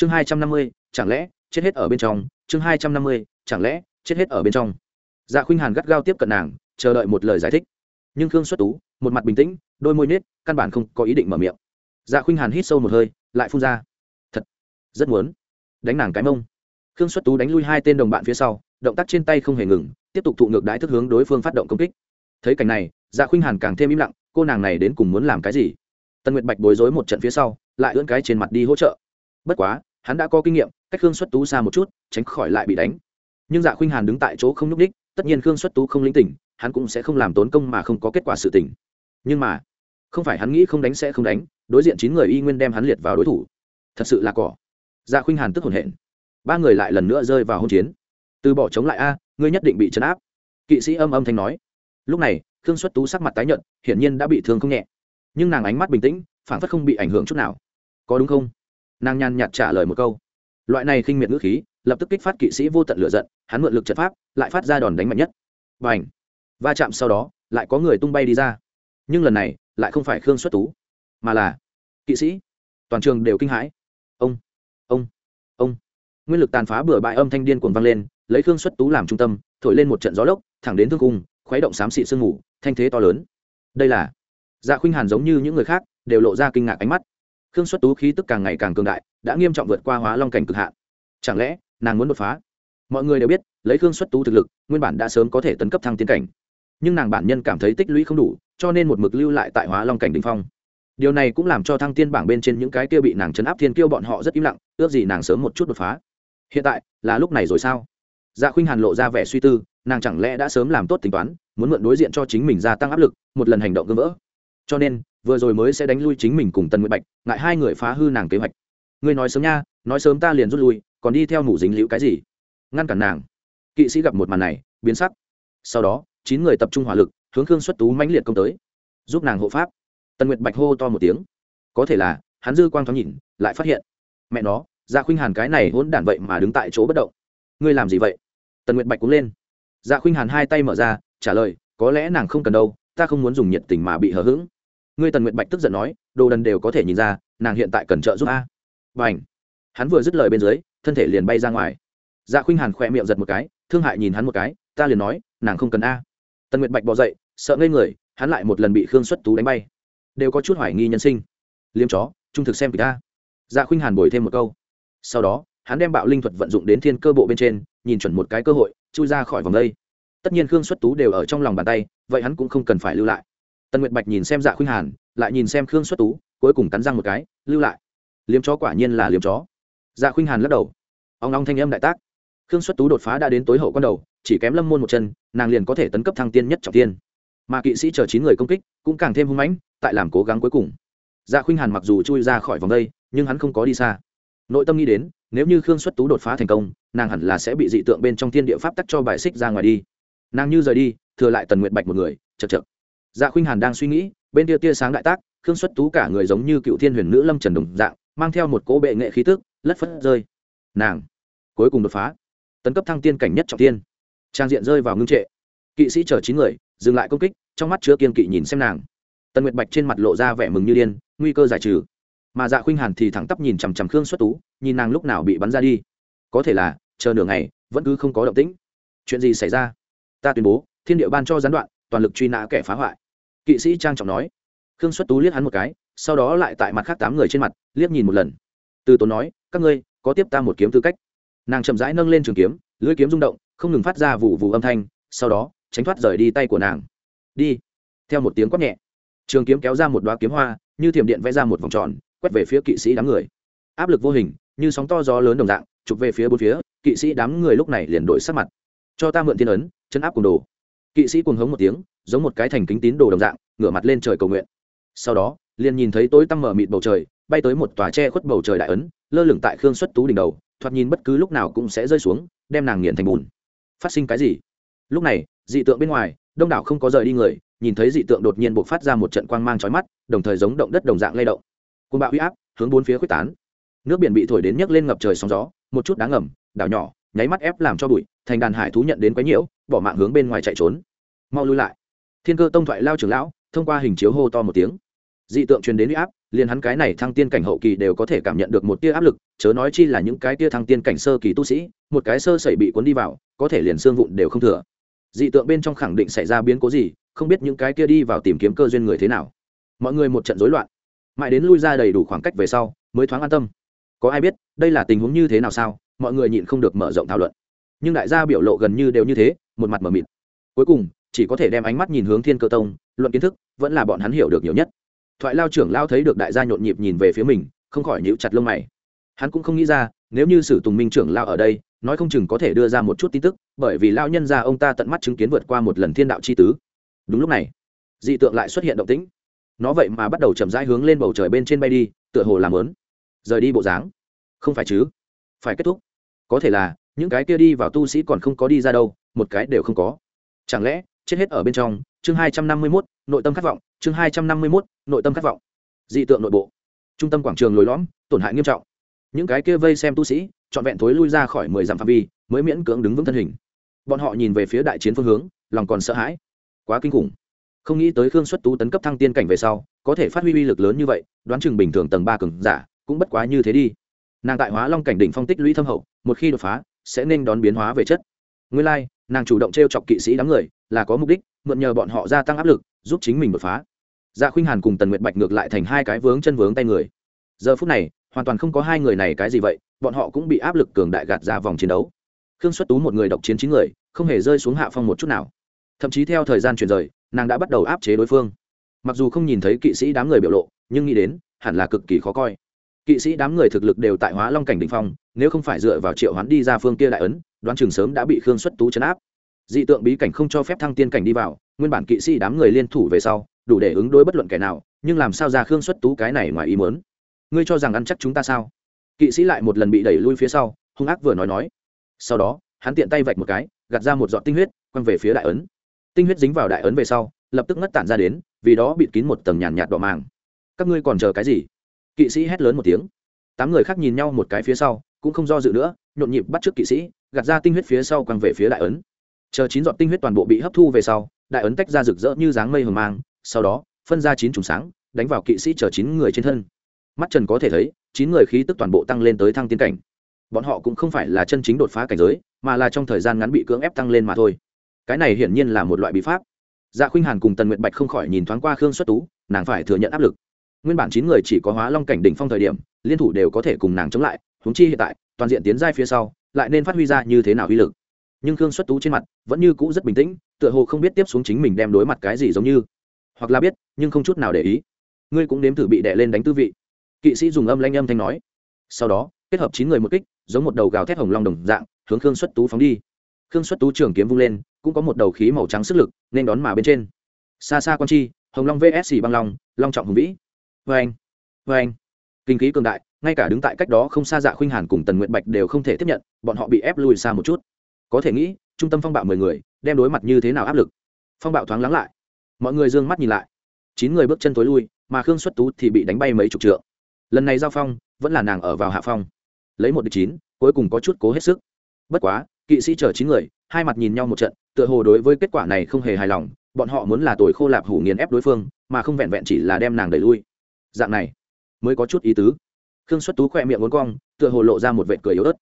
chương hai trăm năm mươi, chẳng lẽ chết hết ở bên trong? Chương hai trăm năm mươi, chẳng lẽ chết hết ở bên trong? Dạ khuynh hàn gắt gao tiếp cận nàng, chờ đợi một lời giải thích. Nhưng khương xuất tú, một mặt bình tĩnh, đôi môi nết căn bản không có ý định mở miệng. Dạ khuynh hàn hít sâu một hơi, lại phun ra. Thật, rất muốn. Đánh nàng cái mông. Khương xuất tú đánh lui hai tên đồng bạn phía sau, động tác trên tay không hề ngừng, tiếp tục thụ ngược đái thức hướng đối phương phát động công kích. Thấy cảnh này dạ khuynh hàn càng thêm im lặng, cô nàng này đến cùng muốn làm cái gì? Tân nguyệt bạch bối rối một trận phía sau, lại ưỡn cái trên mặt đi hỗ trợ. Bất quá hắn đã có kinh nghiệm, cách khương xuất tú xa một chút, tránh khỏi lại bị đánh. Nhưng dạ khuynh hàn đứng tại chỗ không nhúc ních tất nhiên khương xuất tú không linh tỉnh, hắn cũng sẽ không làm tốn công mà không có kết quả sự tỉnh nhưng mà, không phải hắn nghĩ không đánh sẽ không đánh, đối diện chín người y nguyên đem hắn liệt vào đối thủ. Thật sự là cỏ. Dạ khuynh hàn tức hồn hển. Ba người lại lần nữa rơi vào hôn chiến. Từ bỏ chống lại a, ngươi nhất định bị chấn áp. Kỵ sĩ âm âm thanh nói. Lúc này, khương xuất tú sắc mặt tái nhợt, hiển nhiên đã bị thương không nhẹ. Nhưng nàng ánh mắt bình tĩnh phản phất không bị ảnh hưởng chút nào. Có đúng không? Nàng nhàn nhạt trả lời một câu. Loại này khinh miệt ngữ khí, lập tức kích phát kỵ sĩ vô tận lửa giận, hắn mượn lực trận pháp, lại phát ra đòn đánh mạnh nhất. Và ảnh va chạm sau đó, lại có người tung bay đi ra. Nhưng lần này, lại không phải khương xuất tú, mà là kỵ sĩ. Toàn trường đều kinh hãi. Ông! Ông! Ông! Nguyên lực tàn phá bừa bãi âm thanh điên cuồng vang lên, lấy khương xuất tú làm trung tâm, thổi lên một trận gió lốc, thẳng đến thương cung, khuấy động xám xị sương mù, thanh thế to lớn. Đây là dạ khuynh hàn giống như những người khác, đều lộ ra kinh ngạc ánh mắt khương xuất tú khí tức càng ngày càng cường đại, đã nghiêm trọng vượt qua hóa long cảnh cực hạn. Chẳng lẽ, nàng muốn đột phá? Mọi người đều biết, lấy khương xuất tú thực lực, nguyên bản đã sớm có thể tấn cấp thăng tiến cảnh. Nhưng nàng bản nhân cảm thấy tích lũy không đủ, cho nên một mực lưu lại tại hóa long cảnh đ ỉ n h phong. Điều này cũng làm cho thăng tiên bảng bên trên những cái kia bị nàng chấn áp thiên kiêu bọn họ rất im lặng, ước gì nàng sớm một chút đột phá. Hiện tại, là lúc này rồi sao? Dạ khuynh hàn lộ ra vẻ suy tư, nàng chẳng lẽ đã sớm làm tốt tính toán, muốn mượn đối diện cho chính mình gia tăng áp lực, một lần hành động gỡ vỡ. Cho nên vừa rồi mới sẽ đánh lui chính mình cùng tần nguyệt bạch, ngại hai người phá hư nàng kế hoạch. Ngươi nói sớm nha, nói sớm ta liền rút lui, còn đi theo mủ dính liễu cái gì? Ngăn cản nàng. Kỵ sĩ gặp một màn này, biến sắc. Sau đó, chín người tập trung hỏa lực, hướng khương xuất tú mãnh liệt công tới. Giúp nàng hộ pháp. Tần nguyệt bạch hô to một tiếng. Có thể là, hắn dư quang thoáng nhìn, lại phát hiện. Mẹ nó dạ khuynh hàn cái này hỗn đản vậy mà đứng tại chỗ bất động. Ngươi làm gì vậy? Tần nguyệt bạch cũng lên. Dạ khuynh hàn hai tay mở ra, trả lời, có lẽ nàng không cần đâu, ta không muốn dùng nhiệt tình mà bị hờ hững ngươi tần nguyệt bạch tức giận nói, đồ đần đều có thể nhìn ra, nàng hiện tại cần trợ giúp a. Và hắn vừa dứt lời bên dưới, thân thể liền bay ra ngoài. Dạ khuynh hàn khỏe miệng giật một cái, thương hại nhìn hắn một cái, ta liền nói, nàng không cần a. Tần nguyệt bạch bỏ dậy, sợ ngây người, hắn lại một lần bị khương xuất tú đánh bay. Đều có chút hoài nghi nhân sinh. Liêm chó, trung thực xem kịch ta dạ khuynh hàn bồi thêm một câu. Sau đó, hắn đem bạo linh thuật vận dụng đến thiên cơ bộ bên trên, nhìn chuẩn một cái cơ hội, chui ra khỏi vòng đây. Tất nhiên khương xuất tú đều ở trong lòng bàn tay, vậy hắn cũng không cần phải lưu lại tần nguyệt bạch nhìn xem dạ khuynh hàn, lại nhìn xem khương xuất tú, cuối cùng cắn răng một cái, lưu lại. Liếm chó quả nhiên là liếm chó. Dạ khuynh hàn lắc đầu. Ông long thanh âm đại tác. Khương xuất tú đột phá đã đến tối hậu con đầu, chỉ kém lâm môn một chân, nàng liền có thể tấn cấp thăng tiên nhất trọng tiên. Mà kỵ sĩ chờ chín người công kích, cũng càng thêm hung mãnh, tại làm cố gắng cuối cùng. Dạ khuynh hàn mặc dù chui ra khỏi vòng đây, nhưng hắn không có đi xa. Nội tâm nghĩ đến, nếu như khương xuất tú đột phá thành công, nàng hẳn là sẽ bị dị tượng bên trong thiên địa pháp tắc cho bài xích ra ngoài đi. Nàng như rời đi, thừa lại tần nguyện bạch một người chật chật dạ khuynh hàn đang suy nghĩ, bên kia tia sáng đại tác, khương xuất tú cả người giống như cựu thiên huyền nữ lâm trần đồng dạng, mang theo một cỗ bệ nghệ khí tức, lất phất rơi. Nàng, cuối cùng đột phá. Tấn cấp thăng tiên cảnh nhất trọng tiên. Trang diện rơi vào ngưng trệ. Kỵ sĩ chờ chín người, dừng lại công kích, trong mắt chứa kiên kỵ nhìn xem nàng. Tần nguyệt bạch trên mặt lộ ra vẻ mừng như điên, nguy cơ giải trừ. Mà dạ khuynh hàn thì thẳng tắp nhìn chằm chằm khương xuất tú, nhìn nàng lúc nào bị bắn ra đi. Có thể là, chờ nửa ngày, vẫn cứ không có động tĩnh. Chuyện gì xảy ra? Ta tuyên bố, thiên địa ban cho gián đoạn, toàn lực truy nã kẻ phá hoại kỵ sĩ trang trọng nói. Khương xuất tú liếc hắn một cái, sau đó lại tại mặt khác tám người trên mặt, liếc nhìn một lần. Từ tốn nói, các ngươi, có tiếp ta một kiếm tư cách. Nàng chậm rãi nâng lên trường kiếm, lưỡi kiếm rung động, không ngừng phát ra vụ vụ âm thanh, sau đó, tránh thoát rời đi tay của nàng. Đi. Theo một tiếng quát nhẹ, trường kiếm kéo ra một đoá kiếm hoa, như thiểm điện vẽ ra một vòng tròn, quét về phía kỵ sĩ đám người. Áp lực vô hình, như sóng to gió lớn đồng dạng, chụp về phía bốn phía, kỵ sĩ đám người lúc này liền đổi sắc mặt. Cho ta mượn thiên ấn, chân áp cùng đồ kỵ sĩ cuồng hống một tiếng, giống một cái thành kính tín đồ đồng dạng, ngửa mặt lên trời cầu nguyện. Sau đó, liền nhìn thấy tối tăm mở mịt bầu trời, bay tới một tòa tre khuất bầu trời đại ấn, lơ lửng tại khương xuất tú đỉnh đầu, thoạt nhìn bất cứ lúc nào cũng sẽ rơi xuống, đem nàng nghiền thành bùn. Phát sinh cái gì? Lúc này, dị tượng bên ngoài, đông đảo không có rời đi người, nhìn thấy dị tượng đột nhiên buộc phát ra một trận quang mang trói mắt, đồng thời giống động đất đồng dạng lay động. Côn bạo huy áp hướng bốn phía quyết tán. Nước biển bị thổi đến nhấc lên ngập trời sóng gió, một chút đá ngầm, đảo nhỏ nháy mắt ép làm cho bụi, thành đàn hải thú nhận đến quấy nhiễu, bỏ mạng hướng bên ngoài chạy trốn. Mau lui lại. Thiên cơ tông thoại lao trưởng lão, thông qua hình chiếu hô to một tiếng. Dị tượng truyền đến huy áp, liền hắn cái này thăng tiên cảnh hậu kỳ đều có thể cảm nhận được một tia áp lực, chớ nói chi là những cái tia thăng tiên cảnh sơ kỳ tu sĩ, một cái sơ sẩy bị cuốn đi vào, có thể liền xương vụn đều không thừa. Dị tượng bên trong khẳng định xảy ra biến cố gì, không biết những cái kia đi vào tìm kiếm cơ duyên người thế nào. Mọi người một trận rối loạn. Mãi đến lui ra đầy đủ khoảng cách về sau, mới thoáng an tâm. Có ai biết, đây là tình huống như thế nào sao? Mọi người nhịn không được mở rộng thảo luận. Nhưng đại gia biểu lộ gần như đều như thế, một mặt mở mịt. Cuối cùng, chỉ có thể đem ánh mắt nhìn hướng thiên cơ tông, luận kiến thức vẫn là bọn hắn hiểu được nhiều nhất. Thoại lao trưởng lao thấy được đại gia nhộn nhịp nhìn về phía mình, không khỏi nhíu chặt lông mày. Hắn cũng không nghĩ ra, nếu như sử tùng minh trưởng lao ở đây, nói không chừng có thể đưa ra một chút tin tức, bởi vì lao nhân ra ông ta tận mắt chứng kiến vượt qua một lần thiên đạo chi tứ. Đúng lúc này, dị tượng lại xuất hiện động tĩnh. Nó vậy mà bắt đầu chậm rãi hướng lên bầu trời bên trên bay đi, tựa hồ làm lớn rời đi bộ dáng. Không phải chứ? Phải kết thúc có thể là, những cái kia đi vào tu sĩ còn không có đi ra đâu, một cái đều không có. Chẳng lẽ, chết hết ở bên trong, chương hai trăm năm mươi mốt, nội tâm khát vọng, chương hai trăm năm mươi mốt, nội tâm khát vọng. Dị tượng nội bộ. Trung tâm quảng trường lồi lõm, tổn hại nghiêm trọng. Những cái kia vây xem tu sĩ, trọn vẹn thối lui ra khỏi mười dặm phạm vi, mới miễn cưỡng đứng vững thân hình. Bọn họ nhìn về phía đại chiến phương hướng, lòng còn sợ hãi. Quá kinh khủng. Không nghĩ tới khương xuất tú tấn cấp thăng tiên cảnh về sau, có thể phát huy uy lực lớn như vậy, đoán chừng bình thường tầng ba cường giả, cũng bất quá như thế đi nàng tại hóa long cảnh đỉnh phong tích lũy thâm hậu một khi đột phá sẽ nên đón biến hóa về chất. Nguyên lai、like, nàng chủ động t r e o chọc kỵ sĩ đám người là có mục đích mượn nhờ bọn họ gia tăng áp lực giúp chính mình đột phá. Dạ khuynh hàn cùng tần nguyệt bạch ngược lại thành hai cái vướng chân vướng tay người. Giờ phút này hoàn toàn không có hai người này cái gì vậy bọn họ cũng bị áp lực cường đại gạt ra vòng chiến đấu. Khương xuất tú một người độc chiến chín người không hề rơi xuống hạ phong một chút nào. Thậm chí theo thời gian chuyển rời nàng đã bắt đầu áp chế đối phương. Mặc dù không nhìn thấy kỵ sĩ đám người biểu lộ nhưng nghĩ đến hẳn là cực kỳ khó coi kỵ sĩ đám người thực lực đều tại hóa long cảnh đình phong, nếu không phải dựa vào triệu hoán đi ra phương kia đại ấn, đoán chừng sớm đã bị khương xuất tú chấn áp. Dị tượng bí cảnh không cho phép thăng tiên cảnh đi vào, nguyên bản kỵ sĩ đám người liên thủ về sau, đủ để ứng đối bất luận kẻ nào, nhưng làm sao ra khương xuất tú cái này ngoài ý mớn ngươi cho rằng ăn chắc chúng ta sao? Kỵ sĩ lại một lần bị đẩy lui phía sau, hung ác vừa nói nói. Sau đó, hắn tiện tay vạch một cái, gạt ra một giọt tinh huyết, quăng về phía đại ấn. Tinh huyết dính vào đại ấn về sau, lập tức ngất tản ra đến, vì đó bịt kín một tầng nhàn nhạt đỏ màng. Các ngươi còn chờ cái gì? Kỵ sĩ hét lớn một tiếng. Tám người khác nhìn nhau một cái phía sau, cũng không do dự nữa, nhộn nhịp bắt trước kỵ sĩ, gạt ra tinh huyết phía sau quăng về phía đại ấn. Chờ chín giọt tinh huyết toàn bộ bị hấp thu về sau, đại ấn tách ra rực rỡ như dáng mây hờ mang, sau đó, phân ra chín trùng sáng, đánh vào kỵ sĩ chờ chín người trên thân. Mắt trần có thể thấy, chín người khí tức toàn bộ tăng lên tới thăng tiến cảnh. Bọn họ cũng không phải là chân chính đột phá cảnh giới, mà là trong thời gian ngắn bị cưỡng ép tăng lên mà thôi. Cái này hiển nhiên là một loại bí pháp. Dạ khuynh hàn cùng tần nguyện bạch không khỏi nhìn thoáng qua khương xuất tú, nàng phải thừa nhận áp lực nguyên bản chín người chỉ có hóa long cảnh đỉnh phong thời điểm, liên thủ đều có thể cùng nàng chống lại húng chi hiện tại, toàn diện tiến giai phía sau, lại nên phát huy ra như thế nào uy lực. Nhưng khương xuất tú trên mặt vẫn như cũ rất bình tĩnh, tựa hồ không biết tiếp xuống chính mình đem đối mặt cái gì giống như. Hoặc là biết, nhưng không chút nào để ý. Ngươi cũng nếm thử bị đè lên đánh tư vị. Kỵ sĩ dùng âm lanh âm thanh nói. Sau đó, kết hợp chín người một kích, giống một đầu gào thét hồng long đồng dạng, hướng khương xuất tú phóng đi. Khương xuất tú trường kiếm vung lên, cũng có một đầu khí màu trắng sức lực, nên đón mà bên trên. Xa xa con chi, hồng long vsc băng long long trọng hùng vĩ vê anh. Vê anh. Kinh khí cường đại, ngay cả đứng tại cách đó không xa dạ khuynh hàn cùng tần nguyện bạch đều không thể tiếp nhận, bọn họ bị ép lùi xa một chút. Có thể nghĩ, trung tâm phong bạo mười người, đem đối mặt như thế nào áp lực. Phong bạo thoáng lắng lại. Mọi người d ư ơ n g mắt nhìn lại. Chín người bước chân tối lui, mà khương xuất tú thì bị đánh bay mấy chục trượng. Lần này giao phong, vẫn là nàng ở vào hạ phong. Lấy một đ ị c chín, cuối cùng có chút cố hết sức. Bất quá, kỵ sĩ chở chín người, hai mặt nhìn nhau một trận, tựa hồ đối với kết quả này không hề hài lòng, bọn họ muốn là tuổi khô lạp hủ nghiền ép đối phương, mà không vẹn vẹn chỉ là đem nàng đẩy lui dạng này mới có chút ý tứ. Khương xuất tú khỏe miệng uốn cong, tựa hồ lộ ra một vệ cười yếu ớt.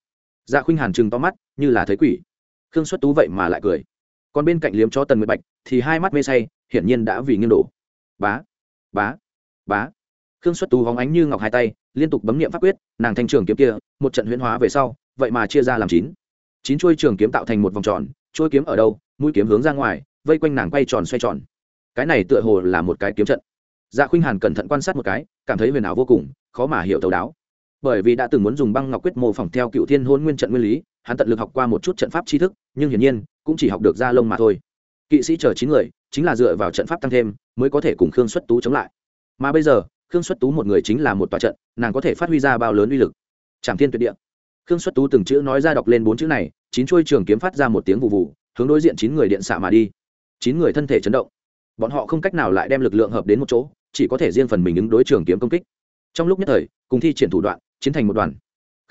Dạ khuynh hàn chừng to mắt, như là thấy quỷ. Khương xuất tú vậy mà lại cười. Còn bên cạnh liếm cho tần nguyệt bạch thì hai mắt mê say, hiển nhiên đã vì nghiêng đổ. Bá bá bá. Khương xuất tú hóng ánh như ngọc hai tay, liên tục bấm nghiệm pháp quyết, nàng thanh trường kiếm kia, một trận huyễn hóa về sau, vậy mà chia ra làm chín. Chín chuôi trường kiếm tạo thành một vòng tròn, chuôi kiếm ở đâu, mũi kiếm hướng ra ngoài, vây quanh nàng quay tròn xoay tròn. Cái này tựa hồ là một cái kiếm trận dạ khuynh hàn cẩn thận quan sát một cái, cảm thấy huyền ảo vô cùng, khó mà hiểu thấu đáo. Bởi vì đã từng muốn dùng băng ngọc quyết mô phỏng theo cựu thiên hôn nguyên trận nguyên lý, hắn tận lực học qua một chút trận pháp tri thức, nhưng hiển nhiên, cũng chỉ học được ra lông mà thôi. Kỵ sĩ chờ chín người, chính là dựa vào trận pháp tăng thêm, mới có thể cùng khương xuất tú chống lại. Mà bây giờ, khương xuất tú một người chính là một tòa trận, nàng có thể phát huy ra bao lớn uy lực. Trảm thiên tuyệt địa. Khương xuất tú từng chữ nói ra đọc lên bốn chữ này, chín chuôi trường kiếm phát ra một tiếng vụ vụ hướng đối diện chín người điện xạ mà đi. Chín người thân thể chấn động bọn họ không cách nào lại đem lực lượng hợp đến một chỗ, chỉ có thể riêng phần mình ứng đối trường kiếm công kích. Trong lúc nhất thời, cùng thi triển thủ đoạn, chiến thành một đoàn.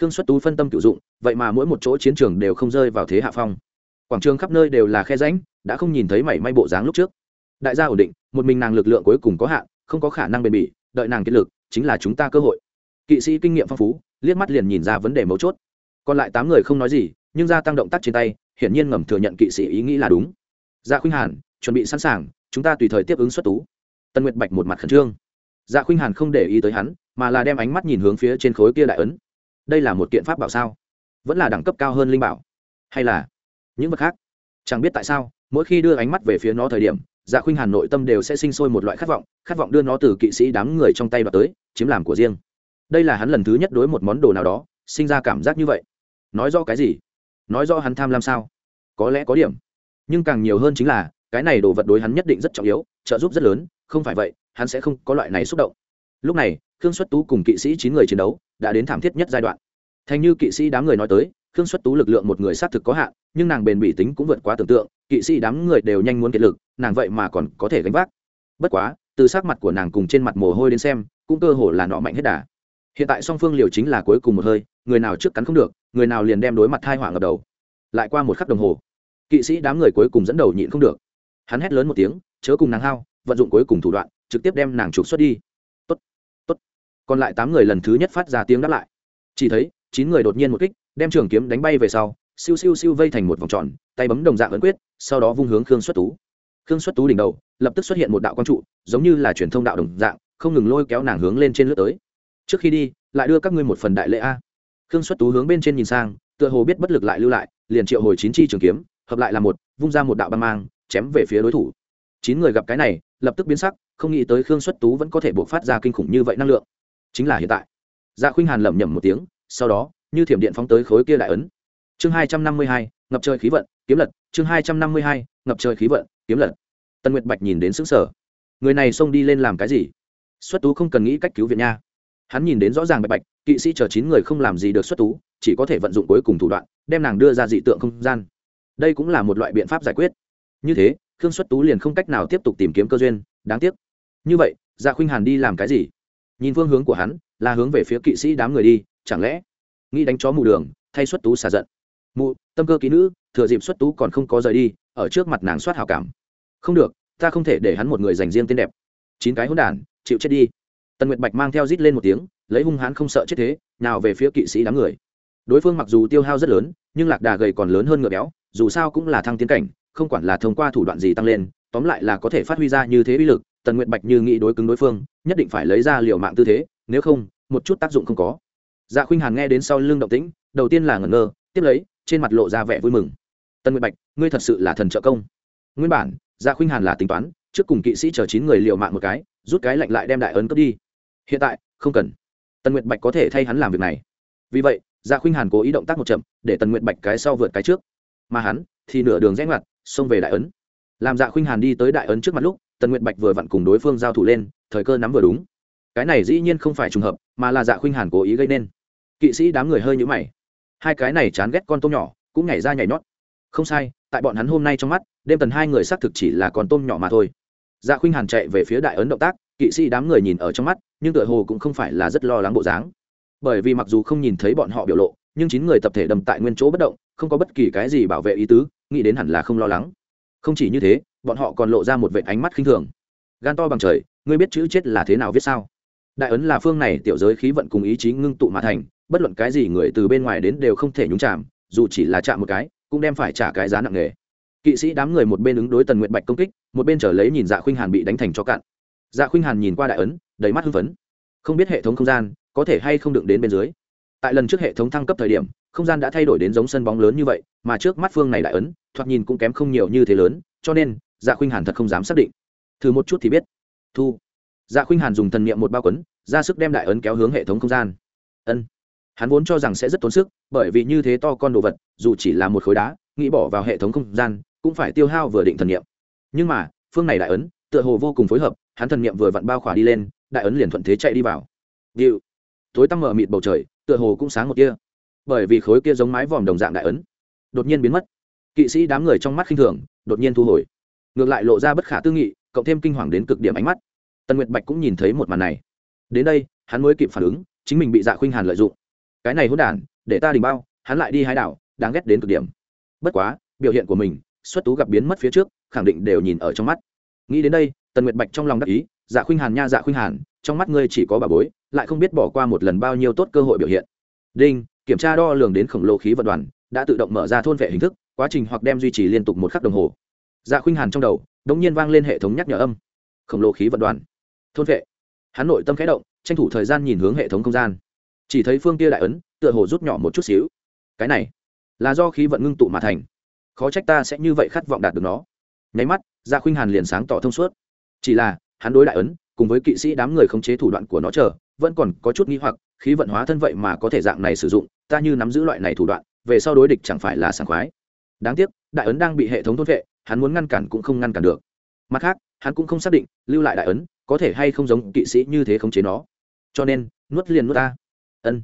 Khương xuất tú phân tâm cựu dụng, vậy mà mỗi một chỗ chiến trường đều không rơi vào thế hạ phong. Quảng trường khắp nơi đều là khe ránh đã không nhìn thấy mảy may bộ dáng lúc trước. Đại gia ổn định, một mình nàng lực lượng cuối cùng có hạn, không có khả năng bền bỉ, đợi nàng kiệt lực, chính là chúng ta cơ hội. Kỵ sĩ kinh nghiệm phong phú, liếc mắt liền nhìn ra vấn đề mấu chốt. Còn lại tám người không nói gì, nhưng gia tăng động tác trên tay, hiển nhiên ngầm thừa nhận kỵ sĩ ý nghĩ là đúng. Gia khuynh hàn, chuẩn bị sẵn sàng chúng ta tùy thời tiếp ứng xuất tú. Tân nguyệt bạch một mặt khẩn trương. Dạ khuynh hàn không để ý tới hắn, mà là đem ánh mắt nhìn hướng phía trên khối kia đại ấn. Đây là một kiện pháp bảo sao? Vẫn là đẳng cấp cao hơn linh bảo? Hay là những vật khác? Chẳng biết tại sao, mỗi khi đưa ánh mắt về phía nó thời điểm dạ khuynh hàn nội tâm đều sẽ sinh sôi một loại khát vọng khát vọng đưa nó từ kỵ sĩ đám người trong tay và tới, chiếm làm của riêng. Đây là hắn lần thứ nhất đối một món đồ nào đó, sinh ra cảm giác như vậy. Nói rõ cái gì? Nói rõ hắn tham lam sao? Có lẽ có điểm. Nhưng càng nhiều hơn chính là cái này đồ vật đối hắn nhất định rất trọng yếu, trợ giúp rất lớn, không phải vậy, hắn sẽ không có loại này xúc động. Lúc này, khương xuất tú cùng kỵ sĩ chín người chiến đấu đã đến thảm thiết nhất giai đoạn. Thành như kỵ sĩ đám người nói tới, khương xuất tú lực lượng một người xác thực có hạn, nhưng nàng bền bỉ tính cũng vượt quá tưởng tượng, kỵ sĩ đám người đều nhanh muốn kiệt lực, nàng vậy mà còn có thể gánh vác. Bất quá, từ sắc mặt của nàng cùng trên mặt mồ hôi đến xem, cũng cơ hồ là nọ mạnh hết đà. Hiện tại song phương liều chính là cuối cùng một hơi, người nào trước cắn không được, người nào liền đem đối mặt thai hỏa ngập đầu. Lại qua một khắc đồng hồ, kỵ sĩ đám người cuối cùng dẫn đầu nhịn không được hắn hét lớn một tiếng chớ cùng nàng hao vận dụng cuối cùng thủ đoạn trực tiếp đem nàng trục xuất đi. Tốt, tốt. còn lại tám người lần thứ nhất phát ra tiếng đáp lại. Chỉ thấy chín người đột nhiên một kích đem trường kiếm đánh bay về sau siêu siêu siêu vây thành một vòng tròn tay bấm đồng dạng ấn quyết sau đó vung hướng khương xuất tú. Khương xuất tú đỉnh đầu lập tức xuất hiện một đạo quang trụ giống như là truyền thông đạo đồng dạng không ngừng lôi kéo nàng hướng lên trên lướt tới. Trước khi đi lại đưa các ngươi một phần đại lễ a. Khương xuất tú hướng bên trên nhìn sang tựa hồ biết bất lực lại lưu lại liền triệu hồi chín chi trường kiếm hợp lại là một vung ra một đạo băng mang chém về phía đối thủ. Chín người gặp cái này, lập tức biến sắc, không nghĩ tới khương xuất tú vẫn có thể buộc phát ra kinh khủng như vậy năng lượng. Chính là hiện tại. Dạ khuynh hàn lẩm nhẩm một tiếng, sau đó, như thiểm điện phóng tới khối kia đại ấn. Chương hai trăm năm mươi hai, ngập trời khí vận, kiếm lật. Chương hai trăm năm mươi hai, ngập trời khí vận, kiếm lật. Tân nguyệt bạch nhìn đến xứng sở người này xông đi lên làm cái gì? Xuất tú không cần nghĩ cách cứu viện nha. Hắn nhìn đến rõ ràng bạch bạch, kỵ sĩ chờ chín người không làm gì được xuất tú, chỉ có thể vận dụng cuối cùng thủ đoạn, đem nàng đưa ra dị tượng không gian. Đây cũng là một loại biện pháp giải quyết như thế, khương xuất tú liền không cách nào tiếp tục tìm kiếm cơ duyên, đáng tiếc. Như vậy dạ khuynh hàn đi làm cái gì? Nhìn phương hướng của hắn, là hướng về phía kỵ sĩ đám người đi, chẳng lẽ? Nghĩ đánh chó mù đường, thay xuất tú xả giận. Mụ, tâm cơ ký nữ, thừa dịp xuất tú còn không có rời đi, ở trước mặt nàng soát hào cảm. Không được, ta không thể để hắn một người dành riêng tên đẹp. Chín cái hôn đản, chịu chết đi. Tần nguyệt bạch mang theo rít lên một tiếng, lấy hung hãn không sợ chết thế, nào về phía kỵ sĩ đám người. Đối phương mặc dù tiêu hao rất lớn, nhưng lạc đà gầy còn lớn hơn ngựa béo, dù sao cũng là thăng tiến cảnh không quản là thông qua thủ đoạn gì tăng lên, tóm lại là có thể phát huy ra như thế uy lực, tần nguyệt bạch như nghĩ đối cứng đối phương, nhất định phải lấy ra liều mạng tư thế, nếu không, một chút tác dụng không có. Dạ khuynh hàn nghe đến sau lưng động tĩnh, đầu tiên là ngẩn ngơ, tiếp lấy, trên mặt lộ ra vẻ vui mừng. Tần nguyệt bạch, ngươi thật sự là thần trợ công. Nguyên bản dạ khuynh hàn là tính toán, trước cùng kỵ sĩ chờ chín người liều mạng một cái, rút cái lạnh lại đem đại ấn cướp đi. Hiện tại, không cần. Tần nguyệt bạch có thể thay hắn làm việc này. Vì vậy dạ khuynh hàn cố ý động tác một chậm, để tần nguyệt bạch cái sau vượt cái trước. Mà hắn thì nửa đường rẽ ngoặt xông về đại ấn. Làm dạ khuynh hàn đi tới đại ấn trước mặt lúc, tần nguyệt bạch vừa vặn cùng đối phương giao thủ lên, thời cơ nắm vừa đúng. Cái này dĩ nhiên không phải trùng hợp, mà là dạ khuynh hàn cố ý gây nên. Kỵ sĩ đám người hơi nhũ mày. Hai cái này chán ghét con tôm nhỏ, cũng nhảy ra nhảy nhót. Không sai, tại bọn hắn hôm nay trong mắt, đêm tần hai người xác thực chỉ là con tôm nhỏ mà thôi. Dạ khuynh hàn chạy về phía đại ấn động tác, kỵ sĩ đám người nhìn ở trong mắt, nhưng tựa hồ cũng không phải là rất lo lắng bộ dáng. Bởi vì mặc dù không nhìn thấy bọn họ biểu lộ, nhưng chín người tập thể đầm tại nguyên chỗ bất động, không có bất kỳ cái gì bảo vệ ý tứ nghĩ đến hẳn là không lo lắng. Không chỉ như thế, bọn họ còn lộ ra một vệ ánh mắt khinh thường. Gan to bằng trời, ngươi biết chữ chết là thế nào viết sao? Đại ấn là phương này tiểu giới khí vận cùng ý chí ngưng tụ mà thành, bất luận cái gì người từ bên ngoài đến đều không thể nhúng chạm dù chỉ là chạm một cái, cũng đem phải trả cái giá nặng nề. Kỵ sĩ đám người một bên ứng đối tần nguyện bạch công kích, một bên trở lấy nhìn dạ khuynh hàn bị đánh thành cho cạn. Dạ khuynh hàn nhìn qua đại ấn, đầy mắt hưng phấn. Không biết hệ thống không gian có thể hay không đựng đến bên dưới tại lần trước hệ thống thăng cấp thời điểm, không gian đã thay đổi đến giống sân bóng lớn như vậy, mà trước mắt phương này đại ấn, thoạt nhìn cũng kém không nhiều như thế lớn, cho nên dạ khuynh hàn thật không dám xác định. Thử một chút thì biết. Thu. Dạ khuynh hàn dùng thần niệm một bao quấn, ra sức đem đại ấn kéo hướng hệ thống không gian. Ân. Hắn vốn cho rằng sẽ rất tốn sức, bởi vì như thế to con đồ vật, dù chỉ là một khối đá, nghĩ bỏ vào hệ thống không gian, cũng phải tiêu hao vừa định thần niệm. Nhưng mà, phương này đại ấn, tựa hồ vô cùng phối hợp, hắn thần niệm vừa vặn bao khỏa đi lên, đại ấn liền thuận thế chạy đi vào. Điệu. Tối tăm mở mịt bầu trời tựa hồ cũng sáng một kia bởi vì khối kia giống mái vòm đồng dạng đại ấn, đột nhiên biến mất. Kỵ sĩ đám người trong mắt khinh thường, đột nhiên thu hồi. Ngược lại lộ ra bất khả tư nghị, cộng thêm kinh hoàng đến cực điểm ánh mắt. Tần nguyệt bạch cũng nhìn thấy một màn này. Đến đây, hắn mới kịp phản ứng, chính mình bị dạ khuynh hàn lợi dụng. Cái này hôn đản, để ta đình bao, hắn lại đi hái đảo, đáng ghét đến cực điểm. Bất quá, biểu hiện của mình, xuất tú gặp biến mất phía trước, khẳng định đều nhìn ở trong mắt. Nghĩ đến đây, tần nguyệt bạch trong lòng đắc ý dạ khuynh hàn nha dạ khuynh hàn, trong mắt ngươi chỉ có bà bối lại không biết bỏ qua một lần bao nhiêu tốt cơ hội biểu hiện. Đinh, kiểm tra đo lường đến khổng lồ khí vận đoàn, đã tự động mở ra thôn vệ hình thức, quá trình hoặc đem duy trì liên tục một khắc đồng hồ. Dạ khuynh hàn trong đầu đ nhiên vang lên hệ thống nhắc nhở âm. Khổng lồ khí vận đoàn. Thôn vệ. Hắn nội tâm khẽ động, tranh thủ thời gian nhìn hướng hệ thống không gian. Chỉ thấy phương kia đại ấn, tựa hồ rút nhỏ một chút xíu. Cái này, là do khí vận ngưng tụ mà thành. Khó trách ta sẽ như vậy khát vọng đạt được nó. Nháy mắt dạ khuynh hàn liền sáng tỏ thông suốt. Chỉ là, hắn đối đại ấn, cùng với kỵ sĩ đám người khống chế thủ đoạn của nó chờ vẫn còn có chút nghi hoặc, khí vận hóa thân vậy mà có thể dạng này sử dụng, ta như nắm giữ loại này thủ đoạn, về sau đối địch chẳng phải là sảng khoái. Đáng tiếc, đại ấn đang bị hệ thống thôn vệ, hắn muốn ngăn cản cũng không ngăn cản được. Mặt khác, hắn cũng không xác định, lưu lại đại ấn, có thể hay không giống kỵ sĩ như thế khống chế nó. Cho nên, nuốt liền nuốt ta. Ân.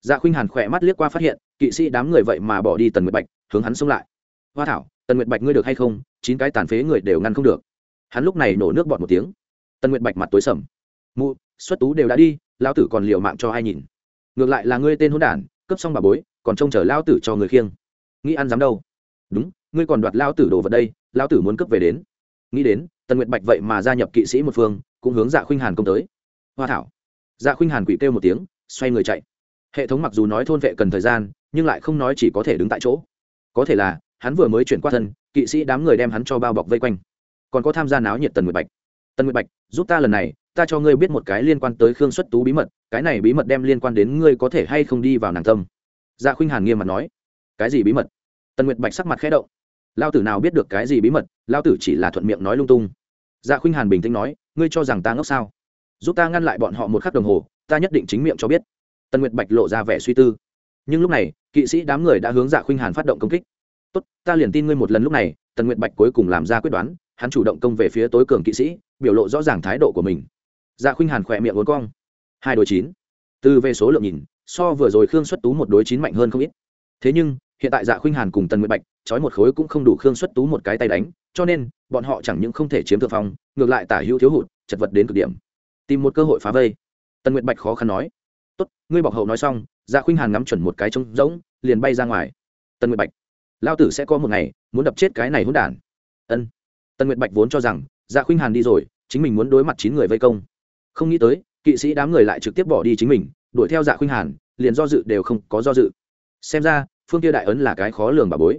Dạ khuynh hàn khỏe mắt liếc qua phát hiện, kỵ sĩ đám người vậy mà bỏ đi tần nguyệt bạch, hướng hắn xông lại. Hoa thảo, tần nguyệt bạch ngươi được hay không? Chín cái tàn phế người đều ngăn không được. Hắn lúc này nổ nước bọt một tiếng. Tần nguyệt bạch mặt tối sầm. Mụ xuất tú đều đã đi, lão tử còn liều mạng cho ai nhìn. Ngược lại là ngươi tên hôn đản cấp xong bà bối, còn trông chờ lao tử cho người khiêng. Nghĩ ăn dám đâu? Đúng, ngươi còn đoạt lao tử đồ vật đây lao tử muốn cấp về đến. Nghĩ đến, tần nguyệt bạch vậy mà gia nhập kỵ sĩ một phương, cũng hướng dạ khuynh hàn công tới. Hoa thảo. Dạ khuynh hàn quỷ kêu một tiếng, xoay người chạy. Hệ thống mặc dù nói thôn vệ cần thời gian, nhưng lại không nói chỉ có thể đứng tại chỗ. Có thể là, hắn vừa mới chuyển qua thân, kỵ sĩ đám người đem hắn cho bao bọc vây quanh. Còn có tham gia náo nhiệt tần nguyệt bạch. Tần nguyệt bạch, giúp ta lần này ta cho ngươi biết một cái liên quan tới khương xuất tú bí mật, cái này bí mật đem liên quan đến ngươi có thể hay không đi vào nàng tâm. Dạ khuynh hàn nghiêm mặt nói. Cái gì bí mật? Tần nguyệt bạch sắc mặt khẽ động. Lao tử nào biết được cái gì bí mật, lao tử chỉ là thuận miệng nói lung tung. Dạ khuynh hàn bình tĩnh nói. Ngươi cho rằng ta ngốc sao? Giúp ta ngăn lại bọn họ một khắc đồng hồ, ta nhất định chính miệng cho biết. Tần nguyệt bạch lộ ra vẻ suy tư. Nhưng lúc này, kỵ sĩ đám người đã hướng dạ khuynh hàn phát động công kích. Tốt, ta liền tin ngươi một lần lúc này. Tần nguyệt bạch cuối cùng làm ra quyết đoán, hắn chủ động công về phía tối cường kỵ sĩ, biểu lộ rõ ràng thái độ của mình dạ khuynh hàn khỏe miệng uốn cong. Hai đôi chín. Từ về số lượng nhìn, so vừa rồi khương xuất tú một đối chín mạnh hơn không ít. Thế nhưng, hiện tại dạ khuynh hàn cùng tần nguyệt bạch, trói một khối cũng không đủ khương xuất tú một cái tay đánh, cho nên, bọn họ chẳng những không thể chiếm thượng phong, ngược lại tả hữu thiếu hụt, chật vật đến cực điểm. Tìm một cơ hội phá vây. Tần nguyệt bạch khó khăn nói. Tốt, ngươi bọc hậu nói xong dạ khuynh hàn ngắm chuẩn một cái trống rỗng, liền bay ra ngoài. Tần nguyệt bạch. Lao tử sẽ có một ngày, muốn đập chết cái này hỗn đản. Ân. Tần nguyệt bạch vốn cho rằng dạ khuynh hàn đi rồi, chính mình muốn đối mặt chín người vây công không nghĩ tới, kỵ sĩ đám người lại trực tiếp bỏ đi chính mình, đuổi theo dạ khuynh hàn, liền do dự đều không có do dự. Xem ra, phương kia đại ấn là cái khó lường bà bối.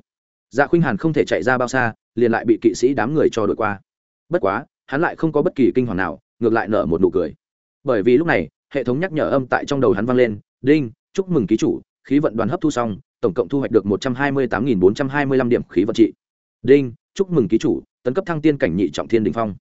Dạ khuynh hàn không thể chạy ra bao xa, liền lại bị kỵ sĩ đám người cho đuổi qua. Bất quá, hắn lại không có bất kỳ kinh hoàng nào, ngược lại nở một nụ cười. Bởi vì lúc này, hệ thống nhắc nhở âm tại trong đầu hắn vang lên, đinh, chúc mừng ký chủ, khí vận đoàn hấp thu xong, tổng cộng thu hoạch được một trăm hai mươi tám bốn trăm hai mươi lăm điểm khí vận trị. Đinh, chúc mừng ký chủ, tấn cấp thăng tiên cảnh nhị trọng thiên đình phong.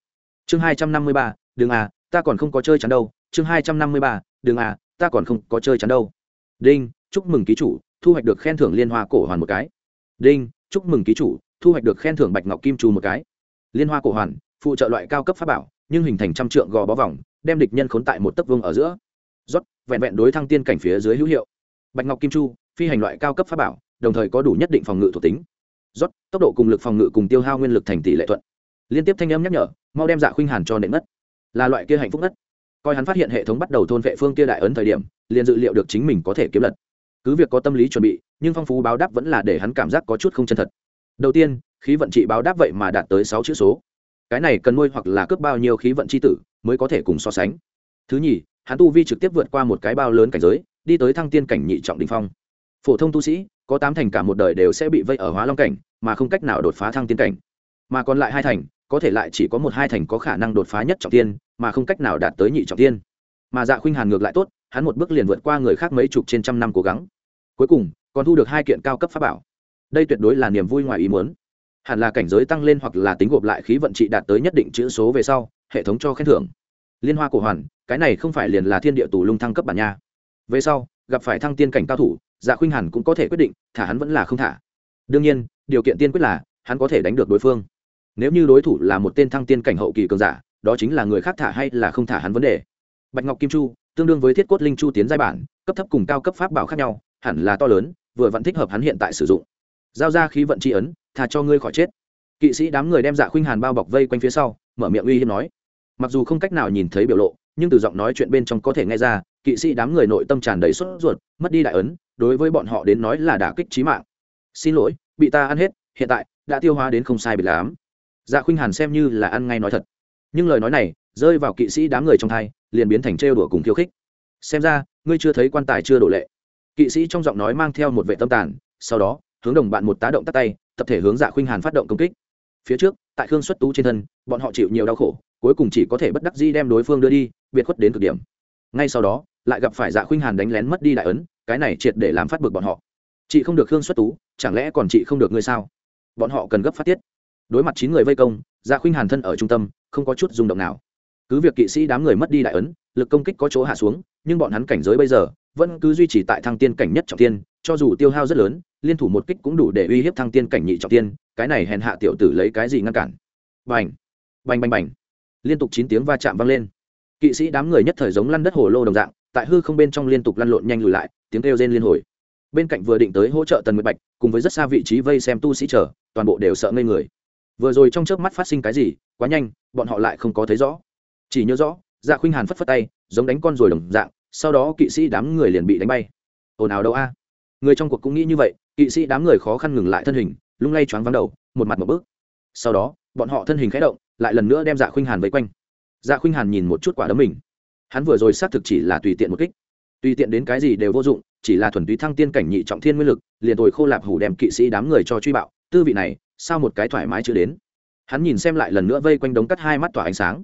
Chương hai trăm năm mươi ba đường A. À, ta còn không có chơi chắn đâu, chương hai trăm năm mươi ba đường à ta còn không có chơi chắn đâu. Đinh, chúc mừng ký chủ, thu hoạch được khen thưởng liên hoa cổ hoàn một cái. Đinh, chúc mừng ký chủ, thu hoạch được khen thưởng bạch ngọc kim trù một cái. Liên hoa cổ hoàn, phụ trợ loại cao cấp pháp bảo, nhưng hình thành trăm trượng gò bó vòng, đem địch nhân khốn tại một tấc vương ở giữa. Rót vẹn vẹn đối thăng tiên cảnh phía dưới hữu hiệu. Bạch ngọc kim chu, phi hành loại cao cấp pháp bảo, đồng thời có đủ nhất định phòng ngự thuộc tính. Rót tốc độ cùng lực phòng ngự cùng tiêu hao nguyên lực thành tỷ lệ thuận. Liên tiếp thanh âm nhắc nhở, mau đem dạ khuynh hàn cho nện mất là loại kia hạnh phúc nhất. Coi hắn phát hiện hệ thống bắt đầu thôn vệ phương kia đại ấn thời điểm, liền dự liệu được chính mình có thể kiếm lật. Cứ việc có tâm lý chuẩn bị, nhưng phong phú báo đáp vẫn là để hắn cảm giác có chút không chân thật. Đầu tiên, khí vận trị báo đáp vậy mà đạt tới sáu chữ số. Cái này cần nuôi hoặc là cướp bao nhiêu khí vận c h i tử mới có thể cùng so sánh. Thứ nhì, hắn tu vi trực tiếp vượt qua một cái bao lớn cảnh giới, đi tới thăng tiên cảnh nhị trọng đình phong. Phổ thông tu sĩ, có tám thành cả một đời đều sẽ bị vây ở hóa long cảnh, mà không cách nào đột phá thăng tiên cảnh. Mà còn lại hai thành có thể lại chỉ có một hai thành có khả năng đột phá nhất trọng tiên, mà không cách nào đạt tới nhị trọng tiên. Mà dạ khuynh hàn ngược lại tốt, hắn một bước liền vượt qua người khác mấy chục trên trăm năm cố gắng. Cuối cùng, còn thu được hai kiện cao cấp pháp bảo. Đây tuyệt đối là niềm vui ngoài ý muốn. Hẳn là cảnh giới tăng lên hoặc là tính gộp lại khí vận trị đạt tới nhất định chữ số về sau, hệ thống cho khen thưởng. Liên hoa cổ hoàn, cái này không phải liền là thiên địa tù lung thăng cấp bản nha. Về sau, gặp phải thăng tiên cảnh cao thủ dạ khuynh hàn cũng có thể quyết định, thả hắn vẫn là không thả. Đương nhiên, điều kiện tiên quyết là, hắn có thể đánh được đối phương nếu như đối thủ là một tên thăng tiên cảnh hậu kỳ cường giả, đó chính là người khác thả hay là không thả hắn vấn đề. Bạch ngọc kim chu, tương đương với thiết cốt linh chu tiến giai bản, cấp thấp cùng cao cấp pháp bảo khác nhau, hẳn là to lớn, vừa vẫn thích hợp hắn hiện tại sử dụng. Giao ra khí vận tri ấn thà cho ngươi khỏi chết. Kỵ sĩ đám người đem dạ khuynh hàn bao bọc vây quanh phía sau, mở miệng uy hiếp nói. Mặc dù không cách nào nhìn thấy biểu lộ, nhưng từ giọng nói chuyện bên trong có thể nghe ra, kỵ sĩ đám người nội tâm tràn đầy sốt ruột, mất đi đại ấn, đối với bọn họ đến nói là đả kích trí mạng. Xin lỗi, bị ta ăn hết, hiện tại đã tiêu hóa đến không sai bị lắm dạ khuynh hàn xem như là ăn ngay nói thật. Nhưng lời nói này rơi vào kỵ sĩ đám người trong thai, liền biến thành trêu đùa cùng khiêu khích. Xem ra, ngươi chưa thấy quan tài chưa đổ lệ. Kỵ sĩ trong giọng nói mang theo một vệ tâm tàn, sau đó, hướng đồng bạn một tá động tắt tay, tập thể hướng dạ khuynh hàn phát động công kích. Phía trước, tại khương xuất tú trên thân, bọn họ chịu nhiều đau khổ, cuối cùng chỉ có thể bất đắc di đem đối phương đưa đi, biệt khuất đến cực điểm. Ngay sau đó, lại gặp phải dạ khuynh hàn đánh lén mất đi đại ấn, cái này triệt để làm phát bực bọn họ. Chị không được khương xuất tú, chẳng lẽ còn chị không được ngươi sao? Bọn họ cần gấp phát tiết đối mặt chín người vây công dạ khuynh hàn thân ở trung tâm, không có chút rung động nào. Cứ việc kỵ sĩ đám người mất đi đại ấn, lực công kích có chỗ hạ xuống, nhưng bọn hắn cảnh giới bây giờ vẫn cứ duy trì tại thăng tiên cảnh nhất trọng tiên, cho dù tiêu hao rất lớn, liên thủ một kích cũng đủ để uy hiếp thăng tiên cảnh nhị trọng tiên, cái này hèn hạ tiểu tử lấy cái gì ngăn cản? Bành bành bành bành. Liên tục chín tiếng va chạm vang lên. Kỵ sĩ đám người nhất thời giống lăn đất hồ lô đồng dạng, tại hư không bên trong liên tục lăn lộn nhanh lùi lại, tiếng kêu rên liên hồi. Bên cạnh vừa định tới hỗ trợ tần nguyệt bạch, cùng với rất xa vị trí vây xem tu sĩ chờ, toàn bộ đều sợ ngây người vừa rồi trong chớp mắt phát sinh cái gì, quá nhanh, bọn họ lại không có thấy rõ. Chỉ nhớ rõ dạ khuynh hàn phất phất tay, giống đánh con rồi đồng dạng, sau đó kỵ sĩ đám người liền bị đánh bay. Ồn ào đâu a? Người trong cuộc cũng nghĩ như vậy, kỵ sĩ đám người khó khăn ngừng lại thân hình, lung lay choáng vắng đầu, một mặt một bước. Sau đó, bọn họ thân hình khẽ động, lại lần nữa đem dạ khuynh hàn vây quanh. Dạ khuynh hàn nhìn một chút quả đấm mình. Hắn vừa rồi xác thực chỉ là tùy tiện một kích. Tùy tiện đến cái gì đều vô dụng, chỉ là thuần túy thăng tiên cảnh nhị trọng thiên nguyên lực, liền tồi khô lạp hủ đem kỵ sĩ đám người cho truy bạo. Tư vị này sao một cái thoải mái chưa đến. Hắn nhìn xem lại lần nữa vây quanh đống cắt hai mắt tỏa ánh sáng.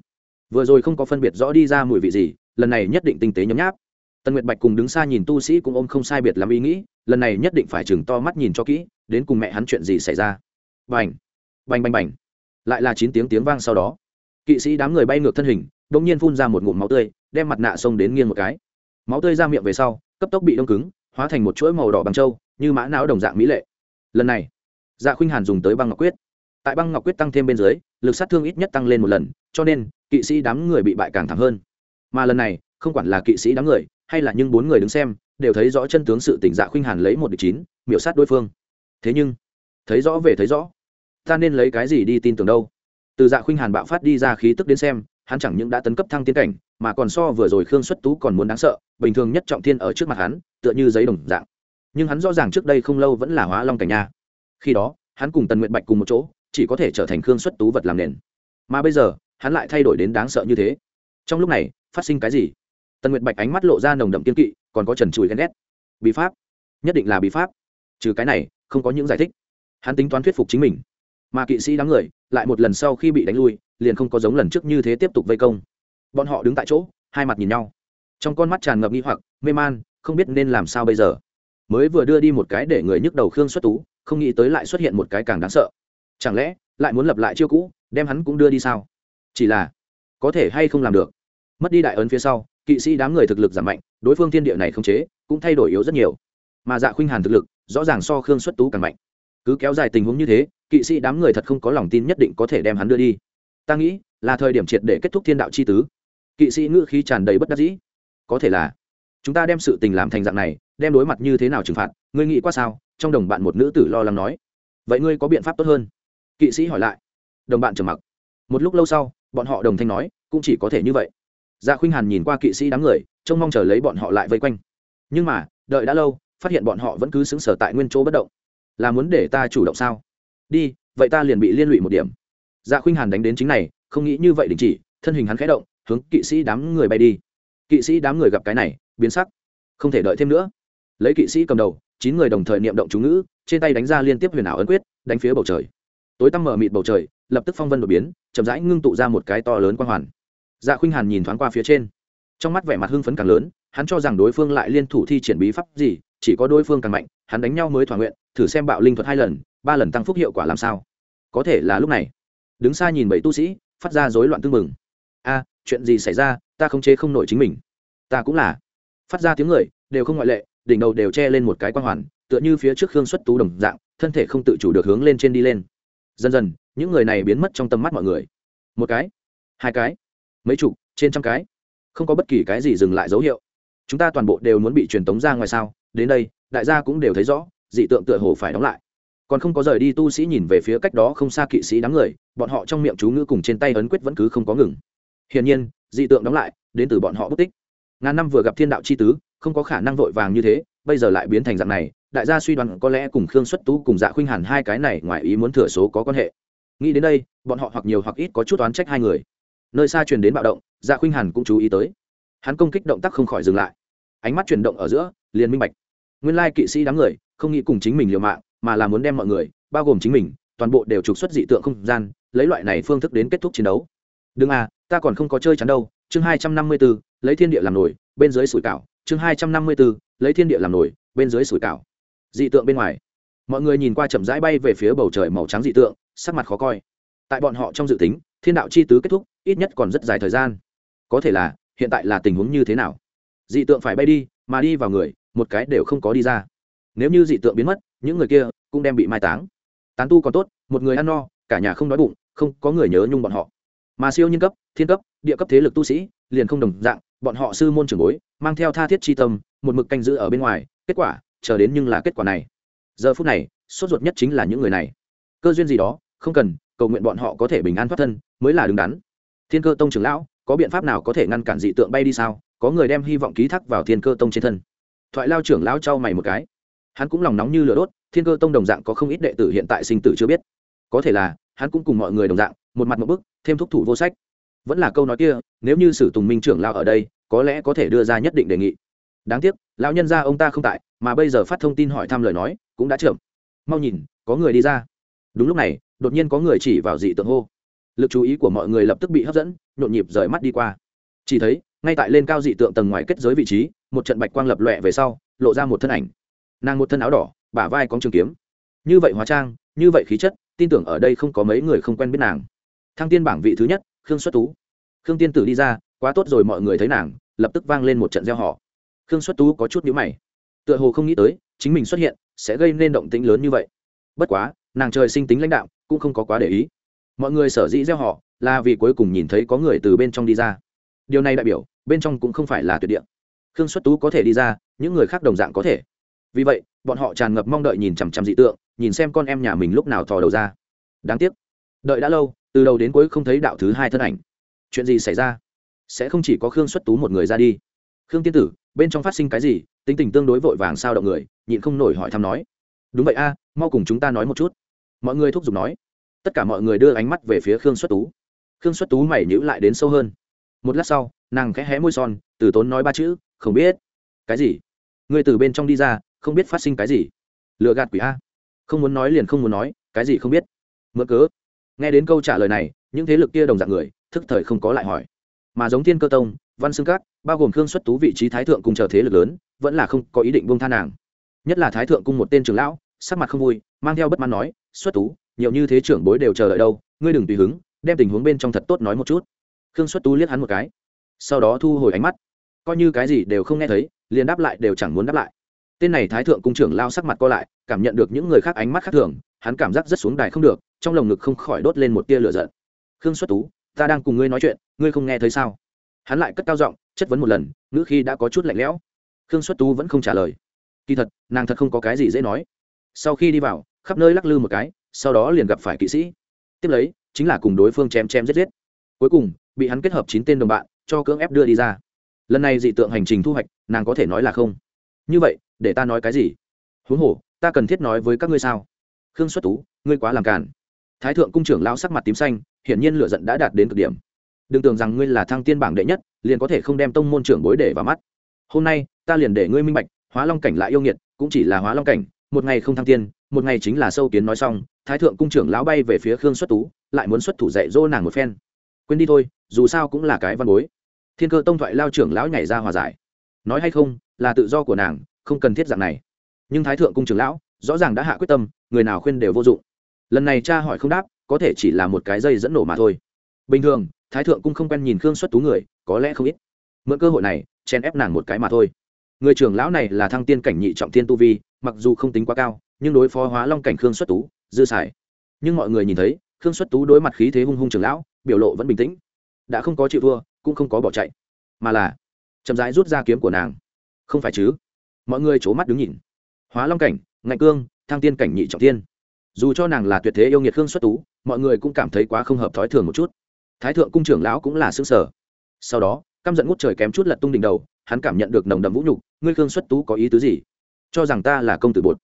Vừa rồi không có phân biệt rõ đi ra mùi vị gì, lần này nhất định tinh tế nhấm nháp. Tần nguyệt bạch cùng đứng xa nhìn tu sĩ cũng ôm không sai biệt làm ý nghĩ, lần này nhất định phải chừng to mắt nhìn cho kỹ, đến cùng mẹ hắn chuyện gì xảy ra. Bành! Bành bành bành! Lại là chín tiếng tiếng vang sau đó. Kỵ sĩ đám người bay ngược thân hình đ ỗ n g nhiên phun ra một ngụm máu tươi, đem mặt nạ xông đến nghiêng một cái. Máu tươi ra miệng về sau, cấp tốc bị đông cứng, hóa thành một chuỗi màu đỏ bằng trâu, như mã não đồng dạng mỹ lệ. Lần này dạ khuynh hàn dùng tới băng ngọc quyết. Tại băng ngọc quyết tăng thêm bên dưới, lực sát thương ít nhất tăng lên một lần, cho nên, kỵ sĩ đám người bị bại càng thẳng hơn. Mà lần này, không quản là kỵ sĩ đám người, hay là những bốn người đứng xem, đều thấy rõ chân tướng sự tỉnh dạ khuynh hàn lấy một địch chín, miểu sát đối phương. Thế nhưng, thấy rõ về thấy rõ, ta nên lấy cái gì đi tin tưởng đâu? Từ dạ khuynh hàn bạo phát đi ra khí tức đến xem, hắn chẳng những đã tấn cấp thăng tiến cảnh, mà còn so vừa rồi khương xuất tú còn muốn đáng sợ, bình thường nhất trọng thiên ở trước mặt hắn, tựa như giấy đồng dạng. Nhưng hắn rõ ràng trước đây không lâu vẫn là hóa long cảnh nha khi đó, hắn cùng tần nguyện bạch cùng một chỗ, chỉ có thể trở thành khương xuất tú vật làm nền. Mà bây giờ, hắn lại thay đổi đến đáng sợ như thế. Trong lúc này, phát sinh cái gì? Tần nguyệt bạch ánh mắt lộ ra nồng đậm kiên kỵ, còn có trần trùi ghen ghét. Bí pháp. Nhất định là bí pháp. Trừ cái này, không có những giải thích. Hắn tính toán thuyết phục chính mình. Mà kỵ sĩ đám người, lại một lần sau khi bị đánh lui, liền không có giống lần trước như thế tiếp tục vây công. Bọn họ đứng tại chỗ, hai mặt nhìn nhau. Trong con mắt tràn ngập nghi hoặc, mê man, không biết nên làm sao bây giờ. Mới vừa đưa đi một cái để người nhức đầu khương xuất tú không nghĩ tới lại xuất hiện một cái càng đáng sợ. Chẳng lẽ, lại muốn lập lại chiêu cũ, đem hắn cũng đưa đi sao? Chỉ là, có thể hay không làm được? Mất đi đại ấn phía sau, kỵ sĩ đám người thực lực giảm mạnh, đối phương thiên địa này không chế, cũng thay đổi yếu rất nhiều. Mà dạ khuynh hàn thực lực, rõ ràng so khương xuất tú càng mạnh. Cứ kéo dài tình huống như thế, kỵ sĩ đám người thật không có lòng tin nhất định có thể đem hắn đưa đi. Ta nghĩ, là thời điểm triệt để kết thúc thiên đạo chi tứ. Kỵ sĩ ngữ khí tràn đầy bất đắc dĩ. Có thể là, chúng ta đem sự tình làm thành dạng này, đem đối mặt như thế nào trừng phạt, ngươi nghĩ qua sao? Trong đồng bạn một nữ tử lo lắng nói, vậy ngươi có biện pháp tốt hơn? Kỵ sĩ hỏi lại. Đồng bạn trầm mặc. Một lúc lâu sau, bọn họ đồng thanh nói, cũng chỉ có thể như vậy. Dạ khuynh hàn nhìn qua kỵ sĩ đám người, trông mong chờ lấy bọn họ lại vây quanh. Nhưng mà, đợi đã lâu, phát hiện bọn họ vẫn cứ xứng sở tại nguyên chỗ bất động. Là muốn để ta chủ động sao? Đi, vậy ta liền bị liên lụy một điểm. Dạ khuynh hàn đánh đến chính này, không nghĩ như vậy đình chỉ, thân hình hắn khẽ động, hướng kỵ sĩ đám người bay đi. Kỵ sĩ đám người gặp cái này, biến sắc, không thể đợi thêm nữa. Lấy kỵ sĩ cầm đầu chín người đồng thời niệm động chú ngữ, trên tay đánh ra liên tiếp huyền ảo ấn quyết, đánh phía bầu trời. Tối tăm mở mịt bầu trời, lập tức phong vân đột biến, chậm rãi ngưng tụ ra một cái to lớn quang hoàn. Dạ khuynh hàn nhìn thoáng qua phía trên. Trong mắt vẻ mặt hưng phấn càng lớn, hắn cho rằng đối phương lại liên thủ thi triển bí pháp gì, chỉ có đối phương càng mạnh, hắn đánh nhau mới thỏa nguyện, thử xem bạo linh thuật hai lần, ba lần tăng phúc hiệu quả làm sao. Có thể là lúc này. Đứng xa nhìn bảy tu sĩ, phát ra rối loạn tương mừng a, chuyện gì xảy ra, ta không chế không nổi chính mình. Ta cũng là. Phát ra tiếng người, đều không ngoại lệ đỉnh đầu đều che lên một cái quang hoàn, tựa như phía trước khương xuất tú đồng dạng, thân thể không tự chủ được hướng lên trên đi lên. Dần dần, những người này biến mất trong tầm mắt mọi người. Một cái, hai cái, mấy chục, trên trăm cái. Không có bất kỳ cái gì dừng lại dấu hiệu. Chúng ta toàn bộ đều muốn bị truyền tống ra ngoài sao? Đến đây, đại gia cũng đều thấy rõ, dị tượng tựa hồ phải đóng lại. Còn không có rời đi tu sĩ nhìn về phía cách đó không xa kỵ sĩ đám người, bọn họ trong miệng chú ngữ cùng trên tay ấn quyết vẫn cứ không có ngừng. Hiển nhiên, dị tượng đóng lại, đến từ bọn họ bất tích. Ngàn năm vừa gặp thiên đạo c h i tứ không có khả năng vội vàng như thế, bây giờ lại biến thành dạng này, đại gia suy đoán có lẽ cùng khương xuất tú cùng dạ khuynh hàn hai cái này ngoài ý muốn thừa số có quan hệ. Nghĩ đến đây, bọn họ hoặc nhiều hoặc ít có chút oán trách hai người. Nơi xa truyền đến bạo động dạ khuynh hàn cũng chú ý tới. Hắn công kích động tác không khỏi dừng lại. Ánh mắt chuyển động ở giữa, liền minh bạch. Nguyên lai kỵ sĩ đám người không nghĩ cùng chính mình liều mạng, mà là muốn đem mọi người, bao gồm chính mình, toàn bộ đều trục xuất dị tượng không gian, lấy loại này phương thức đến kết thúc chiến đấu. Đừng à ta còn không có chơi chắn đâu, chương hai trăm năm mươi bốn lấy thiên địa làm nổi, bên dưới sủi cảo chương hai trăm năm mươi b ố lấy thiên địa làm nổi, bên dưới sủi cảo. Dị tượng bên ngoài. Mọi người nhìn qua chậm rãi bay về phía bầu trời màu trắng dị tượng, sắc mặt khó coi. Tại bọn họ trong dự tính, thiên đạo chi tứ kết thúc, ít nhất còn rất dài thời gian. Có thể là, hiện tại là tình huống như thế nào? Dị tượng phải bay đi, mà đi vào người, một cái đều không có đi ra. Nếu như dị tượng biến mất, những người kia cũng đem bị mai táng. Tán tu còn tốt, một người ăn no, cả nhà không đói bụng, không có người nhớ nhung bọn họ. Mà siêu nhân cấp, thiên cấp, địa cấp thế lực tu sĩ, liền không đồng dạng bọn họ sư môn trưởng bối, mang theo tha thiết chi tâm, một mực canh giữ ở bên ngoài, kết quả, chờ đến nhưng là kết quả này. Giờ phút này, sốt ruột nhất chính là những người này. Cơ duyên gì đó, không cần, cầu nguyện bọn họ có thể bình an thoát thân, mới là đứng đắn. Thiên cơ tông trưởng lão, có biện pháp nào có thể ngăn cản dị tượng bay đi sao? Có người đem hy vọng ký thác vào thiên cơ tông trên thân. Thoại lao trưởng lão trao mày một cái. Hắn cũng lòng nóng như lửa đốt, thiên cơ tông đồng dạng có không ít đệ tử hiện tại sinh tử chưa biết. Có thể là, hắn cũng cùng mọi người đồng dạng, một mặt một bức, thêm thúc thủ vô sách vẫn là câu nói kia, nếu như sử tùng minh trưởng lao ở đây, có lẽ có thể đưa ra nhất định đề nghị. Đáng tiếc, lão nhân gia ông ta không tại, mà bây giờ phát thông tin hỏi thăm lời nói, cũng đã chậm. Mau nhìn, có người đi ra. Đúng lúc này, đột nhiên có người chỉ vào dị tượng hô. Lực chú ý của mọi người lập tức bị hấp dẫn, nhộn nhịp rời mắt đi qua. Chỉ thấy, ngay tại lên cao dị tượng tầng ngoài kết giới vị trí, một trận bạch quang lập lọe về sau, lộ ra một thân ảnh. Nàng một thân áo đỏ, bả vai có trường kiếm. Như vậy hóa trang, như vậy khí chất, tin tưởng ở đây không có mấy người không quen biết nàng. Thăng tiên bảng vị thứ nhất, khương xuất tú khương tiên tử đi ra, quá tốt rồi mọi người thấy nàng, lập tức vang lên một trận gieo họ khương xuất tú có chút nhữ mày. Tựa hồ không nghĩ tới, chính mình xuất hiện, sẽ gây nên động tĩnh lớn như vậy. Bất quá, nàng trời sinh tính lãnh đạo cũng không có quá để ý. Mọi người sở dĩ gieo họ là vì cuối cùng nhìn thấy có người từ bên trong đi ra. Điều này đại biểu, bên trong cũng không phải là tuyệt địa. Khương xuất tú có thể đi ra, những người khác đồng dạng có thể. Vì vậy, bọn họ tràn ngập mong đợi nhìn chằm chằm dị tượng, nhìn xem con em nhà mình lúc nào thò đầu ra. Đáng tiếc. Đợi đã lâu, từ đầu đến cuối không thấy đạo thứ hai thân ảnh chuyện gì xảy ra? Sẽ không chỉ có khương xuất tú một người ra đi. Khương tiên tử, bên trong phát sinh cái gì? Tính tình tương đối vội vàng sao động người, nhịn không nổi hỏi thăm nói. Đúng vậy a, mau cùng chúng ta nói một chút. Mọi người thúc giục nói. Tất cả mọi người đưa ánh mắt về phía khương xuất tú. Khương xuất tú mày nhữ lại đến sâu hơn. Một lát sau, nàng khẽ hé môi son, từ tốn nói ba chữ, không biết. Cái gì? Người từ bên trong đi ra, không biết phát sinh cái gì. Lựa gạt quỷ a. Không muốn nói liền không muốn nói, cái gì không biết. Mượn cớ. Nghe đến câu trả lời này, những thế lực kia đồng dạng người thức thời không có lại hỏi. Mà giống thiên cơ tông, văn xương cát, bao gồm khương xuất tú vị trí thái thượng cùng chờ thế lực lớn, vẫn là không có ý định buông tha nàng. Nhất là thái thượng cung một tên trưởng lão, sắc mặt không vui, mang theo bất mãn nói, xuất tú, nhiều như thế trưởng bối đều chờ đợi đâu, ngươi đừng tùy hứng, đem tình huống bên trong thật tốt nói một chút. Khương xuất tú liếc hắn một cái, sau đó thu hồi ánh mắt. Coi như cái gì đều không nghe thấy, liền đáp lại đều chẳng muốn đáp lại. Tên này thái thượng cung trưởng lao sắc mặt co lại, cảm nhận được những người khác ánh mắt khác thường, hắn cảm giác rất xuống đài không được, trong lồng ngực không khỏi đốt lên một tia lửa giận. Khương xuất tú ta đang cùng ngươi nói chuyện, ngươi không nghe thấy sao? Hắn lại cất cao giọng, chất vấn một lần, ngữ khi đã có chút lạnh lẽo. Khương xuất tú vẫn không trả lời. Kỳ thật, nàng thật không có cái gì dễ nói. Sau khi đi vào, khắp nơi lắc lư một cái, sau đó liền gặp phải kỵ sĩ. Tiếp lấy, chính là cùng đối phương chém chém giết giết. Cuối cùng, bị hắn kết hợp chín tên đồng bạn, cho cưỡng ép đưa đi ra. Lần này dị tượng hành trình thu hoạch, nàng có thể nói là không. Như vậy, để ta nói cái gì? Huống hồ, ta cần thiết nói với các ngươi sao? Khương xuất tú, ngươi quá làm cản thái thượng cung trưởng lao sắc mặt tím xanh, hiển nhiên lửa giận đã đạt đến cực điểm. Đừng tưởng rằng ngươi là thăng tiên bảng đệ nhất, liền có thể không đem tông môn trưởng bối để vào mắt. Hôm nay, ta liền để ngươi minh bạch, hóa long cảnh lại yêu nghiệt, cũng chỉ là hóa long cảnh, một ngày không thăng tiên, một ngày chính là sâu kiến nói xong, thái thượng cung trưởng lão bay về phía khương xuất tú, lại muốn xuất thủ dạy dỗ nàng một phen. Quên đi thôi, dù sao cũng là cái văn bối. Thiên cơ tông thoại lao trưởng lão nhảy ra hòa giải. Nói hay không, là tự do của nàng, không cần thiết dạng này. Nhưng thái thượng cung trưởng lão, rõ ràng đã hạ quyết tâm, người nào khuyên đều vô dụng lần này cha hỏi không đáp, có thể chỉ là một cái dây dẫn nổ mà thôi. Bình thường, thái thượng cung không quen nhìn khương xuất tú người, có lẽ không ít. Mượn cơ hội này chen ép nàng một cái mà thôi. Người trưởng lão này là thăng tiên cảnh nhị trọng tiên tu vi, mặc dù không tính quá cao, nhưng đối phó hóa long cảnh khương xuất tú, dư xài. Nhưng mọi người nhìn thấy, khương xuất tú đối mặt khí thế hung hung trưởng lão, biểu lộ vẫn bình tĩnh. Đã không có chịu thua, cũng không có bỏ chạy. Mà là, chậm rãi rút ra kiếm của nàng. Không phải chứ? Mọi người c h ố mắt đứng nhìn. Hóa long cảnh, ngạnh cương, thăng tiên cảnh nhị trọng tiên dù cho nàng là tuyệt thế yêu nghiệt khương xuất tú, mọi người cũng cảm thấy quá không hợp thói thường một chút. Thái thượng cung trưởng lão cũng là xương sở sau đó, căm giận ngút trời kém chút lật tung đỉnh đầu, hắn cảm nhận được nồng đậm vũ nhục, ngươi khương xuất tú có ý tứ gì? Cho rằng ta là công tử bột.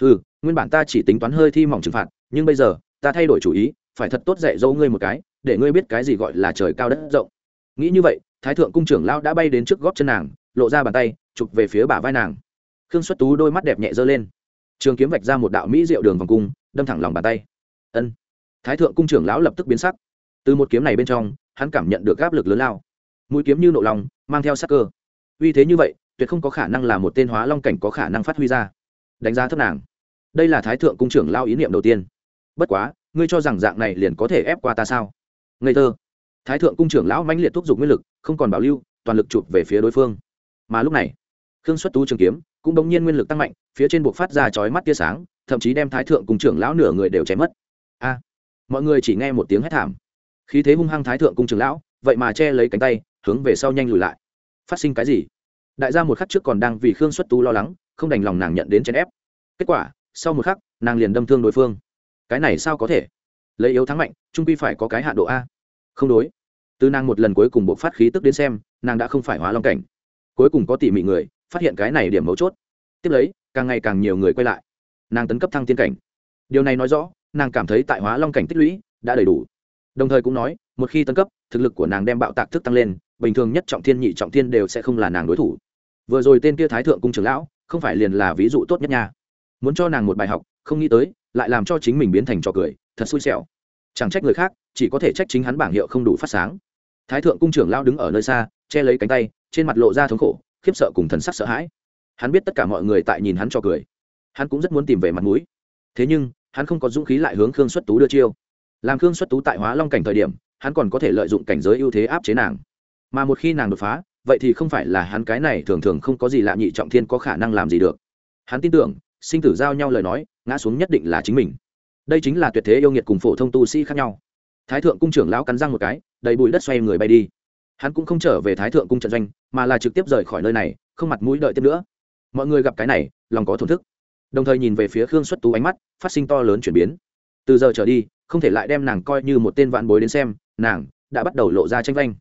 Ừ nguyên bản ta chỉ tính toán hơi thi mỏng trừng phạt, nhưng bây giờ, ta thay đổi chủ ý, phải thật tốt dạy dỗ ngươi một cái, để ngươi biết cái gì gọi là trời cao đất rộng. Nghĩ như vậy, thái thượng cung trưởng lão đã bay đến trước góp chân nàng, lộ ra bàn tay, chụp về phía bả vai nàng. Khương xuất tú đôi mắt đẹp nhẹ giơ lên. Trường kiếm vạch ra một đạo mỹ diệu đường vòng cung đâm thẳng lòng bàn tay. Ân. Thái thượng cung trưởng lão lập tức biến sắc. Từ một kiếm này bên trong, hắn cảm nhận được áp lực lớn lao. Mũi kiếm như nộ lòng, mang theo sắc cơ. Uy thế như vậy, tuyệt không có khả năng là một tên hóa long cảnh có khả năng phát huy ra. Đánh giá thấp nàng. Đây là thái thượng cung trưởng lao ý niệm đầu tiên. Bất quá, ngươi cho rằng dạng này liền có thể ép qua ta sao? Ngây thơ. Thái thượng cung trưởng lão mãnh liệt thúc giục nguyên lực, không còn bảo lưu, toàn lực chụp về phía đối phương. Mà lúc này, khương xuất tú trường kiếm cũng đống nhiên nguyên lực tăng mạnh, phía trên buộc phát ra chói mắt tia sáng thậm chí đem thái thượng cung trưởng lão nửa người đều chém mất. A, mọi người chỉ nghe một tiếng hét thảm. Khí thế hung hăng thái thượng cung trưởng lão, vậy mà che lấy cánh tay, hướng về sau nhanh lùi lại. Phát sinh cái gì? Đại gia một khắc trước còn đang vì khương xuất tú lo lắng, không đành lòng nàng nhận đến chèn ép. Kết quả, sau một khắc, nàng liền đâm thương đối phương. Cái này sao có thể? Lấy yếu thắng mạnh, trung quy phải có cái hạ độ a. Không đối. Từ nàng một lần cuối cùng buộc phát khí tức đến xem, nàng đã không phải hóa long cảnh. Cuối cùng có tỉ mỉ người, phát hiện cái này điểm mấu chốt. Tiếp lấy, càng ngày càng nhiều người quay lại nàng tấn cấp thăng tiên cảnh. Điều này nói rõ, nàng cảm thấy tại hóa long cảnh tích lũy đã đầy đủ. Đồng thời cũng nói, một khi tấn cấp, thực lực của nàng đem bạo tạc thức tăng lên, bình thường nhất trọng thiên nhị trọng thiên đều sẽ không là nàng đối thủ. Vừa rồi tên kia thái thượng cung trưởng lão, không phải liền là ví dụ tốt nhất nha. Muốn cho nàng một bài học, không nghĩ tới, lại làm cho chính mình biến thành trò cười, thật xui xẻo. Chẳng trách người khác, chỉ có thể trách chính hắn bảng hiệu không đủ phát sáng. Thái thượng cung trưởng lao đứng ở nơi xa, che lấy cánh tay, trên mặt lộ ra thống khổ, khiếp sợ cùng thần sắc sợ hãi. Hắn biết tất cả mọi người tại nhìn hắn cho cười hắn cũng rất muốn tìm về mặt mũi. Thế nhưng, hắn không có dũng khí lại hướng khương xuất tú đưa chiêu. Làm khương xuất tú tại hóa long cảnh thời điểm, hắn còn có thể lợi dụng cảnh giới ưu thế áp chế nàng. Mà một khi nàng đột phá, vậy thì không phải là hắn cái này thường thường không có gì lạ nhị trọng thiên có khả năng làm gì được. Hắn tin tưởng, sinh tử giao nhau lời nói, ngã xuống nhất định là chính mình. Đây chính là tuyệt thế yêu nghiệt cùng phổ thông tu sĩ khác nhau. Thái thượng cung trưởng lão cắn răng một cái, đầy bụi đất xoay người bay đi. Hắn cũng không trở về thái thượng cung trận doanh, mà là trực tiếp rời khỏi nơi này, không mặt mũi đợi tiếp nữa. Mọi người gặp cái này, lòng có thổn thức đồng thời nhìn về phía khương xuất tú ánh mắt phát sinh to lớn chuyển biến. Từ giờ trở đi, không thể lại đem nàng coi như một tên vạn bối đến xem, nàng đã bắt đầu lộ ra tranh vanh.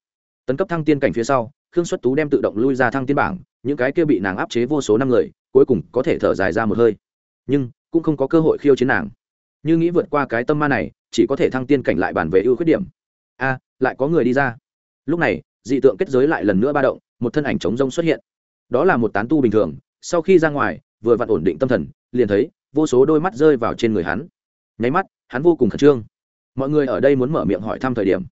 Tấn cấp thăng tiên cảnh phía sau, khương xuất tú đem tự động lui ra thăng tiên bảng, những cái kia bị nàng áp chế vô số năm người, cuối cùng có thể thở dài ra một hơi. Nhưng, cũng không có cơ hội khiêu chiến nàng. Như nghĩ vượt qua cái tâm ma này, chỉ có thể thăng tiên cảnh lại bàn về ưu khuyết điểm. A, lại có người đi ra. Lúc này, dị tượng kết giới lại lần nữa ba động, một thân ảnh trống rông xuất hiện. Đó là một tán tu bình thường, sau khi ra ngoài, vừa vặn ổn định tâm thần liền thấy vô số đôi mắt rơi vào trên người hắn. Nháy mắt, hắn vô cùng khẩn trương. Mọi người ở đây muốn mở miệng hỏi thăm thời điểm,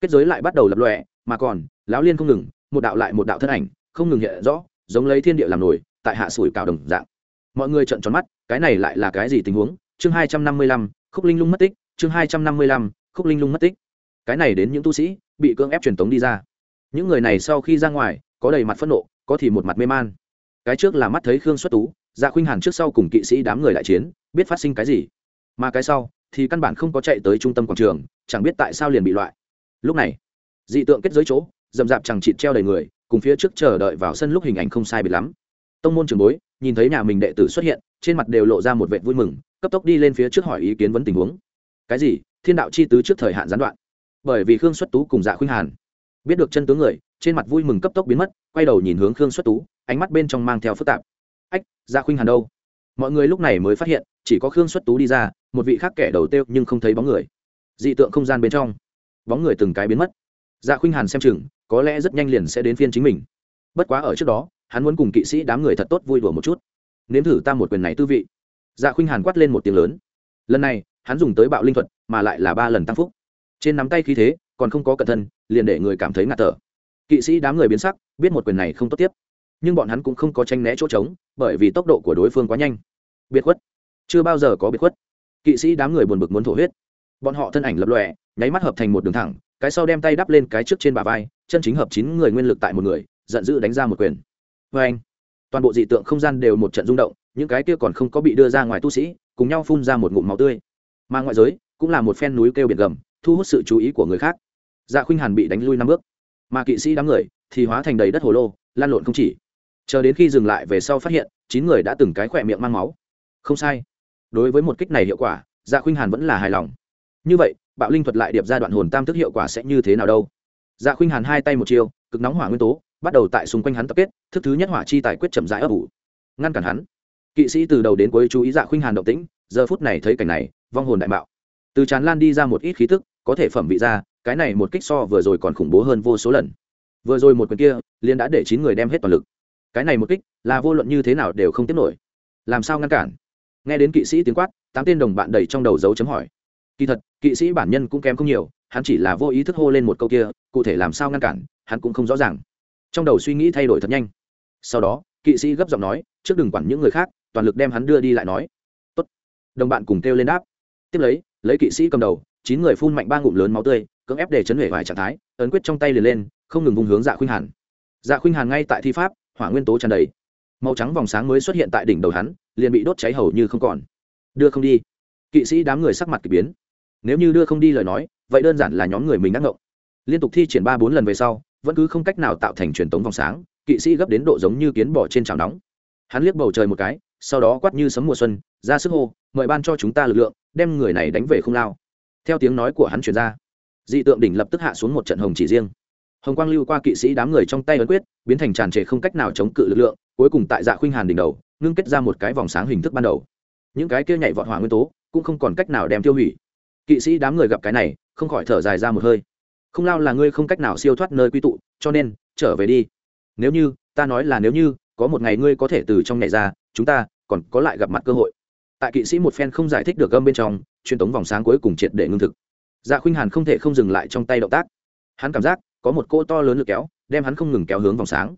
kết giới lại bắt đầu lập lọe mà còn, lão liên không ngừng, một đạo lại một đạo thân ảnh, không ngừng hiện rõ, giống lấy thiên địa làm nổi, tại hạ sủi cào đồng dạng. Mọi người trợn tròn mắt, cái này lại là cái gì tình huống? Chương hai trăm năm mươi lăm, khúc linh lung mất tích. Chương hai trăm năm mươi lăm, khúc linh lung mất tích. Cái này đến những tu sĩ bị cưỡng ép truyền tống đi ra. Những người này sau khi ra ngoài, có đầy mặt phẫn nộ, có thì một mặt mê man. Cái trước là mắt thấy khương xuất tú dạ khuynh hàn trước sau cùng kỵ sĩ đám người đại chiến, biết phát sinh cái gì. Mà cái sau, thì căn bản không có chạy tới trung tâm quảng trường, chẳng biết tại sao liền bị loại. Lúc này, dị tượng kết giới chỗ dầm p chẳng chịt treo đầy người, cùng phía trước chờ đợi vào sân lúc hình ảnh không sai biệt lắm. Tông môn trường bối, nhìn thấy nhà mình đệ tử xuất hiện, trên mặt đều lộ ra một vệ vui mừng, cấp tốc đi lên phía trước hỏi ý kiến vấn tình huống. Cái gì? Thiên đạo chi tứ trước thời hạn gián đoạn. Bởi vì khương xuất tú cùng dạ khuynh hàn biết được chân tướng người, trên mặt vui mừng cấp tốc biến mất, quay đầu nhìn hướng khương xuất tú, ánh mắt bên trong mang theo phức tạp dạ khuynh hàn đâu? Mọi người lúc này mới phát hiện, chỉ có khương xuất tú đi ra, một vị khác kẻ đầu têu nhưng không thấy bóng người. Dị tượng không gian bên trong, bóng người từng cái biến mất. Dạ khuynh hàn xem chừng, có lẽ rất nhanh liền sẽ đến phiên chính mình. Bất quá ở trước đó, hắn muốn cùng kỵ sĩ đám người thật tốt vui đùa một chút. Nếm thử ta một quyền này tư vị. Dạ khuynh hàn quát lên một tiếng lớn. Lần này, hắn dùng tới bạo linh thuật, mà lại là ba lần tăng phúc. Trên nắm tay khí thế, còn không có cẩn thân liền để người cảm thấy ngạt thở. Kỵ sĩ đám người biến sắc, biết một quyền này không tốt tiếp nhưng bọn hắn cũng không có tranh né chỗ trống, bởi vì tốc độ của đối phương quá nhanh. Biệt khuất. Chưa bao giờ có biệt khuất. Kỵ sĩ đám người buồn bực muốn thổ huyết. Bọn họ thân ảnh lập lòe, nháy mắt hợp thành một đường thẳng, cái sau đem tay đắp lên cái trước trên bà vai, chân chính hợp chín người nguyên lực tại một người, giận dữ đánh ra một quyền. Vê anh, toàn bộ dị tượng không gian đều một trận rung động, những cái kia còn không có bị đưa ra ngoài tu sĩ, cùng nhau phun ra một ngụm máu tươi. Mà ngoại giới, cũng là một phen núi kêu biển gầm, thu hút sự chú ý của người khác. Dạ khuynh hàn bị đánh lui năm bước. Mà kỵ sĩ đám người thì hóa thành đầy đất hồ lô lan lộn không chỉ chờ đến khi dừng lại về sau phát hiện, chín người đã từng cái khỏe miệng mang máu. Không sai. Đối với một kích này hiệu quả dạ khuynh hàn vẫn là hài lòng. Như vậy, bạo linh thuật lại điệp ra đoạn hồn tam thức hiệu quả sẽ như thế nào đâu? Dạ khuynh hàn hai tay một chiêu, cực nóng hỏa nguyên tố, bắt đầu tại xung quanh hắn tập kết, thức thứ nhất hỏa chi tài quyết chậm rãi ấp ủ. Ngăn cản hắn. Kỵ sĩ từ đầu đến cuối chú ý dạ khuynh hàn động tĩnh, giờ phút này thấy cảnh này, vong hồn đại mạo. Từ tràn lan đi ra một ít khí tức, có thể phẩm vị ra, cái này một kích so vừa rồi còn khủng bố hơn vô số lần. Vừa rồi một quyền kia liên đã để chín người đem hết toàn lực cái này một kích là vô luận như thế nào đều không tiếp nổi. Làm sao ngăn cản? Nghe đến kỵ sĩ tiếng quát, tám tên đồng bạn đầy trong đầu dấu chấm hỏi. Kỳ thật, kỵ sĩ bản nhân cũng kém không nhiều, hắn chỉ là vô ý thức hô lên một câu kia, cụ thể làm sao ngăn cản, hắn cũng không rõ ràng. Trong đầu suy nghĩ thay đổi thật nhanh. Sau đó, kỵ sĩ gấp giọng nói, trước đừng quản những người khác, toàn lực đem hắn đưa đi lại nói. Tốt. đồng bạn cùng kêu lên đáp. Tiếp lấy lấy kỵ sĩ cầm đầu, chín người phun mạnh ba ngụm lớn máu tươi, cưỡng ép để chấn hủy vài trạng thái, ấn quyết trong tay liền lên, không ngừng vùng hướng dạ khuynh hàn. Dạ khuynh hàn ngay tại thi pháp hỏa nguyên tố tràn đầy. Màu trắng vòng sáng mới xuất hiện tại đỉnh đầu hắn, liền bị đốt cháy hầu như không còn. Đưa không đi. Kỵ sĩ đám người sắc mặt k ỳ biến. Nếu như đưa không đi lời nói, vậy đơn giản là nhóm người mình đang ngộng. Liên tục thi triển ba bốn lần về sau, vẫn cứ không cách nào tạo thành truyền tống vòng sáng, kỵ sĩ gấp đến độ giống như kiến bỏ trên chảo nóng. Hắn liếc bầu trời một cái, sau đó quát như sấm mùa xuân, ra sức hô, mời ban cho chúng ta lực lượng, đem người này đánh về không lao. Theo tiếng nói của hắn truyền ra, dị tượng đỉnh lập tức hạ xuống một trận hồng chỉ riêng hồng quang lưu qua kỵ sĩ đám người trong tay ấn quyết, biến thành tràn trề không cách nào chống cự lực lượng, cuối cùng tại dạ khuynh hàn đỉnh đầu, ngưng kết ra một cái vòng sáng hình thức ban đầu. Những cái kia nhảy vọt hỏa nguyên tố, cũng không còn cách nào đem tiêu hủy. Kỵ sĩ đám người gặp cái này, không khỏi thở dài ra một hơi. Không lao là ngươi không cách nào siêu thoát nơi quy tụ, cho nên, trở về đi. Nếu như, ta nói là nếu như, có một ngày ngươi có thể từ trong nhảy ra, chúng ta còn có lại gặp mặt cơ hội. Tại kỵ sĩ một phen không giải thích được gâm bên trong, truyền tống vòng sáng cuối cùng triệt để ngưng thực. Dạ khuynh hàn không thể không dừng lại trong tay động tác. Hắn cảm giác có một cô to lớn lực kéo, đem hắn không ngừng kéo hướng vòng sáng.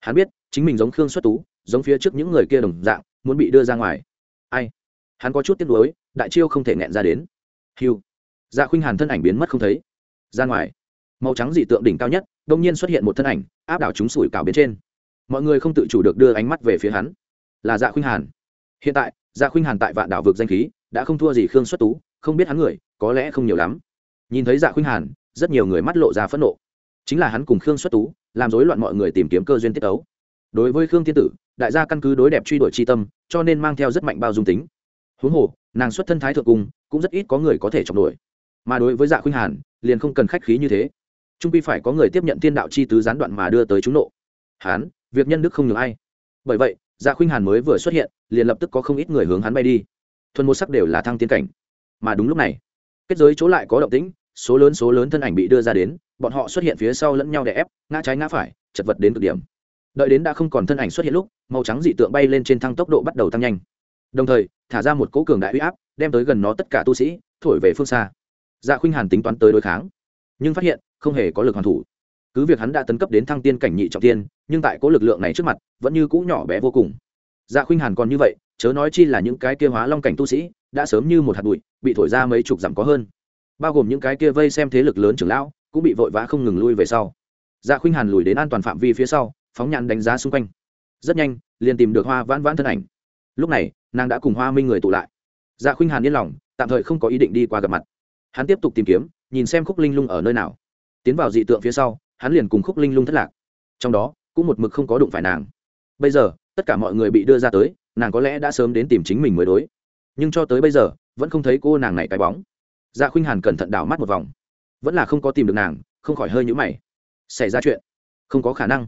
Hắn biết, chính mình giống khương xuất tú, giống phía trước những người kia đồng dạng, muốn bị đưa ra ngoài. Ai? Hắn có chút tiếc nuối, đại chiêu không thể nghẹn ra đến. Hiu dạ khuynh hàn thân ảnh biến mất không thấy. Ra ngoài. Màu trắng dị tượng đỉnh cao nhất, đông nhiên xuất hiện một thân ảnh, áp đảo chúng sủi cảo bên trên. Mọi người không tự chủ được đưa ánh mắt về phía hắn. Là dạ khuynh hàn. Hiện tại dạ khuynh hàn tại vạn đảo vực danh khí, đã không thua gì khương xuất tú, không biết hắn người, có lẽ không nhiều lắm. Nhìn thấy dạ khuynh hàn, rất nhiều người mắt lộ ra phẫn nộ chính là hắn cùng khương xuất tú làm rối loạn mọi người tìm kiếm cơ duyên tiết ấu đối với khương tiên tử đại gia căn cứ đối đẹp truy đuổi c tâm cho nên mang theo rất mạnh bao dung tính huống hồ nàng xuất thân thái thượng cung cũng rất ít có người có thể chọc nổi mà đối với dạ khuynh hàn liền không cần khách khí như thế trung pi phải có người tiếp nhận thiên đạo chi tứ gián đoạn mà đưa tới chúng nộ hán việc nhân đức không nhường ai bởi vậy dạ khuynh hàn mới vừa xuất hiện liền lập tức có không ít người hướng hắn bay đi thuần một sắc đều là thăng tiến cảnh mà đúng lúc này kết giới chỗ lại có động tĩnh số lớn số lớn thân ảnh bị đưa ra đến bọn họ xuất hiện phía sau lẫn nhau để ép, ngã trái ngã phải, chật vật đến cực điểm. Đợi đến đã không còn thân ảnh xuất hiện lúc, màu trắng dị tượng bay lên trên thăng tốc độ bắt đầu tăng nhanh. Đồng thời, thả ra một cỗ cường đại huy áp, đem tới gần nó tất cả tu sĩ, thổi về phương xa. Dạ khuynh hàn tính toán tới đối kháng, nhưng phát hiện, không hề có lực hoàn thủ. Cứ việc hắn đã tấn cấp đến thăng tiên cảnh nhị trọng tiên, nhưng tại cỗ lực lượng này trước mặt, vẫn như cũ nhỏ bé vô cùng. Dạ khuynh hàn còn như vậy, chớ nói chi là những cái kia hóa long cảnh tu sĩ, đã sớm như một hạt bụi, bị thổi ra mấy chục dặm có hơn. Bao gồm những cái kia vây xem thế lực lớn trưởng lão cũng bị vội vã không ngừng lui về sau. Dạ khuynh hàn lùi đến an toàn phạm vi phía sau, phóng nhãn đánh giá xung quanh. Rất nhanh, liền tìm được hoa vãn vãn thân ảnh. Lúc này, nàng đã cùng hoa minh người tụ lại. Dạ khuynh hàn yên lòng, tạm thời không có ý định đi qua gặp mặt. Hắn tiếp tục tìm kiếm, nhìn xem khúc linh lung ở nơi nào. Tiến vào dị tượng phía sau, hắn liền cùng khúc linh lung thất lạc. Trong đó, cũng một mực không có đụng phải nàng. Bây giờ, tất cả mọi người bị đưa ra tới, nàng có lẽ đã sớm đến tìm chính mình mới đối. Nhưng cho tới bây giờ, vẫn không thấy cô nàng này cái bóng. Dạ khuynh hàn cẩn thận đảo mắt một vòng vẫn là không có tìm được nàng, không khỏi hơi nhũ mày. Xảy ra chuyện? Không có khả năng.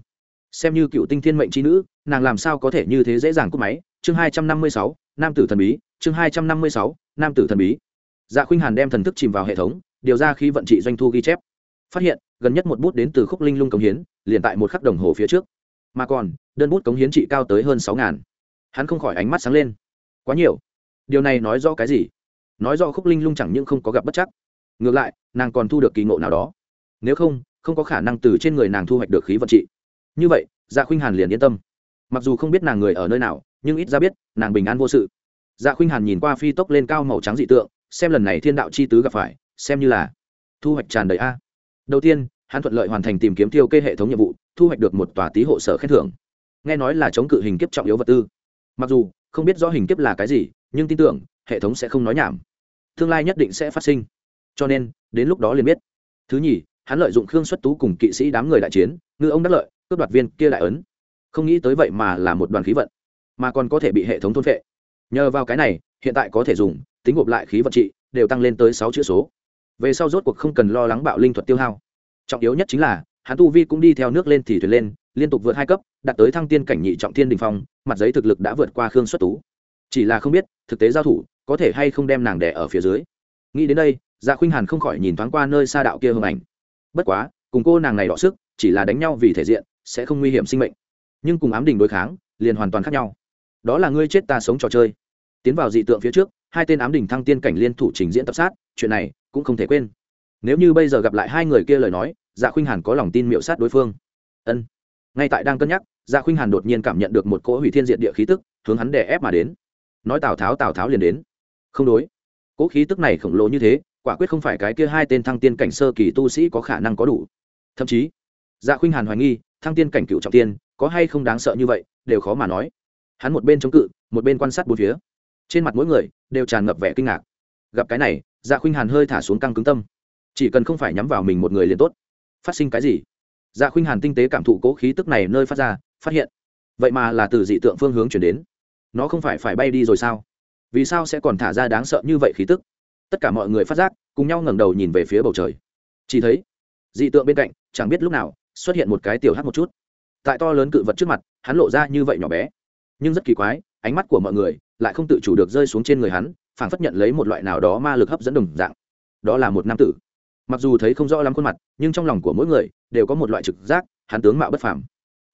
Xem như cựu tinh thiên mệnh c nữ, nàng làm sao có thể như thế dễ dàng cúp máy? Chương hai trăm năm mươi sáu, nam tử thần bí. Chương hai trăm năm mươi sáu, nam tử thần bí. Dạ khuynh hàn đem thần thức chìm vào hệ thống, điều ra khi vận trị doanh thu ghi chép. Phát hiện, gần nhất một bút đến từ khúc linh lung cống hiến, liền tại một khắc đồng hồ phía trước. Mà còn, đơn bút cống hiến trị cao tới hơn sáu ngàn. Hắn không khỏi ánh mắt sáng lên. Quá nhiều. Điều này nói rõ cái gì? Nói rõ khúc linh lung chẳng những không có gặp bất chắc ngược lại, nàng còn thu được kỳ ngộ nào đó. Nếu không không có khả năng từ trên người nàng thu hoạch được khí vận trị. Như vậy dạ khuynh hàn liền yên tâm. Mặc dù không biết nàng người ở nơi nào, nhưng ít ra biết, nàng bình an vô sự. Dạ khuynh hàn nhìn qua phi tốc lên cao màu trắng dị tượng, xem lần này thiên đạo chi tứ gặp phải, xem như là thu hoạch tràn đầy a. Đầu tiên, hắn thuận lợi hoàn thành tìm kiếm tiêu kê hệ thống nhiệm vụ, thu hoạch được một tòa tí hộ sở khen thưởng. Nghe nói là chống cự hình kiếp trọng yếu vật tư. Mặc dù, không biết rõ hình kiếp là cái gì, nhưng tin tưởng, hệ thống sẽ không nói nhảm. Tương lai nhất định sẽ phát sinh cho nên, đến lúc đó liền biết. Thứ nhì, hắn lợi dụng khương xuất tú cùng kỵ sĩ đám người đại chiến, ngư ông đắc lợi, cướp đoạt viên kia đại ấn. Không nghĩ tới vậy mà là một đoàn khí vận, mà còn có thể bị hệ thống thôn phệ. Nhờ vào cái này, hiện tại có thể dùng, tính gộp lại khí vận trị, đều tăng lên tới sáu chữ số. Về sau rốt cuộc không cần lo lắng bạo linh thuật tiêu hao. Trọng yếu nhất chính là, hắn tu vi cũng đi theo nước lên thì thuyền lên, liên tục vượt hai cấp, đạt tới thăng tiên cảnh nhị trọng thiên đình phong, mặt giấy thực lực đã vượt qua khương xuất tú. Chỉ là không biết, thực tế giao thủ, có thể hay không đem nàng đẻ ở phía dưới. Nghĩ đến đây dạ khuynh hàn không khỏi nhìn thoáng qua nơi xa đạo kia hưng ảnh. Bất quá, cùng cô nàng này đọ sức, chỉ là đánh nhau vì thể diện, sẽ không nguy hiểm sinh mệnh. Nhưng cùng ám đình đối kháng, liền hoàn toàn khác nhau. Đó là ngươi chết ta sống trò chơi. Tiến vào dị tượng phía trước, hai tên ám đình thăng tiên cảnh liên thủ trình diễn tập sát, chuyện này cũng không thể quên. Nếu như bây giờ gặp lại hai người kia lời nói dạ khuynh hàn có lòng tin miệu sát đối phương. Ân. Ngay tại đang cân nhắc dạ khuynh hàn đột nhiên cảm nhận được một cỗ hủy thiên diện địa khí tức, hướng hắn đè ép mà đến. Nói tào tháo tào tháo liền đến. Không đối. Cỗ khí tức này khổng lồ như thế quả quyết không phải cái kia hai tên thăng tiên cảnh sơ kỳ tu sĩ có khả năng có đủ. Thậm chí dạ khuynh hàn hoài nghi, thăng tiên cảnh cựu trọng tiên, có hay không đáng sợ như vậy, đều khó mà nói. Hắn một bên chống cự, một bên quan sát bốn phía. Trên mặt mỗi người đều tràn ngập vẻ kinh ngạc. Gặp cái này dạ khuynh hàn hơi thả xuống căng cứng tâm. Chỉ cần không phải nhắm vào mình một người liền tốt. Phát sinh cái gì? Dạ khuynh hàn tinh tế cảm thụ cố khí tức này nơi phát ra, phát hiện. Vậy mà là từ dị tượng phương hướng chuyển đến. Nó không phải phải bay đi rồi sao? Vì sao sẽ còn thả ra đáng sợ như vậy khí tức? Tất cả mọi người phát giác, cùng nhau ngẩng đầu nhìn về phía bầu trời. Chỉ thấy, dị tượng bên cạnh, chẳng biết lúc nào, xuất hiện một cái tiểu hát một chút. Tại to lớn cự vật trước mặt, hắn lộ ra như vậy nhỏ bé. Nhưng rất kỳ quái, ánh mắt của mọi người lại không tự chủ được rơi xuống trên người hắn, phảng phất nhận lấy một loại nào đó ma lực hấp dẫn đồng dạng. Đó là một nam tử. Mặc dù thấy không rõ lắm khuôn mặt, nhưng trong lòng của mỗi người đều có một loại trực giác, hắn tướng mạo bất phàm.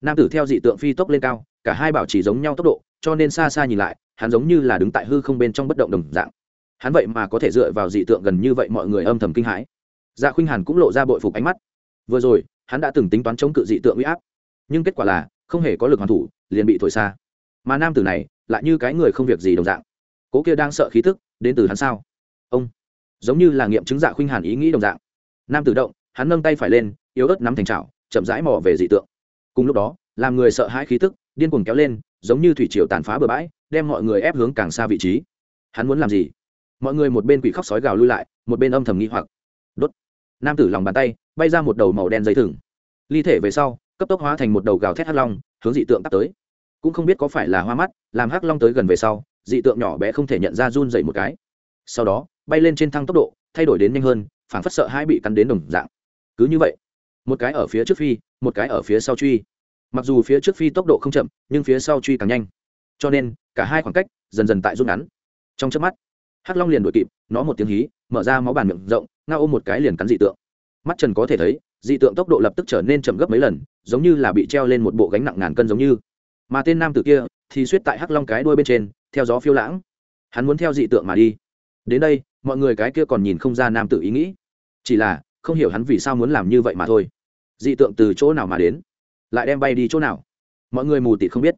Nam tử theo dị tượng phi tốc lên cao, cả hai bảo chỉ giống nhau tốc độ, cho nên xa xa nhìn lại, hắn giống như là đứng tại hư không bên trong bất động đồng dạng hắn vậy mà có thể dựa vào dị tượng gần như vậy mọi người âm thầm kinh hãi. Dạ khuynh hàn cũng lộ ra bội phục ánh mắt. Vừa rồi, hắn đã từng tính toán chống cự dị tượng uy áp, nhưng kết quả là, không hề có lực hoàn thủ, liền bị thổi xa. Mà nam tử này, lại như cái người không việc gì đồng dạng. Cố kia đang sợ khí tức, đến từ hắn sao? Ông, giống như là nghiệm chứng dạ khuynh hàn ý nghĩ đồng dạng. Nam tử động, hắn nâng tay phải lên, yếu ớt nắm thành trào chậm rãi mò về dị tượng. Cùng lúc đó, làm người sợ hãi khí tức, điên cuồng kéo lên, giống như thủy triều tàn phá bờ bãi, đem mọi người ép hướng càng xa vị trí. Hắn muốn làm gì? Mọi người một bên quỷ khóc sói gào lui lại, một bên âm thầm nghi hoặc. Đốt. Nam tử lòng bàn tay, bay ra một đầu màu đen dây thừng. Ly thể về sau, cấp tốc hóa thành một đầu gào thét hắc long, hướng dị tượng tắt tới. Cũng không biết có phải là hoa mắt, làm hắc long tới gần về sau, dị tượng nhỏ bé không thể nhận ra run dậy một cái. Sau đó, bay lên trên thăng tốc độ, thay đổi đến nhanh hơn phản phất sợ hai bị cắn đến đồng dạng. Cứ như vậy, một cái ở phía trước phi, một cái ở phía sau truy. Mặc dù phía trước phi tốc độ không chậm, nhưng phía sau truy càng nhanh. Cho nên, cả hai khoảng cách dần dần tại rút ngắn. Trong trước mắt hắc long liền đuổi kịp, nó một tiếng hí, mở ra máu bàn miệng rộng, ngao ôm một cái liền cắn dị tượng. Mắt trần có thể thấy, dị tượng tốc độ lập tức trở nên chậm gấp mấy lần, giống như là bị treo lên một bộ gánh nặng ngàn cân giống như. Mà tên nam tử kia thì suýt tại hắc long cái đuôi bên trên, theo gió phiêu lãng. Hắn muốn theo dị tượng mà đi. Đến đây, mọi người cái kia còn nhìn không ra nam tử ý nghĩ. Chỉ là, không hiểu hắn vì sao muốn làm như vậy mà thôi. Dị tượng từ chỗ nào mà đến? Lại đem bay đi chỗ nào? Mọi người mù tịt không biết.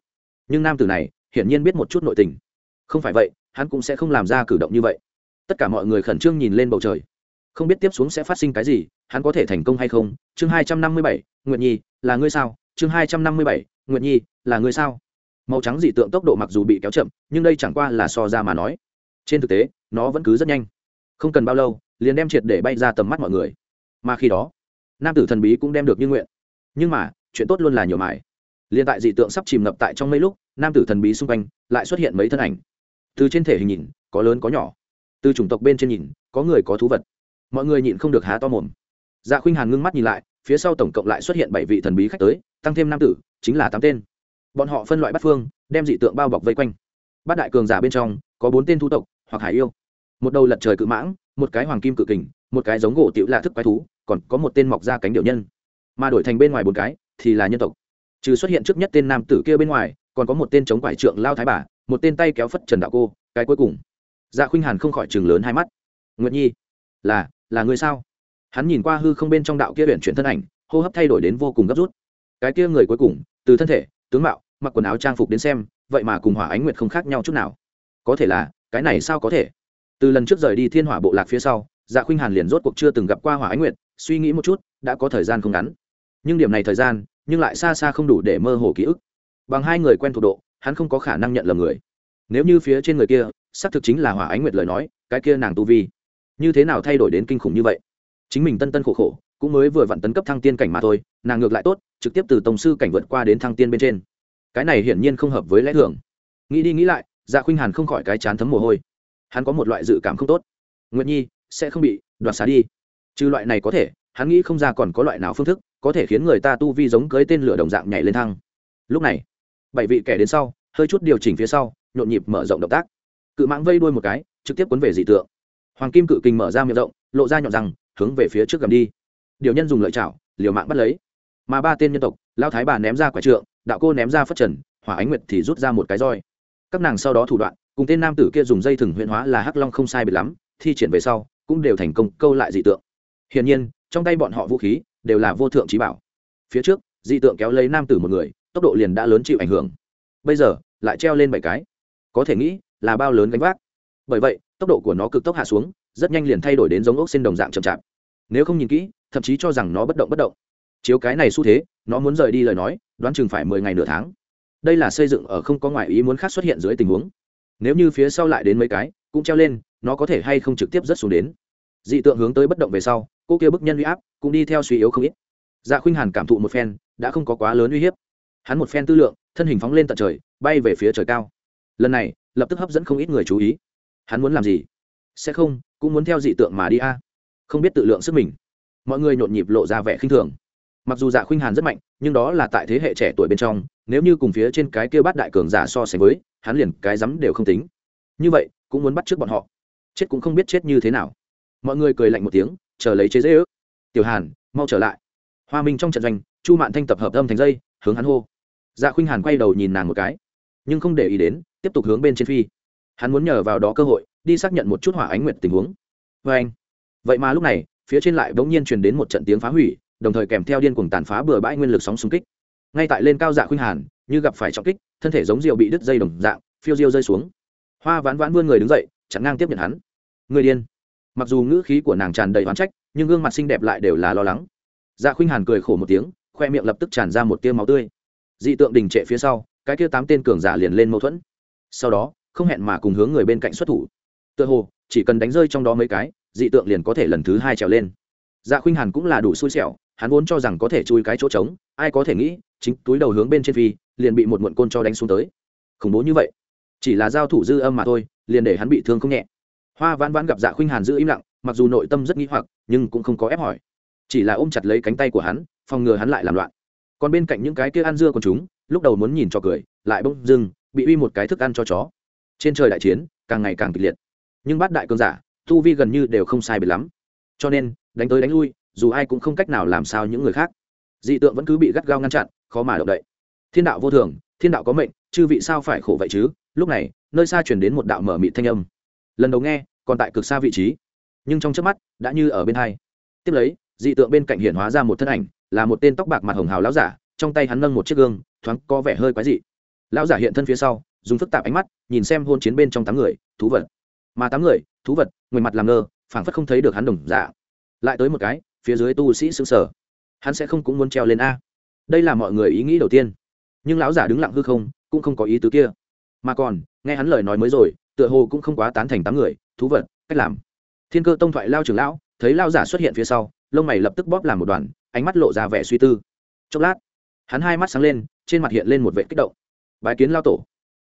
Nhưng nam tử này, hiển nhiên biết một chút nội tình. Không phải vậy hắn cũng sẽ không làm ra cử động như vậy. Tất cả mọi người khẩn trương nhìn lên bầu trời. Không biết tiếp xuống sẽ phát sinh cái gì, hắn có thể thành công hay không? Chương hai trăm năm mươi bảy nguyện nhi, là ngươi sao? Chương hai trăm năm mươi bảy nguyện nhi, là ngươi sao? Màu trắng dị tượng tốc độ mặc dù bị kéo chậm, nhưng đây chẳng qua là so ra mà nói. Trên thực tế, nó vẫn cứ rất nhanh. Không cần bao lâu, liền đem triệt để bay ra tầm mắt mọi người. Mà khi đó, nam tử thần bí cũng đem được như nguyện. Nhưng mà, chuyện tốt luôn là nhiều mải. Liền tại dị tượng sắp chìm ngập tại trong mấy lúc, nam tử thần bí xung quanh lại xuất hiện mấy thân ảnh từ trên thể hình nhìn, có lớn có nhỏ. Từ chủng tộc bên trên nhìn, có người có thú vật. Mọi người nhịn không được há to mồm. Dạ khuynh hàn ngưng mắt nhìn lại, phía sau tổng cộng lại xuất hiện bảy vị thần bí khách tới, tăng thêm nam tử, chính là tám tên. Bọn họ phân loại bắt phương, đem dị tượng bao bọc vây quanh. Bát đại cường giả bên trong, có bốn tên thu tộc, hoặc hải yêu. Một đầu lật trời cự mãng, một cái hoàng kim cự kình, một cái giống gỗ tiểu lạ thức quái thú, còn có một tên mọc ra cánh điệu nhân. Mà đổi thành bên ngoài bốn cái, thì là nhân tộc. Trừ xuất hiện trước nhất tên nam tử kia bên ngoài, còn có một tên chống quải trượng lao thái bà một tên tay kéo phất trần đạo cô, cái cuối cùng. Dạ khuynh hàn không khỏi chừng lớn hai mắt. Nguyệt nhi, là là người sao? Hắn nhìn qua hư không bên trong đạo kia huyện chuyển thân ảnh, hô hấp thay đổi đến vô cùng gấp rút. Cái kia người cuối cùng, từ thân thể, tướng mạo, mặc quần áo trang phục đến xem, vậy mà cùng hỏa ánh nguyệt không khác nhau chút nào. Có thể là, cái này sao có thể? Từ lần trước rời đi thiên hỏa bộ lạc phía sau dạ khuynh hàn liền rốt cuộc chưa từng gặp qua hỏa ánh nguyệt, suy nghĩ một chút, đã có thời gian không ngắn. Nhưng điểm này thời gian, nhưng lại xa xa không đủ để mơ hồ ký ức. Bằng hai người quen thuộc độ hắn không có khả năng nhận lầm người. Nếu như phía trên người kia, xác thực chính là hỏa ánh nguyệt lời nói, cái kia nàng tu vi, như thế nào thay đổi đến kinh khủng như vậy? Chính mình tân tân khổ khổ, cũng mới vừa vặn tấn cấp thăng tiên cảnh mà thôi, nàng ngược lại tốt, trực tiếp từ tổng sư cảnh vượt qua đến thăng tiên bên trên. Cái này hiển nhiên không hợp với lẽ thường. Nghĩ đi nghĩ lại dạ khuynh hàn không khỏi cái chán thấm mồ hôi. Hắn có một loại dự cảm không tốt. Nguyện nhi, sẽ không bị đoạt xá đi. Trừ loại này có thể, hắn nghĩ không ra còn có loại nào phương thức, có thể khiến người ta tu vi giống cưới tên lửa đồng dạng nhảy lên thăng. Lúc này bảy vị kẻ đến sau, hơi chút điều chỉnh phía sau, nhộn nhịp mở rộng động tác. Cự mãng vây đuôi một cái, trực tiếp cuốn về dị tượng. Hoàng kim cự kình mở ra miệng rộng, lộ ra nhọn răng, hướng về phía trước gầm đi. Điều nhân dùng lợi chảo, liều mạng bắt lấy. Mà ba tên nhân tộc lao thái bà ném ra quả trượng, đạo cô ném ra phất trần, hỏa ánh nguyệt thì rút ra một cái roi. Các nàng sau đó thủ đoạn, cùng tên nam tử kia dùng dây thừng huyện hóa là hắc long không sai biệt lắm, thi triển về sau, cũng đều thành công câu lại dị tượng. Hiển nhiên, trong tay bọn họ vũ khí, đều là vô thượng trí bảo. Phía trước, dị tượng kéo lấy nam tử một người tốc độ liền đã lớn chịu ảnh hưởng. Bây giờ, lại treo lên bảy cái. Có thể nghĩ, là bao lớn gánh vác. Bởi vậy, tốc độ của nó cực tốc hạ xuống, rất nhanh liền thay đổi đến giống ốc xin đồng dạng chậm chạp. Nếu không nhìn kỹ, thậm chí cho rằng nó bất động bất động. Chiếu cái này xu thế, nó muốn rời đi lời nói, đoán chừng phải mười ngày nửa tháng. Đây là xây dựng ở không có ngoại ý muốn khác xuất hiện dưới tình huống. Nếu như phía sau lại đến mấy cái, cũng treo lên, nó có thể hay không trực tiếp rớt xuống đến. Dị tượng hướng tới bất động về sau, cô kia bức nhân uy áp cũng đi theo suy yếu không ít. Dạ khuynh hàn cảm thụ một phen, đã không có quá lớn uy hiếp hắn một phen tư lượng, thân hình phóng lên tận trời, bay về phía trời cao. Lần này, lập tức hấp dẫn không ít người chú ý. Hắn muốn làm gì? Sẽ không, cũng muốn theo dị tượng mà đi a. Không biết tự lượng sức mình. Mọi người nhộn nhịp lộ ra vẻ khinh thường. Mặc dù dạ khuynh hàn rất mạnh, nhưng đó là tại thế hệ trẻ tuổi bên trong, nếu như cùng phía trên cái kia bát đại cường giả so sánh với, hắn liền cái rắm đều không tính. Như vậy, cũng muốn bắt trước bọn họ. Chết cũng không biết chết như thế nào. Mọi người cười lạnh một tiếng, chờ lấy chế dễ ước. Tiểu hàn, mau trở lại. Hoa minh trong trận doanh, chu mạn thanh tập hợp âm thành dây, hướng hắn hô dạ khuynh hàn quay đầu nhìn nàng một cái, nhưng không để ý đến, tiếp tục hướng bên trên phi. Hắn muốn nhờ vào đó cơ hội, đi xác nhận một chút hỏa ánh nguyệt tình huống. Vê anh, vậy mà lúc này, phía trên lại bỗng nhiên truyền đến một trận tiếng phá hủy, đồng thời kèm theo điên cuồng tàn phá bừa bãi nguyên lực sóng xung kích. Ngay tại lên cao dạ khuynh hàn, như gặp phải trọng kích, thân thể giống rượu bị đứt dây đồng dạng, phiêu diêu rơi xuống. Hoa ván ván vươn người đứng dậy, chặn ngang tiếp nhận hắn. Người điên. Mặc dù ngữ khí của nàng tràn đầy oán trách, nhưng gương mặt xinh đẹp lại đều là lo lắng. Dạ khuynh hàn cười khổ một tiếng, khoe miệng lập tức tràn ra một tia máu tươi dị tượng đình trệ phía sau, cái kia tám tên cường giả liền lên mâu thuẫn. Sau đó, không hẹn mà cùng hướng người bên cạnh xuất thủ. Tựa hồ, chỉ cần đánh rơi trong đó mấy cái, dị tượng liền có thể lần thứ hai trèo lên. Dạ khuynh hàn cũng là đủ xui xẻo, hắn vốn cho rằng có thể chui cái chỗ trống, ai có thể nghĩ, chính túi đầu hướng bên trên phi, liền bị một muộn côn cho đánh xuống tới. Khủng bố như vậy. Chỉ là giao thủ dư âm mà thôi, liền để hắn bị thương không nhẹ. Hoa vãn vãn gặp dạ khuynh hàn giữ im lặng, mặc dù nội tâm rất nghĩ hoặc, nhưng cũng không có ép hỏi. Chỉ là ôm chặt lấy cánh tay của hắn, phòng ngừa hắn lại làm loạn còn bên cạnh những cái kia ăn dưa của chúng, lúc đầu muốn nhìn cho cười, lại bỗng dưng bị uy một cái thức ăn cho chó. Trên trời đại chiến, càng ngày càng kịch liệt. Nhưng bát đại cơn giả, tu vi gần như đều không sai biệt lắm. Cho nên, đánh tới đánh lui, dù ai cũng không cách nào làm sao những người khác. Dị tượng vẫn cứ bị gắt gao ngăn chặn, khó mà động đậy. Thiên đạo vô thường, thiên đạo có mệnh, chư vị sao phải khổ vậy chứ? Lúc này, nơi xa chuyển đến một đạo mở mịt thanh âm. Lần đầu nghe, còn tại cực xa vị trí. Nhưng trong trước mắt, đã như ở bên hai. Tiếp lấy, dị tượng bên cạnh hiện hóa ra một thân ảnh là một tên tóc bạc mặt hồng hào lão giả, trong tay hắn nâng một chiếc gương, thoáng có vẻ hơi quái dị. Lão giả hiện thân phía sau, dùng phức tạp ánh mắt, nhìn xem hôn chiến bên trong tám người, thú vật. Mà tám người, thú vật, người mặt làm ngơ, phảng phất không thấy được hắn đồng giả lại tới một cái, phía dưới tu sĩ xương sở hắn sẽ không cũng muốn treo lên a. Đây là mọi người ý nghĩ đầu tiên. Nhưng lão giả đứng lặng hư không, cũng không có ý tứ kia. Mà còn, nghe hắn lời nói mới rồi, tựa hồ cũng không quá tán thành tám người, thú vật, cách làm. Thiên cơ tông thoại lao trưởng lão, thấy lao giả xuất hiện phía sau, lông mày lập tức bóp làm một đoàn ánh mắt lộ ra vẻ suy tư. Chốc lát, hắn hai mắt sáng lên, trên mặt hiện lên một vệ kích động. Bái kiến lao tổ.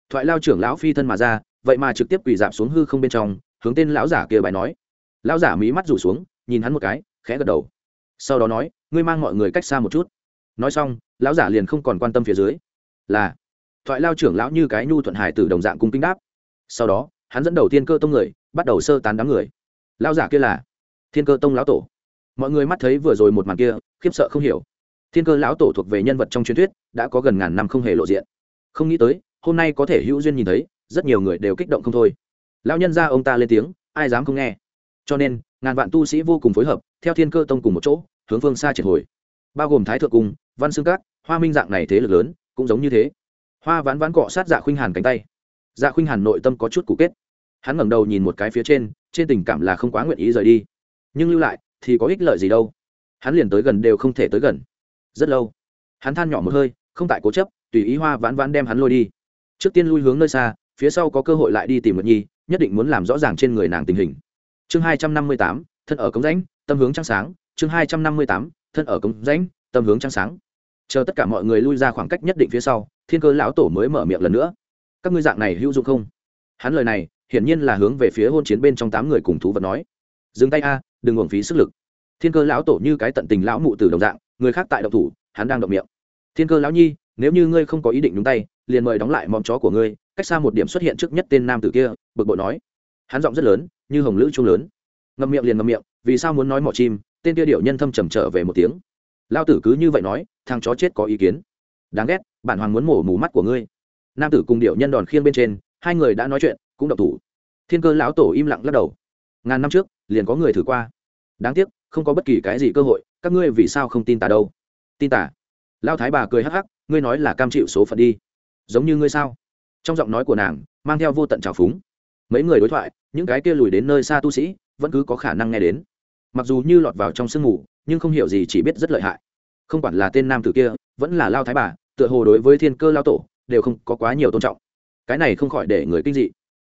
Thoại lao trưởng lão phi thân mà ra, vậy mà trực tiếp quỳ dạp xuống hư không bên trong, hướng tên lão giả kia bài nói. Lão giả mí mắt rủ xuống, nhìn hắn một cái, khẽ gật đầu. Sau đó nói, ngươi mang mọi người cách xa một chút. Nói xong, lão giả liền không còn quan tâm phía dưới. Là, thoại lao trưởng lão như cái nhu thuận hải từ đồng dạng cung kính đáp. Sau đó, hắn dẫn đầu thiên cơ tông người, bắt đầu sơ tán đám người. Lão giả kia là thiên cơ tông lão tổ mọi người mắt thấy vừa rồi một màn kia, khiếp sợ không hiểu. Thiên cơ lão tổ thuộc về nhân vật trong truyền thuyết, đã có gần ngàn năm không hề lộ diện. Không nghĩ tới, hôm nay có thể hữu duyên nhìn thấy, rất nhiều người đều kích động không thôi. Lão nhân ra ông ta lên tiếng, ai dám không nghe. Cho nên, ngàn vạn tu sĩ vô cùng phối hợp, theo thiên cơ tông cùng một chỗ, hướng phương xa triệt hồi. Bao gồm thái thượng cung văn xương cát hoa minh dạng này thế lực lớn, cũng giống như thế. Hoa ván ván cọ sát dạ khuynh hàn cánh tay. Dạ khuynh hàn nội tâm có chút cụ kết. Hắn ngẩng đầu nhìn một cái phía trên trên tình cảm là không quá nguyện ý rời đi. Nhưng lưu lại thì có ích lợi gì đâu. Hắn liền tới gần đều không thể tới gần. Rất lâu, hắn than nhỏ một hơi, không tại cố chấp, tùy ý hoa vãn vãn đem hắn lôi đi. Trước tiên lui hướng nơi xa, phía sau có cơ hội lại đi tìm nguyệt nhi, nhất định muốn làm rõ ràng trên người nàng tình hình. Chương hai trăm năm mươi tám, thân ở cống rãnh, tâm hướng trăng sáng. Chương hai trăm năm mươi tám, thân ở cống rãnh, tâm hướng trăng sáng. Chờ tất cả mọi người lui ra khoảng cách nhất định phía sau, thiên cơ lão tổ mới mở miệng lần nữa. Các ngươi dạng này hữu dụng không? Hắn lời này, hiển nhiên là hướng về phía hôn chiến bên trong tám người cùng thú vật nói. Dừng tay a đừng uổng phí sức lực. Thiên cơ lão tổ như cái tận tình lão mụ Tử đồng dạng, người khác tại động thủ, hắn đang động miệng. Thiên cơ lão nhi, nếu như ngươi không có ý định đúng tay, liền mời đóng lại móm chó của ngươi, cách xa một điểm xuất hiện trước nhất tên nam tử kia, bực bội nói. Hắn giọng rất lớn, như hồng lữ trung lớn. Ngậm miệng liền ngậm miệng, vì sao muốn nói mỏ chim, tên kia điệu nhân thâm trầm trở về một tiếng. Lao tử cứ như vậy nói, thằng chó chết có ý kiến. Đáng ghét, bản hoàng muốn mổ mù mắt của ngươi. Nam tử cùng điệu nhân đòn khiêng bên trên, hai người đã nói chuyện, cũng độc thủ. Thiên cơ lão tổ im lặng lắc đầu ngàn năm trước, liền có người thử qua. Đáng tiếc, không có bất kỳ cái gì cơ hội, các ngươi vì sao không tin tà đâu? Tin tà? Lao thái bà cười hắc hắc, ngươi nói là cam chịu số phận đi. Giống như ngươi sao? Trong giọng nói của nàng, mang theo vô tận trào phúng. Mấy người đối thoại, những cái kia lùi đến nơi xa tu sĩ, vẫn cứ có khả năng nghe đến. Mặc dù như lọt vào trong sương mù, nhưng không hiểu gì chỉ biết rất lợi hại. Không quản là tên nam tử kia, vẫn là lao thái bà, tựa hồ đối với thiên cơ lao tổ, đều không có quá nhiều tôn trọng. Cái này không khỏi để người kinh dị.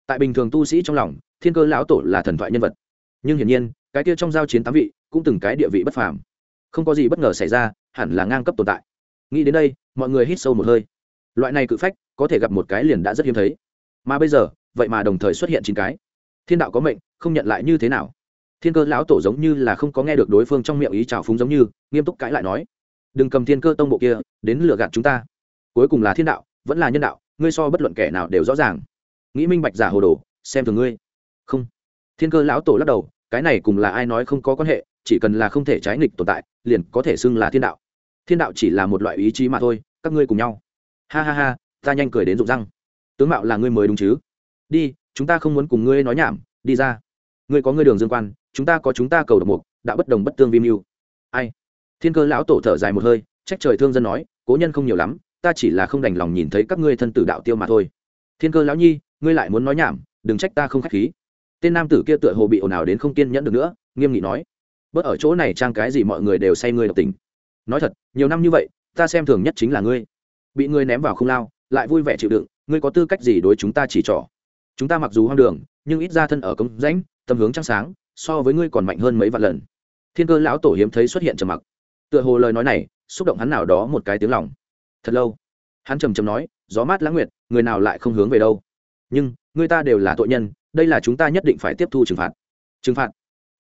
Tại bình thường tu sĩ trong lòng thiên cơ lão tổ là thần thoại nhân vật. Nhưng hiển nhiên, cái kia trong giao chiến tám vị cũng từng cái địa vị bất phàm. Không có gì bất ngờ xảy ra, hẳn là ngang cấp tồn tại. Nghĩ đến đây, mọi người hít sâu một hơi. Loại này cự phách, có thể gặp một cái liền đã rất hiếm thấy. Mà bây giờ, vậy mà đồng thời xuất hiện chín cái. Thiên đạo có mệnh, không nhận lại như thế nào? Thiên cơ lão tổ giống như là không có nghe được đối phương trong miệng ý trào phúng giống như, nghiêm túc cãi lại nói. Đừng cầm thiên cơ tông bộ kia, đến lừa gạt chúng ta. Cuối cùng là thiên đạo, vẫn là nhân đạo, ngươi so bất luận kẻ nào đều rõ ràng. Nghĩ minh bạch giả hồ đồ, xem thường ngươi không. Thiên cơ lão tổ lắc đầu, cái này cùng là ai nói không có quan hệ, chỉ cần là không thể trái nghịch tồn tại, liền có thể xưng là thiên đạo. Thiên đạo chỉ là một loại ý chí mà thôi, các ngươi cùng nhau. Ha ha ha, ta nhanh cười đến rụng răng. Tướng mạo là ngươi mới đúng chứ? Đi, chúng ta không muốn cùng ngươi nói nhảm, đi ra. Ngươi có ngươi đường dương quan, chúng ta có chúng ta cầu độc mục, đã bất đồng bất tương vi mưu. Ai? Thiên cơ lão tổ thở dài một hơi, trách trời thương dân nói, cố nhân không nhiều lắm, ta chỉ là không đành lòng nhìn thấy các ngươi thân tử đạo tiêu mà thôi. Thiên cơ lão nhi, ngươi lại muốn nói nhảm, đừng trách ta không k h á c h khí tên nam tử kia tựa hồ bị ồn ào đến không kiên nhẫn được nữa, nghiêm nghị nói, bớt ở chỗ này trang cái gì mọi người đều say ngươi độc tình. Nói thật, nhiều năm như vậy, ta xem thường nhất chính là ngươi. Bị ngươi ném vào không lao, lại vui vẻ chịu đựng, ngươi có tư cách gì đối chúng ta chỉ trỏ? Chúng ta mặc dù hoang đường, nhưng ít ra thân ở công rãnh tâm hướng trăng sáng, so với ngươi còn mạnh hơn mấy vạn lần. Thiên cơ lão tổ hiếm thấy xuất hiện trầm mặc. Tựa hồ lời nói này, xúc động hắn nào đó một cái tiếng lòng. Thật lâu, hắn trầm trầm nói, gió mát lãng nguyệt, người nào lại không hướng về đâu? Nhưng, người ta đều là tội nhân, đây là chúng ta nhất định phải tiếp thu trừng phạt. Trừng phạt?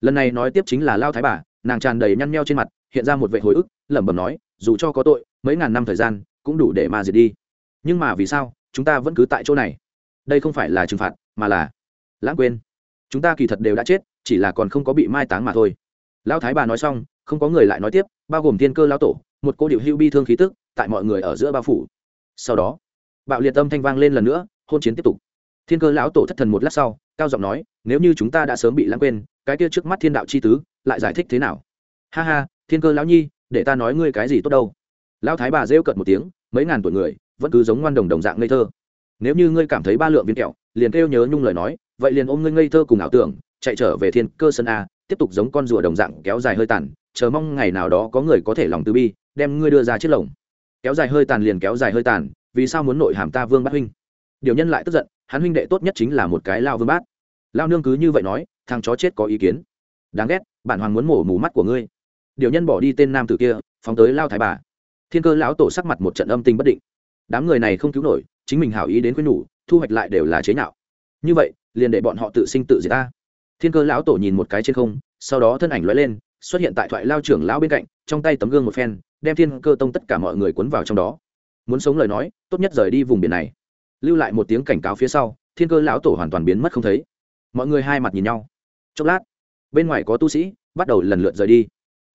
Lần này nói tiếp chính là lao thái bà, nàng tràn đầy nhăn nheo trên mặt, hiện ra một vệ hồi ức, lẩm bẩm nói, dù cho có tội, mấy ngàn năm thời gian, cũng đủ để mà diệt đi. Nhưng mà vì sao, chúng ta vẫn cứ tại chỗ này? Đây không phải là trừng phạt, mà là lãng quên. Chúng ta kỳ thật đều đã chết, chỉ là còn không có bị mai táng mà thôi. Lão thái bà nói xong, không có người lại nói tiếp, bao gồm thiên cơ lão tổ, một cô điệu hưu bi thương khí tức, tại mọi người ở giữa bao phủ. Sau đó, bạo liệt tâm thanh vang lên lần nữa, hôn chiến tiếp tục thiên cơ lão tổ thất thần một lát sau, cao giọng nói, nếu như chúng ta đã sớm bị lãng quên, cái kia trước mắt thiên đạo chi tứ lại giải thích thế nào? Ha ha, thiên cơ lão nhi, để ta nói ngươi cái gì tốt đâu. Lão thái bà rêu cợt một tiếng, mấy ngàn tuổi người, vẫn cứ giống ngoan đồng đồng dạng ngây thơ. Nếu như ngươi cảm thấy ba lượng viên kẹo, liền kêu nhớ nhung lời nói, vậy liền ôm ngươi ngây thơ cùng ảo tưởng, chạy trở về thiên cơ sân a, tiếp tục giống con rùa đồng dạng kéo dài hơi tàn, chờ mong ngày nào đó có người có thể lòng từ bi, đem ngươi đưa ra chiếc lồng. Kéo dài hơi tàn liền kéo dài hơi tàn, vì sao muốn nội hàm ta vương bát huynh? Điều nhân lại tức giận hắn huynh đệ tốt nhất chính là một cái lao vương bát. Lao nương cứ như vậy nói, thằng chó chết có ý kiến. Đáng ghét, bản hoàng muốn mổ mù mắt của ngươi. Điều nhân bỏ đi tên nam tử kia, phóng tới lao thái bà. Thiên cơ lão tổ sắc mặt một trận âm tình bất định. Đám người này không cứu nổi, chính mình hảo ý đến khuyên nhủ, thu hoạch lại đều là chế nhạo. Như vậy, liền để bọn họ tự sinh tự diệt ta. Thiên cơ lão tổ nhìn một cái trên không, sau đó thân ảnh lóe lên, xuất hiện tại thoại lao trưởng lão bên cạnh, trong tay tấm gương một phen, đem thiên cơ tông tất cả mọi người cuốn vào trong đó. Muốn sống lời nói, tốt nhất rời đi vùng biển này lưu lại một tiếng cảnh cáo phía sau, thiên cơ lão tổ hoàn toàn biến mất không thấy. Mọi người hai mặt nhìn nhau. Chốc lát, bên ngoài có tu sĩ, bắt đầu lần lượt rời đi.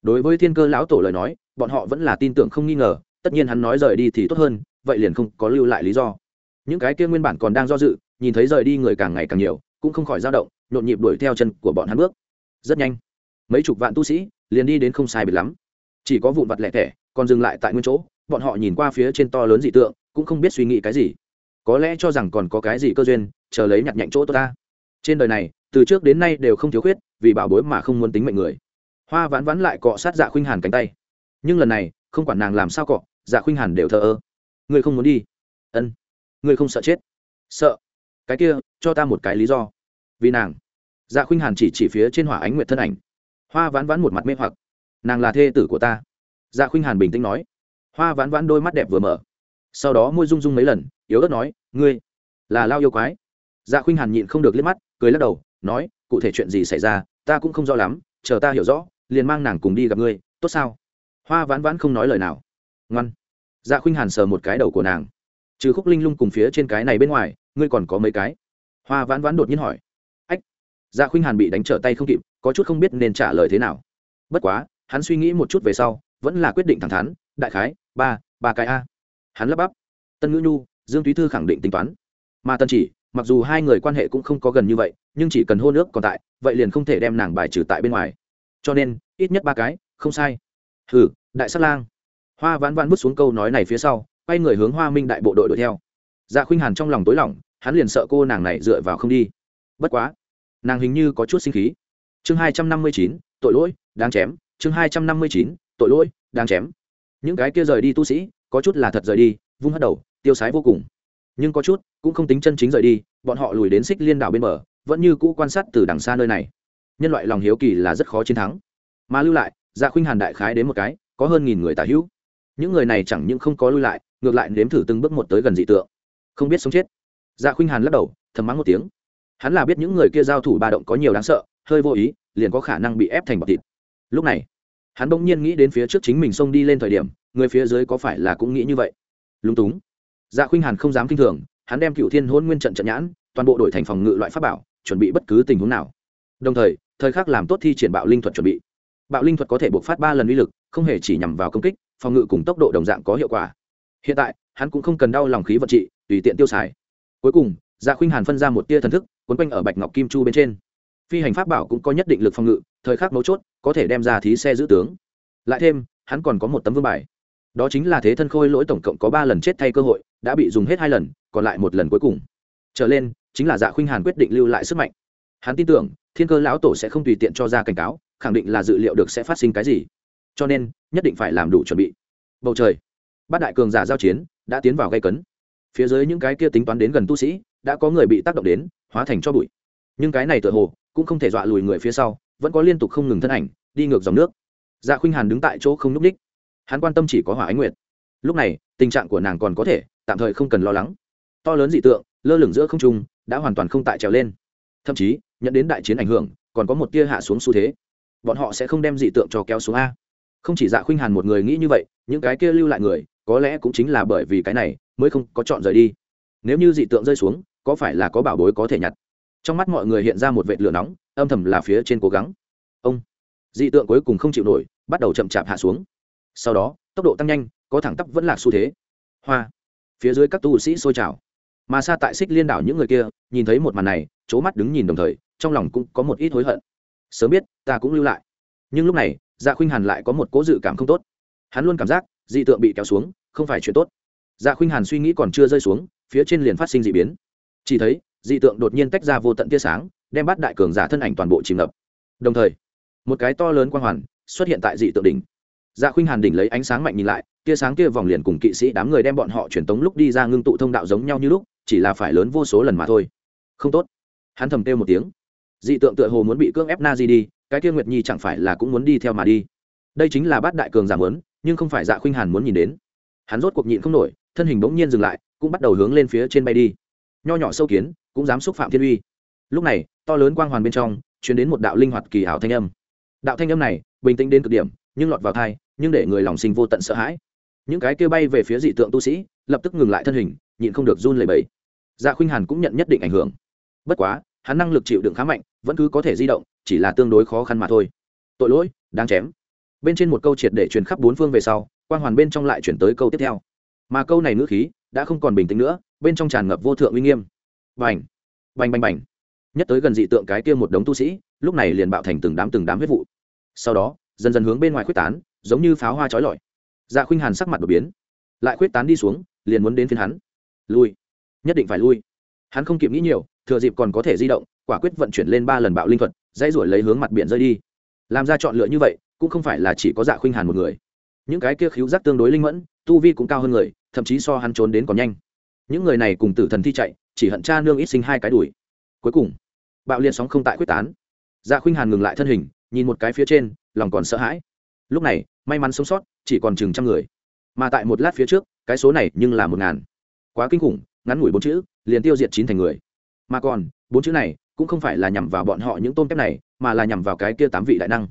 Đối với thiên cơ lão tổ lời nói, bọn họ vẫn là tin tưởng không nghi ngờ, tất nhiên hắn nói rời đi thì tốt hơn, vậy liền không có lưu lại lý do. Những cái kia nguyên bản còn đang do dự, nhìn thấy rời đi người càng ngày càng nhiều, cũng không khỏi dao động, nhộn nhịp đuổi theo chân của bọn hắn bước. Rất nhanh, mấy chục vạn tu sĩ liền đi đến không sai biệt lắm. Chỉ có vụn vặt lẻ tẻ, còn dừng lại tại nguyên chỗ, bọn họ nhìn qua phía trên to lớn dị tượng, cũng không biết suy nghĩ cái gì có lẽ cho rằng còn có cái gì cơ duyên, chờ lấy nhặt nhạnh chỗ tốt ta. Trên đời này, từ trước đến nay đều không thiếu khuyết, vì bảo bối mà không muốn tính mệnh người. Hoa vãn vãn lại cọ sát dạ khuynh hàn cánh tay. Nhưng lần này, không quản nàng làm sao cọ dạ khuynh hàn đều thờ ơ. Ngươi không muốn đi. Ân. Ngươi không sợ chết. Sợ. Cái kia, cho ta một cái lý do. Vì nàng. Dạ khuynh hàn chỉ chỉ phía trên hỏa ánh nguyệt thân ảnh. Hoa vãn vãn một mặt mê hoặc. Nàng là thê tử của ta. Dạ khuynh hàn bình tĩnh nói. Hoa vãn vãn đôi mắt đẹp vừa mở sau đó môi rung rung mấy lần, yếu ớt nói, ngươi là lao yêu quái. Dạ khuynh hàn nhịn không được liếc mắt, cười lắc đầu, nói, cụ thể chuyện gì xảy ra, ta cũng không rõ lắm, chờ ta hiểu rõ, liền mang nàng cùng đi gặp ngươi, tốt sao? Hoa vãn vãn không nói lời nào. Ngoan. Dạ khuynh hàn sờ một cái đầu của nàng. Trừ khúc linh lung cùng phía trên cái này bên ngoài, ngươi còn có mấy cái? Hoa vãn vãn đột nhiên hỏi. Ách. Dạ khuynh hàn bị đánh trở tay không kịp, có chút không biết nên trả lời thế nào. Bất quá, hắn suy nghĩ một chút về sau, vẫn là quyết định thẳng thắn, đại khái, ba ba cái a hắn lắp bắp. Tân ngữ nhu dương thúy thư khẳng định tính toán. Mà tân chỉ mặc dù hai người quan hệ cũng không có gần như vậy nhưng chỉ cần hôn nước còn tại vậy liền không thể đem nàng bài trừ tại bên ngoài. Cho nên ít nhất ba cái không sai. Hừ đại sát lang. Hoa vãn vãn bước xuống câu nói này phía sau quay người hướng hoa minh đại bộ đội đuổi theo. Dạ khuynh hàn trong lòng tối lỏng, hắn liền sợ cô nàng này dựa vào không đi. Bất quá nàng hình như có chút sinh khí. Chương hai trăm năm mươi chín tội lỗi đáng chém. Chương hai trăm năm mươi chín tội lỗi đáng chém. Những cái kia rời đi tu sĩ có chút là thật rời đi, vung hất đầu, tiêu sái vô cùng. Nhưng có chút cũng không tính chân chính rời đi, bọn họ lùi đến xích liên đảo bên bờ, vẫn như cũ quan sát từ đằng xa nơi này. Nhân loại lòng hiếu kỳ là rất khó chiến thắng. Mà lưu lại dạ khuynh hàn đại khái đến một cái, có hơn nghìn người tả hữu. Những người này chẳng những không có lưu lại, ngược lại nếm thử từng bước một tới gần dị tượng. Không biết sống chết. Dạ khuynh hàn lắc đầu, thầm mắng một tiếng. Hắn là biết những người kia giao thủ ba động có nhiều đáng sợ, hơi vô ý, liền có khả năng bị ép thành bọc thịt. Lúc này, hắn bỗng nhiên nghĩ đến phía trước chính mình xông đi lên thời điểm người phía dưới có phải là cũng nghĩ như vậy? Lúng túng. Dạ khuynh hàn không dám kinh thường, hắn đem cựu thiên hôn nguyên trận trận nhãn, toàn bộ đổi thành phòng ngự loại pháp bảo, chuẩn bị bất cứ tình huống nào. Đồng thời thời khắc làm tốt thi triển bạo linh thuật chuẩn bị. Bạo linh thuật có thể buộc phát ba lần uy lực, không hề chỉ nhằm vào công kích, phòng ngự cùng tốc độ đồng dạng có hiệu quả. Hiện tại, hắn cũng không cần đau lòng khí vật trị, tùy tiện tiêu xài. Cuối cùng dạ khuynh hàn phân ra một tia thần thức quấn quanh ở bạch ngọc kim chu bên trên. Phi hành pháp bảo cũng có nhất định lực phòng ngự, thời khắc mấu chốt, có thể đem ra thí xe giữ tướng. Lại thêm, hắn còn có một tấm vương bài đó chính là thế thân khôi lỗi tổng cộng có ba lần chết thay cơ hội, đã bị dùng hết hai lần, còn lại một lần cuối cùng. Trở lên, chính là dạ khuynh hàn quyết định lưu lại sức mạnh. Hắn tin tưởng, thiên cơ lão tổ sẽ không tùy tiện cho ra cảnh cáo, khẳng định là dự liệu được sẽ phát sinh cái gì. Cho nên, nhất định phải làm đủ chuẩn bị. Bầu trời, bát đại cường giả giao chiến, đã tiến vào gây cấn. Phía dưới những cái kia tính toán đến gần tu sĩ, đã có người bị tác động đến, hóa thành cho bụi. Nhưng cái này tựa hồ, cũng không thể dọa lùi người phía sau, vẫn có liên tục không ngừng thân ảnh, đi ngược dòng nước. Dạ khuynh hàn đứng tại chỗ không núp ních hắn quan tâm chỉ có hỏa ánh nguyệt. Lúc này, tình trạng của nàng còn có thể, tạm thời không cần lo lắng. To lớn dị tượng, lơ lửng giữa không trung, đã hoàn toàn không tại trèo lên. Thậm chí, nhận đến đại chiến ảnh hưởng, còn có một tia hạ xuống xu thế. Bọn họ sẽ không đem dị tượng cho kéo xuống a. Không chỉ dạ khuynh hàn một người nghĩ như vậy, những cái kia lưu lại người, có lẽ cũng chính là bởi vì cái này, mới không có chọn rời đi. Nếu như dị tượng rơi xuống, có phải là có bảo bối có thể nhặt? Trong mắt mọi người hiện ra một vệt lửa nóng, âm thầm là phía trên cố gắng. Ông, dị tượng cuối cùng không chịu nổi, bắt đầu chậm chạp hạ xuống sau đó, tốc độ tăng nhanh, có thẳng tắp vẫn là xu thế. Hoa. Phía dưới các tu sĩ sôi trào. Mà xa tại xích liên đảo những người kia, nhìn thấy một màn này c h ố mắt đứng nhìn đồng thời, trong lòng cũng có một ít hối hận. Sớm biết, ta cũng lưu lại. Nhưng lúc này dạ khuynh hàn lại có một cố dự cảm không tốt. Hắn luôn cảm giác, dị tượng bị kéo xuống, không phải chuyện tốt. Dạ khuynh hàn suy nghĩ còn chưa rơi xuống, phía trên liền phát sinh d ị biến. Chỉ thấy, dị tượng đột nhiên tách ra vô tận tia sáng, đem bắt đại cường giả thân ảnh toàn bộ chìm ngập. Đồng thời, một cái to lớn quang hoàn xuất hiện tại dị tượng đỉnh dạ khuynh hàn đỉnh lấy ánh sáng mạnh nhìn lại, tia sáng kia vòng liền cùng kỵ sĩ đám người đem bọn họ truyền tống lúc đi ra ngưng tụ thông đạo giống nhau như lúc, chỉ là phải lớn vô số lần mà thôi. Không tốt. Hắn thầm kêu một tiếng. Dị tượng tựa hồ muốn bị cưỡng ép na di đi, cái kia nguyệt nhi chẳng phải là cũng muốn đi theo mà đi. Đây chính là bát đại cường giả muốn, nhưng không phải dạ khuynh hàn muốn nhìn đến. Hắn rốt cuộc nhịn không nổi, thân hình bỗng nhiên dừng lại, cũng bắt đầu hướng lên phía trên bay đi. Nho nhỏ sâu kiến, cũng dám xúc phạm thiên uy. Lúc này, to lớn quang hoàn bên trong chuyển đến một đạo linh hoạt kỳ ảo thanh âm. Đạo thanh âm này, bình tĩnh đến cực điểm nhưng lọt vào thai, nhưng để người lòng sinh vô tận sợ hãi. Những cái kêu bay về phía dị tượng tu sĩ, lập tức ngừng lại thân hình, nhịn không được run lẩy bẩy. Dạ khuynh hàn cũng nhận nhất định ảnh hưởng. Bất quá, hắn năng lực chịu đựng khá mạnh, vẫn cứ có thể di động, chỉ là tương đối khó khăn mà thôi. Tội lỗi, đáng chém. Bên trên một câu triệt để truyền khắp bốn phương về sau quan hoàn bên trong lại chuyển tới câu tiếp theo. Mà câu này ngữ khí đã không còn bình tĩnh nữa, bên trong tràn ngập vô thượng uy nghiêm. Bành! Bành bành bành! Nhất tới gần dị tượng cái kia một đống tu sĩ, lúc này liền bạo thành từng đám từng đám huyết vụ. Sau đó dần dần hướng bên ngoài quyết tán, giống như pháo hoa trói lọi. Dạ khuynh hàn sắc mặt đột biến, lại quyết tán đi xuống, liền muốn đến phiên hắn. Lui. Nhất định phải lui. Hắn không kịp nghĩ nhiều, thừa dịp còn có thể di động, quả quyết vận chuyển lên ba lần bạo linh thuật, dãy ruổi lấy hướng mặt biển rơi đi. Làm ra chọn lựa như vậy, cũng không phải là chỉ có dạ khuynh hàn một người. Những cái kia khíu giác tương đối linh mẫn, tu vi cũng cao hơn người, thậm chí so hắn trốn đến còn nhanh. Những người này cùng tử thần thi chạy, chỉ hận cha nương ít sinh hai cái đuổi. Cuối cùng, bạo liên sóng không tại quyết tán. Dạ khuynh hàn ngừng lại thân hình, nhìn một cái phía trên lòng còn sợ hãi. Lúc này, may mắn sống sót, chỉ còn chừng trăm người. Mà tại một lát phía trước, cái số này nhưng là một ngàn. Quá kinh khủng, ngắn ngủi bốn chữ, liền tiêu diệt chín thành người. Mà còn, bốn chữ này cũng không phải là nhằm vào bọn họ những tôm kép này, mà là nhằm vào cái kia tám vị đại năng.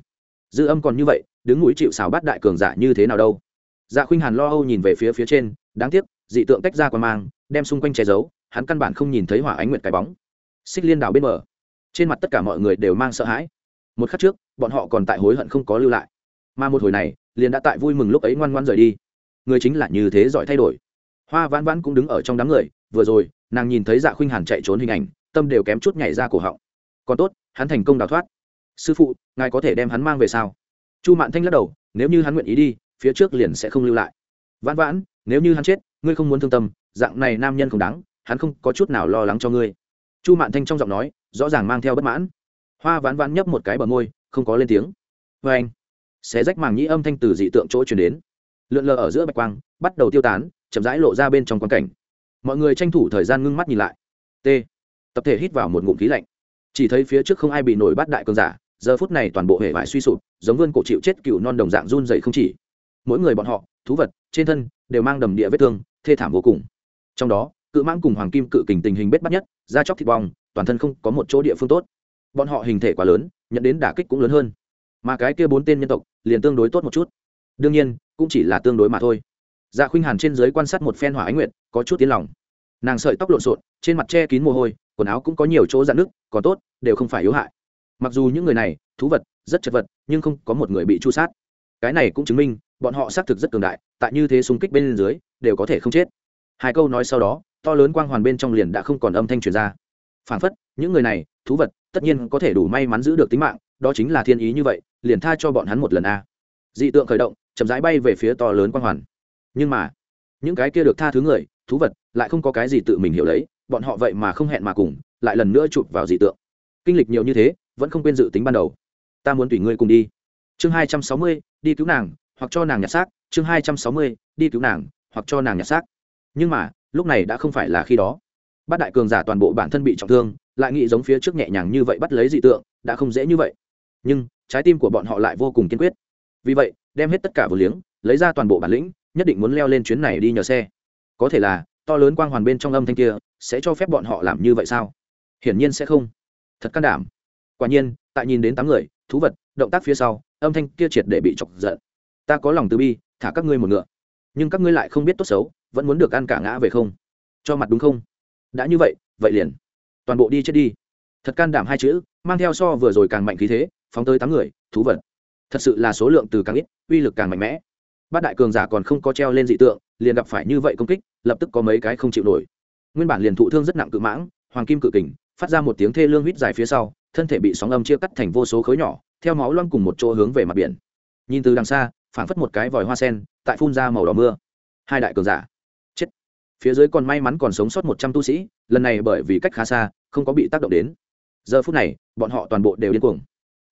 Dư âm còn như vậy, đứng núi chịu xào bắt đại cường giả như thế nào đâu? Dạ khuynh hàn lo âu nhìn về phía phía trên, đáng tiếc, dị tượng tách ra qua mang, đem xung quanh che giấu, hắn căn bản không nhìn thấy hỏa ánh nguyệt cái bóng. Xích liên đảo bên bờ. Trên mặt tất cả mọi người đều mang sợ hãi một khắc trước, bọn họ còn tại hối hận không có lưu lại. Mà một hồi này, liền đã tại vui mừng lúc ấy ngoan ngoan rời đi. Người chính là như thế giỏi thay đổi. Hoa vãn vãn cũng đứng ở trong đám người, vừa rồi, nàng nhìn thấy dạ khuynh hàn chạy trốn hình ảnh, tâm đều kém chút nhảy ra cổ họng. Còn tốt, hắn thành công đào thoát. Sư phụ, ngài có thể đem hắn mang về sao? Chu mạn thanh lắc đầu, nếu như hắn nguyện ý đi, phía trước liền sẽ không lưu lại. Vãn vãn, nếu như hắn chết, ngươi không muốn thương tâm, dạng này nam nhân không đáng, hắn không có chút nào lo lắng cho ngươi. Chu mạn thanh trong giọng nói, rõ ràng mang theo bất mãn hoa ván ván nhấp một cái bờ môi, không có lên tiếng. Vê anh, xé rách màng nhĩ âm thanh từ dị tượng chỗ chuyển đến. Lượn lờ ở giữa bạch quang, bắt đầu tiêu tán, chậm rãi lộ ra bên trong quan cảnh. Mọi người tranh thủ thời gian ngưng mắt nhìn lại. T. Tập thể hít vào một ngụm khí lạnh. Chỉ thấy phía trước không ai bị nổi bắt đại cường giả, giờ phút này toàn bộ hệ vải suy sụp, giống vươn cổ chịu chết cựu non đồng dạng run dày không chỉ. Mỗi người bọn họ, thú vật, trên thân, đều mang đầm địa vết thương, thê thảm vô cùng. Trong đó, cự mãng cùng hoàng kim cự kình tình hình bết bắt nhất, da chóc thịt bong, toàn thân không có một chỗ địa phương tốt bọn họ hình thể quá lớn, nhận đến đả kích cũng lớn hơn. Mà cái kia bốn tên nhân tộc liền tương đối tốt một chút. Đương nhiên, cũng chỉ là tương đối mà thôi. Dạ khuynh hàn trên giới quan sát một phen hỏa ánh nguyệt, có chút tiến lòng. Nàng sợi tóc lộn xộn, trên mặt che kín mồ hôi, quần áo cũng có nhiều chỗ dạn nước còn tốt, đều không phải yếu hại. Mặc dù những người này, thú vật, rất chật vật, nhưng không có một người bị chu sát. Cái này cũng chứng minh, bọn họ xác thực rất cường đại, tại như thế xung kích bên dưới, đều có thể không chết. Hai câu nói sau đó, to lớn quang hoàn bên trong liền đã không còn âm thanh truyền ra. Phản phất, những người này, thú vật tất nhiên có thể đủ may mắn giữ được tính mạng, đó chính là thiên ý như vậy, liền tha cho bọn hắn một lần a. Dị tượng khởi động, chậm rãi bay về phía to lớn quang hoàn. Nhưng mà, những cái kia được tha thứ người, thú vật, lại không có cái gì tự mình hiểu lấy, bọn họ vậy mà không hẹn mà cùng, lại lần nữa chụp vào dị tượng. Kinh lịch nhiều như thế, vẫn không quên dự tính ban đầu. Ta muốn tùy ngươi cùng đi. Chương hai trăm sáu mươi, đi cứu nàng, hoặc cho nàng nhặt xác. Chương hai trăm sáu mươi, đi cứu nàng, hoặc cho nàng nhặt xác. Nhưng mà, lúc này đã không phải là khi đó bát đại cường giả toàn bộ bản thân bị trọng thương, lại nghĩ giống phía trước nhẹ nhàng như vậy bắt lấy dị tượng, đã không dễ như vậy. Nhưng, trái tim của bọn họ lại vô cùng kiên quyết. Vì vậy, đem hết tất cả vừa liếng, lấy ra toàn bộ bản lĩnh, nhất định muốn leo lên chuyến này đi nhờ xe. Có thể là, to lớn quang hoàn bên trong âm thanh kia, sẽ cho phép bọn họ làm như vậy sao? Hiển nhiên sẽ không. Thật can đảm. Quả nhiên, tại nhìn đến tám người, thú vật, động tác phía sau, âm thanh kia triệt để bị chọc giận. Ta có lòng từ bi, thả các ngươi một ngựa. Nhưng các ngươi lại không biết tốt xấu, vẫn muốn được ăn cả ngã về không? Cho mặt đúng không? Đã như vậy vậy liền. Toàn bộ đi chết đi. Thật can đảm hai chữ, mang theo so vừa rồi càng mạnh khí thế, phóng tới tám người, thú vật. Thật sự là số lượng từ càng ít, uy lực càng mạnh mẽ. Bát đại cường giả còn không có treo lên dị tượng, liền gặp phải như vậy công kích, lập tức có mấy cái không chịu nổi. Nguyên bản liền thụ thương rất nặng cự mãng, hoàng kim cự kình, phát ra một tiếng thê lương huýt dài phía sau, thân thể bị sóng âm chia cắt thành vô số khối nhỏ, theo máu loang cùng một chỗ hướng về mặt biển. Nhìn từ đằng xa, phảng phất một cái vòi hoa sen, tại phun ra màu đỏ mưa. Hai đại cường giả phía dưới còn may mắn còn sống sót một trăm tu sĩ, lần này bởi vì cách khá xa, không có bị tác động đến. Giờ phút này, bọn họ toàn bộ đều điên cuồng.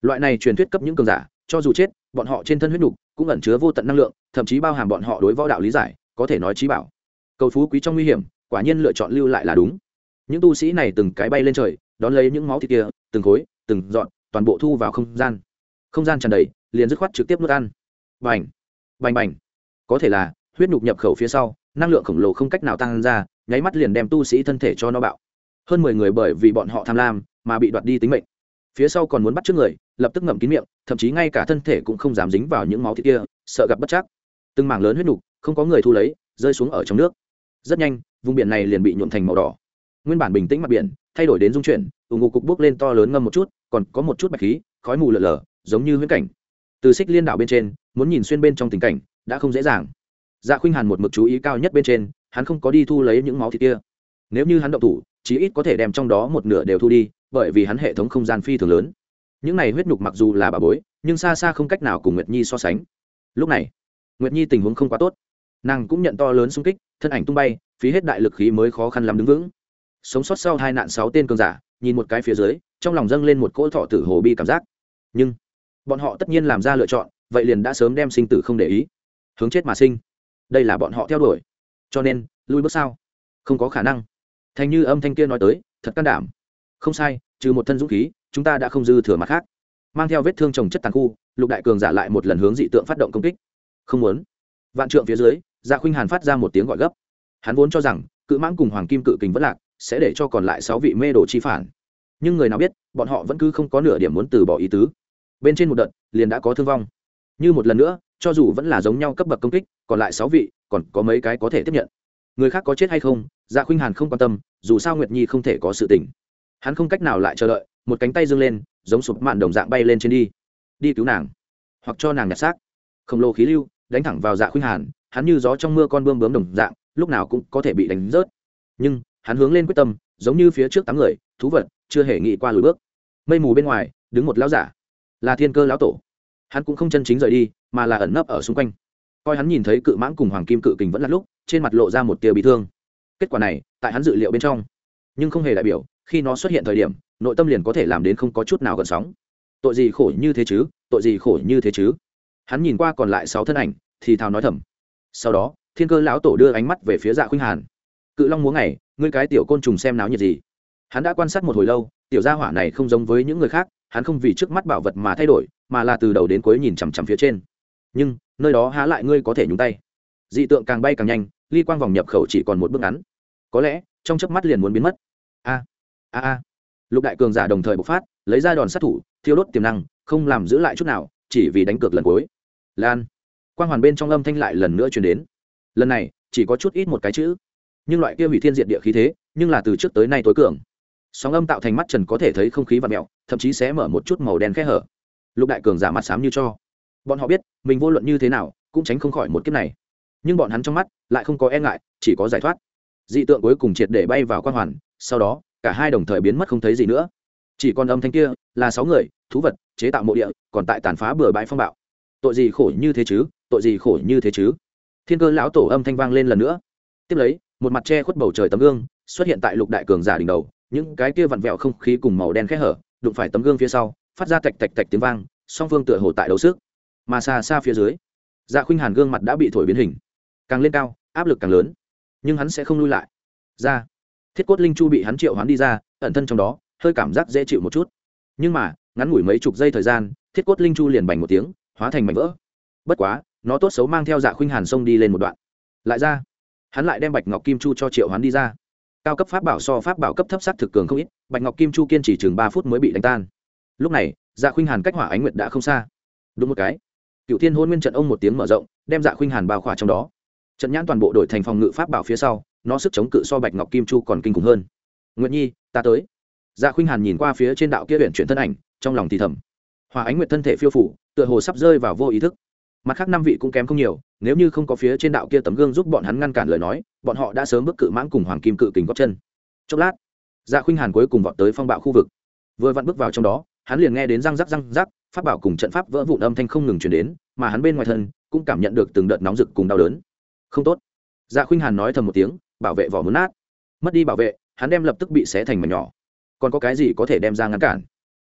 Loại này truyền thuyết cấp những cường giả, cho dù chết, bọn họ trên thân huyết nhục cũng ẩn chứa vô tận năng lượng, thậm chí bao hàm bọn họ đối võ đạo lý giải, có thể nói trí bảo. Cầu phú quý trong nguy hiểm, quả nhiên lựa chọn lưu lại là đúng. Những tu sĩ này từng cái bay lên trời, đón lấy những máu thịt kia, từng khối, từng dọn toàn bộ thu vào không gian. Không gian tràn đầy, liền dứt khoát trực tiếp nuốt ăn. Bành! Bành bành! Có thể là, huyết nhục nhập khẩu phía sau năng lượng khổng lồ không cách nào tăng ra, nháy mắt liền đem tu sĩ thân thể cho nó bạo. Hơn mười người bởi vì bọn họ tham lam mà bị đoạt đi tính mệnh. Phía sau còn muốn bắt trước người, lập tức ngậm kín miệng, thậm chí ngay cả thân thể cũng không dám dính vào những máu thịt kia, sợ gặp bất chắc. Từng mảng lớn huyết nhục không có người thu lấy, rơi xuống ở trong nước. Rất nhanh, vùng biển này liền bị nhuộm thành màu đỏ. Nguyên bản bình tĩnh mặt biển, thay đổi đến dung chuyển ủng ngục cục bốc lên to lớn ngâm một chút, còn có một chút bạch khí, khói mù lở lờ giống như huyễn cảnh. Từ xích liên đảo bên trên, muốn nhìn xuyên bên trong tình cảnh, đã không dễ dàng dạ khuynh hàn một mực chú ý cao nhất bên trên, hắn không có đi thu lấy những máu thịt kia. Nếu như hắn động thủ, chí ít có thể đem trong đó một nửa đều thu đi, bởi vì hắn hệ thống không gian phi thường lớn. Những này huyết nhục mặc dù là bà bối, nhưng xa xa không cách nào cùng nguyệt nhi so sánh. Lúc này, nguyệt nhi tình huống không quá tốt. Nàng cũng nhận to lớn xung kích, thân ảnh tung bay, phí hết đại lực khí mới khó khăn làm đứng vững. Sống sót sau hai nạn sáu tên cơn giả, nhìn một cái phía dưới, trong lòng dâng lên một cỗ thọ tử hồ bi cảm giác. Nhưng, bọn họ tất nhiên làm ra lựa chọn, vậy liền đã sớm đem sinh tử không để ý. Hướng chết mà sinh đây là bọn họ theo đuổi. Cho nên, lui bước sao? Không có khả năng. Thành như âm thanh kia nói tới, thật can đảm. Không sai, trừ một thân dũng khí, chúng ta đã không dư thừa mặt khác. Mang theo vết thương trồng chất tàn khu, lục đại cường giả lại một lần hướng dị tượng phát động công kích. Không muốn. Vạn trượng phía dưới dạ khuynh hàn phát ra một tiếng gọi gấp. Hắn vốn cho rằng, cự mãng cùng hoàng kim cự kình vẫn lạc, sẽ để cho còn lại sáu vị mê đồ chi phản. Nhưng người nào biết, bọn họ vẫn cứ không có nửa điểm muốn từ bỏ ý tứ. Bên trên một đợt, liền đã có thương vong như một lần nữa, cho dù vẫn là giống nhau cấp bậc công kích, còn lại sáu vị, còn có mấy cái có thể tiếp nhận. Người khác có chết hay không dạ khuynh hàn không quan tâm, dù sao nguyệt nhi không thể có sự tỉnh hắn không cách nào lại chờ đợi, một cánh tay dâng lên, giống sụp mạn đồng dạng bay lên trên đi. Đi cứu nàng. Hoặc cho nàng nhặt xác. Khổng lồ khí lưu, đánh thẳng vào dạ khuynh hàn, hắn như gió trong mưa con bươm bướm đồng dạng, lúc nào cũng có thể bị đánh rớt. Nhưng, hắn hướng lên quyết tâm, giống như phía trước tám người, thú vật, chưa hề nghĩ qua lùi bước. Mây mù bên ngoài, đứng một lão giả. Là thiên cơ lão tổ hắn cũng không chân chính rời đi, mà là ẩn nấp ở xung quanh. Coi hắn nhìn thấy cự mãng cùng hoàng kim cự kình vẫn là lúc, trên mặt lộ ra một tia bị thương. Kết quả này, tại hắn dự liệu bên trong, nhưng không hề đại biểu, khi nó xuất hiện thời điểm, nội tâm liền có thể làm đến không có chút nào gần sóng. Tội gì khổ như thế chứ, tội gì khổ như thế chứ. Hắn nhìn qua còn lại sáu thân ảnh, thì thào nói thầm. Sau đó, thiên cơ lão tổ đưa ánh mắt về phía dạ khuynh hàn. Cự long múa ngày, ngươi cái tiểu côn trùng xem náo nhiệt gì? Hắn đã quan sát một hồi lâu, tiểu gia hỏa này không giống với những người khác hắn không vì trước mắt bảo vật mà thay đổi, mà là từ đầu đến cuối nhìn chằm chằm phía trên. Nhưng, nơi đó há lại ngươi có thể nhúng tay. Dị tượng càng bay càng nhanh, ly quang vòng nhập khẩu chỉ còn một bước ngắn. Có lẽ, trong chớp mắt liền muốn biến mất. A a a. Lục đại cường giả đồng thời bộc phát, lấy ra đòn sát thủ, thiêu đốt tiềm năng, không làm giữ lại chút nào, chỉ vì đánh cược lần cuối. Lan. Quang hoàn bên trong âm thanh lại lần nữa truyền đến. Lần này, chỉ có chút ít một cái chữ. Nhưng loại kia hủy thiên diện địa khí thế, nhưng là từ trước tới nay tối cường. Sóng âm tạo thành mắt trần có thể thấy không khí và mẹo thậm chí sẽ mở một chút màu đen khẽ hở. Lục đại cường giả mặt xám như cho. Bọn họ biết, mình vô luận như thế nào, cũng tránh không khỏi một kiếp này. Nhưng bọn hắn trong mắt, lại không có e ngại, chỉ có giải thoát. Dị tượng cuối cùng triệt để bay vào quan hoàn, sau đó, cả hai đồng thời biến mất không thấy gì nữa. Chỉ còn âm thanh kia, là sáu người, thú vật, chế tạo mộ địa, còn tại tàn phá bừa bãi phong bạo. Tội gì khổ như thế chứ, tội gì khổ như thế chứ. Thiên cơ lão tổ âm thanh vang lên lần nữa. Tiếp lấy, một mặt che khuất bầu trời tấm gương, xuất hiện tại lục đại cường giả đỉnh đầu, những cái kia vặn vẹo không khí cùng màu đen khẽ hở đụng phải tấm gương phía sau, phát ra tạch tạch tạch tiếng vang, song phương tựa hồ tại đấu sức. Mà xa xa phía dưới dạ khuynh hàn gương mặt đã bị thổi biến hình. Càng lên cao, áp lực càng lớn. Nhưng hắn sẽ không lui lại. Ra, thiết cốt linh chu bị hắn triệu hắn đi ra, ẩn thân trong đó, hơi cảm giác dễ chịu một chút. Nhưng mà, ngắn ngủi mấy chục giây thời gian, thiết cốt linh chu liền bành một tiếng, hóa thành mảnh vỡ. Bất quá, nó tốt xấu mang theo dạ khuynh hàn sông đi lên một đoạn. Lại ra, hắn lại đem bạch ngọc kim chu cho triệu hắn đi ra cao cấp pháp bảo so pháp bảo cấp thấp sắc thực cường không ít, bạch ngọc kim chu kiên chỉ chừng ba phút mới bị đánh tan. Lúc này dạ khuynh hàn cách hỏa ánh nguyệt đã không xa. Đúng một cái. Cựu thiên hôn nguyên trận ông một tiếng mở rộng, đem dạ khuynh hàn bao khỏa trong đó. Trận nhãn toàn bộ đổi thành phòng ngự pháp bảo phía sau, nó sức chống cự so bạch ngọc kim chu còn kinh khủng hơn. Nguyệt nhi, ta tới. Dạ khuynh hàn nhìn qua phía trên đạo kia biển chuyển thân ảnh, trong lòng thì thầm. Hòa ánh nguyệt thân thể phiêu phủ, tựa hồ sắp rơi vào vô ý thức mặt khác năm vị cũng kém không nhiều, nếu như không có phía trên đạo kia tấm gương giúp bọn hắn ngăn cản lời nói, bọn họ đã sớm bước cự mãng cùng hoàng kim cự kình góp chân. Chốc lát dạ khuynh hàn cuối cùng vọt tới phong bạo khu vực. Vừa vặn bước vào trong đó, hắn liền nghe đến răng rắc răng rắc, pháp bảo cùng trận pháp vỡ vụn âm thanh không ngừng chuyển đến, mà hắn bên ngoài thân cũng cảm nhận được từng đợt nóng rực cùng đau đớn. Không tốt. Dạ khuynh hàn nói thầm một tiếng, bảo vệ vỏ muốn nát. Mất đi bảo vệ, hắn đem lập tức bị xé thành mảnh nhỏ. Còn có cái gì có thể đem ra ngăn cản?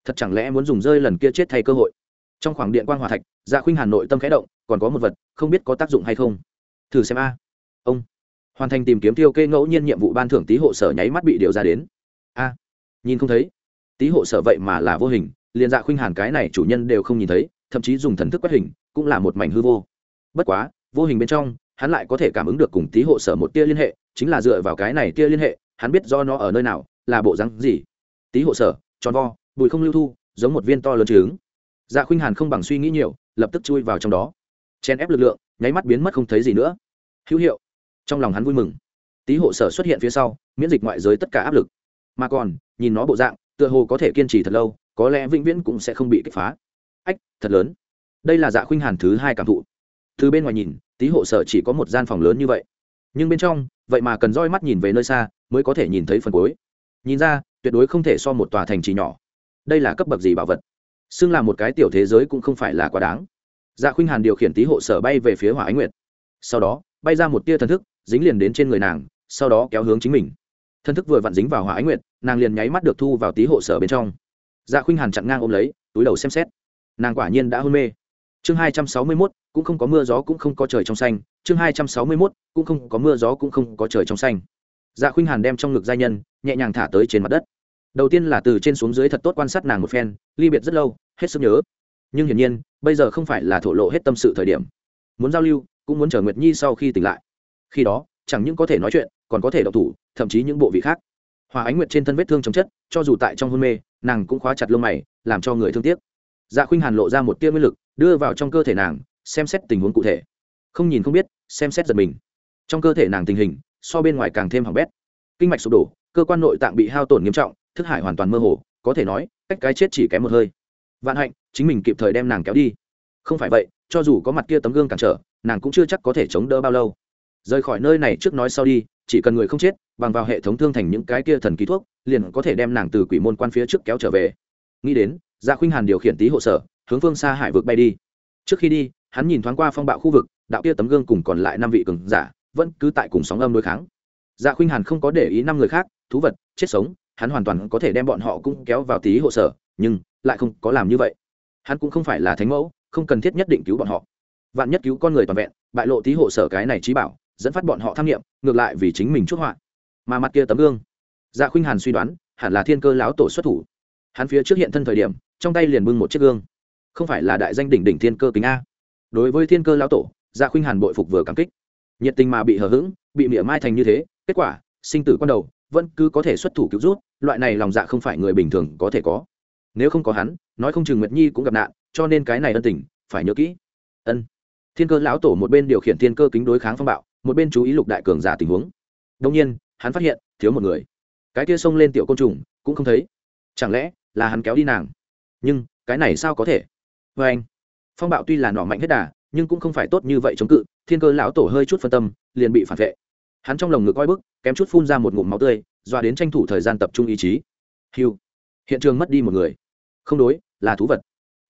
Thật chẳng lẽ muốn dùng rơi lần kia chết thay cơ hội? Trong khoảng điện quan hòa thạch dạ khuynh hàn nội tâm khẽ động, còn có một vật, không biết có tác dụng hay không. Thử xem a. Ông. Hoàn thành tìm kiếm tiêu kê ngẫu nhiên nhiệm vụ ban thưởng tý hộ sở nháy mắt bị điều ra đến. A. Nhìn không thấy. Tý hộ sở vậy mà là vô hình, liền dạ khuynh hàn cái này chủ nhân đều không nhìn thấy, thậm chí dùng thần thức quét hình, cũng là một mảnh hư vô. Bất quá, vô hình bên trong, hắn lại có thể cảm ứng được cùng tý hộ sở một tia liên hệ, chính là dựa vào cái này tia liên hệ, hắn biết do nó ở nơi nào, là bộ rắn gì. Tý hộ sở, tròn vo, bụi không lưu thu, giống một viên to lớn trứng dạ khuynh hàn không bằng suy nghĩ nhiều, lập tức chui vào trong đó. Chen ép lực lượng, nháy mắt biến mất không thấy gì nữa. Hữu hiệu. Trong lòng hắn vui mừng. Tý hộ sở xuất hiện phía sau, miễn dịch ngoại giới tất cả áp lực. Mà còn, nhìn nó bộ dạng, tựa hồ có thể kiên trì thật lâu, có lẽ vĩnh viễn cũng sẽ không bị kích phá. Ách, thật lớn. Đây là dạ khuynh hàn thứ hai cảm thụ. Từ bên ngoài nhìn, tý hộ sở chỉ có một gian phòng lớn như vậy. Nhưng bên trong, vậy mà cần roi mắt nhìn về nơi xa, mới có thể nhìn thấy phần cuối. Nhìn ra, tuyệt đối không thể so một tòa thành trì nhỏ. Đây là cấp bậc gì bảo vật? Xưng là một cái tiểu thế giới cũng không phải là quá đáng. Dạ khuynh hàn điều khiển tý hộ sở bay về phía hỏa ánh nguyệt. Sau đó, bay ra một tia thần thức, dính liền đến trên người nàng, sau đó kéo hướng chính mình. Thần thức vừa vặn dính vào hỏa ánh nguyệt, nàng liền nháy mắt được thu vào tý hộ sở bên trong. Dạ khuynh hàn chặn ngang ôm lấy, túi đầu xem xét. Nàng quả nhiên đã hôn mê. Chương hai trăm sáu mươi mốt, cũng không có mưa gió cũng không có trời trong xanh. Chương hai trăm sáu mươi mốt, cũng không có mưa gió cũng không có trời trong xanh. Dạ khuynh hàn đem trong ngực giai nhân, nhẹ nhàng thả tới trên mặt đất đầu tiên là từ trên xuống dưới thật tốt quan sát nàng một phen, ly biệt rất lâu, hết sức nhớ. Nhưng hiển nhiên, bây giờ không phải là thổ lộ hết tâm sự thời điểm. Muốn giao lưu, cũng muốn chờ nguyệt nhi sau khi tỉnh lại. Khi đó, chẳng những có thể nói chuyện, còn có thể độc thủ, thậm chí những bộ vị khác. Hòa ánh nguyệt trên thân vết thương chống chất, cho dù tại trong hôn mê, nàng cũng khóa chặt lông mày, làm cho người thương tiếc. Dạ khuynh hàn lộ ra một tia nguyên lực, đưa vào trong cơ thể nàng, xem xét tình huống cụ thể. Không nhìn không biết, xem xét giật mình. Trong cơ thể nàng tình hình, so bên ngoài càng thêm hỏng bét. Kinh mạch sụp đổ, cơ quan nội tạng bị hao tổn nghiêm trọng thức hải hoàn toàn mơ hồ, có thể nói, cách cái chết chỉ kém một hơi. Vạn hạnh, chính mình kịp thời đem nàng kéo đi. Không phải vậy, cho dù có mặt kia tấm gương cản trở, nàng cũng chưa chắc có thể chống đỡ bao lâu. Rời khỏi nơi này trước nói sau đi, chỉ cần người không chết, bằng vào hệ thống thương thành những cái kia thần ký thuốc, liền có thể đem nàng từ quỷ môn quan phía trước kéo trở về. Nghĩ đến Gia khuynh hàn điều khiển tý hộ sở, hướng phương xa hải vực bay đi. Trước khi đi, hắn nhìn thoáng qua phong bạo khu vực, đạo kia tấm gương cùng còn lại năm vị cường giả, vẫn cứ tại cùng sóng âm đối kháng. Dạ khuynh hàn không có để ý năm người khác, thú vật, chết sống hắn hoàn toàn có thể đem bọn họ cũng kéo vào tí hộ sở, nhưng lại không có làm như vậy. Hắn cũng không phải là thánh mẫu, không cần thiết nhất định cứu bọn họ. Vạn nhất cứu con người toàn vẹn, bại lộ tí hộ sở cái này trí bảo, dẫn phát bọn họ tham nghiệm, ngược lại vì chính mình chút họa. Mà mặt kia tấm gương dạ khuynh hàn suy đoán, hẳn là thiên cơ lão tổ xuất thủ. Hắn phía trước hiện thân thời điểm, trong tay liền bưng một chiếc gương. Không phải là đại danh đỉnh đỉnh thiên cơ kính a. Đối với thiên cơ lão tổ dạ khuynh hàn bội phục vừa cảm kích. Nhiệt tình mà bị hờ hững, bị mỉa mai thành như thế, kết quả, sinh tử quan đầu, vẫn cứ có thể xuất thủ cứu rút loại này lòng dạ không phải người bình thường có thể có. Nếu không có hắn, nói không chừng nguyệt nhi cũng gặp nạn, cho nên cái này ân tình, phải nhớ kỹ. Ân. Thiên cơ lão tổ một bên điều khiển thiên cơ kính đối kháng phong bạo, một bên chú ý lục đại cường giả tình huống. Đông nhiên, hắn phát hiện, thiếu một người. Cái kia xông lên tiểu côn trùng, cũng không thấy. Chẳng lẽ là hắn kéo đi nàng? Nhưng, cái này sao có thể? Vê anh, phong bạo tuy là nỏ mạnh hết đà, nhưng cũng không phải tốt như vậy chống cự, thiên cơ lão tổ hơi chút phân tâm, liền bị phản vệ. Hắn trong lồng ngực coi bức, kém chút phun ra một ngụm máu tươi doa đến tranh thủ thời gian tập trung ý chí. Hiu hiện trường mất đi một người. Không đối, là thú vật.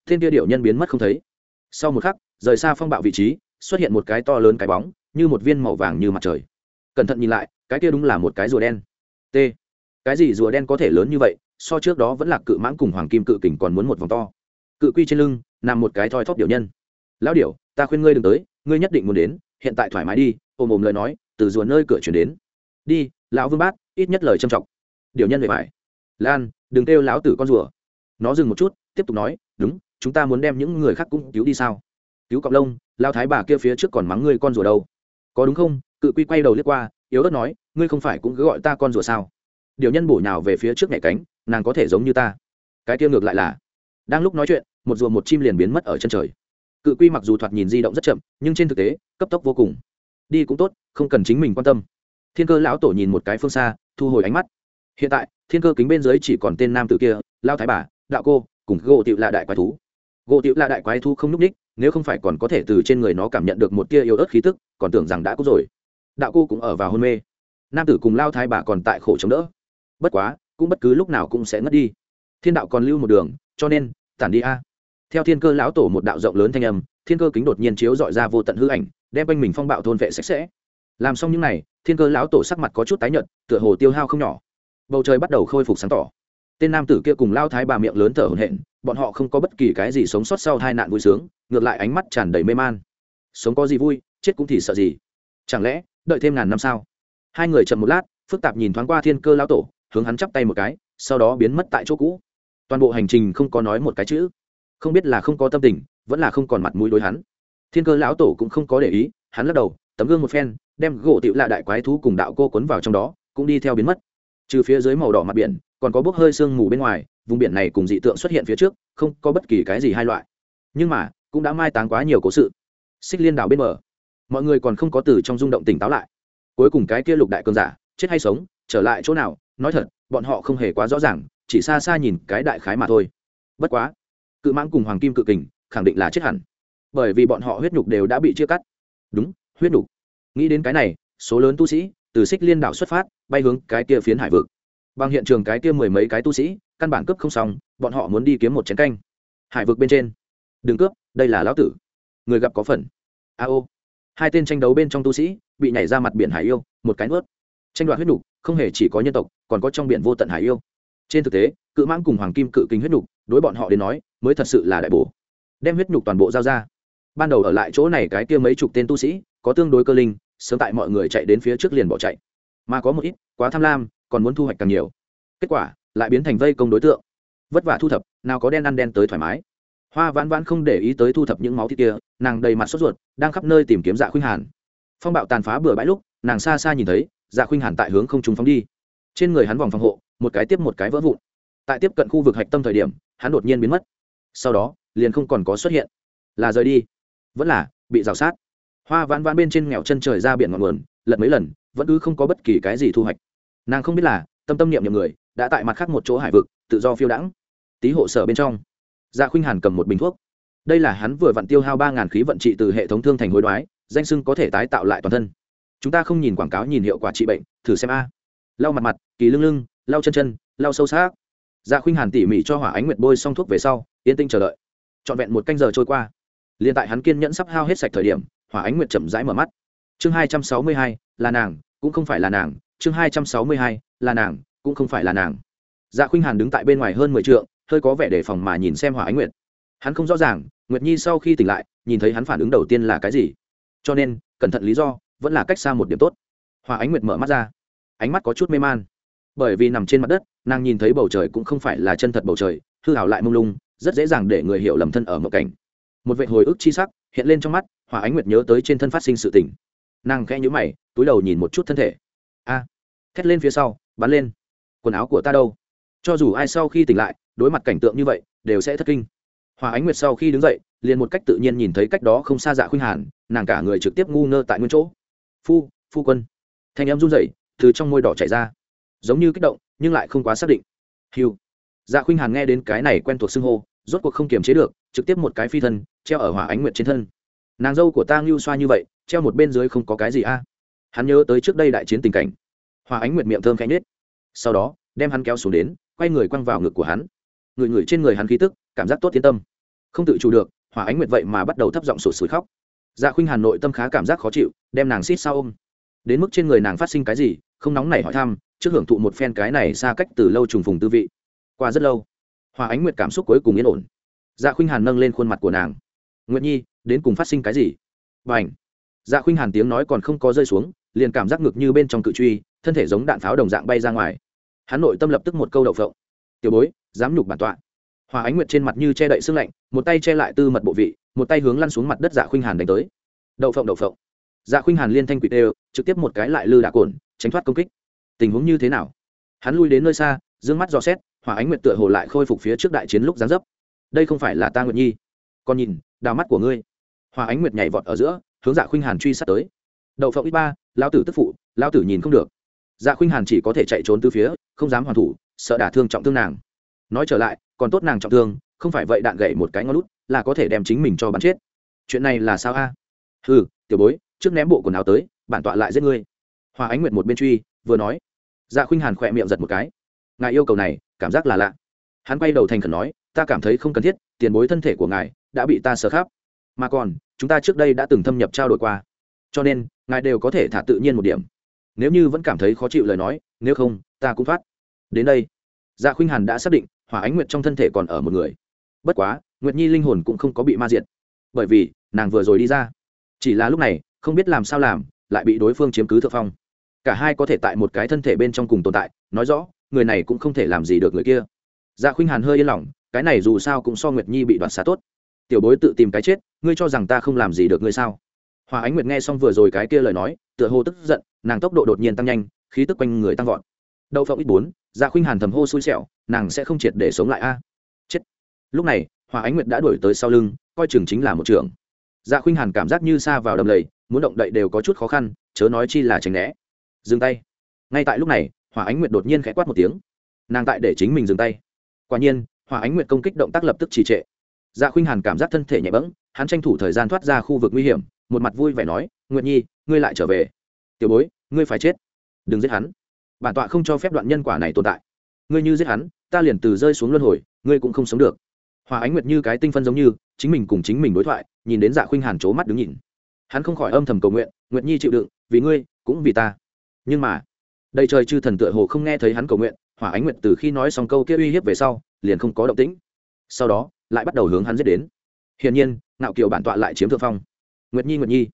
Thiên kia điệu nhân biến mất không thấy. Sau một khắc, rời xa phong bạo vị trí, xuất hiện một cái to lớn cái bóng, như một viên màu vàng như mặt trời. Cẩn thận nhìn lại, cái kia đúng là một cái rùa đen. T. Cái gì rùa đen có thể lớn như vậy, so trước đó vẫn là cự mãng cùng hoàng kim cự kình còn muốn một vòng to. Cự quy trên lưng, nằm một cái thoi thóp điệu nhân. Lão điệu ta khuyên ngươi đừng tới, ngươi nhất định muốn đến, hiện tại thoải mái đi. Ôm ôm lời nói, từ rùa nơi cửa chuyển đến. Đi lão vương bát, ít nhất lời trầm trọng. Điều nhân về phải lan, đừng kêu lão tử con rùa. Nó dừng một chút, tiếp tục nói, đúng, chúng ta muốn đem những người khác cũng cứu đi sao? Cứu cọc lông lao thái bà kia phía trước còn mắng ngươi con rùa đâu. Có đúng không? Cự quy quay đầu liếc qua, yếu ớt nói, ngươi không phải cũng cứ gọi ta con rùa sao? Điều nhân bổ nhào về phía trước nhảy cánh, nàng có thể giống như ta. Cái kia ngược lại là, đang lúc nói chuyện, một rùa một chim liền biến mất ở chân trời. Cự quy mặc dù thoạt nhìn di động rất chậm, nhưng trên thực tế, cấp tốc vô cùng. Đi cũng tốt, không cần chính mình quan tâm thiên cơ lão tổ nhìn một cái phương xa, thu hồi ánh mắt. Hiện tại, thiên cơ kính bên dưới chỉ còn tên nam tự kia, lao thái bà, đạo cô, cùng gỗ tiệu là đại quái thú. Gỗ tiệu là đại quái thú không n ú c ních, nếu không phải còn có thể từ trên người nó cảm nhận được một tia yếu ớt khí tức, còn tưởng rằng đã có rồi. Đạo cô cũng ở vào hôn mê. Nam tử cùng lao thái bà còn tại khổ chống đỡ. Bất quá, cũng bất cứ lúc nào cũng sẽ ngất đi. Thiên đạo còn lưu một đường, cho nên, tản đi a. Theo thiên cơ lão tổ một đạo rộng lớn thanh âm, thiên cơ kính đột nhiên chiếu dọi ra vô tận hư ảnh, đem quanh mình phong bạo thôn vệ sạch sẽ. Làm xong những n à y thiên cơ lão tổ sắc mặt có chút tái nhợt, tựa hồ tiêu hao không nhỏ. Bầu trời bắt đầu khôi phục sáng tỏ. Tên nam tử kia cùng lao thái bà miệng lớn thở hổn hển, bọn họ không có bất kỳ cái gì sống sót sau hai nạn vui sướng, ngược lại ánh mắt tràn đầy mê man. Sống có gì vui, chết cũng thì sợ gì. Chẳng lẽ, đợi thêm ngàn năm sao? Hai người chậm một lát, phức tạp nhìn thoáng qua thiên cơ lão tổ, hướng hắn chắp tay một cái, sau đó biến mất tại chỗ cũ. Toàn bộ hành trình không có nói một cái chữ. Không biết là không có tâm tình, vẫn là không còn mặt mũi đối hắn. Thiên cơ lão tổ cũng không có để ý, hắn lắc đầu, tấm gương một phen đem gỗ tựu lạ đại quái thú cùng đạo cô quấn vào trong đó, cũng đi theo biến mất. Trừ phía dưới màu đỏ mặt biển, còn có bốc hơi sương mù bên ngoài, vùng biển này cùng dị tượng xuất hiện phía trước, không có bất kỳ cái gì hai loại. Nhưng mà, cũng đã mai táng quá nhiều cố sự. Xích liên đảo bên bờ, mọi người còn không có từ trong rung động tỉnh táo lại. Cuối cùng cái kia lục đại cường giả, chết hay sống, trở lại chỗ nào, nói thật, bọn họ không hề quá rõ ràng, chỉ xa xa nhìn cái đại khái mà thôi. Bất quá, cự mãng cùng hoàng kim cự kình, khẳng định là chết hẳn. Bởi vì bọn họ huyết nhục đều đã bị chia cắt. Đúng, huyết nhục nghĩ đến cái này, số lớn tu sĩ từ xích liên đảo xuất phát, bay hướng cái kia phiến hải vực. Bằng hiện trường cái kia mười mấy cái tu sĩ, căn bản cướp không xong, bọn họ muốn đi kiếm một chén canh. Hải vực bên trên. Đừng cướp, đây là lão tử. Người gặp có phần. A ô. Hai tên tranh đấu bên trong tu sĩ bị nhảy ra mặt biển hải yêu, một cái nuốt. Tranh đoạt huyết nhục không hề chỉ có nhân tộc, còn có trong biển vô tận hải yêu. Trên thực tế, cự mãng cùng hoàng kim cự kính huyết nhục đối bọn họ đến nói, mới thật sự là đại bổ. Đem huyết nhục toàn bộ giao ra ban đầu ở lại chỗ này cái kia mấy chục tên tu sĩ, có tương đối cơ linh, sớm tại mọi người chạy đến phía trước liền bỏ chạy. Mà có một ít, quá tham lam, còn muốn thu hoạch càng nhiều. Kết quả, lại biến thành vây công đối tượng. Vất vả thu thập, nào có đen ăn đen tới thoải mái. Hoa vãn vãn không để ý tới thu thập những máu thịt kia, nàng đầy mặt sốt ruột, đang khắp nơi tìm kiếm dạ khuynh hàn. Phong bạo tàn phá bừa bãi lúc, nàng xa xa nhìn thấy dạ khuynh hàn tại hướng không trúng phóng đi. Trên người hắn vòng phòng hộ, một cái tiếp một cái vỡ vụn. Tại tiếp cận khu vực hạch tâm thời điểm, hắn đột nhiên biến mất. Sau đó, liền không còn có xuất hiện. Là rời đi vẫn là bị rào sát. Hoa vãn vãn bên trên nghèo chân trời ra biển ngọn nguồn, lật mấy lần, vẫn cứ không có bất kỳ cái gì thu hoạch. Nàng không biết là tâm tâm niệm nhiều người, đã tại mặt khác một chỗ hải vực, tự do phiêu đãng. Tý hộ sở bên trong dạ khuynh hàn cầm một bình thuốc. Đây là hắn vừa vặn tiêu hao ba ngàn khí vận trị từ hệ thống thương thành hối đoái, danh sưng có thể tái tạo lại toàn thân. Chúng ta không nhìn quảng cáo nhìn hiệu quả trị bệnh, thử xem a. Lau mặt mặt, kỳ lưng lưng, lau chân chân, lau sâu xác dạ khuynh hàn tỉ mỉ cho hỏa ánh nguyệt bôi xong thuốc về sau, yên tinh chờ đợi. Trọn vẹn một canh giờ trôi qua liền tại hắn kiên nhẫn sắp hao hết sạch thời điểm, hỏa ánh nguyệt chậm rãi mở mắt. Chương hai trăm sáu mươi hai, là nàng, cũng không phải là nàng. Chương hai trăm sáu mươi hai, là nàng, cũng không phải là nàng. Dạ khuynh hàn đứng tại bên ngoài hơn mười t hơi có vẻ đề phòng mà nhìn xem hỏa ánh nguyệt. Hắn không rõ ràng, nguyệt nhi sau khi tỉnh lại, nhìn thấy hắn phản ứng đầu tiên là cái gì. Cho nên, cẩn thận lý do, vẫn là cách xa một điểm tốt. Hỏa ánh nguyệt mở mắt ra. Ánh mắt có chút mê man. Bởi vì nằm trên mặt đất, nàng nhìn thấy bầu trời cũng không phải là chân thật bầu trời, hư hảo lại mông lung, rất dễ dàng để người hiểu lầm thân ở một cảnh một vệ hồi ức chi sắc hiện lên trong mắt hỏa ánh nguyệt nhớ tới trên thân phát sinh sự tình. Nàng khẽ nhữ mày túi đầu nhìn một chút thân thể. A! À, thét lên phía sau bắn lên. Quần áo của ta đâu? Cho dù ai sau khi tỉnh lại đối mặt cảnh tượng như vậy đều sẽ thất kinh. Hòa ánh nguyệt sau khi đứng dậy liền một cách tự nhiên nhìn thấy cách đó không xa dạ khuynh hàn nàng cả người trực tiếp ngu ngơ tại nguyên chỗ. Phu phu quân. Thanh em run rẩy từ trong môi đỏ chảy ra. Giống như kích động nhưng lại không quá xác định. Hiu dạ khuynh hàn nghe đến cái này quen thuộc xưng hô rốt cuộc không kiềm chế được, trực tiếp một cái phi thân, treo ở hỏa ánh nguyệt trên thân. Nàng dâu của ta ngưu xoa như vậy, treo một bên dưới không có cái gì a. Hắn nhớ tới trước đây đại chiến tình cảnh. Hỏa ánh nguyệt miệng thơm khẽ nhết sau đó, đem hắn kéo xuống đến, quay người quăng vào ngực của hắn. Người người trên người hắn khí tức, cảm giác tốt yên tâm. Không tự chủ được, hỏa ánh nguyệt vậy mà bắt đầu thấp giọng sụt sùi khóc. Dạ khuynh hàn nội tâm khá cảm giác khó chịu, đem nàng xít sao ôm. Đến mức trên người nàng phát sinh cái gì, không nóng nảy hỏi thăm, trước hưởng thụ một phen cái này xa cách từ lâu trùng phùng tư vị. Qua rất lâu hòa ánh nguyệt cảm xúc cuối cùng yên ổn. Dạ khuynh hàn nâng lên khuôn mặt của nàng. Nguyệt nhi, đến cùng phát sinh cái gì? Và ảnh dạ khuynh hàn tiếng nói còn không có rơi xuống, liền cảm giác ngực như bên trong cự truy, thân thể giống đạn pháo đồng dạng bay ra ngoài. Hắn nội tâm lập tức một câu đậu phộng. Tiểu bối, dám nhục bản tọa. Hòa ánh nguyệt trên mặt như che đậy sưng lạnh, một tay che lại tư mật bộ vị, một tay hướng lăn xuống mặt đất dạ khuynh hàn đánh tới. Đậu phộng đậu phộng. Dạ khuynh hàn liên thanh quỷ đều trực tiếp một cái lại lư đạ cồn, tránh thoát công kích. Tình huống như thế nào? Hắn lui đến nơi xa d ư ơ n g mắt dò xét hỏa ánh nguyệt tựa hồ lại khôi phục phía trước đại chiến lúc gián dấp. Đây không phải là ta nguyệt nhi. Con nhìn, đào mắt của ngươi. Hỏa ánh nguyệt nhảy vọt ở giữa, hướng dạ khuynh hàn truy sát tới. Đậu phộng ít ba lao tử tức phụ lao tử nhìn không được. Dạ khuynh hàn chỉ có thể chạy trốn từ phía, không dám hoàn thủ, sợ đả thương trọng thương nàng. Nói trở lại, còn tốt nàng trọng thương, không phải vậy đạn gậy một cái ngón lút là có thể đem chính mình cho bắn chết. Chuyện này là sao a? À? ừ tiểu bối, trước ném bộ quần áo tới, bản tọa lại giết ngươi. Hòa ánh nguyệt một bên truy, vừa nói. Dạ khuynh hàn khỏe miệng giật một cái. Ngài yêu cầu này cảm giác là lạ. Hắn quay đầu thành khẩn nói, ta cảm thấy không cần thiết, tiền bối thân thể của ngài đã bị ta sờ khắp. Mà còn, chúng ta trước đây đã từng thâm nhập trao đổi qua. Cho nên, ngài đều có thể thả tự nhiên một điểm. Nếu như vẫn cảm thấy khó chịu lời nói, nếu không, ta cũng thoát. Đến đây. Dạ khuynh hàn đã xác định, hỏa ánh nguyệt trong thân thể còn ở một người. Bất quá, nguyệt nhi linh hồn cũng không có bị ma diệt. Bởi vì, nàng vừa rồi đi ra. Chỉ là lúc này, không biết làm sao làm, lại bị đối phương chiếm cứ thượng phong. Cả hai có thể tại một cái thân thể bên trong cùng tồn tại, nói rõ người này cũng không thể làm gì được người kia. Dạ khuynh hàn hơi yên lòng, cái này dù sao cũng so nguyệt nhi bị đoạt xá tốt. Tiểu bối tự tìm cái chết, ngươi cho rằng ta không làm gì được ngươi sao? Hòa ánh nguyệt nghe xong vừa rồi cái kia lời nói, tựa hồ tức giận, nàng tốc độ đột nhiên tăng nhanh, khí tức quanh người tăng vọt. Đậu phộng ít bốn dạ khuynh hàn thầm hô xui xẻo, nàng sẽ không triệt để sống lại a. À? Chết. Lúc này, hòa ánh nguyệt đã đuổi tới sau lưng, coi chừng chính là một trường. Dạ khuynh hàn cảm giác như xa vào đầm lầy, muốn động đậy đều có chút khó khăn, chớ nói chi là tránh né. Dừng tay. Ngay tại lúc này hỏa ánh nguyệt đột nhiên khẽ quát một tiếng. Nàng tại để chính mình dừng tay. Quả nhiên, hỏa ánh nguyệt công kích động tác lập tức trì trệ. Dạ khuynh hàn cảm giác thân thể nhẹ bẫng, hắn tranh thủ thời gian thoát ra khu vực nguy hiểm, một mặt vui vẻ nói, nguyệt nhi, ngươi lại trở về. Tiểu bối, ngươi phải chết. Đừng giết hắn. Bản tọa không cho phép đoạn nhân quả này tồn tại. Ngươi như giết hắn, ta liền từ rơi xuống luân hồi, ngươi cũng không sống được. Hòa ánh nguyệt như cái tinh phân giống như, chính mình cùng chính mình đối thoại, nhìn đến dạ khuynh hàn c mắt đứng nhìn. Hắn không khỏi âm thầm cầu nguyện, nguyệt nhi chịu đựng, vì ngươi, cũng vì ta. Nhưng mà đây trời chư thần tựa hồ không nghe thấy hắn cầu nguyện, hỏa ánh nguyện từ khi nói xong câu kia uy hiếp về sau, liền không có động tĩnh. Sau đó, lại bắt đầu hướng hắn giết đến. Hiển nhiên nạo kiều bản tọa lại chiếm thượng phong. Nguyệt nhi nguyệt nhi.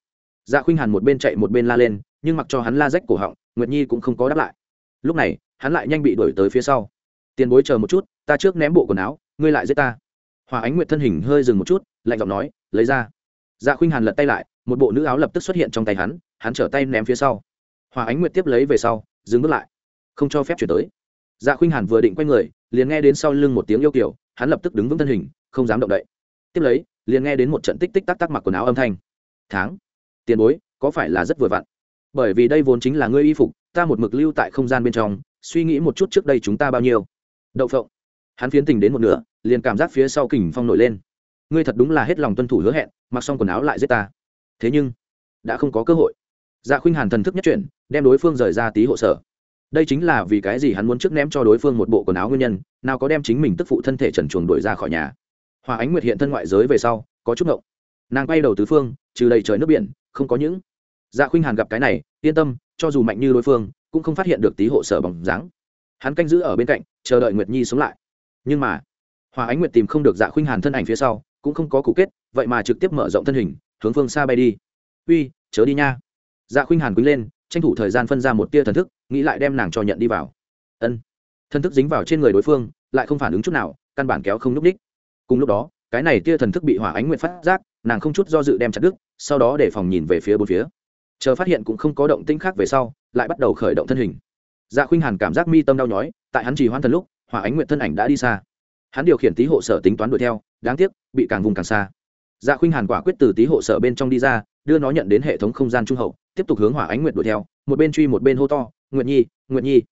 Dạ khuynh hàn một bên chạy một bên la lên, nhưng mặc cho hắn la rách cổ họng, nguyệt nhi cũng không có đáp lại. Lúc này, hắn lại nhanh bị đuổi tới phía sau. Tiền bối chờ một chút, ta trước ném bộ quần áo, ngươi lại giết ta. Hòa ánh nguyệt thân hình hơi dừng một chút, lạnh giọng nói, lấy ra. Dạ khuynh hàn lật tay lại, một bộ nữ áo lập tức xuất hiện trong tay hắn hắn trở tay ném phía sau hòa ánh nguyệt tiếp lấy về sau, dừng bước lại. Không cho phép chuyển tới. Dạ khuynh hàn vừa định quay người, liền nghe đến sau lưng một tiếng yêu kiểu hắn lập tức đứng vững thân hình, không dám động đậy. Tiếp lấy, liền nghe đến một trận tích tích tắc tắc mặc quần áo âm thanh. Tháng tiền bối, có phải là rất vừa vặn? Bởi vì đây vốn chính là ngươi y phục, ta một mực lưu tại không gian bên trong, suy nghĩ một chút trước đây chúng ta bao nhiêu. Đậu phộng, hắn phiến tình đến một nửa, liền cảm giác phía sau kình phong nổi lên. Ngươi thật đúng là hết lòng tuân thủ hứa hẹn, mặc xong quần áo lại giết ta. Thế nhưng, đã không có cơ hội. Dạ khuynh hàn thần thức nhất chuyển đem đối phương rời ra tí hộ sở. Đây chính là vì cái gì hắn muốn trước ném cho đối phương một bộ quần áo nguyên nhân, nào có đem chính mình tức phụ thân thể trần chuồng đuổi ra khỏi nhà. Hòa ánh nguyệt hiện thân ngoại giới về sau, có chút ngộng. Nàng quay đầu tứ phương, trừ đầy trời nước biển, không có những. Dạ khuynh hàn gặp cái này, yên tâm, cho dù mạnh như đối phương, cũng không phát hiện được tí hộ sở bằng dáng. Hắn canh giữ ở bên cạnh, chờ đợi nguyệt nhi sống lại. Nhưng mà, hòa ánh nguyệt tìm không được dạ khuynh hàn thân ảnh phía sau, cũng không có cụ kết, vậy mà trực tiếp mở rộng thân hình, hướng phương xa bay đi. Uy, chớ đi nha. Dạ khuynh hàn quý lên tranh thủ thời gian phân ra một tia thần thức, nghĩ lại đem nàng cho nhận đi vào. Ân. Thần thức dính vào trên người đối phương, lại không phản ứng chút nào, căn bản kéo không n ú c ních cùng lúc đó, cái này tia thần thức bị hỏa ánh nguyện phát giác, nàng không chút do dự đem chặt đứt, sau đó để phòng nhìn về phía bốn phía. Chờ phát hiện cũng không có động tĩnh khác về sau, lại bắt đầu khởi động thân hình. Dạ khuynh hàn cảm giác mi tâm đau nhói, tại hắn chỉ hoan thần lúc, hỏa ánh nguyện thân ảnh đã đi xa. Hắn điều khiển tý hộ sở tính toán đuổi theo, đáng tiếc, bị càng vùng càng xa. Dạ khuynh hàn quả quyết từ tý hộ sở bên trong đi ra, đưa nó nhận đến hệ thống không gian trung hậu tiếp tục hướng hỏa ánh nguyệt đuổi theo, một bên truy một bên hô to nguyện nhi nguyện nhi.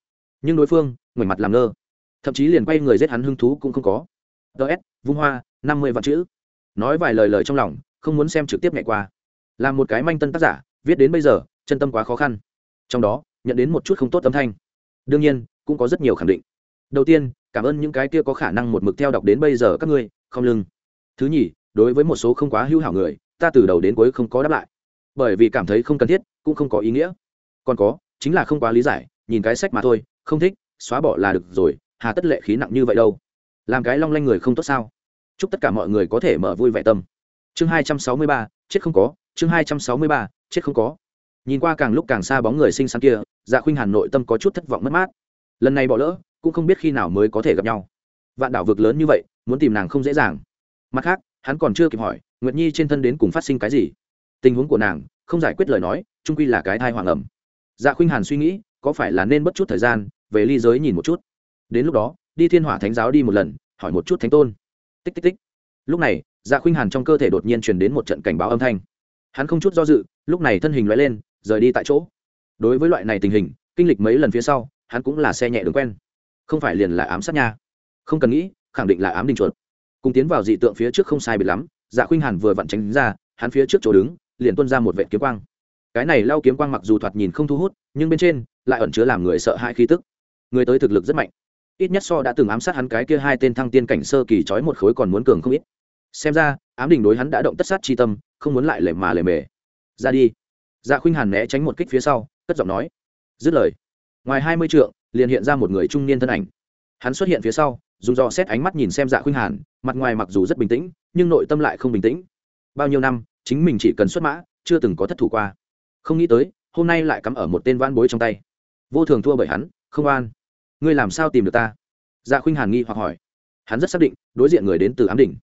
Nhưng đối phương, ngoảnh mặt làm ngơ. Thậm chí liền quay người giết hắn hứng thú cũng không có. Ts vung hoa, năm mươi vạn chữ. Nói vài lời lời trong lòng, không muốn xem trực tiếp ngày qua. Là một cái manh tân tác giả, viết đến bây giờ, chân tâm quá khó khăn. Trong đó, nhận đến một chút không tốt âm thanh. Đương nhiên, cũng có rất nhiều khẳng định. Đầu tiên, cảm ơn những cái kia có khả năng một mực theo đọc đến bây giờ các ngươi, không lưng. Thứ nhì, đối với một số không quá hữu hảo người, ta từ đầu đến cuối không có đáp lại bởi vì cảm thấy không cần thiết, cũng không có ý nghĩa. Còn có, chính là không quá lý giải, nhìn cái sách mà thôi, không thích, xóa bỏ là được rồi, hà tất lệ khí nặng như vậy đâu. Làm cái long lanh người không tốt sao? Chúc tất cả mọi người có thể mở vui vẻ tâm. Chương hai trăm sáu mươi ba, chết không có. Chương hai trăm sáu mươi ba, chết không có. Nhìn qua càng lúc càng xa bóng người xinh xắn kia dạ khuynh hàn nội tâm có chút thất vọng mất mát. Lần này bỏ lỡ, cũng không biết khi nào mới có thể gặp nhau. Vạn đảo vực lớn như vậy, muốn tìm nàng không dễ dàng. Mặt khác, hắn còn chưa kịp hỏi, nguyệt nhi trên thân đến cùng phát sinh cái gì? Tình huống của nàng, không giải quyết lời nói trung quy là cái thai hoàng ẩm. Dạ khuynh hàn suy nghĩ, có phải là nên bất chút thời gian, về ly giới nhìn một chút. Đến lúc đó, đi thiên hỏa thánh giáo đi một lần, hỏi một chút thánh tôn. Tích tích tích. Lúc này dạ khuynh hàn trong cơ thể đột nhiên truyền đến một trận cảnh báo âm thanh. Hắn không chút do dự, lúc này thân hình loại lên, rời đi tại chỗ. Đối với loại này tình hình, kinh lịch mấy lần phía sau, hắn cũng là xe nhẹ đường quen. Không phải liền là ám sát nha. Không cần nghĩ, khẳng định là ám đình chuột. Cùng tiến vào dị tượng phía trước không sai biệt lắm dạ khuynh hàn vừa vặn tránh ra, hắn phía trước chỗ đứng liền tuôn ra một vệt kiếm quang. Cái này lao kiếm quang mặc dù thoạt nhìn không thu hút, nhưng bên trên lại ẩn chứa làm người sợ hãi khí tức. Người tới thực lực rất mạnh. Ít nhất so đã từng ám sát hắn cái kia hai tên thăng tiên cảnh sơ kỳ trói một khối còn muốn cường không ít. Xem ra, ám đình đối hắn đã động tất sát chi tâm, không muốn lại lề mà lề mề. Ra đi. Dạ khuynh hàn né tránh một kích phía sau, cất giọng nói. Dứt lời, ngoài hai mươi trượng, liền hiện ra một người trung niên thân ảnh. Hắn xuất hiện phía sau, dùng dò xét ánh mắt nhìn xem dạ khuynh hàn, mặt ngoài mặc dù rất bình tĩnh, nhưng nội tâm lại không bình tĩnh. Bao nhiêu năm chính mình chỉ cần xuất mã, chưa từng có thất thủ qua. Không nghĩ tới, hôm nay lại cắm ở một tên vãn bối trong tay. Vô thường thua bởi hắn, không an ngươi làm sao tìm được ta? Dạ khuynh hàn nghi hoặc hỏi. Hắn rất xác định, đối diện người đến từ ám đỉnh.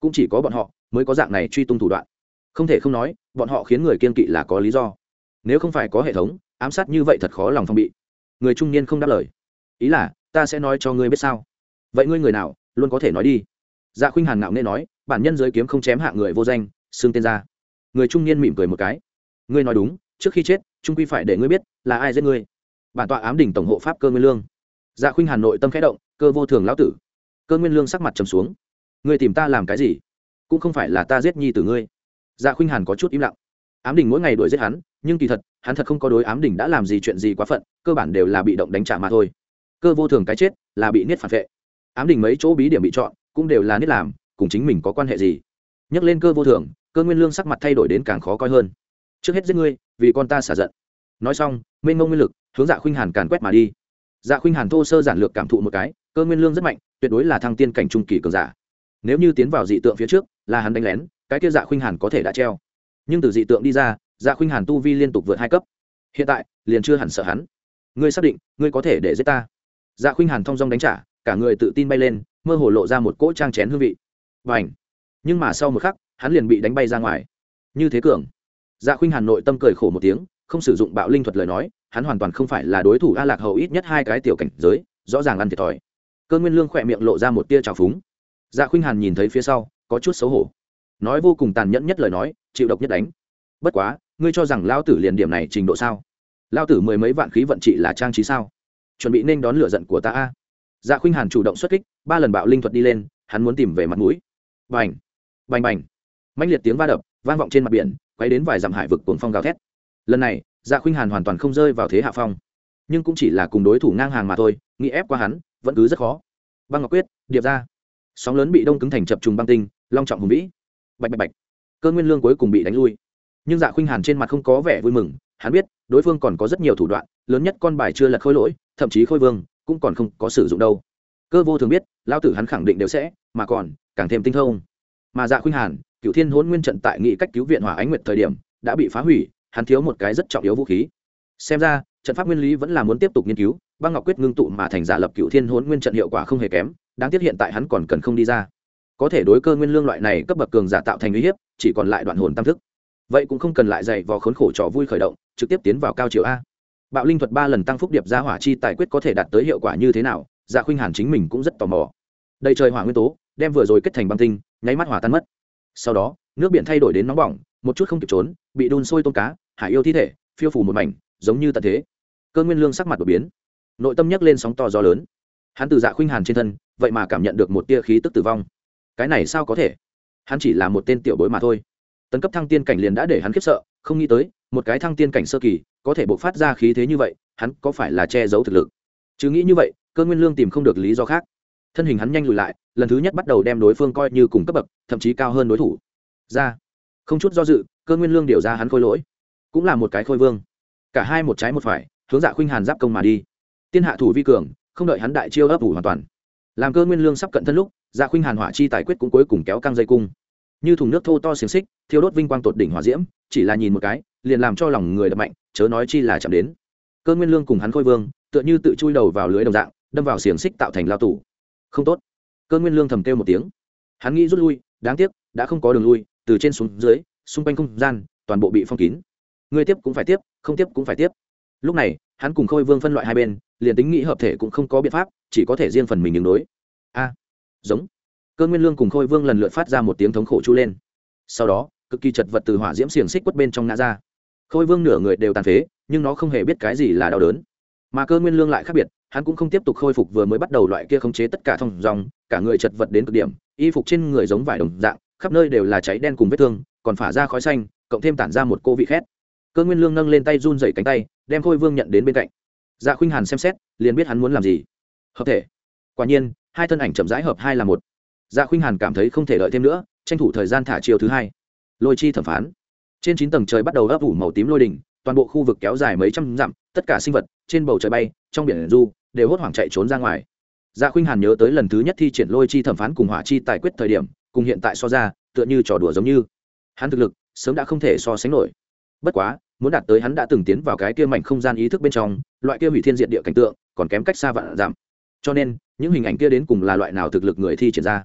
Cũng chỉ có bọn họ mới có dạng này truy tung thủ đoạn. Không thể không nói, bọn họ khiến người kiên kỵ là có lý do. Nếu không phải có hệ thống, ám sát như vậy thật khó lòng phong bị. Người trung niên không đáp lời. Ý là, ta sẽ nói cho ngươi biết sao? Vậy ngươi người nào, luôn có thể nói đi. Dạ khuynh hàn ngạo nên nói, bản nhân giới kiếm không chém hạ người vô danh xưng tên ra. Người trung niên mỉm cười một cái. Ngươi nói đúng, trước khi chết, trung quy phải để ngươi biết là ai giết ngươi. Bản tọa ám đỉnh tổng hộ pháp cơ nguyên lương. Dạ khuynh hàn nội tâm khẽ động, cơ vô thường lão tử. Cơ nguyên lương sắc mặt trầm xuống. Ngươi tìm ta làm cái gì? Cũng không phải là ta giết nhi tử ngươi. Dạ khuynh hàn có chút im lặng. Ám đỉnh mỗi ngày đuổi giết hắn, nhưng kỳ thật, hắn thật không có đối ám đỉnh đã làm gì chuyện gì quá phận, cơ bản đều là bị động đánh trả mà thôi. Cơ vô thường cái chết là bị niết phản vệ. Ám đỉnh mấy chỗ bí điểm bị chọn, cũng đều là niết làm, cùng chính mình có quan hệ gì? Nhắc lên cơ vô thường cơ nguyên lương sắc mặt thay đổi đến càng khó coi hơn. Trước hết giết ngươi, vì con ta xả giận. Nói xong, mênh mông nguyên lực, hướng dạ khuynh hàn càn quét mà đi. Dạ khuynh hàn thô sơ giản lược cảm thụ một cái, cơ nguyên lương rất mạnh, tuyệt đối là thăng tiên cảnh trung kỳ cường giả. Nếu như tiến vào dị tượng phía trước, là hắn đánh lén, cái kia dạ khuynh hàn có thể đã treo. Nhưng từ dị tượng đi ra dạ khuynh hàn tu vi liên tục vượt hai cấp. Hiện tại, liền chưa hẳn sợ hắn. Ngươi xác định, ngươi có thể để giết ta. Dạ khuynh hàn thong dong đánh trả, cả người tự tin bay lên, mơ hồ lộ ra một cỗ trang chén hương vị. Và ảnh nhưng mà sau một khắc hắn liền bị đánh bay ra ngoài. Như thế cường. Dạ khuynh hàn nội tâm cười khổ một tiếng, không sử dụng bạo linh thuật lời nói, hắn hoàn toàn không phải là đối thủ a lạc hầu ít nhất hai cái tiểu cảnh giới, rõ ràng ăn thiệt thòi. Cơ nguyên lương khỏe miệng lộ ra một tia trào phúng. Dạ khuynh hàn nhìn thấy phía sau, có chút xấu hổ. Nói vô cùng tàn nhẫn nhất lời nói, chịu độc nhất đánh. Bất quá, ngươi cho rằng lao tử liền điểm này trình độ sao? Lao tử mười mấy vạn khí vận trị là trang trí sao? Chuẩn bị nên đón lửa giận của ta a. Dạ khuynh hàn chủ động xuất kích, ba lần bạo linh thuật đi lên, hắn muốn tìm về mặt mũi. Bành! Bành bành! Mạnh liệt tiếng va đập, vang vọng trên mặt biển, quay đến vài dặm hải vực cuồng phong gào thét. Lần này dạ khuynh hàn hoàn toàn không rơi vào thế hạ phong. Nhưng cũng chỉ là cùng đối thủ ngang hàng mà thôi, nghĩ ép qua hắn, vẫn cứ rất khó. Băng ngọc quyết, điệp ra. Sóng lớn bị đông cứng thành chập trùng băng tinh, long trọng hùng vĩ. Bạch bạch bạch. Cơ nguyên lương cuối cùng bị đánh lui. Nhưng dạ khuynh hàn trên mặt không có vẻ vui mừng, hắn biết, đối phương còn có rất nhiều thủ đoạn, lớn nhất con bài chưa lật khôi lỗi, thậm chí khôi vương, cũng còn không có sử dụng đâu. Cơ vô thường biết lao tử hắn khẳng định đều sẽ, mà còn, càng thêm tinh thông mà dạ khuynh hàn cựu thiên hôn nguyên trận tại nghị cách cứu viện hỏa ánh nguyệt thời điểm, đã bị phá hủy, hắn thiếu một cái rất trọng yếu vũ khí. Xem ra, trận pháp nguyên lý vẫn là muốn tiếp tục nghiên cứu, băng ngọc quyết ngưng tụ mà thành giả lập cựu thiên hôn nguyên trận hiệu quả không hề kém, đáng tiếc hiện tại hắn còn cần không đi ra. Có thể đối cơ nguyên lương loại này cấp bậc cường giả tạo thành uy hiếp, chỉ còn lại đoạn hồn tam thức. Vậy cũng không cần lại dạy vò khốn khổ trò vui khởi động, trực tiếp tiến vào cao chiều a. Bạo linh thuật ba lần tăng phúc điệp ra hỏa chi tài quyết có thể đạt tới hiệu quả như thế nào dạ khuynh hàn chính mình cũng rất tò mò. Đầy trời hỏa nguyên tố, đem vừa rồi kết thành băng tinh nháy mắt hỏa tan mất. Sau đó, nước biển thay đổi đến nóng bỏng, một chút không kịp trốn, bị đun sôi tôm cá, hải yêu thi thể, phiêu phủ một mảnh, giống như tận thế. Cơ nguyên lương sắc mặt đột biến. Nội tâm nhấc lên sóng to gió lớn. Hắn từ dạ khuynh hàn trên thân, vậy mà cảm nhận được một tia khí tức tử vong. Cái này sao có thể? Hắn chỉ là một tên tiểu bối mà thôi. Tấn cấp thăng tiên cảnh liền đã để hắn khiếp sợ, không nghĩ tới, một cái thăng tiên cảnh sơ kỳ, có thể bộc phát ra khí thế như vậy, hắn có phải là che giấu thực lực? Chứ nghĩ như vậy, cơ nguyên lương tìm không được lý do khác thân hình hắn nhanh lùi lại, lần thứ nhất bắt đầu đem đối phương coi như cùng cấp bậc, thậm chí cao hơn đối thủ. Ra. Không chút do dự, cơ nguyên lương điều ra hắn khôi lỗi. Cũng là một cái khôi vương. Cả hai một trái một phải, hướng dạ khuynh hàn giáp công mà đi. Tiên hạ thủ vi cường, không đợi hắn đại chiêu ấp ủ hoàn toàn. Làm cơ nguyên lương sắp cận thân lúc dạ khuynh hàn hỏa chi tài quyết cũng cuối cùng kéo căng dây cung. Như thùng nước thô to xiềng xích, thiêu đốt vinh quang tột đỉnh hỏa diễm, chỉ là nhìn một cái, liền làm cho lòng người đập mạnh, chớ nói chi là chạm đến. Cơ nguyên lương cùng hắn khôi vương, tựa như tự chui đầu vào lưới đồng dạng, đâm vào xiềng xích tạo thành lao tủ không tốt. Cơ nguyên lương thầm kêu một tiếng. Hắn nghĩ rút lui, đáng tiếc, đã không có đường lui, từ trên xuống dưới, xung quanh không gian, toàn bộ bị phong kín. Người tiếp cũng phải tiếp, không tiếp cũng phải tiếp. Lúc này, hắn cùng khôi vương phân loại hai bên, liền tính nghĩ hợp thể cũng không có biện pháp, chỉ có thể riêng phần mình đường đối. A, giống. Cơ nguyên lương cùng khôi vương lần lượt phát ra một tiếng thống khổ chu lên. Sau đó, cực kỳ chật vật từ hỏa diễm xiềng xích quất bên trong ngã ra. Khôi vương nửa người đều tàn phế, nhưng nó không hề biết cái gì là đau đớn. Mà cơ nguyên lương lại khác biệt hắn cũng không tiếp tục khôi phục vừa mới bắt đầu loại kia khống chế tất cả thông dòng, cả người chật vật đến cực điểm, y phục trên người giống vải đồng dạng, khắp nơi đều là cháy đen cùng vết thương, còn phả ra khói xanh, cộng thêm tản ra một cô vị khét. Cơ nguyên lương nâng lên tay run dày cánh tay, đem khôi vương nhận đến bên cạnh. Dạ khuynh hàn xem xét, liền biết hắn muốn làm gì. Hợp thể. Quả nhiên, hai thân ảnh chậm rãi hợp hai là một. Dạ khuynh hàn cảm thấy không thể đợi thêm nữa, tranh thủ thời gian thả chiều thứ hai. Lôi chi thẩm phán. Trên chín tầng trời bắt đầu ấp ủ màu tím lôi đỉnh, toàn bộ khu vực kéo dài mấy trăm dặm, tất cả sinh vật, trên bầu trời bay, trong biển du đều hốt hoảng chạy trốn ra ngoài. Dạ khuynh hàn nhớ tới lần thứ nhất thi triển lôi chi thẩm phán cùng hỏa chi tài quyết thời điểm, cùng hiện tại so ra, tựa như trò đùa giống như. Hắn thực lực, sớm đã không thể so sánh nổi. Bất quá, muốn đạt tới hắn đã từng tiến vào cái kia mảnh không gian ý thức bên trong, loại kia hủy thiên diện địa cảnh tượng, còn kém cách xa vạn giảm. Cho nên, những hình ảnh kia đến cùng là loại nào thực lực người thi triển ra?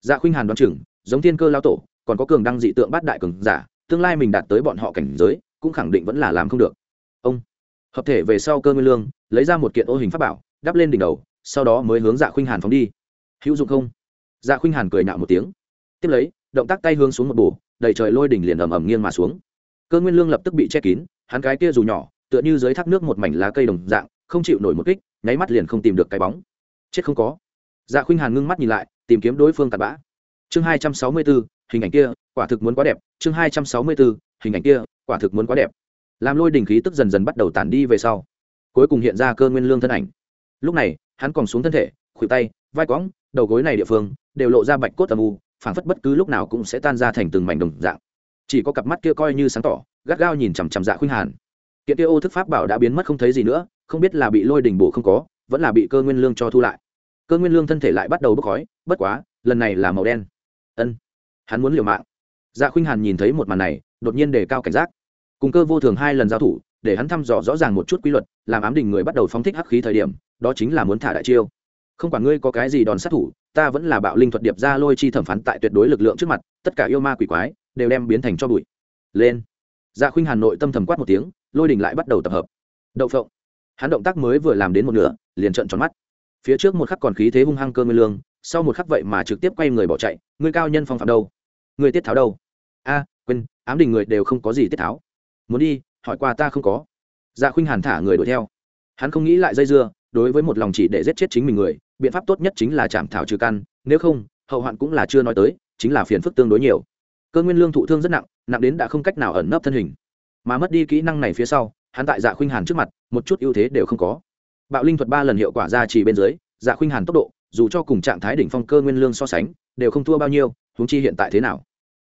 Dạ khuynh hàn đoán chừng, giống thiên cơ lao tổ, còn có cường đăng dị tượng bát đại cường giả, tương lai mình đạt tới bọn họ cảnh giới, cũng khẳng định vẫn là làm không được. Ông, hợp thể về sau cơ nguyên lương, lấy ra một kiện ô hình pháp bảo đắp lên đỉnh đầu, sau đó mới hướng dạ khuynh hàn phóng đi. Hữu dụng không? Dạ khuynh hàn cười nạo một tiếng. Tiếp lấy, động tác tay hướng xuống một bổ, đầy trời lôi đỉnh liền ầm ầm nghiêng mà xuống. Cơ nguyên lương lập tức bị che kín, hắn cái kia dù nhỏ, tựa như dưới thác nước một mảnh lá cây đồng dạng, không chịu nổi một kích, nháy mắt liền không tìm được cái bóng. Chết không có. Dạ khuynh hàn ngưng mắt nhìn lại, tìm kiếm đối phương tạt bã. Chương hai trăm sáu mươi bốn, hình ảnh kia, quả thực muốn quá đẹp. Chương hai trăm sáu mươi bốn, hình ảnh kia, quả thực muốn quá đẹp. Làm lôi đình khí tức dần dần bắt đầu tản đi về sau. Cuối cùng hiện ra cơ nguyên lương thân ảnh lúc này, hắn còn xuống thân thể, khuỷu tay, vai quõng, đầu gối này địa phương đều lộ ra bạch cốt tầm u, phảng phất bất cứ lúc nào cũng sẽ tan ra thành từng mảnh đồng dạng. Chỉ có cặp mắt kia coi như sáng tỏ, gắt gao nhìn chằm chằm dạ khuynh hàn. Kiện kia ô thức pháp bảo đã biến mất không thấy gì nữa, không biết là bị lôi đỉnh bổ không có, vẫn là bị cơ nguyên lương cho thu lại. Cơ nguyên lương thân thể lại bắt đầu bốc khói, bất quá, lần này là màu đen. Ân, hắn muốn liều mạng. Dạ khuynh hàn nhìn thấy một màn này, đột nhiên đề cao cảnh giác cùng cơ vô thường hai lần giao thủ, để hắn thăm dò rõ ràng một chút quy luật, làm ám đình người bắt đầu phóng thích hắc khí thời điểm, đó chính là muốn thả đại chiêu. Không quản ngươi có cái gì đòn sát thủ, ta vẫn là bạo linh thuật điệp ra lôi chi thẩm phán tại tuyệt đối lực lượng trước mặt, tất cả yêu ma quỷ quái đều đem biến thành cho bụi. Lên. Dạ khuynh hàn nội tâm thầm quát một tiếng, lôi đình lại bắt đầu tập hợp. Đậu phộng. Hắn động tác mới vừa làm đến một nửa, liền trợn tròn mắt. Phía trước một khắc còn khí thế hung hăng cơ nguyên lương, sau một khắc vậy mà trực tiếp quay người bỏ chạy, ngươi cao nhân phong phạm đâu? Ngươi tiết tháo đâu? A, quên, ám đình người đều không có gì tiết tháo muốn đi, hỏi qua ta không có. Dạ khuynh hàn thả người đuổi theo. Hắn không nghĩ lại dây dưa, đối với một lòng chỉ để giết chết chính mình người, biện pháp tốt nhất chính là chạm thảo trừ căn, nếu không, hậu hoạn cũng là chưa nói tới, chính là phiền phức tương đối nhiều. Cơ nguyên lương thụ thương rất nặng nặng đến đã không cách nào ẩn nấp thân hình. Mà mất đi kỹ năng này phía sau, hắn tại dạ khuynh hàn trước mặt, một chút ưu thế đều không có. Bạo linh thuật ba lần hiệu quả ra chỉ bên dưới dạ khuynh hàn tốc độ, dù cho cùng trạng thái đỉnh phong cơ nguyên lương so sánh, đều không thua bao nhiêu, huống chi hiện tại thế nào.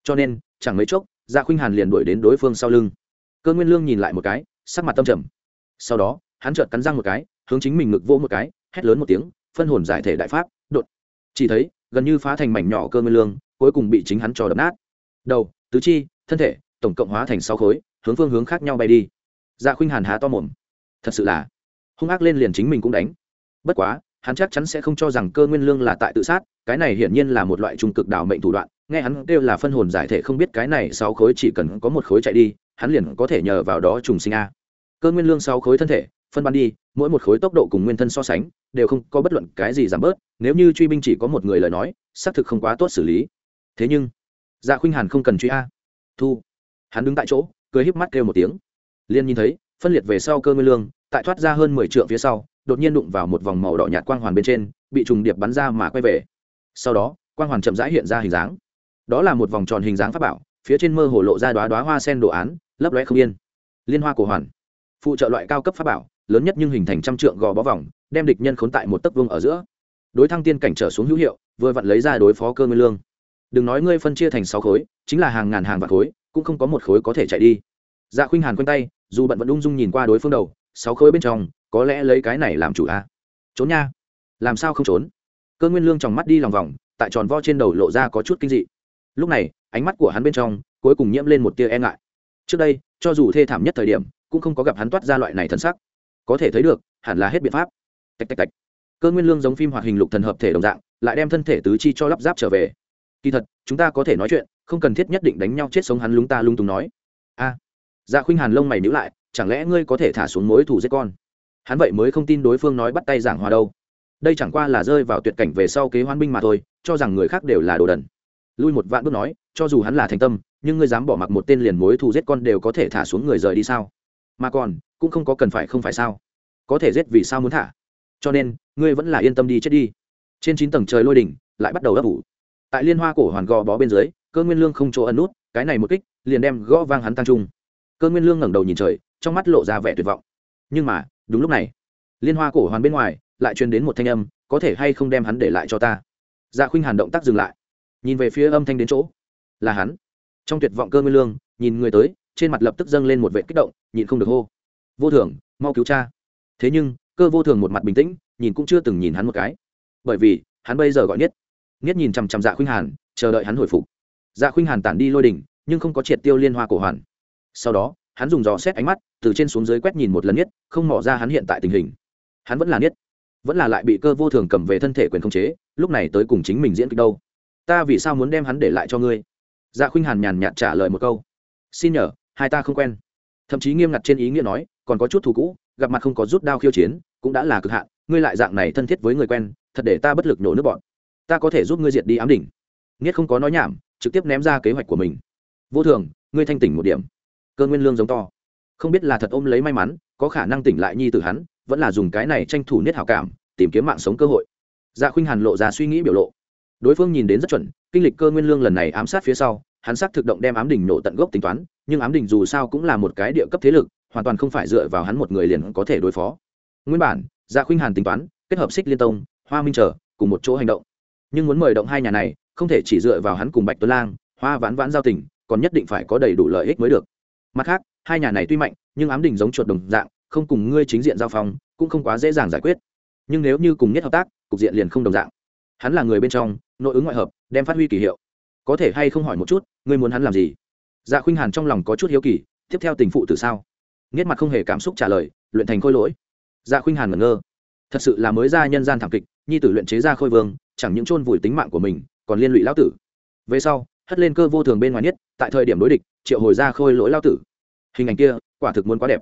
Cho nên, chẳng mấy chốc dạ khuynh hàn liền đuổi đến đối phương sau lưng cơ nguyên lương nhìn lại một cái, sắc mặt tâm trầm. Sau đó, hắn chợt cắn răng một cái, hướng chính mình ngực vỗ một cái, hét lớn một tiếng, phân hồn giải thể đại pháp, đột. Chỉ thấy, gần như phá thành mảnh nhỏ cơ nguyên lương, cuối cùng bị chính hắn trò đập nát. Đầu, tứ chi, thân thể, tổng cộng hóa thành sáu khối, hướng phương hướng khác nhau bay đi. Dạ khuynh hàn há to mồm. Thật sự là, hung ác lên liền chính mình cũng đánh. Bất quá, hắn chắc chắn sẽ không cho rằng cơ nguyên lương là tại tự sát, cái này hiển nhiên là một loại trung cực đảo mệnh thủ đoạn, nghe hắn kêu là phân hồn giải thể không biết cái này sáu khối chỉ cần có một khối chạy đi hắn liền có thể nhờ vào đó trùng sinh a. Cơ nguyên lương sáu khối thân thể, phân ban đi, mỗi một khối tốc độ cùng nguyên thân so sánh, đều không có bất luận cái gì giảm bớt, nếu như truy binh chỉ có một người lời nói, xác thực không quá tốt xử lý. Thế nhưng dạ khuynh hàn không cần truy a. Thu. Hắn đứng tại chỗ, cười híp mắt kêu một tiếng. Liên nhìn thấy, phân liệt về sau cơ nguyên lương, tại thoát ra hơn mười trượng phía sau, đột nhiên đụng vào một vòng màu đỏ nhạt quang hoàn bên trên, bị trùng điệp bắn ra mà quay về. Sau đó, quang hoàn chậm rãi hiện ra hình dáng. Đó là một vòng tròn hình dáng pháp bảo, phía trên mơ hồ lộ ra đoá đoá hoa sen đồ án lấp lóe không yên. Liên hoa cổ hoàn. Phụ trợ loại cao cấp pháp bảo, lớn nhất nhưng hình thành trăm trượng gò bó vòng, đem địch nhân khốn tại một tấc vương ở giữa. Đối thăng tiên cảnh trở xuống hữu hiệu, vừa vặn lấy ra đối phó cơ nguyên lương. Đừng nói ngươi phân chia thành sáu khối, chính là hàng ngàn hàng vạn khối, cũng không có một khối có thể chạy đi. Dạ khuynh hàn quanh tay, dù bận vẫn ung dung nhìn qua đối phương đầu, sáu khối bên trong, có lẽ lấy cái này làm chủ a. À? trốn nha. Làm sao không trốn? Cơ nguyên lương tròng mắt đi lòng vòng, tại tròn vo trên đầu lộ ra có chút kinh dị. Lúc này, ánh mắt của hắn bên trong, cuối cùng nhiễm lên một tia e ngại trước đây, cho dù thê thảm nhất thời điểm, cũng không có gặp hắn toát ra loại này thân sắc. Có thể thấy được, hẳn là hết biện pháp. Tạch tạch tạch. Cơ nguyên lương giống phim hoạt hình lục thần hợp thể đồng dạng, lại đem thân thể tứ chi cho lắp ráp trở về. Kỳ thật, chúng ta có thể nói chuyện, không cần thiết nhất định đánh nhau chết sống hắn lúng ta lung túng nói. A. Dạ khuynh hàn lông mày nhíu lại, chẳng lẽ ngươi có thể thả xuống mối thủ giết con? Hắn vậy mới không tin đối phương nói bắt tay giảng hòa đâu. Đây chẳng qua là rơi vào tuyệt cảnh về sau kế hoan binh mà thôi, cho rằng người khác đều là đồ đần lui một vạn bước nói, cho dù hắn là thành tâm, nhưng ngươi dám bỏ mặc một tên liền mối thù giết con đều có thể thả xuống người rời đi sao? Mà còn, cũng không có cần phải không phải sao? Có thể giết vì sao muốn thả? Cho nên, ngươi vẫn là yên tâm đi, chết đi. Trên chín tầng trời lôi đỉnh, lại bắt đầu ấp ủ. Tại liên hoa cổ hoàn gò bó bên dưới, cơ nguyên lương không chỗ ẩn nút, cái này một kích, liền đem gõ vang hắn tăng trung. Cơ nguyên lương ngẩng đầu nhìn trời, trong mắt lộ ra vẻ tuyệt vọng. Nhưng mà, đúng lúc này, liên hoa cổ hoàn bên ngoài, lại truyền đến một thanh âm, có thể hay không đem hắn để lại cho ta? Dạ khuynh hàn động tác dừng lại nhìn về phía âm thanh đến chỗ. Là hắn. Trong tuyệt vọng cơ nguyên lương, nhìn người tới, trên mặt lập tức dâng lên một vệ kích động nhìn không được hô. Vô thường, mau cứu cha. Thế nhưng, cơ vô thường một mặt bình tĩnh, nhìn cũng chưa từng nhìn hắn một cái. Bởi vì, hắn bây giờ gọi nhất nhất nhìn chằm chằm dạ khuynh hàn, chờ đợi hắn hồi phục. Dạ khuynh hàn tản đi lôi đỉnh, nhưng không có triệt tiêu liên hoa cổ hoàn. Sau đó, hắn dùng dò xét ánh mắt, từ trên xuống dưới quét nhìn một lần nhất không mỏ ra hắn hiện tại tình hình. Hắn vẫn là nhất vẫn là lại bị cơ vô thường cầm về thân thể quyền không chế, lúc này tới cùng chính mình diễn kịch đâu ta vì sao muốn đem hắn để lại cho ngươi? Dạ khuynh hàn nhàn nhạt trả lời một câu. Xin nhờ, hai ta không quen. Thậm chí nghiêm ngặt trên ý nghĩa nói, còn có chút thù cũ, gặp mặt không có rút đao khiêu chiến, cũng đã là cực hạn, ngươi lại dạng này thân thiết với người quen, thật để ta bất lực nổ nước bọn. Ta có thể giúp ngươi diệt đi ám đỉnh. Nghiết không có nói nhảm, trực tiếp ném ra kế hoạch của mình. Vô thường, ngươi thanh tỉnh một điểm. Cơ nguyên lương giống to. Không biết là thật ôm lấy may mắn, có khả năng tỉnh lại nhi từ hắn, vẫn là dùng cái này tranh thủ niết hảo cảm, tìm kiếm mạng sống cơ hội. Dạ khuynh hàn lộ ra suy nghĩ biểu lộ đối phương nhìn đến rất chuẩn, kinh lịch cơ nguyên lương lần này ám sát phía sau, hắn xác thực động đem ám đình nổ tận gốc tính toán, nhưng ám đình dù sao cũng là một cái địa cấp thế lực, hoàn toàn không phải dựa vào hắn một người liền có thể đối phó. Nguyên bản dạ khuynh hàn tính toán, kết hợp xích liên tông, hoa minh trở, cùng một chỗ hành động. Nhưng muốn mời động hai nhà này, không thể chỉ dựa vào hắn cùng bạch tuấn lang, hoa vãn vãn giao tình, còn nhất định phải có đầy đủ lợi ích mới được. Mặt khác, hai nhà này tuy mạnh, nhưng ám đình giống chuột đồng dạng, không cùng ngươi chính diện giao phong, cũng không quá dễ dàng giải quyết. Nhưng nếu như cùng nhất hợp tác, cục diện liền không đồng dạng. Hắn là người bên trong nội ứng ngoại hợp đem phát huy kỳ hiệu. Có thể hay không hỏi một chút ngươi muốn hắn làm gì? Dạ khuynh hàn trong lòng có chút hiếu kỳ tiếp theo tình phụ từ sao? Nghiết mặt không hề cảm xúc trả lời luyện thành khôi lỗi. Dạ khuynh hàn ngẩn ngơ. Thật sự là mới ra nhân gian thảm kịch nhi tử luyện chế ra khôi vương chẳng những chôn vùi tính mạng của mình còn liên lụy lão tử. Về sau hất lên cơ vô thường bên ngoài nhất tại thời điểm đối địch triệu hồi ra khôi lỗi lão tử. Hình ảnh kia quả thực muốn quá đẹp.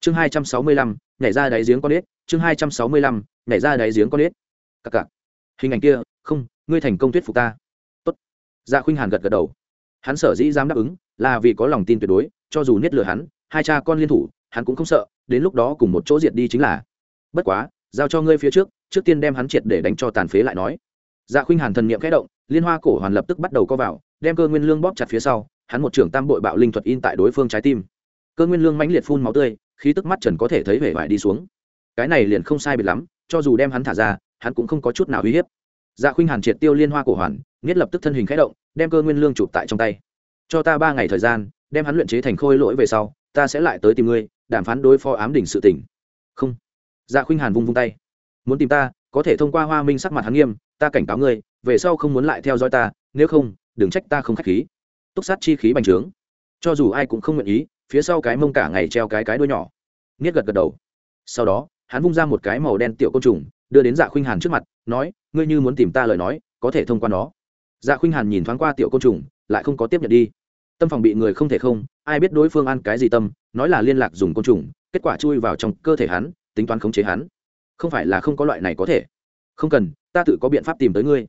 Chương hai trăm sáu mươi lăm nhảy ra đáy giếng con ếch chương hai trăm sáu mươi lăm nhảy ra đáy giếng con ếch. Cặc cả, hình ảnh kia ngươi thành công thuyết phục ta. Tốt. Dạ khuynh hàn gật gật đầu. Hắn sở dĩ dám đáp ứng, là vì có lòng tin tuyệt đối, cho dù niết lừa hắn, hai cha con liên thủ, hắn cũng không sợ, đến lúc đó cùng một chỗ diệt đi chính là. Bất quá, giao cho ngươi phía trước trước tiên đem hắn triệt để đánh cho tàn phế lại nói. Dạ khuynh hàn thần niệm khẽ động, liên hoa cổ hoàn lập tức bắt đầu co vào, đem cơ nguyên lương bóp chặt phía sau, hắn một trưởng tam bội bạo linh thuật in tại đối phương trái tim. Cơ nguyên lương mãnh liệt phun máu tươi, khí tức mắt trần có thể thấy vẻ vải đi xuống. Cái này liền không sai biệt lắm, cho dù đem hắn thả ra, hắn cũng không có chút nào uy hiếp dạ khuynh hàn triệt tiêu liên hoa cổ hoàn nghiết lập tức thân hình khẽ động, đem cơ nguyên lương chụp tại trong tay. Cho ta ba ngày thời gian, đem hắn luyện chế thành khôi lỗi về sau, ta sẽ lại tới tìm ngươi, đàm phán đối phó ám đỉnh sự tỉnh không. Dạ khuynh hàn vung vung tay. Muốn tìm ta, có thể thông qua hoa minh sắc mặt hắn nghiêm, ta cảnh cáo ngươi, về sau không muốn lại theo dõi ta, nếu không, đừng trách ta không k h á c h khí. Túc sát chi khí bành trướng. Cho dù ai cũng không nguyện ý, phía sau cái mông cả ngày treo cái cái đuôi nhỏ. Nghiết gật gật đầu. Sau đó, hắn vung ra một cái màu đen tiểu côn trùng đưa đến dạ khuynh hàn trước mặt, nói, ngươi như muốn tìm ta lời nói, có thể thông qua nó. Dạ khuynh hàn nhìn thoáng qua tiểu côn trùng, lại không có tiếp nhận đi. Tâm phòng bị người không thể không, ai biết đối phương ăn cái gì tâm, nói là liên lạc dùng côn trùng, kết quả chui vào trong cơ thể hắn, tính toán khống chế hắn. Không phải là không có loại này có thể. Không cần, ta tự có biện pháp tìm tới ngươi.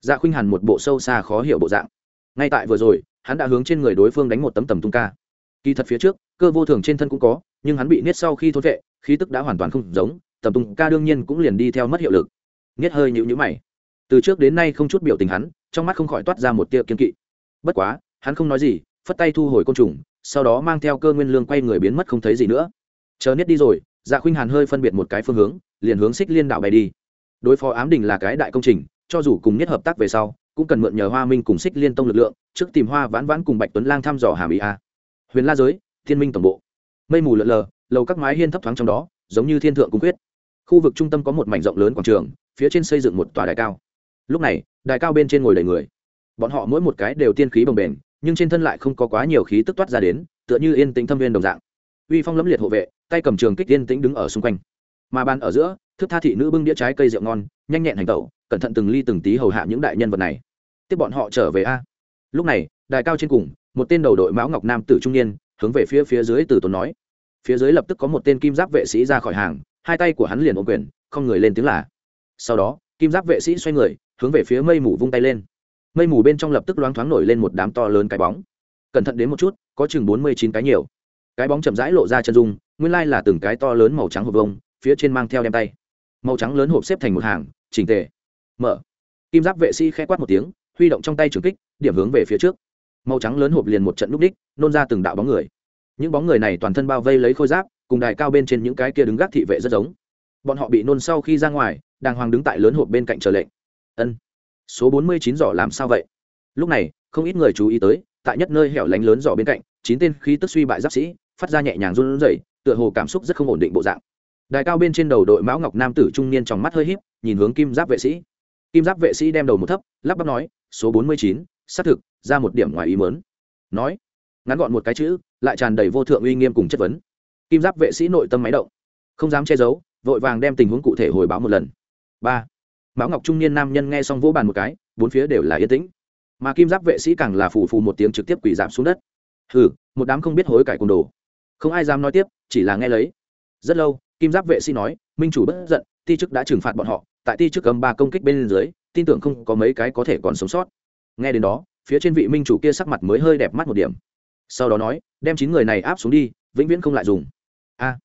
Dạ khuynh hàn một bộ sâu xa khó hiểu bộ dạng. Ngay tại vừa rồi, hắn đã hướng trên người đối phương đánh một tấm tầm tung ca. Kỳ thật phía trước, cơ vô thường trên thân cũng có, nhưng hắn bị niết sau khi thốt vệ, khí tức đã hoàn toàn không giống tầm tung ca đương nhiên cũng liền đi theo mất hiệu lực. Nghiết hơi nhịu nhữ mày. Từ trước đến nay không chút biểu tình hắn, trong mắt không khỏi toát ra một tia kiên kỵ. Bất quá, hắn không nói gì, phất tay thu hồi côn trùng, sau đó mang theo cơ nguyên lương quay người biến mất không thấy gì nữa. Chờ niết đi rồi dạ khuynh hàn hơi phân biệt một cái phương hướng, liền hướng xích liên đạo bay đi. Đối phó ám đình là cái đại công trình, cho dù cùng nhất hợp tác về sau, cũng cần mượn nhờ hoa minh cùng xích liên tông lực lượng, trước tìm hoa vãn vãn cùng bạch tuấn lang thăm dò hàm ý a. Huyền la giới, thiên minh tổng bộ. Mây mù lợn lờ, lầu các mái hiên thấp thoáng trong đó giống như thiên thượng cung quyết khu vực trung tâm có một mảnh rộng lớn quảng trường, phía trên xây dựng một tòa đài cao. Lúc này, đài cao bên trên ngồi đầy người. Bọn họ mỗi một cái đều tiên khí bồng bềnh, nhưng trên thân lại không có quá nhiều khí tức toát ra đến, tựa như yên tĩnh thâm viên đồng dạng. Uy phong lẫm liệt hộ vệ, tay cầm trường kích yên tĩnh đứng ở xung quanh. Mà bàn ở giữa thức tha thị nữ bưng đĩa trái cây rượu ngon, nhanh nhẹn hành tẩu, cẩn thận từng ly từng tí hầu hạ những đại nhân vật này. Tiếp bọn họ trở về a. Lúc này, đài cao trên cùng, một tên đầu đội mão ngọc nam tử trung niên, hướng về phía phía dưới từ tốn nói phía dưới lập tức có một tên kim giáp vệ sĩ ra khỏi hàng, hai tay của hắn liền ôm quyền, không người lên tiếng là. Sau đó, kim giáp vệ sĩ xoay người, hướng về phía mây mù vung tay lên. Mây mù bên trong lập tức loáng thoáng nổi lên một đám to lớn cái bóng. Cẩn thận đến một chút, có chừng bốn mươi chín cái nhiều. Cái bóng chậm rãi lộ ra chân dung, nguyên lai là từng cái to lớn màu trắng hộp vông phía trên mang theo đem tay. Màu trắng lớn hộp xếp thành một hàng, chỉnh tề. Mở. Kim giáp vệ sĩ khẽ quát một tiếng, huy động trong tay trường kích, điểm hướng về phía trước. Màu trắng lớn hộp liền một trận núp đích, nôn ra từng đạo bóng người những bóng người này toàn thân bao vây lấy khôi giáp, cùng đài cao bên trên những cái kia đứng gác thị vệ rất giống. Bọn họ bị nôn sau khi ra ngoài, đàng hoàng đứng tại lớn hộp bên cạnh chờ lệnh. Ân, số bốn mươi chín giỏ làm sao vậy? Lúc này, không ít người chú ý tới, tại nhất nơi hẻo lánh lớn giỏ bên cạnh, chín tên khí tức suy bại giáp sĩ, phát ra nhẹ nhàng run rẩy, tựa hồ cảm xúc rất không ổn định bộ dạng. Đài cao bên trên đầu đội mão ngọc nam tử trung niên trong mắt hơi híp, nhìn hướng kim giáp vệ sĩ. Kim giáp vệ sĩ đem đầu một thấp, lắp bắp nói, số bốn mươi chín, xác thực, ra một điểm ngoài ý mớn nói, ngắn gọn một cái chữ lại tràn đầy vô thượng uy nghiêm cùng chất vấn. Kim giáp vệ sĩ nội tâm máy động, không dám che giấu, vội vàng đem tình huống cụ thể hồi báo một lần. Ba, mão ngọc trung niên nam nhân nghe xong vỗ bàn một cái, bốn phía đều là yên tĩnh. Mà kim giáp vệ sĩ càng là phù phù một tiếng trực tiếp quỳ giảm xuống đất. Hừ, một đám không biết hối cải côn đồ. Không ai dám nói tiếp, chỉ là nghe lấy. Rất lâu, kim giáp vệ sĩ nói, minh chủ bất giận, ti chức đã trừng phạt bọn họ, tại ti chức cầm ba công kích bên dưới, tin tưởng không có mấy cái có thể còn sống sót. Nghe đến đó, phía trên vị minh chủ kia sắc mặt mới hơi đẹp mắt một điểm sau đó nói, đem chín người này áp xuống đi, vĩnh viễn không lại dùng. A.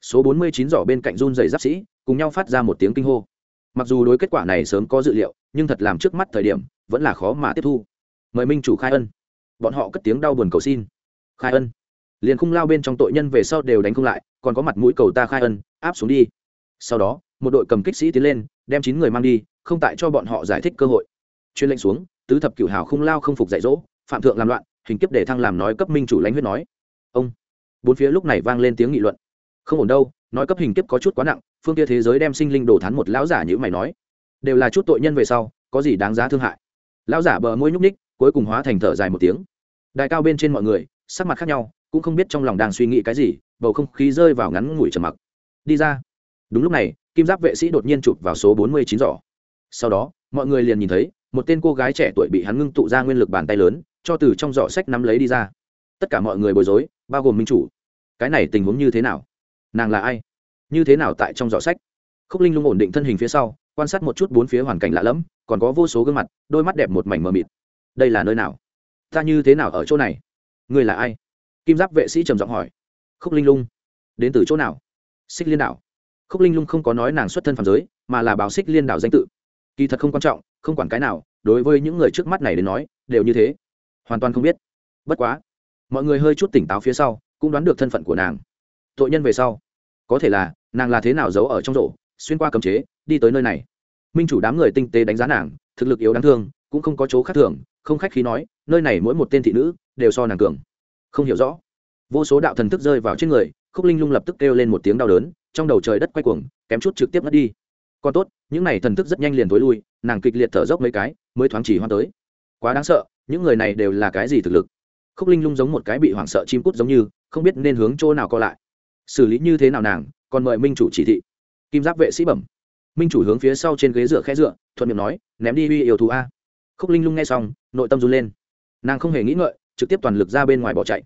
Số bốn mươi chín giỏ bên cạnh run dày giáp sĩ, cùng nhau phát ra một tiếng kinh hô. Mặc dù đối kết quả này sớm có dự liệu, nhưng thật làm trước mắt thời điểm, vẫn là khó mà tiếp thu. Mời minh chủ khai ân. Bọn họ cất tiếng đau buồn cầu xin. Khai ân. Liền khung lao bên trong tội nhân về sau đều đánh không lại, còn có mặt mũi cầu ta khai ân, áp xuống đi. Sau đó, một đội cầm kích sĩ tiến lên, đem chín người mang đi, không tại cho bọn họ giải thích cơ hội. Chuyên lệnh xuống, tứ thập cửu hào khung lao không phục dạy dỗ, phạm thượng làm loạn hình kiếp để thăng làm nói cấp minh chủ lãnh huyết nói. Ông. Bốn phía lúc này vang lên tiếng nghị luận. Không ổn đâu, nói cấp hình kiếp có chút quá nặng, phương kia thế giới đem sinh linh đồ thán một lão giả như mày nói. Đều là chút tội nhân về sau, có gì đáng giá thương hại? Lão giả bờ môi nhúc ních cuối cùng hóa thành thở dài một tiếng. Đài cao bên trên mọi người, sắc mặt khác nhau, cũng không biết trong lòng đang suy nghĩ cái gì, bầu không khí rơi vào ngắn ngủi trầm mặc. Đi ra. Đúng lúc này, kim giáp vệ sĩ đột nhiên chụp vào số bốn mươi chín giỏ. Sau đó, mọi người liền nhìn thấy, một tên cô gái trẻ tuổi bị hắn ngưng tụ ra nguyên lực bàn tay lớn cho từ trong giỏ sách nắm lấy đi ra. Tất cả mọi người bối rối, bao gồm minh chủ. Cái này tình huống như thế nào? Nàng là ai? Như thế nào tại trong giỏ sách? Khúc linh lung ổn định thân hình phía sau, quan sát một chút bốn phía hoàn cảnh lạ lẫm, còn có vô số gương mặt, đôi mắt đẹp một mảnh mờ mịt. Đây là nơi nào? Ta như thế nào ở chỗ này? Người là ai? Kim giáp vệ sĩ trầm giọng hỏi. Khúc linh lung, đến từ chỗ nào? Xích liên đảo. Khúc linh lung không có nói nàng xuất thân phàm giới, mà là báo xích liên đảo danh tự. Kỳ thật không quan trọng, không quản cái nào, đối với những người trước mắt này đến nói, đều như thế hoàn toàn không biết. Bất quá, mọi người hơi chút tỉnh táo phía sau, cũng đoán được thân phận của nàng. Tội nhân về sau, có thể là, nàng là thế nào giấu ở trong rổ, xuyên qua cấm chế, đi tới nơi này. Minh chủ đám người tinh tế đánh giá nàng, thực lực yếu đáng thương, cũng không có chỗ khác thường, không khách khí nói, nơi này mỗi một tên thị nữ, đều so nàng cường. Không hiểu rõ. Vô số đạo thần thức rơi vào trên người, khúc linh lung lập tức kêu lên một tiếng đau đớn, trong đầu trời đất quay cuồng, kém chút trực tiếp mất đi. Còn tốt, những n à y thần thức rất nhanh liền t ố i lui, nàng kịch liệt thở dốc mấy cái, mới thoáng chỉ hoa tới. Quá đáng sợ những người này đều là cái gì thực lực? Khúc linh lung giống một cái bị hoảng sợ chim cút giống như, không biết nên hướng chỗ nào co lại. Xử lý như thế nào nàng, còn mời minh chủ chỉ thị. Kim giáp vệ sĩ bẩm. Minh chủ hướng phía sau trên ghế dựa khẽ dựa, thuận miệng nói, ném đi uy yêu thú a. Khúc linh lung nghe xong, nội tâm run lên. Nàng không hề nghĩ ngợi, trực tiếp toàn lực ra bên ngoài bỏ chạy.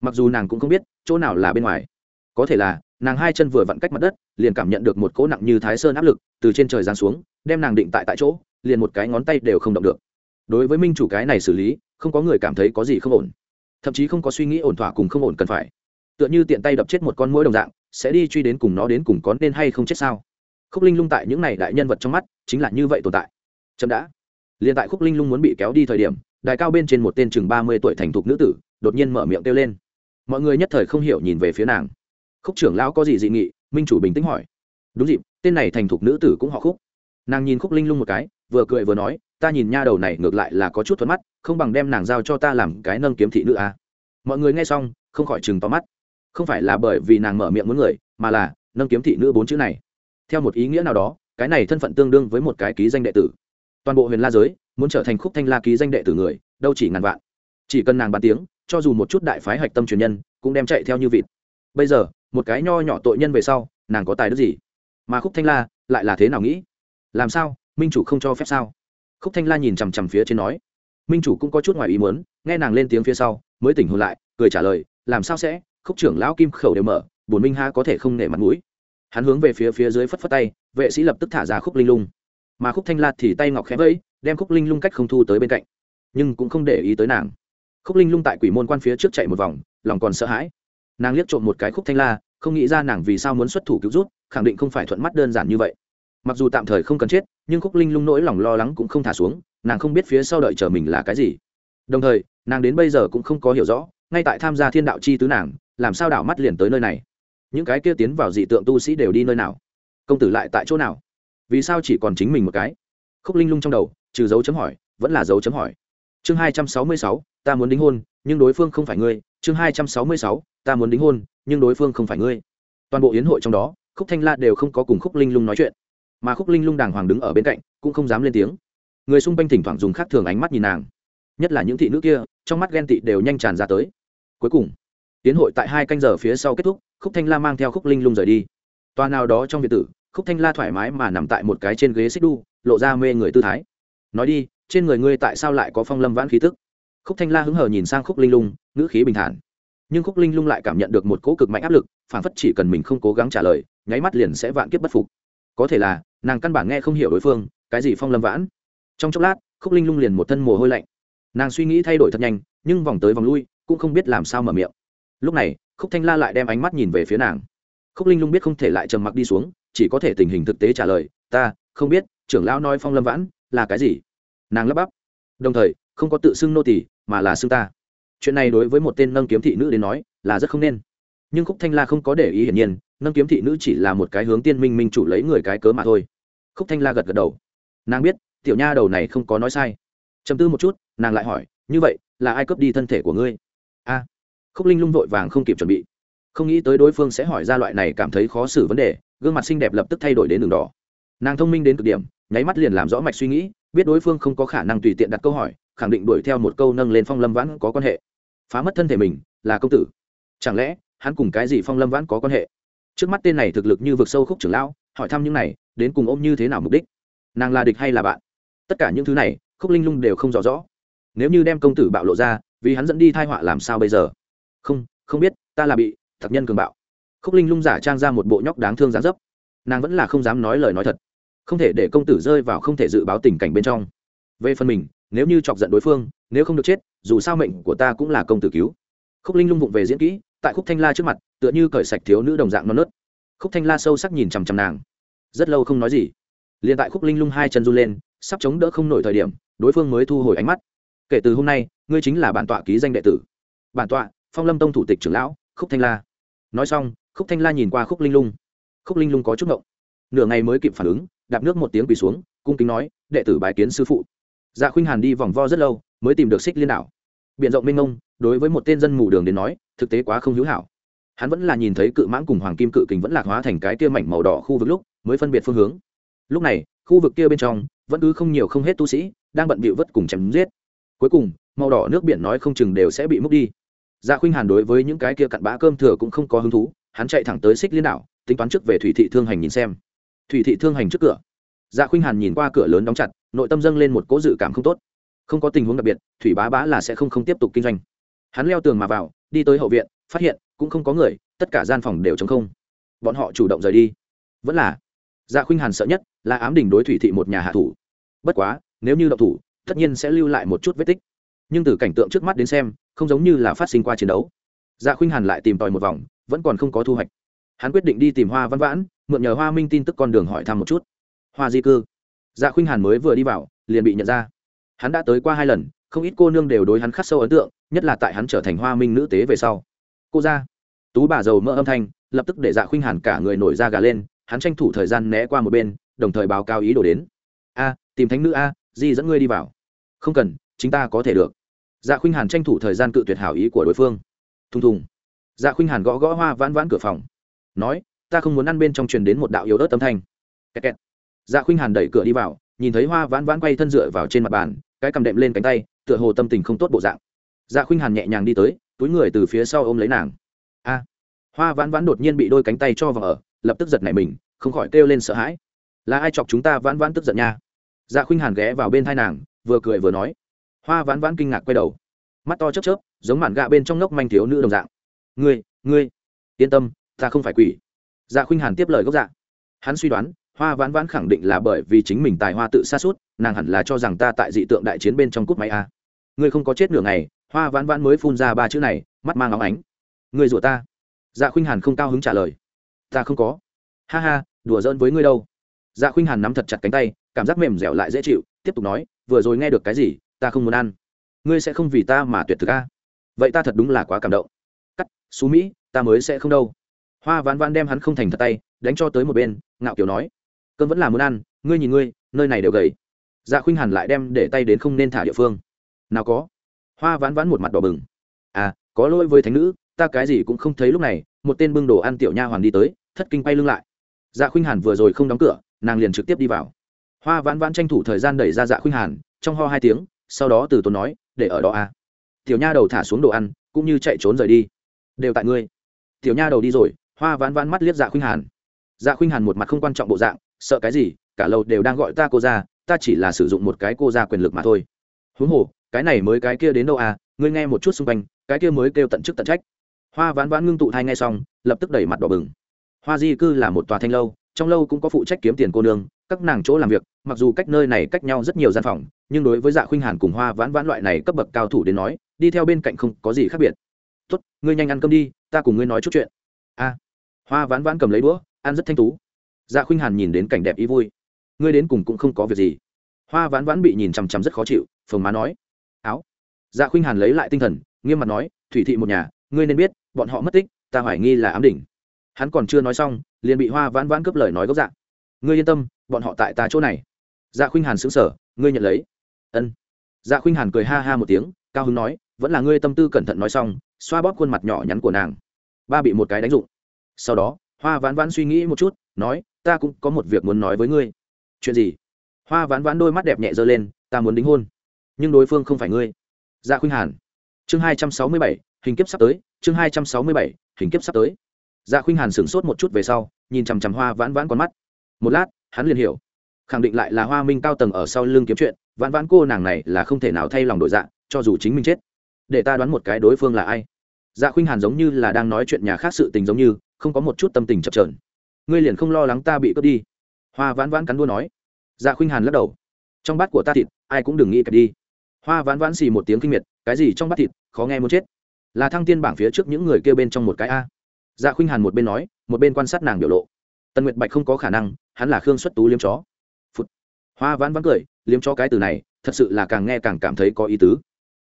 Mặc dù nàng cũng không biết, chỗ nào là bên ngoài. Có thể là, nàng hai chân vừa vặn cách mặt đất, liền cảm nhận được một cỗ nặng như thái sơn áp lực từ trên trời giáng xuống, đem nàng định tại tại chỗ, liền một cái ngón tay đều không động được đối với minh chủ cái này xử lý, không có người cảm thấy có gì không ổn. Thậm chí không có suy nghĩ ổn thỏa cùng không ổn cần phải. Tựa như tiện tay đập chết một con mũi đồng dạng, sẽ đi truy đến cùng nó đến cùng có nên hay không chết sao? Khúc linh lung tại những này đại nhân vật trong mắt, chính là như vậy tồn tại. Chậm đã. Liền tại khúc linh lung muốn bị kéo đi thời điểm, đài cao bên trên một tên chừng ba mươi tuổi thành thục nữ tử, đột nhiên mở miệng kêu lên. Mọi người nhất thời không hiểu nhìn về phía nàng. Khúc trưởng lão có gì dị nghị? Minh chủ bình tĩnh hỏi. Đúng dịp, tên này thành thục nữ tử cũng họ khúc. Nàng nhìn khúc linh lung một cái, vừa cười vừa nói ta nhìn nha đầu này ngược lại là có chút thuận mắt, không bằng đem nàng giao cho ta làm cái nâng kiếm thị nữ à. mọi người nghe xong, không khỏi chừng to mắt. Không phải là bởi vì nàng mở miệng muốn người, mà là nâng kiếm thị nữ bốn chữ này. Theo một ý nghĩa nào đó, cái này thân phận tương đương với một cái ký danh đệ tử. Toàn bộ huyền la giới, muốn trở thành khúc thanh la ký danh đệ tử người, đâu chỉ ngàn vạn. Chỉ cần nàng bàn tiếng, cho dù một chút đại phái hạch tâm truyền nhân, cũng đem chạy theo như vịt. Bây giờ, một cái nho nhỏ tội nhân về sau, nàng có tài đức gì? Mà khúc thanh la lại là thế nào nghĩ? Làm sao? Minh chủ không cho phép sao? Khúc thanh la nhìn chằm chằm phía trên nói, minh chủ cũng có chút ngoài ý muốn, nghe nàng lên tiếng phía sau, mới tỉnh hồn lại, cười trả lời, làm sao sẽ? Khúc trưởng lão kim khẩu đều mở, bổn minh ha có thể không nể mặt mũi. Hắn hướng về phía phía dưới phất phất tay, vệ sĩ lập tức thả ra khúc linh lung. Mà khúc thanh la thì tay ngọc khẽ vẫy, đem khúc linh lung cách không thu tới bên cạnh, nhưng cũng không để ý tới nàng. Khúc linh lung tại quỷ môn quan phía trước chạy một vòng, lòng còn sợ hãi. Nàng liếc trộm một cái khúc thanh la, không nghĩ ra nàng vì sao muốn xuất thủ cứu rút, khẳng định không phải thuận mắt đơn giản như vậy mặc dù tạm thời không cần chết, nhưng khúc linh lung nỗi lòng lo lắng cũng không thả xuống, nàng không biết phía sau đợi chờ mình là cái gì. Đồng thời, nàng đến bây giờ cũng không có hiểu rõ, ngay tại tham gia thiên đạo chi tứ nàng, làm sao đảo mắt liền tới nơi này? Những cái kia tiến vào dị tượng tu sĩ đều đi nơi nào? Công tử lại tại chỗ nào? Vì sao chỉ còn chính mình một cái? Khúc linh lung trong đầu, trừ dấu chấm hỏi, vẫn là dấu chấm hỏi. Chương hai trăm sáu mươi sáu, ta muốn đính hôn, nhưng đối phương không phải ngươi. Chương hai trăm sáu mươi sáu, ta muốn đính hôn, nhưng đối phương không phải ngươi. Toàn bộ yến hội trong đó, khúc thanh la đều không có cùng khúc linh lung nói chuyện mà khúc linh lung đàng hoàng đứng ở bên cạnh, cũng không dám lên tiếng. Người xung quanh thỉnh thoảng dùng khác thường ánh mắt nhìn nàng. Nhất là những thị nữ kia, trong mắt ghen tị đều nhanh tràn ra tới. Cuối cùng, tiến hội tại hai canh giờ phía sau kết thúc, khúc thanh la mang theo khúc linh lung rời đi. Toa nào đó trong việt tử, khúc thanh la thoải mái mà nằm tại một cái trên ghế xích đu, lộ ra mê người tư thái. Nói đi, trên người ngươi tại sao lại có phong lâm vãn khí tức? Khúc thanh la hứng hờ nhìn sang khúc linh lung, ngữ khí bình thản. Nhưng khúc linh lung lại cảm nhận được một cỗ cực mạnh áp lực phản phất chỉ cần mình không cố gắng trả lời, nháy mắt liền sẽ vạn kiếp bất phục. Có thể là nàng căn bản nghe không hiểu đối phương, cái gì phong lâm vãn. Trong chốc lát, khúc linh lung liền một thân mồ hôi lạnh. Nàng suy nghĩ thay đổi thật nhanh, nhưng vòng tới vòng lui, cũng không biết làm sao mở miệng. Lúc này, khúc thanh la lại đem ánh mắt nhìn về phía nàng. Khúc linh lung biết không thể lại trầm mặc đi xuống, chỉ có thể tình hình thực tế trả lời, ta, không biết, trưởng lão nói phong lâm vãn là cái gì? Nàng lắp bắp. Đồng thời, không có tự xưng nô tỳ, mà là xưng ta. Chuyện này đối với một tên nâng kiếm thị nữ đến nói là rất không nên. Nhưng khúc thanh la không có để ý hiển nhiên nâng kiếm thị nữ chỉ là một cái hướng tiên minh minh chủ lấy người cái cớ mà thôi. Khúc thanh la gật gật đầu. Nàng biết, tiểu nha đầu này không có nói sai. Chấm tư một chút, nàng lại hỏi, như vậy, là ai cướp đi thân thể của ngươi? A. Khúc linh lung vội vàng không kịp chuẩn bị. Không nghĩ tới đối phương sẽ hỏi ra loại này cảm thấy khó xử vấn đề, gương mặt xinh đẹp lập tức thay đổi đến đường đỏ. Nàng thông minh đến cực điểm, nháy mắt liền làm rõ mạch suy nghĩ, biết đối phương không có khả năng tùy tiện đặt câu hỏi, khẳng định đuổi theo một câu nâng lên phong lâm vãn có quan hệ. Phá mất thân thể mình, là công tử. Chẳng lẽ, hắn cùng cái gì phong lâm vãn có quan hệ? Trước mắt tên này thực lực như vực sâu khúc trưởng lão, hỏi thăm những này, đến cùng ôm như thế nào mục đích? Nàng là địch hay là bạn? Tất cả những thứ này, khúc linh lung đều không rõ rõ. Nếu như đem công tử bạo lộ ra, vì hắn dẫn đi thai họa làm sao bây giờ? Không không biết, ta là bị thật nhân cường bạo. Khúc linh lung giả trang ra một bộ nhóc đáng thương gián dấp. Nàng vẫn là không dám nói lời nói thật. Không thể để công tử rơi vào không thể dự báo tình cảnh bên trong. Về phần mình, nếu như chọc giận đối phương, nếu không được chết, dù sao mệnh của ta cũng là công tử cứu. Khúc linh lung vụng về diễn kỹ tại khúc thanh la trước mặt tựa như cởi sạch thiếu nữ đồng dạng non nớt. Khúc thanh la sâu sắc nhìn chằm chằm nàng. Rất lâu không nói gì. Liền tại khúc linh lung hai chân run lên sắp chống đỡ không nổi thời điểm đối phương mới thu hồi ánh mắt. Kể từ hôm nay ngươi chính là bản tọa ký danh đệ tử. Bản tọa phong lâm tông thủ tịch trưởng lão khúc thanh la. Nói xong khúc thanh la nhìn qua khúc linh lung. Khúc linh lung có chút ngộng. Nửa ngày mới kịp phản ứng đạp nước một tiếng quỳ xuống cung kính nói đệ tử bài kiến sư phụ. Dạ khuynh hàn đi vòng vo rất lâu mới tìm được xích liên đảo. Biện rộng mênh ngông, đối với một tên dân mù đường đến nói thực tế quá không hữu hảo. Hắn vẫn là nhìn thấy cự mãng cùng hoàng kim cự kình vẫn lạc hóa thành cái kia mảnh màu đỏ khu vực lúc, mới phân biệt phương hướng. Lúc này, khu vực kia bên trong, vẫn cứ không nhiều không hết tu sĩ, đang bận bịu vất cùng chém giết. Cuối cùng, màu đỏ nước biển nói không chừng đều sẽ bị múc đi. Dạ khuynh hàn đối với những cái kia cặn bã cơm thừa cũng không có hứng thú, hắn chạy thẳng tới xích liên đảo, tính toán trước về thủy thị thương hành nhìn xem. Thủy thị thương hành trước cửa. Dạ khuynh hàn nhìn qua cửa lớn đóng chặt, nội tâm dâng lên một cỗ dự cảm không tốt. Không có tình huống đặc biệt, thủy bá bá là sẽ không không tiếp tục kinh doanh. Hắn leo tường mà vào đi tới hậu viện, phát hiện cũng không có người, tất cả gian phòng đều t không. Bọn họ chủ động rời đi. Vẫn là dạ khuynh hàn sợ nhất là ám đỉnh đối thủy thị một nhà hạ thủ. Bất quá, nếu như động thủ, tất nhiên sẽ lưu lại một chút vết tích. Nhưng từ cảnh tượng trước mắt đến xem, không giống như là phát sinh qua chiến đấu. Dạ khuynh hàn lại tìm tòi một vòng, vẫn còn không có thu hoạch. Hắn quyết định đi tìm hoa văn vãn, mượn nhờ hoa minh tin tức con đường hỏi thăm một chút. Hoa di cư. Dạ khuynh hàn mới vừa đi vào, liền bị nhận ra. Hắn đã tới qua hai lần không ít cô nương đều đối hắn khắc sâu ấn tượng, nhất là tại hắn trở thành hoa minh nữ tế về sau. Cô ra. Tú bà giàu mỡ âm thanh, lập tức để dạ khuynh hàn cả người nổi da gà lên, hắn tranh thủ thời gian né qua một bên, đồng thời báo cáo ý đồ đến. A, tìm thánh nữ a, di dẫn ngươi đi vào. Không cần, chính ta có thể được. Dạ khuynh hàn tranh thủ thời gian cự tuyệt hảo ý của đối phương. Thùng thùng. Dạ khuynh hàn gõ gõ hoa vãn vãn cửa phòng. Nói, ta không muốn ăn bên trong truyền đến một đạo yếu ớt âm thanh. Kẹt kẹt. dạ khuynh hàn đẩy cửa đi vào, nhìn thấy hoa vãn vãn quay thân dựa vào trên mặt bàn, cái cầm đệm lên cánh tay tựa hồ tâm tình không tốt bộ dạng. Dạ khuynh hàn nhẹ nhàng đi tới, túi người từ phía sau ôm lấy nàng. A! Hoa vãn vãn đột nhiên bị đôi cánh tay cho vào ở, lập tức giật nảy mình, không khỏi kêu lên sợ hãi. Là ai chọc chúng ta vãn vãn tức giận nha? Dạ khuynh hàn ghé vào bên thai nàng, vừa cười vừa nói. Hoa vãn vãn kinh ngạc quay đầu. Mắt to chớp chớp, giống màn gạ bên trong ngốc manh thiếu nữ đồng dạng. Ngươi ngươi, yên tâm, ta không phải quỷ. Dạ khuynh hàn tiếp lời gốc dạ. Hắn suy đoán, hoa vãn vãn khẳng định là bởi vì chính mình tài hoa tự xa suốt nàng hẳn là cho rằng ta tại dị tượng đại chiến bên trong cút máy a ngươi không có chết nửa ngày, hoa vãn vãn mới phun ra ba chữ này, mắt mang óng ánh. Ngươi rủa ta. Dạ khuynh hàn không cao hứng trả lời. Ta không có. Ha ha, đùa giỡn với ngươi đâu. Dạ khuynh hàn nắm thật chặt cánh tay, cảm giác mềm dẻo lại dễ chịu, tiếp tục nói, vừa rồi nghe được cái gì, ta không muốn ăn. Ngươi sẽ không vì ta mà tuyệt thực a. Vậy ta thật đúng là quá cảm động. Cắt, xú mỹ, ta mới sẽ không đâu. Hoa ván ván đem hắn không thành thật tay, đánh cho tới một bên, ngạo kiểu nói. Cơn vẫn là muốn ăn, ngươi nhìn ngươi, nơi này đều gầy. Dạ khuynh hàn lại đem để tay đến không nên thả địa phương nào có. Hoa Vãn Vãn một mặt đỏ bừng. À có lỗi với thánh nữ, ta cái gì cũng không thấy lúc này, một tên bưng đồ ăn tiểu nha hoàn đi tới, thất kinh bay lưng lại. Dạ khuynh hàn vừa rồi không đóng cửa, nàng liền trực tiếp đi vào. Hoa vãn vãn tranh thủ thời gian đẩy ra dạ khuynh hàn, trong ho hai tiếng, sau đó từ tốn nói, để ở đó à. Tiểu nha đầu thả xuống đồ ăn, cũng như chạy trốn rời đi. Đều tại ngươi. Tiểu nha đầu đi rồi, hoa vãn vãn mắt liếc dạ khuynh hàn. Dạ khuynh hàn một mặt không quan trọng bộ dạng, sợ cái gì, cả lâu đều đang gọi ta cô ra, ta chỉ là sử dụng một cái cô ra quyền lực mà thôi. Huống hồ cái này mới cái kia đến đâu à ngươi nghe một chút xung quanh, cái kia mới kêu tận chức tận trách. Hoa vãn vãn ngưng tụ thai ngay xong, lập tức đẩy mặt đỏ bừng. Hoa di cư là một tòa thanh lâu, trong lâu cũng có phụ trách kiếm tiền cô nương, các nàng chỗ làm việc, mặc dù cách nơi này cách nhau rất nhiều gian phòng, nhưng đối với dạ khuynh hàn cùng hoa vãn vãn loại này cấp bậc cao thủ đến nói, đi theo bên cạnh không có gì khác biệt. Tốt, ngươi nhanh ăn cơm đi, ta cùng ngươi nói chút chuyện. A. Hoa vãn vãn cầm lấy đũa, ăn rất thanh tú. Dạ khuynh hàn nhìn đến cảnh đẹp ý vui. Ngươi đến cùng cũng không có việc gì. Hoa vãn vãn bị nhìn chằm chằm rất khó chịu, phồng má nói áo. Dạ khuynh hàn lấy lại tinh thần, nghiêm mặt nói, thủy thị một nhà, ngươi nên biết, bọn họ mất tích, ta hoài nghi là ám đỉnh. Hắn còn chưa nói xong, liền bị hoa vãn vãn cướp lời nói gốc dạ. Ngươi yên tâm, bọn họ tại ta chỗ này. Dạ khuynh hàn xứng sở ngươi nhận lấy. Ân. Dạ khuynh hàn cười ha ha một tiếng, cao hứng nói, vẫn là ngươi tâm tư cẩn thận nói xong, xoa bóp khuôn mặt nhỏ nhắn của nàng. Ba bị một cái đánh dụng. Sau đó, hoa vãn vãn suy nghĩ một chút, nói, ta cũng có một việc muốn nói với ngươi. Chuyện gì? Hoa vãn vãn đôi mắt đẹp nhẹ dơ lên, ta muốn đính hôn nhưng đối phương không phải ngươi. Dạ khuynh hàn. Chương hai trăm sáu mươi bảy, hình kiếp sắp tới, chương hai trăm sáu mươi bảy, hình kiếp sắp tới. Dạ khuynh hàn sửng sốt một chút về sau, nhìn chằm chằm hoa vãn vãn con mắt. Một lát, hắn liền hiểu. Khẳng định lại là hoa minh cao tầng ở sau lưng kiếm chuyện, vãn vãn cô nàng này là không thể nào thay lòng đổi dạ cho dù chính mình chết. Để ta đoán một cái đối phương là ai. Dạ khuynh hàn giống như là đang nói chuyện nhà khác sự tình giống như, không có một chút tâm tình chập trờn ngươi liền không lo lắng ta bị cướp đi. Hoa vãn vãn cắn đua nói. Dạ khuynh hàn lắc đầu. Trong bát của ta thịt, ai cũng đừng nghĩ kẹp đi hoa vãn vãn xì một tiếng kinh miệt, cái gì trong bát thịt, khó nghe muốn chết. Là thăng tiên bảng phía trước những người kêu bên trong một cái a. Dạ khuynh hàn một bên nói, một bên quan sát nàng biểu lộ. Tần nguyệt bạch không có khả năng, hắn là khương xuất tú liếm chó. Phụt. hoa vãn vãn cười, liếm chó cái từ này, thật sự là càng nghe càng cảm thấy có ý tứ.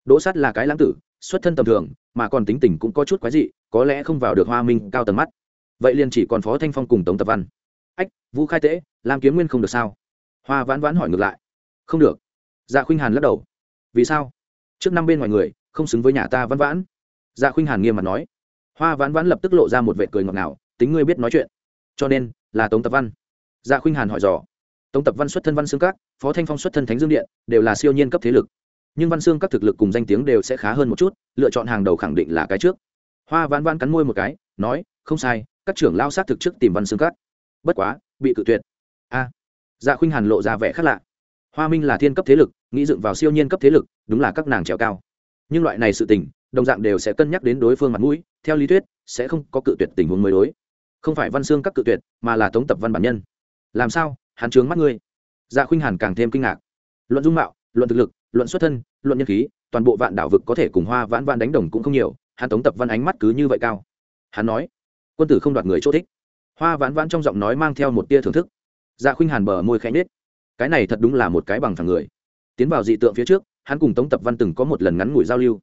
Đỗ sắt là cái lãng tử, xuất thân tầm thường, mà còn tính tình cũng có chút quái dị, có lẽ không vào được hoa minh cao tầng mắt. Vậy liền chỉ còn phó thanh phong cùng tống tập văn. Ách, vũ khai tễ làm kiếm nguyên không được sao? Hoa vãn vãn hỏi ngược lại. Không được. Dạ khuynh hàn lắc đầu vì sao? Trước năm bên ngoài người, không xứng với nhà ta văn vãn. Dạ khuynh hàn nghiêm mặt nói. Hoa vãn vãn lập tức lộ ra một vệ cười ngọt ngào, tính ngươi biết nói chuyện. Cho nên, là tống tập văn. Dạ khuynh hàn hỏi dò. Tống tập văn xuất thân văn xương các, phó thanh phong xuất thân thánh dương điện, đều là siêu nhiên cấp thế lực. Nhưng văn xương các thực lực cùng danh tiếng đều sẽ khá hơn một chút, lựa chọn hàng đầu khẳng định là cái trước. Hoa vãn vãn cắn môi một cái, nói, không sai, các trưởng lao sát thực trước tìm văn xương các. Bất quá, bị cự tuyệt. A. Dạ khuynh hàn lộ ra vẻ khác lạ. Hoa minh là thiên cấp thế lực nghĩ dựng vào siêu nhiên cấp thế lực, đúng là các nàng trèo cao. Nhưng loại này sự tình, đồng dạng đều sẽ cân nhắc đến đối phương mặt mũi, theo lý thuyết, sẽ không có cự tuyệt tình huống mới đối. Không phải văn xương các cự tuyệt, mà là tống tập văn bản nhân. Làm sao? Hắn trướng mắt ngươi. Dạ khuynh hàn càng thêm kinh ngạc. Luận dung mạo, luận thực lực, luận xuất thân, luận nhân khí, toàn bộ vạn đảo vực có thể cùng hoa vãn vãn đánh đồng cũng không nhiều, hắn tống tập văn ánh mắt cứ như vậy cao. Hắn nói, quân tử không đoạt người chỗ thích. Hoa vãn vãn trong giọng nói mang theo một tia thưởng thức. Dạ khuynh hàn bờ môi khẽ nết cái này thật đúng là một cái bằng thằng người tiến vào dị tượng phía trước, hắn cùng tống tập văn từng có một lần ngắn ngủi giao lưu.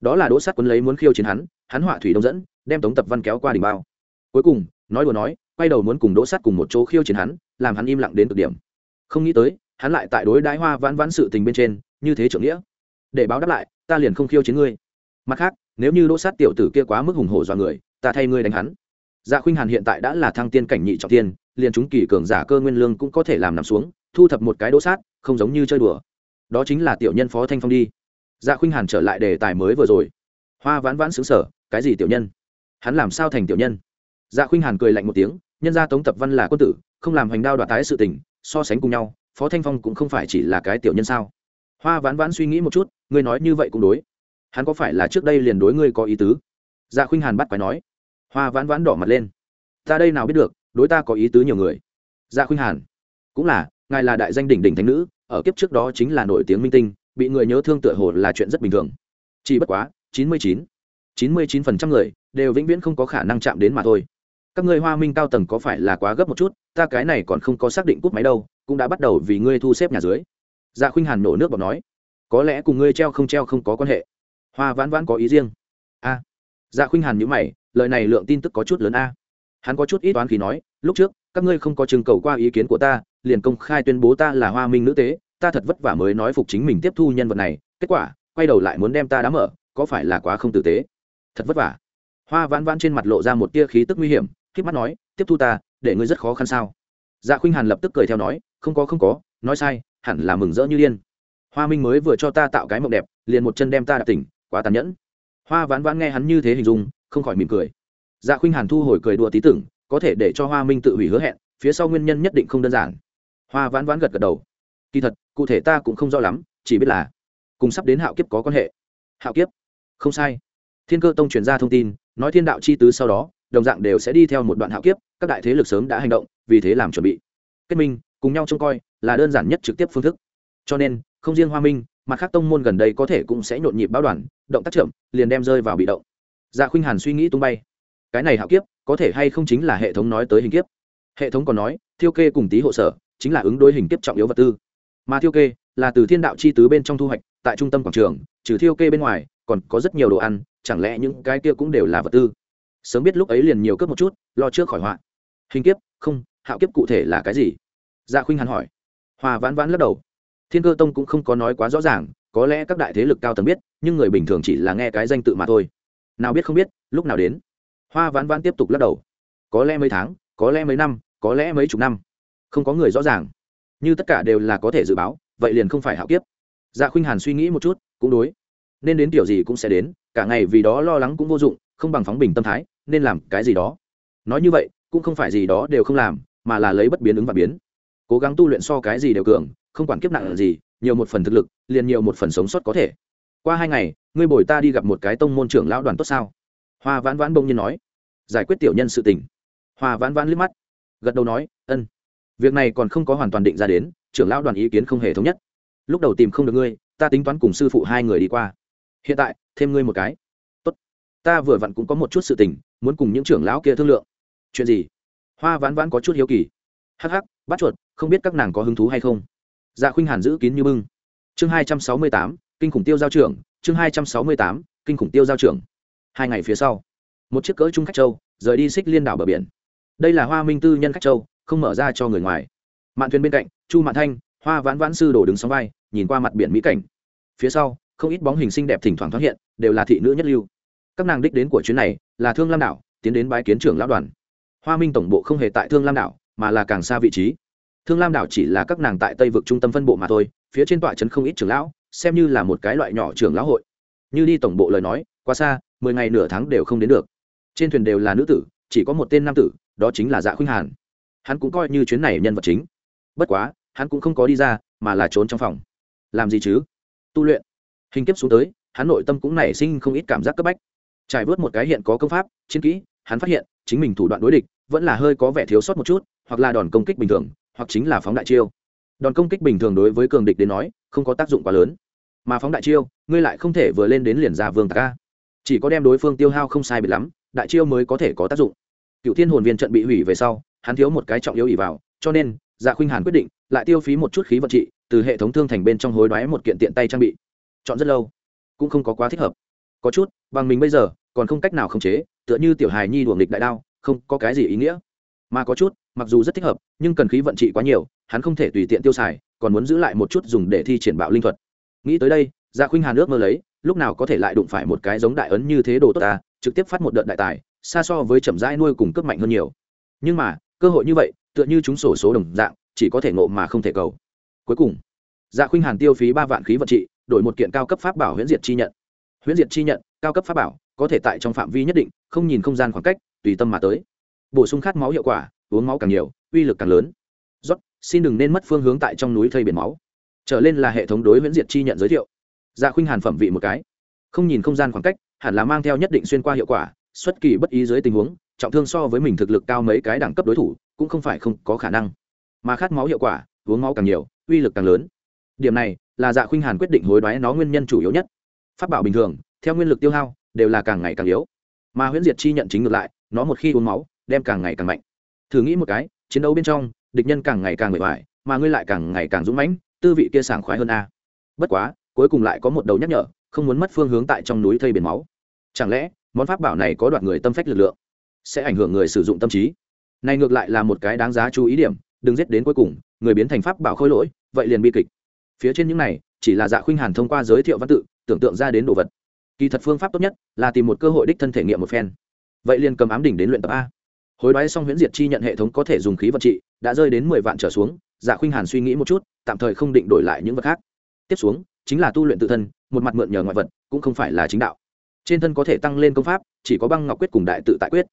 Đó là đỗ sát quân lấy muốn khiêu chiến hắn hắn họa thủy đông dẫn, đem tống tập văn kéo qua đỉnh bao. Cuối cùng, nói đùa nói, quay đầu muốn cùng đỗ sát cùng một chỗ khiêu chiến hắn, làm hắn im lặng đến cực điểm. Không nghĩ tới, hắn lại tại đối đái hoa vãn vãn sự tình bên trên, như thế trưởng nghĩa. Để báo đáp lại, ta liền không khiêu chiến ngươi. Mặt khác, nếu như đỗ sát tiểu tử kia quá mức hùng hổ do người, ta thay ngươi đánh hắn. Dạ khuynh hàn hiện tại đã là thăng tiên cảnh nhị trọng tiên, liền chúng kỳ cường giả cơ nguyên lương cũng có thể làm nằm xuống, thu thập một cái đỗ sát, không giống như chơi đùa đó chính là tiểu nhân phó thanh phong đi. Dạ khuynh hàn trở lại đề tài mới vừa rồi. Hoa vãn vãn xứng sở cái gì tiểu nhân? Hắn làm sao thành tiểu nhân? Dạ khuynh hàn cười lạnh một tiếng, nhân gia tống tập văn là quân tử, không làm hành đao đoạt tái sự tình, so sánh cùng nhau, phó thanh phong cũng không phải chỉ là cái tiểu nhân sao? Hoa vãn vãn suy nghĩ một chút, ngươi nói như vậy cũng đối. Hắn có phải là trước đây liền đối ngươi có ý tứ? Dạ khuynh hàn bắt quái nói. Hoa vãn vãn đỏ mặt lên. Ta đây nào biết được, đối ta có ý tứ nhiều người. Dạ khuynh hàn. Cũng là, ngài là đại danh đỉnh đỉnh thánh nữ ở kiếp trước đó chính là nổi tiếng minh tinh, bị người nhớ thương tựa hồ là chuyện rất bình thường. Chỉ bất quá, chín mươi chín chín mươi chín phần trăm người đều vĩnh viễn không có khả năng chạm đến mà thôi. Các ngươi hoa minh cao tầng có phải là quá gấp một chút? Ta cái này còn không có xác định cút máy đâu, cũng đã bắt đầu vì ngươi thu xếp nhà dưới. Dạ khuynh hàn nổ nước bọt nói, có lẽ cùng ngươi treo không treo không có quan hệ. Hoa vãn vãn có ý riêng. A. Dạ khuynh hàn nhữ mày, lời này lượng tin tức có chút lớn a. Hắn có chút ít toán khí nói, lúc trước, các ngươi không có trưng cầu qua ý kiến của ta, liền công khai tuyên bố ta là hoa minh nữ tế ta thật vất vả mới nói phục chính mình tiếp thu nhân vật này, kết quả, quay đầu lại muốn đem ta đá mở, có phải là quá không tử tế? Thật vất vả. Hoa vãn vãn trên mặt lộ ra một tia khí tức nguy hiểm k mắt nói, tiếp thu ta, để ngươi rất khó khăn sao? Dạ khuynh hàn lập tức cười theo nói, không có không có, nói sai, hẳn là mừng rỡ như điên. Hoa minh mới vừa cho ta tạo cái mộng đẹp, liền một chân đem ta đạp tỉnh, quá tàn nhẫn. Hoa vãn vãn nghe hắn như thế hình dung, không khỏi mỉm cười. Dạ khuynh hàn thu hồi cười đùa tí tưởng, có thể để cho hoa minh tự hủy hứa hẹn, phía sau nguyên nhân nhất định không đơn giản. Hoa vãn vãn gật gật đầu. Kỳ thật cụ thể ta cũng không rõ lắm, chỉ biết là cùng sắp đến hạo kiếp có quan hệ. Hạo kiếp? Không sai. Thiên cơ tông truyền ra thông tin, nói thiên đạo chi tứ sau đó, đồng dạng đều sẽ đi theo một đoạn hạo kiếp, các đại thế lực sớm đã hành động, vì thế làm chuẩn bị. Kết minh, cùng nhau trông coi, là đơn giản nhất trực tiếp phương thức. Cho nên, không riêng hoa minh, mà khác tông môn gần đây có thể cũng sẽ nhộn nhịp báo đoàn, động tác chậm, liền đem rơi vào bị động. Dạ khuynh hàn suy nghĩ tung bay. Cái này hạo kiếp, có thể hay không chính là hệ thống nói tới hình kiếp? Hệ thống còn nói, thiêu kê cùng tý hộ sở chính là ứng đối hình kiếp trọng yếu vật tư mà thiêu kê là từ thiên đạo chi tứ bên trong thu hoạch, tại trung tâm quảng trường, trừ thiêu kê bên ngoài, còn có rất nhiều đồ ăn, chẳng lẽ những cái kia cũng đều là vật tư? Sớm biết lúc ấy liền nhiều cướp một chút, lo trước khỏi họa. Hình kiếp, không, hạo kiếp cụ thể là cái gì? Dạ khuynh hắn hỏi. Hòa vãn vãn lắc đầu. Thiên cơ tông cũng không có nói quá rõ ràng, có lẽ các đại thế lực cao tầng biết, nhưng người bình thường chỉ là nghe cái danh tự mà thôi. Nào biết không biết, lúc nào đến? Hoa vãn vãn tiếp tục lắc đầu. Có lẽ mấy tháng, có lẽ mấy năm, có lẽ mấy chục năm. Không có người rõ ràng như tất cả đều là có thể dự báo, vậy liền không phải hạo kiếp. Dạ khuynh hàn suy nghĩ một chút, cũng đối. Nên đến kiểu gì cũng sẽ đến, cả ngày vì đó lo lắng cũng vô dụng, không bằng phóng bình tâm thái, nên làm cái gì đó. Nói như vậy, cũng không phải gì đó đều không làm, mà là lấy bất biến ứng và biến. Cố gắng tu luyện so cái gì đều cường, không quản kiếp nặng là gì, nhiều một phần thực lực, liền nhiều một phần sống sót có thể. Qua hai ngày, ngươi bồi ta đi gặp một cái tông môn trưởng lão đoàn tốt sao? Hoa vãn vãn bông nhiên nói. Giải quyết tiểu nhân sự tình. Hoa vãn vãn liếc mắt, gật đầu nói, ân việc này còn không có hoàn toàn định ra đến, trưởng lão đoàn ý kiến không hề thống nhất. Lúc đầu tìm không được ngươi, ta tính toán cùng sư phụ hai người đi qua. Hiện tại, thêm ngươi một cái. Tốt. Ta vừa vặn cũng có một chút sự tình, muốn cùng những trưởng lão kia thương lượng. Chuyện gì? Hoa vãn vãn có chút hiếu kỳ. Hắc hắc, bắt chuột, không biết các nàng có hứng thú hay không? Dạ khuynh hàn giữ kín như bưng. Chương hai trăm sáu mươi tám, kinh khủng tiêu giao trưởng, chương hai trăm sáu mươi tám, kinh khủng tiêu giao trưởng. Hai ngày phía sau, một chiếc cỡ trung khách châu, rời đi xích liên đảo bờ biển. Đây là hoa minh tư nhân khách châu không mở ra cho người ngoài. Mạn thuyền bên cạnh, chu mạn thanh, hoa vãn vãn sư đổ đứng sóng vai, nhìn qua mặt biển mỹ cảnh. Phía sau, không ít bóng hình xinh đẹp thỉnh thoảng thoáng hiện, đều là thị nữ nhất lưu. Các nàng đích đến của chuyến này là thương lam đảo, tiến đến bái kiến trưởng lão đoàn. Hoa minh tổng bộ không hề tại thương lam đảo, mà là càng xa vị trí. Thương lam đảo chỉ là các nàng tại tây vực trung tâm phân bộ mà thôi, phía trên tọa trấn không ít trưởng lão, xem như là một cái loại nhỏ trưởng lão hội. Như đi tổng bộ lời nói, quá xa, mười ngày nửa tháng đều không đến được. Trên thuyền đều là nữ tử, chỉ có một tên nam tử, đó chính là dạ khuynh hàn hắn cũng coi như chuyến này nhân vật chính. Bất quá, hắn cũng không có đi ra, mà là trốn trong phòng. Làm gì chứ? Tu luyện. Hình kiếp xuống tới, hắn nội tâm cũng nảy sinh không ít cảm giác cấp bách. Trải vớt một cái hiện có công pháp, chiến kỹ, hắn phát hiện, chính mình thủ đoạn đối địch, vẫn là hơi có vẻ thiếu sót một chút, hoặc là đòn công kích bình thường, hoặc chính là phóng đại chiêu. Đòn công kích bình thường đối với cường địch đến nói, không có tác dụng quá lớn. Mà phóng đại chiêu, ngươi lại không thể vừa lên đến liền ra vương tạc ca chỉ có đem đối phương tiêu hao không sai biệt lắm, đại chiêu mới có thể có tác dụng. Cựu thiên hồn viên trận bị hủy về sau hắn thiếu một cái trọng yếu ỉ vào, cho nên dạ khuynh hàn quyết định lại tiêu phí một chút khí vận trị từ hệ thống thương thành bên trong hối đoái một kiện tiện tay trang bị. Chọn rất lâu, cũng không có quá thích hợp. Có chút, bằng mình bây giờ, còn không cách nào khống chế, tựa như tiểu hài nhi đuồng nghịch đại đao, không có cái gì ý nghĩa. Mà có chút, mặc dù rất thích hợp, nhưng cần khí vận trị quá nhiều, hắn không thể tùy tiện tiêu xài, còn muốn giữ lại một chút dùng để thi triển bạo linh thuật. Nghĩ tới đây dạ khuynh hàn ước mơ lấy, lúc nào có thể lại đụng phải một cái giống đại ấn như thế đồ tốt ta, trực tiếp phát một đợt đại tài, xa so với chậm rãi nuôi cùng cấp mạnh hơn nhiều. Nhưng mà cơ hội như vậy, tựa như chúng sổ số đồng dạng, chỉ có thể ngộ mà không thể cầu. Cuối cùng dạ khuynh hàn tiêu phí ba vạn khí vận trị, đổi một kiện cao cấp pháp bảo huyễn diệt chi nhận. Huyễn diệt chi nhận, cao cấp pháp bảo, có thể tại trong phạm vi nhất định, không nhìn không gian khoảng cách, tùy tâm mà tới. Bổ sung khát máu hiệu quả, uống máu càng nhiều, uy lực càng lớn. Rót xin đừng nên mất phương hướng tại trong núi thây biển máu. Trở lên là hệ thống đối huyễn diệt chi nhận giới thiệu. Dạ khuynh hàn phẩm vị một cái. Không nhìn không gian khoảng cách, hẳn là mang theo nhất định xuyên qua hiệu quả, xuất kỳ bất ý dưới tình huống trọng thương so với mình thực lực cao mấy cái đẳng cấp đối thủ, cũng không phải không có khả năng. Mà khát máu hiệu quả, uống máu càng nhiều, uy lực càng lớn. Điểm này là dạ khuynh hàn quyết định hối đoái nó nguyên nhân chủ yếu nhất. Phát bảo bình thường, theo nguyên lực tiêu hao, đều là càng ngày càng yếu. Mà huyễn diệt chi nhận chính ngược lại, nó một khi uống máu, đem càng ngày càng mạnh. Thử nghĩ một cái, chiến đấu bên trong, địch nhân càng ngày càng mệt mỏi, mà ngươi lại càng ngày càng dũng mãnh, tư vị kia sảng khoái hơn a. Bất quá, cuối cùng lại có một đầu nhắc nhở, không muốn mất phương hướng tại trong núi thây biển máu. Chẳng lẽ, món pháp bảo này có đoạt người tâm phách lực lượng? Sẽ ảnh hưởng người sử dụng tâm trí. Này ngược lại là một cái đáng giá chú ý điểm, đừng giết đến cuối cùng, người biến thành pháp bảo khôi lỗi, vậy liền bi kịch. Phía trên những này, chỉ là dạ khuynh hàn thông qua giới thiệu văn tự, tưởng tượng ra đến đồ vật. Kỳ thật phương pháp tốt nhất là tìm một cơ hội đích thân thể nghiệm một phen. Vậy liền cầm ám đỉnh đến luyện tập a. Hối đoái xong huyễn diệt chi nhận hệ thống có thể dùng khí vật trị, đã rơi đến mười vạn trở xuống dạ khuynh hàn suy nghĩ một chút, tạm thời không định đổi lại những vật khác. Tiếp xuống, chính là tu luyện tự thân, một mặt mượn nhờ ngoại vật, cũng không phải là chính đạo. Trên thân có thể tăng lên công pháp, chỉ có băng ngọc quyết cùng đại tự tại quyết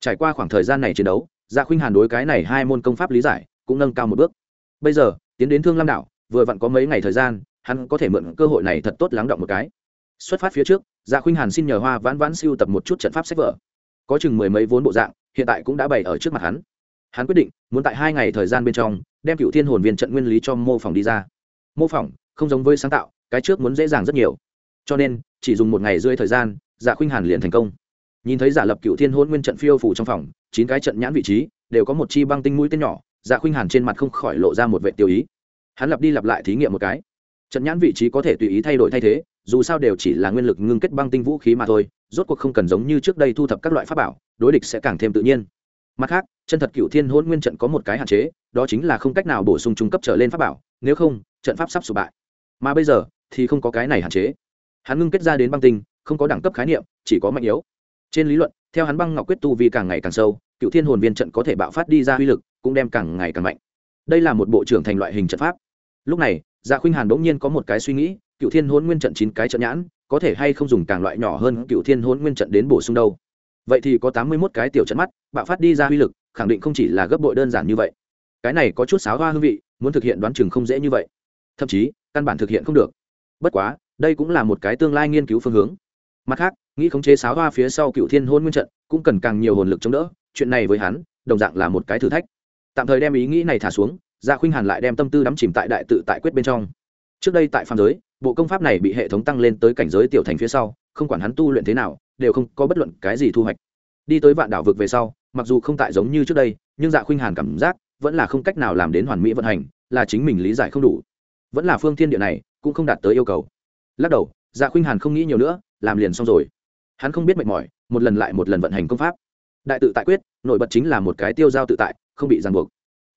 trải qua khoảng thời gian này chiến đấu dạ khuynh hàn đối cái này hai môn công pháp lý giải cũng nâng cao một bước. Bây giờ, tiến đến thương lam đảo, vừa vặn có mấy ngày thời gian, hắn có thể mượn cơ hội này thật tốt lắng động một cái. Xuất phát phía trước dạ khuynh hàn xin nhờ hoa vãn vãn siêu tập một chút trận pháp sách vở. Có chừng mười mấy vốn bộ dạng, hiện tại cũng đã bày ở trước mặt hắn. Hắn quyết định, muốn tại hai ngày thời gian bên trong, đem cựu thiên hồn viên trận nguyên lý cho mô phỏng đi ra. Mô phỏng, không giống với sáng tạo, cái trước muốn dễ dàng rất nhiều. Cho nên, chỉ dùng một ngày rưỡi thời gian dạ khuynh hàn liền thành công nhìn thấy giả lập cựu thiên hôn nguyên trận phiêu phủ trong phòng, chín cái trận nhãn vị trí, đều có một chi băng tinh mũi tên nhỏ dạ khuynh hàn trên mặt không khỏi lộ ra một vệ tiêu ý. Hắn lặp đi lặp lại thí nghiệm một cái. Trận nhãn vị trí có thể tùy ý thay đổi thay thế, dù sao đều chỉ là nguyên lực ngưng kết băng tinh vũ khí mà thôi, rốt cuộc không cần giống như trước đây thu thập các loại pháp bảo, đối địch sẽ càng thêm tự nhiên. Mặt khác, chân thật cựu thiên hôn nguyên trận có một cái hạn chế, đó chính là không cách nào bổ sung trung cấp trở lên pháp bảo, nếu không, trận pháp sắp sụp bại. Mà bây giờ, thì không có cái này hạn chế. Hắn ngưng kết ra đến băng tinh, không có đẳng cấp khái niệm, chỉ có mạnh yếu trên lý luận, theo hắn băng ngọc quyết tu vi càng ngày càng sâu, cựu thiên hồn viên trận có thể bạo phát đi ra uy lực, cũng đem càng ngày càng mạnh. Đây là một bộ trưởng thành loại hình trận pháp. Lúc này dạ khuynh hàn đ ỗ n g nhiên có một cái suy nghĩ, cựu thiên hôn nguyên trận chín cái trận nhãn, có thể hay không dùng càng loại nhỏ hơn cựu thiên hôn nguyên trận đến bổ sung đâu? Vậy thì có tám mươi một cái tiểu trận mắt, bạo phát đi ra uy lực, khẳng định không chỉ là gấp bội đơn giản như vậy. Cái này có chút sáo hoa hương vị, muốn thực hiện đoán chừng không dễ như vậy. Thậm chí, căn bản thực hiện không được. Bất quá, đây cũng là một cái tương lai nghiên cứu phương hướng mặt khác, nghĩ khống chế sáo hoa phía sau cựu thiên hôn nguyên trận, cũng cần càng nhiều hồn lực chống đỡ, chuyện này với hắn, đồng dạng là một cái thử thách. Tạm thời đem ý nghĩ này thả xuống gia dạ khuynh hàn lại đem tâm tư đắm chìm tại đại tự tại quyết bên trong. Trước đây tại phạm giới, bộ công pháp này bị hệ thống tăng lên tới cảnh giới tiểu thành phía sau, không quản hắn tu luyện thế nào, đều không có bất luận cái gì thu hoạch. Đi tới vạn đảo vực về sau, mặc dù không tại giống như trước đây, nhưng dạ khuynh hàn cảm giác vẫn là không cách nào làm đến hoàn mỹ vận hành, là chính mình lý giải không đủ. Vẫn là phương thiên địa này, cũng không đạt tới yêu cầu. Lắc đầu dạ khuynh hàn không nghĩ nhiều nữa làm liền xong rồi. Hắn không biết mệt mỏi, một lần lại một lần vận hành công pháp. Đại tự tại quyết, nổi bật chính là một cái tiêu giao tự tại, không bị ràng buộc.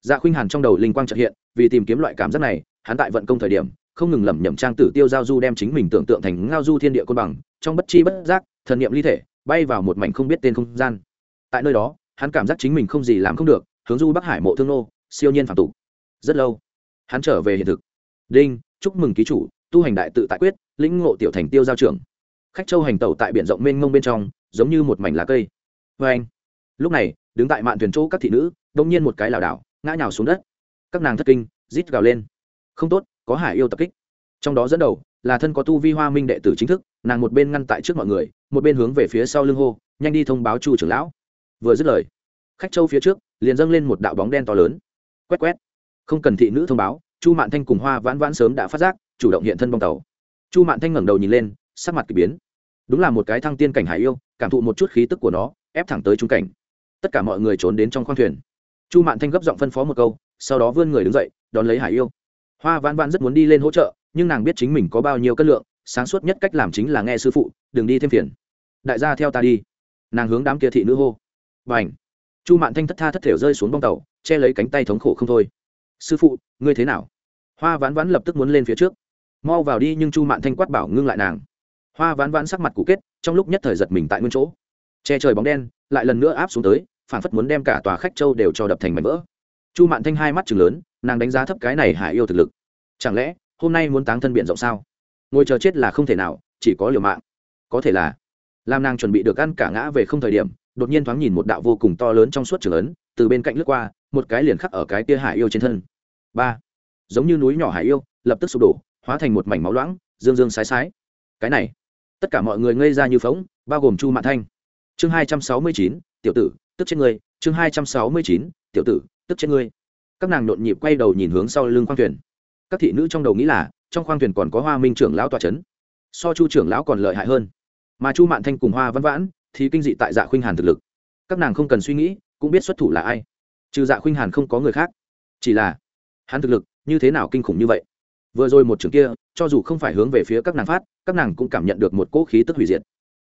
Dạ khuynh hàn trong đầu linh quang trợ hiện, vì tìm kiếm loại cảm giác này, hắn tại vận công thời điểm, không ngừng lẩm nhẩm trang tử tiêu giao du đem chính mình tưởng tượng thành ngao du thiên địa côn bằng, trong bất chi bất giác, thần niệm ly thể, bay vào một mảnh không biết tên không gian. Tại nơi đó, hắn cảm giác chính mình không gì làm không được, hướng du bắc hải mộ thương nô, siêu nhiên phạm tục rất lâu, hắn trở về hiện thực. Đinh, chúc mừng ký chủ, tu hành đại tự tại quyết, lĩnh ngộ tiểu thành tiêu giao trưởng khách châu hành tẩu tại biển rộng mênh mông bên trong, giống như một mảnh lá cây. Vê anh, lúc này, đứng tại mạn thuyền chỗ các thị nữ, đông nhiên một cái lảo đảo, ngã nhào xuống đất. Các nàng thất kinh, rít gào lên. Không tốt, có hải yêu tập kích. Trong đó dẫn đầu, là thân có tu vi hoa minh đệ tử chính thức, nàng một bên ngăn tại trước mọi người, một bên hướng về phía sau lưng hô, nhanh đi thông báo chu trưởng lão. Vừa dứt lời, khách châu phía trước, liền dâng lên một đạo bóng đen to lớn. Quét quét. Không cần thị nữ thông báo, chu mạn thanh cùng hoa vãn vãn sớm đã phát giác, chủ động hiện thân bong tàu. Chu mạn thanh ngẩng đầu nhìn lên sắc mặt k ỳ biến. Đúng là một cái thăng tiên cảnh hải yêu, cảm thụ một chút khí tức của nó, ép thẳng tới trung cảnh. Tất cả mọi người trốn đến trong khoang thuyền. Chu mạn thanh gấp giọng phân phó một câu, sau đó vươn người đứng dậy, đón lấy hải yêu. Hoa vãn vãn rất muốn đi lên hỗ trợ, nhưng nàng biết chính mình có bao nhiêu cân lượng, sáng suốt nhất cách làm chính là nghe sư phụ, đừng đi thêm phiền. Đại gia theo ta đi. Nàng hướng đám kia thị nữ hô. Và h chu mạn thanh thất tha thất thể rơi xuống bong tàu, che lấy cánh tay thống khổ không thôi. Sư phụ, ngươi thế nào? Hoa ván ván lập tức muốn lên phía trước. Mau vào đi, nhưng chu mạn thanh quát bảo ngưng lại nàng hoa ván ván sắc mặt cụ kết trong lúc nhất thời giật mình tại nguyên chỗ. Che trời bóng đen lại lần nữa áp xuống tới phản phất muốn đem cả tòa khách châu đều cho đập thành mảnh vỡ. Chu mạn thanh hai mắt chừng lớn nàng đánh giá thấp cái này hải yêu thực lực. Chẳng lẽ hôm nay muốn táng thân biện rộng sao? Ngồi chờ chết là không thể nào chỉ có liều mạng. Có thể là. Làm nàng chuẩn bị được ăn cả ngã về không thời điểm đột nhiên thoáng nhìn một đạo vô cùng to lớn trong suốt trường lớn, từ bên cạnh lướt qua một cái liền khắc ở cái kia hải yêu trên thân. Ba. Giống như núi nhỏ hải yêu lập tức sụp đổ hóa thành một mảnh máu loãng dương dương sái sái. Cái này tất cả mọi người ngây ra như phóng, bao gồm chu mạn thanh. Chương hai trăm sáu mươi chín, tiểu tử, tức chết ngươi. Chương hai trăm sáu mươi chín, tiểu tử, tức chết ngươi. Các nàng nhộn nhịp quay đầu nhìn hướng sau lưng khoang thuyền. Các thị nữ trong đầu nghĩ là, trong khoang thuyền còn có hoa minh trưởng lão tòa c h ấ n so chu trưởng lão còn lợi hại hơn. Mà chu mạn thanh cùng hoa văn vãn thì kinh dị tại dạ khuynh hàn thực lực. Các nàng không cần suy nghĩ, cũng biết xuất thủ là ai. Trừ dạ khuynh hàn không có người khác. Chỉ là, hắn thực lực như thế nào kinh khủng như vậy. Vừa rồi một trường kia, cho dù không phải hướng về phía các nàng phát các nàng cũng cảm nhận được một cỗ khí tức hủy diệt.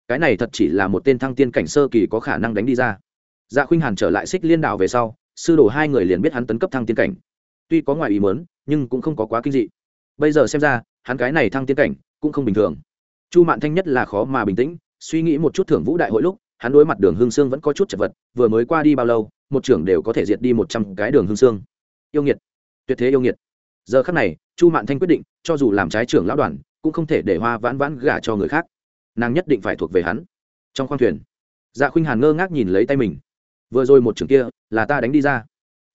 Cái này thật chỉ là một tên thăng tiên cảnh sơ kỳ có khả năng đánh đi ra. Dạ khuynh hàn trở lại xích liên đạo về sau, sư đồ hai người liền biết hắn tấn cấp thăng tiên cảnh. Tuy có ngoài ý mớn nhưng cũng không có quá kinh dị. Bây giờ xem ra, hắn cái này thăng tiên cảnh cũng không bình thường. Chu mạn thanh nhất là khó mà bình tĩnh, suy nghĩ một chút thưởng vũ đại hội lúc, hắn đối mặt đường hương sương vẫn có chút chật vật, vừa mới qua đi bao lâu, một trưởng đều có thể diệt đi một trăm cái đường hương sương. Yêu nghiệt. Tuyệt thế yêu nghiệt. Giờ khắc này, chu mạn thanh quyết định, cho dù làm trái trưởng lão đoàn cũng không thể để hoa vãn vãn gả cho người khác. Nàng nhất định phải thuộc về hắn. Trong khoang thuyền dạ khuynh hàn ngơ ngác nhìn lấy tay mình. Vừa rồi một trường kia, là ta đánh đi ra.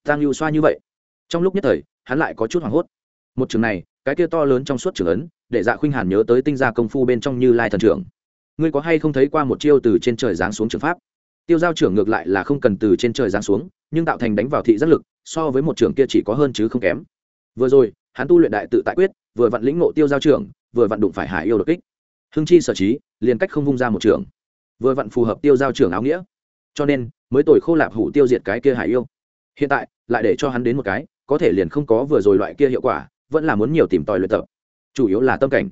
Tang lưu xoa như vậy. Trong lúc nhất thời, hắn lại có chút hoảng hốt. Một trường này, cái kia to lớn trong suốt trường ấn, để dạ khuynh hàn nhớ tới tinh gia công phu bên trong như lai thần trưởng. Ngươi có hay không thấy qua một chiêu từ trên trời giáng xuống trường pháp? Tiêu giao trưởng ngược lại là không cần từ trên trời giáng xuống, nhưng tạo thành đánh vào thị giác lực, so với một trường kia chỉ có hơn chứ không kém. Vừa rồi, hắn tu luyện đại tự tại quyết, vừa vặn lĩnh ngộ tiêu giao trưởng vừa vặn đụng phải hải yêu đột kích. Hưng chi sở trí, liền cách không vung ra một trường. Vừa vặn phù hợp tiêu giao trưởng áo nghĩa. Cho nên, mới tồi khô lạp hủ tiêu diệt cái kia hải yêu. Hiện tại, lại để cho hắn đến một cái, có thể liền không có vừa rồi loại kia hiệu quả, vẫn là muốn nhiều tìm tòi luyện tập. Chủ yếu là tâm cảnh.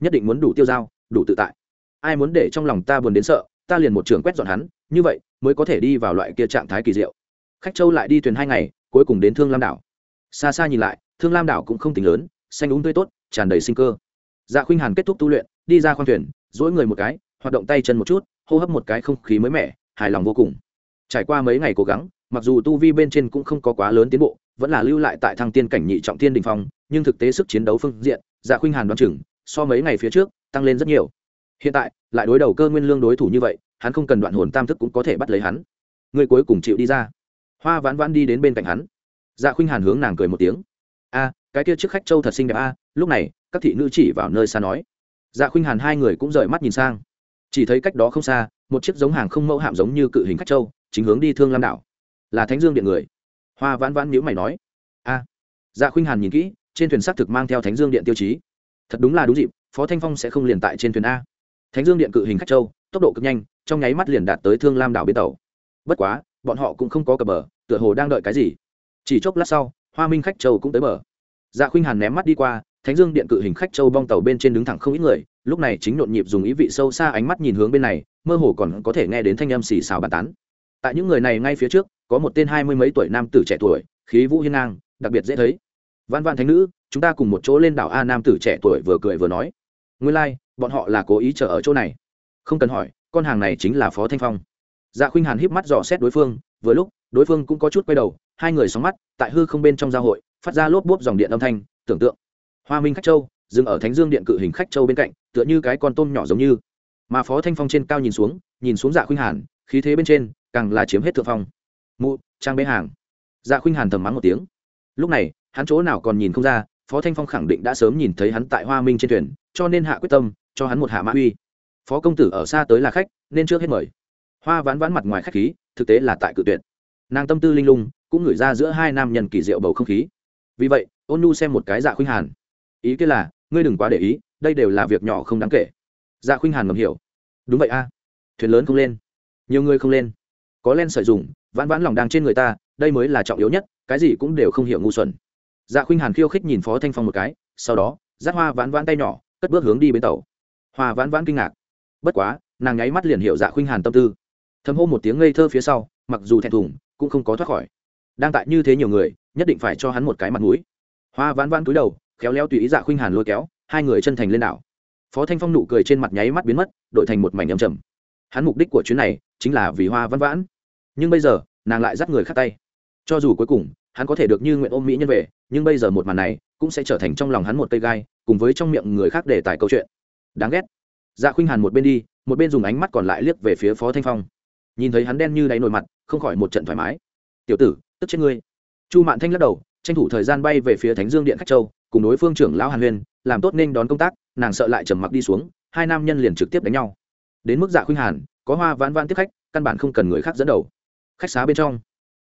Nhất định muốn đủ tiêu dao đủ tự tại. Ai muốn để trong lòng ta buồn đến sợ, ta liền một trường quét dọn hắn, như vậy, mới có thể đi vào loại kia trạng thái kỳ diệu. Khách châu lại đi thuyền hai ngày, cuối cùng đến thương lam đảo. Xa xa nhìn lại, thương lam đảo cũng không tính lớn, xanh úng tươi tốt, tràn đầy sinh cơ dạ khuynh hàn kết thúc tu luyện, đi ra khoang thuyền dỗi người một cái, hoạt động tay chân một chút, hô hấp một cái không khí mới mẻ, hài lòng vô cùng. Trải qua mấy ngày cố gắng, mặc dù tu vi bên trên cũng không có quá lớn tiến bộ, vẫn là lưu lại tại thăng tiên cảnh nhị trọng thiên đình phong, nhưng thực tế sức chiến đấu phương diện dạ khuynh hàn đoán chừng, so mấy ngày phía trước, tăng lên rất nhiều. Hiện tại, lại đối đầu cơ nguyên lương đối thủ như vậy, hắn không cần đoạn hồn tam thức cũng có thể bắt lấy hắn. Người cuối cùng chịu đi ra. Hoa vãn vãn đi đến bên cạnh hắn. Dạ khuynh hàn hướng nàng cười một tiếng. A, cái kia trước khách châu thật xinh đẹp a lúc này, các thị nữ chỉ vào nơi xa nói. Dạ khuynh hàn hai người cũng rời mắt nhìn sang. Chỉ thấy cách đó không xa, một chiếc giống hàng không mẫu hạm giống như cự hình khách châu, chính hướng đi thương lam đảo. Là thánh dương điện người. Hoa vãn vãn nhữ mày nói. A. Dạ khuynh hàn nhìn kỹ, trên thuyền xác thực mang theo thánh dương điện tiêu chí. Thật đúng là đúng dịp, phó thanh phong sẽ không liền tại trên thuyền a. Thánh dương điện cự hình khách châu, tốc độ cực nhanh, trong nháy mắt liền đạt tới thương lam đảo bến tàu. Bất quá, bọn họ cũng không có cờ bờ, tựa hồ đang đợi cái gì. Chỉ chốc lát sau, hoa minh khách châu cũng tới bờ. Dạ khuynh hàn ném mắt đi qua thánh dương điện cự hình khách châu bong tàu bên trên đứng thẳng không ít người lúc này chính nhộn nhịp dùng ý vị sâu xa ánh mắt nhìn hướng bên này mơ hồ còn có thể nghe đến thanh âm xì xào bàn tán. Tại những người này ngay phía trước có một tên hai mươi mấy tuổi nam tử trẻ tuổi khí vũ hiên ngang đặc biệt dễ thấy. Văn văn thánh nữ chúng ta cùng một chỗ lên đảo a nam tử trẻ tuổi vừa cười vừa nói. Nguyên lai、like, bọn họ là cố ý chờ ở chỗ này. Không cần hỏi con hàng này chính là phó thanh phong. Dạ khuynh hàn híp mắt dò xét đối phương vừa lúc đối phương cũng có chút quay đầu hai người sóng mắt tại hư không bên trong giao hội phát ra lốp bốp dòng điện âm thanh tưởng tượng hoa minh khách châu, dừng ở thánh dương điện cự hình khách châu bên cạnh, tựa như cái con tôm nhỏ giống như. Mà phó thanh phong trên cao nhìn xuống nhìn xuống dạ khuynh hàn, khí thế bên trên, càng là chiếm hết thượng phong. Mụ, trang bế hàng. Dạ khuynh hàn thầm mắng một tiếng. Lúc này, hắn chỗ nào còn nhìn không ra, phó thanh phong khẳng định đã sớm nhìn thấy hắn tại hoa minh trên thuyền, cho nên hạ quyết tâm, cho hắn một hạ mã uy. Phó công tử ở xa tới là khách, nên trước hết mời. Hoa ván ván mặt ngoài khách khí, thực tế là tại cự tuyệt. Nàng tâm tư linh lung, cũng ngửi ra giữa hai nam nhân kỳ diệu bầu không khí. Vì vậy, ôn nu xem một cái dạ khuynh hàn ý kia là, ngươi đừng quá để ý, đây đều là việc nhỏ không đáng kể. Dạ khuynh hàn ngầm hiểu. Đúng vậy a. Thuyền lớn không lên. Nhiều người không lên. Có len sợi dùng, vãn vãn lòng đang trên người ta, đây mới là trọng yếu nhất, cái gì cũng đều không hiểu ngu xuẩn. Dạ khuynh hàn khiêu khích nhìn phó thanh phong một cái, sau đó dắt hoa vãn vãn tay nhỏ, cất bước hướng đi bến tàu. Hoa vãn vãn kinh ngạc. Bất quá, nàng nháy mắt liền hiểu dạ khuynh hàn tâm tư. Thầm hô một tiếng ngây thơ phía sau, mặc dù thẹn thùng, cũng không có thoát khỏi. Đang tại như thế nhiều người, nhất định phải cho hắn một cái mặt mũi. Hoa vãn vãn cúi đầu khéo léo tùy ý dạ khuynh hàn lôi kéo, hai người chân thành lên đảo. Phó thanh phong nụ cười trên mặt nháy mắt biến mất đội thành một mảnh âm trầm. Hắn mục đích của chuyến này chính là vì hoa văn vãn. Nhưng bây giờ, nàng lại dắt người khác tay. Cho dù cuối cùng, hắn có thể được như nguyện ôm mỹ nhân về, nhưng bây giờ một màn này cũng sẽ trở thành trong lòng hắn một cây gai, cùng với trong miệng người khác để tài câu chuyện. Đáng ghét. Dạ khuynh hàn một bên đi, một bên dùng ánh mắt còn lại liếc về phía phó thanh phong. Nhìn thấy hắn đen như đáy nổi mặt, không khỏi một trận thoải mái. Tiểu tử, tức chết ngươi. Chu mạn thanh lắc đầu, tranh thủ thời gian bay về phía thánh dương điện khách châu cùng đối phương trưởng lão hàn huyên, làm tốt nên đón công tác, nàng sợ lại trầm mặc đi xuống, hai nam nhân liền trực tiếp đánh nhau. Đến mức dạ khuynh hàn, có hoa vãn vãn tiếp khách, căn bản không cần người khác dẫn đầu. Khách xá bên trong,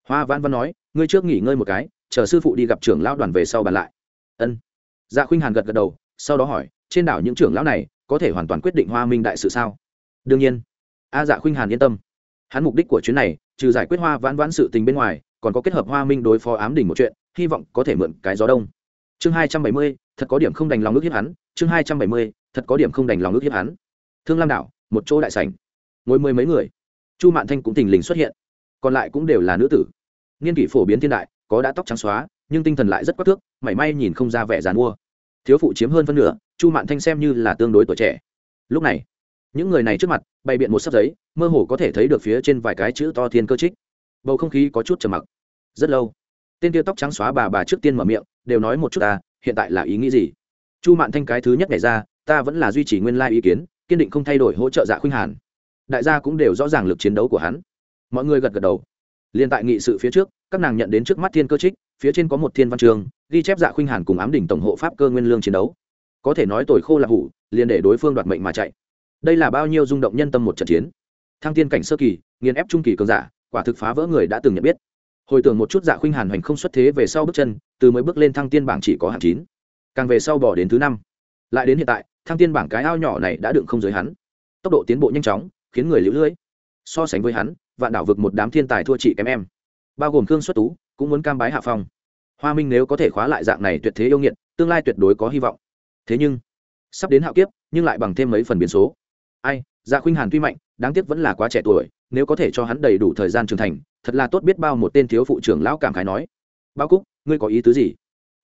hoa vãn vãn nói, ngươi trước nghỉ ngơi một cái, chờ sư phụ đi gặp trưởng lão đoàn về sau bàn lại. Ân. Dạ khuynh hàn gật gật đầu, sau đó hỏi, trên đảo những trưởng lão này, có thể hoàn toàn quyết định hoa minh đại sự sao? Đương nhiên. A dạ khuynh hàn yên tâm. Hắn mục đích của chuyến này, trừ giải quyết hoa vãn vãn sự tình bên ngoài, còn có kết hợp hoa minh đối phó ám đỉnh một chuyện, hy vọng có thể mượn cái gió đông chương hai trăm bảy mươi, thật có điểm không đành lòng ước hiếp hắn. Chương hai trăm bảy mươi, thật có điểm không đành lòng ước hiếp hắn. Thương lam đảo, một chỗ đại sảnh. Ngồi mười mấy người. Chu mạn thanh cũng thình lình xuất hiện. Còn lại cũng đều là nữ tử. Niên kỷ phổ biến thiên đại, có đã tóc trắng xóa, nhưng tinh thần lại rất quắc thước, mảy may nhìn không ra vẻ dàn mua. Thiếu phụ chiếm hơn phân nửa, chu mạn thanh xem như là tương đối tuổi trẻ. Lúc này, những người này trước mặt, bày biện một sấp giấy, mơ hồ có thể thấy được phía trên vài cái chữ to thiên cơ trích. Bầu không khí có chút trầm mặc. Rất lâu, tên kia tóc trắng xóa bà bà trước tiên mở miệng đều nói một chút ta, hiện tại là ý nghĩ gì? Chu mạn thanh cái thứ nhất nhảy ra, ta vẫn là duy trì nguyên lai ý kiến, kiên định không thay đổi hỗ trợ dạ khuynh hàn. Đại gia cũng đều rõ ràng lực chiến đấu của hắn. Mọi người gật gật đầu. Liên tại nghị sự phía trước, các nàng nhận đến trước mắt thiên cơ trích, phía trên có một thiên văn trường, ghi chép dạ khuynh hàn cùng ám đỉnh tổng hộ pháp cơ nguyên lương chiến đấu. Có thể nói tồi khô là hủ, liền để đối phương đoạt mệnh mà chạy. Đây là bao nhiêu rung động nhân tâm một trận chiến. Thăng tiên cảnh sơ kỳ, nghiền ép trung kỳ cường giả, quả thực phá vỡ người đã từng nhận biết. Hồi tưởng một chút dạ khuynh hàn hoành không xuất thế về sau bước chân từ mới bước lên thăng tiên bảng chỉ có hạng chín. Càng về sau bỏ đến thứ năm. Lại đến hiện tại, thăng tiên bảng cái ao nhỏ này đã đựng không giới hắn. Tốc độ tiến bộ nhanh chóng, khiến người lũ lưỡi so sánh với hắn, vạn đảo vực một đám thiên tài thua chị kém em. Bao gồm khương xuất tú, cũng muốn cam bái hạ phong. Hoa minh nếu có thể khóa lại dạng này tuyệt thế yêu nghiệt, tương lai tuyệt đối có hy vọng. Thế nhưng, sắp đến hạo kiếp, nhưng lại bằng thêm mấy phần biến số. Ai dạ khuynh hàn tuy mạnh, đáng tiếc vẫn là quá trẻ tuổi, nếu có thể cho hắn đầy đủ thời gian trưởng thành, thật là tốt biết bao một tên thiếu phụ trưởng lão cảm khái nói bao cúc, ngươi có ý tứ gì?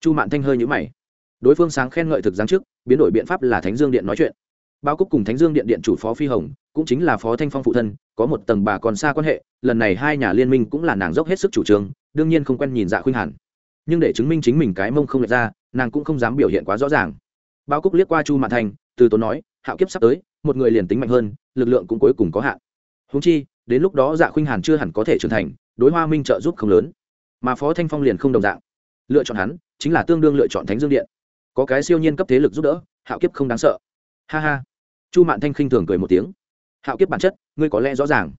Chu mạn thanh hơi nhữ mày. Đối phương sáng khen ngợi thực giáng trước biến đổi biện pháp là thánh dương điện nói chuyện. Bao cúc cùng thánh dương điện điện chủ phó phi hồng, cũng chính là phó thanh phong phụ thân, có một tầng bà còn xa quan hệ, lần này hai nhà liên minh cũng là nàng dốc hết sức chủ trương, đương nhiên không quen nhìn dạ khuynh hàn. Nhưng để chứng minh chính mình cái mông không lệch ra, nàng cũng không dám biểu hiện quá rõ ràng. Bao cúc liếc qua chu mạn thanh, từ tốn nói, hạo kiếp sắp tới, một người liền tính mạnh hơn, lực lượng cũng cuối cùng có hạn. Húng chi, đến lúc đó dạ khuynh hàn chưa hẳn có thể trưởng thành, đối hoa minh trợ giúp không lớn mà phó thanh phong liền không đồng dạng lựa chọn hắn chính là tương đương lựa chọn thánh dương điện có cái siêu nhiên cấp thế lực giúp đỡ hạo kiếp không đáng sợ ha ha chu mạn thanh khinh thường cười một tiếng hạo kiếp bản chất ngươi có lẽ rõ ràng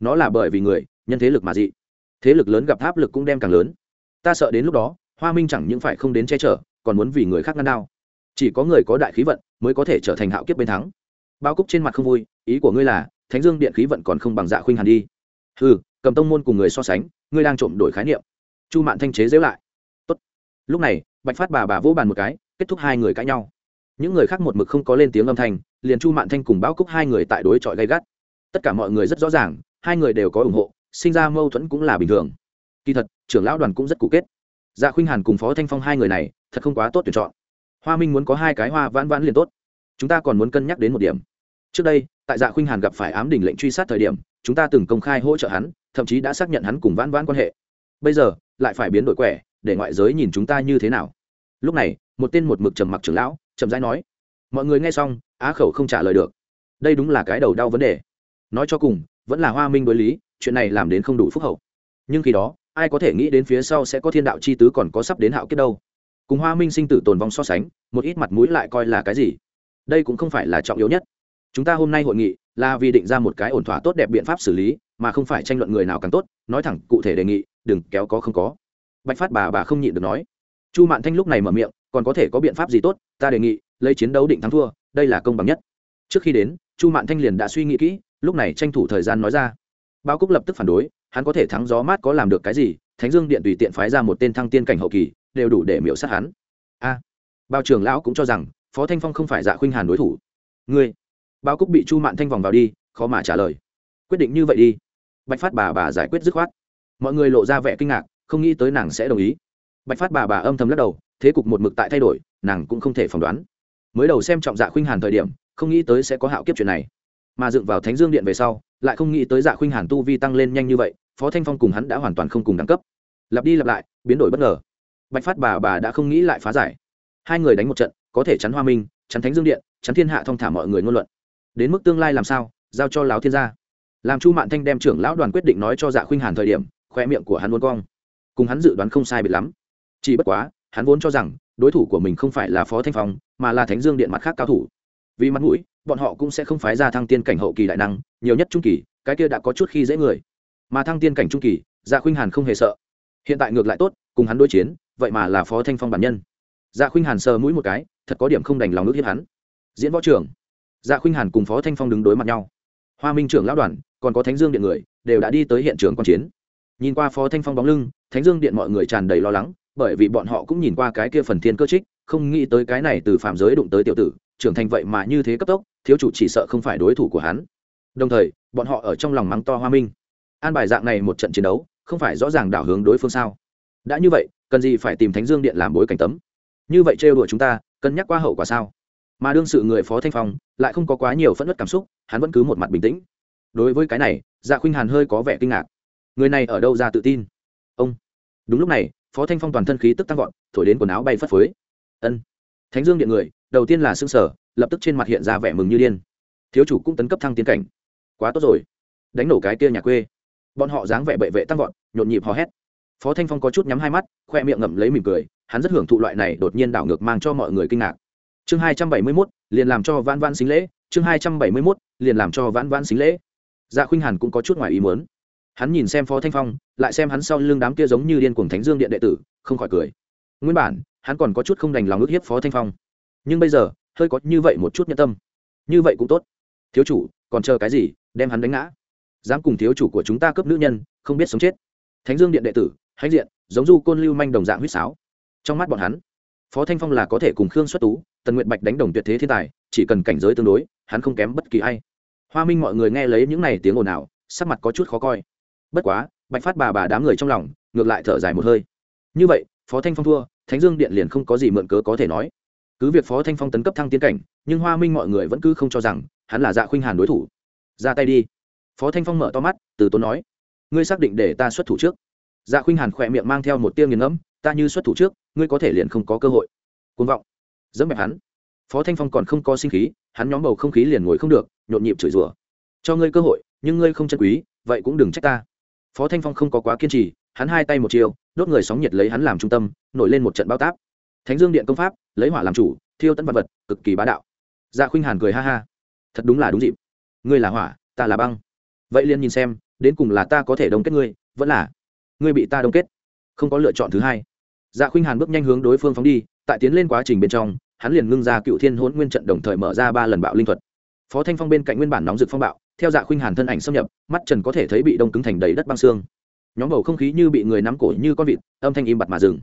nó là bởi vì người nhân thế lực mà dị thế lực lớn gặp áp lực cũng đem càng lớn ta sợ đến lúc đó hoa minh chẳng những phải không đến che chở còn muốn vì người khác ngăn đao chỉ có người có đại khí vận mới có thể trở thành hạo kiếp bên thắng bao cúc trên mặt không vui ý của ngươi là thánh dương điện khí vận còn không bằng dạ khuynh hàn đi ừ cầm tông môn cùng người so sánh ngươi đang trộm đổi khái niệm chu mạn thanh chế dễu lại. Tốt. lúc này, bạch phát bà bà vỗ bàn một cái, kết thúc hai người cãi nhau. Những người khác một mực không có lên tiếng âm thanh, liền chu mạn thanh cùng báo cúc hai người tại đối chọi gay gắt. Tất cả mọi người rất rõ ràng, hai người đều có ủng hộ, sinh ra mâu thuẫn cũng là bình thường. Kỳ thật, trưởng lão đoàn cũng rất cụ kết. Dạ khuynh hàn cùng phó thanh phong hai người này, thật không quá tốt tuyển chọn. Hoa minh muốn có hai cái hoa vãn vãn liền tốt. Chúng ta còn muốn cân nhắc đến một điểm. Trước đây, tại dạ khuynh hàn gặp phải ám đình lệnh truy sát thời điểm, chúng ta từng công khai hỗ trợ hắn, thậm chí đã xác nhận hắn cùng vãn vãn quan hệ bây giờ, lại phải biến đổi quẻ, để ngoại giới nhìn chúng ta như thế nào? Lúc này, một tên một mực trầm mặc trưởng lão, chậm rãi nói, mọi người nghe xong, á khẩu không trả lời được. Đây đúng là cái đầu đau vấn đề. Nói cho cùng, vẫn là hoa minh đối lý, chuyện này làm đến không đủ phúc hậu. Nhưng khi đó, ai có thể nghĩ đến phía sau sẽ có thiên đạo chi tứ còn có sắp đến hạo kết đâu. Cùng hoa minh sinh tử tồn vong so sánh, một ít mặt mũi lại coi là cái gì? Đây cũng không phải là trọng yếu nhất. Chúng ta hôm nay hội nghị là vì định ra một cái ổn thỏa tốt đẹp biện pháp xử lý, mà không phải tranh luận người nào càng tốt, nói thẳng cụ thể đề nghị đừng kéo có không có. Bạch phát bà bà không nhịn được nói. Chu mạn thanh lúc này mở miệng còn có thể có biện pháp gì tốt ta đề nghị lấy chiến đấu định thắng thua đây là công bằng nhất. Trước khi đến chu mạn thanh liền đã suy nghĩ kỹ lúc này tranh thủ thời gian nói ra. Bao cúc lập tức phản đối hắn có thể thắng gió mát có làm được cái gì thánh dương điện tùy tiện phái ra một tên thăng tiên cảnh hậu kỳ đều đủ để miễu sát hắn. A à, bao trưởng lão cũng cho rằng phó thanh phong không phải dạ khuynh hàn đối thủ. Ngươi bao cúc bị chu mạn thanh vòng vào đi khó mà trả lời. Quyết định như vậy đi. Bạch phát bà bà giải quyết dứt khoát mọi người lộ ra vẻ kinh ngạc, không nghĩ tới nàng sẽ đồng ý. Bạch phát bà bà âm thầm lắc đầu, thế cục một mực tại thay đổi, nàng cũng không thể phỏng đoán. Mới đầu xem trọng dạ khuynh hàn thời điểm, không nghĩ tới sẽ có hạo kiếp chuyện này. Mà dựng vào thánh dương điện về sau, lại không nghĩ tới dạ khuynh hàn tu vi tăng lên nhanh như vậy, phó thanh phong cùng hắn đã hoàn toàn không cùng đẳng cấp. Lặp đi lặp lại, biến đổi bất ngờ. Bạch phát bà bà đã không nghĩ lại phá giải. Hai người đánh một trận, có thể chắn hoa minh, chắn thánh dương điện, chắn thiên hạ thông thả mọi người ngôn luận. Đến mức tương lai làm sao, giao cho lão thiên gia. Làm chu mạn thanh đem trưởng lão đoàn quyết định nói cho dạ khuynh hàn thời điểm khoe miệng của hắn luôn cong. Cùng hắn dự đoán không sai biệt lắm. Chỉ bất quá, hắn vốn cho rằng, đối thủ của mình không phải là phó thanh phong, mà là thánh dương điện mặt khác cao thủ. Vì mặt mũi, bọn họ cũng sẽ không phái ra thăng tiên cảnh hậu kỳ đại năng, nhiều nhất trung kỳ, cái kia đã có chút khi dễ người. Mà thăng tiên cảnh trung kỳ dạ khuynh hàn không hề sợ. Hiện tại ngược lại tốt, cùng hắn đối chiến, vậy mà là phó thanh phong bản nhân. Dạ khuynh hàn sờ mũi một cái, thật có điểm không đành lòng nước hiếp hắn. Diễn võ trưởng. Dạ khuynh hàn cùng phó thanh phong đứng đối mặt nhau. Hoa minh trưởng lão đoàn, còn có thánh dương điện người, đều đã đi tới hiện trường quan chiến nhìn qua phó thanh phong bóng lưng, thánh dương điện mọi người tràn đầy lo lắng, bởi vì bọn họ cũng nhìn qua cái kia phần thiên cơ trích, không nghĩ tới cái này từ phạm giới đụng tới tiểu tử, trưởng thành vậy mà như thế cấp tốc, thiếu chủ chỉ sợ không phải đối thủ của hắn. Đồng thời, bọn họ ở trong lòng mắng to hoa minh. An bài dạng này một trận chiến đấu, không phải rõ ràng đảo hướng đối phương sao? Đã như vậy, cần gì phải tìm thánh dương điện làm bối cảnh tấm? Như vậy trêu đùa chúng ta, cân nhắc qua hậu quả sao? Mà đương sự người phó thanh phong, lại không có quá nhiều phẫn nứt cảm xúc, hắn vẫn cứ một mặt bình tĩnh. Đối với cái này dạ khuynh hàn hơi có vẻ kinh ngạc người này ở đâu ra tự tin? Ông. Đúng lúc này, phó thanh phong toàn thân khí tức tăng vọt, thổi đến quần áo bay phất phới. Ân. Thánh dương điện người, đầu tiên là xương sở lập tức trên mặt hiện ra vẻ mừng như điên. Thiếu chủ cũng tấn cấp thăng tiến cảnh. Quá tốt rồi. Đánh nổ cái kia nhà quê. Bọn họ dáng vẻ bệ vệ tăng vọt, nhộn nhịp hò hét. Phó thanh phong có chút nhắm hai mắt, khoe miệng ngậm lấy mỉm cười, hắn rất hưởng thụ loại này đột nhiên đảo ngược mang cho mọi người kinh ngạc. Chương hai trăm bảy mươi mốt, liền làm cho vãn vãn xính lễ. Chương hai trăm bảy mươi mốt, liền làm cho vãn vãn xính lễ. Dạ khuynh hàn cũng có chút ngoài ý muốn hắn nhìn xem phó thanh phong, lại xem hắn sau lưng đám kia giống như điên cuồng thánh dương điện đệ tử, không khỏi cười. Nguyên bản, hắn còn có chút không đành lòng ước hiếp phó thanh phong. Nhưng bây giờ, hơi có như vậy một chút nhân tâm. Như vậy cũng tốt. Thiếu chủ, còn chờ cái gì, đem hắn đánh ngã. Dám cùng thiếu chủ của chúng ta cướp nữ nhân, không biết sống chết. Thánh dương điện đệ tử, hãnh diện, giống du côn lưu manh đồng dạng huýt sáo. Trong mắt bọn hắn, phó thanh phong là có thể cùng khương xuất tú, tần nguyện bạch đánh đồng tuyệt thế thiên tài, chỉ cần cảnh giới tương đối, hắn không kém bất kỳ ai. Hoa minh mọi người nghe lấy những này tiếng ồn ào, sắc mặt có chút khó coi bất quá, bạch phát bà bà đám người trong lòng, ngược lại thở dài một hơi. Như vậy, phó thanh phong thua, thánh dương điện liền không có gì mượn cớ có thể nói. Cứ việc phó thanh phong tấn cấp thăng tiến cảnh, nhưng hoa minh mọi người vẫn cứ không cho rằng hắn là dạ khuynh hàn đối thủ. Ra tay đi. Phó thanh phong mở to mắt, từ tốn nói, ngươi xác định để ta xuất thủ trước. Dạ khuynh hàn khỏe miệng mang theo một tiêu nghiền ngẫm, ta như xuất thủ trước, ngươi có thể liền không có cơ hội. Côn vọng. Dẫm mẹp hắn. Phó thanh phong còn không có sinh khí, hắn nhóm bầu không khí liền ngồi không được, nhộn nhịp chửi rủa. Cho ngươi cơ hội, nhưng ngươi không chân quý, vậy cũng đừng trách ta phó thanh phong không có quá kiên trì, hắn hai tay một chiều, đốt người sóng nhiệt lấy hắn làm trung tâm, nổi lên một trận bao táp. Thánh dương điện công pháp, lấy hỏa làm chủ, thiêu tận vật vật, cực kỳ bá đạo. Dạ khuynh hàn cười ha ha. Thật đúng là đúng dịp. Ngươi là hỏa, ta là băng. Vậy liền nhìn xem, đến cùng là ta có thể đông kết ngươi, vẫn là ngươi bị ta đông kết. Không có lựa chọn thứ hai. Dạ khuynh hàn bước nhanh hướng đối phương phóng đi, tại tiến lên quá trình bên trong, hắn liền ngưng ra cựu thiên hỗn nguyên trận đồng thời mở ra ba lần bạo linh thuật phó thanh phong bên cạnh nguyên bản nóng rực phong bạo, theo dạ khuynh hàn thân ảnh xâm nhập, mắt trần có thể thấy bị đông cứng thành đầy đất băng xương. Nhóm bầu không khí như bị người nắm cổ như con vịt, âm thanh im bặt mà dừng.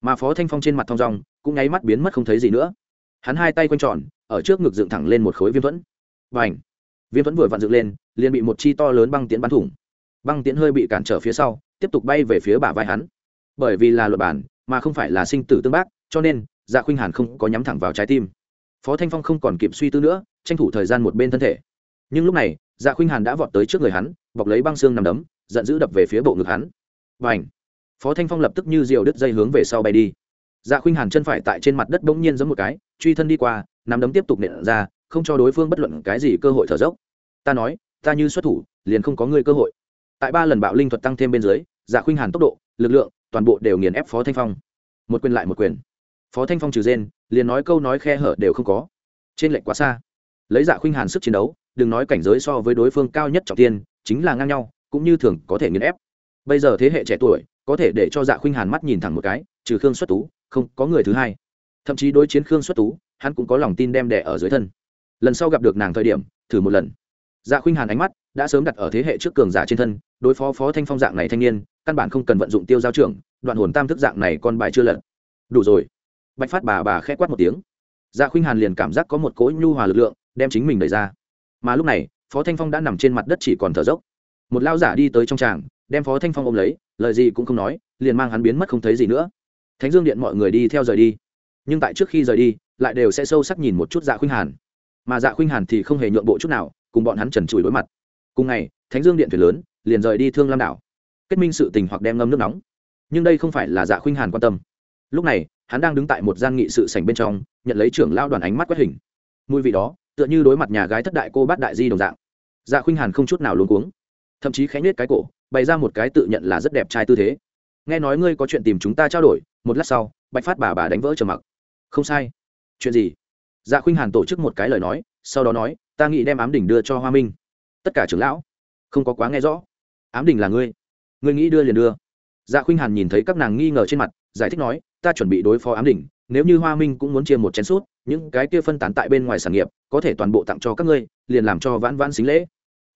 Mà phó thanh phong trên mặt thong rong cũng nháy mắt biến mất không thấy gì nữa. Hắn hai tay quanh tròn, ở trước ngực dựng thẳng lên một khối viêm thuẫn. Và ảnh viêm thuẫn vừa vặn dựng lên, liền bị một chi to lớn băng tiến bắn thủng. Băng tiễn hơi bị cản trở phía sau, tiếp tục bay về phía bả vai hắn. Bởi vì là luật bản, mà không phải là sinh tử tương bác, cho nên dạ khuynh hàn không có nhắm thẳng vào trái tim. Phó thanh phong không còn kịp suy tư nữa tranh thủ thời gian một bên thân thể. Nhưng lúc này dạ khuynh hàn đã vọt tới trước người hắn, bọc lấy băng xương nằm đấm, giận dữ đập về phía bộ ngực hắn. Và ảnh phó thanh phong lập tức như diều đứt dây hướng về sau bay đi. Dạ khuynh hàn chân phải tại trên mặt đất bỗng nhiên giống một cái, truy thân đi qua nằm đấm tiếp tục nện ra, không cho đối phương bất luận cái gì cơ hội thở dốc. Ta nói, ta như xuất thủ, liền không có ngươi cơ hội. Tại ba lần bạo linh thuật tăng thêm bên dưới dạ khuynh hàn tốc độ, lực lượng, toàn bộ đều nghiền ép phó thanh phong. Một quyền lại một quyền. Phó thanh phong trừ rên, liền nói câu nói khe hở đều không có. Trên lệnh quá xa lấy dạ khuynh hàn sức chiến đấu, đừng nói cảnh giới so với đối phương cao nhất trọng tiên chính là ngang nhau, cũng như thường có thể nghiền ép. Bây giờ thế hệ trẻ tuổi, có thể để cho dạ khuynh hàn mắt nhìn thẳng một cái, trừ khương xuất tú, không có người thứ hai. Thậm chí đối chiến khương xuất tú, hắn cũng có lòng tin đem đẻ ở dưới thân. Lần sau gặp được nàng thời điểm, thử một lần. Dạ khuynh hàn ánh mắt đã sớm đặt ở thế hệ trước cường giả trên thân, đối phó phó thanh phong dạng này thanh niên, căn bản không cần vận dụng tiêu giao trưởng, đoạn hồn tam thức dạng này con bài chưa lật. Đủ rồi. Bạch phát bà bà khẽ quát một tiếng. Dạ khuynh hàn liền cảm giác có một cỗ nhu hòa lực lượng đem chính mình đẩy ra. Mà lúc này, phó thanh phong đã nằm trên mặt đất chỉ còn thở dốc. Một lao giả đi tới trong tràng, đem phó thanh phong ôm lấy, lời gì cũng không nói, liền mang hắn biến mất không thấy gì nữa. Thánh dương điện mọi người đi theo rời đi. Nhưng tại trước khi rời đi, lại đều sẽ sâu sắc nhìn một chút dạ khuynh hàn. Mà dạ khuynh hàn thì không hề nhượng bộ chút nào, cùng bọn hắn trần trụi đối mặt. Cùng ngày, thánh dương điện thuyền lớn, liền rời đi thương lam đảo. Kết minh sự tình hoặc đem ngâm nước nóng. Nhưng đây không phải là dạ khuynh hàn quan tâm. Lúc này, hắn đang đứng tại một gian nghị sự sảnh bên trong, nhận lấy trưởng lao đoàn ánh mắt quét hình. Mùi vị đó tựa như đối mặt nhà gái thất đại cô bát đại di đồng dạng. Dạ khuynh hàn không chút nào luống cuống, thậm chí khẽ nhếch cái cổ, bày ra một cái tự nhận là rất đẹp trai tư thế. Nghe nói ngươi có chuyện tìm chúng ta trao đổi, một lát sau, bạch phát bà bà đánh vỡ trầm mặc. Không sai. Chuyện gì? Dạ khuynh hàn tổ chức một cái lời nói, sau đó nói, ta nghĩ đem ám đỉnh đưa cho hoa minh. Tất cả trưởng lão, không có quá nghe rõ. Ám đỉnh là ngươi. Ngươi nghĩ đưa liền đưa. Dạ khuynh hàn nhìn thấy các nàng nghi ngờ trên mặt, giải thích nói, ta chuẩn bị đối phó ám đỉnh nếu như hoa minh cũng muốn chia một chén suốt những cái kia phân tán tại bên ngoài sản nghiệp, có thể toàn bộ tặng cho các ngươi, liền làm cho vãn vãn xính lễ.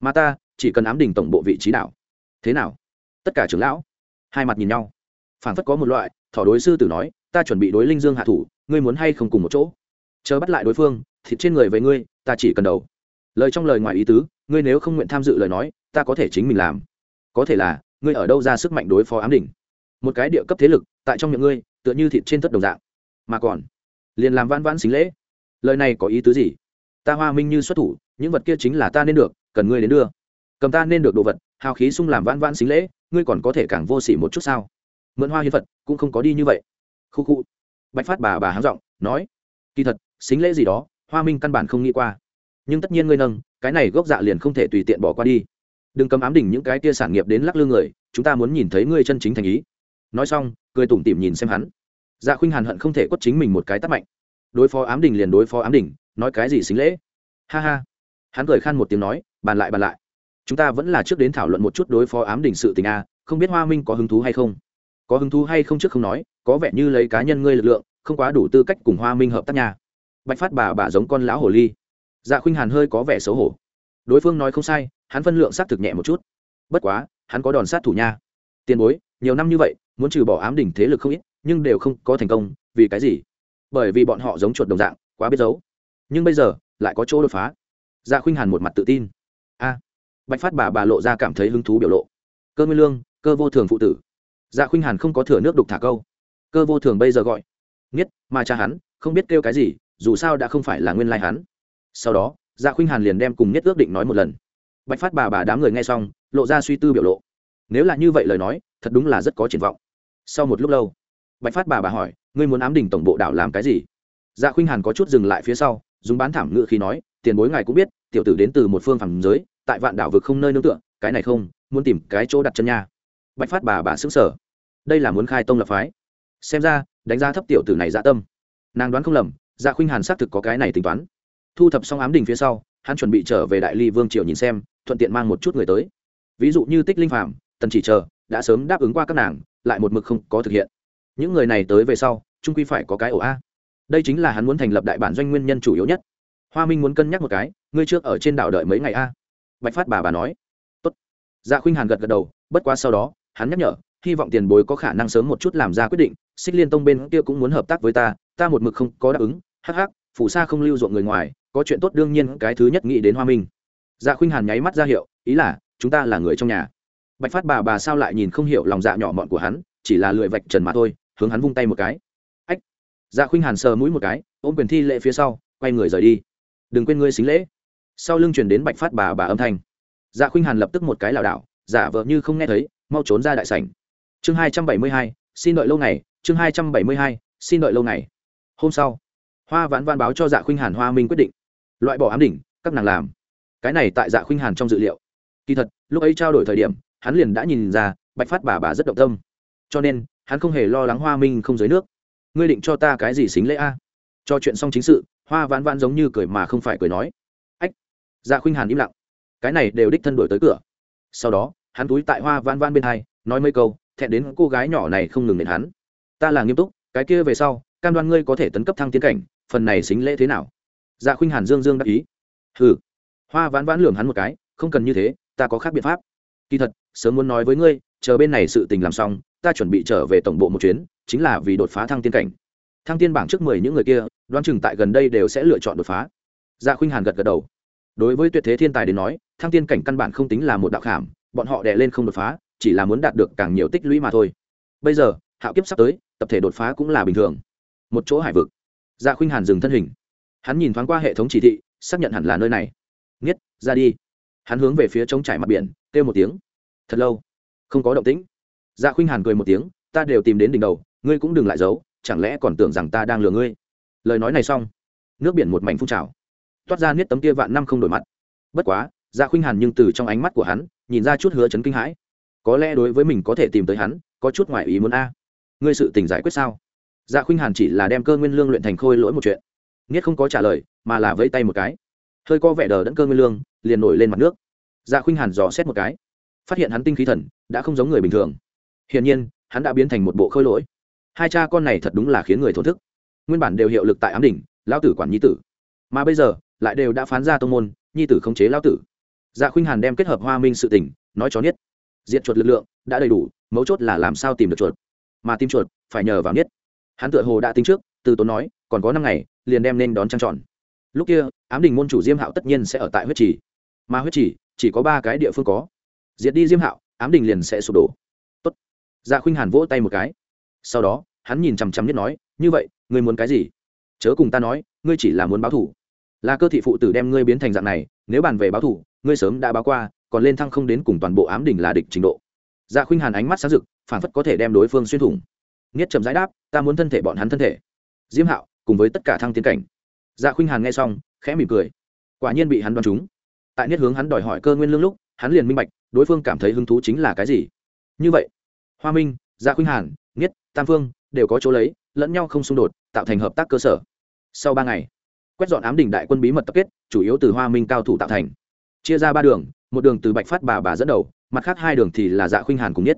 Mà ta, chỉ cần ám đỉnh tổng bộ vị trí đạo thế nào? Tất cả trưởng lão. Hai mặt nhìn nhau. Phản phất có một loại, thỏ đối sư tử nói, ta chuẩn bị đối linh dương hạ thủ, ngươi muốn hay không cùng một chỗ? Chờ bắt lại đối phương, thịt trên người với ngươi, ta chỉ cần đầu. Lời trong lời ngoài ý tứ, ngươi nếu không nguyện tham dự lời nói, ta có thể chính mình làm. Có thể là, ngươi ở đâu ra sức mạnh đối phó ám đỉnh? Một cái địa cấp thế lực, tại trong miệng ngươi, tựa như thịt trên tất đồng dạng mà còn liền làm vãn vãn xính lễ. Lời này có ý tứ gì? Ta hoa minh như xuất thủ, những vật kia chính là ta nên được, cần ngươi đến đưa. Cầm ta nên được đồ vật, hào khí sung làm vãn vãn xính lễ, ngươi còn có thể càng vô s ỉ một chút sao? Mượn hoa hiến phật, cũng không có đi như vậy. Khu khu. Bạch phát bà bà háng giọng, nói, kỳ thật, xính lễ gì đó, hoa minh căn bản không nghĩ qua. Nhưng tất nhiên ngươi nâng, cái này gốc dạ liền không thể tùy tiện bỏ qua đi. Đừng cầm ám đỉnh những cái tia sản nghiệp đến lắc lư người, chúng ta muốn nhìn thấy ngươi chân chính thành ý. Nói xong, cười tủm tỉm nhìn xem hắn dạ khuynh hàn hận không thể quất chính mình một cái tắt mạnh. Đối phó ám đỉnh liền đối phó ám đỉnh nói cái gì xính lễ. Ha ha. Hắn cười khan một tiếng nói, bàn lại bàn lại. Chúng ta vẫn là trước đến thảo luận một chút đối phó ám đỉnh sự tình a, không biết hoa minh có hứng thú hay không? Có hứng thú hay không trước không nói, có vẻ như lấy cá nhân ngươi lực lượng, không quá đủ tư cách cùng hoa minh hợp tác nhà bạch phát bà bà giống con lão hồ ly. Dạ khuynh hàn hơi có vẻ xấu hổ. Đối phương nói không sai, hắn phân lượng xác thực nhẹ một chút. Bất quá, hắn có đòn sát thủ nha. Tiền bối, nhiều năm như vậy, muốn trừ bỏ ám đỉnh thế lực không ít nhưng đều không có thành công, vì cái gì? Bởi vì bọn họ giống chuột đồng dạng, quá biết giấu. Nhưng bây giờ, lại có chỗ đột phá. Dạ khuynh hàn một mặt tự tin. A. Bạch phát bà bà lộ ra cảm thấy hứng thú biểu lộ. Cơ nguyên lương, cơ vô thường phụ tử. Dạ khuynh hàn không có thừa nước đục thả câu. Cơ vô thường bây giờ gọi. Nghiết, mà cha hắn, không biết kêu cái gì, dù sao đã không phải là nguyên lai hắn. Sau đó dạ khuynh hàn liền đem cùng nhất ước định nói một lần. Bạch phát bà bà đám người nghe xong, lộ ra suy tư biểu lộ. Nếu là như vậy lời nói, thật đúng là rất có triển vọng. Sau một lúc lâu bạch phát bà bà hỏi, ngươi muốn ám đình tổng bộ đảo làm cái gì? Dạ khuynh hàn có chút dừng lại phía sau, dùng bán thảm ngự khi nói, tiền bối ngài cũng biết, tiểu tử đến từ một phương phẳng giới, tại vạn đảo vực không nơi nương tựa, cái này không, muốn tìm cái chỗ đặt chân nha. Bạch phát bà bà xứng sở đây là muốn khai tông lập phái. Xem ra, đánh giá thấp tiểu tử này dạ tâm. Nàng đoán không lầm dạ khuynh hàn xác thực có cái này tính toán. Thu thập xong ám đình phía sau, hắn chuẩn bị trở về đại ly vương triều nhìn xem, thuận tiện mang một chút người tới. Ví dụ như tích linh phạm tần chỉ chờ, đã sớm đáp ứng qua các nàng, lại một mực không có thực hiện những người này tới về sau trung quy phải có cái ổ a. Đây chính là hắn muốn thành lập đại bản doanh nguyên nhân chủ yếu nhất. Hoa minh muốn cân nhắc một cái, ngươi trước ở trên đảo đợi mấy ngày a? Bạch phát bà bà nói. Tốt. Dạ khuynh hàn gật gật đầu, bất quá sau đó, hắn nhắc nhở, hy vọng tiền bối có khả năng sớm một chút làm ra quyết định, xích liên tông bên kia cũng muốn hợp tác với ta ta một mực không có đáp ứng, hắc hắc phủ sa không lưu ruộng người ngoài, có chuyện tốt đương nhiên cái thứ nhất nghĩ đến hoa minh. Dạ khuynh hàn nháy mắt ra hiệu, ý là, chúng ta là người trong nhà. Bạch phát bà bà sao lại nhìn không hiểu lòng dạ nhỏ mọn của hắn, chỉ là lười vạch trần mà thôi hướng hắn vung tay một cái. Ách. Dạ khuynh hàn sờ mũi một cái, ôm quyền thi lễ phía sau, quay người rời đi. Đừng quên ngươi xính lễ. Sau lưng chuyển đến bạch phát bà bà âm thanh. Dạ khuynh hàn lập tức một cái lảo đảo, giả vờ như không nghe thấy, mau trốn ra đại sảnh. Chương hai trăm bảy mươi hai, xin đợi lâu ngày, chương hai trăm bảy mươi hai, xin đợi lâu ngày. Hôm sau, hoa vãn vãn báo cho dạ khuynh hàn hoa minh quyết định. Loại bỏ ám đỉnh, các nàng làm. Cái này tại dạ khuynh hàn trong dự liệu. Kỳ thật, lúc ấy trao đổi thời điểm, hắn liền đã nhìn ra bạch phát bà bà rất động tâm. Cho nên hắn không hề lo lắng hoa minh không dưới nước. Ngươi định cho ta cái gì xính lễ a? Cho chuyện xong chính sự, hoa vãn vãn giống như cười mà không phải cười nói. Ách dạ khuynh hàn im lặng. Cái này đều đích thân đổi tới cửa. Sau đó, hắn túi tại hoa vãn vãn bên hai, nói mấy câu, thẹn đến cô gái nhỏ này không ngừng đến hắn. Ta là nghiêm túc, cái kia về sau, cam đoan ngươi có thể tấn cấp thăng tiến cảnh, phần này xính lễ thế nào? Dạ khuynh hàn dương dương đáp ý. Hừ. Hoa vãn vãn lường hắn một cái, không cần như thế, ta có khác biện pháp. Kỳ thật, sớm muốn nói với ngươi, chờ bên này sự tình làm xong ta chuẩn bị trở về tổng bộ một chuyến, chính là vì đột phá thăng tiên cảnh. Thăng tiên bảng trước mười những người kia, đoán chừng tại gần đây đều sẽ lựa chọn đột phá. Dạ khuynh hàn gật gật đầu. Đối với tuyệt thế thiên tài đến nói, thăng tiên cảnh căn bản không tính là một đạo khảm, bọn họ đè lên không đột phá, chỉ là muốn đạt được càng nhiều tích lũy mà thôi. Bây giờ, hạo kiếp sắp tới, tập thể đột phá cũng là bình thường. Một chỗ hải vực. Dạ khuynh hàn dừng thân hình. Hắn nhìn thoáng qua hệ thống chỉ thị, xác nhận hẳn là nơi này. Nghiết, ra đi. Hắn hướng về phía trống trải mặt biển, kêu một tiếng. Thật lâu. Không có động tĩnh dạ khuynh hàn cười một tiếng, ta đều tìm đến đỉnh đầu, ngươi cũng đừng lại giấu, chẳng lẽ còn tưởng rằng ta đang lừa ngươi? Lời nói này xong, nước biển một mảnh phun trào. Toát ra niết tấm kia vạn năm không đổi mặt. Bất quá dạ khuynh hàn nhưng từ trong ánh mắt của hắn, nhìn ra chút hứa chấn kinh hãi. Có lẽ đối với mình có thể tìm tới hắn, có chút ngoài ý muốn a. Ngươi sự tình giải quyết sao? Dạ khuynh hàn chỉ là đem cơ nguyên lương luyện thành khôi lỗi một chuyện. Niết không có trả lời, mà là vẫy tay một cái. Hơi có vẻ đờ đẫn cơ nguyên lương, liền nổi lên mặt nước. Dạ khuynh hàn dò xét một cái. Phát hiện hắn tinh khí thần, đã không giống người bình thường hiển nhiên, hắn đã biến thành một bộ khôi lỗi. Hai cha con này thật đúng là khiến người thổn thức. Nguyên bản đều hiệu lực tại ám đỉnh, lão tử quản nhi tử. Mà bây giờ, lại đều đã phán ra tông môn, nhi tử khống chế lão tử. Dạ khuynh hàn đem kết hợp hoa minh sự tình, nói cho niết. Diệt chuột lực lượng, đã đầy đủ, mấu chốt là làm sao tìm được chuột. Mà tìm chuột, phải nhờ vào niết. Hắn tựa hồ đã tính trước, từ tốn nói, còn có năm ngày, liền đem nên đón trăng tròn. Lúc kia, ám đình môn chủ diêm hạo tất nhiên sẽ ở tại huyết trì. Mà huyết trì, chỉ có ba cái địa phương có. Diệt đi diêm hạo, ám đình liền sẽ sụp đổ dạ khuynh hàn vỗ tay một cái. Sau đó, hắn nhìn chằm chằm nhất nói, như vậy, ngươi muốn cái gì? Chớ cùng ta nói, ngươi chỉ là muốn báo thủ. Là cơ thị phụ tử đem ngươi biến thành dạng này, nếu bàn về báo thủ, ngươi sớm đã báo qua, còn lên thăng không đến cùng toàn bộ ám đỉnh là địch trình độ. Dạ khuynh hàn ánh mắt sáng rực, phản phất có thể đem đối phương xuyên thủng. Nghiết chậm giải đáp, ta muốn thân thể bọn hắn thân thể. Diêm hạo, cùng với tất cả thăng tiến cảnh. Dạ khuynh hàn nghe xong, khẽ mỉm cười. Quả nhiên bị hắn đoán trúng. Tại niết hướng hắn đòi hỏi cơ nguyên lương lúc, hắn liền minh bạch, đối phương cảm thấy hứng thú chính là cái gì. Như vậy hoa minh dạ khuynh hàn, nghiết, tam phương đều có chỗ lấy, lẫn nhau không xung đột, tạo thành hợp tác cơ sở. Sau ba ngày, quét dọn ám đỉnh đại quân bí mật tập kết, chủ yếu từ hoa minh cao thủ tạo thành. Chia ra ba đường, một đường từ bạch phát bà bà dẫn đầu, mặt khác hai đường thì là dạ khuynh hàn cùng nhất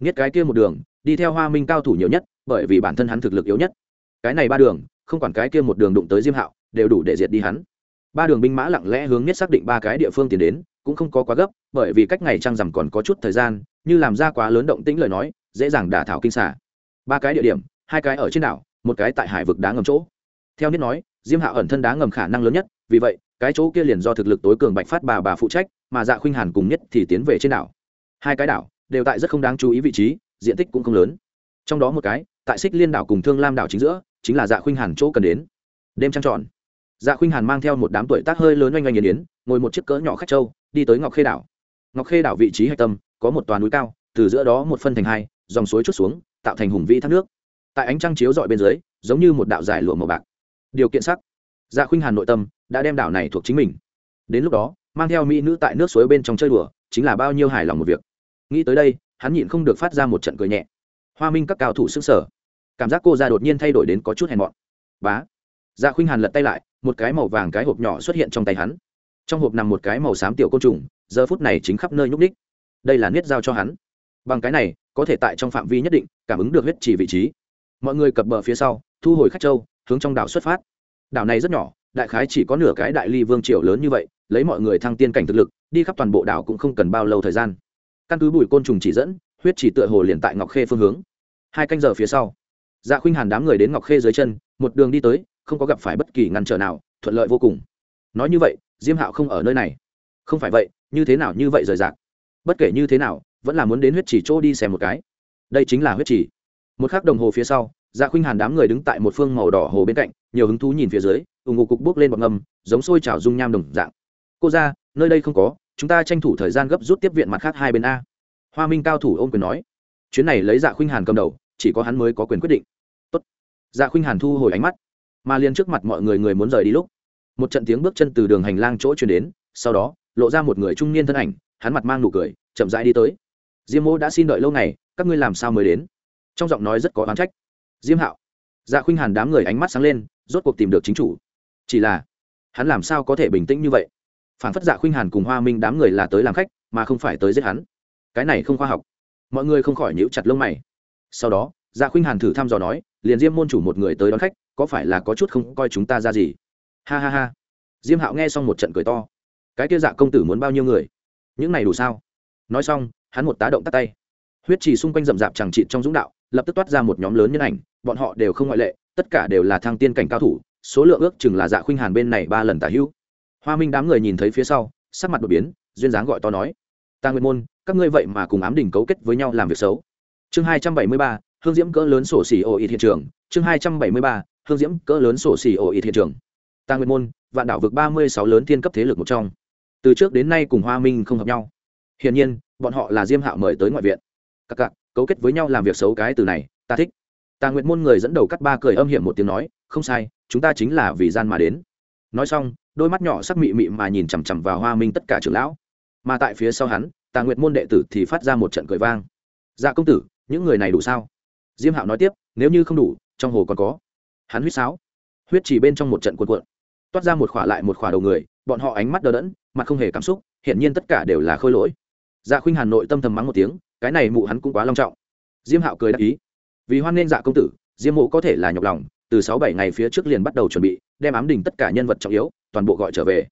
nhất cái kia một đường, đi theo hoa minh cao thủ nhiều nhất, bởi vì bản thân hắn thực lực yếu nhất. Cái này ba đường, không quản cái kia một đường đụng tới diêm hạo, đều đủ để diệt đi hắn. Ba đường binh mã lặng lẽ hướng nhất xác định ba cái địa phương tiến đến, cũng không có quá gấp, bởi vì cách ngày trăng rằm còn có chút thời gian như làm ra quá lớn động tĩnh lời nói, dễ dàng đả thảo kinh xả ba cái địa điểm, hai cái ở trên đảo, một cái tại hải vực đá ngầm chỗ. Theo niết nói, diêm hạ ẩn thân đá ngầm khả năng lớn nhất, vì vậy, cái chỗ kia liền do thực lực tối cường bạch phát bà bà phụ trách, mà dạ khuynh hàn cùng nhất thì tiến về trên đảo. Hai cái đảo đều tại rất không đáng chú ý vị trí, diện tích cũng không lớn. Trong đó một cái, tại xích liên đảo cùng thương lam đảo chính giữa, chính là dạ khuynh hàn chỗ cần đến. Đêm trăng tròn. Dạ khuynh hàn mang theo một đám tuổi tác hơi lớn oanh oanh nghiền yến ngồi một chiếc cỡ nhỏ khách châu, đi tới ngọc khê đảo. Ngọc khê đảo vị trí hạch tâm có một toàn núi cao, từ giữa đó một phân thành hai, dòng suối chút xuống, tạo thành hùng vĩ thác nước. Tại ánh trăng chiếu dọi bên dưới, giống như một đạo giải lụa màu bạc. Điều kiện sắc. Dạ khuynh hàn nội tâm đã đem đảo này thuộc chính mình. Đến lúc đó, mang theo mỹ nữ tại nước suối bên trong chơi đùa, chính là bao nhiêu hài lòng một việc. Nghĩ tới đây, hắn nhịn không được phát ra một trận cười nhẹ. Hoa minh các cao thủ sức sở cảm giác cô ra đột nhiên thay đổi đến có chút hèn mọn. Bá. Dạ khuynh hàn lật tay lại, một cái màu vàng cái hộp nhỏ xuất hiện trong tay hắn. Trong hộp nằm một cái màu xám tiểu côn trùng, giờ phút này chính khắp nơi nhúc ních đây là niết giao cho hắn. Bằng cái này, có thể tại trong phạm vi nhất định, cảm ứng được huyết chỉ vị trí. Mọi người cập bờ phía sau, thu hồi khách châu, hướng trong đảo xuất phát. Đảo này rất nhỏ, đại khái chỉ có nửa cái đại ly vương triều lớn như vậy, lấy mọi người thăng tiên cảnh thực lực, đi khắp toàn bộ đảo cũng không cần bao lâu thời gian. Căn cứ bùi côn trùng chỉ dẫn, huyết chỉ tựa hồ liền tại ngọc khê phương hướng. Hai canh giờ phía sau dạ khuynh hàn đám người đến ngọc khê dưới chân, một đường đi tới, không có gặp phải bất kỳ ngăn trở nào, thuận lợi vô cùng. Nói như vậy, diêm hạo không ở nơi này. Không phải vậy, như thế nào như vậy rời rạc bất kể như thế nào, vẫn là muốn đến huyết chỉ chỗ đi xem một cái. Đây chính là huyết chỉ một khắc đồng hồ phía sau dạ khuynh hàn đám người đứng tại một phương màu đỏ hồ bên cạnh, nhiều hứng thú nhìn phía dưới ủng ngục cục bước lên bọc ngầm, giống sôi trào dung nham đồng dạng. Cô ra nơi đây không có, chúng ta tranh thủ thời gian gấp rút tiếp viện mặt khác hai bên a. Hoa minh cao thủ ôm quyền nói. Chuyến này lấy dạ khuynh hàn cầm đầu, chỉ có hắn mới có quyền quyết định. Tốt. dạ khuynh hàn thu hồi ánh mắt, mà liền trước mặt mọi người người muốn rời đi lúc, một trận tiếng bước chân từ đường hành lang chỗ chuyển đến, sau đó, lộ ra một người trung niên thân ảnh hắn mặt mang nụ cười, chậm rãi đi tới. Diêm mô đã xin đợi lâu ngày, các ngươi làm sao mới đến? Trong giọng nói rất có oán trách. Diêm hạo. Dạ khuynh hàn đám người ánh mắt sáng lên, rốt cuộc tìm được chính chủ. Chỉ là, hắn làm sao có thể bình tĩnh như vậy? Phản phất dạ khuynh hàn cùng hoa minh đám người là tới làm khách, mà không phải tới giết hắn. Cái này không khoa học. Mọi người không khỏi nhíu chặt lông mày. Sau đó dạ khuynh hàn thử thăm dò nói, liền diêm môn chủ một người tới đón khách, có phải là có chút không coi chúng ta ra gì? Ha ha ha. Diêm hạo nghe xong một trận cười to. Cái kia dạ công tử muốn bao nhiêu người? Những này đủ sao? Nói xong, hắn một tá động tắt tay. Huyết trì xung quanh rậm rạp chẳng trịt trong dũng đạo, lập tức toát ra một nhóm lớn nhân ảnh, bọn họ đều không ngoại lệ, tất cả đều là thăng tiên cảnh cao thủ, số lượng ước chừng là dạ khuynh hàn bên này ba lần tả hữu. Hoa minh đám người nhìn thấy phía sau, sắc mặt đột biến, duyên dáng gọi to nói, ta Nguyên môn, các ngươi vậy mà cùng ám đình cấu kết với nhau làm việc xấu. Chương hai trăm bảy mươi ba, hương diễm cỡ lớn sổ xỉ ồ ít hiện trường. Chương hai trăm bảy mươi ba, hương diễm cỡ lớn sổ xỉ ồ ít hiện trường. Ta Nguyên môn, vạn đảo vực ba mươi sáu lớn thiên cấp thế lực một trong từ trước đến nay cùng hoa minh không hợp nhau. Hiển nhiên, bọn họ là diêm hạo mời tới ngoại viện. Các cặp, cấu kết với nhau làm việc xấu cái từ này, ta thích. Tà nguyệt môn người dẫn đầu cắt ba cười âm hiểm một tiếng nói, không sai, chúng ta chính là vì gian mà đến. Nói xong, đôi mắt nhỏ sắc mị mị mà nhìn chằm chằm vào hoa minh tất cả trưởng lão. Mà tại phía sau hắn, tà nguyệt môn đệ tử thì phát ra một trận cười vang. Dạ công tử, những người này đủ sao? Diêm hạo nói tiếp, nếu như không đủ, trong hồ còn có. Hắn huýt sáo. Huyết chỉ bên trong một trận cuộn cuộn. Toát ra một khỏa lại một khỏa đầu người, bọn họ ánh mắt đờ đẫn mặt không hề cảm xúc, hiển nhiên tất cả đều là khôi lỗi. Dạ khuynh hàn nội tâm thầm mắng một tiếng, cái này mụ hắn cũng quá long trọng. Diêm hạo cười đáp ý. Vì hoan nên dạ công tử, diêm mộ có thể là nhọc lòng, từ sáu bảy ngày phía trước liền bắt đầu chuẩn bị, đem ám đình tất cả nhân vật trọng yếu, toàn bộ gọi trở về.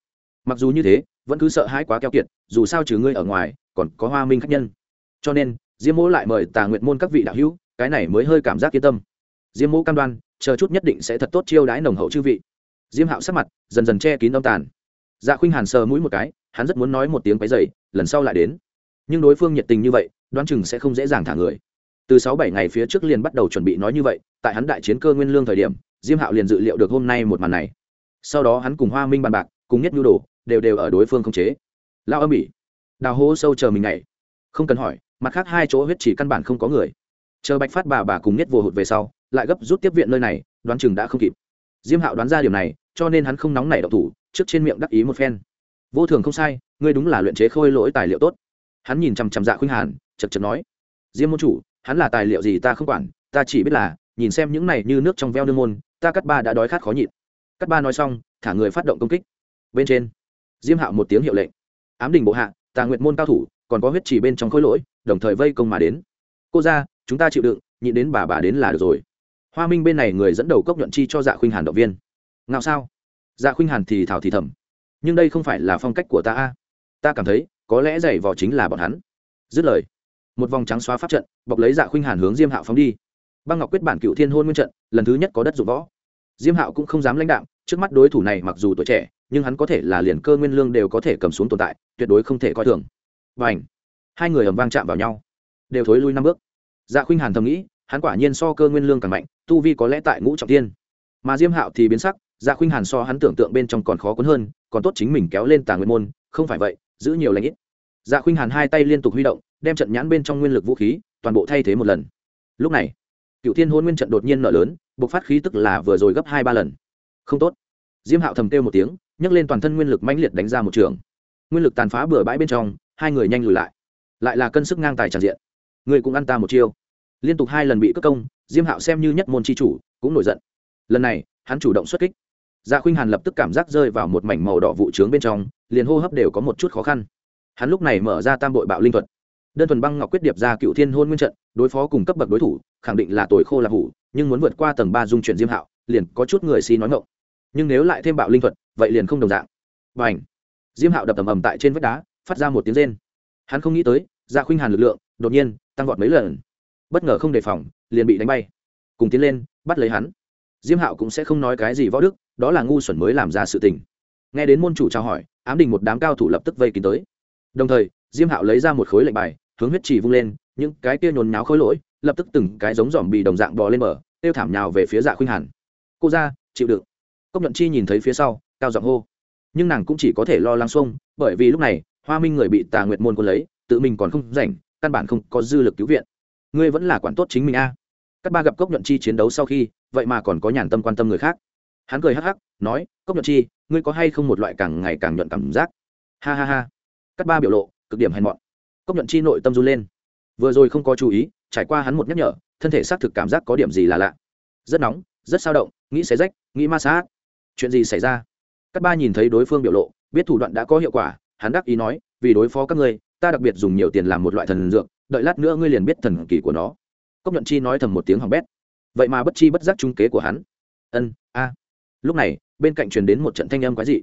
Mặc dù như thế, vẫn cứ sợ hãi quá keo kiệt, dù sao trừ ngươi ở ngoài, còn có hoa minh khách nhân. Cho nên, diêm mộ lại mời tà nguyện môn các vị đạo hữu, cái này mới hơi cảm giác yên tâm. Diêm mộ cam đoan, chờ chút nhất định sẽ thật tốt chiêu đãi nồng hậu chư vị. Diêm hạo sắc mặt, dần dần che kín âm tàn dạ khuynh hàn sờ mũi một cái, hắn rất muốn nói một tiếng cái dày lần sau lại đến. Nhưng đối phương nhiệt tình như vậy, đoán chừng sẽ không dễ dàng thả người. Từ sáu bảy ngày phía trước liền bắt đầu chuẩn bị nói như vậy, tại hắn đại chiến cơ nguyên lương thời điểm, diêm hạo liền dự liệu được hôm nay một màn này. Sau đó hắn cùng hoa minh bàn bạc, cùng nhất nhu đồ, đều đều ở đối phương không chế. Lao âm ỉ, đào hố sâu chờ mình ngày. Không cần hỏi, mặt khác hai chỗ huyết chỉ căn bản không có người. Chờ bạch phát bà bà cùng nhất vô hụt về sau, lại gấp rút tiếp viện nơi này, đoán chừng đã không kịp. Diêm hạo đoán ra điều này, cho nên hắn không nóng nảy độc thủ trước trên miệng đắc ý một phen. Vô thường không sai, ngươi đúng là luyện chế khôi lỗi tài liệu tốt. Hắn nhìn chằm chằm dạ khuynh hàn chật chật nói, diêm môn chủ, hắn là tài liệu gì ta không quản, ta chỉ biết là, nhìn xem những này như nước trong veo nương môn, ta cắt ba đã đói khát khó nhịn. Cắt ba nói xong, thả người phát động công kích. Bên trên, diêm hạo một tiếng hiệu lệnh. Ám đình bộ hạ tà nguyện môn cao thủ, còn có huyết chỉ bên trong khối lỗi, đồng thời vây công mà đến. Cô ra chúng ta chịu đựng, nhịn đến bà bà đến là được rồi. Hoa minh bên này người dẫn đầu cốc nhuận chi cho dạ khuynh hàn động viên. Ngạo sao? Dạ khuynh hàn thì thảo thì thầm. Nhưng đây không phải là phong cách của ta a. Ta cảm thấy, có lẽ giày vò chính là bọn hắn. Dứt lời, một vòng trắng xóa pháp trận, bọc lấy dạ khuynh hàn hướng diêm hạo phóng đi. Băng ngọc quyết bản cựu thiên hôn nguyên trận, lần thứ nhất có đất dụng võ. Diêm hạo cũng không dám lãnh đạo trước mắt đối thủ này mặc dù tuổi trẻ, nhưng hắn có thể là liền cơ nguyên lương đều có thể cầm xuống tồn tại, tuyệt đối không thể coi thường. Và ảnh hai người ầm vang chạm vào nhau, đều thối lui năm bước. Dạ khuynh hàn thầm nghĩ, hắn quả nhiên so cơ nguyên lương càng mạnh, tu vi có lẽ tại ngũ trọng tiên. Mà diêm hạo thì biến sắc dạ khuynh hàn so hắn tưởng tượng bên trong còn khó cuốn hơn, còn tốt chính mình kéo lên tà nguyên môn, không phải vậy, giữ nhiều lãnh ít. Dạ khuynh hàn hai tay liên tục huy động, đem trận nhãn bên trong nguyên lực vũ khí, toàn bộ thay thế một lần. Lúc này cựu thiên hôn nguyên trận đột nhiên nở lớn, bộc phát khí tức là vừa rồi gấp hai ba lần. Không tốt. Diêm hạo thầm kêu một tiếng, nhấc lên toàn thân nguyên lực mãnh liệt đánh ra một trường. Nguyên lực tàn phá bừa bãi bên trong, hai người nhanh lùi lại. Lại là cân sức ngang tài tràn diện. Người cũng ăn ta một chiêu. Liên tục hai lần bị cất công, diêm hạo xem như nhất môn c h i chủ, cũng nổi giận. Lần này, hắn chủ động xuất kích dạ khuynh hàn lập tức cảm giác rơi vào một mảnh màu đỏ vụ trướng bên trong, liền hô hấp đều có một chút khó khăn. Hắn lúc này mở ra tam bội bạo linh thuật. Đơn thuần băng ngọc quyết điệp ra cựu thiên hôn nguyên trận, đối phó cùng cấp bậc đối thủ, khẳng định là tuổi khô là hủ, nhưng muốn vượt qua tầng ba dung chuyển diêm hạo, liền có chút người xi nói ngộng nhưng nếu lại thêm bạo linh thuật, vậy liền không đồng dạng. Và diêm hạo đập ầm ầm tại trên vách đá, phát ra một tiếng rên. Hắn không nghĩ tới ra khuynh hàn lực lượng, đột nhiên, tăng vọt mấy lần. Bất ngờ không đề phòng, liền bị đánh bay. Cùng tiến lên, bắt lấy hắn diêm hạo cũng sẽ không nói cái gì võ đức, đó là ngu xuẩn mới làm ra sự tình. Nghe đến môn chủ trao hỏi, ám đình một đám cao thủ lập tức vây kín tới. Đồng thời, diêm hạo lấy ra một khối lệnh bài, hướng huyết trì vung lên, những cái kia nhốn nháo khối lỗi, lập tức từng cái giống dòm bị đồng dạng bò lên bờ, tiêu thảm nhào về phía dạ khuynh hàn. Cô ra, chịu đựng. Cốc nhuận chi nhìn thấy phía sau, cao giọng hô. Nhưng nàng cũng chỉ có thể lo lắng xuông, bởi vì lúc này, hoa minh người bị tà nguyệt môn quân lấy, tự mình còn không rảnh, căn bản không có dư lực cứu viện. Ngươi vẫn là quản tốt chính mình a các ba gặp cốc nhuận chi chiến đấu sau khi, vậy mà còn có nhàn tâm quan tâm người khác. Hắn cười hắc hắc, nói, cốc nhuận chi, ngươi có hay không một loại càng ngày càng nhuận cảm giác? Ha ha ha. Các ba biểu lộ, cực điểm hèn mọn. Cốc nhuận chi nội tâm run lên. Vừa rồi không có chú ý, trải qua hắn một nhắc nhở, thân thể xác thực cảm giác có điểm gì là lạ. Rất nóng, rất sao động, nghĩ xé rách, nghĩ ma sát. Chuyện gì xảy ra? Các ba nhìn thấy đối phương biểu lộ, biết thủ đoạn đã có hiệu quả, hắn đắc ý nói, vì đối phó các ngươi, ta đặc biệt dùng nhiều tiền làm một loại thần dược, đợi lát nữa ngươi liền biết thần kỳ của nó cốc nhuận chi nói thầm một tiếng hỏng bét. Vậy mà bất chi bất giác trung kế của hắn. Ân, a. Lúc này, bên cạnh truyền đến một trận thanh âm quái dị.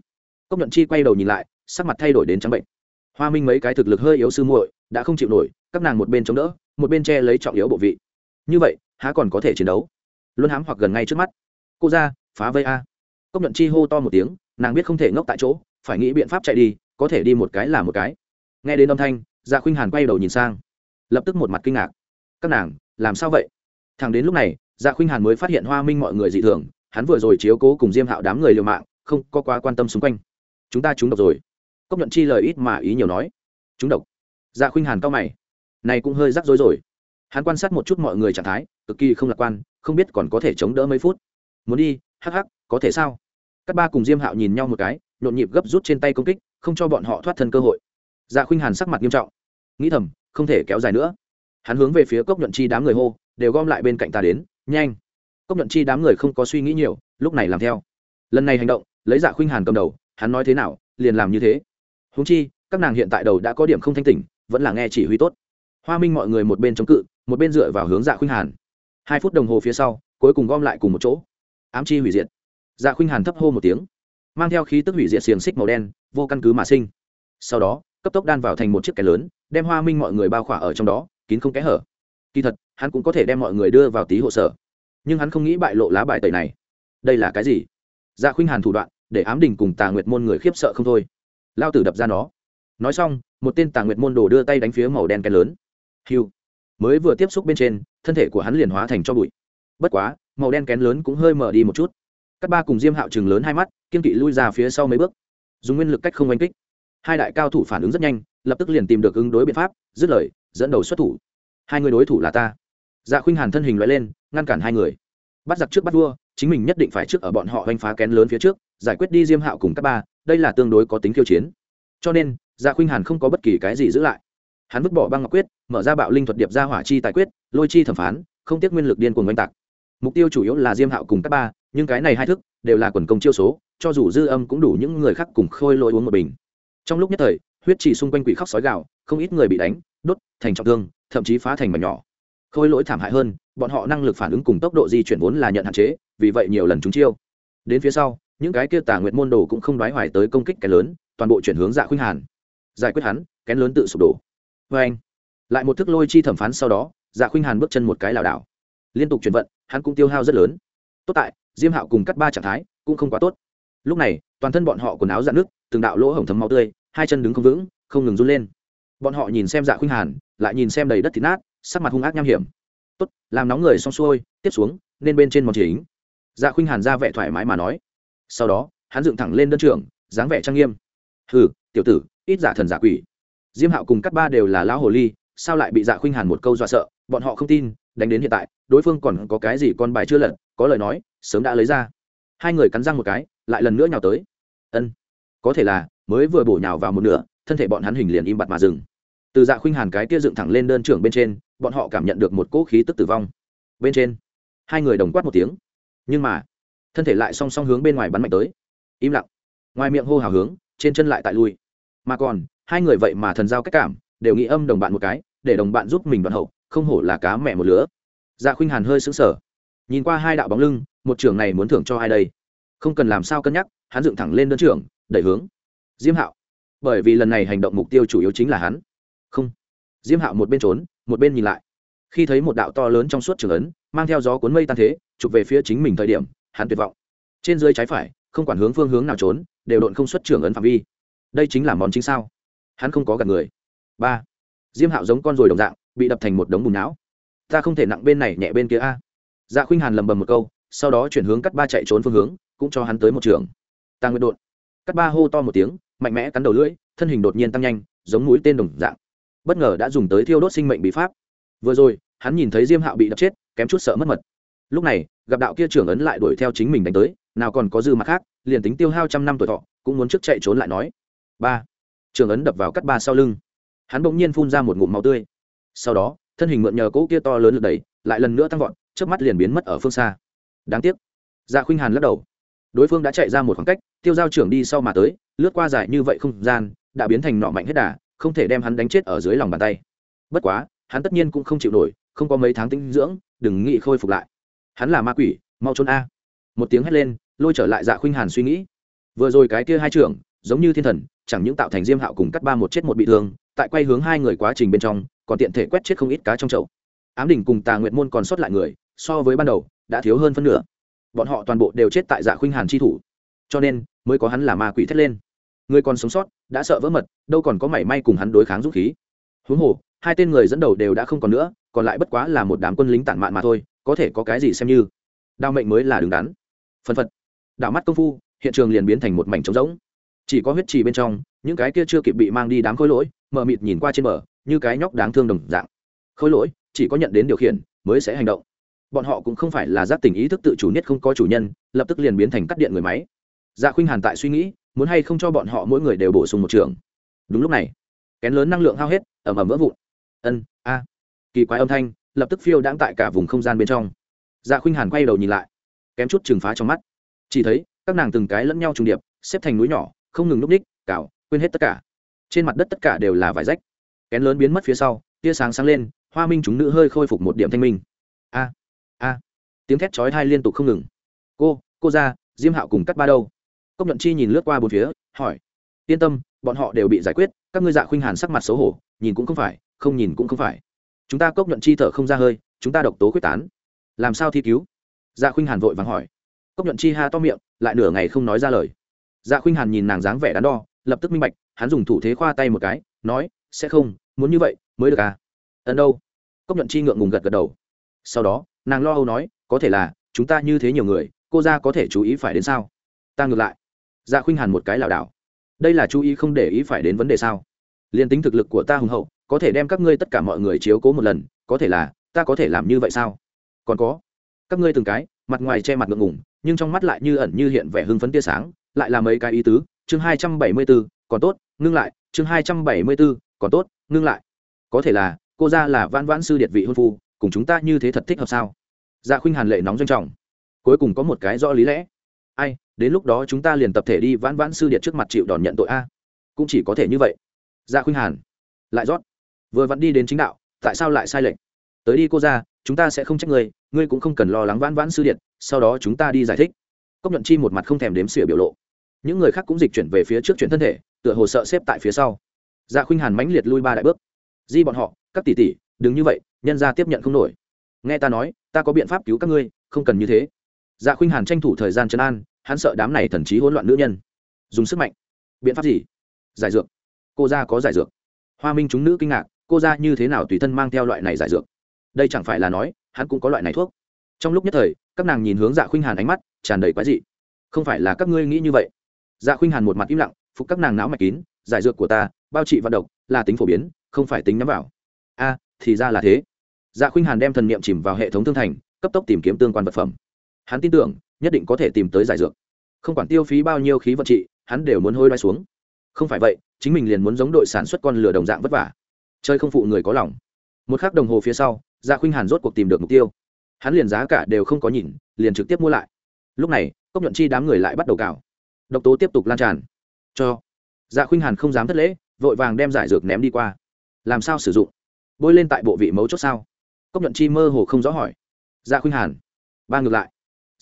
Cốc nhuận chi quay đầu nhìn lại, sắc mặt thay đổi đến trắng bệnh. Hoa minh mấy cái thực lực hơi yếu sư muội, đã không chịu nổi, các nàng một bên chống đỡ, một bên che lấy trọng yếu bộ vị. Như vậy, há còn có thể chiến đấu? Luôn hám hoặc gần ngay trước mắt. Cô ra, phá vây a. Cốc nhuận chi hô to một tiếng, nàng biết không thể ngốc tại chỗ, phải nghĩ biện pháp chạy đi, có thể đi một cái là một cái. Nghe đến âm thanh dạ khuynh hàn quay đầu nhìn sang. Lập tức một mặt kinh ngạc. Các nàng làm sao vậy? Thằng đến lúc này dạ khuynh hàn mới phát hiện hoa minh mọi người dị thường, hắn vừa rồi chiếu cố cùng diêm hạo đám người liều mạng, không có quá quan tâm xung quanh. Chúng ta trúng độc rồi. Cốc nhuận chi lời ít mà ý nhiều nói. Trúng độc. Dạ khuynh hàn cao mày. Này cũng hơi rắc rối rồi. Hắn quan sát một chút mọi người trạng thái, cực kỳ không lạc quan, không biết còn có thể chống đỡ mấy phút. Muốn đi, hắc hắc, có thể sao? Các ba cùng diêm hạo nhìn nhau một cái, nhộn nhịp gấp rút trên tay công kích, không cho bọn họ thoát thân cơ hội. Dạ khuynh hàn sắc mặt nghiêm trọng. Nghĩ thầm, không thể kéo dài nữa hắn hướng về phía cốc nhuận chi đám người hô, đều gom lại bên cạnh ta đến, nhanh. Cốc nhuận chi đám người không có suy nghĩ nhiều, lúc này làm theo. Lần này hành động, lấy dạ khuynh hàn cầm đầu, hắn nói thế nào, liền làm như thế. Húng chi, các nàng hiện tại đầu đã có điểm không thanh tỉnh, vẫn là nghe chỉ huy tốt. Hoa minh mọi người một bên chống cự, một bên dựa vào hướng dạ khuynh hàn. Hai phút đồng hồ phía sau, cuối cùng gom lại cùng một chỗ. Ám chi hủy diệt. Dạ khuynh hàn thấp hô một tiếng. Mang theo khí tức hủy diệt xiềng xích màu đen, vô căn cứ mà sinh. Sau đó, cấp tốc đan vào thành một chiếc kẻ lớn, đem hoa minh mọi người bao khỏa ở trong đó kín không kẽ hở. Kỳ thật, hắn cũng có thể đem mọi người đưa vào tí hộ sở. Nhưng hắn không nghĩ bại lộ lá bài tẩy này. Đây là cái gì? Dạ khuynh hàn thủ đoạn, để ám đình cùng tà nguyệt môn người khiếp sợ không thôi. Lao tử đập ra nó. Nói xong, một tên tà nguyệt môn đồ đưa tay đánh phía màu đen kén lớn. Hiu. Mới vừa tiếp xúc bên trên, thân thể của hắn liền hóa thành cho bụi. Bất quá, màu đen kén lớn cũng hơi mở đi một chút. Các ba cùng diêm hạo chừng lớn hai mắt, kiên kỵ lui ra phía sau mấy bước. Dùng nguyên lực cách không oanh kích. Hai đại cao thủ phản ứng rất nhanh, lập tức liền tìm được ứng đối biện pháp, dứt lời dẫn đầu xuất thủ. Hai người đối thủ là ta. Dạ khuynh hàn thân hình loại lên, ngăn cản hai người. Bắt giặc trước bắt vua, chính mình nhất định phải trước ở bọn họ oanh phá kén lớn phía trước, giải quyết đi diêm hạo cùng các ba, đây là tương đối có tính khiêu chiến. Cho nên dạ khuynh hàn không có bất kỳ cái gì giữ lại. Hắn vứt bỏ băng ngọc quyết, mở ra bạo linh thuật điệp ra hỏa chi tài quyết, lôi chi thẩm phán, không tiếc nguyên lực điên cuồng oanh tạc. Mục tiêu chủ yếu là diêm hạo cùng các ba, nhưng cái này hai thức đều là quần công chiêu số, cho dù dư âm cũng đủ những người khác cùng khôi lỗi uống một bình. Trong lúc nhất thời, huyết chỉ xung quanh quỷ khóc sói gạo không ít người bị đánh, đốt thành trọng thương, thậm chí phá thành mảnh nhỏ. Khôi lỗi thảm hại hơn, bọn họ năng lực phản ứng cùng tốc độ di chuyển vốn là nhận hạn chế, vì vậy nhiều lần chúng chiêu. Đến phía sau, những cái kia tà nguyện môn đồ cũng không đoái hoài tới công kích cái lớn, toàn bộ chuyển hướng dạ khuynh hàn. Giải quyết hắn, kén lớn tự sụp đổ. Vê anh, lại một thức lôi chi thẩm phán sau đó dạ khuynh hàn bước chân một cái lảo đảo. Liên tục chuyển vận, hắn cũng tiêu hao rất lớn. Tốt tại, diêm hạo cùng cắt ba trạng thái, cũng không quá tốt. Lúc này, toàn thân bọn họ quần áo dạn nước từng đạo lỗ hổng thấm máu tươi, hai chân đứng không vững, không ngừng run lên bọn họ nhìn xem dạ khuynh hàn, lại nhìn xem đầy đất thịt nát, sắc mặt hung ác nham hiểm. Tốt, làm nóng người xong xuôi, tiếp xuống, nên bên trên món chính. Dạ khuynh hàn ra vẻ thoải mái mà nói. Sau đó, hắn dựng thẳng lên đơn trưởng, dáng vẻ trang nghiêm. Hừ, tiểu tử, ít giả thần giả quỷ. Diêm hạo cùng các ba đều là lão hồ ly, sao lại bị dạ khuynh hàn một câu dọa sợ? Bọn họ không tin, đánh đến hiện tại, đối phương còn có cái gì con bài chưa lật, có lời nói, sớm đã lấy ra. Hai người cắn răng một cái, lại lần nữa nhào tới. Ân, có thể là, mới vừa bổ nhào vào một nửa, thân thể bọn hắn hình liền im bặt mà dừng từ dạ khuynh hàn cái kia dựng thẳng lên đơn trưởng bên trên, bọn họ cảm nhận được một cỗ khí tức tử vong. Bên trên, hai người đồng quát một tiếng. Nhưng mà, thân thể lại song song hướng bên ngoài bắn mạnh tới. Im lặng. Ngoài miệng hô hào hướng, trên chân lại tại lui. Mà còn, hai người vậy mà thần giao cách cảm, đều nghĩ âm đồng bạn một cái, để đồng bạn giúp mình đoạn hậu, không hổ là cá mẹ một lứa. Dạ khuynh hàn hơi sững sờ. Nhìn qua hai đạo bóng lưng, một trưởng này muốn thưởng cho ai đây? Không cần làm sao cân nhắc, hắn dựng thẳng lên đơn trưởng, đẩy hướng. Diêm hạo. Bởi vì lần này hành động mục tiêu chủ yếu chính là hắn diêm hạo một bên trốn, một bên nhìn lại. Khi thấy một đạo to lớn trong suốt trường ấn, mang theo gió cuốn mây tan thế, chụp về phía chính mình thời điểm, hắn tuyệt vọng. Trên dưới trái phải, không quản hướng phương hướng nào trốn, đều độn không xuất trường ấn phạm vi. Đây chính là món chính sao? Hắn không có gặp người. Ba. Diêm hạo giống con ruồi đồng dạng, bị đập thành một đống bùn não. Ta không thể nặng bên này nhẹ bên kia a. Dạ khuynh hàn lầm bầm một câu, sau đó chuyển hướng cắt ba chạy trốn phương hướng, cũng cho hắn tới một trường. Tăng nguyệt đột cắt ba hô to một tiếng, mạnh mẽ cắn đầu lưỡi, thân hình đột nhiên tăng nhanh, giống mũi tên đồng dạng bất ngờ đã dùng tới thiêu đốt sinh mệnh bí pháp. Vừa rồi, hắn nhìn thấy diêm hạo bị đập chết, kém chút sợ mất mật. Lúc này, gặp đạo kia trưởng ấn lại đuổi theo chính mình đánh tới, nào còn có dư mặt khác, liền tính tiêu hao trăm năm tuổi thọ, cũng muốn trước chạy trốn lại nói. Ba. Trưởng ấn đập vào cắt ba sau lưng. Hắn bỗng nhiên phun ra một ngụm máu tươi. Sau đó, thân hình mượn nhờ cỗ kia to lớn lực đẩy, lại lần nữa tăng vọt trước mắt liền biến mất ở phương xa. Đáng tiếc. Dạ khuynh hàn lắc đầu. Đối phương đã chạy ra một khoảng cách, tiêu giao trưởng đi sau mà tới, lướt qua dài như vậy không gian, đã biến thành nọ mạnh hết đà không thể đem hắn đánh chết ở dưới lòng bàn tay. Bất quá, hắn tất nhiên cũng không chịu nổi, không có mấy tháng tinh dưỡng, đừng nghĩ khôi phục lại. Hắn là ma quỷ, mau trốn a. Một tiếng hét lên, lôi trở lại dạ khuynh hàn suy nghĩ. Vừa rồi cái kia hai trưởng, giống như thiên thần, chẳng những tạo thành diêm hạo cùng cắt ba một chết một bị thương, tại quay hướng hai người quá trình bên trong, còn tiện thể quét chết không ít cá trong chậu. Ám đỉnh cùng tà nguyện môn còn sót lại người, so với ban đầu, đã thiếu hơn phân nửa. Bọn họ toàn bộ đều chết tại dạ khuynh hàn chi thủ. Cho nên, mới có hắn là ma quỷ thét lên người còn sống sót, đã sợ vỡ mật, đâu còn có mảy may cùng hắn đối kháng dũng khí. Huống hồ, hai tên người dẫn đầu đều đã không còn nữa, còn lại bất quá là một đám quân lính tản mạn mà thôi, có thể có cái gì xem như. Đao mệnh mới là đứng đắn. Phân phật. Đảo mắt công phu, hiện trường liền biến thành một mảnh trống rỗng. Chỉ có huyết trì bên trong, những cái kia chưa kịp bị mang đi đám khối lỗi, mờ mịt nhìn qua trên bờ, như cái nhóc đáng thương đồng dạng. Khối lỗi, chỉ có nhận đến điều khiển, mới sẽ hành động. Bọn họ cũng không phải là giác tình ý thức tự chủ nhất không có chủ nhân, lập tức liền biến thành cắt điện người máy. Dạ khuynh hàn tại suy nghĩ muốn hay không cho bọn họ mỗi người đều bổ sung một trường. Đúng lúc này, kén lớn năng lượng hao hết ẩm ẩm vỡ vụn. Ân, a. Kỳ quái âm thanh, lập tức phiêu đãng tại cả vùng không gian bên trong. Dạ khuynh hàn quay đầu nhìn lại, kém chút trừng phá trong mắt. Chỉ thấy, các nàng từng cái lẫn nhau trùng điệp, xếp thành núi nhỏ, không ngừng núp ních, cào, quên hết tất cả. Trên mặt đất tất cả đều là vải rách. Kén lớn biến mất phía sau, tia sáng sáng lên, hoa minh chúng nữ hơi khôi phục một điểm thanh minh. A a. Tiếng thét chói thai liên tục không ngừng. Cô cô ra, diêm hạo cùng cắt ba đâu? Cốc nhuận chi nhìn lướt qua bốn phía, hỏi, yên tâm, bọn họ đều bị giải quyết, các ngươi dạ khuynh hàn sắc mặt xấu hổ, nhìn cũng không phải, không nhìn cũng không phải. Chúng ta cốc nhuận chi thở không ra hơi, chúng ta độc tố quyết tán. Làm sao thi cứu? Dạ khuynh hàn vội vàng hỏi. Cốc nhuận chi ha to miệng, lại nửa ngày không nói ra lời. Dạ khuynh hàn nhìn nàng dáng vẻ đắn đo, lập tức minh bạch, hắn dùng thủ thế khoa tay một cái, nói, sẽ không, muốn như vậy, mới được à? Ẩn đâu? Cốc nhuận chi ngượng ngùng gật gật đầu. Sau đó, nàng lo âu nói, có thể là, chúng ta như thế nhiều người, cô ra có thể chú ý phải đến sao? Ta ngược lại dạ khuynh hàn một cái lảo đảo. Đây là chú ý không để ý phải đến vấn đề sao? Liền tính thực lực của ta hùng hậu, có thể đem các ngươi tất cả mọi người chiếu cố một lần, có thể là, ta có thể làm như vậy sao? Còn có, các ngươi từng cái, mặt ngoài che mặt ngượng ngùng, nhưng trong mắt lại như ẩn như hiện vẻ hưng phấn tia sáng, lại là mấy cái ý tứ, chương hai trăm bảy mươi b ố còn tốt, ngưng lại, chương hai trăm bảy mươi b ố còn tốt, ngưng lại. Có thể là, cô ra là vãn vãn sư điệt vị hôn phu, cùng chúng ta như thế thật thích hợp sao? Dạ khuynh hàn lệ nóng doanh trọng. Cuối cùng có một cái rõ lý lẽ ai, đến lúc đó chúng ta liền tập thể đi vãn vãn sư điện trước mặt chịu đòn nhận tội a. Cũng chỉ có thể như vậy. Ra khuynh hàn, lại rót. Vừa vặn đi đến chính đạo, tại sao lại sai lệch? Tới đi cô ra chúng ta sẽ không trách ngươi ngươi cũng không cần lo lắng vãn vãn sư điện, sau đó chúng ta đi giải thích. Cốc nhuận chi một mặt không thèm đếm xỉa biểu lộ. Những người khác cũng dịch chuyển về phía trước chuyển thân thể, tựa hồ sợ xếp tại phía sau. Dạ khuynh hàn mãnh liệt lui ba đại bước. Di bọn họ, các tỷ tỷ, đừng như vậy, nhân ra tiếp nhận không nổi. Nghe ta nói, ta có biện pháp cứu các ngươi, không cần như thế dạ khuynh hàn tranh thủ thời gian trấn an, hắn sợ đám này thần trí hỗn loạn nữ nhân. Dùng sức mạnh. Biện pháp gì? Giải dược. Cô ra có giải dược. Hoa minh chúng nữ kinh ngạc, cô ra như thế nào tùy thân mang theo loại này giải dược? Đây chẳng phải là nói, hắn cũng có loại này thuốc. Trong lúc nhất thời, các nàng nhìn hướng dạ khuynh hàn ánh mắt, tràn đầy quái dị. Không phải là các ngươi nghĩ như vậy. Dạ khuynh hàn một mặt im lặng, phục các nàng não mạch kín, giải dược của ta, bao trị vận độc, là tính phổ biến, không phải tính nhắm vào. A, thì ra là thế. Dạ khuynh hàn đem thần niệm chìm vào hệ thống thương thành, cấp tốc tìm kiếm tương quan vật phẩm hắn tin tưởng, nhất định có thể tìm tới giải dược. Không quản tiêu phí bao nhiêu khí vận trị, hắn đều muốn hôi đoai xuống. Không phải vậy, chính mình liền muốn giống đội sản xuất con lửa đồng dạng vất vả. Chơi không phụ người có lòng. Một k h ắ c đồng hồ phía sau Gia khuynh hàn rốt cuộc tìm được mục tiêu. Hắn liền giá cả đều không có nhìn, liền trực tiếp mua lại. Lúc này, cốc nhuận chi đám người lại bắt đầu cào. Độc tố tiếp tục lan tràn. Cho. Dạ khuynh hàn không dám thất lễ, vội vàng đem giải dược ném đi qua. Làm sao sử dụng? Bôi lên tại bộ vị mấu chốt sao? Cốc nhuận chi mơ hồ không rõ hỏi. Dạ khuynh hàn. Ba ngược lại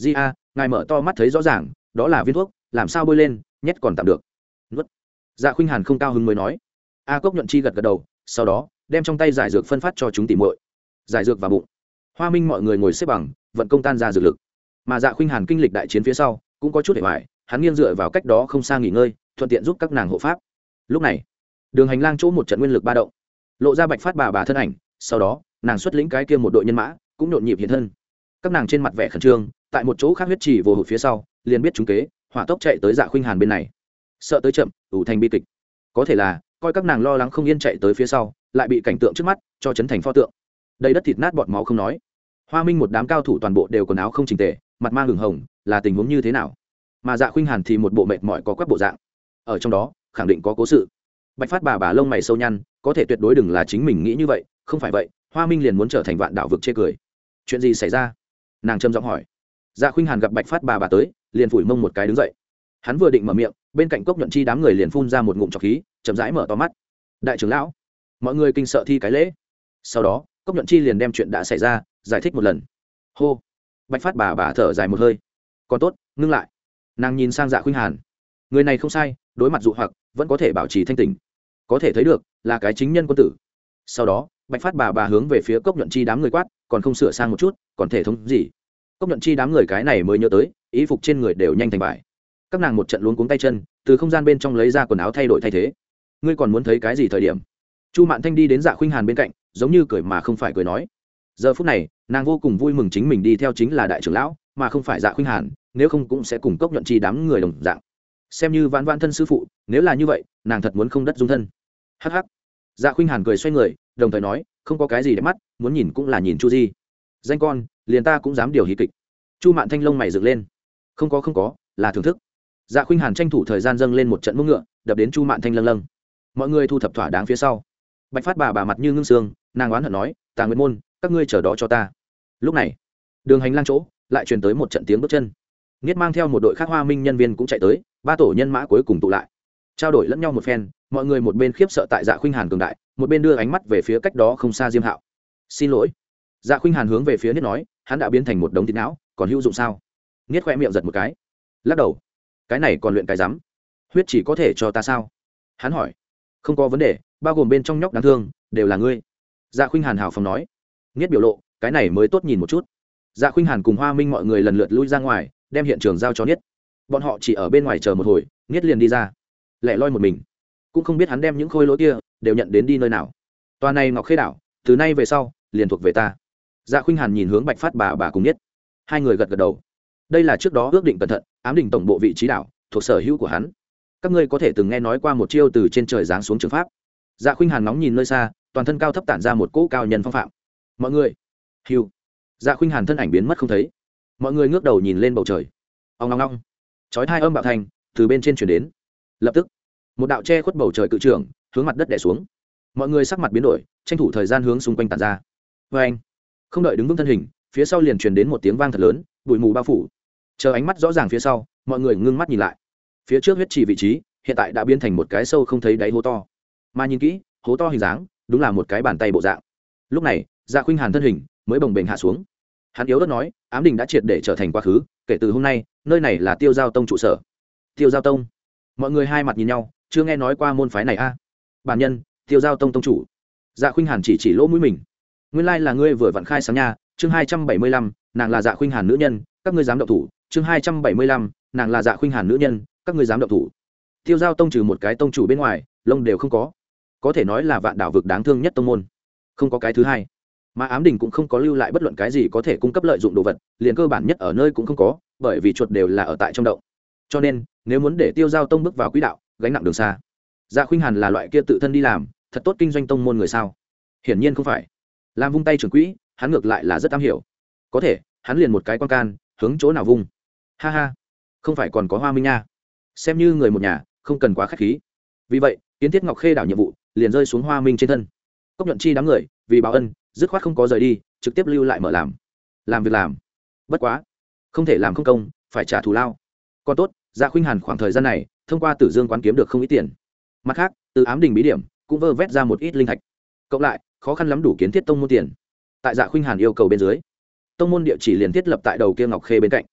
di a, ngài mở to mắt thấy rõ ràng, đó là viên thuốc, làm sao bôi lên nhét còn tạm được. Nuốt. Dạ khuynh hàn không cao hứng mới nói. A cốc nhuận chi gật gật đầu, sau đó, đem trong tay giải dược phân phát cho chúng tìm muội. Giải dược và bụng. Hoa minh mọi người ngồi xếp bằng, vận công tan ra dược lực. Mà dạ khuynh hàn kinh lịch đại chiến phía sau, cũng có chút để hoài, hắn nghiêng dựa vào cách đó không xa nghỉ ngơi, thuận tiện giúp các nàng hộ pháp. Lúc này, đường hành lang chỗ một trận nguyên lực ba động. Lộ ra bạch phát bà bà thân ảnh, sau đó, nàng xuất lĩnh cái kia một đội nhân mã, cũng nhộn nhịp hiện thân. Các nàng trên mặt vẻ khẩn trương tại một chỗ khác huyết chỉ vồ hụt phía sau, liền biết chúng kế, hỏa tốc chạy tới dạ khuynh hàn bên này. Sợ tới chậm, ủ thành bi kịch. Có thể là, coi các nàng lo lắng không yên chạy tới phía sau, lại bị cảnh tượng trước mắt cho chấn thành pho tượng. Đầy đất thịt nát bọt máu không nói. Hoa minh một đám cao thủ toàn bộ đều quần áo không trình tề, mặt mang hửng hồng, là tình huống như thế nào? Mà dạ khuynh hàn thì một bộ mệt mỏi có quắc bộ dạng. Ở trong đó, khẳng định có cố sự. Bạch phát bà bà lông mày sâu nhăn, có thể tuyệt đối đừng là chính mình nghĩ như vậy, không phải vậy, hoa minh liền muốn trở thành vạn đảo vực chê cười. Chuyện gì xảy ra? Nàng trầm giọng hỏi dạ khuynh hàn gặp bạch phát bà bà tới, liền phủi mông một cái đứng dậy. Hắn vừa định mở miệng, bên cạnh cốc nhuận chi đám người liền phun ra một ngụm trọc khí, chậm rãi mở to mắt. Đại trưởng lão, mọi người kinh sợ thi cái lễ. Sau đó, cốc nhuận chi liền đem chuyện đã xảy ra giải thích một lần. Hô. Bạch phát bà bà thở dài một hơi. Còn tốt, ngưng lại. Nàng nhìn sang dạ khuynh hàn. Người này không sai, đối mặt dụ hoặc, vẫn có thể bảo trì thanh tình có thể thấy được, là cái chính nhân quân tử. Sau đó, bạch phát bà bà hướng về phía cốc nhuận chi đám người quát, còn không sửa sang một chút, còn thể thống gì? Cốc nhuận chi đám người cái này mới nhớ tới ý phục trên người đều nhanh thành vải. Các nàng một trận luống cuống tay chân, từ không gian bên trong lấy ra quần áo thay đổi thay thế. Ngươi còn muốn thấy cái gì thời điểm? Chu mạn thanh đi đến dạ khuynh hàn bên cạnh, giống như cười mà không phải cười nói. Giờ phút này, nàng vô cùng vui mừng chính mình đi theo chính là đại trưởng lão, mà không phải dạ khuynh hàn, nếu không cũng sẽ cùng cốc nhuận chi đám người đồng dạng. Xem như vãn vãn thân sư phụ, nếu là như vậy, nàng thật muốn không đất dung thân. Hh dạ khuynh hàn cười xoay người, đồng thời nói, không có cái gì để mắt, muốn nhìn cũng là nhìn chu di. Danh con liền ta cũng dám điều hí kịch. Chu mạn thanh lông mày dựng lên. Không có không có, là thưởng thức. Dạ khuynh hàn tranh thủ thời gian dâng lên một trận mông ngựa, đập đến chu mạn thanh lâng lâng. Mọi người thu thập thỏa đáng phía sau. Bạch phát bà bà mặt như ngưng sương nàng oán hận nói, tà nguyệt môn, các ngươi chờ đó cho ta. Lúc này, đường hành lang chỗ, lại truyền tới một trận tiếng bước chân. Nghiết mang theo một đội khác hoa minh nhân viên cũng chạy tới, ba tổ nhân mã cuối cùng tụ lại. Trao đổi lẫn nhau một phen, mọi người một bên khiếp sợ tại dạ khuynh hàn cường đại, một bên đưa ánh mắt về phía cách đó không xa diêm hạo. Xin lỗi dạ khuynh hàn hướng về phía niết nói, hắn đã biến thành một đống thịt não, còn hữu dụng sao? Niết khoe miệng giật một cái. Lắc đầu. Cái này còn luyện cái rắm. Huyết chỉ có thể cho ta sao? Hắn hỏi. Không có vấn đề, bao gồm bên trong nhóc đáng thương, đều là ngươi. Dạ khuynh hàn hào phóng nói. Niết biểu lộ, cái này mới tốt nhìn một chút. Dạ khuynh hàn cùng hoa minh mọi người lần lượt lui ra ngoài, đem hiện trường giao cho niết. Bọn họ chỉ ở bên ngoài chờ một hồi, niết liền đi ra. Lẻ loi một mình. Cũng không biết hắn đem những khôi lỗi kia, đều nhận đến đi nơi nào. Tòa này ngọc khê đảo, từ nay về sau, liền thuộc về ta dạ khuynh hàn nhìn hướng bạch phát bà bà cùng nhất hai người gật gật đầu. Đây là trước đó ước định cẩn thận, ám định tổng bộ vị trí đảo, thuộc sở hữu của hắn. Các ngươi có thể từng nghe nói qua một chiêu từ trên trời giáng xuống trường pháp. Dạ khuynh hàn nóng nhìn nơi xa, toàn thân cao thấp tản ra một cỗ cao nhân phong phạm. Mọi người. Hiu dạ khuynh hàn thân ảnh biến mất không thấy. Mọi người ngước đầu nhìn lên bầu trời. Ông long long chói hai âm bạo thành, từ bên trên chuyển đến. Lập tức, một đạo che khuất bầu trời cự trưởng hướng mặt đất đẻ xuống. Mọi người sắc mặt biến đổi, tranh thủ thời gian hướng xung quanh tàn ra. Vê anh không đợi đứng vững thân hình, phía sau liền truyền đến một tiếng vang thật lớn, bụi mù bao phủ. Chờ ánh mắt rõ ràng phía sau, mọi người ngưng mắt nhìn lại. Phía trước huyết trì vị trí, hiện tại đã biến thành một cái sâu không thấy đáy hố to. Mà nhìn kỹ, hố to hình dáng, đúng là một cái bàn tay bộ dạng. Lúc này dạ khuynh hàn thân hình mới bồng bềnh hạ xuống. Hắn yếu đất nói, ám đình đã triệt để trở thành quá khứ, kể từ hôm nay, nơi này là tiêu giao tông trụ sở. Tiêu giao tông? Mọi người hai mặt nhìn nhau, chưa nghe nói qua môn phái này a. À. bản nhân, tiêu giao tông tông chủ. Dạ khuynh hàn chỉ chỉ lỗ mũi mình nguyên lai là ngươi vừa vặn khai sáng nha, chương hai trăm bảy mươi lăm, nàng là dạ khuynh hàn nữ nhân, các ngươi dám động thủ, chương hai trăm bảy mươi lăm, nàng là dạ khuynh hàn nữ nhân, các ngươi dám động thủ. Tiêu giao tông trừ một cái tông chủ bên ngoài, lông đều không có. Có thể nói là vạn đảo vực đáng thương nhất tông môn. Không có cái thứ hai. Mà ám đình cũng không có lưu lại bất luận cái gì có thể cung cấp lợi dụng đồ vật, liền cơ bản nhất ở nơi cũng không có, bởi vì chuột đều là ở tại trong động. Cho nên, nếu muốn để tiêu giao tông bước vào quỹ đạo, gánh nặng đường xa. Dạ khuynh hàn là loại kia tự thân đi làm, thật tốt kinh doanh tông môn người sao? Hiển nhiên không phải làm vung tay trưởng quỹ, hắn ngược lại là rất am hiểu. Có thể, hắn liền một cái quan can, hướng chỗ nào vung. Ha ha, không phải còn có hoa minh nha. Xem như người một nhà, không cần quá k h á c h khí. Vì vậy, kiến thiết ngọc khê đảo nhiệm vụ, liền rơi xuống hoa minh trên thân. Cốc nhuận chi đám người, vì báo ân, dứt khoát không có rời đi, trực tiếp lưu lại mở làm. Làm việc làm. Bất quá, không thể làm không công, phải trả thù lao. Còn tốt dạ khuynh hàn khoảng thời gian này, thông qua tử dương quán kiếm được không ít tiền. Mặt khác, từ ám đình bí điểm, cũng vơ vét ra một ít linh thạch. Cộng lại khó khăn lắm đủ kiến thiết tông môn tiền. Tại dạ khuynh hàn yêu cầu bên dưới, tông môn địa chỉ liền thiết lập tại đầu kia ngọc khê bên cạnh.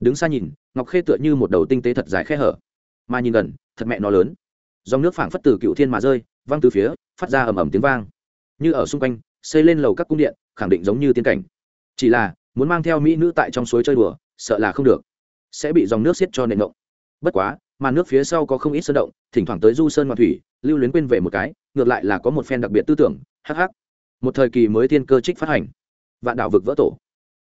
Đứng xa nhìn, ngọc khê tựa như một đầu tinh tế thật dài khe hở. Mà nhìn gần, thật mẹ nó lớn. Dòng nước phảng phất từ cựu thiên mà rơi, văng từ phía, phát ra ầm ầm tiếng vang. Như ở xung quanh, xây lên lầu các cung điện, khẳng định giống như tiên cảnh. Chỉ là, muốn mang theo mỹ nữ tại trong suối chơi đùa, sợ là không được. Sẽ bị dòng nước xiết cho nền ngộng. Bất quá màn nước phía sau có không ít sơn động, thỉnh thoảng tới du sơn ngoạn thủy, lưu luyến quên về một cái, ngược lại là có một phen đặc biệt tư tưởng hh một thời kỳ mới tiên cơ trích phát hành. Vạn đảo vực vỡ tổ.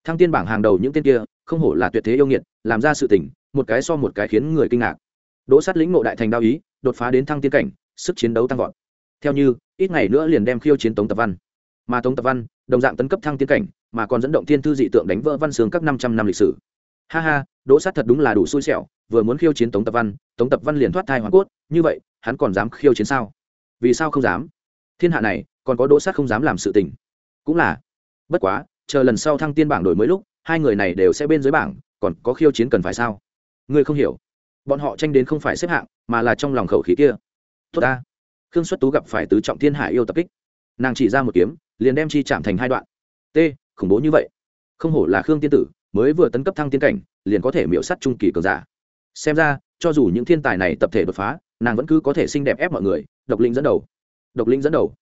Thăng tiên bảng hàng đầu những tên kia, không hổ là tuyệt thế yêu nghiệt, làm ra sự tỉnh một cái so một cái khiến người kinh ngạc. Đỗ sát lĩnh ngộ đại thành đao ý, đột phá đến thăng tiên cảnh, sức chiến đấu tăng vọt. Theo như, ít ngày nữa liền đem khiêu chiến tống tập văn. Mà tống tập văn, đồng dạng tấn cấp thăng tiên cảnh, mà còn dẫn động thiên thư dị tượng đánh vỡ văn sướng các năm trăm năm lịch sử. Ha ha, đỗ sát thật đúng là đủ xui xẻo, vừa muốn khiêu chiến tống tập văn, tống tập văn liền thoát thai hoàng cốt, như vậy, hắn còn dám khiêu chiến sao? Vì sao không dám? Thiên hạ này còn có đỗ sát không dám làm sự tình. Cũng là, bất quá, chờ lần sau thăng tiên bảng đổi mới lúc, hai người này đều sẽ bên dưới bảng, còn có khiêu chiến cần phải sao? Ngươi không hiểu. Bọn họ tranh đến không phải xếp hạng, mà là trong lòng khẩu khí kia. Tốt ta. Khương xuất tú gặp phải tứ trọng thiên hải yêu tập kích. Nàng chỉ ra một kiếm, liền đem chi chạm thành hai đoạn. T, khủng bố như vậy. Không hổ là khương tiên tử, mới vừa tấn cấp thăng tiên cảnh, liền có thể miễu sắt trung kỳ cường giả. Xem ra, cho dù những thiên tài này tập thể đột phá, nàng vẫn cứ có thể xinh đẹp ép mọi người, độc linh dẫn đầu. Độc linh dẫn đầu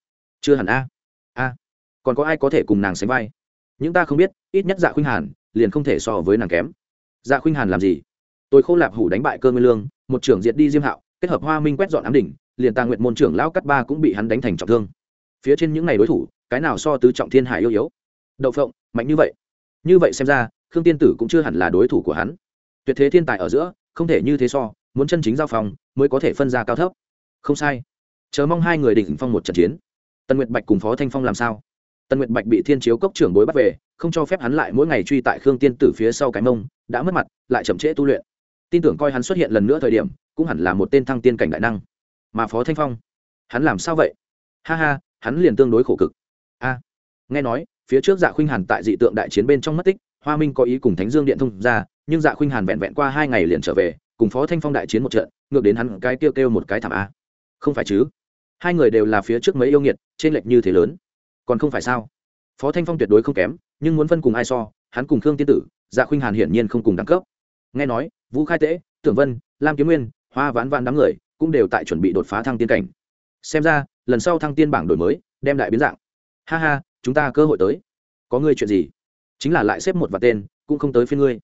chưa hẳn a. A. Còn có ai có thể cùng nàng sánh vai? Những ta không biết, ít nhất dạ khuynh hàn liền không thể so với nàng kém. Dạ khuynh hàn làm gì? Tôi khô lạp hủ đánh bại cơ nguyên lương, một trưởng diệt đi diêm hạo, kết hợp hoa minh quét dọn ám đỉnh, liền tàng nguyện môn trưởng lão cắt ba cũng bị hắn đánh thành trọng thương. Phía trên những ngày đối thủ, cái nào so tứ trọng thiên hải yêu yếu? Đậu phộng, mạnh như vậy. Như vậy xem ra, khương tiên tử cũng chưa hẳn là đối thủ của hắn. Tuyệt thế thiên tài ở giữa, không thể như thế so, muốn chân chính giao phòng mới có thể phân ra cao thấp. Không sai. Chờ mong hai người đỉnh phong một trận chiến tần nguyệt bạch cùng phó thanh phong làm sao? Tần nguyệt bạch bị thiên chiếu cốc trưởng bối bắt về, không cho phép hắn lại mỗi ngày truy tại khương tiên tử phía sau cái mông, đã mất mặt, lại chậm trễ tu luyện. Tin tưởng coi hắn xuất hiện lần nữa thời điểm, cũng hẳn là một tên thăng tiên cảnh đại năng. Mà phó thanh phong, hắn làm sao vậy? Ha ha, hắn liền tương đối khổ cực. A. Nghe nói, phía trước dạ khuynh hàn tại dị tượng đại chiến bên trong mất tích, hoa minh có ý cùng thánh dương điện thông ra, nhưng dạ khuynh hàn vẹn vẹn qua hai ngày liền trở về, cùng phó thanh phong đại chiến một trận, ngược đến hắn cái kêu kêu một cái thảm a. Không phải chứ? Hai người đều là phía trước mấy yêu nghiệt, trên lệch như thế lớn. Còn không phải sao? Phó thanh phong tuyệt đối không kém, nhưng muốn phân cùng ai so, hắn cùng khương tiên tử dạ khuynh hàn hiển nhiên không cùng đẳng cấp. Nghe nói, vũ khai tễ, tưởng vân, lam kiếm nguyên, hoa ván ván đám người cũng đều tại chuẩn bị đột phá thăng tiên cảnh. Xem ra, lần sau thăng tiên bảng đổi mới, đem đại biến dạng. Ha ha, chúng ta cơ hội tới. Có ngươi chuyện gì? Chính là lại xếp một vạt tên, cũng không tới phía ngươi.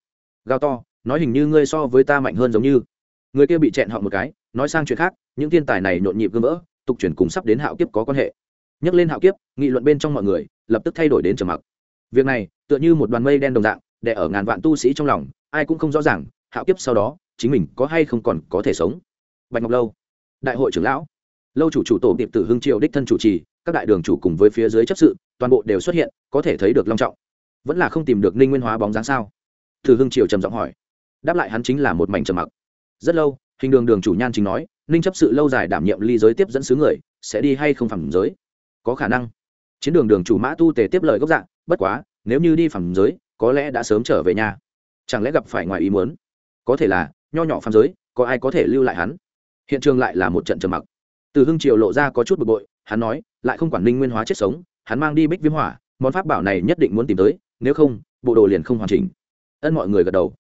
Gao to, nói hình như ngươi so với ta mạnh hơn giống như. Người kia bị chẹn họ một cái, nói sang chuyện khác, những thiên tài này nhộn nhịp gương vỡ tục chuyển cùng sắp đến hạo kiếp có quan hệ. Nhắc lên hạo kiếp, nghị luận bên trong mọi người lập tức thay đổi đến trầm mặc. Việc này, tựa như một đoàn mây đen đồng dạng để ở ngàn vạn tu sĩ trong lòng, ai cũng không rõ ràng, hạo kiếp sau đó, chính mình có hay không còn có thể sống. Bạch ngọc lâu, đại hội trưởng lão. Lâu chủ chủ tổ điệp tử hưng triều đích thân chủ trì, các đại đường chủ cùng với phía dưới chấp sự, toàn bộ đều xuất hiện, có thể thấy được long trọng. Vẫn là không tìm được ninh nguyên hóa bóng dáng sao? Thử hưng triều trầm giọng hỏi. Đáp lại hắn chính là một mảnh trầm mặc. Rất lâu, hình đường đường chủ nhan chính nói ninh chấp sự lâu dài đảm nhiệm ly giới tiếp dẫn sứ người, sẽ đi hay không phẩm giới? Có khả năng. Chiến đường đường chủ mã tu tề tiếp lời gốc dạng bất quá, nếu như đi phẩm giới, có lẽ đã sớm trở về nhà. Chẳng lẽ gặp phải ngoài ý muốn? Có thể là, nho nhỏ phạm giới, có ai có thể lưu lại hắn? Hiện trường lại là một trận trầm mặc. Từ hưng triều lộ ra có chút bực bội, hắn nói, lại không quản ninh nguyên hóa chết sống, hắn mang đi bích viêm hỏa, món pháp bảo này nhất định muốn tìm tới, nếu không, bộ đồ liền không hoàn chỉnh. Ân mọi người gật đầu.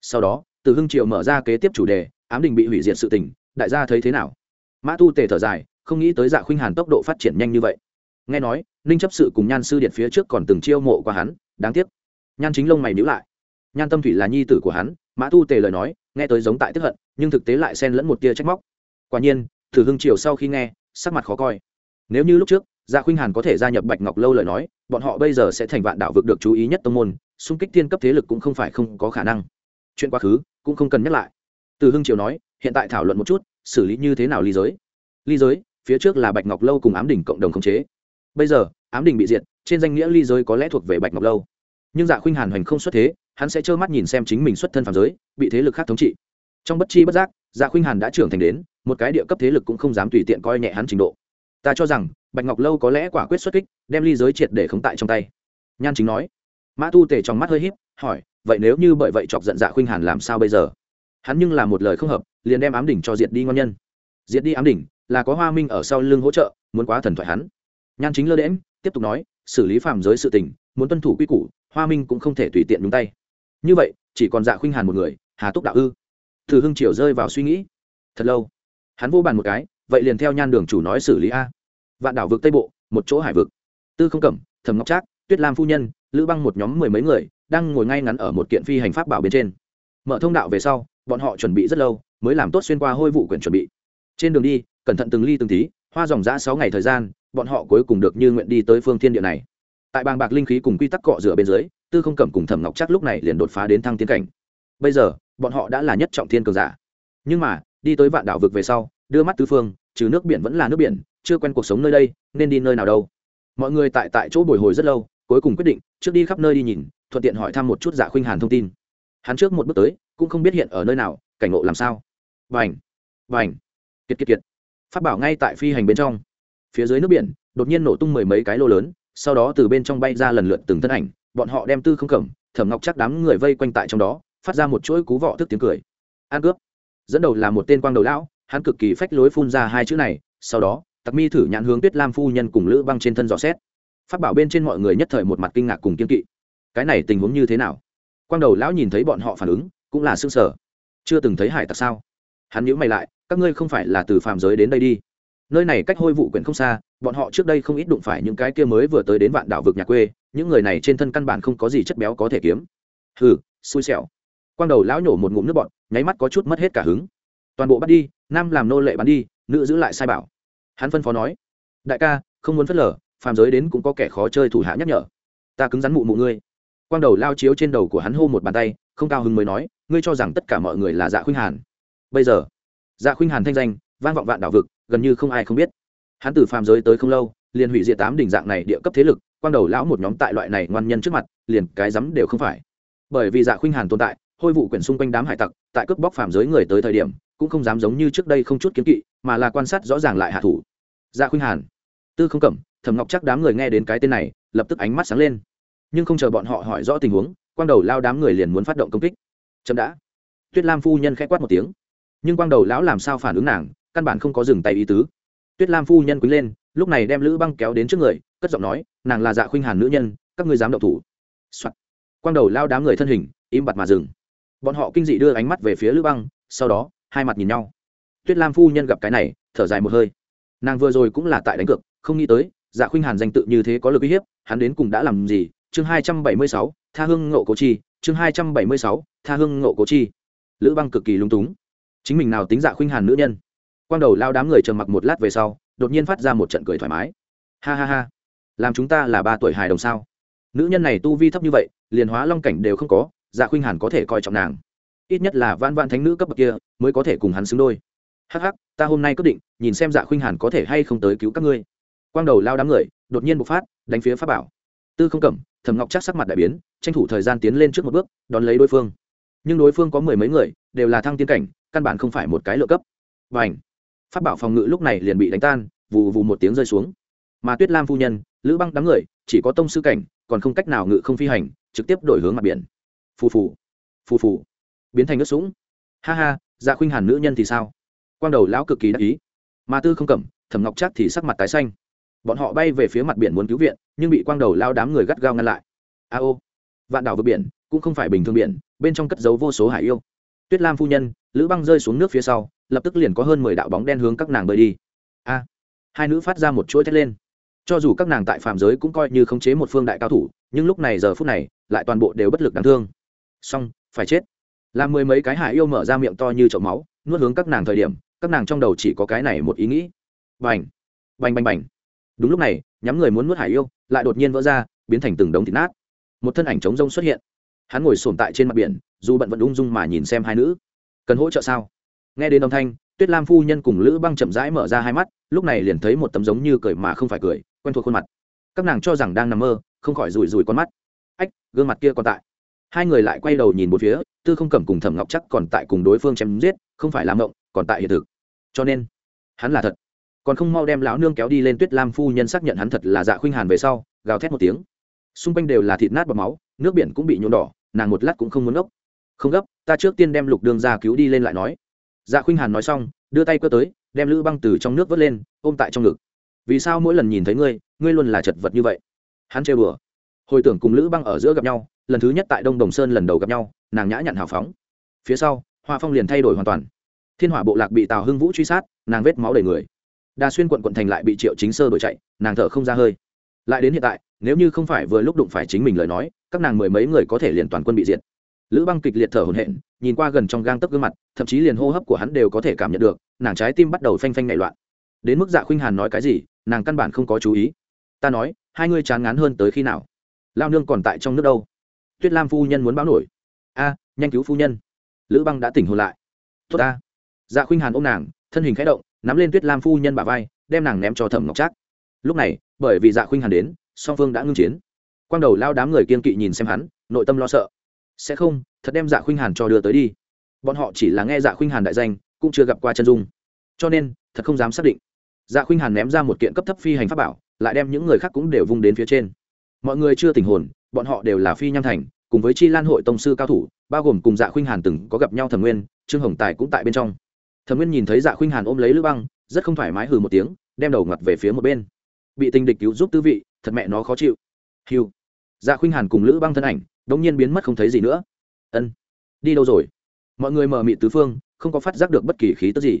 Sau đó, từ hưng triều mở ra kế tiếp chủ đề, ám đình bị hủy diệt sự tình đại gia thấy thế nào? Mã tu tề thở dài, không nghĩ tới dạ khuynh hàn tốc độ phát triển nhanh như vậy. Nghe nói, ninh chấp sự cùng nhan sư điện phía trước còn từng chiêu mộ qua hắn, đáng tiếc. Nhan chính lông mày nhữ lại. Nhan tâm thủy là nhi tử của hắn, mã tu tề lời nói, nghe tới giống tại tức hận, nhưng thực tế lại xen lẫn một tia trách móc. Quả nhiên, thử hưng triều sau khi nghe, sắc mặt khó coi. Nếu như lúc trước dạ khuynh hàn có thể gia nhập bạch ngọc lâu lời nói, bọn họ bây giờ sẽ thành vạn đạo vực được chú ý nhất tông môn, xung kích thiên cấp thế lực cũng không phải không có khả năng. Chuyện quá khứ, cũng không cần nhắc lại. Từ hưng triều nói hiện tại thảo luận một chút, xử lý như thế nào ly giới. Ly giới, phía trước là bạch ngọc lâu cùng ám đỉnh cộng đồng khống chế. Bây giờ, ám đỉnh bị diệt, trên danh nghĩa ly giới có lẽ thuộc về bạch ngọc lâu. Nhưng dạ khuynh hàn hoành không xuất thế, hắn sẽ trơ mắt nhìn xem chính mình xuất thân phàm giới, bị thế lực khác thống trị. Trong bất chi bất giác dạ khuynh hàn đã trưởng thành đến, một cái địa cấp thế lực cũng không dám tùy tiện coi nhẹ hắn trình độ. Ta cho rằng, bạch ngọc lâu có lẽ quả quyết xuất kích, đem ly giới triệt để khống tại trong tay. Nhan chính nói. Mã tu tề trong mắt hơi h í p hỏi, vậy nếu như bởi vậy chọc giận dạ khuynh hàn làm sao bây giờ? Hắn nhưng là một lời không hợp liền đem ám đỉnh cho diệt đi ngon nhân. Diệt đi ám đỉnh là có hoa minh ở sau lưng hỗ trợ, muốn quá thần thoại hắn. Nhan chính lơ đễm tiếp tục nói, xử lý phạm giới sự tình, muốn tuân thủ quy củ, hoa minh cũng không thể tùy tiện nhúng tay. Như vậy, chỉ còn dạ khuynh hàn một người, hà túc đạo ư? Thử hưng triều rơi vào suy nghĩ. Thật lâu. Hắn vô bàn một cái, vậy liền theo nhan đường chủ nói xử lý a. Vạn đảo vực tây bộ, một chỗ hải vực. Tư không cẩm thầm ngọc trác, tuyết lam phu nhân, lữ băng một nhóm mười mấy người, đang ngồi ngay ngắn ở một kiện phi hành pháp bảo bên trên mở thông đạo về sau, bọn họ chuẩn bị rất lâu, mới làm tốt xuyên qua hôi vụ quyển chuẩn bị. Trên đường đi, cẩn thận từng ly từng tí, hoa dòng giã sáu ngày thời gian, bọn họ cuối cùng được như nguyện đi tới phương thiên địa này. Tại bàng bạc linh khí cùng quy tắc cọ rửa bên dưới, tư không cầm cùng thẩm ngọc chắc lúc này liền đột phá đến thăng tiến cảnh. Bây giờ, bọn họ đã là nhất trọng thiên cường giả. Nhưng mà, đi tới vạn đảo vực về sau, đưa mắt tứ phương, trừ nước biển vẫn là nước biển, chưa quen cuộc sống nơi đây, nên đi nơi nào đâu. Mọi người tại tại chỗ bồi hồi rất lâu, cuối cùng quyết định, trước đi khắp nơi đi nhìn, thuận tiện hỏi thăm một chút giả khuynh hàn thông tin hắn trước một bước tới, cũng không biết hiện ở nơi nào, cảnh ngộ làm sao. Vành vành kiệt kiệt kiệt! Phát bảo ngay tại phi hành bên trong. Phía dưới nước biển, đột nhiên nổ tung mười mấy cái lô lớn, sau đó từ bên trong bay ra lần lượt từng thân ảnh, bọn họ đem tư không cẩm thẩm ngọc chắc đám người vây quanh tại trong đó, phát ra một chuỗi cú vọ thức tiếng cười. An cướp! Dẫn đầu là một tên quang đầu lão, hắn cực kỳ phách lối phun ra hai chữ này, sau đó, tặc mi thử nhãn hướng tuyết lam phu nhân cùng lữ băng trên thân dò xét. Phát bảo bên trên mọi người nhất thời một mặt kinh ngạc cùng kiên kỵ. Cái này tình huống như thế nào? Quang đầu lão nhìn thấy bọn họ phản ứng, cũng là s ư ơ n g sở chưa từng thấy hải tặc sao? Hắn nhữ mày lại, các ngươi không phải là từ phàm giới đến đây đi. Nơi này cách hôi vụ quyển không xa, bọn họ trước đây không ít đụng phải những cái kia mới vừa tới đến vạn đảo vực nhà quê, những người này trên thân căn bản không có gì chất béo có thể kiếm. Hừ, xui xẻo. Quang đầu lão nhổ một ngụm nước bọn nháy mắt có chút mất hết cả hứng. Toàn bộ bắt đi, nam làm nô lệ bắn đi, nữ giữ lại sai bảo. Hắn phân phó nói, đại ca, không muốn phớt lờ, phàm giới đến cũng có kẻ khó chơi thủ hạ nhắc nhở. Ta cứng rắn mụ mụ ngươi quang đầu lao chiếu trên đầu của hắn hô một bàn tay, không cao hứng mới nói, ngươi cho rằng tất cả mọi người là dạ khuynh hàn. Bây giờ dạ khuynh hàn thanh danh, vang vọng vạn đảo vực, gần như không ai không biết. Hắn từ phàm giới tới không lâu, liền hủy diệt tám đỉnh dạng này địa cấp thế lực, quang đầu lão một nhóm tại loại này ngoan nhân trước mặt, liền cái rắm đều không phải. Bởi vì dạ khuynh hàn tồn tại, hôi vụ quyển xung quanh đám hải tặc, tại cướp bóc phàm giới người tới thời điểm, cũng không dám giống như trước đây không chút kiếm kỵ, mà là quan sát rõ ràng lại hạ thủ. Dạ khuynh hàn. Tư không cẩm, thẩm ngọc chắc đám người nghe đến cái tên này, lập tức ánh mắt sáng lên nhưng không chờ bọn họ hỏi rõ tình huống, quang đầu lao đám người liền muốn phát động công kích. Chậm đã. Tuyết lam phu nhân k h ẽ quát một tiếng. Nhưng quang đầu lão làm sao phản ứng nàng, căn bản không có dừng tay ý tứ. Tuyết lam phu nhân quý lên, lúc này đem lữ băng kéo đến trước người, cất giọng nói, nàng là dạ khuynh hàn nữ nhân, các ngươi dám động thủ、Soạn. quang đầu lao đám người thân hình, im bặt mà dừng. Bọn họ kinh dị đưa ánh mắt về phía lữ băng, sau đó, hai mặt nhìn nhau. Tuyết lam phu nhân gặp cái này, thở dài một hơi. Nàng vừa rồi cũng là tại đánh cược, không nghĩ tới dạ khuynh hàn danh tự như thế có lực uy hiếp, hắn đến cùng đã làm gì chương hai trăm bảy mươi sáu, tha hương ngộ cố chi, chương hai trăm bảy mươi sáu, tha hương ngộ cố chi. Lữ băng cực kỳ lung túng. Chính mình nào tính dạ khuynh hàn nữ nhân. Quang đầu lao đám người trầm mặc một lát về sau, đột nhiên phát ra một trận cười thoải mái. Ha ha ha. Làm chúng ta là ba tuổi hài đồng sao? Nữ nhân này tu vi thấp như vậy, liền hóa long cảnh đều không có dạ khuynh hàn có thể coi trọng nàng. Ít nhất là van van thánh nữ cấp bậc kia, mới có thể cùng hắn xứng đôi. Hắc hắc, ta hôm nay quyết định, nhìn xem dạ khuynh hàn có thể hay không tới cứu các ngươi. Quang đầu lao đám người, đột nhiên bộc phát, đánh phía pháp bảo. Tư không cẩm Thẩm ngọc chắc sắc mặt đại biến, tranh thủ thời gian tiến lên trước một bước, đón lấy đối phương. Nhưng đối phương có mười mấy người, đều là thăng tiến cảnh, căn bản không phải một cái lựa cấp. Và ảnh phát bảo phòng ngự lúc này liền bị đánh tan, vù vù một tiếng rơi xuống. Mà tuyết lam phu nhân, lữ băng đám người, chỉ có tông sư cảnh, còn không cách nào ngự không phi hành, trực tiếp đổi hướng mặt biển. Phù phù! Phù phù! Biến thành nước sũng. Ha ha dạ khuynh hàn nữ nhân thì sao? Quang đầu lão cực kỳ đắc ý. Mà tư không cẩm thẩm ngọc chắc thì sắc mặt tái xanh bọn họ bay về phía mặt biển muốn cứu viện, nhưng bị quang đầu lao đám người gắt gao ngăn lại. A ô, vạn đảo vượt biển cũng không phải bình thường biển, bên trong cất giấu vô số hải yêu. Tuyết lam phu nhân, lữ băng rơi xuống nước phía sau, lập tức liền có hơn mười đạo bóng đen hướng các nàng bơi đi. A, hai nữ phát ra một chuỗi thét lên. Cho dù các nàng tại phạm giới cũng coi như khống chế một phương đại cao thủ, nhưng lúc này giờ phút này, lại toàn bộ đều bất lực đáng thương. Song phải chết. Làm mười mấy cái hải yêu mở ra miệng to như chậu máu, nuốt hướng các nàng thời điểm, các nàng trong đầu chỉ có cái này một ý nghĩ. Bành bành bành bành đúng lúc này, nhắm người muốn nuốt hải yêu, lại đột nhiên vỡ ra, biến thành từng đống thịt nát. Một thân ảnh trống rông xuất hiện. Hắn ngồi sồn tại trên mặt biển, dù bận vẫn ung dung mà nhìn xem hai nữ. Cần hỗ trợ sao? Nghe đến âm thanh, tuyết lam phu nhân cùng lữ băng chậm rãi mở ra hai mắt, lúc này liền thấy một tấm giống như cười mà không phải cười, quen thuộc khuôn mặt. Các nàng cho rằng đang nằm mơ, không khỏi rủi rủi con mắt. Ách, gương mặt kia còn tại. Hai người lại quay đầu nhìn một phía, tư không cầm cùng thẩm ngọc chắc còn tại cùng đối phương chém giết, không phải làm ngộng còn tại hiện thực. Cho nên, hắn là thật còn không mau đem lão nương kéo đi lên tuyết lam phu nhân xác nhận hắn thật là dạ khuynh hàn về sau, gào thét một tiếng. Xung quanh đều là thịt nát bọc máu, nước biển cũng bị nhuộm đỏ, nàng một lát cũng không muốn gốc không gấp, ta trước tiên đem lục đường ra cứu đi lên lại nói. Dạ khuynh hàn nói xong, đưa tay cơ tới, đem lữ băng từ trong nước vớt lên, ôm tại trong ngực. Vì sao mỗi lần nhìn thấy ngươi ngươi luôn là chật vật như vậy? Hắn trêu bừa hồi tưởng cùng lữ băng ở giữa gặp nhau, lần thứ nhất tại đông đồng sơn lần đầu gặp nhau, nàng nhã nhặn hào phóng. Phía sau, hoa phong liền thay đổi hoàn toàn. Thiên hỏa bộ lạc bị tào hưng vũ truy sát, nàng vết máu đầy người. Đà xuyên quận quận thành lại bị triệu chính sơ đổi chạy, nàng thở không ra hơi. Lại đến hiện tại, nếu như không phải vừa lúc đụng phải chính mình lời nói, các nàng mười mấy người có thể liền toàn quân bị diệt. Lữ băng kịch liệt thở hổn hển, nhìn qua gần trong gang tấc gương mặt, thậm chí liền hô hấp của hắn đều có thể cảm nhận được, nàng trái tim bắt đầu phanh phanh nảy loạn. Đến mức dạ khuynh hàn nói cái gì, nàng căn bản không có chú ý. Ta nói, hai ngươi chán ngán hơn tới khi nào? Lao nương còn tại trong nước đâu? Tuyết lam phu nhân muốn báo nổi. A, nhanh cứu phu nhân. Lữ băng đã tỉnh hồn lại. Tốt ta. Dạ khuynh hàn ôm nàng, thân hình khẽ động nắm lên tuyết lam phu nhân bà vai, đem nàng ném cho thẩm ngọc trác. Lúc này, bởi vì dạ khuynh hàn đến, song phương đã ngưng chiến. Quang đầu lao đám người kiên kỵ nhìn xem hắn, nội tâm lo sợ. Sẽ không, thật đem dạ khuynh hàn cho đưa tới đi. Bọn họ chỉ là nghe dạ khuynh hàn đại danh, cũng chưa gặp qua chân dung. Cho nên, thật không dám xác định. Dạ khuynh hàn ném ra một kiện cấp thấp phi hành pháp bảo, lại đem những người khác cũng đều vung đến phía trên. Mọi người chưa tình hồn, bọn họ đều là phi nham thành, cùng với chi lan hội tông sư cao thủ, bao gồm cùng dạ khuynh hàn từng có gặp nhau thẩm nguyên, trương hồng tài cũng tại bên trong thẩm nguyên nhìn thấy dạ khuynh hàn ôm lấy lữ băng rất không thoải mái hừ một tiếng đem đầu ngặt về phía một bên. Bị tình địch cứu giúp tư vị thật mẹ nó khó chịu. Hiu dạ khuynh hàn cùng lữ băng thân ảnh đống nhiên biến mất không thấy gì nữa. Ân đi đâu rồi? Mọi người mờ mị tứ phương không có phát giác được bất kỳ khí tức gì.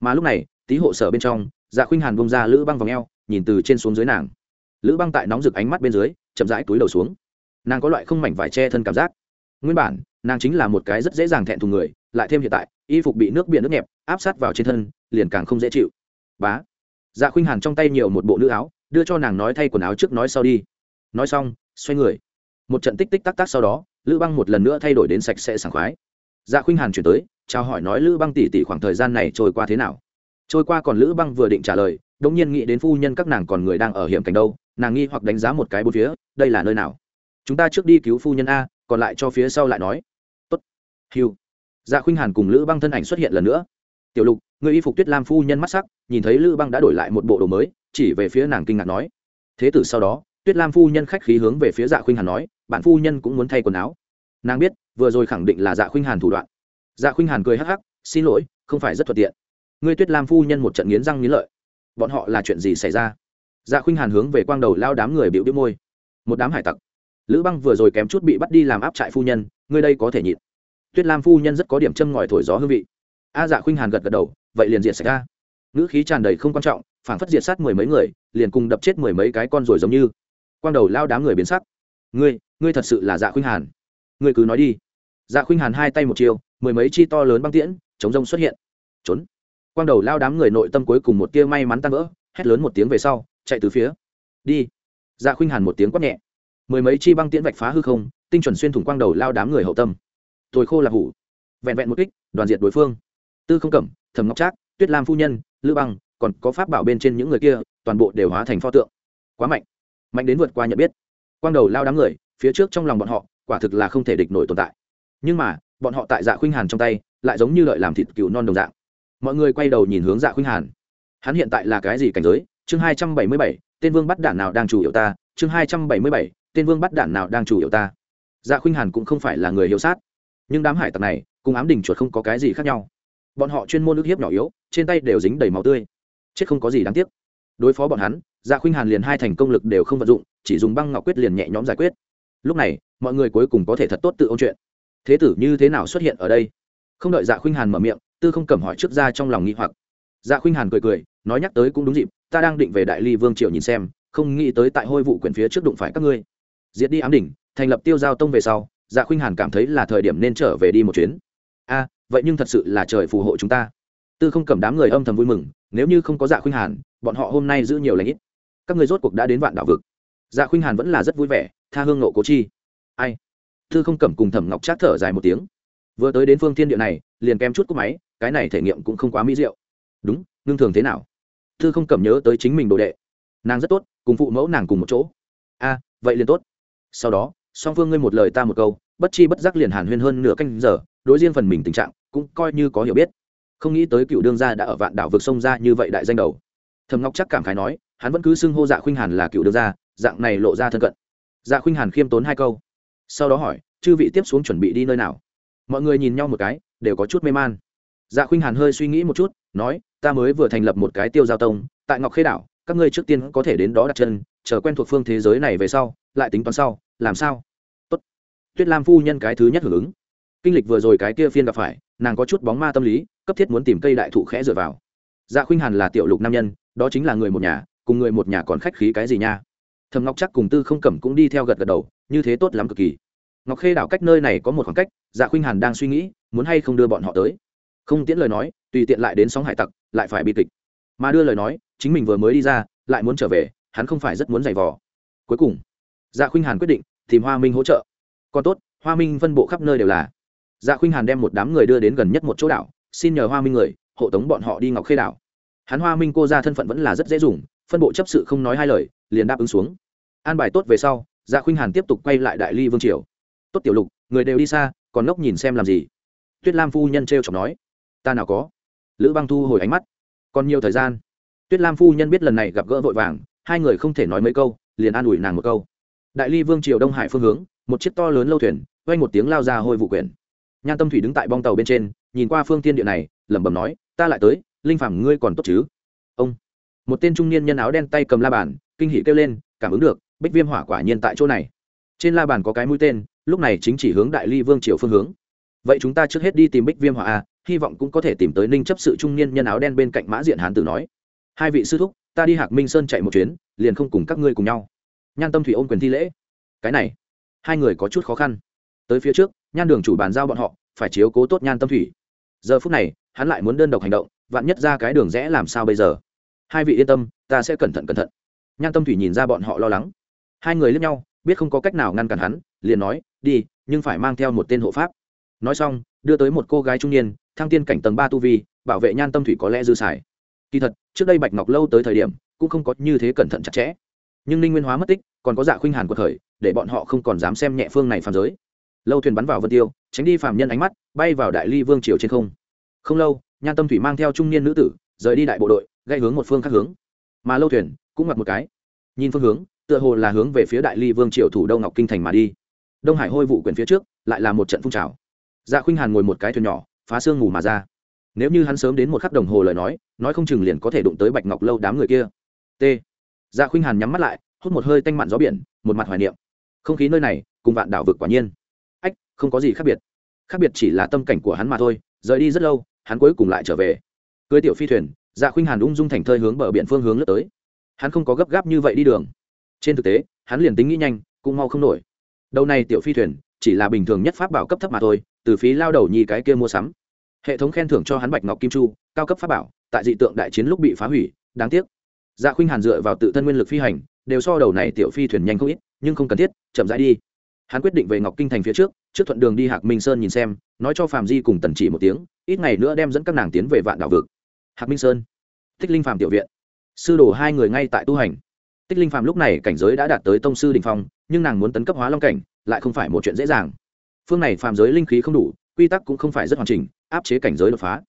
Mà lúc này tý hộ sở bên trong dạ khuynh hàn bông ra lữ băng vòng eo, nhìn từ trên xuống dưới nàng. Lữ băng tại nóng rực ánh mắt bên dưới chậm rãi túi đầu xuống. Nàng có loại không mảnh vải che thân cảm giác. Nguyên bản nàng chính là một cái rất dễ dàng thẹn thùng người lại thêm hiện tại, y phục bị nước biển nước nhẹp, áp sát vào trên thân, liền càng không dễ chịu. Bá. Dạ khuynh hàn trong tay nhiều một bộ nữ áo, đưa cho nàng nói thay quần áo trước nói sau đi. Nói xong, xoay người. Một trận tích tích tắc tắc sau đó, lữ băng một lần nữa thay đổi đến sạch sẽ sảng khoái. Dạ khuynh hàn chuyển tới, chào hỏi nói, lữ băng tỉ tỉ khoảng thời gian này trôi qua thế nào? Trôi qua còn lữ băng vừa định trả lời, đống nhiên nghĩ đến phu nhân các nàng còn người đang ở hiểm cảnh đâu, nàng nghi hoặc đánh giá một cái bốn phía, đây là nơi nào? Chúng ta trước đi cứu phu nhân a, còn lại cho phía sau lại nói. Tốt. Hiu dạ khuynh hàn cùng lữ băng thân ảnh xuất hiện lần nữa. Tiểu lục người y phục tuyết lam phu nhân mắt sắc, nhìn thấy lữ băng đã đổi lại một bộ đồ mới, chỉ về phía nàng kinh ngạc nói. Thế tử sau đó, tuyết lam phu nhân khách khí hướng về phía dạ khuynh hàn nói bạn phu nhân cũng muốn thay quần áo. Nàng biết, vừa rồi khẳng định là dạ khuynh hàn thủ đoạn. Dạ khuynh hàn cười hắc hắc, xin lỗi, không phải rất thuận tiện. Ngươi tuyết lam phu nhân một trận nghiến răng nghiến lợi. Bọn họ là chuyện gì xảy ra? Dạ khuynh hàn hướng về quang đầu lao đám người bịu bĩu môi. Một đám hải tặc. Lữ băng vừa rồi kém chút bị bắt đi làm áp trại phu nhân, ngươi đây có thể nhịn tuyết lam phu nhân rất có điểm châm ngòi thổi gió hương vị. A dạ khuynh hàn gật gật đầu, vậy liền diệt xảy ra. Ngữ khí tràn đầy không quan trọng phản phất diệt sát mười mấy người, liền cùng đập chết mười mấy cái con rồi giống như. Quang đầu lao đám người biến sắc. Ngươi ngươi thật sự là dạ khuynh hàn. Ngươi cứ nói đi. Dạ khuynh hàn hai tay một chiều, mười mấy chi to lớn băng tiễn, chống rông xuất hiện. Trốn. Quang đầu lao đám người nội tâm cuối cùng một tia may mắn tan vỡ, hét lớn một tiếng về sau, chạy từ phía. Đi. Dạ khuynh hàn một tiếng quát nhẹ. Mười mấy chi băng tiễn vạch phá hư không, tinh chuẩn xuyên thủng quang đầu lao đám người hậu tâm tồi khô là hủ. Vẹn vẹn một kích, đoàn diệt đối phương. Tư không cẩm, thẩm ngọc trác, tuyết lam phu nhân, lữ băng, còn có pháp bảo bên trên những người kia, toàn bộ đều hóa thành pho tượng. Quá mạnh. Mạnh đến vượt qua nhận biết. Quang đầu lao đám người, phía trước trong lòng bọn họ, quả thực là không thể địch nổi tồn tại. Nhưng mà, bọn họ tại dạ khuynh hàn trong tay, lại giống như lợi làm thịt cừu non đồng dạng. Mọi người quay đầu nhìn hướng dạ khuynh hàn. Hắn hiện tại là cái gì cảnh giới? Chương hai trăm bảy mươi bảy, tên vương bắt đản nào đang chủ yếu ta? Chương hai trăm bảy mươi bảy, tên vương bắt đản nào đang chủ yếu ta? Dạ khuynh hàn cũng không phải là người hiếu sát nhưng đám hải tặc này cùng ám đình chuột không có cái gì khác nhau. Bọn họ chuyên môn ức hiếp nhỏ yếu, trên tay đều dính đầy máu tươi. Chết không có gì đáng tiếc. Đối phó bọn hắn dạ khuynh hàn liền hai thành công lực đều không vận dụng, chỉ dùng băng ngọc quyết liền nhẹ nhõm giải quyết. Lúc này, mọi người cuối cùng có thể thật tốt tự ôn chuyện. Thế tử như thế nào xuất hiện ở đây? Không đợi dạ khuynh hàn mở miệng, tư không cầm hỏi trước ra trong lòng nghi hoặc. Dạ khuynh hàn cười cười, nói nhắc tới cũng đúng dịp, ta đang định về đại ly vương triều nhìn xem, không nghĩ tới tại hôi vụ quyển phía trước đụng phải các ngươi. Diệt đi ám đỉnh, thành lập tiêu giao tông về sau dạ khuynh hàn cảm thấy là thời điểm nên trở về đi một chuyến. A, vậy nhưng thật sự là trời phù hộ chúng ta. Tư không cầm đám người âm thầm vui mừng, nếu như không có dạ khuynh hàn, bọn họ hôm nay giữ nhiều lãnh ít. Các người rốt cuộc đã đến vạn đảo vực. Dạ khuynh hàn vẫn là rất vui vẻ, tha hương nộ cố chi. Ai? Tư không cầm cùng thẩm ngọc chát thở dài một tiếng. Vừa tới đến phương thiên địa này, liền kém chút cúp máy, cái này thể nghiệm cũng không quá mỹ diệu. Đúng, ngưng thường thế nào? Tư không cầm nhớ tới chính mình đồ đệ. Nàng rất tốt, cùng phụ mẫu nàng cùng một chỗ. A, vậy liền tốt. Sau đó song phương ngươi một lời ta một câu, bất chi bất giác liền hàn huyên hơn nửa canh giờ, đối riêng phần mình tình trạng, cũng coi như có hiểu biết. Không nghĩ tới cựu đương gia đã ở vạn đảo vực sông ra như vậy đại danh đầu. Thầm ngọc chắc cảm khái nói, hắn vẫn cứ xưng hô dạ khuynh hàn là cựu đương gia, dạng này lộ ra thân cận. Dạ khuynh hàn khiêm tốn hai câu. Sau đó hỏi, chư vị tiếp xuống chuẩn bị đi nơi nào? Mọi người nhìn nhau một cái, đều có chút mê man. Dạ khuynh hàn hơi suy nghĩ một chút, nói, ta mới vừa thành lập một cái tiêu giao tông, tại ngọc khê đảo, các ngươi trước tiên có thể đến đó đặt chân, chờ quen thuộc phương thế giới này về sau, lại tính toán sau làm sao? Tốt. Tuyết lam phu nhân cái thứ nhất hưởng ứng. Kinh lịch vừa rồi cái kia phiên gặp phải, nàng có chút bóng ma tâm lý, cấp thiết muốn tìm cây đại thụ khẽ dựa vào. Dạ khuynh hàn là tiểu lục nam nhân, đó chính là người một nhà, cùng người một nhà còn khách khí cái gì nha? Thầm ngọc chắc cùng tư không cẩm cũng đi theo gật gật đầu, như thế tốt lắm cực kỳ. Ngọc khê đảo cách nơi này có một khoảng cách dạ khuynh hàn đang suy nghĩ, muốn hay không đưa bọn họ tới. Không tiễn lời nói, tùy tiện lại đến sóng hải tặc, lại phải bị kịch. Mà đưa lời nói, chính mình vừa mới đi ra, lại muốn trở về, hắn không phải rất muốn giày vò. Cuối cùng dạ khuynh hàn quyết định tìm hoa minh hỗ trợ. Còn tốt, hoa minh phân bộ khắp nơi đều là. Dạ khuynh hàn đem một đám người đưa đến gần nhất một chỗ đảo, xin nhờ hoa minh người, hộ tống bọn họ đi ngọc khê đảo. Hắn hoa minh cô ra thân phận vẫn là rất dễ dùng, phân bộ chấp sự không nói hai lời, liền đáp ứng xuống. An bài tốt về sau dạ khuynh hàn tiếp tục quay lại đại ly vương triều. Tốt tiểu lục, người đều đi xa, còn ngốc nhìn xem làm gì? Tuyết lam phu nhân t r e o chọc nói. Ta nào có. Lữ băng thu hồi ánh mắt. Còn nhiều thời gian. Tuyết lam phu nhân biết lần này gặp gỡ vội vàng, hai người không thể nói mấy câu, liền an ủi nàng một câu đại ly vương triều đông hải phương hướng, một chiếc to lớn lâu thuyền quay một tiếng lao ra hôi vụ quyển. Nhan tâm thủy đứng tại bong tàu bên trên, nhìn qua phương tiên địa này, lẩm bẩm nói, ta lại tới, linh phàm ngươi còn tốt chứ? Ông, một tên trung niên nhân áo đen tay cầm la bàn, kinh hỉ kêu lên, cảm ứng được, bích viêm hỏa quả nhiên tại chỗ này. Trên la bàn có cái mũi tên, lúc này chính chỉ hướng đại ly vương triều phương hướng. Vậy chúng ta trước hết đi tìm bích viêm hỏa a hy vọng cũng có thể tìm tới ninh chấp sự trung niên nhân áo đen bên cạnh mã diện hán tử nói. Hai vị sư thúc, ta đi hạc minh sơn chạy một chuyến, liền không cùng các ngươi cùng nhau nhan tâm thủy ôm quyền thi lễ. Cái này, hai người có chút khó khăn. Tới phía trước, nhan đường chủ bàn giao bọn họ, phải chiếu cố tốt nhan tâm thủy. Giờ phút này, hắn lại muốn đơn độc hành động, vạn nhất ra cái đường rẽ làm sao bây giờ? Hai vị yên tâm, ta sẽ cẩn thận cẩn thận. Nhan tâm thủy nhìn ra bọn họ lo lắng. Hai người lướt nhau, biết không có cách nào ngăn cản hắn, liền nói, đi, nhưng phải mang theo một tên hộ pháp. Nói xong, đưa tới một cô gái trung niên, thăng tiên cảnh tầng ba tu vi, bảo vệ nhan tâm thủy có lẽ dư xài. Kỳ thật, trước đây bạch ngọc lâu tới thời điểm, cũng không có như thế cẩn thận chặt chẽ nhưng ninh nguyên hóa mất tích, còn có dạ khuynh hàn cuộc khởi, để bọn họ không còn dám xem nhẹ phương này phàm giới. Lâu thuyền bắn vào vân tiêu, tránh đi phàm nhân ánh mắt, bay vào đại ly vương triều trên không. Không lâu, nhan tâm thủy mang theo trung niên nữ tử, rời đi đại bộ đội gây hướng một phương khác hướng. Mà lâu thuyền cũng ngặt một cái. Nhìn phương hướng, tựa hồ là hướng về phía đại ly vương triều thủ đô ngọc kinh thành mà đi. Đông hải hôi vụ quyền phía trước, lại là một trận phun trào. Dạ khuynh hàn ngồi một cái thuyền nhỏ, phá sương ngủ mà ra. Nếu như hắn sớm đến một khắc đồng hồ lời nói nói không chừng liền có thể đụng tới bạch ngọc lâu đám người kia. T dạ khuynh hàn nhắm mắt lại, hút một hơi tanh mặn gió biển, một mặt hoài niệm. Không khí nơi này, cùng vạn đảo vực quả nhiên. Ách, không có gì khác biệt. Khác biệt chỉ là tâm cảnh của hắn mà thôi, rời đi rất lâu, hắn cuối cùng lại trở về. Cưới tiểu phi thuyền dạ khuynh hàn ung dung thành thơi hướng bờ biển phương hướng lướt tới. Hắn không có gấp gáp như vậy đi đường. Trên thực tế, hắn liền tính nghĩ nhanh, cũng mau không nổi. Đầu này tiểu phi thuyền, chỉ là bình thường nhất pháp bảo cấp thấp mà thôi, từ phí lao đầu nhi cái kia mua sắm. Hệ thống khen thưởng cho hắn bạch ngọc kim chu, cao cấp pháp bảo, tại dị tượng đại chiến lúc bị phá hủy, đáng tiếc dạ khuynh hàn dựa vào tự thân nguyên lực phi hành, đều so đầu này tiểu phi thuyền nhanh không ít, nhưng không cần thiết, chậm rãi đi. Hắn quyết định về ngọc kinh thành phía trước trước thuận đường đi hạc minh sơn nhìn xem, nói cho phạm di cùng tần chỉ một tiếng, ít ngày nữa đem dẫn các nàng tiến về vạn đảo vực. Hạc minh sơn. Tích linh phạm tiểu viện. Sư đồ hai người ngay tại tu hành. Tích linh phạm lúc này cảnh giới đã đạt tới tông sư đình phong, nhưng nàng muốn tấn cấp hóa long cảnh, lại không phải một chuyện dễ dàng. Phương này phạm giới linh khí không đủ, quy tắc cũng không phải rất hoàn chỉnh, áp chế cảnh giới đột phá.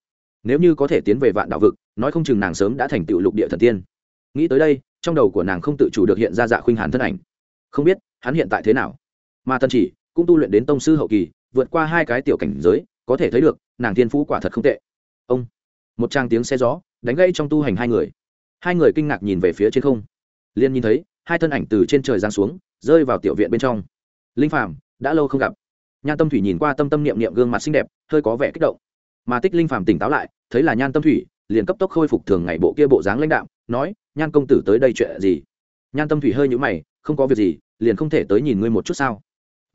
Nếu như có thể tiến về vạn đạo vực, nói không chừng nàng sớm đã thành tựu lục địa thần tiên nghĩ tới đây, trong đầu của nàng không tự chủ được hiện ra dạ khuynh hàn thân ảnh. Không biết, hắn hiện tại thế nào? Mà thân chỉ cũng tu luyện đến tông sư hậu kỳ, vượt qua hai cái tiểu cảnh giới, có thể thấy được, nàng thiên phú quả thật không tệ. Ông! Một trang tiếng xe gió, đánh gãy trong tu hành hai người. Hai người kinh ngạc nhìn về phía trên không. Liên nhìn thấy, hai thân ảnh từ trên trời giáng xuống, rơi vào tiểu viện bên trong. Linh phàm, đã lâu không gặp. Nhan tâm thủy nhìn qua tâm tâm niệm niệm gương mặt xinh đẹp, hơi có vẻ kích động. Mà tích linh phàm tỉnh táo lại, thấy là nhan tâm thủy liền cấp tốc khôi phục thường ngày bộ kia bộ dáng lãnh đạo nói, nhan công tử tới đây chuyện gì? Nhan tâm thủy hơi nhũ mày, không có việc gì, liền không thể tới nhìn ngươi một chút sao?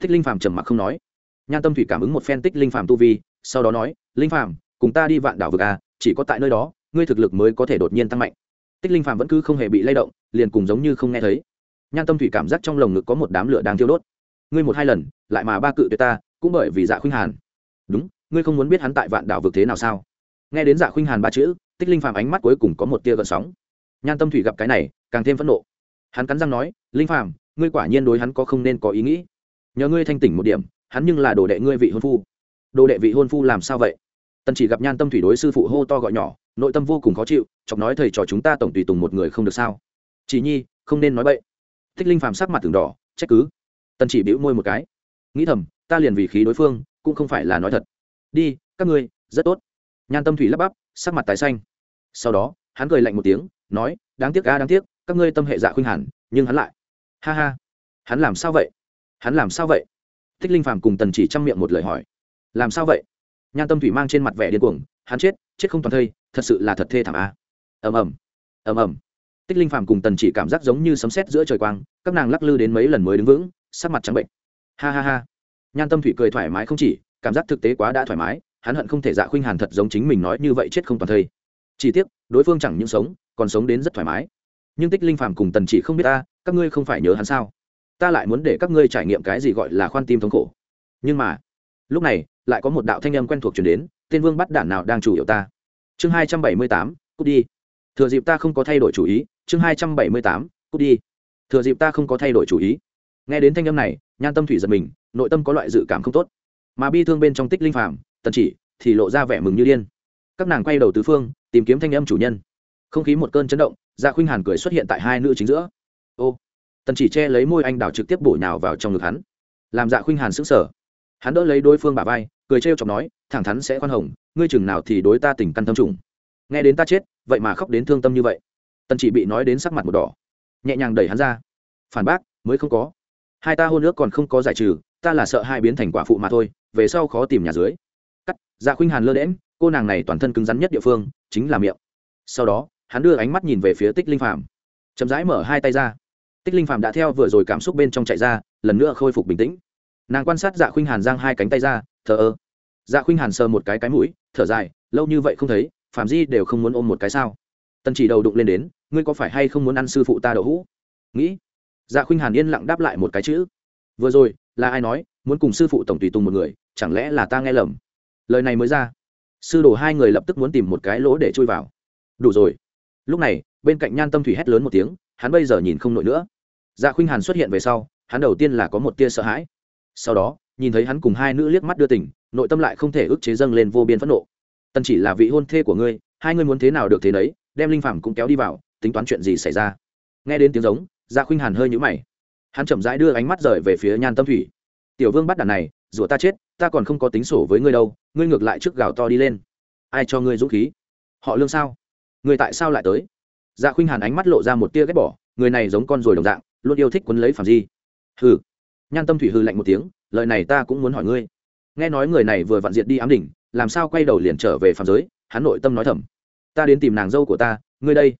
Tích linh phàm trầm mặc không nói. Nhan tâm thủy cảm ứng một phen tích linh phàm tu vi, sau đó nói, linh phàm, cùng ta đi vạn đảo vực à chỉ có tại nơi đó, ngươi thực lực mới có thể đột nhiên tăng mạnh. Tích linh phàm vẫn cứ không hề bị lay động, liền cùng giống như không nghe thấy. Nhan tâm thủy cảm giác trong lồng ngực có một đám lửa đang thiêu đốt. Ngươi một hai lần, lại mà ba cự tuyệt ta, cũng bởi vì dạ khuynh hàn. Đúng, ngươi không muốn biết hắn tại vạn đảo vực thế nào sao? Nghe đến dạ khuynh hàn ba chữ, tích linh phàm ánh mắt cuối cùng có một tia gợn sóng. Nhan tâm thủy gặp cái này, càng thêm phẫn nộ. Hắn cắn răng nói, linh phàm, ngươi quả nhiên đối hắn có không nên có ý nghĩ. Nhờ ngươi thanh tỉnh một điểm, hắn nhưng là đồ đệ ngươi vị hôn phu. Đồ đệ vị hôn phu làm sao vậy? Tần chỉ gặp nhan tâm thủy đối sư phụ hô to gọi nhỏ, nội tâm vô cùng khó chịu, chọc nói, thầy trò chúng ta tổng tùy tùng một người không được sao? Chỉ nhi, không nên nói bậy. Thích linh phàm sắc mặt từng đỏ, trách cứ. Tần chỉ bĩu môi một cái, nghĩ thầm, ta liền vì khí đối phương, cũng không phải là nói thật. Đi, các ngươi, rất tốt nhan tâm thủy lắp bắp, sắc mặt tái xanh. Sau đó, hắn cười lạnh một tiếng, nói, đáng tiếc ga đáng tiếc, các ngươi tâm hệ dạ khuynh hẳn, nhưng hắn lại. Ha ha, hắn làm sao vậy? Hắn làm sao vậy? Thích linh phàm cùng tần chỉ chăm miệng một lời hỏi. Làm sao vậy? Nhan tâm thủy mang trên mặt vẻ điên cuồng, hắn chết chết không toàn thây, thật sự là thật thê thảm a. Ầm ầm ầm ầm. Tích linh phàm cùng tần chỉ cảm giác giống như sấm sét giữa trời quang, các nàng lắc lư đến mấy lần mới đứng vững, sắc mặt trắng bệnh. Ha ha ha. Nhan tâm thủy cười thoải mái không chỉ, cảm giác thực tế quá đã thoải mái hắn hận không thể dạ khuynh hàn thật giống chính mình nói như vậy chết không toàn thây. Chỉ tiếc, đối phương chẳng những sống, còn sống đến rất thoải mái. Nhưng tích linh phàm cùng tần chỉ không biết ta, các ngươi không phải nhớ hắn sao? Ta lại muốn để các ngươi trải nghiệm cái gì gọi là khoan tim thống khổ. Nhưng mà, lúc này, lại có một đạo thanh âm quen thuộc chuyển đến tên vương bắt đản nào đang chủ yếu ta? Chương hai trăm bảy mươi tám, cút đi. Thừa dịp ta không có thay đổi chủ ý, chương hai trăm bảy mươi tám, cút đi. Thừa dịp ta không có thay đổi chủ ý. Nghe đến thanh âm này, nhan tâm thủy giật mình, nội tâm có loại dự cảm không tốt. Mà bi thương bên trong tích linh phàm tần chỉ, thì lộ ra vẻ mừng như điên. Các nàng quay đầu tứ phương, tìm kiếm thanh âm chủ nhân. Không khí một cơn chấn động dạ khuynh hàn cười xuất hiện tại hai nữ chính giữa. Ô! Tần chỉ che lấy môi anh đào trực tiếp bổ nhào vào trong ngực hắn, làm dạ khuynh hàn sững sờ. Hắn đỡ lấy đối phương bà vai, cười trêu chọc nói, thẳng thắn sẽ khoan hồng, ngươi chừng nào thì đối ta tình căn tâm trùng. Nghe đến ta chết, vậy mà khóc đến thương tâm như vậy. Tần chỉ bị nói đến sắc mặt một đỏ, nhẹ nhàng đẩy hắn ra. Phản bác, mới không có. Hai ta hôn ước còn không có giải trừ, ta là sợ hai biến thành quả phụ mà thôi, về sau khó tìm nhà dưới cắt dạ khuynh hàn lơ đễm cô nàng này toàn thân cứng rắn nhất địa phương, chính là miệng. Sau đó, hắn đưa ánh mắt nhìn về phía tích linh phàm. Chậm rãi mở hai tay ra. Tích linh phàm đã theo vừa rồi cảm xúc bên trong chạy ra, lần nữa khôi phục bình tĩnh. Nàng quan sát dạ khuynh hàn giang hai cánh tay ra, thờ ơ. Dạ khuynh hàn sờ một cái cái mũi, thở dài, lâu như vậy không thấy, phàm di đều không muốn ôm một cái sao. Tần chỉ đầu đụng lên đến, ngươi có phải hay không muốn ăn sư phụ ta đậu hũ? Nghĩ. Dạ khuynh hàn yên lặng đáp lại một cái chữ. Vừa rồi, là ai nói, muốn cùng sư phụ tổng tùy tùng một người, chẳng lẽ là ta nghe lầm? Lời này mới ra, sư đồ hai người lập tức muốn tìm một cái lỗ để chui vào. Đủ rồi. Lúc này, bên cạnh nhan tâm thủy hét lớn một tiếng, hắn bây giờ nhìn không nổi nữa. Dạ khuynh hàn xuất hiện về sau, hắn đầu tiên là có một tia sợ hãi. Sau đó, nhìn thấy hắn cùng hai nữ liếc mắt đưa tỉnh nội tâm lại không thể ức chế dâng lên vô biên phẫn nộ. Tần chỉ là vị hôn thê của ngươi, hai ngươi muốn thế nào được thế đấy đem linh phàm cũng kéo đi vào, tính toán chuyện gì xảy ra. Nghe đến tiếng giống dạ khuynh hàn hơi nhũ mày. Hắn chậm rãi đưa ánh mắt rời về phía nhan tâm thủy. Tiểu vương bắt đàn này rủa ta chết, ta còn không có tính sổ với ngươi đâu, ngươi ngược lại trước gào to đi lên. Ai cho ngươi dũng khí? Họ lương sao? Người tại sao lại tới? Dạ khuynh hàn ánh mắt lộ ra một tia ghét bỏ, người này giống con rồi đồng dạng, luôn yêu thích quấn lấy phàm di. Hừ. Nhan tâm thủy hư lạnh một tiếng, lời này ta cũng muốn hỏi ngươi. Nghe nói người này vừa vặn diệt đi ám đỉnh, làm sao quay đầu liền trở về phàm giới? Hắn nội tâm nói thầm. Ta đến tìm nàng dâu của ta, ngươi đây.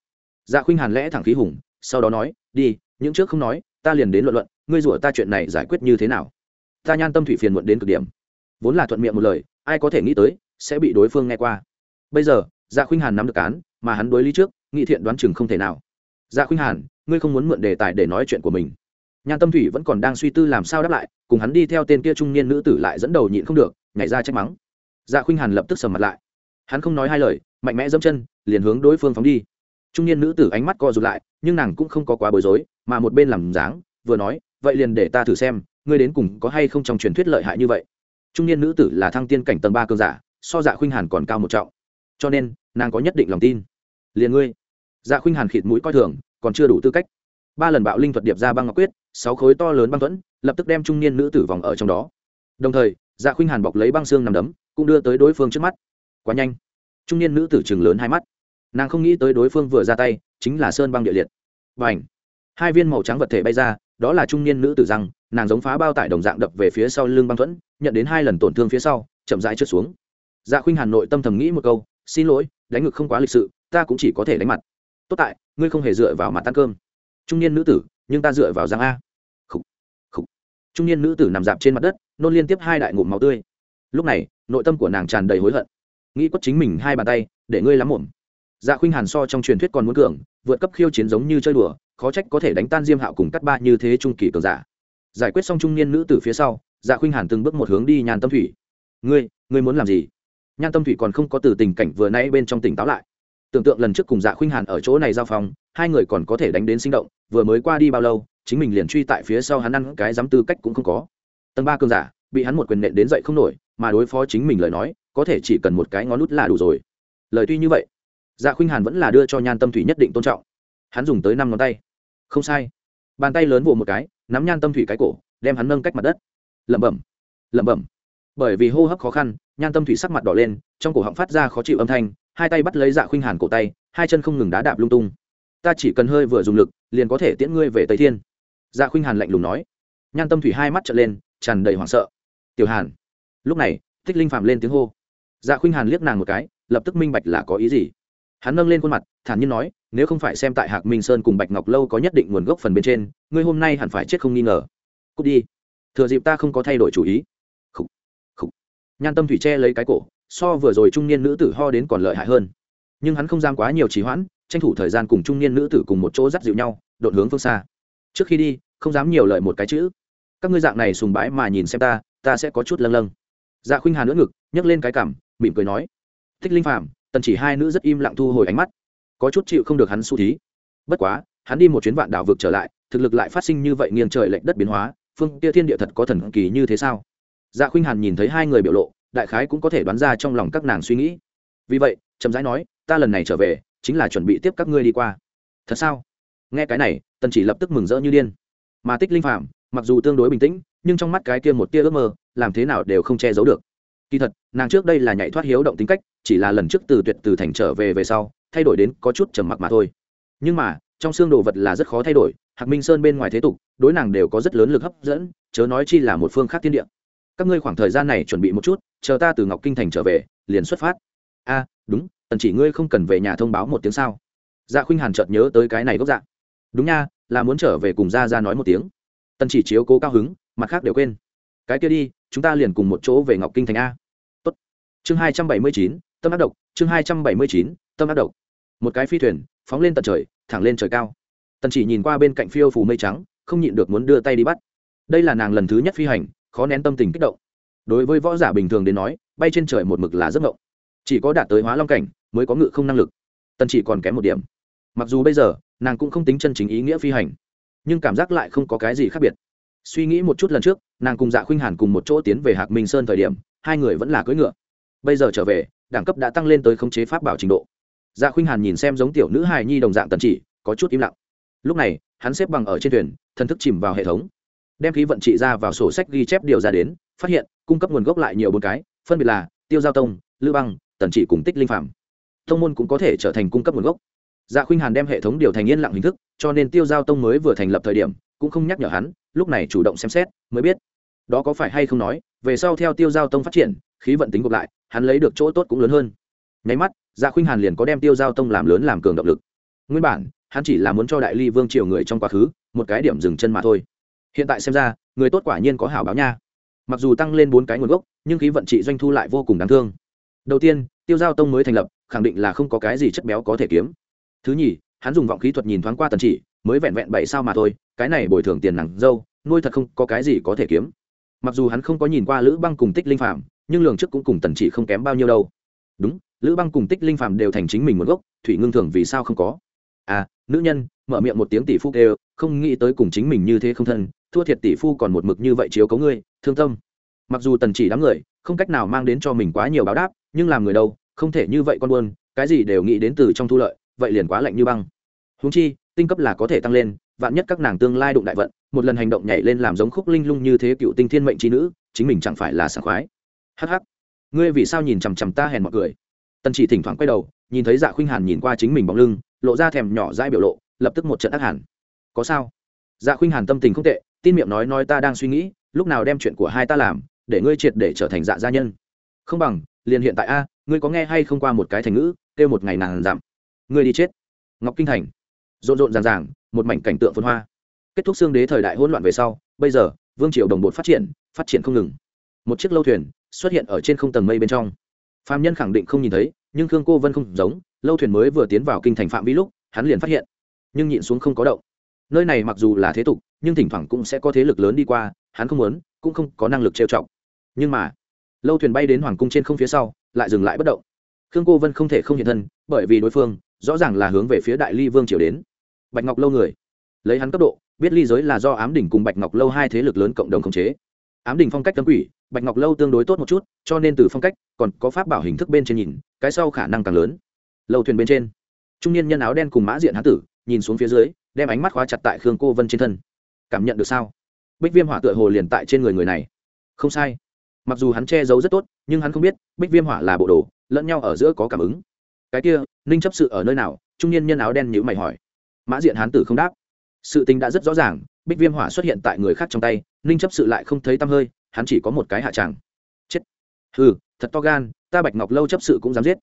Dạ khuynh hàn lẽ thẳng khí hùng, sau đó nói, đi, những trước không nói, ta liền đến luận luận, ngươi rủa ta chuyện này giải quyết như thế nào? Ta nhan tâm thủy phiền muộn đến cực điểm. Vốn là thuận miệng một lời, ai có thể nghĩ tới, sẽ bị đối phương nghe qua. Bây giờ dạ khuynh hàn nắm được cán mà hắn đối lý trước, nghị thiện đoán chừng không thể nào. Dạ khuynh hàn, ngươi không muốn mượn đề tài để nói chuyện của mình. Nhan tâm thủy vẫn còn đang suy tư làm sao đáp lại, cùng hắn đi theo tên kia trung niên nữ tử lại dẫn đầu nhịn không được, nhảy ra trách mắng. Dạ khuynh hàn lập tức sầm mặt lại. Hắn không nói hai lời, mạnh mẽ dẫm chân, liền hướng đối phương phóng đi. Trung niên nữ tử ánh mắt co rụt lại, nhưng nàng cũng không có quá bối rối, mà một bên làm dáng, vừa nói, vậy liền để ta thử xem ngươi đến cùng có hay không trong truyền thuyết lợi hại như vậy? Trung niên nữ tử là thăng tiên cảnh tầng ba cơn giả, so dạ khuynh hàn còn cao một trọng. Cho nên, nàng có nhất định lòng tin. Liền ngươi. Dạ khuynh hàn khịt mũi coi thường, còn chưa đủ tư cách. Ba lần bạo linh thuật điệp ra băng ngọc quyết, sáu khối to lớn băng thuẫn, lập tức đem trung niên nữ tử vòng ở trong đó. Đồng thời dạ khuynh hàn bọc lấy băng xương nằm đấm, cũng đưa tới đối phương trước mắt. Quá nhanh. Trung niên nữ tử chừng lớn hai mắt. Nàng không nghĩ tới đối phương vừa ra tay, chính là sơn băng địa liệt. Và ảnh hai viên màu trắng vật thể bay ra, đó là trung niên nữ tử răng nàng giống phá bao tải đồng dạng đập về phía sau lưng băng thuẫn nhận đến hai lần tổn thương phía sau chậm rãi trượt xuống. Dạ khuynh hàn nội tâm thầm nghĩ một câu xin lỗi đánh ngực không quá lịch sự ta cũng chỉ có thể đánh mặt. Tốt tại ngươi không hề dựa vào mặt ăn cơm. Trung niên nữ tử nhưng ta dựa vào răng a. Khủ, khủ. trung niên nữ tử nằm dạp trên mặt đất nôn liên tiếp hai đại ngụm máu tươi. Lúc này nội tâm của nàng tràn đầy hối hận. Nghĩ quất chính mình hai bàn tay để ngươi lắm muộn. Dạ khuynh hàn so trong truyền thuyết còn muốn cường vượt cấp khiêu chiến giống như chơi đùa khó trách có thể đánh tan diêm hạo cùng cắt ba như thế trung kỳ cường giả giải quyết xong trung niên nữ tử phía sau dạ khuynh hàn từng bước một hướng đi Nhan tâm thủy. Ngươi ngươi muốn làm gì? Nhan tâm thủy còn không có từ tình cảnh vừa nãy bên trong tỉnh táo lại. Tưởng tượng lần trước cùng dạ khuynh hàn ở chỗ này giao phòng, hai người còn có thể đánh đến sinh động, vừa mới qua đi bao lâu, chính mình liền truy tại phía sau hắn ăn cái dám tư cách cũng không có. Tầng ba cường giả, bị hắn một quyền nện đến dậy không nổi, mà đối phó chính mình lời nói, có thể chỉ cần một cái ngón nút là đủ rồi. Lời tuy như vậy dạ khuynh hàn vẫn là đưa cho nhan tâm thủy nhất định tôn trọng. Hắn dùng tới năm ngón tay. Không sai. Bàn tay lớn vụ một cái nắm nhan tâm thủy cái cổ, đem hắn nâng cách mặt đất. Lẩm bẩm lẩm bẩm. Bởi vì hô hấp khó khăn, nhan tâm thủy sắc mặt đỏ lên, trong cổ họng phát ra khó chịu âm thanh, hai tay bắt lấy dạ khuynh hàn cổ tay, hai chân không ngừng đá đạp lung tung. Ta chỉ cần hơi vừa dùng lực, liền có thể tiễn ngươi về tây thiên. Dạ khuynh hàn lạnh lùng nói. Nhan tâm thủy hai mắt trở lên, tràn đầy hoảng sợ. Tiểu hàn. Lúc này, thích linh phạm lên tiếng hô. Dạ khuynh hàn liếc nàng một cái, lập tức minh bạch là có ý gì hắn nâng lên khuôn mặt, thản nhiên nói, nếu không phải xem tại hạc minh sơn cùng bạch ngọc lâu có nhất định nguồn gốc phần bên trên, ngươi hôm nay hẳn phải chết không nghi ngờ. Cút đi. Thừa dịp ta không có thay đổi chủ ý. Khủ. Khủ. nhan tâm thủy che lấy cái cổ, so vừa rồi trung niên nữ tử ho đến còn lợi hại hơn. Nhưng hắn không dám quá nhiều trì hoãn, tranh thủ thời gian cùng trung niên nữ tử cùng một chỗ dắt dịu nhau, đột hướng phương xa. Trước khi đi, không dám nhiều lời một cái chữ. Các ngươi dạng này sùng bãi mà nhìn xem ta ta sẽ có chút lâng lâng. Dạ khuynh hà nữa ngực, nhấc lên cái cảm mỉm cười nói, thích linh phạm tần chỉ hai nữ rất im lặng thu hồi ánh mắt. Có chút chịu không được hắn xu thí. Bất quá, hắn đi một chuyến vạn đảo vực trở lại, thực lực lại phát sinh như vậy nghiêng trời lệch đất biến hóa, phương kia thiên địa thật có thần kỳ như thế sao? Dạ khuynh hàn nhìn thấy hai người biểu lộ, đại khái cũng có thể đoán ra trong lòng các nàng suy nghĩ. Vì vậy Trầm rãi nói, ta lần này trở về, chính là chuẩn bị tiếp các ngươi đi qua. Thật sao? Nghe cái này, tần chỉ lập tức mừng rỡ như điên. Mà tích linh phạm mặc dù tương đối bình tĩnh, nhưng trong mắt cái kia một tia ước mơ, làm thế nào đều không che giấu được kỳ thật, nàng trước đây là nhảy thoát hiếu động tính cách, chỉ là lần trước từ tuyệt từ thành trở về về sau, thay đổi đến có chút trầm mặc mà thôi. Nhưng mà, trong xương đồ vật là rất khó thay đổi, hạc minh sơn bên ngoài thế tục, đối nàng đều có rất lớn lực hấp dẫn, chớ nói chi là một phương khác thiên địa. Các ngươi khoảng thời gian này chuẩn bị một chút, chờ ta từ ngọc kinh thành trở về, liền xuất phát. A, đúng, tần chỉ ngươi không cần về nhà thông báo một tiếng sao? Dạ khuynh hàn chợt nhớ tới cái này gốc dạ. Đúng nha, là muốn trở về cùng ra ra nói một tiếng. Tần chỉ chiếu cố cao hứng, mặt khác đều quên. Cái kia đi chúng ta liền cùng một chỗ về ngọc kinh thành a. Tốt. chương hai trăm bảy mươi chín, tâm ác độc. Chương hai trăm bảy mươi chín, tâm ác độc. Một cái phi thuyền, phóng lên tận trời, thẳng lên trời cao. Tần chỉ nhìn qua bên cạnh phiêu phù mây trắng, không nhịn được muốn đưa tay đi bắt. Đây là nàng lần thứ nhất phi hành, khó nén tâm tình kích động. Đối với võ giả bình thường đến nói, bay trên trời một mực là giấc mộng. Chỉ có đạt tới hóa long cảnh, mới có ngự không năng lực. Tần chỉ còn kém một điểm. Mặc dù bây giờ, nàng cũng không tính chân chính ý nghĩa phi hành, nhưng cảm giác lại không có cái gì khác biệt suy nghĩ một chút lần trước, nàng cùng dạ khuynh hàn cùng một chỗ tiến về hạc minh sơn thời điểm, hai người vẫn là cưỡi ngựa. Bây giờ trở về, đẳng cấp đã tăng lên tới khống chế pháp bảo trình độ. Dạ khuynh hàn nhìn xem giống tiểu nữ hài nhi đồng dạng tần chỉ, có chút im lặng. Lúc này, hắn xếp bằng ở trên thuyền, thần thức chìm vào hệ thống. Đem khí vận trị ra vào sổ sách ghi chép điều ra đến, phát hiện, cung cấp nguồn gốc lại nhiều bốn cái, phân biệt là tiêu giao tông Lữ băng, tần chỉ cùng tích linh phạm thông môn cũng có thể trở thành cung cấp nguồn gốc. Dạ khuynh hàn đem hệ thống điều thành yên lặng hình thức, cho nên tiêu giao tông mới vừa thành lập thời điểm, cũng không nhắc nhở hắn lúc này chủ động xem xét, mới biết. Đó có phải hay không nói, về sau theo tiêu giao tông phát triển, khí vận tính gộp lại, hắn lấy được chỗ tốt cũng lớn hơn. Nháy mắt dạ khuynh hàn liền có đem tiêu giao tông làm lớn làm cường động lực. Nguyên bản, hắn chỉ là muốn cho đại ly vương triều người trong quá khứ, một cái điểm dừng chân mà thôi. Hiện tại xem ra, người tốt quả nhiên có hảo báo nha. Mặc dù tăng lên bốn cái nguồn gốc, nhưng khí vận trị doanh thu lại vô cùng đáng thương. Đầu tiên, tiêu giao tông mới thành lập, khẳng định là không có cái gì chất béo có thể kiếm. Thứ nhì, hắn dùng vọng khí thuật nhìn thoáng qua tần chỉ mới vẹn vẹn bảy sao mà thôi, cái này bồi thường tiền nặng dâu, nuôi thật không có cái gì có thể kiếm. Mặc dù hắn không có nhìn qua lữ băng cùng tích linh phạm nhưng lường trước cũng cùng tần chỉ không kém bao nhiêu đâu. Đúng, lữ băng cùng tích linh phạm đều thành chính mình một gốc, thủy ngưng thường vì sao không có? À nữ nhân, mở miệng một tiếng tỷ phu kêu, không nghĩ tới cùng chính mình như thế không thân, thua thiệt tỷ phu còn một mực như vậy chiếu cấu ngươi, thương tâm. Mặc dù tần chỉ đám người, không cách nào mang đến cho mình quá nhiều báo đáp, nhưng làm người đâu, không thể như vậy con buôn cái gì đều nghĩ đến từ trong thu lợi, vậy liền quá lạnh như băng. Húng chi tinh cấp là có thể tăng lên, vạn nhất các nàng tương lai đụng đại vận, một lần hành động nhảy lên làm giống khúc linh lung như thế cựu tinh thiên mệnh trí nữ, chính mình chẳng phải là sảng khoái. Hh ngươi vì sao nhìn chằm chằm ta hèn mọi cười? tần chỉ thỉnh thoảng quay đầu, nhìn thấy dạ khuynh hàn nhìn qua chính mình bóng lưng, lộ ra thèm nhỏ dai biểu lộ, lập tức một trận ác hẳn. Có sao? Dạ khuynh hàn tâm tình không tệ, tin miệng nói nói ta đang suy nghĩ, lúc nào đem chuyện của hai ta làm, để ngươi triệt để trở thành dạ gia nhân. Không bằng, liền hiện tại a, ngươi có nghe hay không qua một cái thành ngữ, kêu một ngày nàng giảm. Ngươi đi chết. Ngọc kinh thành rộn rộn ràng ràng, một mảnh cảnh tượng phồn hoa. Kết thúc xương đế thời đại hỗn loạn về sau, bây giờ, vương triều đồng bột phát triển phát triển không ngừng. Một chiếc lâu thuyền xuất hiện ở trên không tầng mây bên trong. Phạm nhân khẳng định không nhìn thấy, nhưng khương cô vân không giống, lâu thuyền mới vừa tiến vào kinh thành phạm vi lúc, hắn liền phát hiện, nhưng nhịn xuống không có động. Nơi này mặc dù là thế tục, nhưng thỉnh thoảng cũng sẽ có thế lực lớn đi qua, hắn không muốn, cũng không có năng lực trêu chọc. Nhưng mà, lâu thuyền bay đến hoàng cung trên không phía sau, lại dừng lại bất động. Khương cô vân không thể không hiện thân, bởi vì đối phương rõ ràng là hướng về phía đại ly vương triều đến bạch ngọc lâu người. Lấy hắn cấp độ, biết ly giới là do ám đỉnh cùng bạch ngọc lâu hai thế lực lớn cộng đồng khống chế. Ám đỉnh phong cách cấm quỷ, bạch ngọc lâu tương đối tốt một chút, cho nên từ phong cách, còn có pháp bảo hình thức bên trên nhìn, cái sau khả năng càng lớn. Lâu thuyền bên trên. Trung niên nhân áo đen cùng mã diện hán tử, nhìn xuống phía dưới, đem ánh mắt khóa chặt tại khương cô vân trên thân. Cảm nhận được sao? Bích viêm hỏa tựa hồ liền tại trên người người này. Không sai. Mặc dù hắn che giấu rất tốt, nhưng hắn không biết, bích viêm hỏa là bộ đồ, lẫn nhau ở giữa có cảm ứng. Cái kia, ninh chấp sự ở nơi nào? Trung niên nhân áo đen nhữ mày hỏi mã diện hán tử không đáp. Sự tình đã rất rõ ràng, bích viêm hỏa xuất hiện tại người khác trong tay, ninh chấp sự lại không thấy tăm hơi, hắn chỉ có một cái hạ tràng. Chết. Ừ thật to gan, ta bạch ngọc lâu chấp sự cũng dám giết.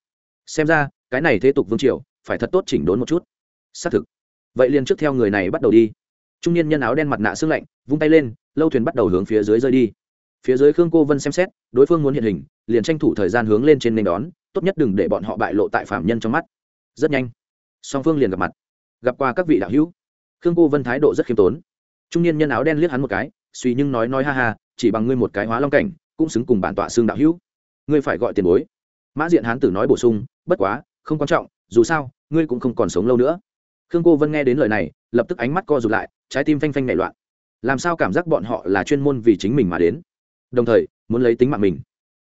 Xem ra, cái này thế tục vương triều, phải thật tốt chỉnh đốn một chút. Xác thực. Vậy liền trước theo người này bắt đầu đi. Trung niên nhân áo đen mặt nạ xương lạnh, vung tay lên, lâu thuyền bắt đầu hướng phía dưới rơi đi. Phía dưới khương cô vân xem xét, đối phương muốn hiện hình, liền tranh thủ thời gian hướng lên trên nền đón, tốt nhất đừng để bọn họ bại lộ tại phạm nhân trong mắt. Rất nhanh. Song phương liền gặp mặt gặp qua các vị đạo hữu. Khương cô vân thái độ rất khiêm tốn. Trung niên nhân áo đen liếc hắn một cái, suy nhưng nói nói ha ha, chỉ bằng ngươi một cái hóa long cảnh, cũng xứng cùng bản tọa xương đạo hữu. Ngươi phải gọi tiền bối. Mã diện hán tử nói bổ sung, bất quá, không quan trọng, dù sao, ngươi cũng không còn sống lâu nữa. Khương cô vân nghe đến lời này, lập tức ánh mắt co rụt lại, trái tim phanh phanh nảy loạn. Làm sao cảm giác bọn họ là chuyên môn vì chính mình mà đến? Đồng thời, muốn lấy tính mạng mình.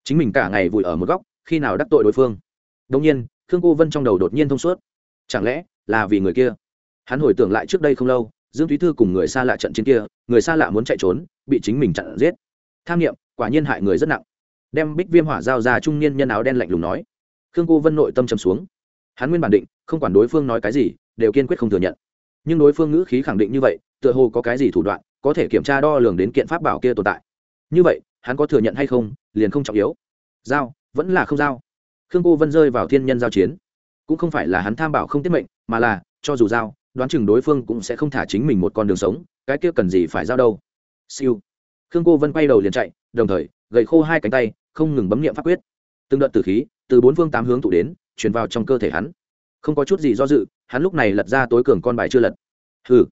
Chính mình cả ngày vùi ở một góc, khi nào đắc tội đối phương? Đông nhiên, khương cô vân trong đầu đột nhiên thông suốt. Chẳng lẽ là vì người kia? Hắn hồi tưởng lại trước đây không lâu, dương thúy thư cùng người xa lạ trận chiến kia, người xa lạ muốn chạy trốn, bị chính mình chặn giết. Tham nghiệm quả nhiên hại người rất nặng. Đem bích viêm hỏa giao ra trung niên nhân áo đen lạnh lùng nói. Khương cô vân nội tâm trầm xuống. Hắn nguyên bản định, không quản đối phương nói cái gì, đều kiên quyết không thừa nhận. Nhưng đối phương ngữ khí khẳng định như vậy, tựa hồ có cái gì thủ đoạn, có thể kiểm tra đo lường đến kiện pháp bảo kia tồn tại. Như vậy, hắn có thừa nhận hay không, liền không trọng yếu. Giao, vẫn là không giao. Khương cô vân rơi vào thiên nhân giao chiến. Cũng không phải là hắn tham bảo không tiết mệnh, mà là, cho dù giao đoán chừng đối phương cũng sẽ không thả chính mình một con đường sống, cái kia cần gì phải giao đâu. Siêu. Khương cô vân quay đầu liền chạy, đồng thời gậy khô hai cánh tay, không ngừng bấm nghiệm pháp quyết. Từng đợt tử khí, từ bốn phương tám hướng tụ đến, truyền vào trong cơ thể hắn. Không có chút gì do dự, hắn lúc này lật ra tối cường con bài chưa lật. Hừ.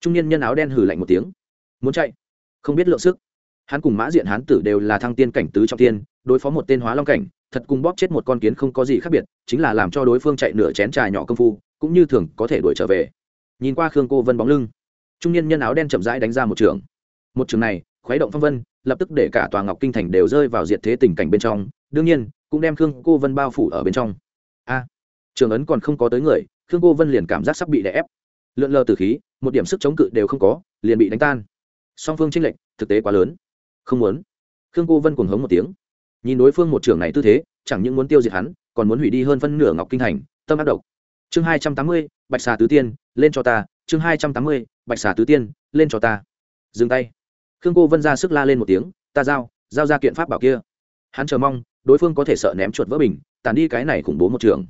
Trung niên nhân áo đen hừ lạnh một tiếng. Muốn chạy? Không biết lượng sức. Hắn cùng mã diện hán tử đều là thăng tiên cảnh tứ trọng tiên, đối phó một tên hóa long cảnh, thật cùng bóp chết một con kiến không có gì khác biệt, chính là làm cho đối phương chạy nửa chén trà nhỏ công phu, cũng như thường có thể đuổi trở về nhìn qua khương cô vân bóng lưng. Trung niên nhân áo đen chậm rãi đánh ra một trường. Một trường này, khuấy động phong vân, lập tức để cả tòa ngọc kinh thành đều rơi vào diệt thế tình cảnh bên trong, đương nhiên, cũng đem khương cô vân bao phủ ở bên trong. A! Trường ấn còn không có tới người, khương cô vân liền cảm giác sắp bị đè ép. Lượn lờ từ khí, một điểm sức chống cự đều không có, liền bị đánh tan. Song phương tranh lệch, thực tế quá lớn. Không muốn. Khương cô vân cùng hống một tiếng. Nhìn đối phương một trường này tư thế, chẳng những muốn tiêu diệt hắn, còn muốn hủy đi hơn phân nửa ngọc kinh thành, tâm ác độc chương hai trăm tám mươi, bạch xà tứ tiên, lên cho ta. Chương hai trăm tám mươi, bạch xà tứ tiên, lên cho ta. Dừng tay. Khương cô vân ra sức la lên một tiếng. Ta giao giao ra kiện pháp bảo kia. Hắn chờ mong, đối phương có thể sợ ném chuột vỡ bình tàn đi cái này khủng bố một trường.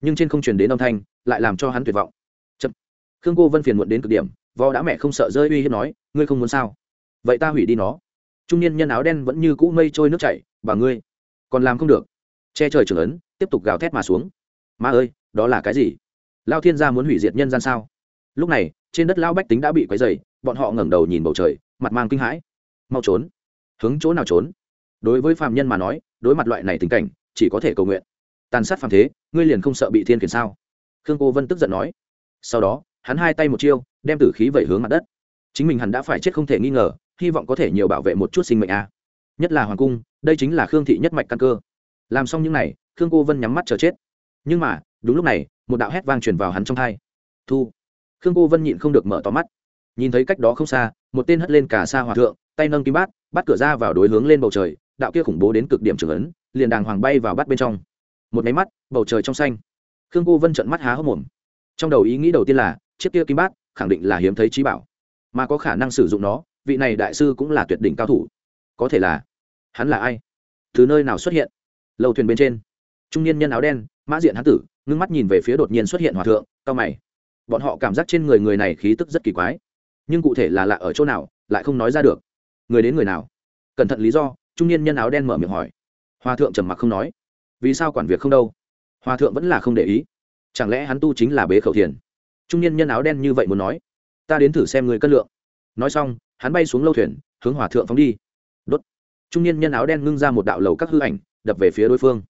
Nhưng trên không truyền đến âm thanh, lại làm cho hắn tuyệt vọng. Chậm. khương cô vân phiền muộn đến cực điểm, vò đã mẹ không sợ rơi uy hiếp nói, ngươi không muốn sao? Vậy ta hủy đi nó. Trung niên nhân áo đen vẫn như cũ mây trôi nước chảy, bà ngươi, còn làm không được. Che trời trưởng ấn, tiếp tục gào thét mà xuống. Ma ơi, đó là cái gì? Lao thiên gia muốn hủy diệt nhân gian sao? Lúc này, trên đất lao bách tính đã bị quấy dày bọn họ ngẩng đầu nhìn bầu trời, mặt mang kinh hãi. Mau trốn. Hướng chỗ nào trốn? Đối với phạm nhân mà nói, đối mặt loại này tình cảnh, chỉ có thể cầu nguyện. Tàn sát phàm thế, ngươi liền không sợ bị thiên khiển sao? Khương cô vân tức giận nói. Sau đó, hắn hai tay một chiêu, đem tử khí vẩy hướng mặt đất. Chính mình hắn đã phải chết không thể nghi ngờ, hy vọng có thể nhiều bảo vệ một chút sinh mệnh a. Nhất là hoàng cung, đây chính là khương thị nhất mạch căn cơ. Làm xong những n à y khương cô vân nhắm mắt chờ chết. Nhưng mà, đúng lúc này một đạo hét vang truyền vào hắn trong thai. Thu. Khương cô vân nhịn không được mở to mắt. Nhìn thấy cách đó không xa, một tên hất lên cả xa hòa thượng, tay nâng kim bát, bắt cửa ra vào đối hướng lên bầu trời, đạo kia khủng bố đến cực điểm trưởng ấn, liền đàng hoàng bay vào bắt bên trong. Một máy mắt, bầu trời trong xanh. Khương cô vân trận mắt há hốc mồm. Trong đầu ý nghĩ đầu tiên là, chiếc kia kim bát, khẳng định là hiếm thấy trí bảo. Mà có khả năng sử dụng nó, vị này đại sư cũng là tuyệt đỉnh cao thủ. Có thể là, hắn là ai? Từ nơi nào xuất hiện? Lầu thuyền bên trên. Trung niên nhân áo đen, mã diện hán tử ngưng mắt nhìn về phía đột nhiên xuất hiện hòa thượng, cao mày. Bọn họ cảm giác trên người người này khí tức rất kỳ quái. Nhưng cụ thể là lạ ở chỗ nào, lại không nói ra được. Người đến người nào? Cẩn thận lý do, trung niên nhân áo đen mở miệng hỏi. Hòa thượng trầm mặc không nói. Vì sao quản việc không đâu? Hòa thượng vẫn là không để ý. Chẳng lẽ hắn tu chính là bế khẩu thiền? Trung niên nhân áo đen như vậy muốn nói. Ta đến thử xem người cân lượng. Nói xong, hắn bay xuống lâu thuyền, hướng hòa thượng phóng đi. Đốt. Trung niên nhân áo đen ngưng ra một đạo lầu các hư ảnh, đập về phía đối phương.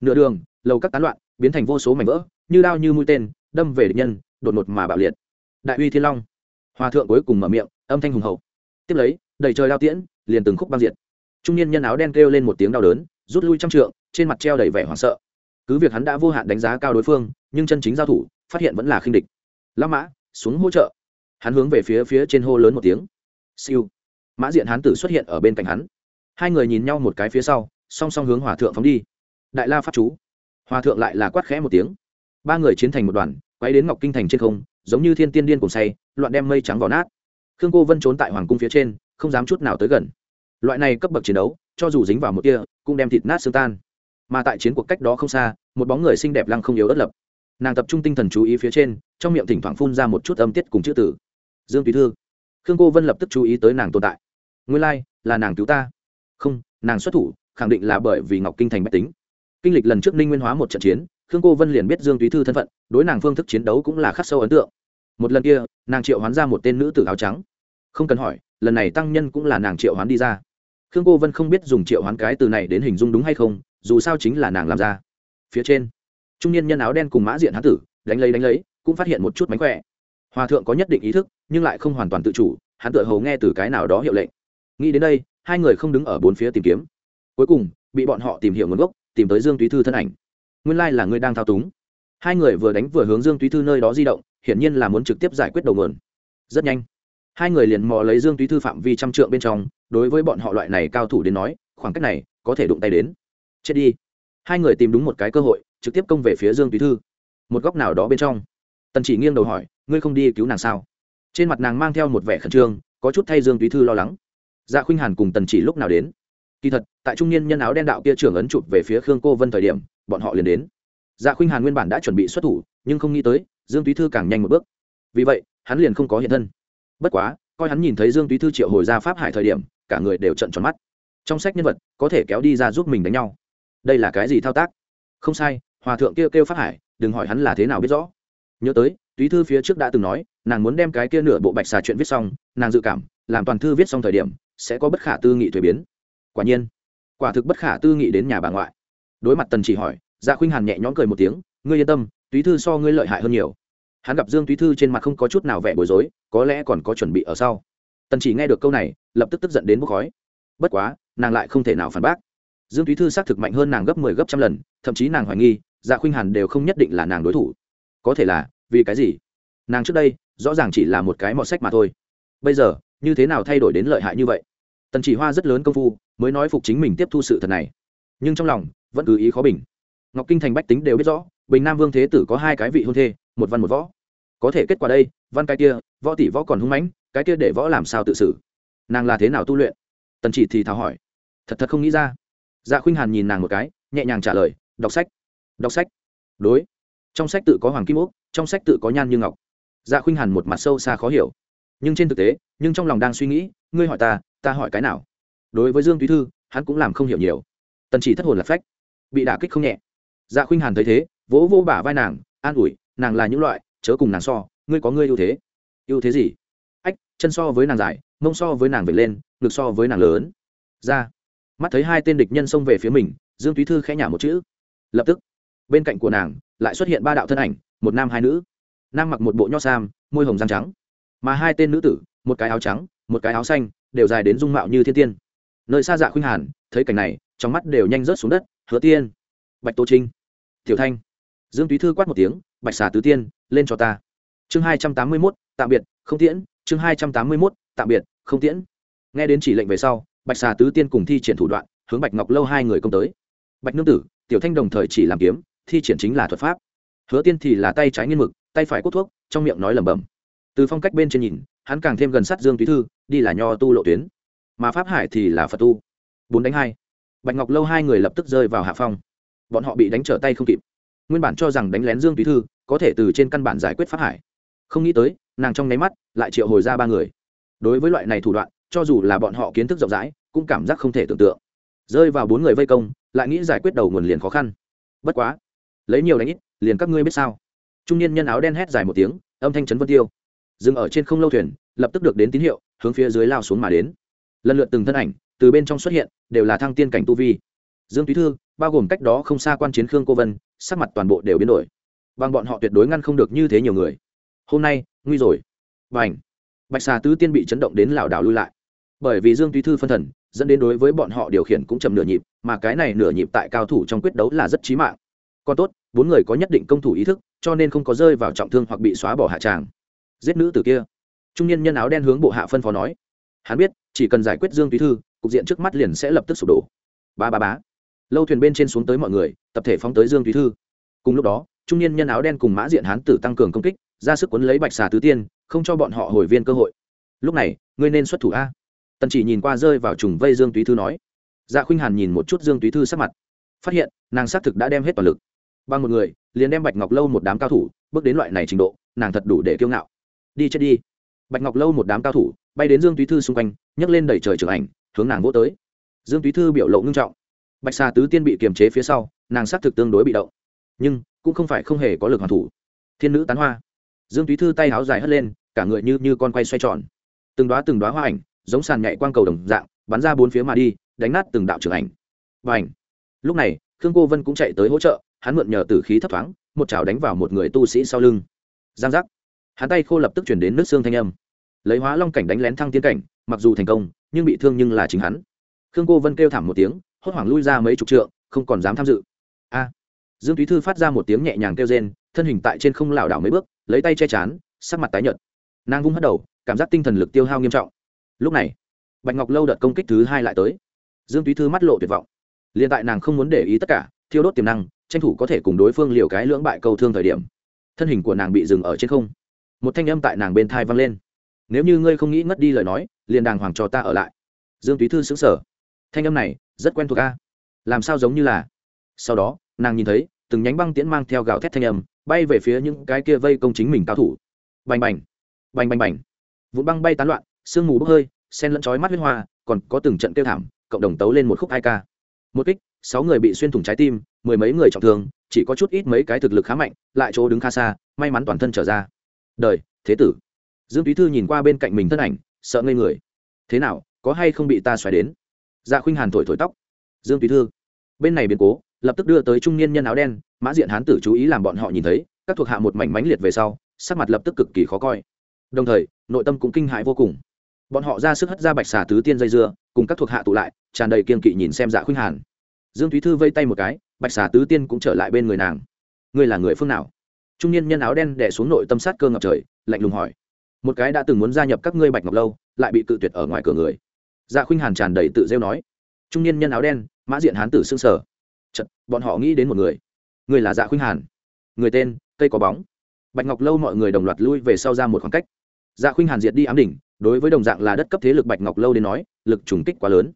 Nửa đường, lầu các tán loạn biến thành vô số mảnh vỡ, như đao như mũi tên, đâm về địch nhân, đột ngột mà bạo liệt. Đại uy thiên long. Hòa thượng cuối cùng mở miệng, âm thanh hùng hậu. Tiếp lấy, đầy trời đao tiễn, liền từng khúc băng diệt. Trung niên nhân áo đen kêu lên một tiếng đau đớn, rút lui trăm trượng, trên mặt treo đầy vẻ hoảng sợ. Cứ việc hắn đã vô hạn đánh giá cao đối phương, nhưng chân chính giao thủ, phát hiện vẫn là khinh địch. Lao mã, xuống hỗ trợ. Hắn hướng về phía phía trên hô lớn một tiếng. Siêu. Mã diện hán tử xuất hiện ở bên cạnh hắn. Hai người nhìn nhau một cái phía sau, song song hướng hòa thượng phóng đi. Đại la pháp chú hòa thượng lại là quát khẽ một tiếng. Ba người chiến thành một đoàn quay đến ngọc kinh thành trên không giống như thiên tiên điên cùng say loạn đem mây trắng vào nát. Khương cô vân trốn tại hoàng cung phía trên không dám chút nào tới gần. Loại này cấp bậc chiến đấu cho dù dính vào một tia cũng đem thịt nát xương tan. Mà tại chiến cuộc cách đó không xa một bóng người xinh đẹp lăng không yếu ớt lập. Nàng tập trung tinh thần chú ý phía trên trong miệng thỉnh thoảng phun ra một chút âm tiết cùng chữ tử dương tùy thư. Khương cô vân lập tức chú ý tới nàng tồn tại. Nguyên lai、like, là nàng cứu ta. Không nàng xuất thủ khẳng định là bởi vì ngọc kinh thành bách tính kinh lịch lần trước ninh nguyên hóa một trận chiến, khương cô vân liền biết dương túy thư thân phận, đối nàng phương thức chiến đấu cũng là khắc sâu ấn tượng. Một lần kia, nàng triệu hoán ra một tên nữ tử áo trắng. Không cần hỏi, lần này tăng nhân cũng là nàng triệu hoán đi ra. Khương cô vân không biết dùng triệu hoán cái từ này đến hình dung đúng hay không, dù sao chính là nàng làm ra. Phía trên, trung niên nhân áo đen cùng mã diện hán tử, đánh lấy đánh lấy, cũng phát hiện một chút mánh khỏe. Hòa thượng có nhất định ý thức, nhưng lại không hoàn toàn tự chủ, hắn tự hầu nghe từ cái nào đó hiệu lệnh. Nghĩ đến đây, hai người không đứng ở bốn phía tìm kiếm. Cuối cùng, bị bọn họ tìm hiểu nguồn gốc tìm tới dương túy thư thân ảnh. Nguyên lai là ngươi đang thao túng. Hai người vừa đánh vừa hướng dương túy thư nơi đó di động, hiển nhiên là muốn trực tiếp giải quyết đầu nguồn. Rất nhanh, hai người liền mò lấy dương túy thư phạm vi trăm trượng bên trong, đối với bọn họ loại này cao thủ đến nói, khoảng cách này có thể đụng tay đến. Chết đi. Hai người tìm đúng một cái cơ hội, trực tiếp công về phía dương túy thư. Một góc nào đó bên trong, tần chỉ nghiêng đầu hỏi, ngươi không đi cứu nàng sao? Trên mặt nàng mang theo một vẻ khẩn trương, có chút thay dương túy thư lo lắng. Dạ khuynh hàn cùng tần chỉ lúc nào đến? Kỳ thật tại trung niên nhân áo đen đạo kia trưởng ấn chụp về phía khương cô vân thời điểm bọn họ liền đến. Dạ khuynh hàn nguyên bản đã chuẩn bị xuất thủ nhưng không nghĩ tới dương túy thư càng nhanh một bước. Vì vậy hắn liền không có hiện thân. Bất quá coi hắn nhìn thấy dương túy thư triệu hồi ra pháp hải thời điểm cả người đều trận tròn mắt. Trong sách nhân vật có thể kéo đi ra giúp mình đánh nhau. Đây là cái gì thao tác? Không sai hòa thượng kia kêu, kêu pháp hải đừng hỏi hắn là thế nào biết rõ. Nhớ tới túy thư phía trước đã từng nói nàng muốn đem cái kia nửa bộ bạch xà chuyện viết xong nàng dự cảm làm toàn thư viết xong thời điểm sẽ có bất khả tư nghị thuế biến. Quả nhiên quả thực bất khả tư nghị đến nhà bà ngoại. Đối mặt tần chỉ hỏi dạ khuynh hàn nhẹ nhõm cười một tiếng, ngươi yên tâm, túy thư so ngươi lợi hại hơn nhiều. Hắn gặp dương túy thư trên mặt không có chút nào vẻ bối rối, có lẽ còn có chuẩn bị ở sau. Tần chỉ nghe được câu này, lập tức tức giận đến bốc khói. Bất quá, nàng lại không thể nào phản bác. Dương túy thư xác thực mạnh hơn nàng gấp mười 10 gấp trăm lần, thậm chí nàng hoài nghi dạ khuynh hàn đều không nhất định là nàng đối thủ. Có thể là, vì cái gì? Nàng trước đây, rõ ràng chỉ là một cái mọt sách mà thôi. Bây giờ, như thế nào thay đổi đến lợi hại như vậy? Tần chỉ hoa rất lớn công phu mới nói phục chính mình tiếp thu sự thật này. Nhưng trong lòng, vẫn cứ ý khó bình. Ngọc kinh thành bách tính đều biết rõ, bình nam vương thế tử có hai cái vị hôn thê, một văn một võ. Có thể kết quả đây, văn cái kia, võ tỷ võ còn hung mãnh, cái kia để võ làm sao tự xử? Nàng là thế nào tu luyện? Tần chỉ thì thào hỏi. Thật thật không nghĩ ra. Dạ khuynh hàn nhìn nàng một cái, nhẹ nhàng trả lời, đọc sách đọc sách. Đối. Trong sách tự có hoàng kim úc, trong sách tự có nhan như ngọc. Dạ khuynh hàn một mặt sâu xa khó hiểu. Nhưng trên thực tế, nhưng trong lòng đang suy nghĩ, ngươi hỏi ta ta hỏi cái nào? Đối với dương túy thư, hắn cũng làm không hiểu nhiều. Tần chỉ thất hồn là phách. Bị đả kích không nhẹ. Dạ khuynh hàn thấy thế, vỗ vô bả vai nàng, an ủi, nàng là những loại, chớ cùng nàng so, ngươi có ngươi ưu thế. Ưu thế gì? Ách, chân so với nàng dài, mông so với nàng về lên, ngực so với nàng lớn. Ra. Mắt thấy hai tên địch nhân xông về phía mình, dương túy thư khẽ nhả một chữ. Lập tức, bên cạnh của nàng, lại xuất hiện ba đạo thân ảnh, một nam hai nữ. Nam mặc một bộ nho sam, môi hồng răng trắng. Mà hai tên nữ tử, một cái áo trắng, một cái áo xanh, đều dài đến dung mạo như thiên tiên nơi xa dạ khuynh hàn, thấy cảnh này, trong mắt đều nhanh rớt xuống đất, hứa tiên, bạch tô trinh, tiểu thanh. Dương túy thư quát một tiếng, bạch xà tứ tiên, lên cho ta. Chương hai trăm tám mươi mốt, tạm biệt, không tiễn. Chương hai trăm tám mươi mốt, tạm biệt, không tiễn. Nghe đến chỉ lệnh về sau, bạch xà tứ tiên cùng thi triển thủ đoạn, hướng bạch ngọc lâu hai người công tới. Bạch nương tử, tiểu thanh đồng thời chỉ làm kiếm, thi triển chính là thuật pháp. Hứa tiên thì là tay trái nghiên mực, tay phải cốt thuốc, trong miệng nói lẩm bẩm. Từ phong cách bên trên nhìn, hắn càng thêm gần sát dương túy thư, đi là nho tu lộ tuyến mà pháp hải thì là phật tu. Bốn đánh hai. Bạch ngọc lâu hai người lập tức rơi vào hạ phong. Bọn họ bị đánh trở tay không kịp. Nguyên bản cho rằng đánh lén dương túy thư có thể từ trên căn bản giải quyết pháp hải. Không nghĩ tới, nàng trong nháy mắt lại triệu hồi ra ba người. Đối với loại này thủ đoạn, cho dù là bọn họ kiến thức rộng rãi, cũng cảm giác không thể tưởng tượng. Rơi vào bốn người vây công, lại nghĩ giải quyết đầu nguồn liền khó khăn. Bất quá, lấy nhiều đánh ít, liền các ngươi biết sao. Trung niên nhân áo đen hét dài một tiếng, âm thanh chấn vân tiêu. Dừng ở trên không lâu thuyền, lập tức được đến tín hiệu, hướng phía dưới lao xuống mà đến lần lượt từng thân ảnh, từ bên trong xuất hiện, đều là thăng tiên cảnh tu vi. Dương túy thư, bao gồm cách đó không xa quan chiến khương cô vân, sắc mặt toàn bộ đều biến đổi. Bằng bọn họ tuyệt đối ngăn không được như thế nhiều người. Hôm nay, nguy rồi. Và ảnh bạch xà tứ tiên bị chấn động đến lảo đảo lui lại. Bởi vì dương túy thư phân thần, dẫn đến đối với bọn họ điều khiển cũng chậm nửa nhịp, mà cái này nửa nhịp tại cao thủ trong quyết đấu là rất trí mạng. Còn tốt, bốn người có nhất định công thủ ý thức, cho nên không có rơi vào trọng thương hoặc bị xóa bỏ hạ tràng. Giết nữ từ kia. Trung niên nhân áo đen hướng bộ hạ phân phó nói. Hắn biết chỉ cần giải quyết dương túy thư, cục diện trước mắt liền sẽ lập tức sụp đổ. Ba ba bá lâu thuyền bên trên xuống tới mọi người, tập thể phóng tới dương túy thư. Cùng lúc đó, trung niên nhân áo đen cùng mã diện hán tử tăng cường công kích, ra sức quấn lấy bạch xà tứ tiên, không cho bọn họ hồi viên cơ hội. Lúc này, ngươi nên xuất thủ a. Tần chỉ nhìn qua rơi vào trùng vây dương túy thư nói. Dạ khuynh hàn nhìn một chút dương túy thư sắc mặt. Phát hiện, nàng xác thực đã đem hết toàn lực. Bằng một người, liền đem bạch ngọc lâu một đám cao thủ, bước đến loại này trình độ, nàng thật đủ để kiêu ngạo. Đi chết đi bạch ngọc lâu một đám cao thủ bay đến dương túy thư xung quanh, nhấc lên đẩy trời trưởng ảnh, hướng nàng vỗ tới. Dương túy thư biểu lộ ngưng trọng. Bạch xà tứ tiên bị kiềm chế phía sau, nàng xác thực tương đối bị động. Nhưng, cũng không phải không hề có lực hoàn thủ. Thiên nữ tán hoa. Dương túy thư tay áo dài hất lên, cả người như như con quay xoay tròn. Từng đoá từng đoá hoa ảnh, giống sàn nhạy quang cầu đồng dạng, bắn ra bốn phía mà đi, đánh nát từng đạo trưởng ảnh. Và ảnh lúc này, khương cô vân cũng chạy tới hỗ trợ, hắn mượn nhờ tử khí thấp thoáng, một chảo đánh vào một người tu sĩ sau lưng. Giang giác! Hắn tay khô lập tức chuyển đến nước xương thanh âm. Lấy hóa long cảnh đánh lén thăng tiến cảnh, mặc dù thành công, nhưng bị thương nhưng là chính hắn. Khương cô vân kêu thảm một tiếng, hốt hoảng lui ra mấy chục trượng, không còn dám tham dự. A! Dương túy thư phát ra một tiếng nhẹ nhàng kêu rên, thân hình tại trên không lảo đảo mấy bước, lấy tay che chán, sắc mặt tái nhợt. Nàng vung hất đầu, cảm giác tinh thần lực tiêu hao nghiêm trọng. Lúc này, bạch ngọc lâu đợt công kích thứ hai lại tới. Dương túy thư mắt lộ tuyệt vọng. Liền tại nàng không muốn để ý tất cả, thiêu đốt tiềm năng, tranh thủ có thể cùng đối phương liều cái lưỡng bại câu thương thời điểm. Thân hình của nàng bị dừng ở trên không một thanh âm tại nàng bên thai vang lên. Nếu như ngươi không nghĩ ngất đi lời nói, liền đàng hoàng cho ta ở lại. Dương túy thư xứng sở thanh âm này rất quen thuộc a. Làm sao giống như là? Sau đó, nàng nhìn thấy từng nhánh băng tiễn mang theo gào thét thanh âm, bay về phía những cái kia vây công chính mình cao thủ. Bành bành bành bành bành. Vụ băng bay tán loạn, sương mù bốc hơi, sen lẫn chói mắt huyết hoa, còn có từng trận kêu thảm, cộng đồng tấu lên một khúc hai ca. Một kích, sáu người bị xuyên thủng trái tim, mười mấy người trọng thương, chỉ có chút ít mấy cái thực lực khá mạnh, lại chỗ đứng khá xa, may mắn toàn thân trở ra đời, thế tử. Dương túy thư nhìn qua bên cạnh mình thân ảnh, sợ ngây người. Thế nào, có hay không bị ta xoáy đến? Dạ khuynh hàn thổi thổi tóc. Dương túy thư. Bên này biến cố, lập tức đưa tới trung niên nhân áo đen, mã diện hán tử chú ý làm bọn họ nhìn thấy, các thuộc hạ một mảnh mánh liệt về sau, sắc mặt lập tức cực kỳ khó coi. Đồng thời, nội tâm cũng kinh hãi vô cùng. Bọn họ ra sức hất ra bạch xà tứ tiên dây dưa, cùng các thuộc hạ tụ lại, tràn đầy kiên kỵ nhìn xem dạ khuynh hàn. Dương thúy thư vây tay một cái, bạch xà tứ tiên cũng trở lại bên người nàng. Ngươi là người phương nào? Trung niên nhân áo đen đẻ xuống nội tâm sát cơ ngập trời lạnh lùng hỏi một cái đã từng muốn gia nhập các ngươi bạch ngọc lâu lại bị cự tuyệt ở ngoài cửa người. Dạ khuynh hàn tràn đầy tự rêu nói trung niên nhân áo đen mã diện hán tử xương sở. Chật, bọn họ nghĩ đến một người. Người là dạ khuynh hàn. Người tên cây có bóng. Bạch ngọc lâu mọi người đồng loạt lui về sau ra một khoảng cách. Dạ khuynh hàn diệt đi ám đỉnh đối với đồng dạng là đất cấp thế lực bạch ngọc lâu đến nói lực trùng kích quá lớn.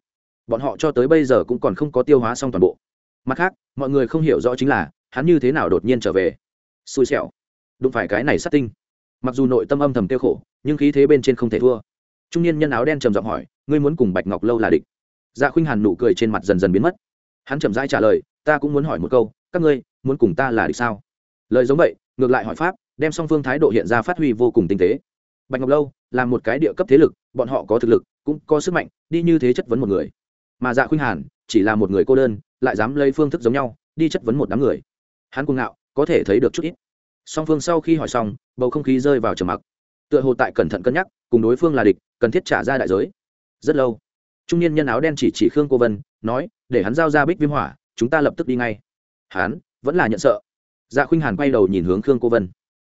Bọn họ cho tới bây giờ cũng còn không có tiêu hóa xong toàn bộ. Mặt khác mọi người không hiểu rõ chính là hắn như thế nào đột nhiên trở về xui xẻo. Đụng phải cái này sát tinh. Mặc dù nội tâm âm thầm tiêu khổ, nhưng khí thế bên trên không thể thua. Trung niên nhân áo đen trầm giọng hỏi, ngươi muốn cùng bạch ngọc lâu là địch? Dạ khuynh hàn nụ cười trên mặt dần dần biến mất. Hắn chậm rãi trả lời, ta cũng muốn hỏi một câu, các ngươi muốn cùng ta là địch sao? Lời giống vậy, ngược lại hỏi pháp, đem song phương thái độ hiện ra phát huy vô cùng tinh tế. Bạch ngọc lâu là một cái địa cấp thế lực, bọn họ có thực lực, cũng có sức mạnh, đi như thế chất vấn một người. Mà dạ khuynh hàn chỉ là một người cô đơn, lại dám lấy phương thức giống nhau, đi chất vấn một đám người. Hắn cuồng ngạo có thể thấy được chút ít. Song phương sau khi hỏi xong, bầu không khí rơi vào trầm mặc. Tựa hồ tại cẩn thận cân nhắc, cùng đối phương là địch, cần thiết trả ra đại giới. Rất lâu, trung niên nhân áo đen chỉ chỉ khương cô vân, nói, để hắn giao ra bích viêm hỏa, chúng ta lập tức đi ngay. Hắn vẫn là nhận sợ. Dạ khuynh hàn quay đầu nhìn hướng khương cô vân.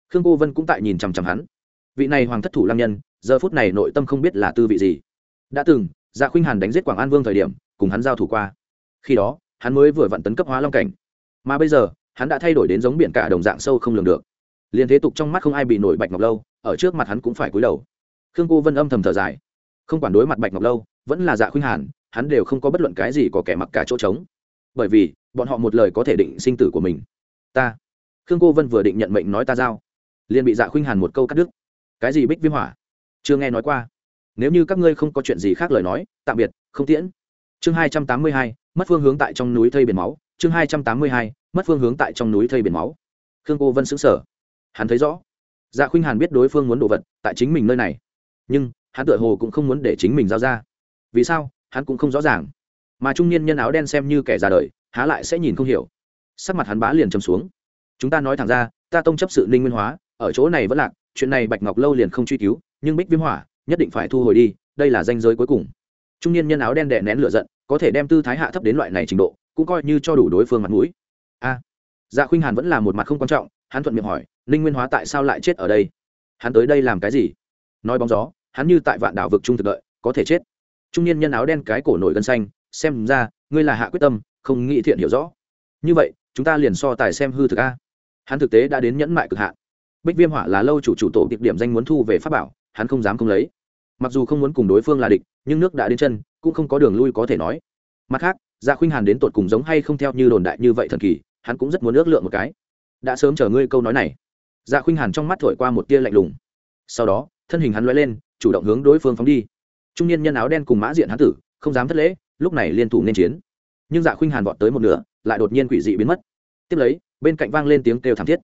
Khương cô vân cũng tại nhìn chằm chằm hắn. Vị này hoàng thất thủ lam nhân, giờ phút này nội tâm không biết là tư vị gì. Đã từng dạ khuynh hàn đánh giết quảng an vương thời điểm, cùng hắn giao thủ qua. Khi đó, hắn mới vừa vặn tấn cấp hóa long cảnh. Mà bây giờ hắn đã thay đổi đến giống biển cả đồng dạng sâu không lường được. Liền thế tục trong mắt không ai bị nổi bạch ngọc lâu, ở trước mặt hắn cũng phải cúi đầu. Khương cô vân âm thầm thở dài. Không quản đối mặt bạch ngọc lâu, vẫn là dạ khuynh hàn, hắn đều không có bất luận cái gì có kẻ mặc cả chỗ trống. Bởi vì, bọn họ một lời có thể định sinh tử của mình. Ta. Khương cô vân vừa định nhận mệnh nói ta giao. Liền bị dạ khuynh hàn một câu cắt đứt. Cái gì bích viêm hỏa? Chưa nghe nói qua. Nếu như các ngươi không có chuyện gì khác lời nói, tạm biệt, không tiễn. Chương hai trăm tám mươi hai, mất phương hướng tại trong núi thây biển máu. Chương hai trăm tám mươi hai mất phương hướng tại trong núi thây biển máu. Khương cô vân xứng sở hắn thấy rõ. Dạ khuynh hàn biết đối phương muốn đồ vật tại chính mình nơi này. Nhưng, hắn tựa hồ cũng không muốn để chính mình giao ra. Vì sao? Hắn cũng không rõ ràng. Mà trung niên nhân áo đen xem như kẻ già đời, há lại sẽ nhìn không hiểu. Sắc mặt hắn bá liền chầm xuống. Chúng ta nói thẳng ra, ta tông chấp sự ninh nguyên hóa, ở chỗ này vẫn lạc, chuyện này bạch ngọc lâu liền không truy cứu, nhưng bích viêm hỏa nhất định phải thu hồi đi, đây là danh giới cuối cùng. Trung niên nhân áo đen đè nén lửa giận, có thể đem tư thái hạ thấp đến loại này trình độ, cũng coi như cho đủ đối phương mặt mũi dạ khuynh hàn vẫn là một mặt không quan trọng, hắn thuận miệng hỏi, ninh nguyên hóa tại sao lại chết ở đây? Hắn tới đây làm cái gì? Nói bóng gió, hắn như tại vạn đảo vực trung thực đợi, có thể chết. Trung niên nhân áo đen cái cổ nổi gân xanh, xem ra, ngươi là hạ quyết tâm, không nghĩ thiện hiểu rõ. Như vậy, chúng ta liền so tài xem hư thực a. Hắn thực tế đã đến nhẫn mại cực hạn. Bích viêm hỏa là lâu chủ chủ tổ tiệp điểm danh muốn thu về pháp bảo, hắn không dám không lấy. Mặc dù không muốn cùng đối phương là địch, nhưng nước đã đến chân, cũng không có đường lui có thể nói. Mặt khác gia khuynh hàn đến tột cùng giống hay không theo như đồn đại như vậy thần kỳ hắn cũng rất muốn ước lượng một cái. Đã sớm chờ ngươi câu nói này. Dạ khuynh hàn trong mắt thổi qua một tia lạnh lùng. Sau đó, thân hình hắn loay lên, chủ động hướng đối phương phóng đi. Trung niên nhân áo đen cùng mã diện hán tử, không dám thất lễ, lúc này liên thủ nên chiến. Nhưng dạ khuynh hàn vọt tới một nửa, lại đột nhiên quỷ dị biến mất. Tiếp lấy, bên cạnh vang lên tiếng kêu thảm thiết.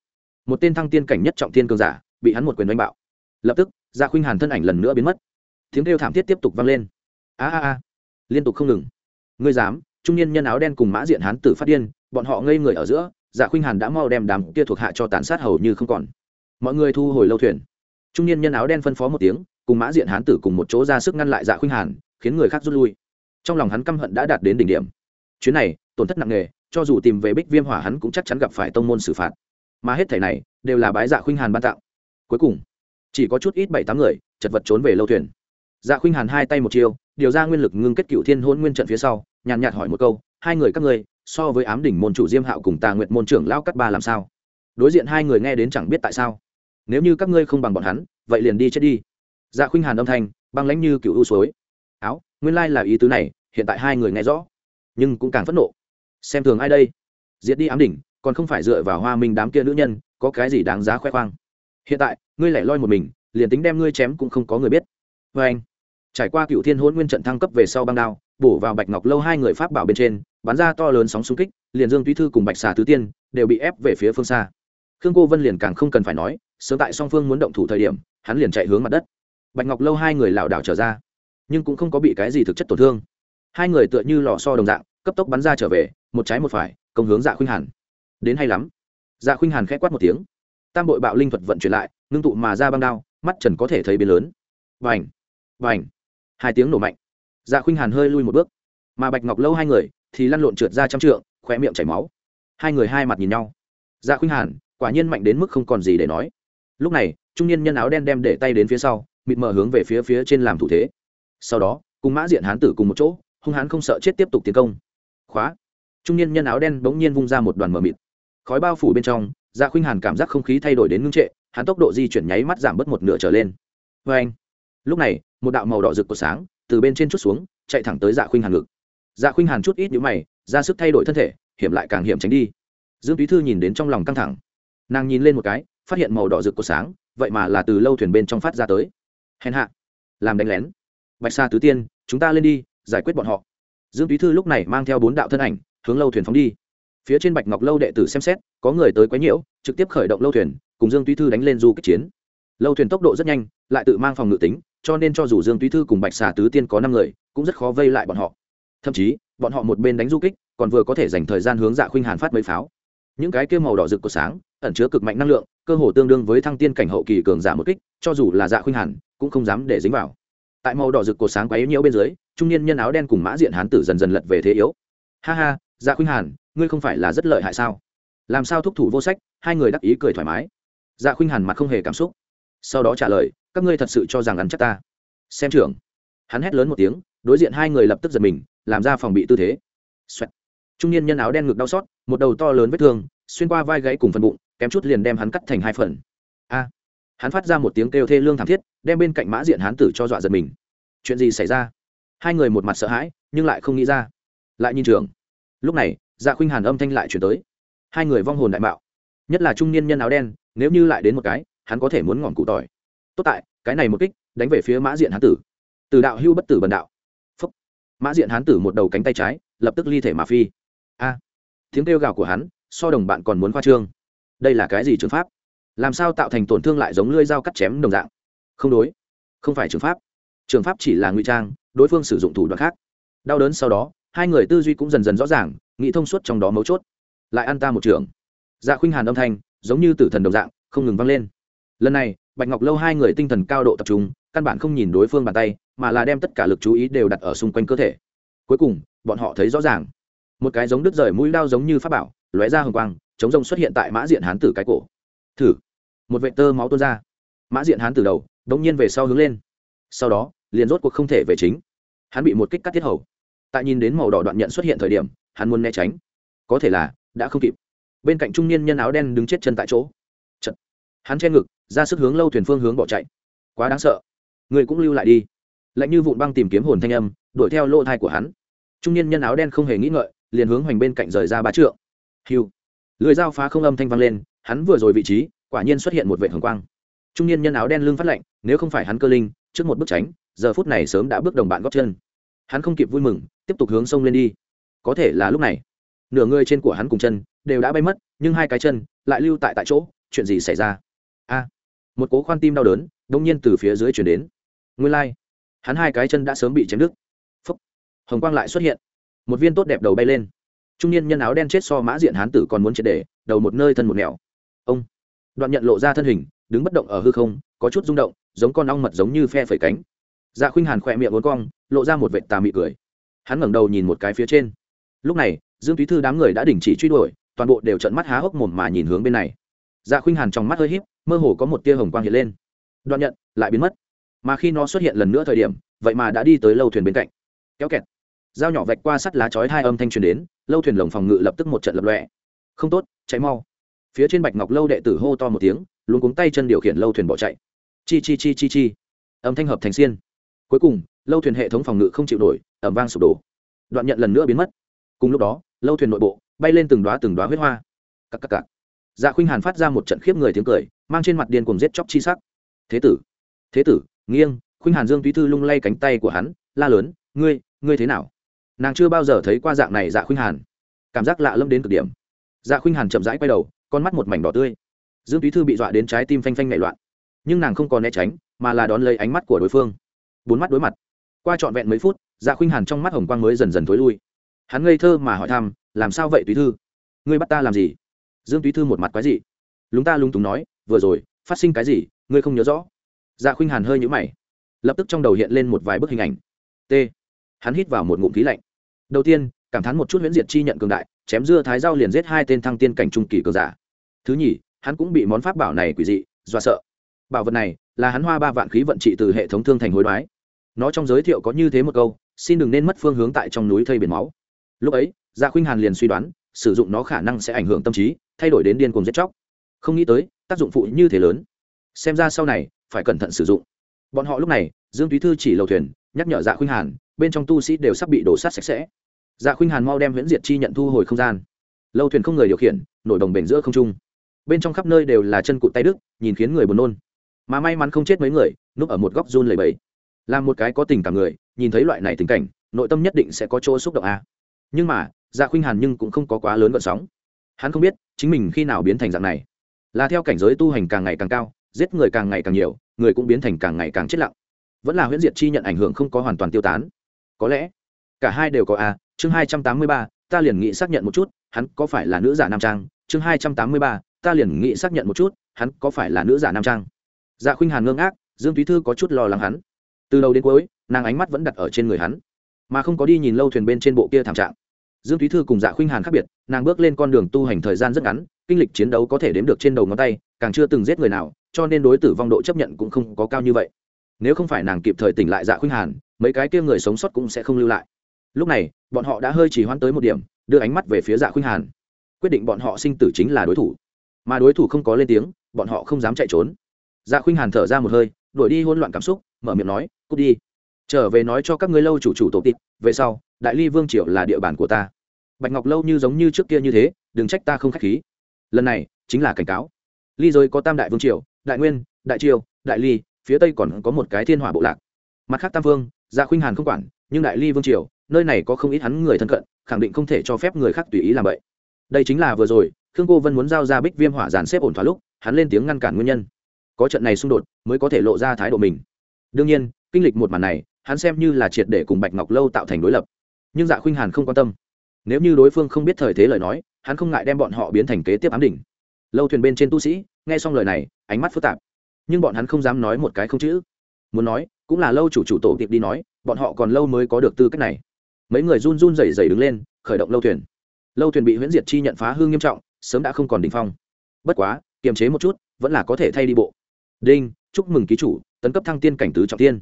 Một tên thăng tiên cảnh nhất trọng tiên cường giả, bị hắn một quyền đánh bạo. Lập tức dạ khuynh hàn thân ảnh lần nữa biến mất. Tiếng kêu thảm thiết tiếp tục vang lên. A a a. Liên tục không ngừng. Ngươi dám, trung niên nhân áo đen cùng mã diện hán tử phát điên bọn họ ngây người ở giữa dạ khuynh hàn đã mau đem đám kia thuộc hạ cho tàn sát hầu như không còn. Mọi người thu hồi lâu thuyền. Trung niên nhân áo đen phân phó một tiếng, cùng mã diện hán tử cùng một chỗ ra sức ngăn lại dạ khuynh hàn, khiến người khác rút lui. Trong lòng hắn căm hận đã đạt đến đỉnh điểm. Chuyến này, tổn thất nặng nề, cho dù tìm về bích viêm hỏa hắn cũng chắc chắn gặp phải tông môn xử phạt. Mà hết thảy này, đều là bái dạ khuynh hàn ban tặng. cuối cùng, chỉ có chút ít bảy tám người, chật vật trốn về lâu thuyền. Dạ khuynh hàn hai tay một chiêu, điều ra nguyên lực ngưng kết cựu thiên hôn nguyên trận phía sau, nhàn nhạt hỏi một câu, hai người các ngươi so với ám đỉnh môn chủ diêm hạo cùng tà nguyệt môn trưởng lao cắt ba làm sao? Đối diện hai người nghe đến chẳng biết tại sao. Nếu như các ngươi không bằng bọn hắn, vậy liền đi chết đi. Dạ khuynh hàn âm thanh, băng lãnh như cựu u suối. Áo, nguyên lai là ý tứ này, hiện tại hai người nghe rõ. Nhưng cũng càng phẫn nộ. Xem thường ai đây? Diệt đi ám đỉnh, còn không phải dựa vào hoa minh đám kia nữ nhân, có cái gì đáng giá khoe khoang? Hiện tại, ngươi lại loi một mình, liền tính đem ngươi chém cũng không có người biết. Vê anh trải qua cựu thiên hôn nguyên trận thăng cấp về sau băng đao, bổ vào bạch ngọc lâu hai người pháp bảo bên trên, bắn ra to lớn sóng xung kích, liền dương túy thư cùng bạch xà tứ tiên đều bị ép về phía phương xa. Khương cô vân liền càng không cần phải nói, sớm tại song phương muốn động thủ thời điểm, hắn liền chạy hướng mặt đất. Bạch ngọc lâu hai người lảo đảo trở ra, nhưng cũng không có bị cái gì thực chất tổn thương. Hai người tựa như lò so đồng dạng, cấp tốc bắn ra trở về, một trái một phải, công hướng dạ khuynh hàn. Đến hay lắm. Dạ khuynh hàn k h ẽ quát một tiếng. Tam bội bạo linh thuật vận chuyển lại, ngưng tụ mà ra băng đao, mắt trần có thể thấy biến lớn. Vành vành hai tiếng nổ mạnh. Dạ khuynh hàn hơi lui một bước. Mà bạch ngọc lâu hai người thì lăn lộn trượt ra trăm trượng khoe miệng chảy máu. Hai người hai mặt nhìn nhau. Dạ khuynh hàn, quả nhiên mạnh đến mức không còn gì để nói. Lúc này, trung niên nhân áo đen đem để tay đến phía sau, mịt mờ hướng về phía phía trên làm thủ thế. Sau đó, cùng mã diện hán tử cùng một chỗ, hung hán không sợ chết tiếp tục tiến công. Khóa! Trung niên nhân áo đen bỗng nhiên vung ra một đoàn mờ mịt. Khói bao phủ bên trong dạ khuynh hàn cảm giác không khí thay đổi đến ngưng trệ, hắn tốc độ di chuyển nháy mắt giảm bớt một nửa trở lên. Vê anh lúc này, một đạo màu đỏ rực của sáng từ bên trên chút xuống, chạy thẳng tới dạ khuynh hàn ngực. Dạ khuynh hàn chút ít nhũ mày, ra sức thay đổi thân thể, hiểm lại càng hiểm tránh đi. Dương túy thư nhìn đến trong lòng căng thẳng. Nàng nhìn lên một cái, phát hiện màu đỏ rực của sáng, vậy mà là từ lâu thuyền bên trong phát ra tới. Hèn hạ, làm đánh lén. Bạch sa tứ tiên, chúng ta lên đi, giải quyết bọn họ. Dương túy thư lúc này mang theo bốn đạo thân ảnh, hướng lâu thuyền phóng đi. Phía trên bạch ngọc lâu đệ tử xem xét, có người tới quấy nhiễu, trực tiếp khởi động lâu thuyền, cùng dương túy thư đánh lên du kích chiến. Lâu thuyền tốc độ rất nhanh, lại tự mang phòng ngự tính cho nên cho dù dương túy thư cùng bạch xà tứ tiên có năm người, cũng rất khó vây lại bọn họ. Thậm chí, bọn họ một bên đánh du kích, còn vừa có thể dành thời gian hướng dạ khuynh hàn phát mấy pháo. Những cái kia màu đỏ rực của sáng, ẩn chứa cực mạnh năng lượng, cơ hồ tương đương với thăng tiên cảnh hậu kỳ cường giả một kích, cho dù là dạ khuynh hàn, cũng không dám để dính vào. Tại màu đỏ rực của sáng quấy nhiễu bên dưới, trung niên nhân áo đen cùng mã diện hán tử dần dần lật về thế yếu. Ha ha dạ khuynh hàn, ngươi không phải là rất lợi hại sao? Làm sao thúc thủ vô sách, hai người đắc ý cười thoải mái. Dạ khuynh hàn mặt không hề cảm xúc. Sau đó trả lời các ngươi thật sự cho rằng ăn chắc ta? Xem trưởng. Hắn hét lớn một tiếng, đối diện hai người lập tức giật mình, làm ra phòng bị tư thế、Xoẹt. Trung niên nhân áo đen ngực đau xót, một đầu to lớn vết thương, xuyên qua vai gãy cùng phần bụng, kém chút liền đem hắn cắt thành hai phần. A. Hắn phát ra một tiếng kêu thê lương thảm thiết, đem bên cạnh mã diện hán tử cho dọa giật mình. Chuyện gì xảy ra? Hai người một mặt sợ hãi, nhưng lại không nghĩ ra. Lại nhìn trường lúc này dạ khuynh hàn âm thanh lại chuyển tới. Hai người vong hồn đại mạo. Nhất là trung niên nhân áo đen, nếu như lại đến một cái, hắn có thể muốn ngọn cụ tỏi tốt tại, cái này một kích, đánh về phía mã diện hán tử. Từ đạo hưu bất tử bần đạo. Phúc. Mã diện hán tử một đầu cánh tay trái, lập tức ly thể mà phi. A. Tiếng kêu gào của hắn, so đồng bạn còn muốn khoa trương. Đây là cái gì trường pháp? Làm sao tạo thành tổn thương lại giống lưỡi dao cắt chém đồng dạng? Không đối. Không phải trường pháp. Trường pháp chỉ là ngụy trang, đối phương sử dụng thủ đoạn khác. Đau đớn sau đó, hai người tư duy cũng dần dần rõ ràng, nghĩ thông suốt trong đó mấu chốt. Lại ăn ta một trường. Dạ khuynh hàn âm thanh, giống như tử thần đồng dạng, không ngừng vang lên. Lần này bạch ngọc lâu hai người tinh thần cao độ tập trung, căn bản không nhìn đối phương bàn tay, mà là đem tất cả lực chú ý đều đặt ở xung quanh cơ thể. Cuối cùng, bọn họ thấy rõ ràng. Một cái giống đứt rời mũi đao giống như pháp bảo, lóe ra hồng quang, chống rông xuất hiện tại mã diện hán tử cái cổ. Thử. Một vệ tơ máu tuôn ra. Mã diện hán tử đầu, đống nhiên về sau hướng lên. Sau đó, liền rốt cuộc không thể về chính. Hắn bị một kích cắt tiết hầu. Tại nhìn đến màu đỏ đoạn nhận xuất hiện thời điểm, hắn muốn né tránh. Có thể là, đã không kịp. Bên cạnh trung niên nhân áo đen đứng chết chân tại chỗ hắn che ngực, ra sức hướng lâu thuyền phương hướng bỏ chạy. Quá đáng sợ. Người cũng lưu lại đi. Lạnh như vụn băng tìm kiếm hồn thanh âm, đuổi theo lỗ thai của hắn. Trung niên nhân áo đen không hề nghĩ ngợi, liền hướng hoành bên cạnh rời ra ba trượng. Hiu lưỡi dao phá không âm thanh vang lên, hắn vừa rồi vị trí, quả nhiên xuất hiện một vệ hồng quang. Trung niên nhân áo đen lưng phát lạnh, nếu không phải hắn cơ linh, trước một bước tránh, giờ phút này sớm đã bước đồng bạn góp chân. Hắn không kịp vui mừng, tiếp tục hướng sông lên đi. Có thể là lúc này, nửa người trên của hắn cùng chân đều đã bay mất, nhưng hai cái chân lại lưu tại tại chỗ, chuyện gì xảy ra? A. Một cố khoan tim đau đớn đông nhiên từ phía dưới chuyển đến. Nguyên lai、like. hắn hai cái chân đã sớm bị chém đứt. Phúc. Hồng quang lại xuất hiện. Một viên tốt đẹp đầu bay lên. Trung niên nhân áo đen chết so mã diện hán tử còn muốn triệt để, đầu một nơi thân một nẻo. Ông. Đoạn nhận lộ ra thân hình, đứng bất động ở hư không, có chút rung động, giống con ong mật giống như phe phẩy cánh. Dạ khuynh hàn khỏe miệng uốn cong, lộ ra một vệ tà mị cười. Hắn ngẩng đầu nhìn một cái phía trên. Lúc này, dương túy thư đám người đã đình chỉ truy đuổi, toàn bộ đều trận mắt há hốc mồm mà nhìn hướng bên này dạ khuynh hàn trong mắt hơi híp, mơ hồ có một tia hồng quang hiện lên. Đoạn nhận, lại biến mất. Mà khi nó xuất hiện lần nữa thời điểm, vậy mà đã đi tới lâu thuyền bên cạnh. Kéo kẹt. Dao nhỏ vạch qua sắt lá chói hai âm thanh truyền đến, lâu thuyền lồng phòng ngự lập tức một trận lập lọe không tốt cháy mau. Phía trên bạch ngọc lâu đệ tử hô to một tiếng luôn cuống tay chân điều khiển lâu thuyền bỏ chạy. Chi chi chi chi chi. Âm thanh hợp thành xiên. Cuối cùng, lâu thuyền hệ thống phòng ngự không chịu nổi ẩm vang sụp đổ. Đoạn nhận lần nữa biến mất. Cùng lúc đó, lâu thuyền nội bộ bay lên từng đoá từng đoá huyết hoa. Cắc cắc cắc dạ khuynh hàn phát ra một trận khiếp người tiếng cười, mang trên mặt điên cùng giết chóc chi sắc. Thế tử thế tử, nghiêng. Khuynh hàn dương túy thư lung lay cánh tay của hắn, la lớn, ngươi ngươi thế nào? Nàng chưa bao giờ thấy qua dạng này dạ khuynh hàn. Cảm giác lạ lâm đến cực điểm. Dạ khuynh hàn chậm rãi quay đầu, con mắt một mảnh đỏ tươi. Dương túy thư bị dọa đến trái tim phanh phanh nảy loạn. Nhưng nàng không còn né tránh, mà là đón lấy ánh mắt của đối phương. Bốn mắt đối mặt. Qua trọn vẹn mấy phút dạ khuynh hàn trong mắt hồng quang mới dần dần thối lui. Hắn ngây thơ mà hỏi thăm, làm sao vậy túy thư? Ngươi bắt ta làm gì? Dương túy thư một mặt quái gì lúng ta lúng túng nói, vừa rồi, phát sinh cái gì? Ngươi không nhớ rõ? Dạ khuynh hàn hơi nhũ mày. Lập tức trong đầu hiện lên một vài bức hình ảnh. T. Hắn hít vào một ngụm khí lạnh. Đầu tiên, cảm thán một chút huyễn diệt chi nhận cường đại, chém dưa thái dao liền giết hai tên thăng tiên cảnh trung kỳ cường giả. Thứ nhì, hắn cũng bị món pháp bảo này quỷ dị do sợ. Bảo vật này là hắn hoa ba vạn khí vận trị từ hệ thống thương thành hối đoái. Nó trong giới thiệu có như thế một câu, xin đừng nên mất phương hướng tại trong núi thây biển máu. Lúc ấy gia dạ khuynh hàn liền suy đoán sử dụng nó khả năng sẽ ảnh hưởng tâm trí, thay đổi đến điên cuồng giết chóc. Không nghĩ tới, tác dụng phụ như thế lớn. Xem ra sau này, phải cẩn thận sử dụng. Bọn họ lúc này, dương túy thư chỉ lầu thuyền, nhắc nhở dạ khuynh hàn, bên trong tu sĩ đều sắp bị đổ sát sạch sẽ. Dạ khuynh hàn mau đem huyễn diệt chi nhận thu hồi không gian. Lâu thuyền không người điều khiển, nổi đồng bể giữa không trung. Bên trong khắp nơi đều là chân cụt tay đức nhìn khiến người buồn nôn. Mà may mắn không chết mấy người, núp ở một góc run lầy bẫy làm một cái có tình cảm người, nhìn thấy loại này tình cảnh, nội tâm nhất định sẽ có chỗ xúc động a. Nhưng mà dạ khuynh hàn nhưng cũng không có quá lớn gợn sóng. Hắn không biết chính mình khi nào biến thành dạng này. Là theo cảnh giới tu hành càng ngày càng cao, giết người càng ngày càng nhiều, người cũng biến thành càng ngày càng chết lặng. Vẫn là huyễn diệt chi nhận ảnh hưởng không có hoàn toàn tiêu tán. Có lẽ, cả hai đều có a, chương hai trăm tám mươi ba, ta liền nghĩ xác nhận một chút, hắn có phải là nữ giả nam trang? Chương hai trăm tám mươi ba, ta liền nghĩ xác nhận một chút, hắn có phải là nữ giả nam trang? Dạ khuynh hàn ngơ ngác, dương túy thư có chút lo lắng hắn. Từ đầu đến cuối, nàng ánh mắt vẫn đặt ở trên người hắn, mà không có đi nhìn lâu thuyền bên trên bộ kia thảm trạng dương thúy thư cùng dạ khuynh hàn khác biệt, nàng bước lên con đường tu hành thời gian rất ngắn, kinh lịch chiến đấu có thể đếm được trên đầu ngón tay, càng chưa từng giết người nào, cho nên đối tử vong độ chấp nhận cũng không có cao như vậy. Nếu không phải nàng kịp thời tỉnh lại dạ khuynh hàn, mấy cái kia người sống sót cũng sẽ không lưu lại. Lúc này, bọn họ đã hơi chỉ hoãn tới một điểm, đưa ánh mắt về phía dạ khuynh hàn. Quyết định bọn họ sinh tử chính là đối thủ. Mà đối thủ không có lên tiếng, bọn họ không dám chạy trốn. Dạ khuynh hàn thở ra một hơi, đuổi đi hỗn loạn cảm xúc, mở miệng nói, cút đi. Trở về nói cho các ngươi lâu chủ chủ tổ tịp về sau, đại ly vương triều là địa bàn của ta bạch ngọc lâu như giống như trước kia như thế, đừng trách ta không k h á c h khí. Lần này, chính là cảnh cáo. Ly rồi có tam đại vương triều, đại nguyên, đại triều, đại ly, phía tây còn có một cái thiên hỏa bộ lạc. Mặt khác tam vương gia khuynh hàn không quản, nhưng đại ly vương triều, nơi này có không ít hắn người thân cận, khẳng định không thể cho phép người khác tùy ý làm vậy. Đây chính là vừa rồi, khương cô vân muốn giao ra bích viêm hỏa dàn xếp ổn thỏa lúc, hắn lên tiếng ngăn cản nguyên nhân. Có trận này xung đột, mới có thể lộ ra thái độ mình. Đương nhiên, kinh lịch một màn này, hắn xem như là triệt để cùng bạch ngọc lâu tạo thành đối lập. Nhưng dạ khuynh hàn không quan tâm nếu như đối phương không biết thời thế lời nói, hắn không ngại đem bọn họ biến thành kế tiếp ám đỉnh. Lâu thuyền bên trên tu sĩ, nghe xong lời này, ánh mắt phức tạp. Nhưng bọn hắn không dám nói một cái không chữ. Muốn nói, cũng là lâu chủ chủ tổ tiệp đi nói, bọn họ còn lâu mới có được tư cách này. Mấy người run run rẩy rẩy đứng lên, khởi động lâu thuyền. Lâu thuyền bị huyễn diệt chi nhận phá hương nghiêm trọng, sớm đã không còn đỉnh phong. Bất quá, kiềm chế một chút, vẫn là có thể thay đi bộ. Đinh, chúc mừng ký chủ, tấn cấp thăng tiên cảnh tứ trọng tiên.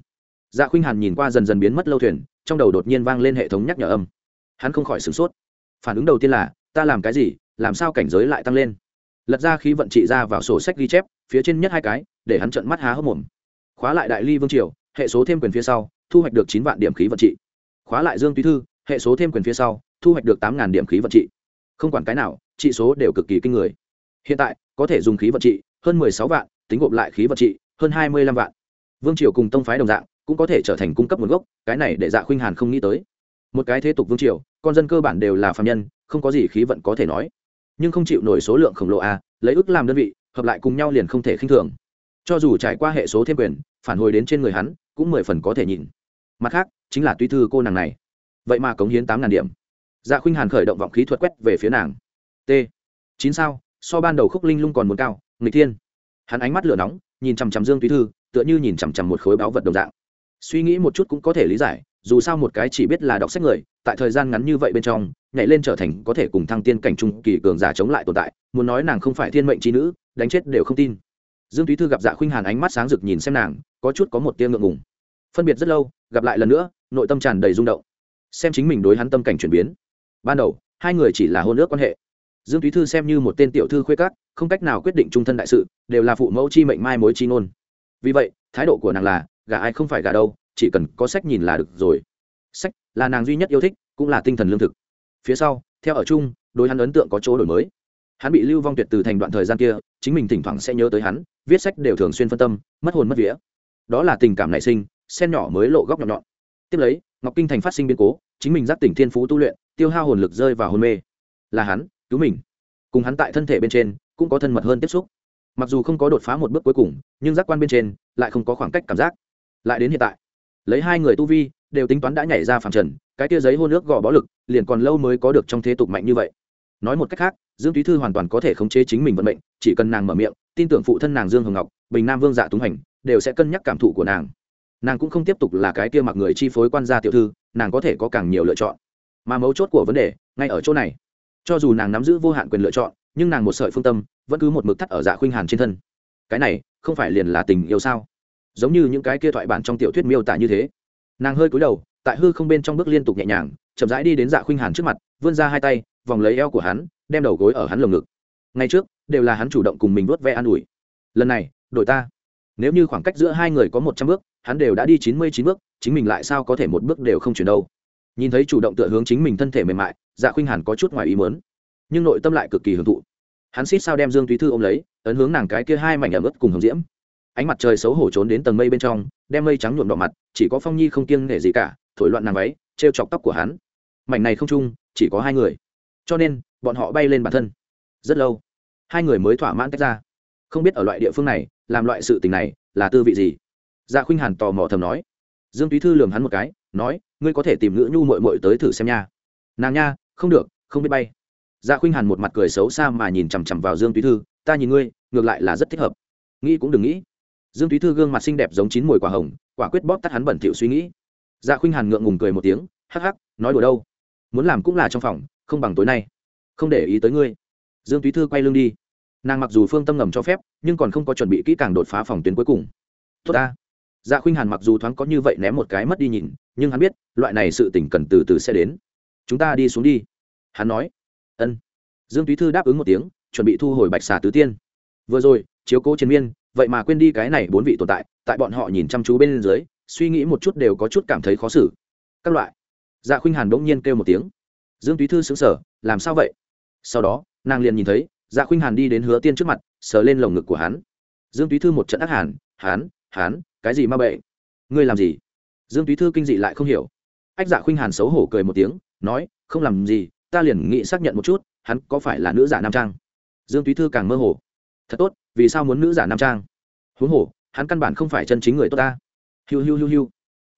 Dạ khuynh hàn nhìn qua dần dần biến mất lâu thuyền, trong đầu đột nhiên vang lên hệ thống nhắc nhở âm hắn không khỏi sửng sốt. Phản ứng đầu tiên là, ta làm cái gì? Làm sao cảnh giới lại tăng lên? Lật ra khí vận trị ra vào sổ sách ghi chép, phía trên nhất hai cái, để hắn trận mắt há hốc mồm. Khóa lại đại ly vương triều, hệ số thêm quyền phía sau, thu hoạch được chín vạn điểm khí vận trị. Khóa lại dương túy thư, hệ số thêm quyền phía sau, thu hoạch được tám điểm khí vận trị. Không quản cái nào, trị số đều cực kỳ kinh người. Hiện tại, có thể dùng khí vận trị, hơn mười sáu vạn, tính gộp lại khí vận trị, hơn hai mươi lăm vạn. Vương triều cùng tông phái đồng dạng, cũng có thể trở thành cung cấp nguồn gốc, cái này để dạ khuynh hàn không nghĩ tới một cái thế tục vương triều, con dân cơ bản đều là phạm nhân, không có gì khí vận có thể nói. Nhưng không chịu nổi số lượng khổng lồ a lấy ước làm đơn vị, hợp lại cùng nhau liền không thể khinh thường. Cho dù trải qua hệ số thêm quyền, phản hồi đến trên người hắn, cũng mười phần có thể nhìn mặt khác, chính là tuy thư cô nàng này. Vậy mà cống hiến tám ngàn điểm. Dạ khuynh hàn khởi động vọng khí thuật quét về phía nàng. T. Chín sao, so ban đầu khúc linh lung còn muốn cao, nghịch thiên. Hắn ánh mắt lửa nóng, nhìn chằm chằm dương tuy thư, tựa như nhìn chằm chằm một khối báo vật đồng dạng. Suy nghĩ một chút cũng có thể lý giải dù sao một cái chỉ biết là đọc sách người, tại thời gian ngắn như vậy bên trong, nhảy lên trở thành có thể cùng thăng tiên cảnh trung kỳ cường giả chống lại tồn tại, muốn nói nàng không phải thiên mệnh trí nữ, đánh chết đều không tin. Dương thúy thư gặp dạ khuynh hàn ánh mắt sáng rực nhìn xem nàng, có chút có một tia ngượng ngùng. Phân biệt rất lâu, gặp lại lần nữa, nội tâm tràn đầy rung động. Xem chính mình đối hắn tâm cảnh chuyển biến. Ban đầu, hai người chỉ là hôn ước quan hệ. Dương thúy thư xem như một tên tiểu thư khuê cát không cách nào quyết định trung thân đại sự, đều là phụ mẫu chi mệnh mai mối chi ngôn. Vì vậy, thái độ của nàng là gà ai không phải gà đâu chỉ cần có sách nhìn là được rồi. Sách là nàng duy nhất yêu thích, cũng là tinh thần lương thực. Phía sau, theo ở chung, đối hắn ấn tượng có chỗ đổi mới. Hắn bị lưu vong tuyệt từ thành đoạn thời gian kia, chính mình thỉnh thoảng sẽ nhớ tới hắn, viết sách đều thường xuyên phân tâm, mất hồn mất vía. Đó là tình cảm nảy sinh, sen nhỏ mới lộ góc nhọn nhọn. Tiếp lấy, ngọc kinh thành phát sinh biến cố, chính mình giác tỉnh thiên phú tu luyện, tiêu hao hồn lực rơi vào hôn mê. Là hắn, cứu mình. Cùng hắn tại thân thể bên trên, cũng có thân mật hơn tiếp xúc. Mặc dù không có đột phá một bước cuối cùng, nhưng giác quan bên trên, lại không có khoảng cách cảm giác. Lại đến hiện tại lấy hai người tu vi, đều tính toán đã nhảy ra phàm trần, cái tia giấy hôn nước gò bó lực, liền còn lâu mới có được trong thế tục mạnh như vậy. Nói một cách khác, dương túy thư hoàn toàn có thể khống chế chính mình vận mệnh, chỉ cần nàng mở miệng, tin tưởng phụ thân nàng dương hồng ngọc, bình nam vương dạ túng hành, đều sẽ cân nhắc cảm thụ của nàng. Nàng cũng không tiếp tục là cái kia mặc người chi phối quan gia tiểu thư, nàng có thể có càng nhiều lựa chọn. Mà mấu chốt của vấn đề, ngay ở chỗ này. Cho dù nàng nắm giữ vô hạn quyền lựa chọn, nhưng nàng một sợi phương tâm, vẫn cứ một mực thắt ở dạ khuynh hàn trên thân. Cái này, không phải liền là tình yêu sao? Giống như những cái kia thoại bản trong tiểu thuyết miêu tả như thế. Nàng hơi cúi đầu, tại hư không bên trong bước liên tục nhẹ nhàng, chậm rãi đi đến dạ khuynh hàn trước mặt, vươn ra hai tay, vòng lấy eo của hắn, đem đầu gối ở hắn lồng ngực. Ngày trước, đều là hắn chủ động cùng mình vớt ve an ủi. Lần này, đổi ta. Nếu như khoảng cách giữa hai người có một trăm bước, hắn đều đã đi chín mươi chín bước, chính mình lại sao có thể một bước đều không chuyển đâu. Nhìn thấy chủ động tựa hướng chính mình thân thể mềm mại dạ khuynh hàn có chút ngoài ý mớn nhưng nội tâm lại cực kỳ hưởng thụ. Hắn xít sao đem dương túy thư ôm lấy, ấn hướng nàng cái kia hai mảnh ẩm ướt cùng hồng diễm ánh mặt trời xấu hổ trốn đến tầng mây bên trong, đem mây trắng nhuộm đỏ mặt, chỉ có phong nhi không kiêng nể gì cả, thổi loạn nàng váy t r e o chọc tóc của hắn. Mảnh này không chung, chỉ có hai người. Cho nên, bọn họ bay lên bản thân. Rất lâu, hai người mới thỏa mãn tách ra. Không biết ở loại địa phương này, làm loại sự tình này, là tư vị gì? Dạ khuynh hàn tò mò thầm nói. Dương túy thư lường hắn một cái, nói, ngươi có thể tìm ngữ nhu mội mội tới thử xem nha. Nàng nha, không được, không biết bay. Dạ khuynh hàn một mặt cười xấu xa mà nhìn chằm chằm vào dương túy thư, ta nhìn ngươi, ngược lại là rất thích hợp. Nghĩ cũng đừng nghĩ dương túy thư gương mặt xinh đẹp giống chín mùi quả hồng, quả quyết bóp tắt hắn bẩn thỉu suy nghĩ. Dạ khuynh hàn ngượng ngùng cười một tiếng, hắc hắc, nói đùa đâu? Muốn làm cũng là trong phòng, không bằng tối nay. Không để ý tới ngươi. Dương túy thư quay lưng đi. Nàng mặc dù phương tâm ngầm cho phép, nhưng còn không có chuẩn bị kỹ càng đột phá phòng tuyến cuối cùng. Tốt ta. Dạ khuynh hàn mặc dù thoáng có như vậy ném một cái mất đi nhìn, nhưng hắn biết, loại này sự tỉnh cần từ từ sẽ đến. Chúng ta đi xuống đi. Hắn nói. Ân. Dương túy thư đáp ứng một tiếng, chuẩn bị thu hồi bạch xà tứ tiên. Vừa rồi, chiếu cố chiến miên vậy mà quên đi cái này bốn vị tồn tại tại bọn họ nhìn chăm chú bên dưới, suy nghĩ một chút đều có chút cảm thấy khó xử. Các loại. Dạ khuynh hàn bỗng nhiên kêu một tiếng. Dương túy thư xứng sở làm sao vậy? Sau đó, nàng liền nhìn thấy dạ khuynh hàn đi đến hứa tiên trước mặt, sờ lên lồng ngực của hắn. Dương túy thư một trận ác hàn, hán hán, cái gì ma bệ ngươi làm gì? Dương túy thư kinh dị lại không hiểu. Ách dạ khuynh hàn xấu hổ cười một tiếng, nói, không làm gì, ta liền nghĩ xác nhận một chút, hắn có phải là nữ giả nam trang? Dương túy thư càng mơ hồ. Thật tốt vì sao muốn nữ giả nam trang? Huống hồ, hắn căn bản không phải chân chính người tốt ta. Hiu hiu hiu hiu.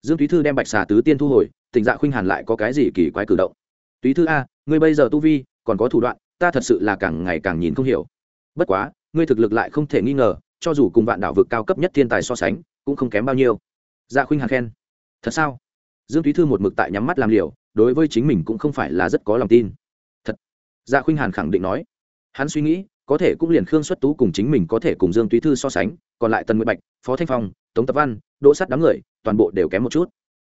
Dương túy thư đem bạch xà tứ tiên thu hồi tình dạ khuynh hàn lại có cái gì kỳ quái cử động? Túy thư a, ngươi bây giờ tu vi còn có thủ đoạn, ta thật sự là càng ngày càng nhìn không hiểu. Bất quá, ngươi thực lực lại không thể nghi ngờ, cho dù cùng vạn đảo vực cao cấp nhất thiên tài so sánh, cũng không kém bao nhiêu. Dạ khuynh hàn khen. Thật sao? Dương túy thư một mực tại nhắm mắt làm liều, đối với chính mình cũng không phải là rất có lòng tin. Thật. Dạ khuynh hàn khẳng định nói. Hắn suy nghĩ có thể cũng liền khương xuất tú cùng chính mình có thể cùng dương túy thư so sánh, còn lại tần nguyệt bạch, phó thanh phong, tống tập văn, đỗ sắt đám người, toàn bộ đều kém một chút.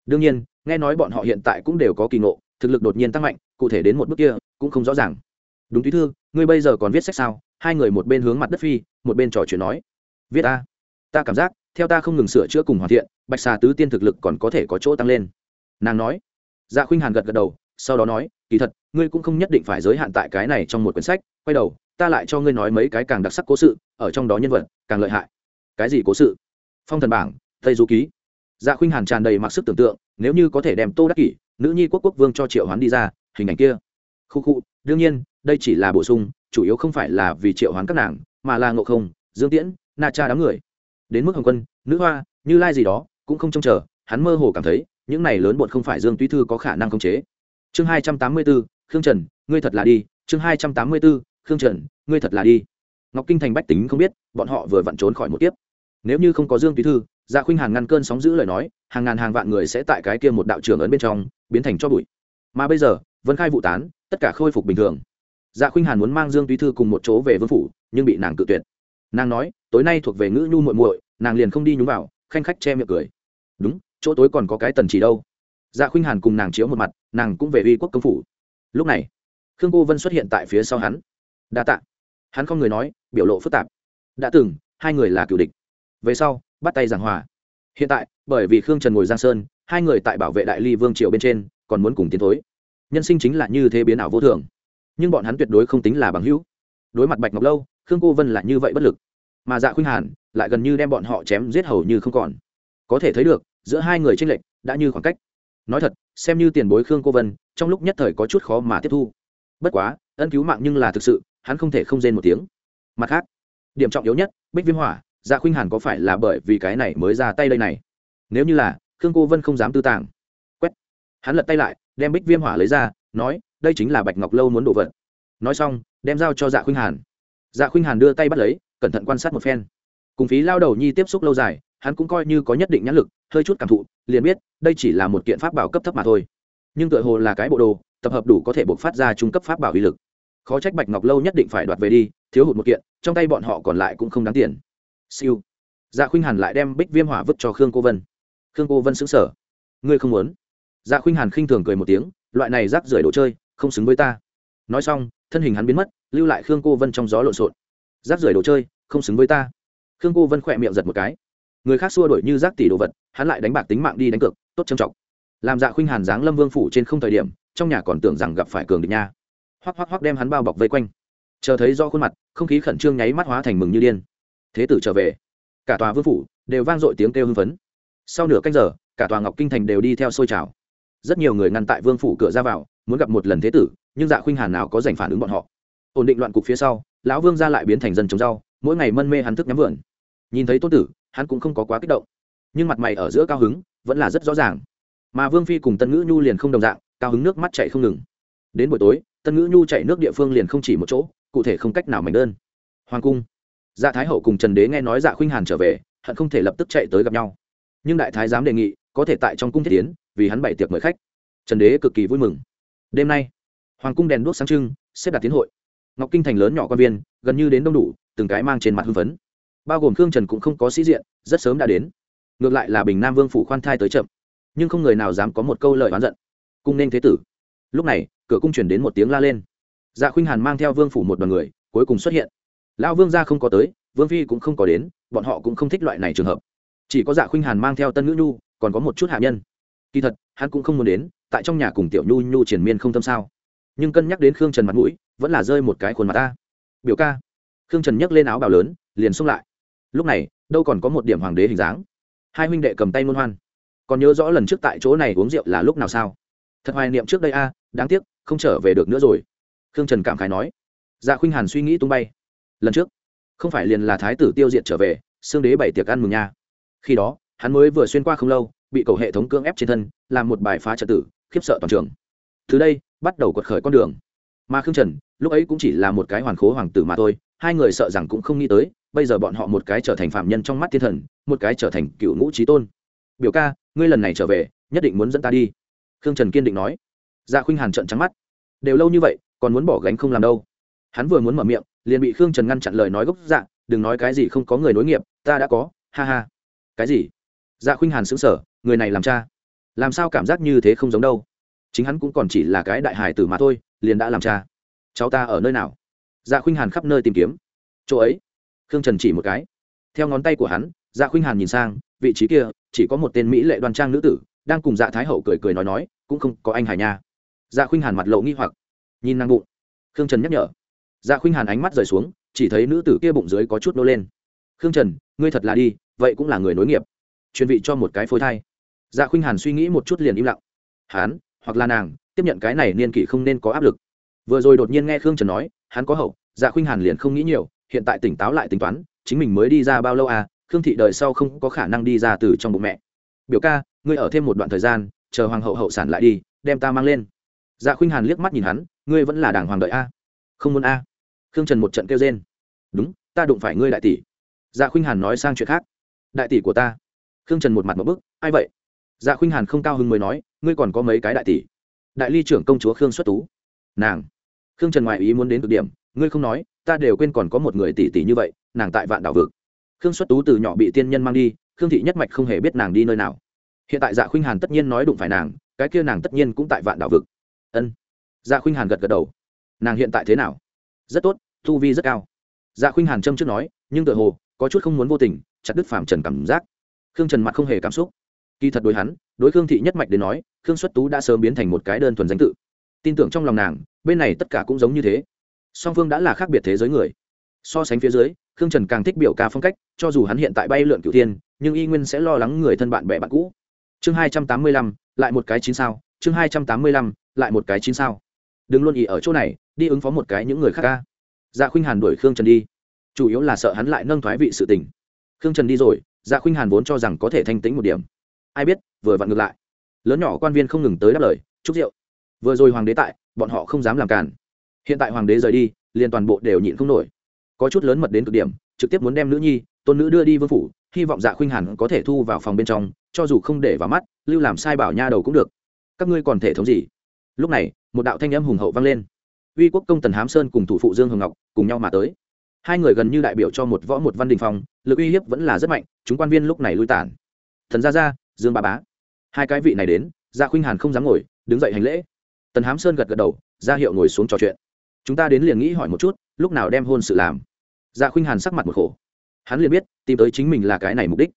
Đương nhiên, nghe nói bọn họ hiện tại cũng đều có kỳ ngộ, thực lực đột nhiên tăng mạnh, cụ thể đến một bước kia, cũng không rõ ràng. Đúng túy thư, ngươi bây giờ còn viết sách sao? Hai người một bên hướng mặt đất phi, một bên trò chuyện nói. Viết ta ta cảm giác, theo ta không ngừng sửa chữa cùng hoàn thiện, bạch xà tứ tiên thực lực còn có thể có chỗ tăng lên. Nàng nói. Dạ khuynh hàn gật gật đầu, sau đó nói, kỳ thật, ngươi cũng không nhất định phải giới hạn tại cái này trong một quyển sách, quay đầu ta lại cho ngươi nói mấy cái càng đặc sắc cố sự, ở trong đó nhân vật, càng lợi hại. Cái gì cố sự? Phong thần bảng, tây du ký. Dạ khuynh hàn tràn đầy mặc sức tưởng tượng, nếu như có thể đem tô đắc kỷ, nữ nhi quốc quốc vương cho triệu hoán đi ra, hình ảnh kia. Khu khu, đương nhiên, đây chỉ là bổ sung, chủ yếu không phải là vì triệu hoán các nàng, mà là ngộ không, dương tiễn, na cha đám người. Đến mức hồng quân, nữ hoa, như lai gì đó, cũng không trông chờ, hắn mơ hồ cảm thấy, những này lớn bột không phải dương túy thư có khả năng khống chế. Chương hai trăm tám mươi bốn khương trần, ngươi thật là đi, chương hai trăm tám mươi bốn khương trần, ngươi thật là đi. Ngọc kinh thành bách tính không biết, bọn họ vừa vặn trốn khỏi một kiếp. Nếu như không có dương túy thư dạ khuynh hàn ngăn cơn sóng giữ lời nói, hàng ngàn hàng vạn người sẽ tại cái kia một đạo trường ấn bên trong, biến thành cho bụi. Mà bây giờ, vân khai vụ tán, tất cả khôi phục bình thường. Dạ khuynh hàn muốn mang dương túy thư cùng một chỗ về vương phủ, nhưng bị nàng cự tuyệt. Nàng nói, tối nay thuộc về ngữ nhu muội muội, nàng liền không đi nhúng vào, khanh khách che miệng cười. Đúng, chỗ tối còn có cái tần chỉ đâu. Dạ khuynh hàn cùng nàng chiếu một mặt, nàng cũng về uy quốc công phủ. Lúc này, khương cô vân xuất hiện tại phía sau hắn đa tạ. Hắn không người nói, biểu lộ phức tạp. Đã từng, hai người là cựu địch. Về sau, bắt tay giảng hòa. Hiện tại, bởi vì khương trần ngồi giang sơn, hai người tại bảo vệ đại ly vương triều bên trên, còn muốn cùng tiến thối. Nhân sinh chính là như thế biến ảo vô thường. Nhưng bọn hắn tuyệt đối không tính là bằng hữu. Đối mặt bạch ngọc lâu, khương cô vân là như vậy bất lực. Mà dạ khuynh hàn lại gần như đem bọn họ chém giết hầu như không còn. Có thể thấy được, giữa hai người tranh lệch đã như khoảng cách. Nói thật, xem như tiền bối khương cô vân, trong lúc nhất thời có chút khó mà tiếp thu. Bất quá, ân cứu mạng nhưng là thực sự hắn không thể không rên một tiếng. Mặt khác, điểm trọng yếu nhất, bích viêm hỏa dạ khuynh hàn có phải là bởi vì cái này mới ra tay đây này? Nếu như là, khương cô vân không dám tư tàng. Quét. Hắn lật tay lại, đem bích viêm hỏa lấy ra, nói, đây chính là bạch ngọc lâu muốn đổ vật. Nói xong, đem giao cho dạ khuynh hàn. Dạ khuynh hàn đưa tay bắt lấy, cẩn thận quan sát một phen. Cùng phí lao đầu nhi tiếp xúc lâu dài, hắn cũng coi như có nhất định nhãn lực, hơi chút cảm thụ, liền biết, đây chỉ là một kiện pháp bảo cấp thấp mà thôi. Nhưng tựa hồ là cái bộ đồ, tập hợp đủ có thể buộc phát ra trung cấp pháp bảo uy lực khó trách bạch ngọc lâu nhất định phải đoạt về đi, thiếu hụt một kiện, trong tay bọn họ còn lại cũng không đáng tiền. Siêu. Dạ khuynh hàn lại đem bích viêm hỏa vứt cho khương cô vân. Khương cô vân xứng sở ngươi không muốn? Dạ khuynh hàn khinh thường cười một tiếng, loại này rác rưởi đồ chơi, không xứng với ta. Nói xong, thân hình hắn biến mất, lưu lại khương cô vân trong gió lộn xộn. Rác rưởi đồ chơi, không xứng với ta. Khương cô vân khỏe miệng giật một cái. Người khác xua đổi như rác tỷ đồ vật, hắn lại đánh bạc tính mạng đi đánh cược, tốt trầm trọng làm dạ khuynh hàn giáng lâm vương phủ trên không thời điểm, trong nhà còn tưởng rằng gặp phải cường địch nha hoắc hoắc hoắc đem hắn bao bọc vây quanh. Chờ thấy do khuôn mặt, không khí khẩn trương nháy mắt hóa thành mừng như điên. Thế tử trở về. Cả tòa vương phủ đều vang dội tiếng kêu hưng phấn. Sau nửa canh giờ, cả tòa ngọc kinh thành đều đi theo sôi trào. Rất nhiều người ngăn tại vương phủ cửa ra vào, muốn gặp một lần thế tử, nhưng dạ khuynh hàn nào có giành phản ứng bọn họ. Ổn định loạn cục phía sau, lão vương ra lại biến thành dân trồng rau, mỗi ngày mân mê hắn thức nhắm vườn. Nhìn thấy tôn tử, hắn cũng không có quá kích động. Nhưng mặt mày ở giữa cao hứng, vẫn là rất rõ ràng. Mà vương phi cùng tân ngữ nhu liền không đồng dạng, cao hứng nước mắt chạy không ngừng. Đến buổi tối tân ngữ nhu chạy nước địa phương liền không chỉ một chỗ, cụ thể không cách nào mảnh đơn. Hoàng cung. Dạ thái hậu cùng trần đế nghe nói dạ khuynh hàn trở về, hận không thể lập tức chạy tới gặp nhau. Nhưng đại thái giám đề nghị, có thể tại trong cung thiết tiến, vì hắn bày tiệc mời khách. Trần đế cực kỳ vui mừng. Đêm nay, hoàng cung đèn đuốc sáng trưng, xếp đặt tiến hội. Ngọc kinh thành lớn nhỏ quan viên, gần như đến đông đủ, từng cái mang trên mặt hưng phấn. Bao gồm khương trần cũng không có sĩ diện, rất sớm đã đến. Ngược lại là bình nam vương phủ khoan thai tới chậm, nhưng không người nào dám có một câu lời oán giận. Cung nên thế tử. Lúc này cửa cung chuyển đến một tiếng la lên. Dạ khuynh hàn mang theo vương phủ một đoàn người, cuối cùng xuất hiện. Lão vương gia không có tới, vương phi cũng không có đến, bọn họ cũng không thích loại này trường hợp. Chỉ có dạ khuynh hàn mang theo tân ngữ nhu, còn có một chút hạ nhân. Kỳ thật, hắn cũng không muốn đến, tại trong nhà cùng tiểu nhu nhu triển miên không tâm sao. Nhưng cân nhắc đến khương trần mặt mũi, vẫn là rơi một cái khuôn mặt ta. Biểu ca. Khương trần nhấc lên áo bào lớn, liền xông lại. Lúc này, đâu còn có một điểm hoàng đế hình dáng. Hai huynh đệ cầm tay môn hoan. Còn nhớ rõ lần trước tại chỗ này uống rượu là lúc nào sao? Thật hoài niệm trước đây a đáng tiếc, không trở về được nữa rồi. Khương trần cảm khái nói. Dạ khuynh hàn suy nghĩ tung bay. Lần trước, không phải liền là thái tử tiêu diệt trở về xương đế bảy tiệc ăn mừng nha. Khi đó, hắn mới vừa xuyên qua không lâu, bị cầu hệ thống cưỡng ép trên thân, làm một bài phá trật tử, khiếp sợ toàn trường. Từ đây, bắt đầu quật khởi con đường. Mà khương trần, lúc ấy cũng chỉ là một cái hoàn khố hoàng tử mà thôi, hai người sợ rằng cũng không nghĩ tới, bây giờ bọn họ một cái trở thành phạm nhân trong mắt thiên thần, một cái trở thành cựu ngũ trí tôn. Biểu ca, ngươi lần này trở về, nhất định muốn dẫn ta đi. Khương trần kiên định nói dạ khuynh hàn trợn trắng mắt. Đều lâu như vậy còn muốn bỏ gánh không làm đâu. Hắn vừa muốn mở miệng liền bị khương trần ngăn chặn lời nói gốc dạ đừng nói cái gì không có người nối nghiệp ta đã có ha ha. Cái gì? Dạ khuynh hàn sững sờ, người này làm cha làm sao cảm giác như thế không giống đâu. Chính hắn cũng còn chỉ là cái đại hải tử mà thôi liền đã làm cha. Cháu ta ở nơi nào? Dạ khuynh hàn khắp nơi tìm kiếm. Chỗ ấy. Khương trần chỉ một cái. Theo ngón tay của hắn dạ khuynh hàn nhìn sang vị trí kia chỉ có một tên mỹ lệ đoan trang nữ tử đang cùng dạ thái hậu cười cười nói nói cũng không có anh hải nha dạ khuynh hàn mặt lộ nghi hoặc. Nhìn năng bụng. Khương trần nhắc nhở. Dạ khuynh hàn ánh mắt rời xuống, chỉ thấy nữ tử kia bụng dưới có chút nô lên. Khương trần, ngươi thật là đi, vậy cũng là người nối nghiệp. Truyền vị cho một cái phôi thai. Dạ khuynh hàn suy nghĩ một chút liền im lặng. Hán, hoặc là nàng, tiếp nhận cái này niên kỷ không nên có áp lực. Vừa rồi đột nhiên nghe khương trần nói, hắn có hậu dạ khuynh hàn liền không nghĩ nhiều, hiện tại tỉnh táo lại tính toán, chính mình mới đi ra bao lâu à khương thị đời sau không có khả năng đi ra từ trong bụng mẹ. Biểu ca, ngươi ở thêm một đoạn thời gian, chờ hoàng hậu hậu sản lại đi, đem ta mang lên dạ khuynh hàn liếc mắt nhìn hắn, ngươi vẫn là đảng hoàng đợi a. Không muốn a. Khương trần một trận kêu rên. Đúng, ta đụng phải ngươi đại tỷ. Dạ khuynh hàn nói sang chuyện khác. Đại tỷ của ta. Khương trần một mặt một bức, ai vậy? Dạ khuynh hàn không cao hứng mới nói, ngươi còn có mấy cái đại tỷ? Đại ly trưởng công chúa khương xuất tú. Nàng. Khương trần ngoại ý muốn đến cực điểm, ngươi không nói, ta đều quên còn có một người tỷ tỷ như vậy, nàng tại vạn đảo vực. Khương xuất tú từ nhỏ bị tiên nhân mang đi, khương thị nhất mạch không hề biết nàng đi nơi nào. Hiện tại dạ khuynh hàn tất nhiên nói đụng phải nàng, cái kia nàng tất nhiên cũng tại vạn đảo vực ân. Dạ khuynh hàn gật gật đầu. Nàng hiện tại thế nào? Rất tốt thu vi rất cao. Dạ khuynh hàn châm trước nói, nhưng tựa hồ, có chút không muốn vô tình, chặt đứt phạm trần cảm giác. Khương trần mặt không hề cảm xúc. Kỳ thật đối hắn, đối khương thị nhất mạch đến nói, khương xuất tú đã sớm biến thành một cái đơn thuần danh tự. Tin tưởng trong lòng nàng, bên này tất cả cũng giống như thế. Song phương đã là khác biệt thế giới người. So sánh phía dưới, khương trần càng thích biểu ca phong cách, cho dù hắn hiện tại bay lượn cửu tiên nhưng y nguyên sẽ lo lắng người thân bạn bè bạn cũ. Chương hai trăm tám mươi lăm, lại một cái chín sao chương hai trăm tám mươi lăm, lại một cái chín sao. Đừng luôn ý ở chỗ này, đi ứng phó một cái những người khác ca. Dạ khuynh hàn đuổi khương trần đi. Chủ yếu là sợ hắn lại nâng thoái vị sự tình. Khương trần đi rồi dạ khuynh hàn vốn cho rằng có thể thanh tĩnh một điểm. Ai biết, vừa vặn ngược lại. Lớn nhỏ quan viên không ngừng tới đáp lời, chúc rượu. Vừa rồi hoàng đế tại, bọn họ không dám làm càn. Hiện tại hoàng đế rời đi, liền toàn bộ đều nhịn không nổi. Có chút lớn mật đến cực điểm, trực tiếp muốn đem nữ nhi, tôn nữ đưa đi vương phủ, hy vọng dạ khuynh hàn có thể thu vào phòng bên trong, cho dù không để vào mắt, lưu làm sai bảo nha đầu cũng được các ngươi còn thể thống gì? Lúc này, một đạo thanh âm hùng hậu vang lên. Uy quốc công tần hám sơn cùng thủ phụ dương hồng ngọc cùng nhau mà tới. Hai người gần như đại biểu cho một võ một văn đình phong, lực uy hiếp vẫn là rất mạnh, chúng quan viên lúc này lui tản. Thần gia gia, dương ba bá. Hai cái vị này đến gia khuynh hàn không dám ngồi, đứng dậy hành lễ. Tần hám sơn gật gật đầu ra hiệu ngồi xuống trò chuyện. Chúng ta đến liền nghĩ hỏi một chút, lúc nào đem hôn sự làm? Gia khuynh hàn sắc mặt một khổ. Hắn liền biết, tìm tới chính mình là cái này mục đích.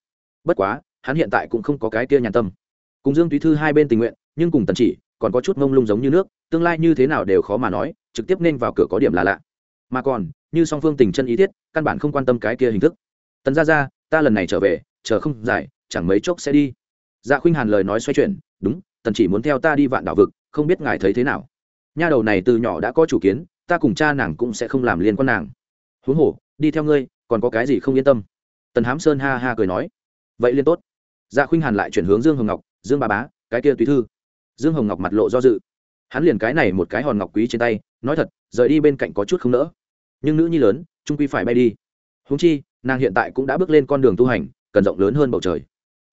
Bất quá, hắn hiện tại cũng không có cái kia nhàn tâm cùng dương túy thư hai bên tình nguyện, nhưng cùng tần chỉ còn có chút mông lung giống như nước, tương lai như thế nào đều khó mà nói, trực tiếp nên vào cửa có điểm là lạ. Mà còn, như song phương tình chân ý thiết, căn bản không quan tâm cái kia hình thức. Tần ra ra ta lần này trở về, chờ không dài chẳng mấy chốc sẽ đi. Dạ khuynh hàn lời nói xoay chuyển, đúng, tần chỉ muốn theo ta đi vạn đảo vực, không biết ngài thấy thế nào. Nha đầu này từ nhỏ đã có chủ kiến, ta cùng cha nàng cũng sẽ không làm liên quan nàng. Huống hồ, đi theo ngươi, còn có cái gì không yên tâm? Tần hám sơn ha ha cười nói. Vậy liên tốt. Dạ khuynh hàn lại chuyển hướng dương hồng ngọc dương bà bá, cái kia tùy thư. Dương hồng ngọc mặt lộ do dự. Hắn liền cái này một cái hòn ngọc quý trên tay, nói thật, rời đi bên cạnh có chút không nỡ. Nhưng nữ nhi lớn, trung quy phải bay đi. Húng chi, nàng hiện tại cũng đã bước lên con đường tu hành, cần rộng lớn hơn bầu trời.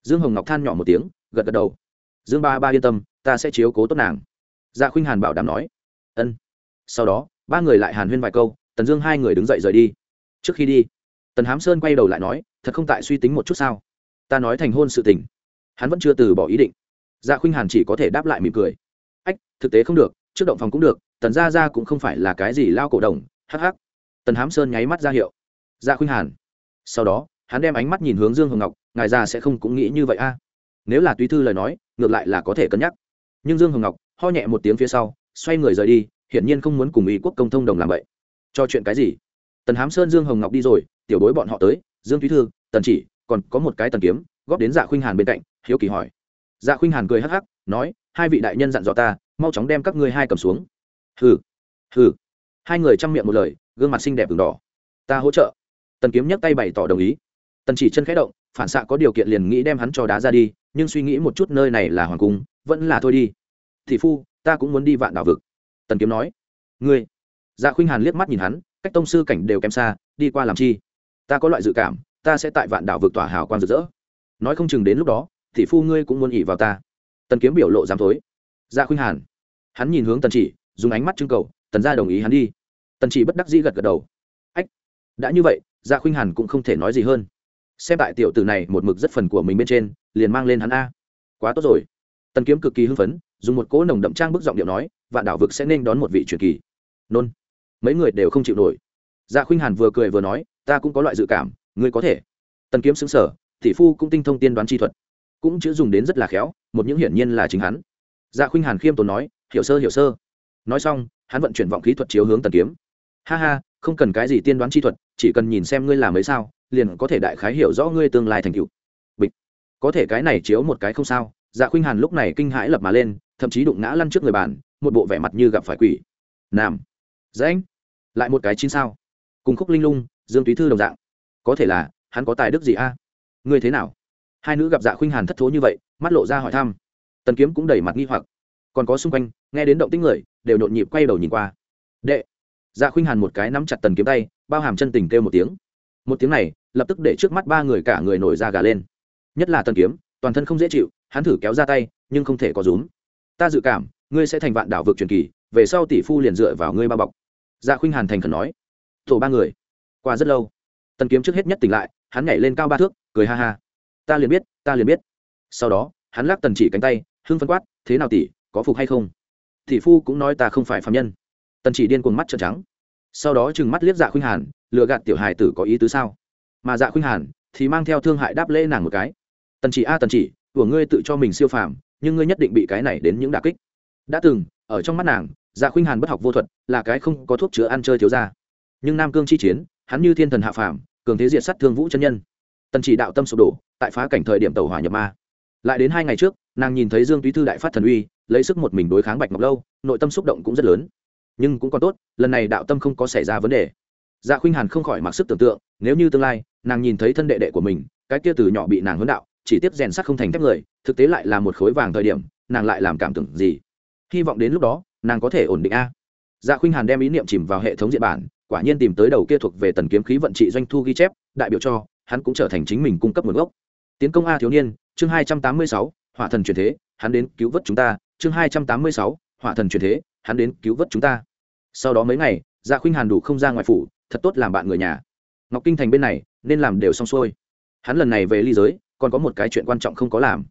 Dương hồng ngọc than nhỏ một tiếng, gật gật đầu. Dương ba ba yên tâm, ta sẽ chiếu cố tốt nàng. Dạ khuynh hàn bảo đảm nói. Ân. Sau đó, ba người lại hàn huyên vài câu, tần dương hai người đứng dậy rời đi. Trước khi đi, tần hám sơn quay đầu lại nói, thật không tại suy tính một chút sao? Ta nói thành hôn sự tình hắn vẫn chưa từ bỏ ý định. Dạ khuynh hàn chỉ có thể đáp lại mỉm cười. Ách, thực tế không được, trước động phòng cũng được, tần gia gia cũng không phải là cái gì lao cổ đồng, hắc hắc. Tần hám sơn nháy mắt ra hiệu. Dạ khuynh hàn. Sau đó, hắn đem ánh mắt nhìn hướng dương hồng ngọc, ngài già sẽ không cũng nghĩ như vậy a. Nếu là túy thư lời nói, ngược lại là có thể cân nhắc. Nhưng dương hồng ngọc, ho nhẹ một tiếng phía sau, xoay người rời đi, hiển nhiên không muốn cùng ý quốc công thông đồng làm vậy. Cho chuyện cái gì? Tần hám sơn dương hồng ngọc đi rồi, tiểu bối bọn họ tới, dương túy thư, tần chỉ, còn có một cái tần kiếm, góp đến dạ khuynh hàn bên cạnh hiếu kỳ hỏi. Dạ khuynh hàn cười hắc hắc, nói, hai vị đại nhân dặn dò ta, mau chóng đem các ngươi hai cầm xuống. Hừ hừ. Hai người chăm miệng một lời, gương mặt xinh đẹp đường đỏ. Ta hỗ trợ. Tần kiếm nhấc tay bày tỏ đồng ý. Tần chỉ chân khẽ động, phản xạ có điều kiện liền nghĩ đem hắn cho đá ra đi, nhưng suy nghĩ một chút nơi này là hoàng cung, vẫn là thôi đi. Thị phu, ta cũng muốn đi vạn đảo vực. Tần kiếm nói. Ngươi. Dạ khuynh hàn liếc mắt nhìn hắn, cách tông sư cảnh đều kém xa, đi qua làm chi? Ta có loại dự cảm, ta sẽ tại vạn đảo vực tỏa hào quang rực rỡ. Nói không chừng đến lúc đó thị phu ngươi cũng muốn ỉ vào ta. Tần kiếm biểu lộ dám thối. Ra khuynh hàn. Hắn nhìn hướng tần chỉ, dùng ánh mắt trưng cầu, tần gia đồng ý hắn đi. Tần chỉ bất đắc dĩ gật gật đầu. Ách, đã như vậy ra khuynh hàn cũng không thể nói gì hơn. Xem tại tiểu tử này một mực rất phần của mình bên trên, liền mang lên hắn a. Quá tốt rồi. Tần kiếm cực kỳ hưng phấn, dùng một cỗ nồng đậm trang bức giọng điệu nói, vạn đảo vực sẽ nên đón một vị truyền kỳ. Nôn. Mấy người đều không chịu nổi. Dạ khuynh hàn vừa cười vừa nói, ta cũng có loại dự cảm, ngươi có thể. Tần kiếm xứng sở tỷ phu cũng tinh thông tiên đoán chi thuật cũng chữ dùng đến rất là khéo, một những hiển nhiên là chính hắn. Dạ khuynh hàn khiêm tốn nói, hiểu sơ hiểu sơ. Nói xong, hắn vận chuyển vọng khí thuật chiếu hướng tần kiếm. Ha ha, không cần cái gì tiên đoán chi thuật, chỉ cần nhìn xem ngươi làm ấy sao, liền có thể đại khái hiểu rõ ngươi tương lai thành tựu. Bịch. Có thể cái này chiếu một cái không sao dạ khuynh hàn lúc này kinh hãi lập mà lên, thậm chí đụng ngã lăn trước người bàn, một bộ vẻ mặt như gặp phải quỷ. Nam. Dạ Danh lại một cái chín sao. Cùng khúc linh lung, dương túy thư đồng dạng. Có thể là, hắn có tài đức gì a? À? ngươi thế nào? Hai nữ gặp dạ khuynh hàn thất thố như vậy, mắt lộ ra hỏi thăm. Tần kiếm cũng đầy mặt nghi hoặc. Còn có xung quanh, nghe đến động tĩnh người, đều nhộn nhịp quay đầu nhìn qua. Đệ. Dạ khuynh hàn một cái nắm chặt tần kiếm tay, bao hàm chân tình kêu một tiếng. Một tiếng này, lập tức để trước mắt ba người cả người nổi ra gà lên. Nhất là tần kiếm, toàn thân không dễ chịu, hắn thử kéo ra tay, nhưng không thể có rúm. Ta dự cảm, ngươi sẽ thành vạn đảo vực truyền kỳ, về sau tỷ phu liền dựa vào ngươi bao bọc. Dạ khuynh hàn thành khẩn nói. Tổ ba người. Qua rất lâu. Tần kiếm trước hết nhất tỉnh lại, hắn nhảy lên cao ba thước, cười ha ha ta liền biết, ta liền biết. Sau đó, hắn lắc tần chỉ cánh tay, hưng phân quát, thế nào tỷ, có phục hay không? Tỷ phu cũng nói ta không phải phạm nhân. Tần chỉ điên cuồng mắt trợn trắng. Sau đó chừng mắt liếc dạ khuynh hàn, lừa gạt tiểu hài tử có ý tứ sao? Mà dạ khuynh hàn thì mang theo thương hại đáp lễ nàng một cái. Tần chỉ a, tần chỉ, của ngươi tự cho mình siêu phàm, nhưng ngươi nhất định bị cái này đến những đà kích. Đã từng, ở trong mắt nàng dạ khuynh hàn bất học vô thuật, là cái không có thuốc chữa ăn chơi thiếu ra nhưng nam cương chi chiến, hắn như thiên thần hạ phàm, cường thế diệt sát thương vũ chân nhân tần chỉ đạo tâm sụp đổ, tại phá cảnh thời điểm tàu hỏa nhập ma. Lại đến hai ngày trước, nàng nhìn thấy dương túy thư đại phát thần uy, lấy sức một mình đối kháng bạch ngọc lâu, nội tâm xúc động cũng rất lớn. Nhưng cũng còn tốt, lần này đạo tâm không có xảy ra vấn đề. Dạ khuynh hàn không khỏi mặc sức tưởng tượng, nếu như tương lai, nàng nhìn thấy thân đệ đệ của mình, cái kia từ nhỏ bị nàng hướng đạo, chỉ tiếp rèn sắt không thành thép người, thực tế lại là một khối vàng thời điểm, nàng lại làm cảm tưởng gì? Hy vọng đến lúc đó, nàng có thể ổn định a. Dạ khuynh hàn đem ý niệm chìm vào hệ thống diện bản, quả nhiên tìm tới đầu kia thuộc về tần kiếm khí vận trị doanh thu ghi chép, đại biểu cho hắn cũng trở thành chính mình cung cấp nguồn gốc. Tiến công a thiếu niên, chương hai trăm tám mươi sáu, hỏa thần truyền thế, hắn đến cứu vớt chúng ta. Chương hai trăm tám mươi sáu, hỏa thần truyền thế, hắn đến cứu vớt chúng ta. Sau đó mấy ngày dạ khuynh hàn đủ không ra ngoài phủ, thật tốt làm bạn người nhà. Ngọc kinh thành bên này, nên làm đều xong xuôi. Hắn lần này về ly giới, còn có một cái chuyện quan trọng không có làm.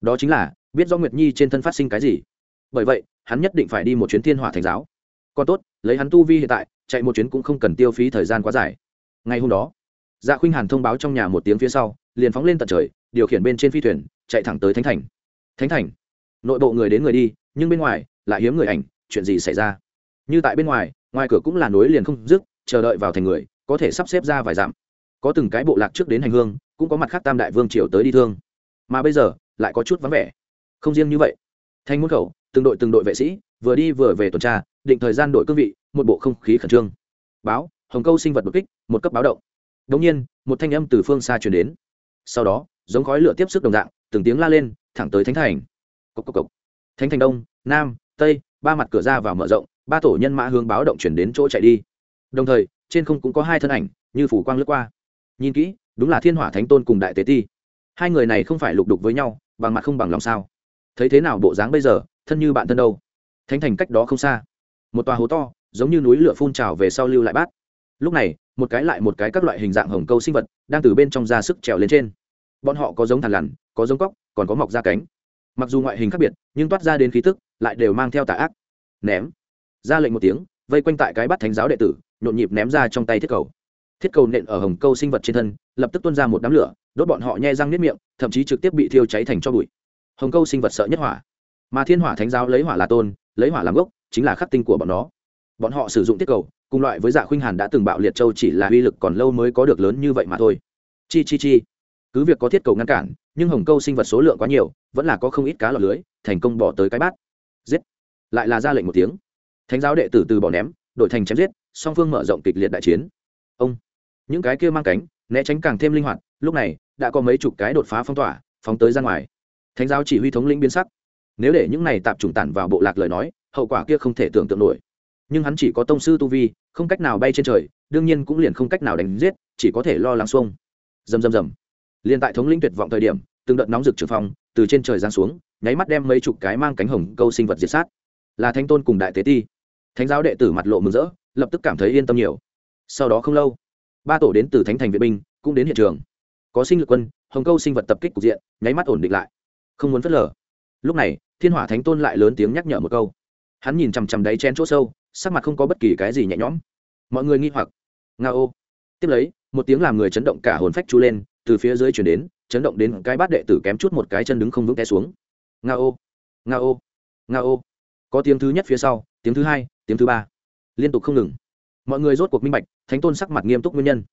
Đó chính là, biết do nguyệt nhi trên thân phát sinh cái gì. Bởi vậy, hắn nhất định phải đi một chuyến thiên hỏa thành giáo. Còn tốt, lấy hắn tu vi hiện tại, chạy một chuyến cũng không cần tiêu phí thời gian quá dài. Ngày hôm đó dạ khuynh hàn thông báo trong nhà một tiếng phía sau, liền phóng lên tận trời, điều khiển bên trên phi thuyền, chạy thẳng tới thánh thành. Thánh thành. Nội bộ người đến người đi, nhưng bên ngoài lại hiếm người ảnh, chuyện gì xảy ra? Như tại bên ngoài ngoài cửa cũng là nối liền không dứt, chờ đợi vào thành người, có thể sắp xếp ra vài dặm. Có từng cái bộ lạc trước đến hành hương, cũng có mặt khác tam đại vương triều tới đi thương. Mà bây giờ, lại có chút vắng vẻ. Không riêng như vậy thành môn khẩu, từng đội từng đội vệ sĩ, vừa đi vừa về tuần tra, định thời gian đổi cương vị, một bộ không khí khẩn trương. Báo, hồng câu sinh vật đột kích, một cấp báo động đống nhiên, một thanh âm từ phương xa truyền đến. Sau đó, giống khói lửa tiếp sức đồng dạng, từng tiếng la lên, thẳng tới thánh thành. Cốc cốc cốc. thánh thành đông, nam, tây, ba mặt cửa ra vào mở rộng, ba tổ nhân mã hướng báo động chuyển đến chỗ chạy đi. Đồng thời, trên không cũng có hai thân ảnh, như phủ quang lướt qua. Nhìn kỹ, đúng là thiên hỏa thánh tôn cùng đại tế ti. Hai người này không phải lục đục với nhau, bằng mặt không bằng lòng sao? Thấy thế nào bộ dáng bây giờ, thân như bạn thân đâu? Thánh thành cách đó không xa. Một tòa hố to, giống như núi lửa phun trào về sau lưu lại bát lúc này, một cái lại một cái các loại hình dạng hồng câu sinh vật đang từ bên trong ra sức trèo lên trên. Bọn họ có giống thằn lằn, có giống cóc, còn có mọc da cánh. Mặc dù ngoại hình khác biệt, nhưng toát ra đến khí tức lại đều mang theo tà ác. Ném. Ra lệnh một tiếng, vây quanh tại cái bắt thánh giáo đệ tử, nhộn nhịp ném ra trong tay thiết cầu. Thiết cầu nện ở hồng câu sinh vật trên thân, lập tức tuôn ra một đám lửa, đốt bọn họ nhai răng nếp miệng, thậm chí trực tiếp bị thiêu cháy thành cho bụi. Hồng câu sinh vật sợ nhất hỏa. Mà thiên hỏa thánh giáo lấy hỏa là tôn, lấy hỏa làm gốc, chính là khắc tinh của bọn nó. Bọn họ sử dụng thiết cầu cùng loại với dạ khuynh hàn đã từng bạo liệt châu chỉ là uy lực còn lâu mới có được lớn như vậy mà thôi. Chi chi chi. Cứ việc có thiết cầu ngăn cản, nhưng hồng câu sinh vật số lượng quá nhiều, vẫn là có không ít cá lọt lưới, thành công bỏ tới cái bát. Giết. Lại là ra lệnh một tiếng. Thánh giáo đệ tử từ bỏ ném, đổi thành chém giết, song phương mở rộng kịch liệt đại chiến. Ông. Những cái kia mang cánh, né tránh càng thêm linh hoạt, lúc này, đã có mấy chục cái đột phá phong tỏa, phóng tới ra ngoài. Thánh giáo chỉ huy thống lĩnh biến sắc. Nếu để những này tạp trùng tản vào bộ lạc lời nói, hậu quả kia không thể tưởng tượng nổi nhưng hắn chỉ có tông sư tu vi, không cách nào bay trên trời, đương nhiên cũng liền không cách nào đánh giết, chỉ có thể lo lắng xuông. Dầm dầm dầm liền tại thống lĩnh tuyệt vọng thời điểm, từng đợt nóng rực trường phong từ trên trời giáng xuống, nháy mắt đem mấy chục cái mang cánh hồng câu sinh vật diệt sát. Là thánh tôn cùng đại tế ti. Thánh giáo đệ tử mặt lộ mừng rỡ, lập tức cảm thấy yên tâm nhiều. Sau đó không lâu, ba tổ đến từ thánh thành vệ binh cũng đến hiện trường. Có sinh lực quân, hồng câu sinh vật tập kích cục diện, nháy mắt ổn định lại. Không muốn phớt lờ. Lúc này, thiên hỏa thánh tôn lại lớn tiếng nhắc nhở một câu. Hắn nhìn chằm chằm đáy chen chỗ sâu sắc mặt không có bất kỳ cái gì nhẹ nhõm. Mọi người nghi hoặc. Nga ô. Tiếp lấy một tiếng làm người chấn động cả hồn phách chu lên từ phía dưới chuyển đến chấn động đến cái bát đệ tử kém chút một cái chân đứng không vững té xuống. Nga ô. Nga ô. Nga ô. Có tiếng thứ nhất phía sau tiếng thứ hai tiếng thứ ba. Liên tục không ngừng. Mọi người rốt cuộc minh bạch thánh tôn sắc mặt nghiêm túc nguyên nhân.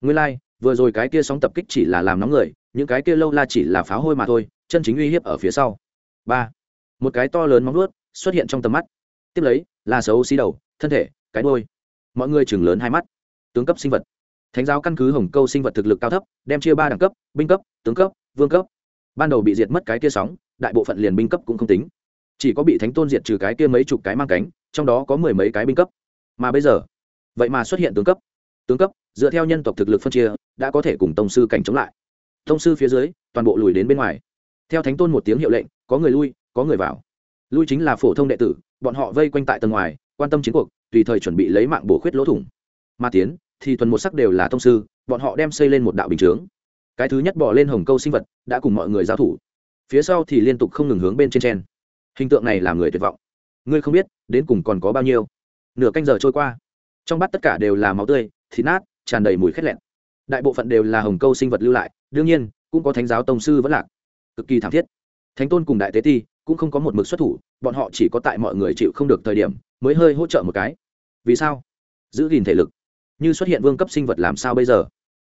Nguyên lai、like, vừa rồi cái kia sóng tập kích chỉ là làm nóng người những cái kia lâu la chỉ là pháo hôi mà thôi chân chính uy hiếp ở phía sau. Ba. Một cái to lớn móng nuốt xuất hiện trong tầm mắt tiếp lấy là xấu xí đầu, thân thể, cái đôi mọi người chừng lớn hai mắt. Tướng cấp sinh vật. Thánh giáo căn cứ hồng câu sinh vật thực lực cao thấp, đem chia ba đẳng cấp, binh cấp, tướng cấp, vương cấp. Ban đầu bị diệt mất cái kia sóng, đại bộ phận liền binh cấp cũng không tính. Chỉ có bị thánh tôn diệt trừ cái kia mấy chục cái mang cánh, trong đó có mười mấy cái binh cấp. Mà bây giờ, vậy mà xuất hiện tướng cấp. Tướng cấp, dựa theo nhân tộc thực lực phân chia, đã có thể cùng tông sư cảnh chống lại. Tông sư phía dưới, toàn bộ lùi đến bên ngoài. Theo thánh tôn một tiếng hiệu lệnh, có người lui, có người vào. Lui chính là phổ thông đệ tử bọn họ vây quanh tại tầng ngoài, quan tâm chiến cuộc, tùy thời chuẩn bị lấy mạng bổ khuyết lỗ thủng. Mà tiến, thì tuần một sắc đều là thông sư, bọn họ đem xây lên một đạo bình chướng. Cái thứ nhất bỏ lên hồng câu sinh vật, đã cùng mọi người giao thủ. Phía sau thì liên tục không ngừng hướng bên trên trên hình tượng này làm người tuyệt vọng. Ngươi không biết, đến cùng còn có bao nhiêu. Nửa canh giờ trôi qua. Trong bát tất cả đều là máu tươi, thịt nát, tràn đầy mùi khét lẹn. Đại bộ phận đều là hồng câu sinh vật lưu lại, đương nhiên, cũng có thánh giáo tông sư vẫn lạc. Cực kỳ thảm thiết. Thánh tôn cùng đại tế ti cũng không có một mực xuất thủ bọn họ chỉ có tại mọi người chịu không được thời điểm mới hơi hỗ trợ một cái. Vì sao? Giữ gìn thể lực. Như xuất hiện vương cấp sinh vật làm sao bây giờ?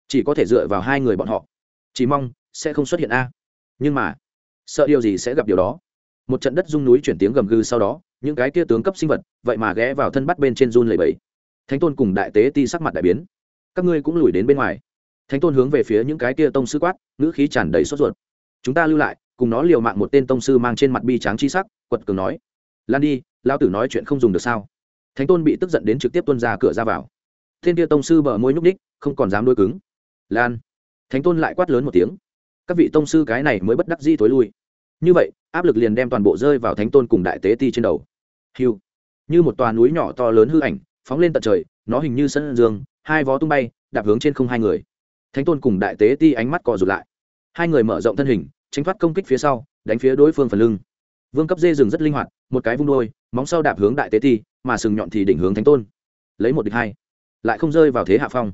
Chỉ có thể dựa vào hai người bọn họ. Chỉ mong sẽ không xuất hiện a. Nhưng mà, sợ điều gì sẽ gặp điều đó? Một trận đất rung núi chuyển tiếng gầm gừ sau đó, những cái kia tướng cấp sinh vật, vậy mà ghé vào thân bắt bên trên run lầy bẫy thánh tôn cùng đại tế ti sắc mặt đại biến. Các ngươi cũng lùi đến bên ngoài. Thánh tôn hướng về phía những cái kia tông sư quát, ngữ khí tràn đầy sốt ruột. Chúng ta lưu lại, cùng nó liều mạng một tên tông sư mang trên mặt bi tráng chi sắc quật cường nói, lan đi lao tử nói chuyện không dùng được sao? Thánh tôn bị tức giận đến trực tiếp tuân ra cửa ra vào. Thiên kia tông sư bờ môi nhúc ních không còn dám đôi cứng. Lan. Thánh tôn lại quát lớn một tiếng. Các vị tông sư cái này mới bất đắc di thối lui. Như vậy, áp lực liền đem toàn bộ rơi vào thánh tôn cùng đại tế ti trên đầu. Hiu. Như một tòa núi nhỏ to lớn hư ảnh, phóng lên tận trời, nó hình như sân dương, hai vó tung bay, đạp hướng trên không hai người. Thánh tôn cùng đại tế ti ánh mắt cò rụt lại. Hai người mở rộng thân hình, tránh thoát công kích phía sau, đánh phía đối phương phần lưng vương cấp dê rừng rất linh hoạt, một cái vung đôi, móng sau đạp hướng đại tế ti mà sừng nhọn thì đỉnh hướng thánh tôn. Lấy một địch hai, lại không rơi vào thế hạ phong.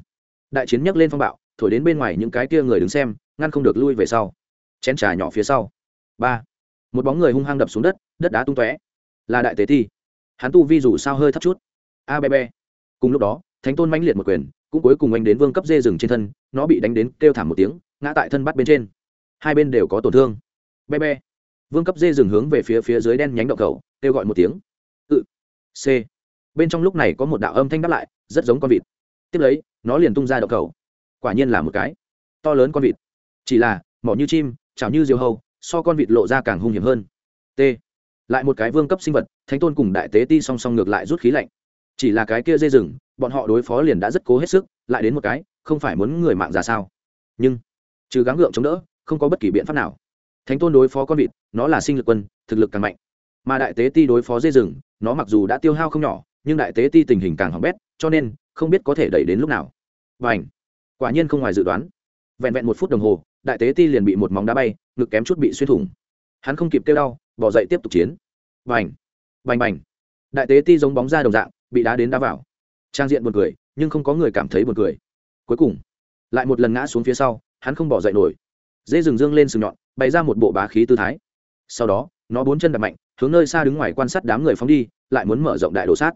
Đại chiến nhấc lên phong bạo, thổi đến bên ngoài những cái kia người đứng xem, ngăn không được lui về sau. Chén trà nhỏ phía sau. Ba, một bóng người hung hăng đập xuống đất đất đá tung tóe. Là đại tế ti hắn tu vi dù sao hơi thấp chút. A be be. Cùng lúc đó, thánh tôn mãnh liệt một quyền, cũng cuối cùng anh đến vương cấp dê rừng trên thân, nó bị đánh đến kêu thảm một tiếng, ngã tại thân bắt bên trên. Hai bên đều có tổn thương. Be be vương cấp dê dừng hướng về phía phía dưới đen nhánh động cầu kêu gọi một tiếng. Tự c. Bên trong lúc này có một đạo âm thanh đáp lại, rất giống con vịt. Tiếp lấy, nó liền tung ra động cầu quả nhiên là một cái. To lớn con vịt. Chỉ là, mỏ như chim, chảo như diều hầu. so con vịt lộ ra càng hung hiểm hơn. T. Lại một cái vương cấp sinh vật, thánh tôn cùng đại tế ti song song ngược lại rút khí lạnh. Chỉ là cái kia dê rừng bọn họ đối phó liền đã rất cố hết sức, lại đến một cái, không phải muốn người mạng ra sao. Nhưng, trừ gắng gượng chống đỡ, không có bất kỳ biện pháp nào thánh tôn đối phó con vịt, nó là sinh lực quân, thực lực càng mạnh. Mà đại tế ti đối phó dê rừng, nó mặc dù đã tiêu hao không nhỏ, nhưng đại tế ti tình hình càng hỏng bét, cho nên không biết có thể đẩy đến lúc nào. Và ảnh quả nhiên không ngoài dự đoán. Vẹn vẹn một phút đồng hồ, đại tế ti liền bị một móng đá bay, ngực kém chút bị xuyên thủng. Hắn không kịp kêu đau, bỏ dậy tiếp tục chiến. Và ảnh bành bành. Đại tế ti giống bóng ra đồng dạng, bị đá đến đá vào. Trang diện buồn cười, nhưng không có người cảm thấy buồn cười. Cuối cùng, lại một lần ngã xuống phía sau, hắn không bỏ dậy nổi dê rừng dương lên sừng nhọn, bày ra một bộ bá khí tư thái. Sau đó, nó bốn chân đập mạnh, hướng nơi xa đứng ngoài quan sát đám người phóng đi, lại muốn mở rộng đại đồ sát.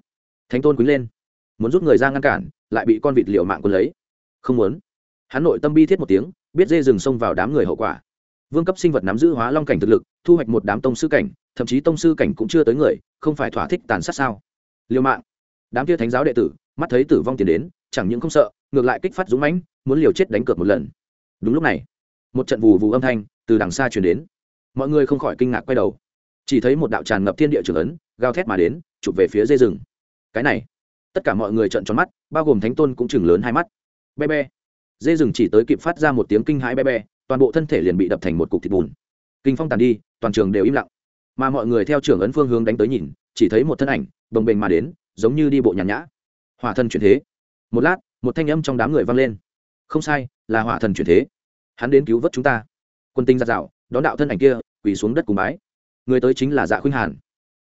Thánh tôn quý lên, muốn rút người ra ngăn cản, lại bị con vịt liệu mạng quân lấy. Không muốn. Hắn nội tâm bi thiết một tiếng, biết dê rừng xông vào đám người hậu quả. Vương cấp sinh vật nắm giữ hóa long cảnh thực lực, thu hoạch một đám tông sư cảnh, thậm chí tông sư cảnh cũng chưa tới người, không phải thỏa thích tàn sát sao? Liều mạng. Đám kia thánh giáo đệ tử, mắt thấy tử vong tiền đến, chẳng những không sợ, ngược lại kích phát dũng mãnh, muốn liều chết đánh cược một lần. Đúng lúc này một trận vù vù âm thanh từ đằng xa chuyển đến. Mọi người không khỏi kinh ngạc quay đầu. Chỉ thấy một đạo tràn ngập thiên địa trường ấn, gào thét mà đến, chụp về phía dây rừng. Cái này, tất cả mọi người trợn tròn mắt, bao gồm thánh tôn cũng chừng lớn hai mắt. Be be dê rừng chỉ tới kịp phát ra một tiếng kinh hãi be be toàn bộ thân thể liền bị đập thành một cục thịt bùn. Kinh phong tàn đi, toàn trường đều im lặng. Mà mọi người theo trưởng ấn phương hướng đánh tới nhìn, chỉ thấy một thân ảnh, bồng bềnh mà đến, giống như đi bộ nhàn nhã. Hỏa thần chuyển thế. Một lát, một thanh âm trong đám người vang lên. Không sai, là hỏa thần chuyển thế hắn đến cứu vớt chúng ta. Quân tinh giặt rào, đón đạo thân ảnh kia, quỳ xuống đất cùng bái. Người tới chính là dạ khuynh hàn.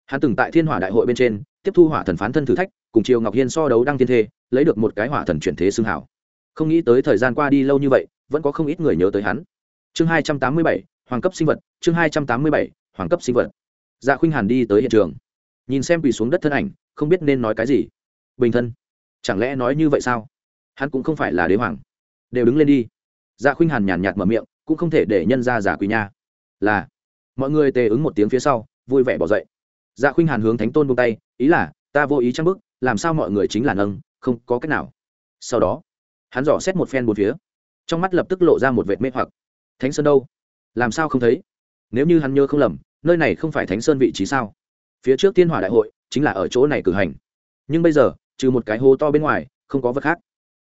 Hắn từng tại thiên hỏa đại hội bên trên, tiếp thu hỏa thần phán thân thử thách, cùng triều ngọc hiên so đấu đăng thiên thê, lấy được một cái hỏa thần chuyển thế xưng hảo. Không nghĩ tới thời gian qua đi lâu như vậy, vẫn có không ít người nhớ tới hắn. Chương hai trăm tám mươi bảy, hoàng cấp sinh vật, chương hai trăm tám mươi bảy, hoàng cấp sinh vật. Dạ khuynh hàn đi tới hiện trường. Nhìn xem quỳ xuống đất thân ảnh, không biết nên nói cái gì. Bình thân, chẳng lẽ nói như vậy sao? Hắn cũng không phải là đế hoàng. Đều đứng lên đi dạ khuynh hàn nhàn nhạt mở miệng, cũng không thể để nhân ra giả quỳ nha. Là, mọi người tề ứng một tiếng phía sau, vui vẻ bỏ dậy. Dạ khuynh hàn hướng thánh tôn buông tay, ý là, ta vô ý trang bức làm sao mọi người chính là nâng, không có cách nào. Sau đó, hắn dò xét một phen một phía. Trong mắt lập tức lộ ra một vệt mê hoặc. Thánh sơn đâu? Làm sao không thấy? Nếu như hắn nhớ không lầm, nơi này không phải thánh sơn vị trí sao? Phía trước tiên hỏa đại hội, chính là ở chỗ này cử hành. Nhưng bây giờ, trừ một cái hố to bên ngoài, không có vật khác.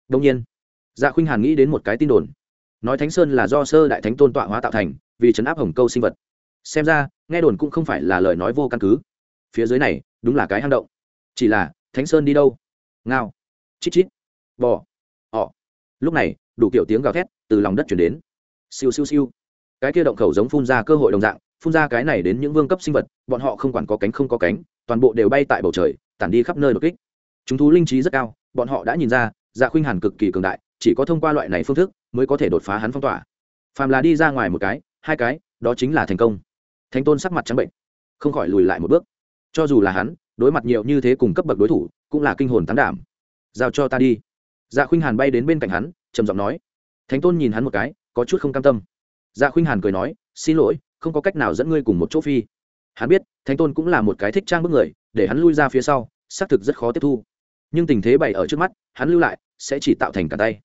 Đông nhiên dạ khuynh hàn nghĩ đến một cái tin đồn nói thánh sơn là do sơ đại thánh tôn tọa hóa tạo thành, vì chấn áp hồng câu sinh vật. Xem ra, nghe đồn cũng không phải là lời nói vô căn cứ. Phía dưới này, đúng là cái hang động. Chỉ là, thánh sơn đi đâu? Ngao. Chít chít. Bò. Ọ. Lúc này, đủ kiểu tiếng gào thét từ lòng đất chuyển đến. Siêu siêu siêu. Cái kia động khẩu giống phun ra cơ hội đồng dạng, phun ra cái này đến những vương cấp sinh vật, bọn họ không quản có cánh không có cánh, toàn bộ đều bay tại bầu trời, tản đi khắp nơi đột kích. Chúng thú linh trí rất cao, bọn họ đã nhìn ra dạ khuynh hàn cực kỳ cường đại chỉ có thông qua loại này phương thức mới có thể đột phá hắn phong tỏa. Phàm là đi ra ngoài một cái, hai cái, đó chính là thành công. Thánh tôn sắc mặt trắng bệnh, không khỏi lùi lại một bước. Cho dù là hắn, đối mặt nhiều như thế cùng cấp bậc đối thủ, cũng là kinh hồn tán đảm. Giao cho ta đi. Dạ khuynh hàn bay đến bên cạnh hắn, trầm giọng nói. Thánh tôn nhìn hắn một cái, có chút không cam tâm. Dạ khuynh hàn cười nói, xin lỗi, không có cách nào dẫn ngươi cùng một chỗ phi. Hắn biết, thánh tôn cũng là một cái thích trang bức người, để hắn lui ra phía sau, xác thực rất khó tiếp thu. Nhưng tình thế bày ở trước mắt, hắn lưu lại, sẽ chỉ tạo thành cả tay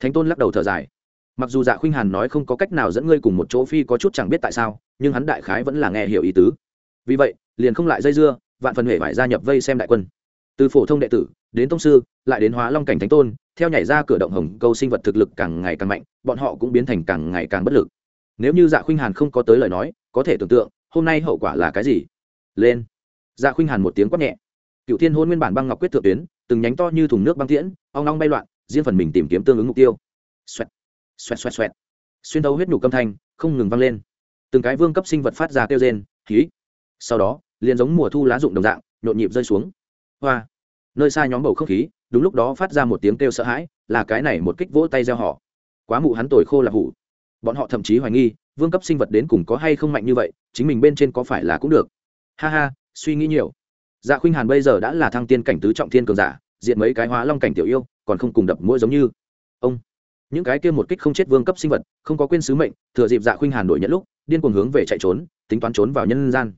thánh tôn lắc đầu thở dài. Mặc dù dạ khuynh hàn nói không có cách nào dẫn ngươi cùng một chỗ phi có chút chẳng biết tại sao, nhưng hắn đại khái vẫn là nghe hiểu ý tứ. Vì vậy, liền không lại dây dưa, vạn phần huệ phải gia nhập vây xem đại quân. Từ phổ thông đệ tử, đến tông sư, lại đến hóa long cảnh thánh tôn, theo nhảy ra cửa động hồng, câu sinh vật thực lực càng ngày càng mạnh, bọn họ cũng biến thành càng ngày càng bất lực. Nếu như dạ khuynh hàn không có tới lời nói, có thể tưởng tượng, hôm nay hậu quả là cái gì? Lên. Dạ khuynh hàn một tiếng quát nhẹ. Cựu thiên hôn nguyên bản băng ngọc quyết thượng tuyến, từng nhánh to như thùng nước băng tiễn, ong ong bay loạn riêng phần mình tìm kiếm tương ứng mục tiêu. Xoẹt xoẹt xoẹt xoẹt. Xuyên thấu huyết nhục âm thanh, không ngừng vang lên. Từng cái vương cấp sinh vật phát ra kêu rên khí sau đó, liền giống mùa thu lá rụng đồng dạng, nhộn nhịp rơi xuống. Hoa. Nơi xa nhóm bầu không khí, đúng lúc đó phát ra một tiếng kêu sợ hãi, là cái này một kích vỗ tay gieo họ. Quá mụ hắn tồi khô là hủ. Bọn họ thậm chí hoài nghi, vương cấp sinh vật đến cùng có hay không mạnh như vậy, chính mình bên trên có phải là cũng được. Ha ha, suy nghĩ nhiều. Dạ khuynh hàn bây giờ đã là thăng tiên cảnh tứ trọng thiên cường giả, diện mấy cái hóa long cảnh tiểu yêu còn không cùng đập mũi giống như. Ông, những cái kia một kích không chết vương cấp sinh vật, không có quên sứ mệnh, thừa dịp dạ khuynh hàn đổi nhận lúc, điên cuồng hướng về chạy trốn, tính toán trốn vào nhân gian.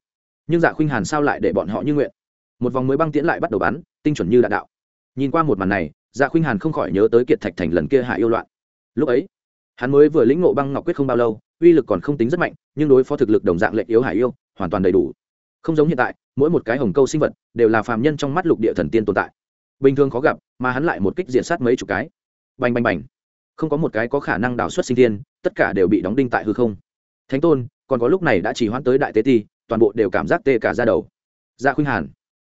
Nhưng dạ khuynh hàn sao lại để bọn họ như nguyện? Một vòng mới băng tiễn lại bắt đầu bắn, tinh chuẩn như đạn đạo. Nhìn qua một màn này dạ khuynh hàn không khỏi nhớ tới kiệt thạch thành lần kia hạ yêu loạn. Lúc ấy, hắn mới vừa lĩnh ngộ băng ngọc quyết không bao lâu, uy lực còn không tính rất mạnh, nhưng đối phó thực lực đồng dạng lệnh yếu hải yêu, hoàn toàn đầy đủ. Không giống hiện tại, mỗi một cái hồng câu sinh vật đều là phàm nhân trong mắt lục địa thần tiên tồn tại bình thường khó gặp mà hắn lại một kích diện sát mấy chục cái. Bành bành bành. Không có một cái có khả năng đảo xuất sinh thiên, tất cả đều bị đóng đinh tại hư không. Thánh tôn còn có lúc này đã chỉ hoãn tới đại tế ti toàn bộ đều cảm giác tê cả ra đầu. Dạ khuynh hàn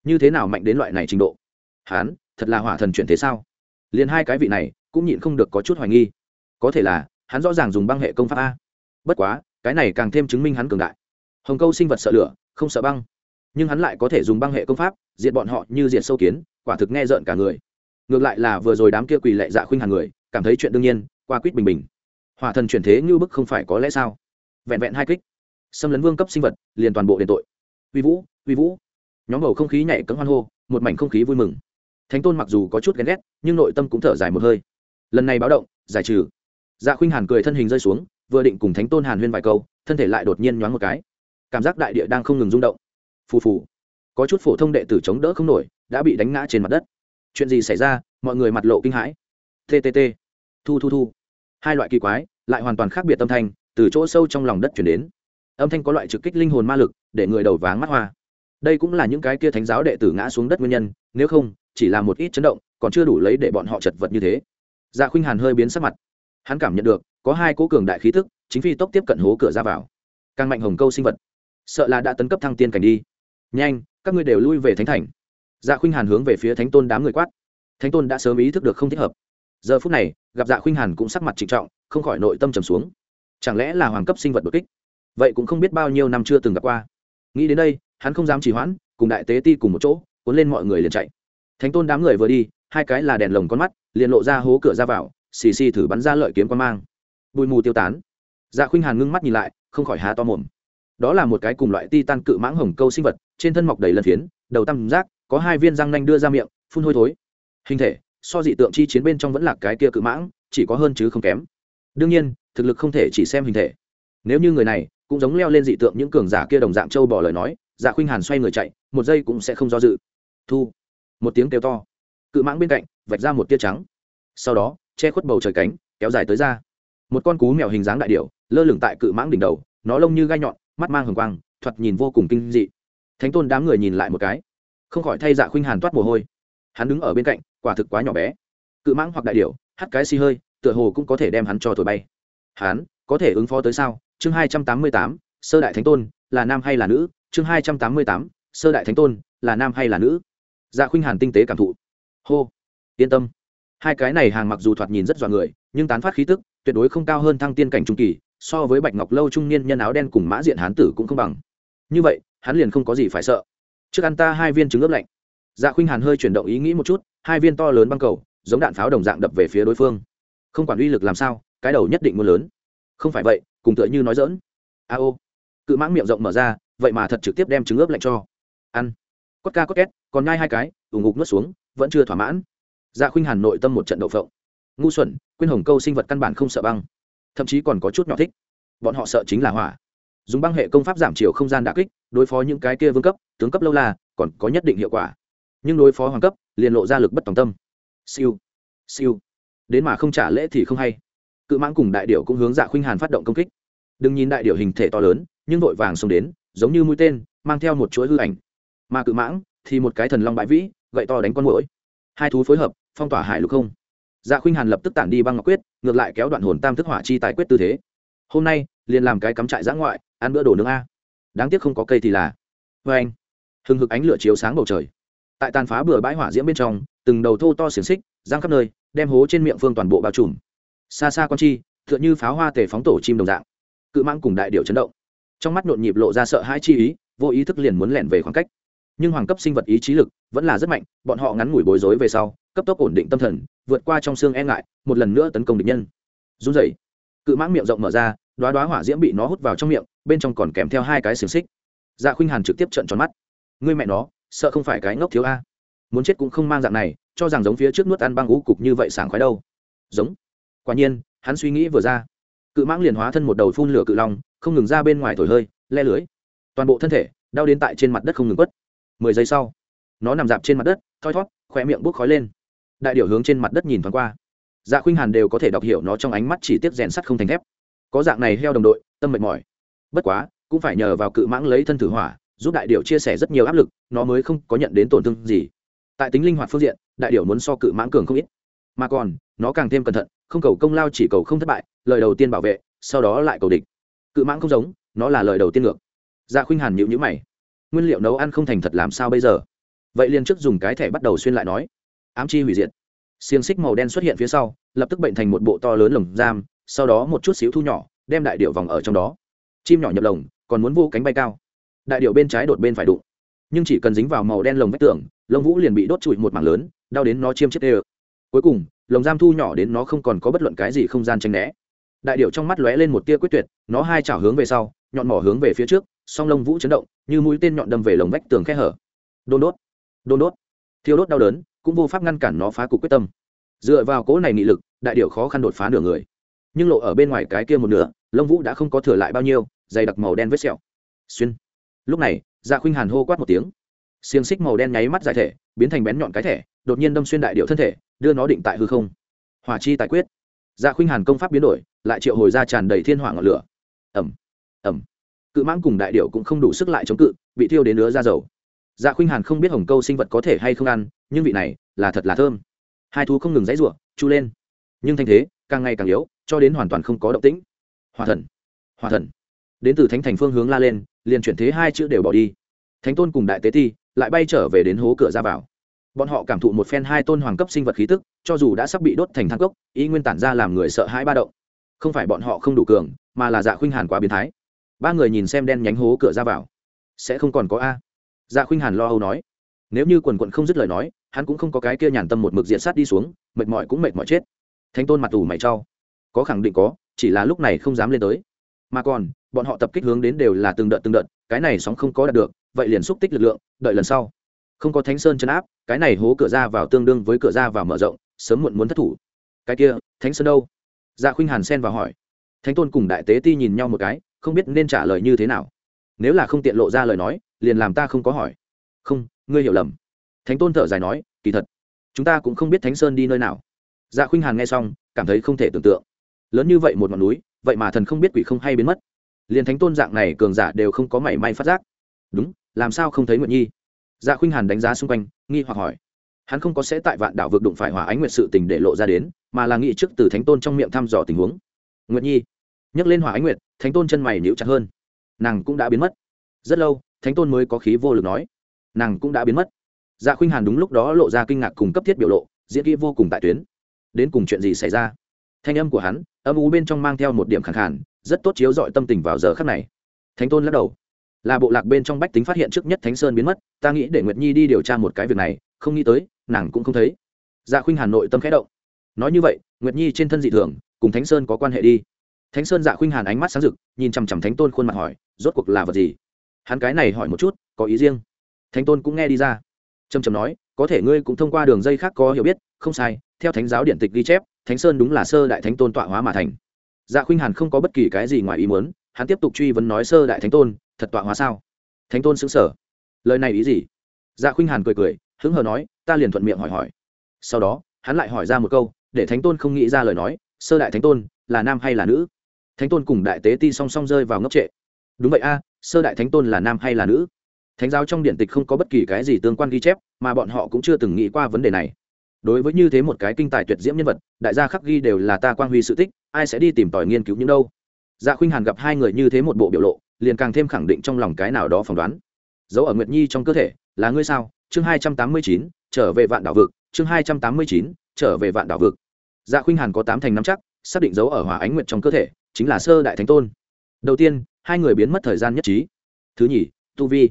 như thế nào mạnh đến loại này trình độ? Hán thật là hỏa thần chuyển thế sao? Liền hai cái vị này cũng nhịn không được có chút hoài nghi. Có thể là hắn rõ ràng dùng băng hệ công pháp a. Bất quá cái này càng thêm chứng minh hắn cường đại. Hồng câu sinh vật sợ lửa không sợ băng. Nhưng hắn lại có thể dùng băng hệ công pháp diệt bọn họ như diệt sâu kiến quả thực nghe rợn cả người. Ngược lại là vừa rồi đám kia quỳ lệ dạ khuynh hàng người, cảm thấy chuyện đương nhiên, qua quýt bình bình. Hỏa thần chuyển thế như bức không phải có lẽ sao? Vẹn vẹn hai kích. Xâm lấn vương cấp sinh vật, liền toàn bộ đền tội. Uy vũ uy vũ. Nhóm bầu không khí nhảy cấm hoan hô, một mảnh không khí vui mừng. Thánh tôn mặc dù có chút ghen ghét, nhưng nội tâm cũng thở dài một hơi. Lần này báo động, giải trừ. Dạ khuynh hàn cười thân hình rơi xuống, vừa định cùng thánh tôn hàn huyên vài câu, thân thể lại đột nhiên nhoáng một cái. Cảm giác đại địa đang không ngừng rung động. Phù phù có chút phổ thông đệ tử chống đỡ không nổi, đã bị đánh ngã trên mặt đất. Chuyện gì xảy ra? Mọi người mặt lộ kinh hãi. Ttt thu thu thu. Hai loại kỳ quái, lại hoàn toàn khác biệt âm thanh, từ chỗ sâu trong lòng đất chuyển đến. Âm thanh có loại trực kích linh hồn ma lực, để người đầu váng mắt hoa. Đây cũng là những cái kia thánh giáo đệ tử ngã xuống đất nguyên nhân, nếu không, chỉ là một ít chấn động, còn chưa đủ lấy để bọn họ chật vật như thế. Dạ khuynh hàn hơi biến sắc mặt. Hắn cảm nhận được, có hai cố cường đại khí thức chính phi tốc tiếp cận hố cửa ra vào. Càng mạnh hồng câu sinh vật. Sợ là đã tấn cấp thăng tiên cảnh đi. Nhanh các ngươi đều lui về thánh thành. Dạ khuynh hàn hướng về phía thánh tôn đám người quát. Thánh tôn đã sớm ý thức được không thích hợp. Giờ phút này, gặp dạ khuynh hàn cũng sắc mặt trịnh trọng, không khỏi nội tâm trầm xuống. Chẳng lẽ là hoàng cấp sinh vật đột kích? Vậy cũng không biết bao nhiêu năm chưa từng gặp qua. Nghĩ đến đây, hắn không dám trì hoãn, cùng đại tế ti cùng một chỗ, cuốn lên mọi người liền chạy. Thánh tôn đám người vừa đi, hai cái là đèn lồng con mắt, liền lộ ra hố cửa ra vào, xì xì thử bắn ra lợi kiếm quan mang. Bụi mù tiêu tán. Dạ khuynh hàn ngưng mắt nhìn lại, không khỏi há to mồm. Đó là một cái cùng loại ti tan cự mãng hồng câu sinh vật trên thân mọc đầy lân phiến, đầu tam giác có hai viên răng nanh đưa ra miệng, phun hôi thối. Hình thể, so dị tượng chi chiến bên trong vẫn là cái kia cự mãng, chỉ có hơn chứ không kém. Đương nhiên, thực lực không thể chỉ xem hình thể. Nếu như người này cũng giống leo lên dị tượng những cường giả kia đồng dạng châu bỏ lời nói dạ khuynh hàn xoay người chạy, một giây cũng sẽ không do dự. Thu, một tiếng kêu to. Cự mãng bên cạnh, vạch ra một tia trắng. Sau đó, che khuất bầu trời cánh, kéo dài tới ra. Một con cú mèo hình dáng đại điệu lơ lửng tại cự mãng đỉnh đầu, nó lông như gai nhọn, mắt mang hồng quang, thoạt nhìn vô cùng kinh dị thánh tôn đám người nhìn lại một cái. Không khỏi thay dạ khuynh hàn toát mồ hôi. Hắn đứng ở bên cạnh, quả thực quá nhỏ bé. Cự mãng hoặc đại điệu hắt cái xi hơi, tựa hồ cũng có thể đem hắn cho thổi bay. Hắn, có thể ứng phó tới sao? Chương hai trăm tám mươi tám, sơ đại thánh tôn, là nam hay là nữ? Chương hai trăm tám mươi tám, sơ đại thánh tôn, là nam hay là nữ? Dạ khuynh hàn tinh tế cảm thụ. Hô, yên tâm. Hai cái này hàng mặc dù thoạt nhìn rất dọa người, nhưng tán phát khí tức, tuyệt đối không cao hơn thăng tiên cảnh trung kỳ, so với bạch ngọc lâu trung niên nhân áo đen cùng mã diện hán tử cũng không bằng. Như vậy hắn liền không có gì phải sợ. Trước ăn ta hai viên trứng ướp lạnh. Dạ khuynh hàn hơi chuyển động ý nghĩ một chút, hai viên to lớn băng cầu, giống đạn pháo đồng dạng đập về phía đối phương. Không quản uy lực làm sao, cái đầu nhất định muốn lớn. Không phải vậy, cùng tựa như nói dỡn a ô. Cự mãng miệng rộng mở ra, vậy mà thật trực tiếp đem trứng ướp lạnh cho. Ăn. Cốt ca cốt két, còn ngai hai cái ủng ngục nuốt xuống, vẫn chưa thỏa mãn. Dạ khuynh hàn nội tâm một trận đậu phộng. Ngu xuẩn quyên hồng câu sinh vật căn bản không sợ băng. Thậm chí còn có chút nhỏ thích. Bọn họ sợ chính là hỏa dùng băng hệ công pháp giảm chiều không gian đà kích, đối phó những cái kia vương cấp, tướng cấp lâu la, còn có nhất định hiệu quả. Nhưng đối phó hoàng cấp, liền lộ ra lực bất tòng tâm. Siêu siêu. Đến mà không trả lễ thì không hay. Cự mãng cùng đại điệu cũng hướng dạ khuynh hàn phát động công kích. Đừng nhìn đại điệu hình thể to lớn, nhưng vội vàng xông đến, giống như mũi tên, mang theo một chuỗi hư ảnh. Mà cự mãng thì một cái thần long bãi vĩ, gậy to đánh con mũi hai thú phối hợp, phong tỏa hải lục không. Dạ khuynh hàn lập tức tản đi băng ngọc quyết, ngược lại kéo đoạn hồn tam thức hỏa chi tài quyết tư thế. Hôm nay, liền làm cái cắm trại giã ngoại ăn bữa đồ nướng a. Đáng tiếc không có cây thì là. Vê anh, hừng hực ánh lửa chiếu sáng bầu trời. Tại tàn phá bừa bãi hỏa diễm bên trong, từng đầu thô to xiềng xích, giang khắp nơi, đem hố trên miệng phương toàn bộ bao trùm. Xa xa con chi t h ư ợ n h ư pháo hoa tề phóng tổ chim đồng dạng. Cự mãng cùng đại điệu chấn động. Trong mắt nhộn nhịp lộ ra sợ hãi chi ý, vô ý thức liền muốn lẻn về khoảng cách. Nhưng hoàng cấp sinh vật ý chí lực vẫn là rất mạnh, bọn họ ngắn ngủi bối rối về sau, cấp tốc ổn định tâm thần, vượt qua trong xương e ngại, một lần nữa tấn công địch nhân. Run rẩy. Cự mãng miệng rộng mở ra đoá đoá hỏa diễm bị nó hút vào trong miệng, bên trong còn kèm theo hai cái xiềng xích. Dạ khuynh hàn trực tiếp trận tròn mắt. Ngươi mẹ nó, sợ không phải cái ngốc thiếu a. Muốn chết cũng không mang dạng này, cho rằng giống phía trước nuốt ăn băng ú cục như vậy sảng khoái đâu. Giống. Quả nhiên, hắn suy nghĩ vừa ra. Cự mãng liền hóa thân một đầu phun lửa cự long, không ngừng ra bên ngoài thổi hơi, le lưới. Toàn bộ thân thể, đau đến tại trên mặt đất không ngừng quất. Mười giây sau, nó nằm dạp trên mặt đất, thoi thót khoe miệng bốc khói lên. Đại điệu hướng trên mặt đất nhìn thoáng qua. Dạ khuynh hàn đều có thể đọc hiểu nó trong ánh mắt chỉ tiếp rèn sắt không thành thép có dạng này heo đồng đội, tâm mệt mỏi. Bất quá, cũng phải nhờ vào cự mãng lấy thân thử hỏa, giúp đại điệu chia sẻ rất nhiều áp lực, nó mới không có nhận đến tổn thương gì. Tại tính linh hoạt phương diện, đại điệu muốn so cự mãng cường không ít. Mà còn, nó càng thêm cẩn thận, không cầu công lao chỉ cầu không thất bại, lời đầu tiên bảo vệ, sau đó lại cầu địch. Cự mãng không giống, nó là lời đầu tiên ngược. Dạ khuynh hàn nhịu nhữ mày. Nguyên liệu nấu ăn không thành thật làm sao bây giờ? Vậy liền trước dùng cái thẻ bắt đầu xuyên lại nói. Ám chi hủy diệt. Xiềng xích màu đen xuất hiện phía sau, lập tức bệnh thành một bộ to lớn lồng giam sau đó một chút xíu thu nhỏ, đem đại điệu vòng ở trong đó. Chim nhỏ nhập lồng, còn muốn vô cánh bay cao. Đại điệu bên trái đột bên phải đụng. Nhưng chỉ cần dính vào màu đen lồng vách tường, lông vũ liền bị đốt trụi một mảng lớn, đau đến nó chiêm chết tê ơ cuối cùng, lồng giam thu nhỏ đến nó không còn có bất luận cái gì không gian tranh né. Đại điệu trong mắt lóe lên một tia quyết tuyệt, nó hai chảo hướng về sau, nhọn mỏ hướng về phía trước, song lông vũ chấn động, như mũi tên nhọn đâm về lồng vách tường khe hở. Đôn đốt đôn đốt. Thiêu đốt đau đớn, cũng vô pháp ngăn cản nó phá cục quyết tâm. Dựa vào cỗ này nghị lực, đại điệu khó khăn đột phá nửa người nhưng lộ ở bên ngoài cái kia một nửa, lông vũ đã không có thừa lại bao nhiêu, dày đặc màu đen vết sẹo. Xuyên. Lúc này dạ khuynh hàn hô quát một tiếng. Xiềng xích màu đen nháy mắt giải thể, biến thành bén nhọn cái thể, đột nhiên đâm xuyên đại điệu thân thể, đưa nó định tại hư không. Hỏa chi tài quyết. Dạ khuynh hàn công pháp biến đổi, lại triệu hồi ra tràn đầy thiên hỏa ngọn lửa. Ẩm ẩm cự mãng cùng đại điệu cũng không đủ sức lại chống cự, bị thiêu đến nứa ra dầu. Dạ khuynh hàn không biết hồng câu sinh vật có thể hay không ăn, nhưng vị này là thật là thơm. Hai thú không ngừng dãy rủa, chu lên. Nhưng thanh thế càng ngày càng yếu, cho đến hoàn toàn không có động tĩnh. Hòa thần hòa thần. Đến từ thánh thành phương hướng la lên, liền chuyển thế hai chữ đều bỏ đi. Thánh tôn cùng đại tế ti lại bay trở về đến hố cửa ra vào. Bọn họ cảm thụ một phen hai tôn hoàng cấp sinh vật khí tức, cho dù đã sắp bị đốt thành thang cốc, ý nguyên tản ra làm người sợ hãi ba động. Không phải bọn họ không đủ cường, mà là dạ khuynh hàn quá biến thái. Ba người nhìn xem đen nhánh hố cửa ra vào. Sẽ không còn có a. Dạ khuynh hàn lo âu nói. Nếu như quần quận không dứt lời nói, hắn cũng không có cái kia nhàn tâm một mực diện sát đi xuống, mệt mỏi cũng mệt mỏi chết thánh tôn mặt tù mày trao có khẳng định có, chỉ là lúc này không dám lên tới. Mà còn, bọn họ tập kích hướng đến đều là từng đợt từng đợt, cái này sóng không có đạt được, vậy liền xúc tích lực lượng, đợi lần sau. Không có thánh sơn chấn áp, cái này hố cửa ra vào tương đương với cửa ra vào mở rộng, sớm muộn muốn thất thủ. Cái kia, thánh sơn đâu? Dạ khuynh hàn xen vào hỏi. Thánh tôn cùng đại tế ti nhìn nhau một cái, không biết nên trả lời như thế nào. Nếu là không tiện lộ ra lời nói, liền làm ta không có hỏi. Không, ngươi hiểu lầm. Thánh tôn thở dài nói, kỳ thật, chúng ta cũng không biết thánh sơn đi nơi nào dạ khuynh hàn nghe xong, cảm thấy không thể tưởng tượng. Lớn như vậy một ngọn núi, vậy mà thần không biết quỷ không hay biến mất. Liền thánh tôn dạng này cường giả đều không có mảy may phát giác. Đúng, làm sao không thấy nguyện nhi? Dạ khuynh hàn đánh giá xung quanh, nghi hoặc hỏi. Hắn không có sẽ tại vạn đảo vực đụng phải hỏa ánh nguyệt sự tình để lộ ra đến, mà là nghĩ trước từ thánh tôn trong miệng thăm dò tình huống. Nguyệt nhi, nhắc lên hỏa ánh nguyệt, thánh tôn chân mày níu chặt hơn. Nàng cũng đã biến mất. Rất lâu, thánh tôn mới có khí vô lực nói. Nàng cũng đã biến mất. Dạ khuynh hàn đúng lúc đó lộ ra kinh ngạc cùng cấp thiết biểu lộ, diễn kỹ vô cùng tại tuyến đến cùng chuyện gì xảy ra? Thanh âm của hắn, âm u bên trong mang theo một điểm khẳng khản rất tốt chiếu dọi tâm tình vào giờ khắc này. Thánh tôn lắc đầu. Là bộ lạc bên trong bách tính phát hiện trước nhất thánh sơn biến mất, ta nghĩ để nguyệt nhi đi điều tra một cái việc này, không nghĩ tới, nàng cũng không thấy. Dạ khuynh hàn nội tâm khẽ động. Nói như vậy, nguyệt nhi trên thân dị thường, cùng thánh sơn có quan hệ đi. Thánh sơn dạ khuynh hàn ánh mắt sáng rực, nhìn chằm chằm thánh tôn khuôn mặt hỏi, rốt cuộc là vật gì? Hắn cái này hỏi một chút, có ý riêng. Thánh tôn cũng nghe đi ra. Trầm trầm nói, có thể ngươi cũng thông qua đường dây khác có hiểu biết không sai, theo thánh giáo điện tịch ghi chép, thánh sơn đúng là sơ đại thánh tôn tọa hóa mà thành. Dạ khuynh hàn không có bất kỳ cái gì ngoài ý muốn, hắn tiếp tục truy vấn nói sơ đại thánh tôn, thật tọa hóa sao? Thánh tôn xứng sở. Lời này ý gì? Dạ khuynh hàn cười cười, hứng hờ nói, ta liền thuận miệng hỏi hỏi. Sau đó, hắn lại hỏi ra một câu, để thánh tôn không nghĩ ra lời nói, sơ đại thánh tôn, là nam hay là nữ? Thánh tôn cùng đại tế ti song song rơi vào ngốc trệ. Đúng vậy a, sơ đại thánh tôn là nam hay là nữ? Thánh giáo trong điện tịch không có bất kỳ cái gì tương quan ghi chép, mà bọn họ cũng chưa từng nghĩ qua vấn đề này đối với như thế một cái kinh tài tuyệt diễm nhân vật, đại gia khắc ghi đều là ta quang huy sự tích, ai sẽ đi tìm tòi nghiên cứu những đâu? Dạ khuynh hàn gặp hai người như thế một bộ biểu lộ, liền càng thêm khẳng định trong lòng cái nào đó phỏng đoán. Dấu ở nguyệt nhi trong cơ thể, là ngươi sao? Chương hai trăm tám mươi chín, trở về vạn đảo vực. Chương hai trăm tám mươi chín, trở về vạn đảo vực. Dạ khuynh hàn có tám thành năm chắc, xác định dấu ở hỏa ánh nguyệt trong cơ thể, chính là sơ đại thánh tôn. Đầu tiên, hai người biến mất thời gian nhất trí. Thứ nhì, tu vi.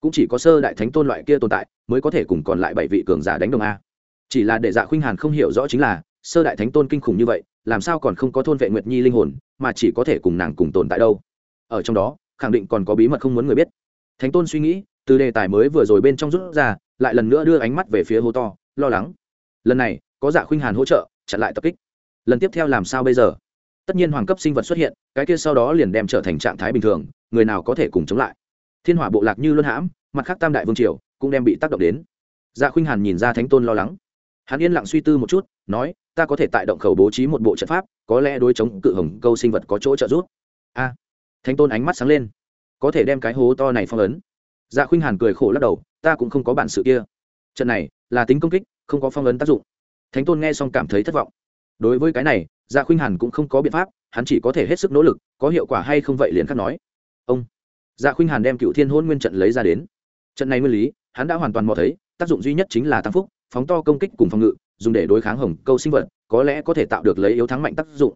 Cũng chỉ có sơ đại thánh tôn loại kia tồn tại, mới có thể cùng còn lại bảy vị cường giả đánh đồng a chỉ là để dạ khuynh hàn không hiểu rõ chính là, sơ đại thánh tôn kinh khủng như vậy, làm sao còn không có thôn vệ nguyệt nhi linh hồn, mà chỉ có thể cùng nàng cùng tồn tại đâu. Ở trong đó, khẳng định còn có bí mật không muốn người biết. Thánh tôn suy nghĩ, từ đề tài mới vừa rồi bên trong rút ra, lại lần nữa đưa ánh mắt về phía hố to, lo lắng. Lần này, có dạ khuynh hàn hỗ trợ, chặn lại tập kích. Lần tiếp theo làm sao bây giờ? Tất nhiên hoàng cấp sinh vật xuất hiện, cái kia sau đó liền đem trở thành trạng thái bình thường, người nào có thể cùng chống lại? Thiên hỏa bộ lạc như luân hãm, mặt khác tam đại vương triều, cũng đem bị tác động đến. Dạ khuynh hàn nhìn ra thánh tôn lo lắng hắn yên lặng suy tư một chút, nói, ta có thể tại động khẩu bố trí một bộ trận pháp, có lẽ đối chống cự hồng câu sinh vật có chỗ trợ giúp. A. Thánh tôn ánh mắt sáng lên. Có thể đem cái hố to này phong ấn. Dạ khuynh hàn cười khổ lắc đầu, ta cũng không có bản sự kia. Trận này là tính công kích, không có phong ấn tác dụng. Thánh tôn nghe xong cảm thấy thất vọng. Đối với cái này dạ khuynh hàn cũng không có biện pháp, hắn chỉ có thể hết sức nỗ lực, có hiệu quả hay không vậy liền khắc nói. Ông. Dạ khuynh hàn đem cựu thiên hôn nguyên trận lấy ra đến. Trận này nguyên lý, hắn đã hoàn toàn mò thấy, tác dụng duy nhất chính là tăng phúc phóng to công kích cùng phòng ngự, dùng để đối kháng hồng câu sinh vật, có lẽ có thể tạo được lấy yếu thắng mạnh tác dụng.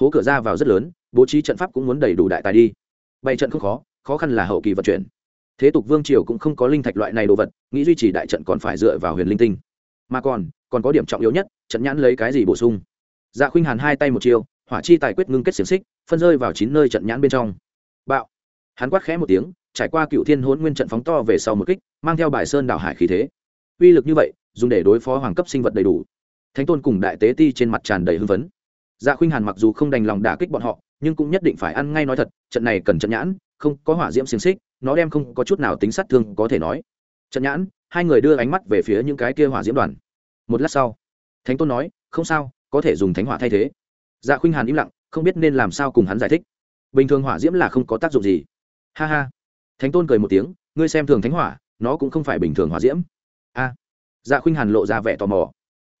Hố cửa ra vào rất lớn, bố trí trận pháp cũng muốn đầy đủ đại tài đi. Bày trận không khó khó khăn là hậu kỳ vận chuyển. Thế tục vương triều cũng không có linh thạch loại này đồ vật, nghĩ duy trì đại trận còn phải dựa vào huyền linh tinh. Mà còn còn có điểm trọng yếu nhất, trận nhãn lấy cái gì bổ sung. Dạ khuynh hàn hai tay một chiều hỏa chi tài quyết ngưng kết xiềng xích, phân rơi vào chín nơi trận nhãn bên trong. Bạo. Hắn quát khẽ một tiếng, trải qua cựu thiên hôn nguyên trận phóng to về sau một kích, mang theo bài sơn đảo hải khí thế. Uy lực như vậy dùng để đối phó hoàng cấp sinh vật đầy đủ. Thánh tôn cùng đại tế ti trên mặt tràn đầy hưng phấn. Dạ khuynh hàn mặc dù không đành lòng đả kích bọn họ, nhưng cũng nhất định phải ăn ngay nói thật, trận này cần trận nhãn, không có hỏa diễm xiềng xích, nó đem không có chút nào tính sát thương có thể nói. Trận nhãn, hai người đưa ánh mắt về phía những cái kia hỏa diễm đoàn. Một lát sau, thánh tôn nói, không sao, có thể dùng thánh hỏa thay thế. Dạ khuynh hàn im lặng, không biết nên làm sao cùng hắn giải thích. Bình thường hỏa diễm là không có tác dụng gì. Ha ha. Thánh tôn cười một tiếng, ngươi xem thường thánh hỏa, nó cũng không phải bình thường hỏa diễm. A dạ khuynh hàn lộ ra vẻ tò mò.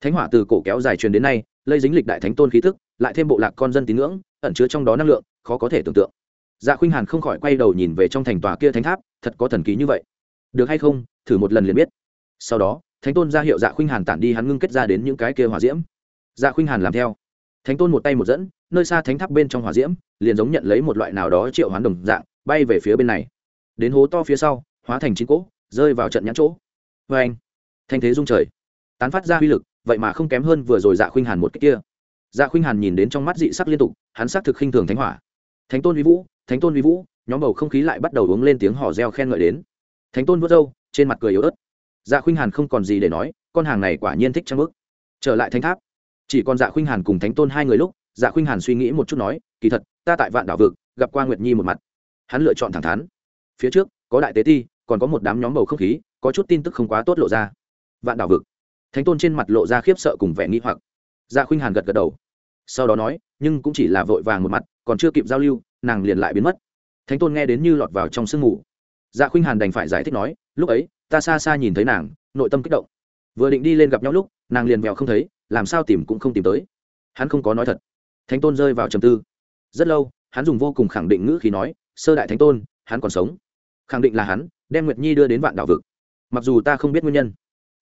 Thánh hỏa từ cổ kéo dài truyền đến nay, lây dính lịch đại thánh tôn khí thức lại thêm bộ lạc con dân tín ngưỡng, ẩn chứa trong đó năng lượng, khó có thể tưởng tượng. Dạ khuynh hàn không khỏi quay đầu nhìn về trong thành tòa kia thánh tháp, thật có thần ký như vậy. Được hay không, thử một lần liền biết. Sau đó, thánh tôn ra hiệu dạ khuynh hàn tản đi hắn ngưng kết ra đến những cái kia hỏa diễm. Dạ khuynh hàn làm theo. Thánh tôn một tay một dẫn, nơi xa thánh tháp bên trong hỏa diễm, liền giống nhận lấy một loại nào đó triệu hoán đồng dạng, bay về phía bên này. Đến hố to phía sau, hóa thành chín cỗ, rơi vào trận nhãn chỗ. Vê anh thanh thế rung trời. Tán phát ra uy lực, vậy mà không kém hơn vừa rồi dạ khuynh hàn một cách kia. Dạ khuynh hàn nhìn đến trong mắt dị sắc liên tục, hắn xác thực khinh thường thánh hỏa. Thánh tôn vi vũ, thánh tôn vi vũ, nhóm bầu không khí lại bắt đầu uống lên tiếng hò reo khen ngợi đến. Thánh tôn vớt râu, trên mặt cười yếu ớt. Dạ khuynh hàn không còn gì để nói, con hàng này quả nhiên thích trang bức. Trở lại thánh tháp. Chỉ còn dạ khuynh hàn cùng thánh tôn hai người lúc dạ khuynh hàn suy nghĩ một chút nói, kỳ thật, ta tại vạn đảo vực, gặp qua nguyệt nhi một mặt. Hắn lựa chọn thẳng thắn. Phía trước, có đại tế ti, còn có một đám nhóm bầu không khí, có chút tin tức không quá tốt lộ ra vạn đảo vực. Thánh tôn trên mặt lộ ra khiếp sợ cùng vẻ nghĩ hoặc. Dạ khuynh hàn gật gật đầu. Sau đó nói, nhưng cũng chỉ là vội vàng một mặt, còn chưa kịp giao lưu, nàng liền lại biến mất. Thánh tôn nghe đến như lọt vào trong sương mù. Dạ khuynh hàn đành phải giải thích nói, lúc ấy, ta xa xa nhìn thấy nàng, nội tâm kích động. Vừa định đi lên gặp nhau lúc, nàng liền vèo không thấy, làm sao tìm cũng không tìm tới. Hắn không có nói thật. Thánh tôn rơi vào trầm tư. Rất lâu, hắn dùng vô cùng khẳng định ngữ khi nói, sơ đại thánh tôn, hắn còn sống. Khẳng định là hắn, đem nguyệt nhi đưa đến vạn đảo vực. Mặc dù ta không biết nguyên nhân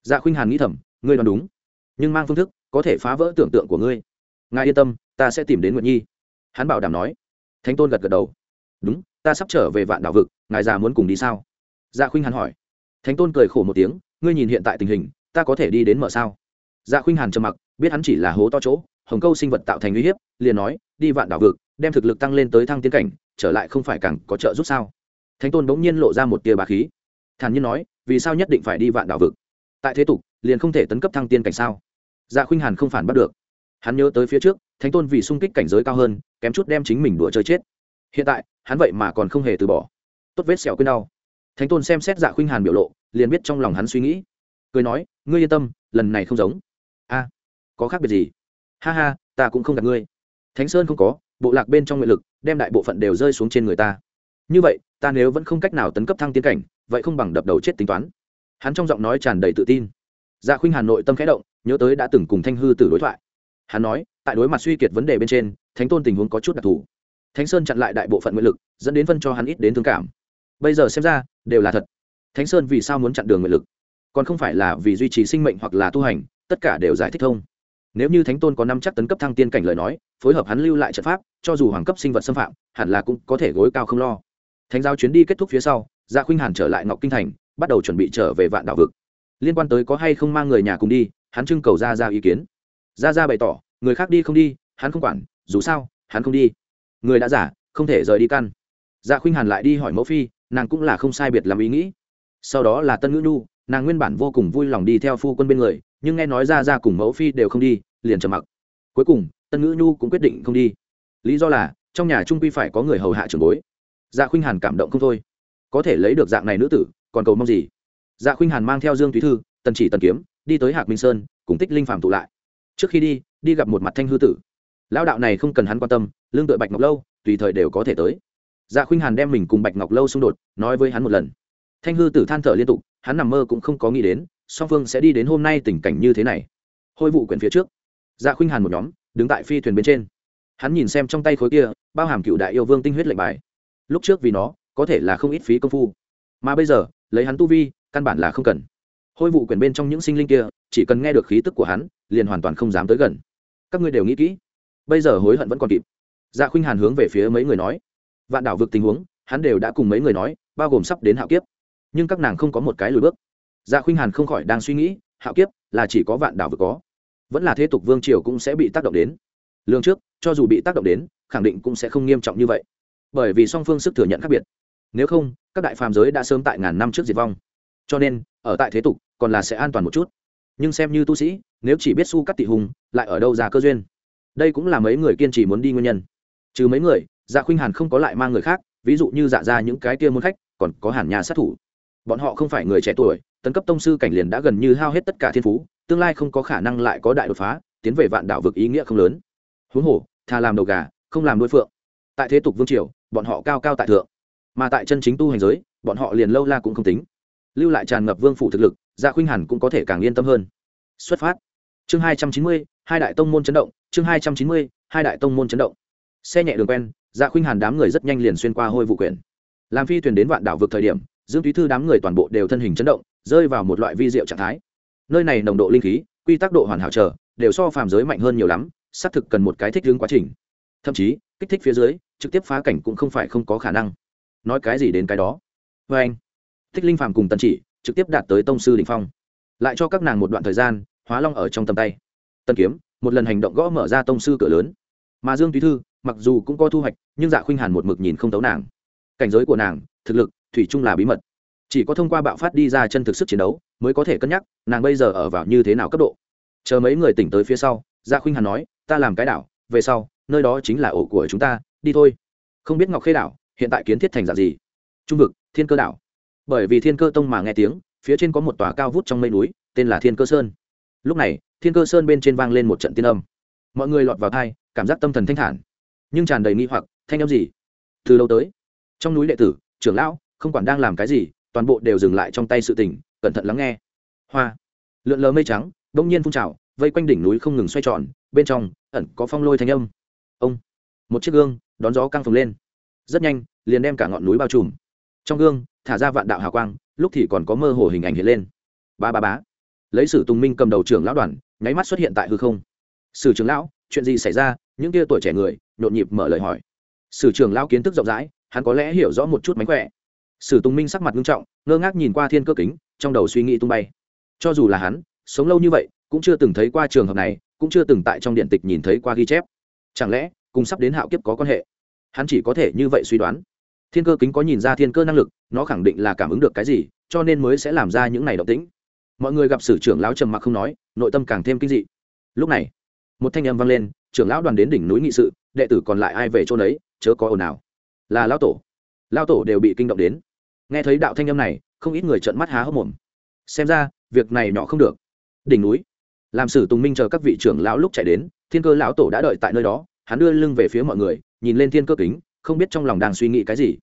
dạ khuynh hàn nghĩ thầm, ngươi đoán đúng. Nhưng mang phương thức, có thể phá vỡ tưởng tượng của ngươi. Ngài yên tâm, ta sẽ tìm đến nguyệt nhi. Hắn bảo đảm nói. Thánh tôn gật gật đầu. Đúng, ta sắp trở về vạn Đảo vực, ngài già muốn cùng đi sao? Dạ khuynh hàn hỏi. Thánh tôn cười khổ một tiếng, ngươi nhìn hiện tại tình hình, ta có thể đi đến mở sao? Dạ khuynh hàn trầm mặc, biết hắn chỉ là hố to chỗ, hồng câu sinh vật tạo thành uy hiếp, liền nói, đi vạn đảo vực, đem thực lực tăng lên tới thăng tiến cảnh, trở lại không phải càng có trợ giúp sao? Thánh tôn bỗng nhiên lộ ra một tia bà khí. Thản nhiên nói, vì sao nhất định phải đi vạn đảo vực? Tại thế tục, liền không thể tấn cấp thăng tiên cảnh sao? Dạ khuynh hàn không phản bắt được. Hắn nhớ tới phía trước, thánh tôn vì sung kích cảnh giới cao hơn, kém chút đem chính mình đùa chơi chết. Hiện tại, hắn vậy mà còn không hề từ bỏ. Tốt vết sẹo quên đau. Thánh tôn xem xét dạ khuynh hàn biểu lộ, liền biết trong lòng hắn suy nghĩ. Cười nói, ngươi yên tâm, lần này không giống. A, có khác biệt gì? Ha ha, ta cũng không gặp ngươi. Thánh sơn không có, bộ lạc bên trong nguyện lực, đem đại bộ phận đều rơi xuống trên người ta. Như vậy, ta nếu vẫn không cách nào tấn cấp thăng tiến cảnh, vậy không bằng đập đầu chết tính toán hắn trong giọng nói tràn đầy tự tin. Dạ khuynh hà nội tâm khẽ động, nhớ tới đã từng cùng thanh hư tử đối thoại. Hắn nói, tại đối mặt suy kiệt vấn đề bên trên, thánh tôn tình huống có chút đặc thù. Thánh sơn chặn lại đại bộ phận nguyện lực, dẫn đến phân cho hắn ít đến thương cảm. Bây giờ xem ra, đều là thật. Thánh sơn vì sao muốn chặn đường nguyện lực? Còn không phải là vì duy trì sinh mệnh hoặc là tu hành, tất cả đều giải thích thông nếu như thánh tôn có năm chắc tấn cấp thăng tiên cảnh lời nói, phối hợp hắn lưu lại trận pháp, cho dù hoàng cấp sinh vật xâm phạm, hẳn là cũng có thể gối cao không lo. Thánh giao chuyến đi kết thúc phía sau gia khuynh hàn trở lại ngọc kinh thành bắt đầu chuẩn bị trở về vạn đảo vực. Liên quan tới có hay không mang người nhà cùng đi, hắn trưng cầu ra ra ý kiến. Ra ra bày tỏ, người khác đi không đi, hắn không quản, dù sao, hắn không đi. Người đã giả, không thể rời đi căn. Dạ khuynh hàn lại đi hỏi mẫu phi, nàng cũng là không sai biệt làm ý nghĩ. Sau đó là tân ngữ nhu, nàng nguyên bản vô cùng vui lòng đi theo phu quân bên người, nhưng nghe nói ra ra cùng mẫu phi đều không đi, liền trầm mặc. Cuối cùng, tân ngữ nhu cũng quyết định không đi. Lý do là, trong nhà trung quy phải có người hầu hạ trường bối. Dạ khuynh hàn cảm động không thôi. Có thể lấy được dạng này nữ tử còn cầu mong gì? Dạ khuynh hàn mang theo dương thúy thư, tần chỉ tần kiếm, đi tới hạc minh sơn, cùng tích linh phạm tụ lại. Trước khi đi đi gặp một mặt thanh hư tử. Lão đạo này không cần hắn quan tâm, lương tựa bạch ngọc lâu, tùy thời đều có thể tới. Dạ khuynh hàn đem mình cùng bạch ngọc lâu xung đột, nói với hắn một lần. Thanh hư tử than thở liên tục, hắn nằm mơ cũng không có nghĩ đến, song phương sẽ đi đến hôm nay tình cảnh như thế này. Hôi vụ quyển phía trước. Dạ khuynh hàn một nhóm, đứng tại phi thuyền bên trên. Hắn nhìn xem trong tay khối kia, bao hàm cựu đại yêu vương tinh huyết lệnh bài. Lúc trước vì nó, có thể là không ít phí công phu. Mà bây giờ lấy hắn tu vi, căn bản là không cần. Hôi vụ quyển bên trong những sinh linh kia, chỉ cần nghe được khí tức của hắn, liền hoàn toàn không dám tới gần. Các ngươi đều nghĩ kỹ. Bây giờ hối hận vẫn còn kịp. Dạ khuynh hàn hướng về phía mấy người nói. Vạn đảo vực tình huống, hắn đều đã cùng mấy người nói, bao gồm sắp đến hạo kiếp. Nhưng các nàng không có một cái lùi bước. Dạ khuynh hàn không khỏi đang suy nghĩ, hạo kiếp là chỉ có vạn đảo vực có. Vẫn là thế tục vương triều cũng sẽ bị tác động đến. Lương trước, cho dù bị tác động đến, khẳng định cũng sẽ không nghiêm trọng như vậy. Bởi vì song phương sức thừa nhận khác biệt nếu không, các đại phàm giới đã sớm tại ngàn năm trước diệt vong. Cho nên, ở tại thế tục, còn là sẽ an toàn một chút. Nhưng xem như tu sĩ, nếu chỉ biết su cắt tị hùng, lại ở đâu ra cơ duyên? Đây cũng là mấy người kiên trì muốn đi nguyên nhân. Trừ mấy người dạ khuynh hàn không có lại mang người khác, ví dụ như dạ ra những cái kia môn khách, còn có hàn nhà sát thủ. Bọn họ không phải người trẻ tuổi, tấn cấp tông sư cảnh liền đã gần như hao hết tất cả thiên phú, tương lai không có khả năng lại có đại đột phá, tiến về vạn đạo vực ý nghĩa không lớn. Huống hồ, thà làm đầu gà, không làm đối phượng. Tại thế tục vương triều, bọn họ cao cao tại thượng mà tại chân chính tu hành giới, bọn họ liền lâu la cũng không tính. Lưu lại tràn ngập vương phủ thực lực gia khuynh hẳn cũng có thể càng yên tâm hơn. Xuất phát. Chương hai trăm chín mươi, hai đại tông môn chấn động. Chương hai trăm chín mươi, hai đại tông môn chấn động. Xe nhẹ đường quen gia dạ khuynh hàn đám người rất nhanh liền xuyên qua hôi vụ quyển. Làm phi thuyền đến vạn đảo vực thời điểm, dương túy thư đám người toàn bộ đều thân hình chấn động, rơi vào một loại vi diệu trạng thái. Nơi này nồng độ linh khí, quy tắc độ hoàn hảo trở, đều so phàm giới mạnh hơn nhiều lắm, xác thực cần một cái thích ứng quá trình. Thậm chí, kích thích phía dưới, trực tiếp phá cảnh cũng không phải không có khả năng nói cái gì đến cái đó. Vê anh. Thích linh phàm cùng tần chỉ trực tiếp đạt tới tông sư đình phong. Lại cho các nàng một đoạn thời gian, hóa long ở trong tầm tay. Tần kiếm, một lần hành động gõ mở ra tông sư cửa lớn. Mà dương túy thư, mặc dù cũng có thu hoạch, nhưng dạ khuynh hàn một mực nhìn không tấu nàng. Cảnh giới của nàng, thực lực, thủy chung là bí mật. Chỉ có thông qua bạo phát đi ra chân thực sức chiến đấu, mới có thể cân nhắc, nàng bây giờ ở vào như thế nào cấp độ. Chờ mấy người tỉnh tới phía sau Dạ khuynh hàn nói, ta làm cái đảo, về sau, nơi đó chính là ổ của chúng ta, đi thôi. Không biết ngọc khê đảo hiện tại kiến thiết thành dạng gì? Trung vực, thiên cơ đảo. Bởi vì thiên cơ tông mà nghe tiếng, phía trên có một tòa cao vút trong mây núi, tên là thiên cơ sơn. Lúc này, thiên cơ sơn bên trên vang lên một trận tiên âm. Mọi người lọt vào thai, cảm giác tâm thần thanh thản. Nhưng tràn đầy nghi hoặc, thanh âm gì? Từ lâu tới? Trong núi đệ tử, trưởng lão, không quản đang làm cái gì, toàn bộ đều dừng lại trong tay sự tình, cẩn thận lắng nghe. Hoa. Lượn lờ mây trắng đông nhiên phun trào, vây quanh đỉnh núi không ngừng xoay tròn, bên trong, ẩn có phong lôi thanh âm. Ông. Một chiếc gương, đón gió căng phồng lên rất nhanh, liền đem cả ngọn núi bao trùm. Trong gương, thả ra vạn đạo hào quang, lúc thì còn có mơ hồ hình ảnh hiện lên. Ba ba bá lấy sử tùng minh cầm đầu trưởng lão đoàn, nháy mắt xuất hiện tại hư không. Sử trưởng lão, chuyện gì xảy ra? Những kia tuổi trẻ người, nhộn nhịp mở lời hỏi. Sử trưởng lão kiến thức rộng rãi, hắn có lẽ hiểu rõ một chút mánh khỏe. Sử tùng minh sắc mặt nghiêm trọng, ngơ ngác nhìn qua thiên cơ kính, trong đầu suy nghĩ tung bay. Cho dù là hắn, sống lâu như vậy, cũng chưa từng thấy qua trường hợp này, cũng chưa từng tại trong điện tịch nhìn thấy qua ghi chép. Chẳng lẽ, cùng sắp đến hạo kiếp có quan hệ? Hắn chỉ có thể như vậy suy đoán. Thiên cơ kính có nhìn ra thiên cơ năng lực, nó khẳng định là cảm ứng được cái gì, cho nên mới sẽ làm ra những này động tĩnh. Mọi người gặp sử trưởng lão trầm mặc không nói, nội tâm càng thêm kinh dị. Lúc này, một thanh âm vang lên, trưởng lão đoàn đến đỉnh núi nghị sự, đệ tử còn lại ai về chỗ đấy chớ có ồn nào là lão tổ. Lão tổ đều bị kinh động đến. Nghe thấy đạo thanh âm này, không ít người trợn mắt há hốc mồm. Xem ra, việc này nhỏ không được. Đỉnh núi. Làm sử tùng minh chờ các vị trưởng lão lúc chạy đến, thiên cơ lão tổ đã đợi tại nơi đó, hắn đưa lưng về phía mọi người nhìn lên thiên cơ kính, không biết trong lòng đang suy nghĩ cái gì.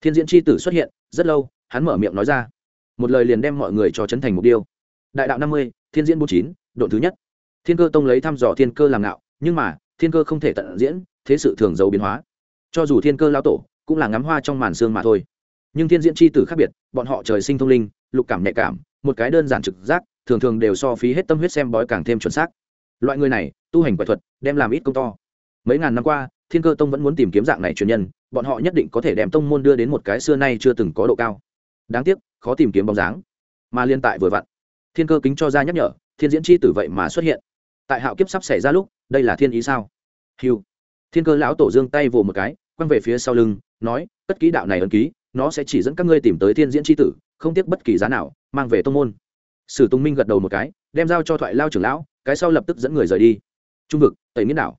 Thiên diễn c h i tử xuất hiện, rất lâu, hắn mở miệng nói ra. Một lời liền đem mọi người cho chấn thành mục tiêu. Đại đạo năm mươi, thiên diễn bốn chín, độ thứ nhất. Thiên cơ tông lấy thăm dò thiên cơ làm ngạo, nhưng mà, thiên cơ không thể tận diễn, thế sự thường giấu biến hóa. Cho dù thiên cơ lao tổ, cũng là ngắm hoa trong màn xương mà thôi. Nhưng thiên diễn c h i tử khác biệt, bọn họ trời sinh thông linh, lục cảm nhạy cảm, một cái đơn giản trực giác, thường thường đều so phí hết tâm huyết xem bói càng thêm chuẩn xác. Loại người này, tu hành quả thuật, đem làm ít công to mấy ngàn năm qua, thiên cơ tông vẫn muốn tìm kiếm dạng này truyền nhân, bọn họ nhất định có thể đem tông môn đưa đến một cái xưa nay chưa từng có độ cao. Đáng tiếc, khó tìm kiếm bóng dáng. Mà liên tại vừa vặn, thiên cơ kính cho ra nhắc nhở, thiên diễn chi tử vậy mà xuất hiện. Tại hạo kiếp sắp xảy ra lúc, đây là thiên ý sao? Hiu thiên cơ lão tổ dương tay vồ một cái, quăng về phía sau lưng, nói, cất kỹ đạo này ấn ký, nó sẽ chỉ dẫn các ngươi tìm tới thiên diễn chi tử, không tiếc bất kỳ giá nào, mang về tông môn. Sử tùng minh gật đầu một cái, đem giao cho thoại lao trưởng lão, cái sau lập tức dẫn người rời đi. Trung vực, tây miến đảo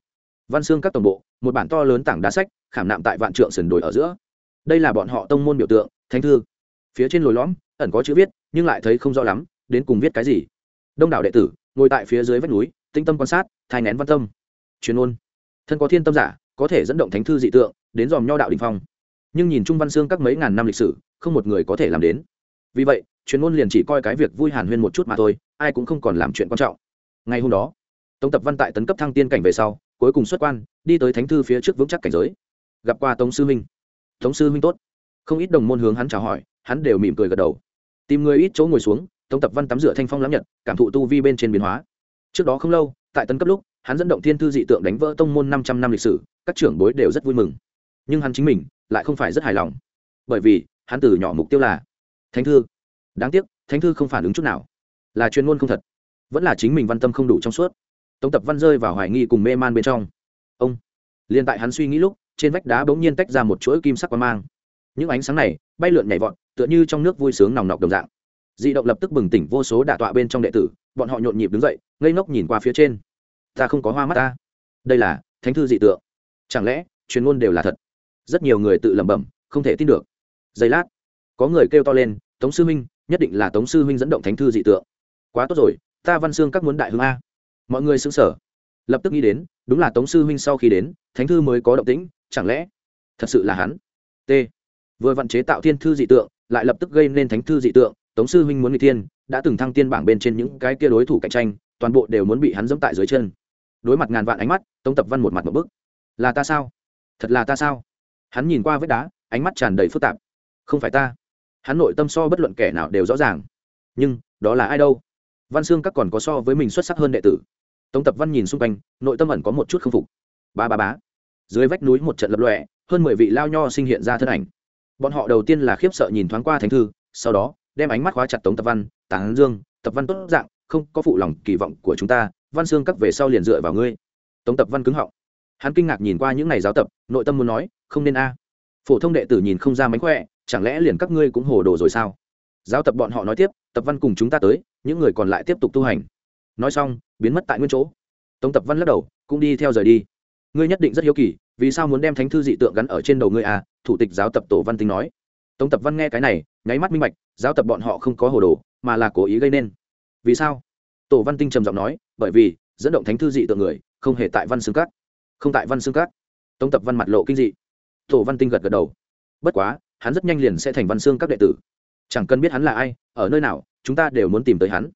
văn xương các tổng bộ, một bản to lớn tảng đá sách, khảm nạm tại vạn trượng sườn đồi ở giữa. Đây là bọn họ tông môn biểu tượng, thánh thư. Phía trên lồi lõm, ẩn có chữ viết, nhưng lại thấy không rõ lắm, đến cùng viết cái gì. Đông đảo đệ tử, ngồi tại phía dưới vách núi tinh tâm quan sát, thai nén văn tâm. Chuyên ôn thân có thiên tâm giả, có thể dẫn động thánh thư dị tượng, đến dòm nho đạo đình phong. Nhưng nhìn trung văn xương các mấy ngàn năm lịch sử, không một người có thể làm đến. Vì vậy, chuyên môn liền chỉ coi cái việc vui hàn huyên một chút mà thôi, ai cũng không còn làm chuyện quan trọng. Ngày hôm đó, tống tập văn tại tấn cấp thăng tiên cảnh về sau cuối cùng xuất quan, đi tới thánh thư phía trước vững chắc cảnh giới. Gặp qua tống sư minh. Tống sư minh tốt. Không ít đồng môn hướng hắn chào hỏi, hắn đều mỉm cười gật đầu. Tìm người ít chỗ ngồi xuống, tống tập văn tắm rửa thanh phong lắm nhật, cảm thụ tu vi bên trên biến hóa. Trước đó không lâu, tại tấn cấp lúc, hắn dẫn động thiên thư dị tượng đánh vỡ tông môn năm trăm năm lịch sử, các trưởng bối đều rất vui mừng. Nhưng hắn chính mình lại không phải rất hài lòng. Bởi vì, hắn từ nhỏ mục tiêu là thánh thư. Đáng tiếc, thánh thư không phản ứng chút nào. Là chuyên môn không thật. Vẫn là chính mình văn tâm không đủ trong suốt tống tập văn rơi vào hoài nghi cùng mê man bên trong. Ông. Liền tại hắn suy nghĩ lúc, trên vách đá bỗng nhiên tách ra một chuỗi kim sắc quang mang. Những ánh sáng này, bay lượn nhảy vọt, tựa như trong nước vui sướng nòng nọc đồng dạng. Dị động lập tức bừng tỉnh vô số đả tọa bên trong đệ tử, bọn họ nhộn nhịp đứng dậy, ngây ngốc nhìn qua phía trên. Ta không có hoa mắt ta. Đây là thánh thư dị tượng. Chẳng lẽ, truyền ngôn đều là thật? Rất nhiều người tự lẩm bẩm, không thể tin được. Giây lát, có người kêu to lên, tống sư huynh, nhất định là tống sư huynh dẫn động thánh thư dị tượng. Quá tốt rồi, ta văn xương các muốn đại hương a mọi người xứng sở lập tức nghĩ đến, đúng là tống sư huynh sau khi đến, thánh thư mới có động tĩnh, chẳng lẽ thật sự là hắn? T. Vừa vận chế tạo thiên thư dị tượng, lại lập tức gây nên thánh thư dị tượng, tống sư huynh muốn n g tiên đã từng thăng tiên bảng bên trên những cái kia đối thủ cạnh tranh, toàn bộ đều muốn bị hắn dẫm tại dưới chân. Đối mặt ngàn vạn ánh mắt, tống tập văn một mặt một bức. Là ta sao? Thật là ta sao? Hắn nhìn qua vết đá, ánh mắt tràn đầy phức tạp. Không phải ta. Hắn nội tâm so bất luận kẻ nào đều rõ ràng. Nhưng, đó là ai đâu? Văn xương các còn có so với mình xuất sắc hơn đệ tử tống tập văn nhìn xung quanh, nội tâm ẩn có một chút k phục. Ba ba bá dưới vách núi một trận lập lọe hơn mười vị lao nho sinh hiện ra thân ảnh. Bọn họ đầu tiên là khiếp sợ nhìn thoáng qua thánh thư, sau đó, đem ánh mắt khóa chặt tống tập văn tán dương, tập văn tốt dạng, không có phụ lòng kỳ vọng của chúng ta, văn xương các về sau liền dựa vào ngươi. Tống tập văn cứng họng. Hắn kinh ngạc nhìn qua những n à y giáo tập, nội tâm muốn nói, không nên a. Phổ thông đệ tử nhìn không ra mánh khỏe, chẳng lẽ liền các ngươi cũng hồ đồ rồi sao? Giáo tập bọn họ nói tiếp, tập văn cùng chúng ta tới, những người còn lại tiếp tục tu hành nói xong, biến mất tại nguyên chỗ. Tống tập văn lắc đầu, cũng đi theo rời đi. Ngươi nhất định rất hiếu kỳ, vì sao muốn đem thánh thư dị tượng gắn ở trên đầu ngươi à? Thủ tịch giáo tập tổ văn tính nói. Tống tập văn nghe cái này, nháy mắt minh bạch, giáo tập bọn họ không có hồ đồ, mà là cố ý gây nên. Vì sao? Tổ văn tinh trầm giọng nói, bởi vì, dẫn động thánh thư dị tượng người, không hề tại văn xương cát. Không tại văn xương cát. Tống tập văn mặt lộ kinh dị. Tổ văn tinh gật gật đầu. Bất quá, hắn rất nhanh liền sẽ thành văn xương các đệ tử. Chẳng cần biết hắn là ai, ở nơi nào, chúng ta đều muốn tìm tới hắn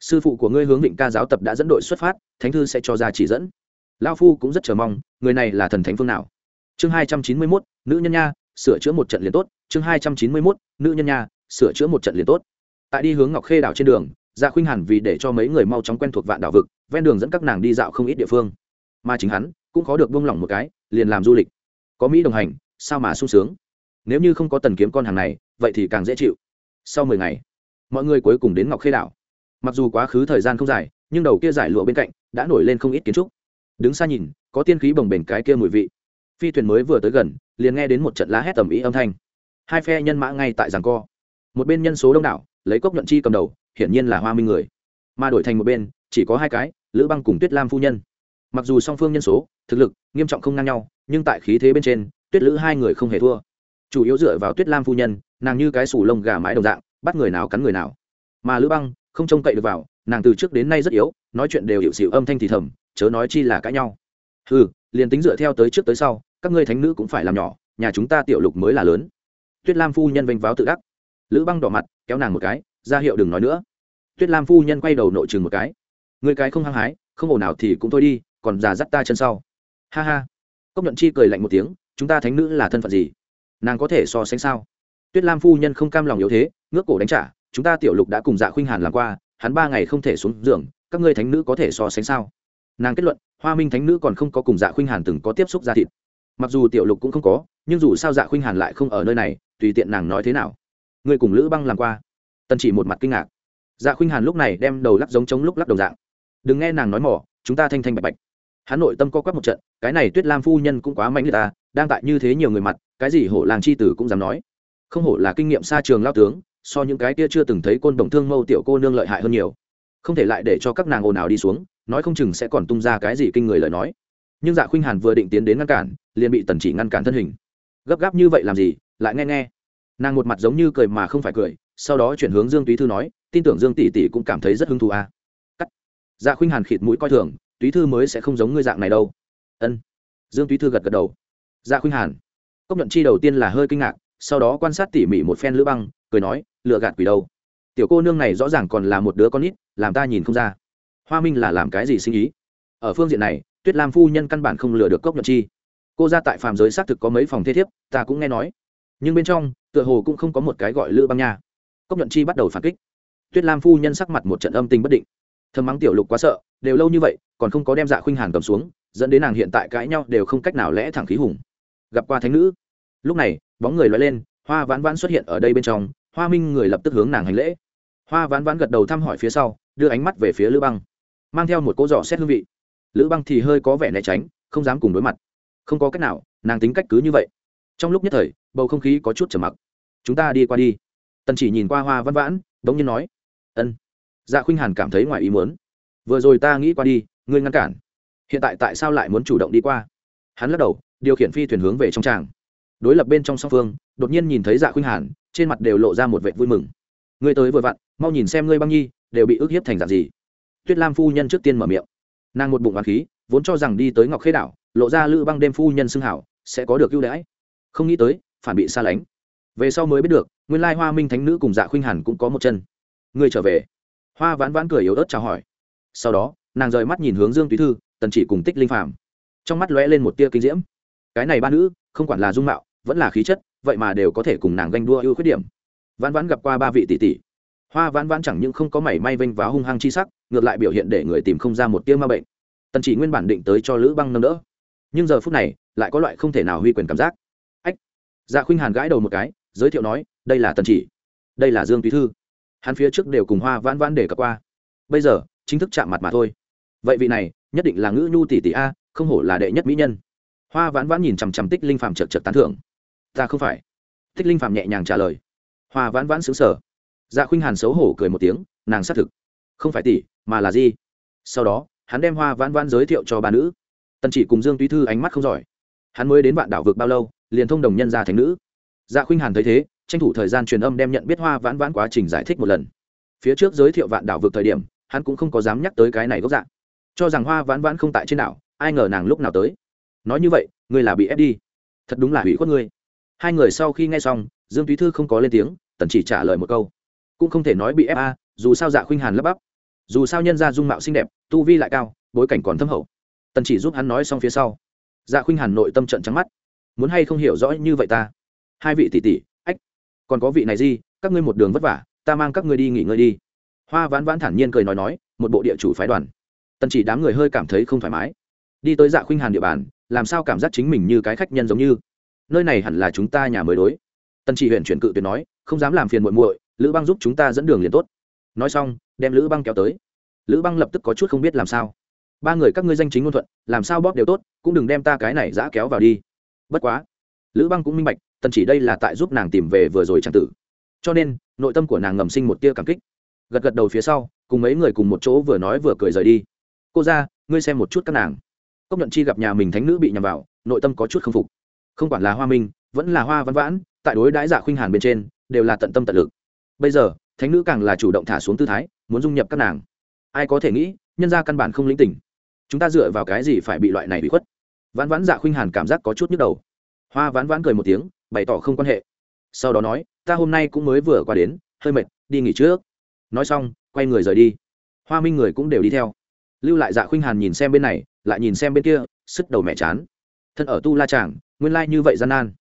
sư phụ của ngươi hướng định ca giáo tập đã dẫn đội xuất phát, thánh thư sẽ cho ra chỉ dẫn. Lao phu cũng rất chờ mong, người này là thần thánh phương nào? Chương hai trăm chín mươi mốt, nữ nhân nha, sửa chữa một trận liền tốt. Chương hai trăm chín mươi mốt, nữ nhân nha, sửa chữa một trận liền tốt. Tại đi hướng ngọc khê đảo trên đường dạ khuynh hàn vì để cho mấy người mau chóng quen thuộc vạn đảo vực, ven đường dẫn các nàng đi dạo không ít địa phương. Mà chính hắn cũng khó được buông lỏng một cái, liền làm du lịch. Có mỹ đồng hành, sao mà sung sướng? Nếu như không có tần kiếm con hàng này, vậy thì càng dễ chịu. Sau mười ngày, mọi người cuối cùng đến ngọc khê đảo mặc dù quá khứ thời gian không dài, nhưng đầu kia giải lụa bên cạnh đã nổi lên không ít kiến trúc. Đứng xa nhìn, có tiên khí bồng bềnh cái kia mùi vị. Phi thuyền mới vừa tới gần, liền nghe đến một trận lá hét tầm ý âm thanh. Hai phe nhân mã ngay tại giảng co. Một bên nhân số đông đảo, lấy cốc nhuận chi cầm đầu, hiển nhiên là hoa minh người. Mà đổi thành một bên, chỉ có hai cái, lữ băng cùng tuyết lam phu nhân. Mặc dù song phương nhân số, thực lực, nghiêm trọng không ngang nhau, nhưng tại khí thế bên trên, tuyết lữ hai người không hề thua. Chủ yếu dựa vào tuyết lam phu nhân, nàng như cái sủ lông gà mái đồng dạng, bắt người nào cắn người nào. Mà lữ băng không trông cậy được vào, nàng từ trước đến nay rất yếu, nói chuyện đều hiệu xịu âm thanh thì thầm, chớ nói chi là cãi nhau. Ừ liền tính dựa theo tới trước tới sau, các ngươi thánh nữ cũng phải làm nhỏ, nhà chúng ta tiểu lục mới là lớn. Tuyết lam phu nhân vênh váo tự đắc. Lữ băng đỏ mặt, kéo nàng một cái, ra hiệu đừng nói nữa. Tuyết lam phu nhân quay đầu nội chừng một cái. Người cái không hăng hái, không ồn nào thì cũng thôi đi, còn già dắt ta chân sau. Ha ha. Cốc nhuận chi cười lạnh một tiếng, chúng ta thánh nữ là thân phận gì? Nàng có thể so sánh sao? Tuyết lam phu nhân không cam lòng yếu thế, ngước cổ đánh trả chúng ta tiểu lục đã cùng dạ khuynh hàn làm qua, hắn ba ngày không thể xuống giường, các ngươi thánh nữ có thể so sánh sao? Nàng kết luận, hoa minh thánh nữ còn không có cùng dạ khuynh hàn từng có tiếp xúc ra thịt. Mặc dù tiểu lục cũng không có, nhưng dù sao dạ khuynh hàn lại không ở nơi này, tùy tiện nàng nói thế nào. Người cùng lữ băng làm qua. Tần chỉ một mặt kinh ngạc. Dạ khuynh hàn lúc này đem đầu lắc giống chống lúc lắc đầu dạng. Đừng nghe nàng nói mỏ, chúng ta thanh thanh bạch bạch. Hắn nội tâm co quắp một trận, cái này tuyết lam phu nhân cũng quá mạnh người ta, đang tại như thế nhiều người mặt, cái gì hổ làng chi tử cũng dám nói. Không hổ là kinh nghiệm xa trường lao tướng so những cái kia chưa từng thấy côn đồng thương mâu tiểu cô nương lợi hại hơn nhiều. Không thể lại để cho các nàng ồn ào đi xuống, nói không chừng sẽ còn tung ra cái gì kinh người lời nói. Nhưng dạ khuynh hàn vừa định tiến đến ngăn cản, liền bị tần chỉ ngăn cản thân hình. Gấp gáp như vậy làm gì? Lại nghe nghe. Nàng một mặt giống như cười mà không phải cười, sau đó chuyển hướng dương túy thư nói, tin tưởng dương tỷ tỷ cũng cảm thấy rất hứng thú à. cắt. Dạ khuynh hàn khịt mũi coi thường, túy thư mới sẽ không giống ngươi dạng này đâu. Ân. Dương túy thư gật gật đầu. Dạ khuynh hàn. Công nhận chi đầu tiên là hơi kinh ngạc, sau đó quan sát tỉ mỉ một phen lữ băng, cười nói lựa gạt quỷ đâu. Tiểu cô nương này rõ ràng còn là một đứa con nít, làm ta nhìn không ra. Hoa minh là làm cái gì sinh ý? Ở phương diện này, tuyết lam phu nhân căn bản không lừa được cốc nhuận chi. Cô ra tại phàm giới xác thực có mấy phòng thế thiếp, ta cũng nghe nói. Nhưng bên trong, tựa hồ cũng không có một cái gọi lữ băng nha. Cốc nhuận chi bắt đầu phản kích. Tuyết lam phu nhân sắc mặt một trận âm tình bất định. Thầm mắng tiểu lục quá sợ, đều lâu như vậy, còn không có đem dạ khuynh hàn cầm xuống, dẫn đến nàng hiện tại cãi nhau đều không cách nào lẽ thẳng khí hùng. Gặp qua thánh nữ. Lúc này, bóng người loay lên, hoa vãn vãn xuất hiện ở đây bên trong hoa minh người lập tức hướng nàng hành lễ. Hoa vãn vãn gật đầu thăm hỏi phía sau, đưa ánh mắt về phía lữ băng. Mang theo một cỗ giỏ xét hương vị. Lữ băng thì hơi có vẻ né tránh, không dám cùng đối mặt. Không có cách nào, nàng tính cách cứ như vậy. Trong lúc nhất thời, bầu không khí có chút trầm mặc. Chúng ta đi qua đi. Tần chỉ nhìn qua hoa văn vãn đ ố n g nhiên nói, ân. Dạ khuynh hàn cảm thấy ngoài ý muốn. Vừa rồi ta nghĩ qua đi, ngươi ngăn cản. Hiện tại tại sao lại muốn chủ động đi qua? Hắn lắc đầu, điều khiển phi thuyền hướng về trong tràng. Đối lập bên trong song phương, đột nhiên nhìn thấy dạ khuynh hàn trên mặt đều lộ ra một vẻ vui mừng. Ngươi tới vừa vặn, mau nhìn xem ngươi băng nhi, đều bị ức hiếp thành dạng gì. Tuyết lam phu nhân trước tiên mở miệng. Nàng một bụng hoàng khí, vốn cho rằng đi tới ngọc khê đảo, lộ ra lữ băng đêm phu nhân xưng hảo, sẽ có được ưu đãi. Không nghĩ tới, phản bị xa lánh. Về sau mới biết được, nguyên lai hoa minh thánh nữ cùng dạ khuynh hàn cũng có một chân. Ngươi trở về. Hoa vãn vãn cười yếu ớt chào hỏi. Sau đó, nàng rời mắt nhìn hướng dương túy thư, tần chỉ cùng tích linh phàm. Trong mắt lóe lên một tia kinh diễm. Cái này ba nữ, không quản là dung mạo, vẫn là khí chất vậy mà đều có thể cùng nàng ganh đua ưu khuyết điểm. Vãn vãn gặp qua ba vị tỷ tỷ. Hoa vãn vãn chẳng những không có mảy may vênh váo hung hăng chi sắc, ngược lại biểu hiện để người tìm không ra một tiêu ma bệnh. Tần chỉ nguyên bản định tới cho lữ băng nâng đỡ. Nhưng giờ phút này, lại có loại không thể nào huy quyền cảm giác. Ách! Dạ khuynh hàn gãi đầu một cái, giới thiệu nói, đây là tần chỉ. Đây là dương túy thư. Hắn phía trước đều cùng hoa vãn vãn để cập qua. Bây giờ, chính thức chạm mặt mà thôi. Vậy vị này, nhất định là ngữ nhu tỷ tỷ a, không hổ là đệ nhất mỹ nhân. Hoa vãn vãn nhìn chằm chằm tích linh phàm chợt chợt tán thưởng ta không phải. Thích linh Phạm nhẹ nhàng trả lời. Hoa vãn vãn xứng sở dạ khuynh hàn xấu hổ cười một tiếng, nàng xác thực. Không phải tỷ, mà là gì sau đó, hắn đem hoa vãn vãn giới thiệu cho ba nữ. Tần chỉ cùng dương túy thư ánh mắt không giỏi. Hắn mới đến vạn đảo vực bao lâu, liền thông đồng nhân gia thành nữ. Dạ khuynh hàn thấy thế, tranh thủ thời gian truyền âm đem nhận biết hoa vãn vãn quá trình giải thích một lần. Phía trước giới thiệu vạn đảo vực thời điểm, hắn cũng không có dám nhắc tới cái này gốc dạng cho rằng hoa vãn vãn không tại trên đảo, ai ngờ nàng lúc nào tới. Nói như vậy, ngươi là bị ép đi. Thật đúng là hủy khuất ngươi hai người sau khi nghe xong, dương túy thư không có lên tiếng, tần chỉ trả lời một câu. Cũng không thể nói bị ép a, dù sao dạ khuynh hàn lấp bắp. Dù sao nhân ra dung mạo xinh đẹp, tu vi lại cao, bối cảnh còn thâm hậu. Tần chỉ giúp hắn nói xong phía sau. Dạ khuynh hàn nội tâm trận trắng mắt. Muốn hay không hiểu rõ như vậy ta? Hai vị tỷ tỷ, ách, còn có vị này gì? Các ngươi một đường vất vả, ta mang các ngươi đi nghỉ ngơi đi. Hoa vãn vãn thản nhiên cười nói nói, một bộ địa chủ phái đoàn. Tần chỉ đám người hơi cảm thấy không thoải mái. Đi tới dạ khuynh hàn địa bàn, làm sao cảm giác chính mình như cái khách nhân giống như? Nơi này hẳn là chúng ta nhà mới đối. Tần chỉ huyện chuyển cự tuyệt nói, không dám làm phiền muội muội, lữ băng giúp chúng ta dẫn đường liền tốt. Nói xong, đem lữ băng kéo tới. Lữ băng lập tức có chút không biết làm sao. Ba người các ngươi danh chính ngôn thuận, làm sao bóp đều tốt, cũng đừng đem ta cái này giã kéo vào đi. Bất quá, lữ băng cũng minh bạch, tần chỉ đây là tại giúp nàng tìm về vừa rồi trang tử. Cho nên, nội tâm của nàng ngầm sinh một tia cảm kích. Gật gật đầu phía sau, cùng mấy người cùng một chỗ vừa nói vừa cười rời đi. Cô ra ngươi xem một chút các nàng. Cốc nhuận chi gặp nhà mình thánh nữ bị nhầm vào, nội tâm có chút k phục không quản là hoa minh, vẫn là hoa văn vãn, tại đối đãi dạ khuynh hàn bên trên, đều là tận tâm tận lực. Bây giờ, thánh nữ càng là chủ động thả xuống tư thái, muốn dung nhập các nàng. Ai có thể nghĩ, nhân ra căn bản không lĩnh tỉnh chúng ta dựa vào cái gì phải bị loại này bị khuất? Vãn vãn dạ khuynh hàn cảm giác có chút nhức đầu. Hoa vãn vãn cười một tiếng, bày tỏ không quan hệ. Sau đó nói, ta hôm nay cũng mới vừa qua đến, hơi mệt, đi nghỉ trước. Nói xong, quay người rời đi. Hoa minh người cũng đều đi theo. Lưu lại dạ khuynh hàn nhìn xem bên này, lại nhìn xem bên kia sức đầu mẹ chán. Thân ở tu la tràng nguyên lai như vậy gian nan.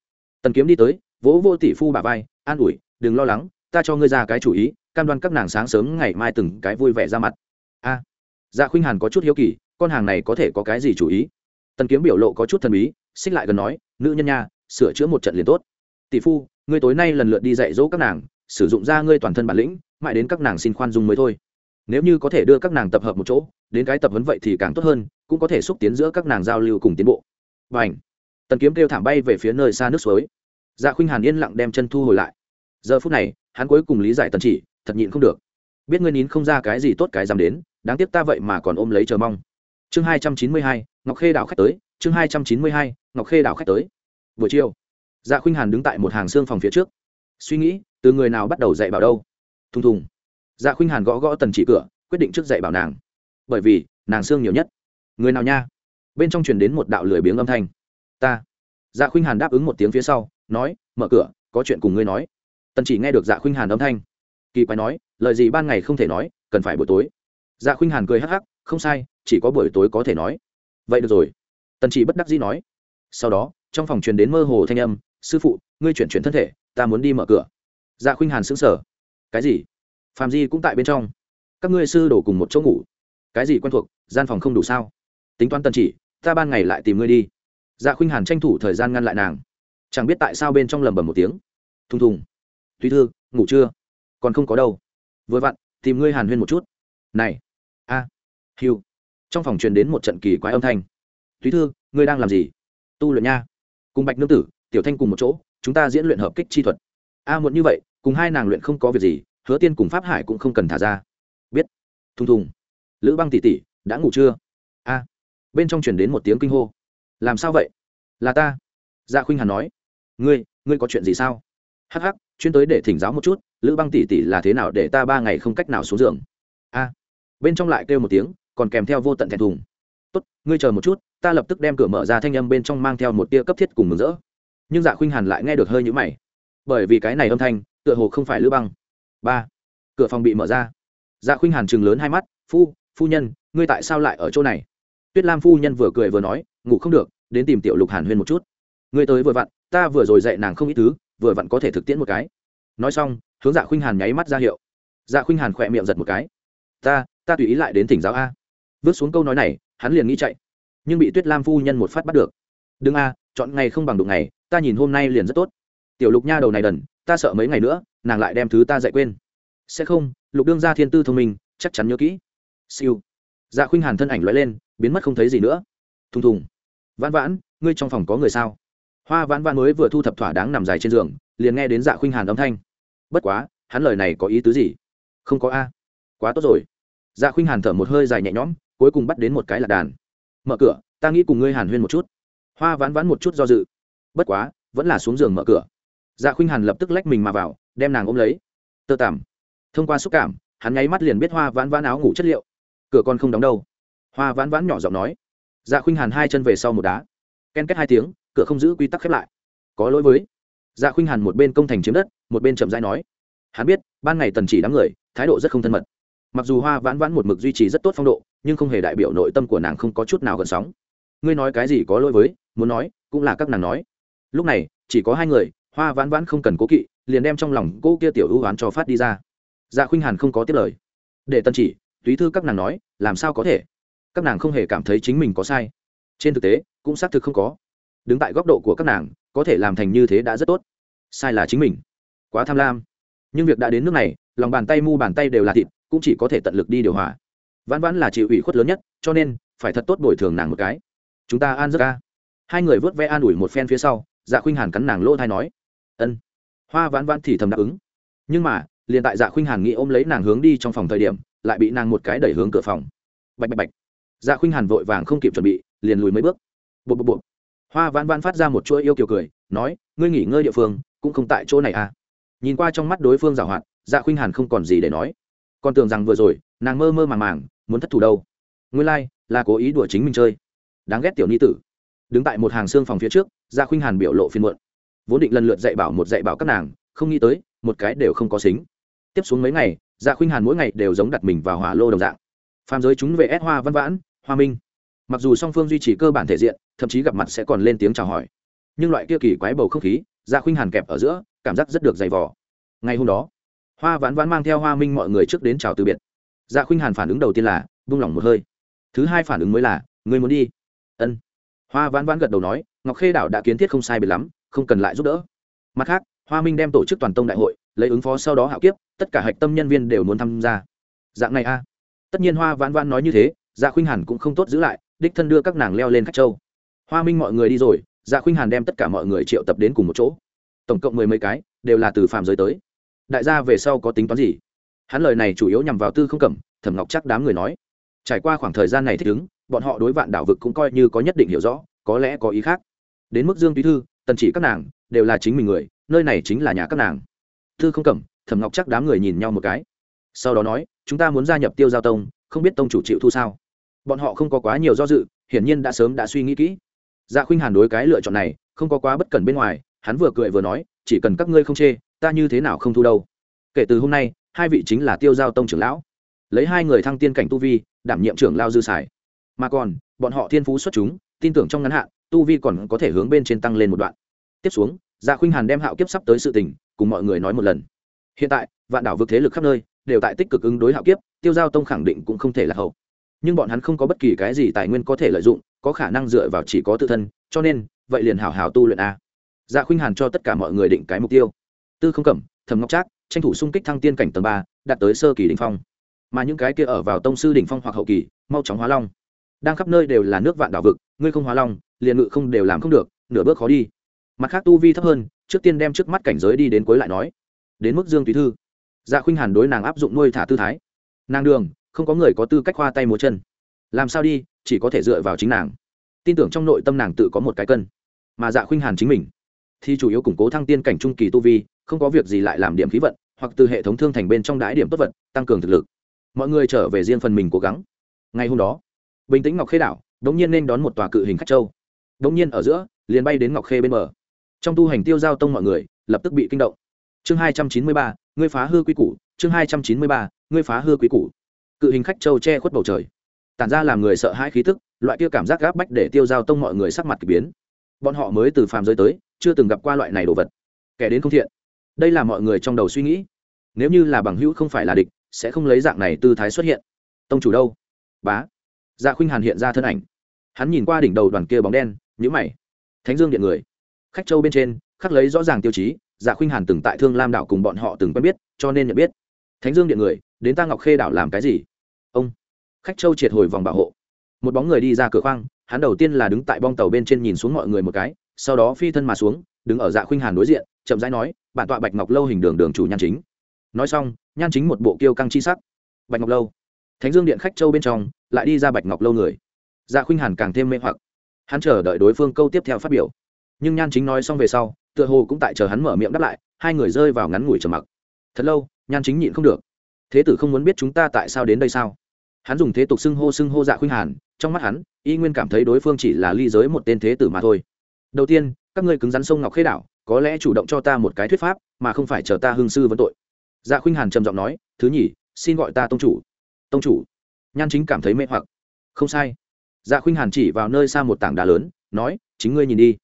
Tần kiếm đi tới, vỗ vô tỷ phu bà vai, an ủi, đừng lo lắng, ta cho ngươi ra cái chủ ý, cam đoan các nàng sáng sớm ngày mai từng cái vui vẻ ra mặt. A. Dạ khuynh hàn có chút hiếu kỳ, con hàng này có thể có cái gì chủ ý? Tần kiếm biểu lộ có chút thần bí, xích lại gần nói, nữ nhân nha, sửa chữa một trận liền tốt. Tỷ phu, ngươi tối nay lần lượt đi dạy dỗ các nàng, sử dụng ra ngươi toàn thân bản lĩnh, mãi đến các nàng xin khoan dung mới thôi. Nếu như có thể đưa các nàng tập hợp một chỗ, đến cái tập huấn vậy thì càng tốt hơn, cũng có thể xúc tiến giữa các nàng giao lưu cùng tiến bộ. Và ảnh tần kiếm kêu thảm bay về phía nơi xa nước suối. Dạ khuynh hàn yên lặng đem chân thu hồi lại. Giờ phút này, hắn cuối cùng lý giải tần chỉ, thật nhịn không được. Biết ngươi nín không ra cái gì tốt cái dám đến, đáng tiếc ta vậy mà còn ôm lấy chờ mong. Chương hai trăm chín mươi hai, ngọc khê đảo khách tới, chương hai trăm chín mươi hai, ngọc khê đảo khách tới. Buổi chiều dạ khuynh hàn đứng tại một hàng xương phòng phía trước. Suy nghĩ, từ người nào bắt đầu dạy bảo đâu? Thùng thùng. Dạ khuynh hàn gõ gõ tần chỉ cửa, quyết định trước dạy bảo nàng. Bởi vì, nàng xương nhiều nhất. Người nào nha? Bên trong truyền đến một đạo lười biếng âm thanh ta. Dạ khuynh hàn đáp ứng một tiếng phía sau, nói, mở cửa, có chuyện cùng ngươi nói. Tần chỉ nghe được dạ khuynh hàn âm thanh, kỳ quái nói, lời gì ban ngày không thể nói, cần phải buổi tối. Dạ khuynh hàn cười hắc hắc, không sai, chỉ có buổi tối có thể nói. Vậy được rồi. Tần chỉ bất đắc dĩ nói. Sau đó, trong phòng truyền đến mơ hồ thanh âm, sư phụ, ngươi chuyển chuyển thân thể, ta muốn đi mở cửa. Dạ khuynh hàn sững sờ. Cái gì? Phàm di cũng tại bên trong. Các ngươi sư đổ cùng một chỗ ngủ. Cái gì quen thuộc, gian phòng không đủ sao? Tính toán tần chỉ, ta ban ngày lại tìm ngươi đi dạ khuynh hàn tranh thủ thời gian ngăn lại nàng. Chẳng biết tại sao bên trong lầm bầm một tiếng. Thùng thùng. Tuy thư ngủ chưa? Còn không có đâu. Vừa vặn tìm ngươi hàn huyên một chút. Này. A. À, hiu trong phòng truyền đến một trận kỳ quái âm thanh. Tuy thư ngươi đang làm gì? Tu luyện nha. Cùng bạch nương tử tiểu thanh cùng một chỗ chúng ta diễn luyện hợp kích chi thuật. A à, muộn như vậy cùng hai nàng luyện không có việc gì hứa tiên cùng pháp hải cũng không cần thả ra. Biết. Thùng thùng. Lữ băng tỉ tỉ đã ngủ chưa? A. Bên trong truyền đến một tiếng kinh hô làm sao vậy? Là ta. Dạ khuynh hàn nói. Ngươi ngươi có chuyện gì sao? Hắc hắc, chuyên tới để thỉnh giáo một chút, lữ băng tỉ tỉ là thế nào để ta ba ngày không cách nào xuống giường? A. Bên trong lại kêu một tiếng, còn kèm theo vô tận thẹn thùng. Tốt, ngươi chờ một chút, ta lập tức đem cửa mở ra thanh âm bên trong mang theo một tia cấp thiết cùng mừng rỡ. Nhưng dạ khuynh hàn lại nghe được hơi nhũ mày. Bởi vì cái này âm thanh, tựa hồ không phải lữ băng. Ba. Cửa phòng bị mở ra. Dạ khuynh hàn chừng lớn hai mắt, phu phu nhân, ngươi tại sao lại ở chỗ này? Tuyết lam phu nhân vừa cười vừa nói, ngủ không được, đến tìm tiểu lục hàn huyên một chút. Ngươi tới vừa vặn, ta vừa rồi dạy nàng không ít thứ, vừa vặn có thể thực tiễn một cái. Nói xong, hướng dạ khuynh hàn nháy mắt ra hiệu. Dạ khuynh hàn khỏe miệng giật một cái. Ta ta tùy ý lại đến thỉnh giáo a. Vứt xuống câu nói này, hắn liền nghĩ chạy, nhưng bị tuyết lam phu nhân một phát bắt được. Đừng a, chọn ngày không bằng đụng ngày, ta nhìn hôm nay liền rất tốt. Tiểu lục nha đầu này đần, ta sợ mấy ngày nữa, nàng lại đem thứ ta dạy quên. Sẽ không, lục đương gia thiên tư thông minh, chắc chắn nhớ kỹ. Siêu. Dạ khuynh hàn thân ảnh loại lên biến mất không thấy gì nữa. Thùng thùng. Vãn vãn, ngươi trong phòng có người sao? Hoa vãn vãn mới vừa thu thập thỏa đáng nằm dài trên giường, liền nghe đến dạ khuynh hàn âm thanh. Bất quá, hắn lời này có ý tứ gì? Không có a. Quá tốt rồi. Dạ khuynh hàn thở một hơi dài nhẹ nhõm, cuối cùng bắt đến một cái lạc đàn. Mở cửa, ta nghĩ cùng ngươi hàn huyên một chút. Hoa vãn vãn một chút do dự. Bất quá, vẫn là xuống giường mở cửa. Dạ khuynh hàn lập tức lách mình mà vào, đem nàng ôm lấy. Tơ tằm. Thông qua xúc cảm, hắn nháy mắt liền biết hoa vãn vãn áo ngủ chất liệu. Cửa con không đóng đâu hoa vãn vãn nhỏ giọng nói. Dạ khuynh hàn hai chân về sau một đá. Ken kết hai tiếng, cửa không giữ quy tắc khép lại. Có lỗi với. Dạ khuynh hàn một bên công thành chiếm đất, một bên chậm rãi nói. Hắn biết, ban ngày tần chỉ đám người, thái độ rất không thân mật. Mặc dù hoa vãn vãn một mực duy trì rất tốt phong độ, nhưng không hề đại biểu nội tâm của nàng không có chút nào gần sóng. Ngươi nói cái gì có lỗi với, muốn nói, cũng là các nàng nói. Lúc này, chỉ có hai người, hoa vãn vãn không cần cố kỵ, liền đem trong lòng cô kia tiểu ưu oán cho phát đi ra. Dạ khuynh hàn không có tiếp lời. Để tân chỉ, túy thư các nàng nói, làm sao có thể? Các nàng không hề cảm thấy chính mình có sai. Trên thực tế, cũng xác thực không có. Đứng tại góc độ của các nàng, có thể làm thành như thế đã rất tốt. Sai là chính mình. Quá tham lam. Nhưng việc đã đến nước này, lòng bàn tay mu bàn tay đều là thịt, cũng chỉ có thể tận lực đi điều hòa. Vãn vãn là chịu ủy khuất lớn nhất, cho nên, phải thật tốt bồi thường nàng một cái. Chúng ta an giấc ca. Hai người vớt ve an ủi một phen phía sau dạ khuynh hàn cắn nàng lỗ thai nói. Ân. Hoa vãn vãn thì thầm đáp ứng. Nhưng mà, liền tại dạ khuynh hàn nghĩ ôm lấy nàng hướng đi trong phòng thời điểm, lại bị nàng một cái đẩy hướng cửa phòng. Bạch bạch bạch dạ khuynh hàn vội vàng không kịp chuẩn bị liền lùi mấy bước. Bộ bộ bộ hoa vãn vãn phát ra một chuỗi yêu kiều cười nói ngươi nghỉ ngơi địa phương cũng không tại chỗ này à? Nhìn qua trong mắt đối phương giảo hoạt dạ khuynh hàn không còn gì để nói. Còn tưởng rằng vừa rồi nàng mơ mơ màng màng muốn thất thủ đâu. Ngươi lai、like, là cố ý đùa chính mình chơi. Đáng ghét tiểu ni tử. Đứng tại một hàng xương phòng phía trước dạ khuynh hàn biểu lộ phiên muộn. Vốn định lần lượt dạy bảo một dạy bảo các nàng không nghĩ tới một cái đều không có xính. Tiếp xuống mấy ngày dạ khuynh hàn mỗi ngày đều giống đặt mình vào hỏa lô đồng dạng. Phàm giới chúng về ép hoa văn vãn hoa minh. Mặc dù song phương duy trì cơ bản thể diện, thậm chí gặp mặt sẽ còn lên tiếng chào hỏi. Nhưng loại kia kỳ quái bầu không khí dạ khuynh hàn kẹp ở giữa, cảm giác rất được dày vò. Ngày hôm đó, hoa vãn vãn mang theo hoa minh mọi người trước đến chào từ biệt. Dạ khuynh hàn phản ứng đầu tiên là, vung lỏng một hơi. Thứ hai phản ứng mới là người muốn đi? Ân. Hoa vãn vãn gật đầu nói, ngọc khê đảo đã kiến thiết không sai biệt lắm, không cần lại giúp đỡ. Mặt khác, hoa minh đem tổ chức toàn tông đại hội, lấy ứng phó sau đó hạo kiếp, tất cả hạch tâm nhân viên đều muốn tham gia. Dạng này a. Tất nhiên hoa vãn vãn nói như thế dạ khuynh hàn cũng không tốt giữ lại, đích thân đưa các nàng leo lên khách châu. Hoa minh mọi người đi rồi dạ khuynh hàn đem tất cả mọi người triệu tập đến cùng một chỗ. Tổng cộng mười mấy cái, đều là từ phạm giới tới. Đại gia về sau có tính toán gì? Hắn lời này chủ yếu nhằm vào tư không cẩm, thẩm ngọc chắc đám người nói. Trải qua khoảng thời gian này thích ứng, bọn họ đối vạn đảo vực cũng coi như có nhất định hiểu rõ, có lẽ có ý khác. Đến mức dương tú thư, tần chỉ các nàng, đều là chính mình người, nơi này chính là nhà các nàng. Thư không cẩm, thẩm ngọc chắc đám người nhìn nhau một cái. Sau đó nói, chúng ta muốn gia nhập tiêu giao tông, không biết tông chủ chịu thu sao? Bọn họ không có quá nhiều do dự, hiển nhiên đã sớm đã suy nghĩ kỹ. Dạ khuynh hàn đối cái lựa chọn này, không có quá bất cẩn bên ngoài, hắn vừa cười vừa nói, chỉ cần các ngươi không chê, ta như thế nào không thu đâu. Kể từ hôm nay, hai vị chính là tiêu giao tông trưởng lão. Lấy hai người thăng tiên cảnh tu vi, đảm nhiệm trưởng lao dư sải. mà còn, bọn họ thiên phú xuất chúng, tin tưởng trong ngắn hạn, tu vi còn có thể hướng bên trên tăng lên một đoạn. Tiếp xuống dạ khuynh hàn đem hạo kiếp sắp tới sự tình, cùng mọi người nói một lần. Hiện tại, vạn đảo vực thế lực khắp nơi, đều tại tích cực ứng đối hạo kiếp, tiêu giao tông khẳng định cũng không thể là hậu nhưng bọn hắn không có bất kỳ cái gì tài nguyên có thể lợi dụng, có khả năng dựa vào chỉ có tự thân, cho nên, vậy liền hảo hảo tu luyện a. Dạ khuynh hàn cho tất cả mọi người định cái mục tiêu. Tư không cẩm thầm ngọc trác, tranh thủ xung kích thăng tiên cảnh tầng ba, đạt tới sơ kỳ đ ỉ n h phong. Mà những cái kia ở vào tông sư đ ỉ n h phong hoặc hậu kỳ, mau chóng hóa long. Đang khắp nơi đều là nước vạn đảo vực, ngươi không hóa long, liền ngự không đều làm không được, nửa bước khó đi. Mặt khác tu vi thấp hơn, trước tiên đem trước mắt cảnh giới đi đến cuối lại nói. Đến mức dương tùy thư. Dạ khuynh hàn đối nàng áp dụng nuôi thả tư thái. Nàng đường không có người có tư cách khoa tay múa chân. Làm sao đi, chỉ có thể dựa vào chính nàng. Tin tưởng trong nội tâm nàng tự có một cái cân. Mà dạ khuynh hàn chính mình. Thì chủ yếu củng cố thăng tiên cảnh trung kỳ tu vi, không có việc gì lại làm điểm khí vận, hoặc từ hệ thống thương thành bên trong đái điểm tốt vật, tăng cường thực lực. Mọi người trở về riêng phần mình cố gắng. Ngày hôm đó, bình tĩnh ngọc khê đảo, đống nhiên nên đón một tòa cự hình khách châu. Đống nhiên ở giữa, liền bay đến ngọc khê bên bờ. Trong tu hành tiêu giao tông mọi người, lập tức bị kinh động. Chương hai trăm chín mươi ba, ngươi phá hư quý củ, chương hai trăm chín mươi ba, ngươi phá hư quý củ cự hình khách châu che khuất bầu trời. Tản ra làm người sợ hãi khí tức, loại kia cảm giác gáp bách để tiêu giao tông mọi người sắc mặt k ỳ biến. Bọn họ mới từ phàm giới tới, chưa từng gặp qua loại này đồ vật. Kẻ đến không thiện. Đây là mọi người trong đầu suy nghĩ. Nếu như là bằng hữu không phải là địch, sẽ không lấy dạng này tư thái xuất hiện. Tông chủ đâu? Bá. Dạ khuynh hàn hiện ra thân ảnh. Hắn nhìn qua đỉnh đầu đoàn kia bóng đen nhữ mày. Thánh dương điện người. Khách châu bên trên, khắc lấy rõ ràng tiêu chí dạ khuynh hàn từng tại thương lam đảo cùng bọn họ từng quen biết, cho nên nhận biết thánh dương điện người, đến ta ngọc khê đảo làm cái gì? Ông. Khách châu triệt hồi vòng bảo hộ. Một bóng người đi ra cửa khoang, hắn đầu tiên là đứng tại bong tàu bên trên nhìn xuống mọi người một cái, sau đó phi thân mà xuống, đứng ở dạ khuynh hàn đối diện, chậm rãi nói, bản tọa bạch ngọc lâu hình đường đường chủ nhan chính. Nói xong, nhan chính một bộ kiêu căng chi sắc. Bạch ngọc lâu. Thánh dương điện khách châu bên trong, lại đi ra bạch ngọc lâu người. Dạ khuynh hàn càng thêm mê hoặc. Hắn chờ đợi đối phương câu tiếp theo phát biểu. Nhưng nhan chính nói xong về sau, tựa hồ cũng tại chờ hắn mở miệng đáp lại, hai người rơi vào ngắn ngủi trầm mặc. Thật lâu nhan chính nhịn không được. Thế tử không muốn biết chúng ta tại sao đến đây sao? Hắn dùng thế tục xưng hô xưng hô dạ khuynh hàn, trong mắt hắn, y nguyên cảm thấy đối phương chỉ là ly giới một tên thế tử mà thôi. Đầu tiên, các ngươi cứng rắn sông ngọc khê đảo, có lẽ chủ động cho ta một cái thuyết pháp, mà không phải chờ ta hương sư vấn tội. Dạ khuynh hàn trầm giọng nói, thứ nhì xin gọi ta tông chủ. Tông chủ? Nhan chính cảm thấy mê hoặc. Không sai. Dạ khuynh hàn chỉ vào nơi xa một tảng đá lớn, nói, chính ngươi nhìn đi.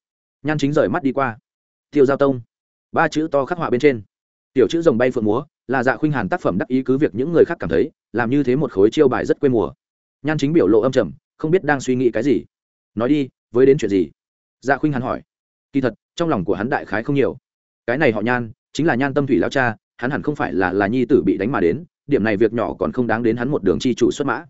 Nhan chính rời mắt đi qua. Tiêu giao tông. Ba chữ to khắc họa bên trên. Tiểu chữ rồng bay phượng múa là dạ khuynh hàn tác phẩm đắc ý cứ việc những người khác cảm thấy, làm như thế một khối chiêu bài rất quê mùa. Nhan chính biểu lộ âm trầm, không biết đang suy nghĩ cái gì. Nói đi, với đến chuyện gì? Dạ khuynh hàn hỏi. Kỳ thật, trong lòng của hắn đại khái không nhiều. Cái này họ nhan, chính là nhan tâm thủy lao cha, hắn hẳn không phải là là nhi tử bị đánh mà đến, điểm này việc nhỏ còn không đáng đến hắn một đường chi chủ xuất mã.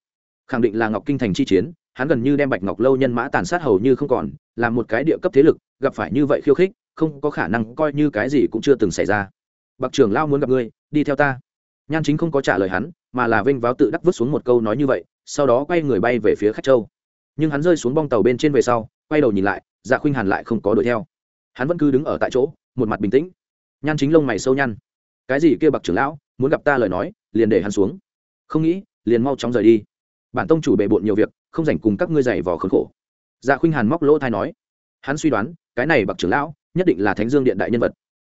Khẳng định là ngọc kinh thành chi chiến, hắn gần như đem bạch ngọc lâu nhân mã tàn sát hầu như không còn làm một cái địa cấp thế lực, gặp phải như vậy khiêu khích, không có khả năng coi như cái gì cũng chưa từng xảy ra. Bậc trưởng lao muốn gặp ngươi đi theo ta. Nhan chính không có trả lời hắn, mà là vênh váo tự đắc vứt xuống một câu nói như vậy, sau đó quay người bay về phía khách châu. Nhưng hắn rơi xuống bong tàu bên trên về sau, quay đầu nhìn lại dạ khuynh hàn lại không có đuổi theo. Hắn vẫn cứ đứng ở tại chỗ, một mặt bình tĩnh. Nhan chính lông mày sâu nhăn. Cái gì kia bậc trưởng lão, muốn gặp ta lời nói, liền để hắn xuống. Không nghĩ, liền mau chóng rời đi. Bản tông chủ bề bộn nhiều việc, không dành cùng các ngươi dày vò khốn khổ. Dạ khuynh hàn móc lỗ thai nói. Hắn suy đoán, cái này bậc trưởng lão, nhất định là thánh dương điện đại nhân vật.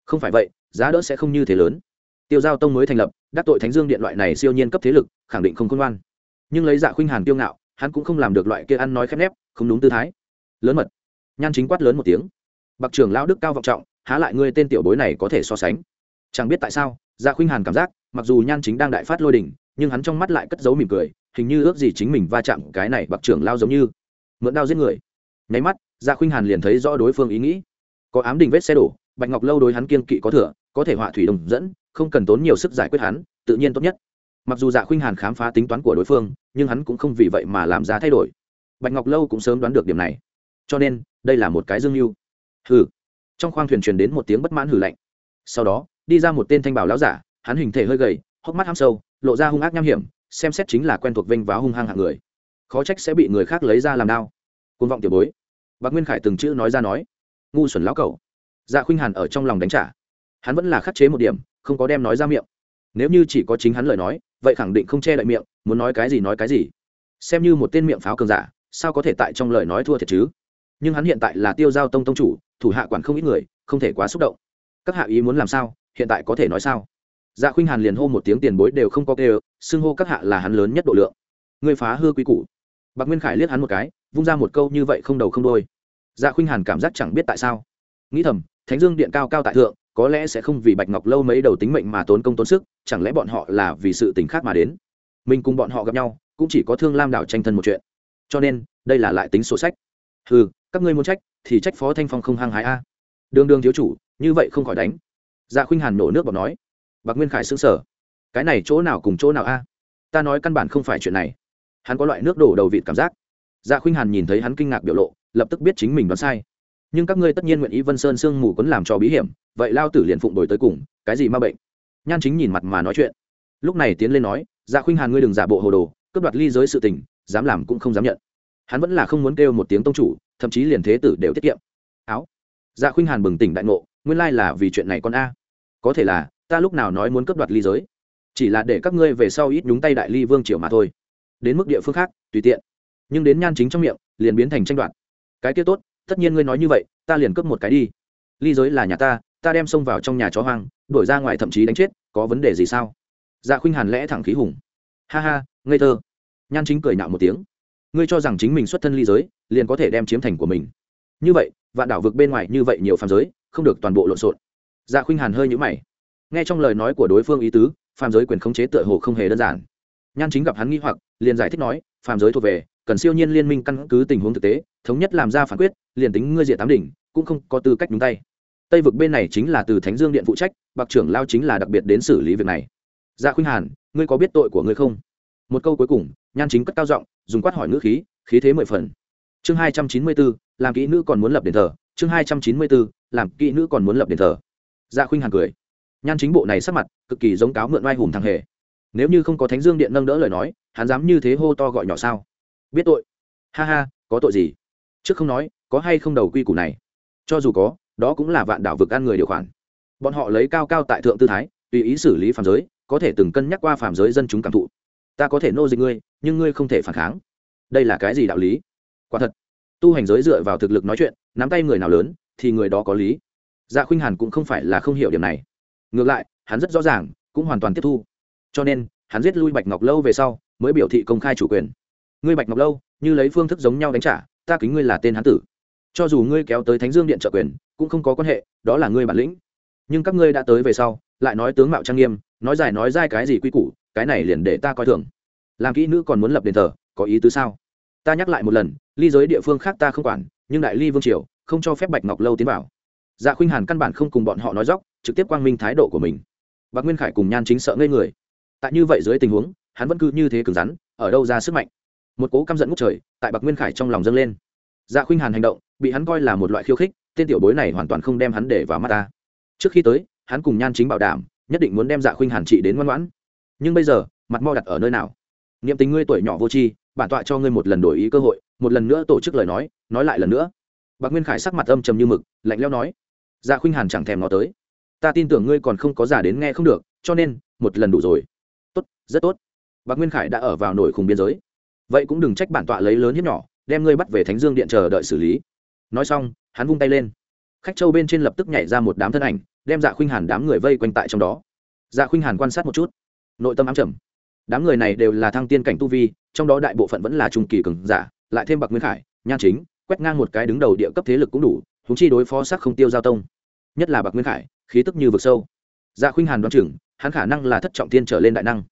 Không phải vậy, giá đỡ sẽ không như thế lớn tiêu giao tông mới thành lập, đắc tội thánh dương điện loại này siêu nhiên cấp thế lực, khẳng định không khôn ngoan. Nhưng lấy dạ khuynh hàn tiêu ngạo, hắn cũng không làm được loại kia ăn nói khép nép, không đúng tư thái. Lớn mật. Nhan chính quát lớn một tiếng. Bậc trưởng lão đức cao vọng trọng, há lại ngươi tên tiểu bối này có thể so sánh? Chẳng biết tại sao dạ khuynh hàn cảm giác, mặc dù nhan chính đang đại phát lôi đình, nhưng hắn trong mắt lại cất giấu mỉm cười, hình như ước gì chính mình va chạm cái này bậc trưởng lao giống như. Mượn đao giết người. Nháy mắt dạ khuynh hàn liền thấy rõ đối phương ý nghĩ. Có ám đình vết xe đổ, bạch ngọc lâu đối hắn kiên kỵ có thừa, có thể họa thủy đồng dẫn không cần tốn nhiều sức giải quyết hắn, tự nhiên tốt nhất. Mặc dù dạ khuynh hàn khám phá tính toán của đối phương, nhưng hắn cũng không vì vậy mà làm ra thay đổi. Bạch ngọc lâu cũng sớm đoán được điểm này. Cho nên, đây là một cái dương mưu. Hừ. Trong khoang thuyền truyền đến một tiếng bất mãn hừ lạnh. Sau đó, đi ra một tên thanh bảo lão giả, hắn hình thể hơi gầy, hốc mắt ham sâu, lộ ra hung ác nham hiểm, xem xét chính là quen thuộc vinh váo hung hăng hạng người. Khó trách sẽ bị người khác lấy ra làm đao. Côn vọng tiểu bối. Bác nguyên khải từng chữ nói ra nói. Ngu xuẩn lão cẩu. Dạ khuynh hàn ở trong lòng đánh trả. Hắn vẫn là khắc chế một điểm không có đem nói ra miệng. Nếu như chỉ có chính hắn lời nói, vậy khẳng định không che đậy miệng, muốn nói cái gì nói cái gì. Xem như một tên miệng pháo cường giả, sao có thể tại trong lời nói thua thiệt chứ? Nhưng hắn hiện tại là tiêu giao tông tông chủ, thủ hạ quản không ít người, không thể quá xúc động. Các hạ ý muốn làm sao, hiện tại có thể nói sao? Dạ khuynh hàn liền hô một tiếng tiền bối đều không có kêu, xưng hô các hạ là hắn lớn nhất độ lượng. Người phá hư quý củ. Bạc nguyên khải liếc hắn một cái, vung ra một câu như vậy không đầu không đôi dạ khuynh hàn cảm giác chẳng biết tại sao. Nghĩ thầm, thánh dương điện cao cao tại thượng có lẽ sẽ không vì bạch ngọc lâu mấy đầu tính mệnh mà tốn công tốn sức, chẳng lẽ bọn họ là vì sự tình khác mà đến? Mình cùng bọn họ gặp nhau, cũng chỉ có thương lam đảo tranh thân một chuyện. Cho nên, đây là lại tính sổ sách. Ừ các ngươi muốn trách, thì trách phó thanh phong không hăng hái a. Đường đường thiếu chủ, như vậy không khỏi đánh. Dạ khuynh hàn nổ nước bọc nói. Bạc nguyên khải xứng sở cái này chỗ nào cùng chỗ nào a? Ta nói căn bản không phải chuyện này. Hắn có loại nước đổ đầu vịt cảm giác. Dạ khuynh hàn nhìn thấy hắn kinh ngạc biểu lộ, lập tức biết chính mình đoán sai nhưng các ngươi tất nhiên nguyện ý vân sơn sương mù quấn làm cho bí hiểm vậy lao tử liền phụng đổi tới cùng cái gì ma bệnh nhan chính nhìn mặt mà nói chuyện lúc này tiến lên nói dạ khuynh hàn ngươi đừng giả bộ hồ đồ cướp đoạt ly giới sự tình dám làm cũng không dám nhận hắn vẫn là không muốn kêu một tiếng tông chủ thậm chí liền thế tử đều tiết kiệm áo dạ khuynh hàn bừng tỉnh đại ngộ nguyên lai là vì chuyện này con a có thể là ta lúc nào nói muốn cướp đoạt ly giới chỉ là để các ngươi về sau ít nhúng tay đại ly vương triều mà thôi đến mức địa phương khác tùy tiện nhưng đến nhan chính trong miệng liền biến thành tranh đoạt cái kia tốt tất nhiên ngươi nói như vậy, ta liền cướp một cái đi. Ly giới là nhà ta ta đem xông vào trong nhà chó hoang, đuổi ra ngoài thậm chí đánh chết, có vấn đề gì sao? Dạ khuynh hàn lẽ thẳng khí hùng. Ha ha, ngây thơ. Nhan chính cười nạo một tiếng. Ngươi cho rằng chính mình xuất thân ly giới, liền có thể đem chiếm thành của mình. Như vậy, vạn đảo vực bên ngoài như vậy nhiều phàm giới, không được toàn bộ lộn xộn. Dạ khuynh hàn hơi nhũ mày. Nghe trong lời nói của đối phương ý tứ, phàm giới quyền khống chế tựa hồ không hề đơn giản. Nhan chính gặp hắn nghi hoặc, liền giải thích nói, phàm giới thuộc về cần siêu nhiên liên minh căn cứ tình huống thực tế, thống nhất làm ra phán quyết, liền tính ngươi diệt tám đỉnh, cũng không có tư cách nhúng tay. Tây vực bên này chính là từ thánh dương điện phụ trách, bạc trưởng lao chính là đặc biệt đến xử lý việc này. Dạ khuynh hàn, ngươi có biết tội của ngươi không? Một câu cuối cùng, nhan chính cất cao giọng, dùng quát hỏi ngữ khí khí thế mười phần. Chương hai trăm chín mươi bốn làm kỹ nữ còn muốn lập đền thờ. Chương hai trăm chín mươi bốn làm kỹ nữ còn muốn lập đền thờ. Dạ khuynh hàn cười. Nhan chính bộ này sắc mặt, cực kỳ giống cáo mượn oai hùng thằng hề. Nếu như không có thánh dương điện nâng đỡ lời nói, hắn dám như thế hô to gọi nhỏ sao? Biết tội. Ha ha, có tội gì? Trước không nói, có hay không đầu quy củ này? Cho dù có, đó cũng là vạn đảo vực ăn người điều khoản. Bọn họ lấy cao cao tại thượng tư thái, tùy ý xử lý phàm giới, có thể từng cân nhắc qua phàm giới dân chúng cảm thụ. Ta có thể nô dịch ngươi, nhưng ngươi không thể phản kháng. Đây là cái gì đạo lý? Quả thật, tu hành giới dựa vào thực lực nói chuyện, nắm tay người nào lớn, thì người đó có lý. Dạ khuynh hàn cũng không phải là không hiểu điểm này. Ngược lại, hắn rất rõ ràng, cũng hoàn toàn tiếp thu. Cho nên, hắn giết lui bạch ngọc lâu về sau, mới biểu thị công khai chủ quyền ngươi bạch ngọc lâu, như lấy phương thức giống nhau đánh trả, ta kính ngươi là tên hán tử. Cho dù ngươi kéo tới thánh dương điện trợ quyền, cũng không có quan hệ, đó là ngươi bản lĩnh. Nhưng các ngươi đã tới về sau, lại nói tướng mạo trang nghiêm, nói dài nói dai cái gì quy củ, cái này liền để ta coi thường. Làm kỹ nữ còn muốn lập đền thờ, có ý tứ sao? Ta nhắc lại một lần, ly giới địa phương khác ta không quản, nhưng đại ly vương triều, không cho phép bạch ngọc lâu tiến vào. Dạ khuynh hàn căn bản không cùng bọn họ nói dóc trực tiếp quang minh thái độ của mình. Bạc nguyên khải cùng nhan chính sợ ngây người. Tại như vậy dưới tình huống, hắn vẫn cứ như thế cứng rắn, ở đâu ra sức mạnh? Một cố căm giận ngút trời tại bạc nguyên khải trong lòng dâng lên dạ khuynh hàn hành động bị hắn coi là một loại khiêu khích tên tiểu bối này hoàn toàn không đem hắn để vào mắt ta trước khi tới hắn cùng nhan chính bảo đảm nhất định muốn đem dạ khuynh hàn trị đến ngoan ngoãn nhưng bây giờ mặt mo đặt ở nơi nào niệm tình ngươi tuổi nhỏ vô tri bản tọa cho ngươi một lần đổi ý cơ hội một lần nữa tổ chức lời nói nói lại lần nữa bạc nguyên khải sắc mặt âm trầm như mực lạnh leo nói dạ khuynh hàn chẳng thèm ngó tới ta tin tưởng ngươi còn không có giả đến nghe không được cho nên một lần đủ rồi tốt rất tốt bạc nguyên khải đã ở vào nổi khùng biên giới vậy cũng đừng trách bản tọa lấy lớn hiếp nhỏ, đem ngươi bắt về thánh dương điện chờ đợi xử lý. Nói xong, hắn vung tay lên. Khách châu bên trên lập tức nhảy ra một đám thân ảnh, đem dạ khuynh hàn đám người vây quanh tại trong đó. Dạ khuynh hàn quan sát một chút. Nội tâm ám trầm. Đám người này đều là thăng tiên cảnh tu vi, trong đó đại bộ phận vẫn là trung kỳ cường giả, lại thêm bạc nguyên khải, nhan chính, quét ngang một cái đứng đầu địa cấp thế lực cũng đủ húng chi đối phó sắc không tiêu giao tông. Nhất là bạc nguyên khải, khí tức như vực sâu. Dạ khuynh hàn đoán chừng, hắn khả năng là thất trọng tiên trở lên đại năng.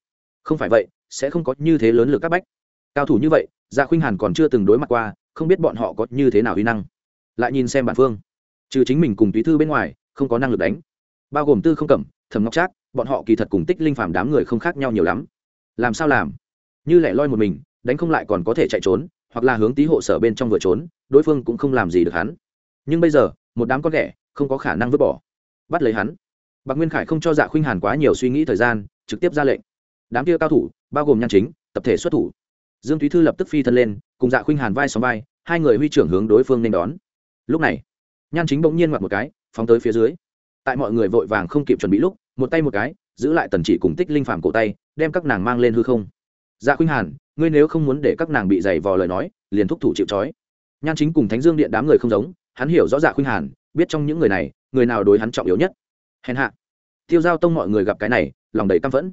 Không phải vậy, sẽ không có như thế lớn lực các bách cao thủ như vậy dạ khuynh hàn còn chưa từng đối mặt qua, không biết bọn họ có như thế nào uy năng. Lại nhìn xem bản phương. Trừ chính mình cùng túy thư bên ngoài, không có năng lực đánh. Bao gồm tư không cẩm thầm ngọc trác, bọn họ kỳ thật cùng tích linh phàm đám người không khác nhau nhiều lắm. Làm sao làm? Như lẻ loi một mình, đánh không lại còn có thể chạy trốn, hoặc là hướng tí hộ sở bên trong vừa trốn, đối phương cũng không làm gì được hắn. Nhưng bây giờ, một đám con ghẻ, không có khả năng vứt bỏ. Bắt lấy hắn. Bạc nguyên khải không cho dạ khuynh hàn quá nhiều suy nghĩ thời gian, trực tiếp ra lệnh. Đám kia cao thủ, bao gồm nhan chính, tập thể xuất thủ dương thúy thư lập tức phi thân lên, cùng dạ khuynh hàn vai xóm vai, hai người huy trưởng hướng đối phương nên đón. Lúc này, nhan chính bỗng nhiên ngoặt một cái, phóng tới phía dưới. Tại mọi người vội vàng không kịp chuẩn bị lúc, một tay một cái, giữ lại tần chỉ cùng tích linh phàm cổ tay, đem các nàng mang lên hư không. Dạ khuynh hàn, ngươi nếu không muốn để các nàng bị dày vò lời nói, liền thúc thủ chịu trói. Nhan chính cùng thánh dương điện đám người không giống, hắn hiểu rõ dạ khuynh hàn, biết trong những người này, người nào đối hắn trọng yếu nhất. Hèn hạ. Tiêu giao tông mọi người gặp cái này, lòng đầy căm phẫn.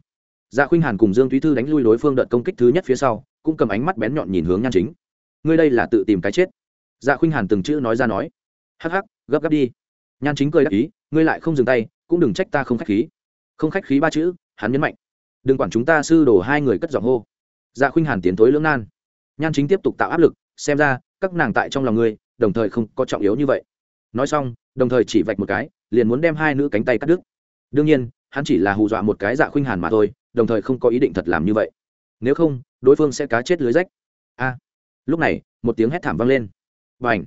Dạ khuynh hàn cùng dương thúy thư đánh lui đối phương đợt công kích thứ nhất phía sau cũng cầm ánh mắt bén nhọn nhìn hướng nhan chính. Ngươi đây là tự tìm cái chết. Dạ khuynh hàn từng chữ nói ra nói. Hắc hắc, gấp gáp đi. Nhan chính cười đắc ý, ngươi lại không dừng tay, cũng đừng trách ta không khách khí. Không khách khí ba chữ, hắn nhấn mạnh. Đừng quản chúng ta sư đổ hai người cất giọng hô. Dạ khuynh hàn tiến thối lưỡng nan. Nhan chính tiếp tục tạo áp lực, xem ra, các nàng tại trong lòng ngươi, đồng thời không có trọng yếu như vậy. Nói xong, đồng thời chỉ vạch một cái, liền muốn đem hai nữ cánh tay cắt đứt. Đương nhiên, hắn chỉ là hù dọa một cái dạ khuynh hàn mà thôi, đồng thời không có ý định thật làm như vậy nếu không, đối phương sẽ cá chết lưới rách. A. Lúc này, một tiếng hét thảm vang lên. Và ảnh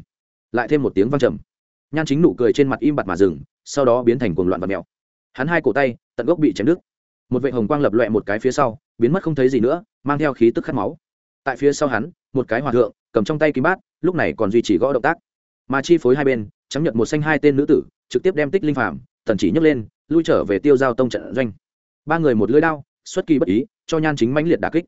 lại thêm một tiếng vang trầm. Nhan chính nụ cười trên mặt im bặt mà dừng, sau đó biến thành cuồng loạn và mèo. Hắn hai cổ tay, tận gốc bị chém đứt. Một vệ hồng quang lập loẹ một cái phía sau, biến mất không thấy gì nữa, mang theo khí tức khát máu. Tại phía sau hắn, một cái hòa thượng, cầm trong tay kim bát, lúc này còn duy trì gõ động tác. Mà chi phối hai bên chấm nhận một xanh hai tên nữ tử, trực tiếp đem tích linh phạm thần chỉ nhấc lên, lui trở về tiêu giao tông trận doanh. Ba người một lưỡi đao xuất kỳ bất ý, cho nhan chính mãnh liệt đà kích.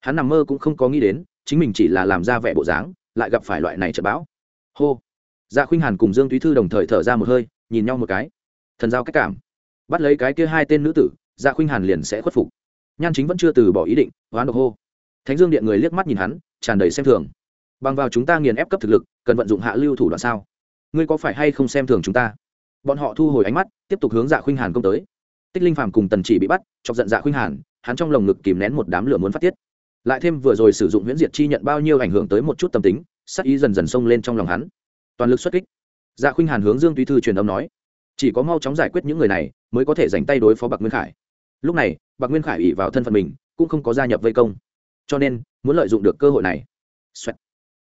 Hắn nằm mơ cũng không có nghĩ đến, chính mình chỉ là làm ra vẻ bộ dáng, lại gặp phải loại này trận bão. Hô. Dạ khuynh hàn cùng dương túy thư đồng thời thở ra một hơi, nhìn nhau một cái. Thần giao cách cảm. Bắt lấy cái kia hai tên nữ tử dạ khuynh hàn liền sẽ khuất phục. Nhan chính vẫn chưa từ bỏ ý định, hoán độc hô. Thánh dương điện người liếc mắt nhìn hắn, tràn đầy xem thường. Bằng vào chúng ta nghiền ép cấp thực lực, cần vận dụng hạ lưu thủ đoạn sao? Ngươi có phải hay không xem thường chúng ta? Bọn họ thu hồi ánh mắt, tiếp tục hướng dạ khuynh hàn công tới tích linh phàm cùng tần chỉ bị bắt, chọc giận dạ khuynh hàn, hắn trong lồng ngực kìm nén một đám lửa muốn phát tiết. Lại thêm vừa rồi sử dụng huyễn diệt chi nhận bao nhiêu ảnh hưởng tới một chút tâm tính, sắc ý dần dần xông lên trong lòng hắn. Toàn lực xuất kích. Dạ khuynh hàn hướng dương túy thư truyền âm nói, chỉ có mau chóng giải quyết những người này, mới có thể dành tay đối phó bạc nguyên khải. Lúc này, bạc nguyên khải ủy vào thân phận mình, cũng không có gia nhập vây công. Cho nên, muốn lợi dụng được cơ hội này. Xoẹt.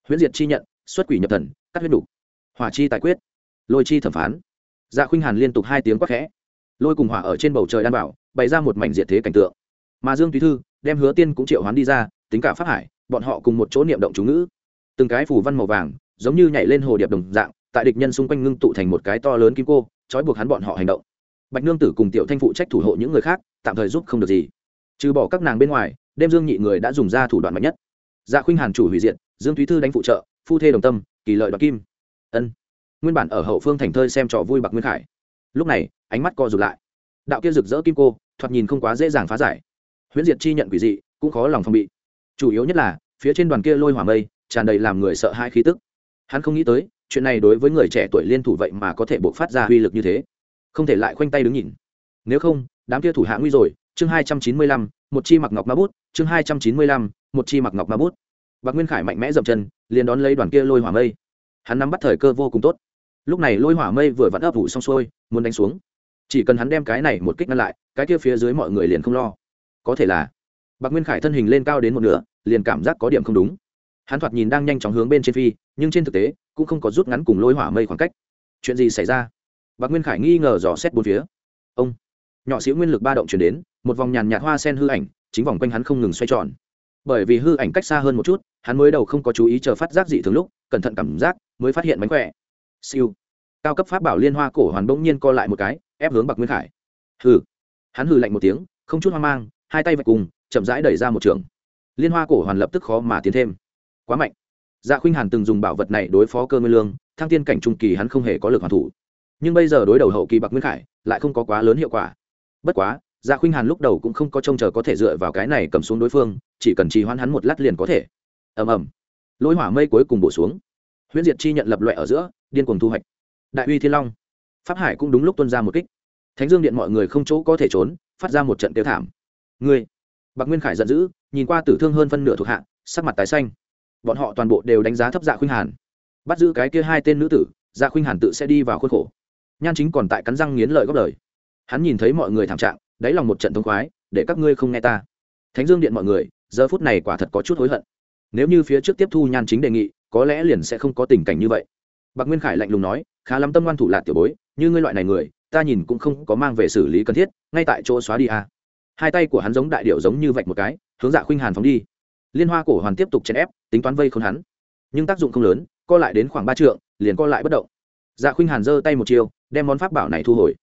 huyễn diệt chi nhận, xuất quỷ nhập thần, cắt huyết đủ. Hỏa chi tài quyết. Lôi chi thẩm phán. Dạ khuynh hàn liên tục hai tiếng quát khẽ lôi cùng hỏa ở trên bầu trời đan bảo bày ra một mảnh diệt thế cảnh tượng. Mà dương Thúy thư đem hứa tiên cũng triệu hoán đi ra tính cả pháp hải bọn họ cùng một chỗ niệm động chú ngữ. Từng cái phủ văn màu vàng giống như nhảy lên hồ điệp đồng dạng tại địch nhân xung quanh ngưng tụ thành một cái to lớn kim cô trói buộc hắn bọn họ hành động. Bạch nương tử cùng tiểu thanh phụ trách thủ hộ những người khác tạm thời giúp không được gì. Trừ bỏ các nàng bên ngoài đêm dương nhị người đã dùng ra thủ đoạn mạnh nhất. Dạ khuynh hàn chủ hủy diện, dương thúy thư đánh phụ trợ phu thê đồng tâm kỳ lợi đoạt kim. Ân. Nguyên bản ở hậu phương thành thơi xem trò vui bạc nguyên khải. Lúc này ánh mắt co rụt lại. Đạo kia rực rỡ kim cô, thoạt nhìn không quá dễ dàng phá giải. Huyễn diệt chi nhận quỷ dị, cũng khó lòng phòng bị. Chủ yếu nhất là, phía trên đoàn kia lôi hỏa mây, tràn đầy làm người sợ hãi khí tức. Hắn không nghĩ tới, chuyện này đối với người trẻ tuổi liên thủ vậy mà có thể buộc phát ra uy lực như thế. Không thể lại khoanh tay đứng nhìn. Nếu không, đám kia thủ hạ nguy rồi. Chương hai trăm chín mươi lăm, một chi mặc ngọc ma bút. Chương hai trăm chín mươi lăm, một chi mặc ngọc ma bút. Bạc nguyên khải mạnh mẽ dậm chân, liền đón lấy đoàn kia lôi hỏa mây. Hắn nắm bắt thời cơ vô cùng tốt. Lúc này lôi hỏa mây vừa vặn ấp ủ xong xuôi, muốn đánh xuống chỉ cần hắn đem cái này một kích ngăn lại, cái kia phía dưới mọi người liền không lo. Có thể là, bạc nguyên khải thân hình lên cao đến một nửa, liền cảm giác có điểm không đúng. Hắn thoạt nhìn đang nhanh chóng hướng bên trên phi, nhưng trên thực tế, cũng không có rút ngắn cùng lôi hỏa mây khoảng cách. Chuyện gì xảy ra? Bạc nguyên khải nghi ngờ dò xét bốn phía. Ông, nhỏ xíu nguyên lực ba động chuyển đến, một vòng nhàn nhạt hoa sen hư ảnh, chính vòng quanh hắn không ngừng xoay tròn. Bởi vì hư ảnh cách xa hơn một chút, hắn mới đầu không có chú ý chờ phát giác dị thường lúc, cẩn thận cảm giác, mới phát hiện mánh khỏe. Siêu. Cao cấp pháp bảo liên hoa cổ hoàn bỗng nhiên co lại một cái ép hướng bạc nguyên khải. Hừ. Hắn hừ lạnh một tiếng, không chút hoang mang, hai tay vạch cùng, chậm rãi đẩy ra một trường. Liên hoa cổ hoàn lập tức khó mà tiến thêm. Quá mạnh. Dạ khuynh hàn từng dùng bảo vật này đối phó cơ nguyên lương, thăng tiên cảnh trung kỳ hắn không hề có lực hoàn thủ. Nhưng bây giờ đối đầu hậu kỳ bạc nguyên khải, lại không có quá lớn hiệu quả. Bất quá dạ khuynh hàn lúc đầu cũng không có trông chờ có thể dựa vào cái này cầm xuống đối phương, chỉ cần trì hoãn hắn một lát liền có thể. Ầm ầm. Lôi hỏa mây cuối cùng bổ xuống. Huyễn diệt chi nhận lập loại ở giữa, điên cuồng thu hoạch. Đại uy thiên long pháp hải cũng đúng lúc tuân ra một kích. Thánh dương điện mọi người không chỗ có thể trốn, phát ra một trận tiêu thảm. Ngươi! Bạc nguyên khải giận dữ, nhìn qua tử thương hơn phân nửa thuộc hạ, sắc mặt tái xanh. Bọn họ toàn bộ đều đánh giá thấp dạ khuynh hàn. Bắt giữ cái kia hai tên nữ tử dạ khuynh hàn tự sẽ đi vào khuôn khổ. Nhan chính còn tại cắn răng nghiến lợi góp lời. Hắn nhìn thấy mọi người thảm trạng, đáy lòng một trận thông khoái, để các ngươi không nghe ta. Thánh dương điện mọi người, giờ phút này quả thật có chút hối hận. Nếu như phía trước tiếp thu nhan chính đề nghị, có lẽ liền sẽ không có tình cảnh như vậy. Bạc nguyên khải lạnh lùng nói khá lắm tâm ngoan thủ lạc tiểu bối, như ngươi loại này người, ta nhìn cũng không có mang về xử lý cần thiết, ngay tại chỗ xóa đi a à. hai tay của hắn giống đại điệu giống như vạch một cái, hướng dạ khuynh hàn phóng đi. Liên hoa cổ hoàn tiếp tục chèn ép, tính toán vây khốn hắn. Nhưng tác dụng không lớn, co lại đến khoảng ba trượng, liền co lại bất động. Dạ khuynh hàn giơ tay một chiều, đem món pháp bảo này thu hồi.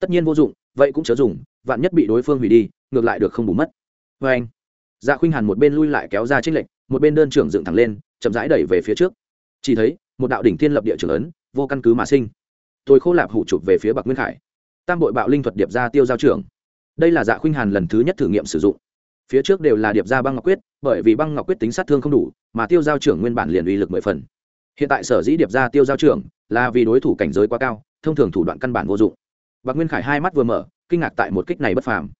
Tất nhiên vô dụng, vậy cũng chớ dùng, vạn nhất bị đối phương hủy đi, ngược lại được không bù mất. Vê anh dạ khuynh hàn một bên lui lại kéo ra trích lệnh một bên đơn trưởng dựng thẳng lên, chậm rãi đẩy về phía trước. Chỉ thấy, một đạo đỉnh thiên lập địa trưởng ấn vô căn cứ mà sinh. Tôi khô lạp hụ chụp về phía bạc nguyên khải. Tam bội bạo linh thuật điệp ra tiêu giao trưởng. Đây là dạ khuynh hàn lần thứ nhất thử nghiệm sử dụng. Phía trước đều là điệp ra băng ngọc quyết, bởi vì băng ngọc quyết tính sát thương không đủ, mà tiêu giao trưởng nguyên bản liền uy lực mười phần. Hiện tại sở dĩ điệp ra tiêu giao trưởng là vì đối thủ cảnh giới quá cao, thông thường thủ đoạn căn bản vô dụng. Bạc nguyên khải hai mắt vừa mở, kinh ngạc tại một kích này bất phàm.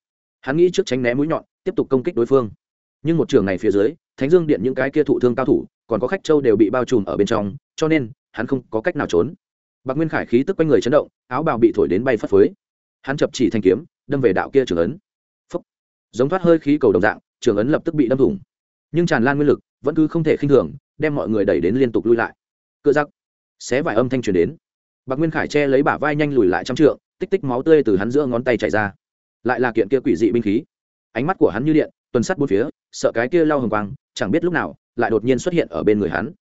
Hắn nghĩ trước tránh né mũi nhọn, tiếp tục công kích đối phương. Nhưng một trường này phía dưới, thánh dương điện những cái kia thụ thương cao thủ, còn có khách châu đều bị bao trùm ở bên trong, cho nên hắn không có cách nào trốn. Bạc nguyên khải khí tức quanh người chấn động, áo bào bị thổi đến bay phất phới. Hắn chập chỉ thanh kiếm, đâm về đạo kia trường ấn. Phúc. giống thoát hơi khí cầu đồng dạng, trường ấn lập tức bị đâm thủng. Nhưng tràn lan nguyên lực, vẫn cứ không thể khinh thường, đem mọi người đẩy đến liên tục lui lại. Cựa giặc xé vài âm thanh truyền đến. Bạc nguyên khải che lấy bả vai nhanh lùi lại trăm trượng, tích tích máu tươi từ hắn giữa ngón tay chảy ra. Lại là kiện kia quỷ dị binh khí. Ánh mắt của hắn như điện, tuần sắt bốn phía, sợ cái kia lao hồng quang, chẳng biết lúc nào, lại đột nhiên xuất hiện ở bên người hắn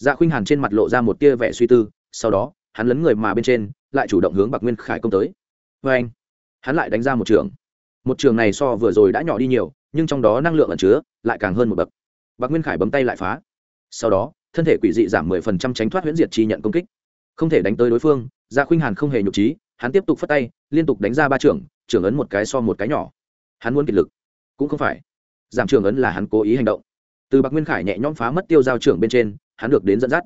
dạ khuynh hàn trên mặt lộ ra một tia vẻ suy tư, sau đó, hắn lấn người mà bên trên, lại chủ động hướng bạc nguyên khải công tới. Vê anh, hắn lại đánh ra một trường. Một trường này so vừa rồi đã nhỏ đi nhiều, nhưng trong đó năng lượng ẩn chứa lại càng hơn một bậc. Bạc nguyên khải bấm tay lại phá. Sau đó, thân thể quỷ dị giảm mười phần trăm tránh thoát huyễn diệt chi nhận công kích. Không thể đánh tới đối phương dạ khuynh hàn không hề nhục trí, hắn tiếp tục phất tay, liên tục đánh ra ba trưởng trưởng ấn một cái so một cái nhỏ. Hắn muốn kiệt lực. Cũng không phải. Giảm trưởng ấn là hắn cố ý hành động. Từ bạc nguyên khải nhẹ nhõm phá mất tiêu giao trưởng bên trên hắn được đến dẫn dắt.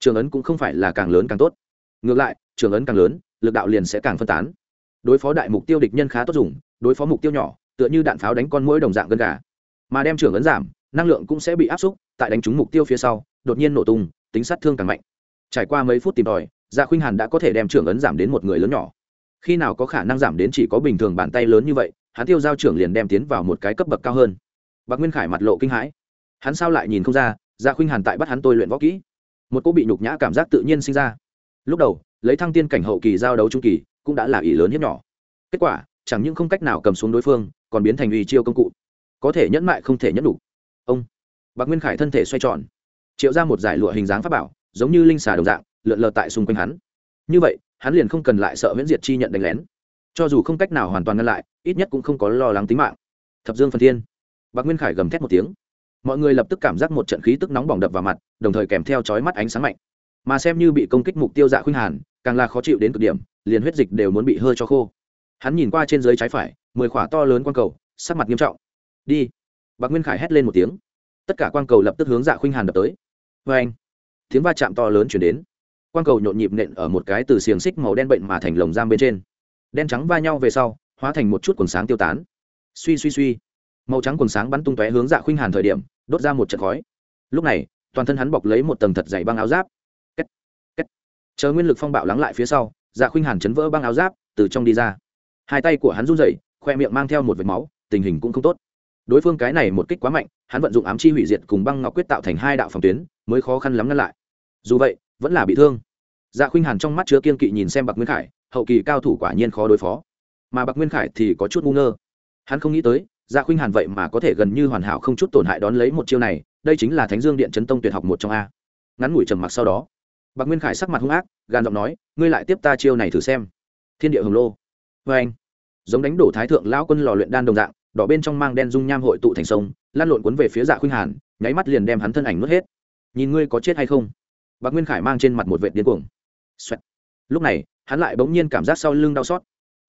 Trường ấn cũng không phải là càng lớn càng tốt. Ngược lại, trường ấn càng lớn, lực đạo liền sẽ càng phân tán. Đối phó đại mục tiêu địch nhân khá tốt dùng, đối phó mục tiêu nhỏ, tựa như đạn pháo đánh con mũi đồng dạng gân gà. Mà đem trường ấn giảm, năng lượng cũng sẽ bị áp xúc, tại đánh trúng mục tiêu phía sau, đột nhiên nổ tung, tính sát thương càng mạnh. Trải qua mấy phút tìm tòi dạ khuynh hàn đã có thể đem trưởng ấn giảm đến một người lớn nhỏ. Khi nào có khả năng giảm đến chỉ có bình thường bàn tay lớn như vậy, hắn tiêu giao trưởng liền đem tiến vào một cái cấp bậc cao hơn. Bạc nguyên khải mặt lộ kinh hãi. Hắn sao lại nhìn không ra dạ khuynh hàn tại bắt hắn tôi luyện võ kỹ. Một cô bị nhục nhã cảm giác tự nhiên sinh ra. Lúc đầu, lấy thăng tiên cảnh hậu kỳ giao đấu trung kỳ cũng đã là ỷ lớn hiếp nhỏ. Kết quả, chẳng những không cách nào cầm xuống đối phương, còn biến thành uy chiêu công cụ. Có thể nhẫn mại không thể nhẫn đủ. Ông, bạc nguyên khải thân thể xoay tròn, triệu ra một giải lụa hình dáng pháp bảo, giống như linh xà đồng dạng, lượn lờ tại xung quanh hắn. Như vậy, hắn liền không cần lại sợ viễn diệt chi nhận đánh lén. Cho dù không cách nào hoàn toàn ngăn lại, ít nhất cũng không có lo lắng tính mạng. Thập dương phần thiên. Bạc nguyên khải gầm thét một tiếng mọi người lập tức cảm giác một trận khí tức nóng bỏng đập vào mặt, đồng thời kèm theo chói mắt ánh sáng mạnh. Mà xem như bị công kích mục tiêu dạ khuynh hàn, càng là khó chịu đến cực điểm, liền huyết dịch đều muốn bị hơi cho khô. Hắn nhìn qua trên dưới trái phải, mười khỏa to lớn quang cầu, sắc mặt nghiêm trọng. Đi. Bạc nguyên khải hét lên một tiếng. Tất cả quang cầu lập tức hướng dạ khuynh hàn đập tới. Vê anh tiếng va chạm to lớn chuyển đến. Quang cầu nhộn nhịp nện ở một cái từ xiềng xích màu đen bệnh mà thành lồng giam bên trên. Đen trắng va nhau về sau, hóa thành một chút quần sáng tiêu tán. Suy suy suy màu trắng quần sáng bắn tung tóe hướng dạ khuynh hàn thời điểm, đốt ra một trận khói. Lúc này, toàn thân hắn bọc lấy một tầng thật dày băng áo giáp. Kết. Kết. chờ nguyên lực phong bạo lắng lại phía sau dạ khuynh hàn chấn vỡ băng áo giáp, từ trong đi ra. Hai tay của hắn run rẩy, khoe miệng mang theo một vệt máu, tình hình cũng không tốt. Đối phương cái này một kích quá mạnh, hắn vận dụng ám chi hủy diệt cùng băng ngọc quyết tạo thành hai đạo phòng tuyến, mới khó khăn lắm ngăn lại. Dù vậy, vẫn là bị thương. Dạ khuynh hàn trong mắt chứa kiên kỵ nhìn xem bạc nguyên khải, hậu kỳ cao thủ quả nhiên khó đối phó. Mà bạc nguyên khải thì có chút ngu ngơ. Hắn không nghĩ tới dạ khuynh hàn vậy mà có thể gần như hoàn hảo không chút tổn hại đón lấy một chiêu này, đây chính là thánh dương điện chấn tông tuyệt học một trong a. Ngắn ngủi trầm mặc sau đó, bạc nguyên khải sắc mặt hung ác gan giọng nói, ngươi lại tiếp ta chiêu này thử xem. Thiên địa hồng lô. Vê anh. Giống đánh đổ thái thượng lão quân lò luyện đan đồng dạng, đỏ bên trong mang đen dung nham hội tụ thành sông, lan lộn cuốn về phía dạ khuynh hàn, nháy mắt liền đem hắn thân ảnh nuốt hết. Nhìn ngươi có chết hay không? Bạc nguyên khải mang trên mặt một vệ điên cuồng. Xoẹt. lúc này, hắn lại bỗng nhiên cảm giác sau lưng đau xót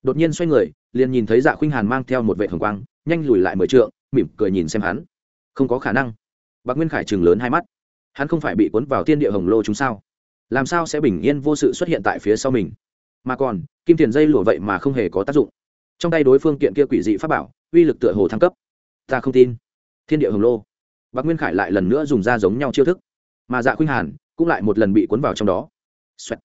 đột nhiên xoay người, liền nhìn thấy dạ khuynh hàn mang theo một vệ hồng quang, nhanh lùi lại mười trượng, mỉm cười nhìn xem hắn. Không có khả năng. Bạc nguyên khải chừng lớn hai mắt. Hắn không phải bị cuốn vào thiên địa hồng lô chúng sao? Làm sao sẽ bình yên vô sự xuất hiện tại phía sau mình? Mà còn, kim tiền dây lụa vậy mà không hề có tác dụng. Trong tay đối phương kiện kia quỷ dị pháp bảo, uy lực tựa hồ thăng cấp. Ta không tin. Thiên địa hồng lô. Bạc nguyên khải lại lần nữa dùng ra giống nhau chiêu thức. Mà dạ khuynh hàn cũng lại một lần bị cuốn vào trong đó、Xoẹt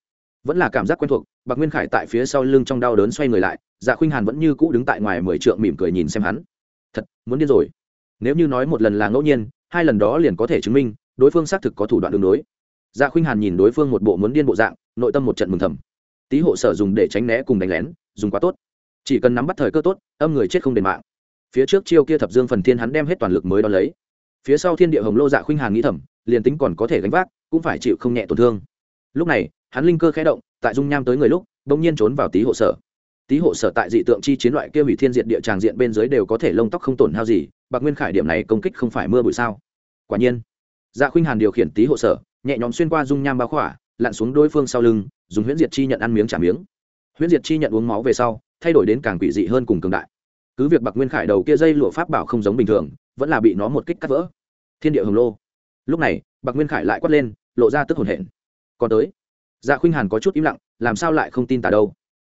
vẫn là cảm giác quen thuộc, bạc nguyên khải tại phía sau lưng trong đau đớn xoay người lại dạ khuynh hàn vẫn như cũ đứng tại ngoài mười trượng mỉm cười nhìn xem hắn. Thật, muốn điên rồi. Nếu như nói một lần là ngẫu nhiên, hai lần đó liền có thể chứng minh, đối phương xác thực có thủ đoạn đường đối. Dạ khuynh hàn nhìn đối phương một bộ muốn điên bộ dạng, nội tâm một trận mừng thầm. Tý hộ sở dùng để tránh né cùng đánh lén, dùng quá tốt. Chỉ cần nắm bắt thời cơ tốt, âm người chết không đền mạng. Phía trước chiêu kia thập dương phần thiên hắn đem hết toàn lực mới đo lấy. Phía sau thiên địa hồng lô dạ khuynh hàn nghĩ thầm, liền tính còn có thể gánh vác, cũng phải chịu không nhẹ tổn thương. Lúc này hắn linh cơ khẽ động, tại dung nham tới người lúc bỗng nhiên trốn vào tý hộ sở. Tý hộ sở tại dị tượng chi chiến loại kia hủy thiên diện địa tràng diện bên dưới đều có thể lông tóc không tổn hao gì, bạc nguyên khải điểm này công kích không phải mưa bụi sao? Quả nhiên. Dạ khuynh hàn điều khiển tý hộ sở, nhẹ nhõm xuyên qua dung nham bao khỏa, lặn xuống đối phương sau lưng, dùng huyễn diệt chi nhận ăn miếng trả miếng. Huyễn diệt chi nhận uống máu về sau, thay đổi đến càng quỷ dị hơn cùng cường đại. Cứ việc bạc nguyên khải đầu kia dây lụa pháp bảo không giống bình thường, vẫn là bị nó một kích cắt vỡ. Thiên địa hồng lô. Lúc này, bạc nguyên khải lại quát lên, lộ ra tức hồn hển. Còn tới dạ khuynh hàn có chút im lặng, làm sao lại không tin tả đâu.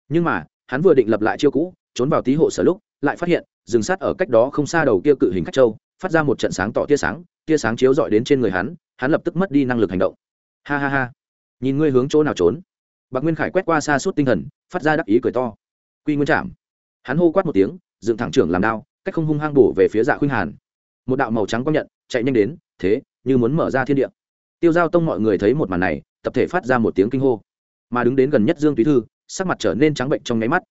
Nhưng mà, hắn vừa định lập lại chiêu cũ, trốn vào tí hộ sở lúc, lại phát hiện, rừng sắt ở cách đó không xa đầu kia cự hình khắc châu, phát ra một trận sáng tỏ tia sáng tia sáng chiếu dọi đến trên người hắn hắn lập tức mất đi năng lực hành động. Ha ha ha. Nhìn ngươi hướng chỗ nào trốn. Bạc nguyên khải quét qua xa suốt tinh thần, phát ra đắc ý cười to. Quy nguyên chạm hắn hô quát một tiếng, dựng thẳng trưởng làm đao, cách không hung hăng bổ về phía dạ khuynh hàn. Một đạo màu trắng quang nhận, chạy nhanh đến, thế, như muốn mở ra thiên địa. Tiêu giao tông mọi người thấy một màn này tập thể phát ra một tiếng kinh hô. Mà đứng đến gần nhất dương túy thư, sắc mặt trở nên trắng bệnh trong nháy mắt.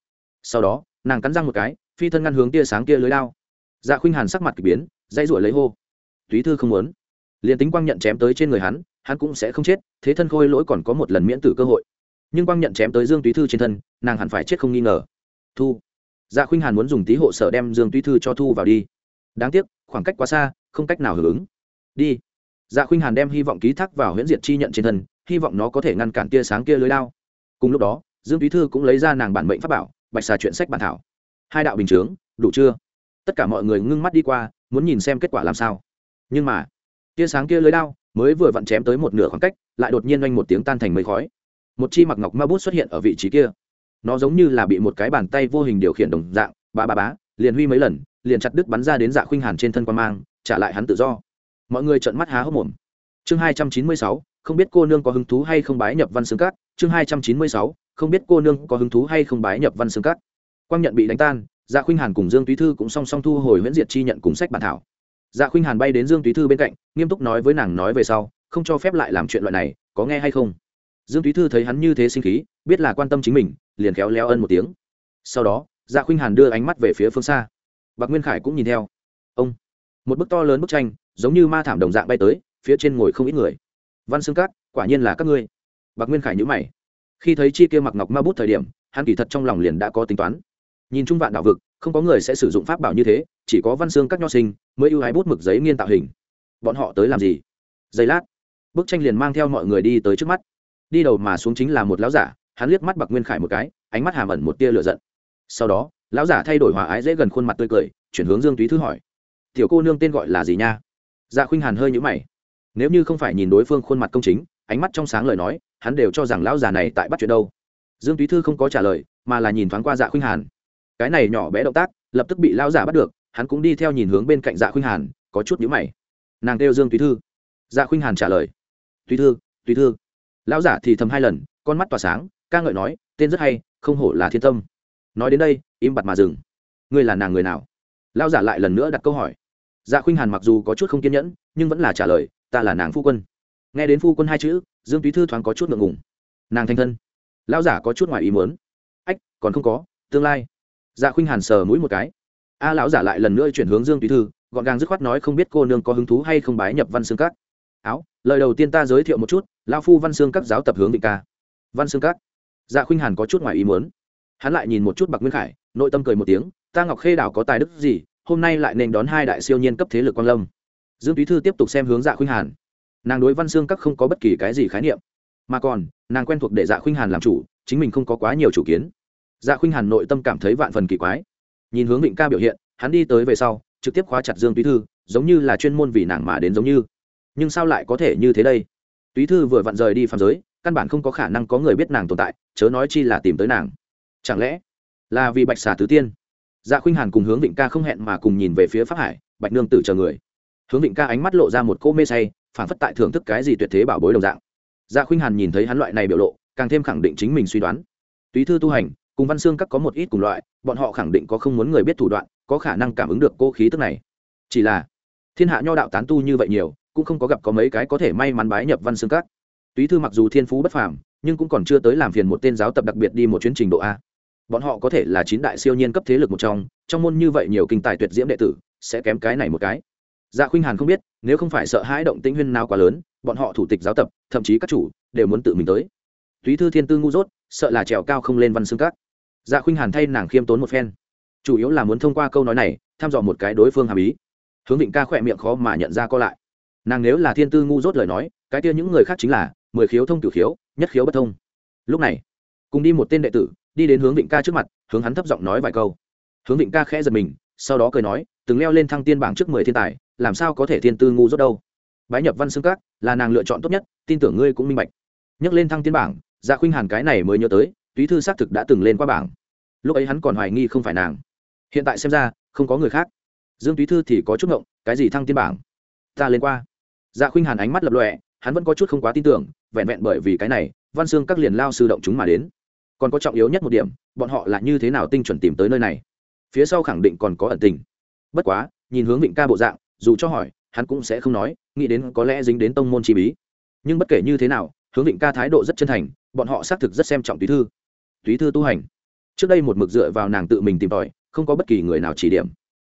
Sau đó, nàng cắn răng một cái, phi thân ngăn hướng tia sáng kia lưới lao dạ khuynh hàn sắc mặt k ỳ biến dây ruổi lấy hô. Túy thư không muốn. Liền tính quang nhận chém tới trên người hắn hắn cũng sẽ không chết, thế thân khôi lỗi còn có một lần miễn tử cơ hội. Nhưng quang nhận chém tới dương túy thư trên thân, nàng hẳn phải chết không nghi ngờ. Thu. Dạ khuynh hàn muốn dùng tí hộ sở đem dương túy thư cho thu vào đi. Đáng tiếc, khoảng cách quá xa, không cách nào hưởng ứng. Đi. Dạ khuynh hàn đem hy vọng ký thác vào huyễn diệt chi nhận trên thân hy vọng nó có thể ngăn cản tia sáng kia lưới lao cùng lúc đó, dương túy thư cũng lấy ra nàng bản mệnh pháp bảo, bạch xà chuyện sách bản thảo. Hai đạo bình chướng, đủ chưa? Tất cả mọi người ngưng mắt đi qua, muốn nhìn xem kết quả làm sao. Nhưng mà, tia sáng kia lưới lao mới vừa vặn chém tới một nửa khoảng cách, lại đột nhiên oanh một tiếng tan thành mây khói. Một chi mặc ngọc ma bút xuất hiện ở vị trí kia. Nó giống như là bị một cái bàn tay vô hình điều khiển đồng dạng bà bà bá, liền huy mấy lần, liền chặt đứt bắn ra đến dạ khuynh hàn trên thân quan mang, trả lại hắn tự do. Mọi người trợn mắt há hốc mồm chương hai trăm chín mươi sáu, không biết cô nương có hứng thú hay không bái nhập văn xương cát. Chương hai trăm chín mươi sáu, không biết cô nương có hứng thú hay không bái nhập văn xương cát. Quang nhận bị đánh tan dạ khuynh hàn cùng dương túy thư cũng song song thu hồi huyễn diệt chi nhận cùng sách bản thảo. Dạ khuynh hàn bay đến dương túy thư bên cạnh, nghiêm túc nói với nàng nói về sau, không cho phép lại làm chuyện loại này, có nghe hay không? Dương túy thư thấy hắn như thế sinh khí, biết là quan tâm chính mình, liền khéo léo ân một tiếng. Sau đó dạ khuynh hàn đưa ánh mắt về phía phương xa. Bạc nguyên khải cũng nhìn theo. Ông, một bức to lớn bức tranh, giống như ma thảm đồng dạng bay tới phía trên ngồi không ít người. Văn xương cát, quả nhiên là các ngươi. Bạc nguyên khải nhữ mày. Khi thấy chi kia mặc ngọc ma bút thời điểm, hắn kỳ thật trong lòng liền đã có tính toán. Nhìn chung vạn đảo vực, không có người sẽ sử dụng pháp bảo như thế, chỉ có văn xương các nho sinh mới ưu ái bút mực giấy nghiên tạo hình. Bọn họ tới làm gì? Giây lát, bức tranh liền mang theo mọi người đi tới trước mắt. Đi đầu mà xuống chính là một lão giả, hắn liếc mắt bạc nguyên khải một cái, ánh mắt hàm ẩn một tia lửa giận. Sau đó, lão giả thay đổi hòa ái dễ gần khuôn mặt tươi cười, chuyển hướng dương túy thứ hỏi. Tiểu cô nương tên gọi là gì nha? Dạ khuynh hàn hơi nhũ mày nếu như không phải nhìn đối phương khuôn mặt công chính, ánh mắt trong sáng lời nói, hắn đều cho rằng lão già này tại bắt chuyện đâu. Dương túy thư không có trả lời, mà là nhìn thoáng qua dạ khuynh hàn. Cái này nhỏ bé động tác, lập tức bị lão giả bắt được, hắn cũng đi theo nhìn hướng bên cạnh dạ khuynh hàn, có chút nhũ mày. Nàng kêu dương túy thư. Dạ khuynh hàn trả lời. Túy thư túy thư. Lão giả thì thầm hai lần, con mắt tỏa sáng, ca ngợi nói, tên rất hay, không hổ là thiên tâm. Nói đến đây, im bặt mà dừng. Ngươi là nàng người nào? Lão giả lại lần nữa đặt câu hỏi. Dạ khuynh hàn mặc dù có chút không kiên nhẫn, nhưng vẫn là trả lời ta là nàng phu quân. Nghe đến phu quân hai chữ, dương túy thư thoáng có chút ngượng ngùng. Nàng thanh thân. Lão giả có chút ngoài ý muốn. Ách, còn không có, tương lai. Dạ khuynh hàn sờ mũi một cái. A, lão giả lại lần nữa chuyển hướng dương túy thư, gọn gàng dứt khoát nói không biết cô nương có hứng thú hay không bái nhập văn xương các. Áo, lời đầu tiên ta giới thiệu một chút lao phu văn xương các giáo tập hướng định ca. Văn xương các. Dạ khuynh hàn có chút ngoài ý muốn. Hắn lại nhìn một chút bạc nguyên khải, nội tâm cười một tiếng, ta ngọc khê đảo có tài đức gì, hôm nay lại nên đón hai đại siêu nhiên cấp thế lực quang lâm dương túy thư tiếp tục xem hướng dạ khuynh hàn. Nàng đối văn xương các không có bất kỳ cái gì khái niệm. Mà còn, nàng quen thuộc để dạ khuynh hàn làm chủ, chính mình không có quá nhiều chủ kiến. Dạ khuynh hàn nội tâm cảm thấy vạn phần kỳ quái. Nhìn hướng vịnh ca biểu hiện, hắn đi tới về sau, trực tiếp khóa chặt dương túy thư, giống như là chuyên môn vì nàng mà đến giống như. Nhưng sao lại có thể như thế đây? Túy thư vừa vặn rời đi phạm giới, căn bản không có khả năng có người biết nàng tồn tại, chớ nói chi là tìm tới nàng. Chẳng lẽ là vì bạch xà tứ tiên? Dạ khuynh hàn cùng hướng vịnh ca không hẹn mà cùng nhìn về phía pháp hải, bạch nương tử chờ người hướng vịnh ca ánh mắt lộ ra một cỗ mê say, phản phất tại thưởng thức cái gì tuyệt thế bảo bối đồng dạng. Dạ khuynh hàn nhìn thấy hắn loại này biểu lộ, càng thêm khẳng định chính mình suy đoán. Túy thư tu hành, cùng văn xương các có một ít cùng loại, bọn họ khẳng định có không muốn người biết thủ đoạn, có khả năng cảm ứng được cô khí tức này. Chỉ là, thiên hạ nho đạo tán tu như vậy nhiều, cũng không có gặp có mấy cái có thể may mắn bái nhập văn xương các. Túy thư mặc dù thiên phú bất phàm, nhưng cũng còn chưa tới làm phiền một tên giáo tập đặc biệt đi một chuyến trình độ a. Bọn họ có thể là chín đại siêu nhiên cấp thế lực một trong trong môn như vậy nhiều kinh tài tuyệt diễm đệ tử, sẽ kém cái này một cái dạ khuynh hàn không biết, nếu không phải sợ hãi động tĩnh huyên nào quá lớn, bọn họ thủ tịch giáo tập, thậm chí các chủ đều muốn tự mình tới. Túy thư thiên tư ngu dốt, sợ là trèo cao không lên văn xương các dạ khuynh hàn thay nàng khiêm tốn một phen. Chủ yếu là muốn thông qua câu nói này, thăm dò một cái đối phương hàm ý. Hướng vịnh ca khỏe miệng khó mà nhận ra co lại. Nàng nếu là thiên tư ngu dốt lời nói, cái kia những người khác chính là mười khiếu thông cửu khiếu, nhất khiếu bất thông. Lúc này, cùng đi một tên đệ tử, đi đến hướng vịnh ca trước mặt, hướng hắn thấp giọng nói vài câu. Hướng vịnh ca khẽ giật mình, sau đó cười nói, từng leo lên thăng tiên bảng trước mười thiên tài làm sao có thể thiên tư ngu dốt đâu? Bái nhập văn xương các là nàng lựa chọn tốt nhất, tin tưởng ngươi cũng minh bạch. Nhắc lên thăng tiên bảng dạ khuynh hàn cái này mới nhớ tới, túy thư xác thực đã từng lên qua bảng. Lúc ấy hắn còn hoài nghi không phải nàng. Hiện tại xem ra, không có người khác. Dương túy thư thì có chút ngộng, cái gì thăng tiên bảng? Ta lên qua. Dạ khuynh hàn ánh mắt lập lọe hắn vẫn có chút không quá tin tưởng, vẹn vẹn bởi vì cái này, văn xương các liền lao sư động chúng mà đến. Còn có trọng yếu nhất một điểm, bọn họ là như thế nào tinh chuẩn tìm tới nơi này? Phía sau khẳng định còn có ẩn tình. Bất quá, nhìn hướng vịnh ca bộ dạng dù cho hỏi, hắn cũng sẽ không nói, nghĩ đến có lẽ dính đến tông môn chi bí. Nhưng bất kể như thế nào, hướng vịnh ca thái độ rất chân thành, bọn họ xác thực rất xem trọng túy thư. Túy thư tu hành. Trước đây một mực dựa vào nàng tự mình tìm tòi, không có bất kỳ người nào chỉ điểm.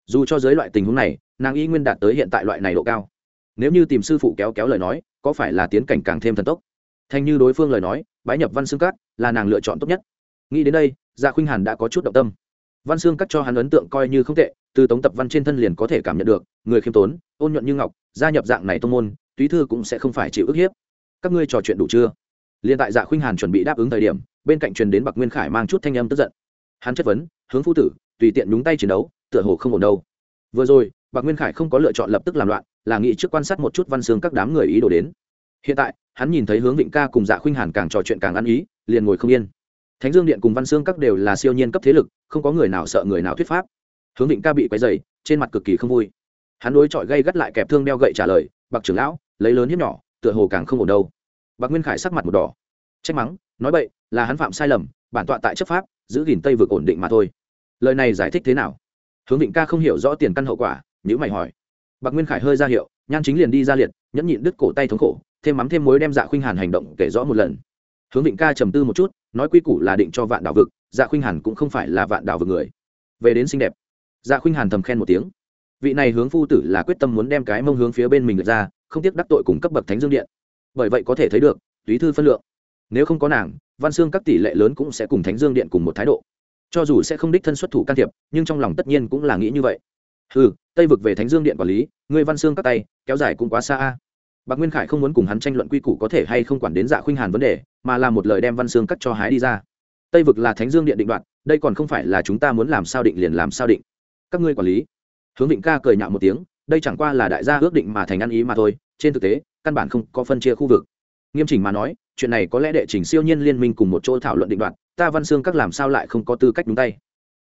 Dù cho giới loại tình huống này, nàng y nguyên đạt tới hiện tại loại này độ cao. Nếu như tìm sư phụ kéo kéo lời nói, có phải là tiến cảnh càng thêm thần tốc? Thanh như đối phương lời nói, bái nhập văn xương cát, là nàng lựa chọn tốt nhất. Nghĩ đến đây dạ khuynh hàn đã có chút động tâm văn xương cắt cho hắn ấn tượng coi như không tệ, từ tống tập văn trên thân liền có thể cảm nhận được, người khiêm tốn, ôn nhuận như ngọc, gia nhập dạng này tông môn, túy thư cũng sẽ không phải chịu ức hiếp. Các ngươi trò chuyện đủ chưa? Liền tại dạ khuynh hàn chuẩn bị đáp ứng thời điểm, bên cạnh truyền đến bạc nguyên khải mang chút thanh âm tức giận. Hắn chất vấn, hướng phu tử, tùy tiện nhúng tay chiến đấu, tựa hồ không ổn đâu. Vừa rồi, bạc nguyên khải không có lựa chọn lập tức làm loạn, là nghĩ trước quan sát một chút văn xương các đám người ý đồ đến. Hiện tại, hắn nhìn thấy hướng vịnh ca cùng dạ khuynh hàn càng trò chuyện càng ăn ý, liền ngồi không yên thánh dương điện cùng văn xương các đều là siêu nhiên cấp thế lực, không có người nào sợ người nào thuyết pháp. Hướng vịnh ca bị quấy dày trên mặt cực kỳ không vui. Hắn đối chọi gây gắt lại kẹp thương đeo gậy trả lời, bạc trưởng lão, lấy lớn hiếp nhỏ, tựa hồ càng không ổn đâu. Bạc nguyên khải sắc mặt một đỏ. Trách mắng, nói vậy là hắn phạm sai lầm, bản tọa tại chấp pháp, giữ gìn tây vực ổn định mà thôi. Lời này giải thích thế nào? Hướng vịnh ca không hiểu rõ tiền căn hậu quả nhữ mày hỏi. Bạc nguyên khải hơi ra hiệu, nhan chính liền đi ra liệt, nhẫn nhịn đứt cổ tay thống khổ, thêm mắm thêm muối đem dạ khuynh hàn hành động kể rõ một lần hướng vịnh ca trầm tư một chút, nói quy củ là định cho vạn đảo vực dạ khuynh hàn cũng không phải là vạn đảo vực người. Về đến xinh đẹp dạ khuynh hàn thầm khen một tiếng. Vị này hướng phu tử là quyết tâm muốn đem cái mông hướng phía bên mình lật ra, không tiếc đắc tội cùng cấp bậc thánh dương điện. Bởi vậy có thể thấy được, túy thư phân lượng. Nếu không có nàng, văn xương các tỷ lệ lớn cũng sẽ cùng thánh dương điện cùng một thái độ. Cho dù sẽ không đích thân xuất thủ can thiệp, nhưng trong lòng tất nhiên cũng là nghĩ như vậy. Ừ tây vực về thánh dương điện quản lý người văn xương các tay, kéo dài cũng quá xa a bạc nguyên khải không muốn cùng hắn tranh luận quy củ có thể hay không quản đến dạ khuynh hàn vấn đề, mà là một lời đem văn xương cắt cho hái đi ra. Tây vực là thánh dương điện định đoạn đây còn không phải là chúng ta muốn làm sao định liền làm sao định. Các ngươi quản lý. Hướng vịnh ca cười nhạo một tiếng, đây chẳng qua là đại gia ước định mà thành ăn ý mà thôi, trên thực tế, căn bản không có phân chia khu vực. Nghiêm chỉnh mà nói, chuyện này có lẽ đệ trình siêu nhiên liên minh cùng một chỗ thảo luận định đoạn ta văn xương các làm sao lại không có tư cách đúng tay.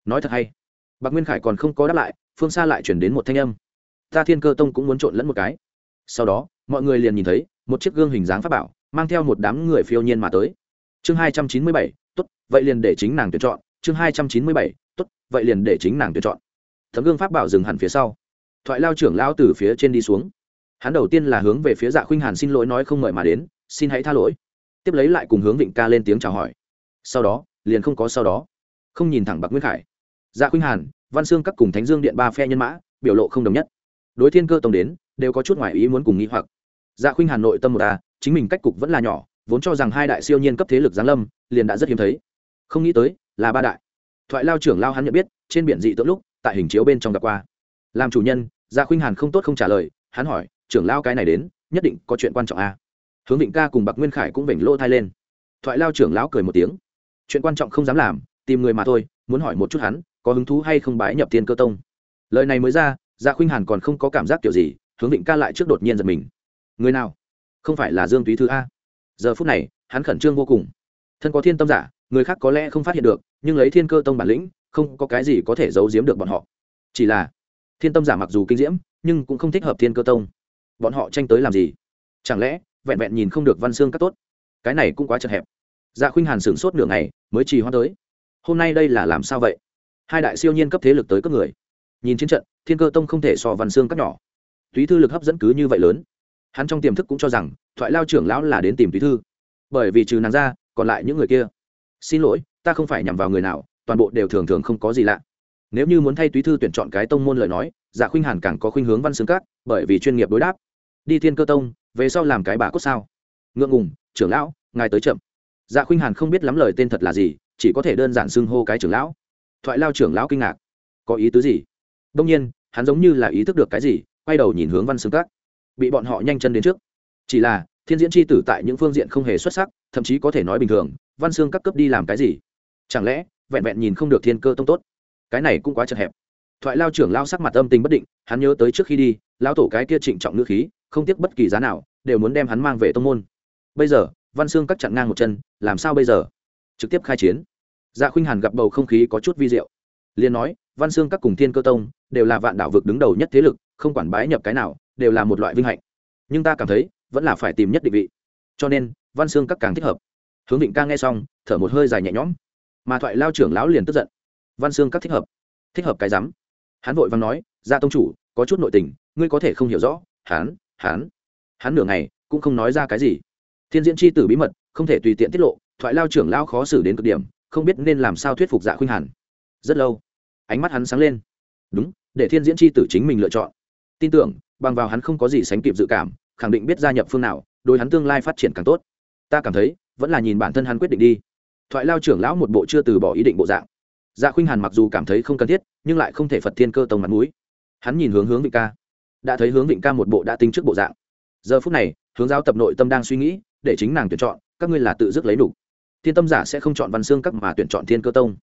Nói thật hay. Bạc nguyên khải còn không có đáp lại, phương xa lại chuyển đến một thanh âm. Ta thiên cơ tông cũng muốn trộn lẫn một cái. Sau đó mọi người liền nhìn thấy một chiếc gương hình dáng pháp bảo mang theo một đám người phiêu nhiên mà tới. Chương hai trăm chín mươi bảy, tốt, vậy liền để chính nàng tuyển chọn. Chương hai trăm chín mươi bảy, tốt, vậy liền để chính nàng tuyển chọn. Thấm gương pháp bảo dừng hẳn phía sau. Thoại lao trưởng lao từ phía trên đi xuống. Hắn đầu tiên là hướng về phía dạ khuynh hàn xin lỗi nói không mời mà đến, xin hãy tha lỗi. Tiếp lấy lại cùng hướng vịnh ca lên tiếng chào hỏi. Sau đó, liền không có sau đó. Không nhìn thẳng bạc nguyên khải. Dạ khuynh hàn, văn xương các cùng thánh dương điện ba phe nhân mã, biểu lộ không đồng nhất. Đối thiên cơ tông đến, đều có chút ngoại ý muốn cùng nghĩ hoặc dạ khuynh hàn nội tâm một ta chính mình cách cục vẫn là nhỏ, vốn cho rằng hai đại siêu nhiên cấp thế lực giáng lâm, liền đã rất hiếm thấy. Không nghĩ tới, là ba đại. Thoại lao trưởng lao hắn nhận biết, trên biển dị tượng lúc, tại hình chiếu bên trong gặp qua. Làm chủ nhân dạ khuynh hàn không tốt không trả lời, hắn hỏi, trưởng lao cái này đến, nhất định có chuyện quan trọng à? hướng định ca cùng bạc nguyên khải cũng vểnh lô thai lên. Thoại lao trưởng lão cười một tiếng, chuyện quan trọng không dám làm, tìm người mà thôi, muốn hỏi một chút hắn, có hứng thú hay không bái nhập tiên cơ tông? Lời này mới ra dạ khuynh hàn còn không có cảm giác kiểu gì, hướng định ca lại trước đột nhiên giật mình người nào? Không phải là dương túy Thư a. Giờ phút này, hắn khẩn trương vô cùng. Thân có thiên tâm giả, người khác có lẽ không phát hiện được, nhưng lấy thiên cơ tông bản lĩnh, không có cái gì có thể giấu giếm được bọn họ. Chỉ là, thiên tâm giả mặc dù kinh diễm, nhưng cũng không thích hợp thiên cơ tông. Bọn họ tranh tới làm gì? Chẳng lẽ, vẹn vẹn nhìn không được văn xương các tốt? Cái này cũng quá chật hẹp. Dạ khuynh hàn sửng sốt nửa ngày, mới trì hoa tới. Hôm nay đây là làm sao vậy? Hai đại siêu nhiên cấp thế lực tới cấp người. Nhìn chiến trận, thiên cơ tông không thể so văn xương các nhỏ. Túy thư lực hấp dẫn cứ như vậy lớn hắn trong tiềm thức cũng cho rằng, thoại lao trưởng lão là đến tìm túy thư. Bởi vì trừ nàng ra, còn lại những người kia. Xin lỗi, ta không phải nhằm vào người nào, toàn bộ đều thường thường không có gì lạ. Nếu như muốn thay túy thư tuyển chọn cái tông môn lời nói dạ khuynh hàn càng có khuynh hướng văn xương các, bởi vì chuyên nghiệp đối đáp. Đi thiên cơ tông, về sau làm cái bà cốt sao? Ngượng ngùng, trưởng lão, ngài tới chậm. Dạ khuynh hàn không biết lắm lời tên thật là gì, chỉ có thể đơn giản xưng hô cái trưởng lão. Thoại lao trưởng lão kinh ngạc. Có ý tứ gì? Đông nhiên, hắn giống như là ý thức được cái gì, quay đầu nhìn hướng văn xương các bị bọn họ nhanh chân đến trước. Chỉ là, thiên diễn c h i tử tại những phương diện không hề xuất sắc, thậm chí có thể nói bình thường, văn xương các cấp đi làm cái gì? Chẳng lẽ, vẹn vẹn nhìn không được thiên cơ tông tốt? Cái này cũng quá chật hẹp. Thoại lao trưởng lao sắc mặt âm tình bất định, hắn nhớ tới trước khi đi lao tổ cái kia trịnh trọng ngữ khí, không tiếc bất kỳ giá nào, đều muốn đem hắn mang về tông môn. Bây giờ, văn xương các chặn ngang một chân, làm sao bây giờ? Trực tiếp khai chiến. Dạ khuynh hàn gặp bầu không khí có chút vi diệu. Liền nói, văn xương các cùng thiên cơ tông, đều là vạn đảo vực đứng đầu nhất thế lực, không quản bái nhập cái nào đều là một loại vinh hạnh. Nhưng ta cảm thấy, vẫn là phải tìm nhất định vị. Cho nên, văn xương các càng thích hợp. Hướng định ca nghe xong, thở một hơi dài nhẹ nhõm. Mà thoại lao trưởng lão liền tức giận. Văn xương các thích hợp. Thích hợp cái rắm. Hắn vội văn nói ra tông chủ, có chút nội tình, ngươi có thể không hiểu rõ. Hắn hắn hắn nửa ngày, cũng không nói ra cái gì. Thiên diễn c h i tử bí mật, không thể tùy tiện tiết lộ, thoại lao trưởng lao khó xử đến cực điểm, không biết nên làm sao thuyết phục dạ khuynh hàn. Rất lâu, ánh mắt hắn sáng lên. Đúng, để thiên diễn c h i tử chính mình lựa chọn. Tin tưởng bằng vào hắn không có gì sánh kịp dự cảm, khẳng định biết gia nhập phương nào, đối hắn tương lai phát triển càng tốt. Ta cảm thấy, vẫn là nhìn bản thân hắn quyết định đi. Thoại lao trưởng lão một bộ chưa từ bỏ ý định bộ dạng. Dạ khuynh hàn mặc dù cảm thấy không cần thiết, nhưng lại không thể phật thiên cơ tông mặt mũi. Hắn nhìn hướng hướng vịnh ca. Đã thấy hướng vịnh ca một bộ đã tính trước bộ dạng. Giờ phút này, hướng giáo tập nội tâm đang suy nghĩ, để chính nàng tuyển chọn, các ngươi là tự dứt lấy đủ. Thiên tâm giả sẽ không chọn văn xương các mà tuyển chọn thiên cơ tông.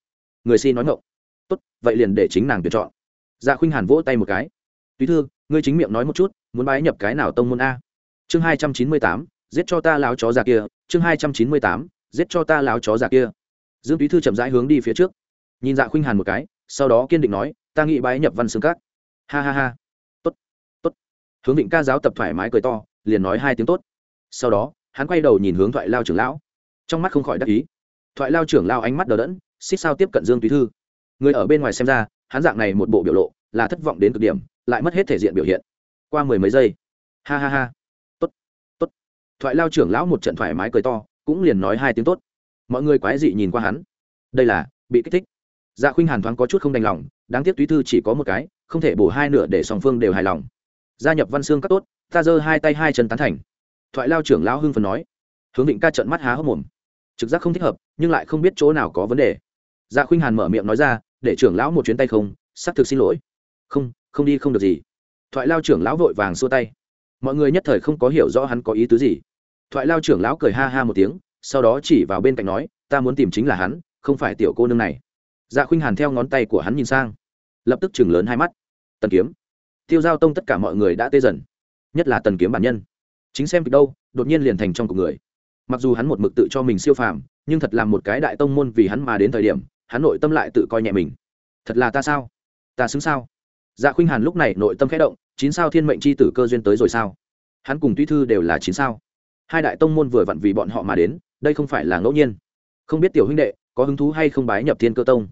Người si nói ngộng tốt, vậy liền để chính nàng tuyển chọn. Dạ khuynh hàn vỗ tay một cái túy thư, ngươi chính miệng nói một chút, muốn bái nhập cái nào tông môn a? Chương hai trăm chín mươi tám, giết cho ta láo chó già kia. Chương hai trăm chín mươi tám, giết cho ta láo chó già kia. Dương túy thư chậm rãi hướng đi phía trước. Nhìn dạ khuynh hàn một cái, sau đó kiên định nói, ta nghĩ bái nhập văn xương các. Ha ha ha. Tốt tốt. Hướng định ca giáo tập thoải mái cười to, liền nói hai tiếng tốt. Sau đó, hắn quay đầu nhìn hướng thoại lao trưởng lão. Trong mắt không khỏi đắc ý. Thoại lao trưởng lao ánh mắt đờ đẫn, xích sao tiếp cận dương túy thư. Người ở bên ngoài xem ra, hắn dạng này một bộ biểu lộ là thất vọng đến cực điểm lại mất hết thể diện biểu hiện. Qua mười mấy giây. Ha ha ha. Tốt tốt. Thoại lao trưởng lão một trận thoải mái cười to, cũng liền nói hai tiếng tốt. Mọi người quái dị nhìn qua hắn. Đây là, bị kích thích. Dạ khuynh hàn thoáng có chút không đành lòng, đáng tiếc túy thư chỉ có một cái, không thể bổ hai nửa để song phương đều hài lòng. Gia nhập văn xương các tốt, ta giơ hai tay hai chân tán thành. Thoại lao trưởng lão hưng phần nói. Hướng định ca trận mắt há hốc mồm. Trực giác không thích hợp, nhưng lại không biết chỗ nào có vấn đề. Dạ khuynh hàn mở miệng nói ra, để trưởng lão một chuyến tay không xác thực xin lỗi. Không không đi không được gì. Thoại lao trưởng lão vội vàng xua tay. Mọi người nhất thời không có hiểu rõ hắn có ý tứ gì. Thoại lao trưởng lão cười ha ha một tiếng, sau đó chỉ vào bên cạnh nói, ta muốn tìm chính là hắn, không phải tiểu cô nương này. Dạ khuynh hàn theo ngón tay của hắn nhìn sang. Lập tức chừng lớn hai mắt. Tần kiếm. Tiêu giao tông tất cả mọi người đã tê dần, nhất là tần kiếm bản nhân. Chính xem kịch đâu, đột nhiên liền thành trong cuộc người. Mặc dù hắn một mực tự cho mình siêu phàm, nhưng thật là một cái đại tông môn vì hắn mà đến thời điểm, hắn nội tâm lại tự coi nhẹ mình. Thật là ta sao? Ta xứng sao? Dạ khuynh hàn lúc này nội tâm khẽ động, chín sao thiên mệnh c h i tử cơ duyên tới rồi sao? Hắn cùng tuy thư đều là chín sao. Hai đại tông môn vừa vặn vì bọn họ mà đến, đây không phải là ngẫu nhiên. Không biết tiểu huynh đệ, có hứng thú hay không bái nhập thiên cơ tông?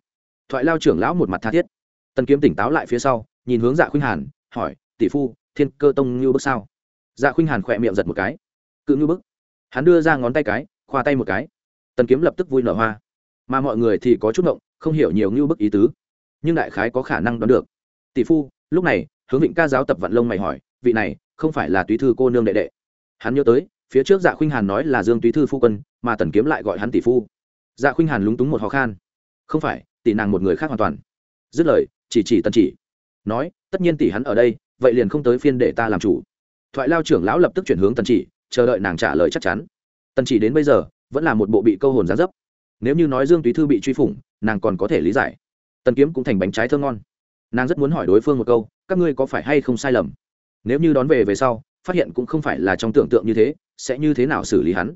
Thoại lao trưởng lão một mặt tha thiết. Tần kiếm tỉnh táo lại phía sau, nhìn hướng dạ khuynh hàn, hỏi, tỷ phu, thiên cơ tông như bước sao? Dạ khuynh hàn khỏe miệng giật một cái. Cự như bức hắn đưa ra ngón tay cái, khoa tay một cái. Tần kiếm lập tức vui nở hoa. Mà mọi người thì có chút ngộng, không hiểu nhiều như bức ý tứ. Nhưng đại khái có khả năng đoán được tỷ phu, lúc này, hướng vịnh ca giáo tập vận lông mày hỏi, vị này, không phải là túy thư cô nương đệ đệ. Hắn nhớ tới, phía trước dạ khuynh hàn nói là dương túy thư phu quân, mà tần kiếm lại gọi hắn tỷ phu. Dạ khuynh hàn lúng túng một hò khan. Không phải, tỷ nàng một người khác hoàn toàn. Dứt lời, chỉ chỉ tần chỉ. Nói, tất nhiên tỷ hắn ở đây, vậy liền không tới phiên để ta làm chủ. Thoại lao trưởng lão lập tức chuyển hướng tần chỉ, chờ đợi nàng trả lời chắc chắn. Tần chỉ đến bây giờ, vẫn là một bộ bị câu hồn gián dấp. Nếu như nói dương túy thư bị truy phủng, nàng còn có thể lý giải. Tần kiếm cũng thành bánh trái thơ ngon nàng rất muốn hỏi đối phương một câu, các ngươi có phải hay không sai lầm? Nếu như đón về về sau, phát hiện cũng không phải là trong tưởng tượng như thế, sẽ như thế nào xử lý hắn?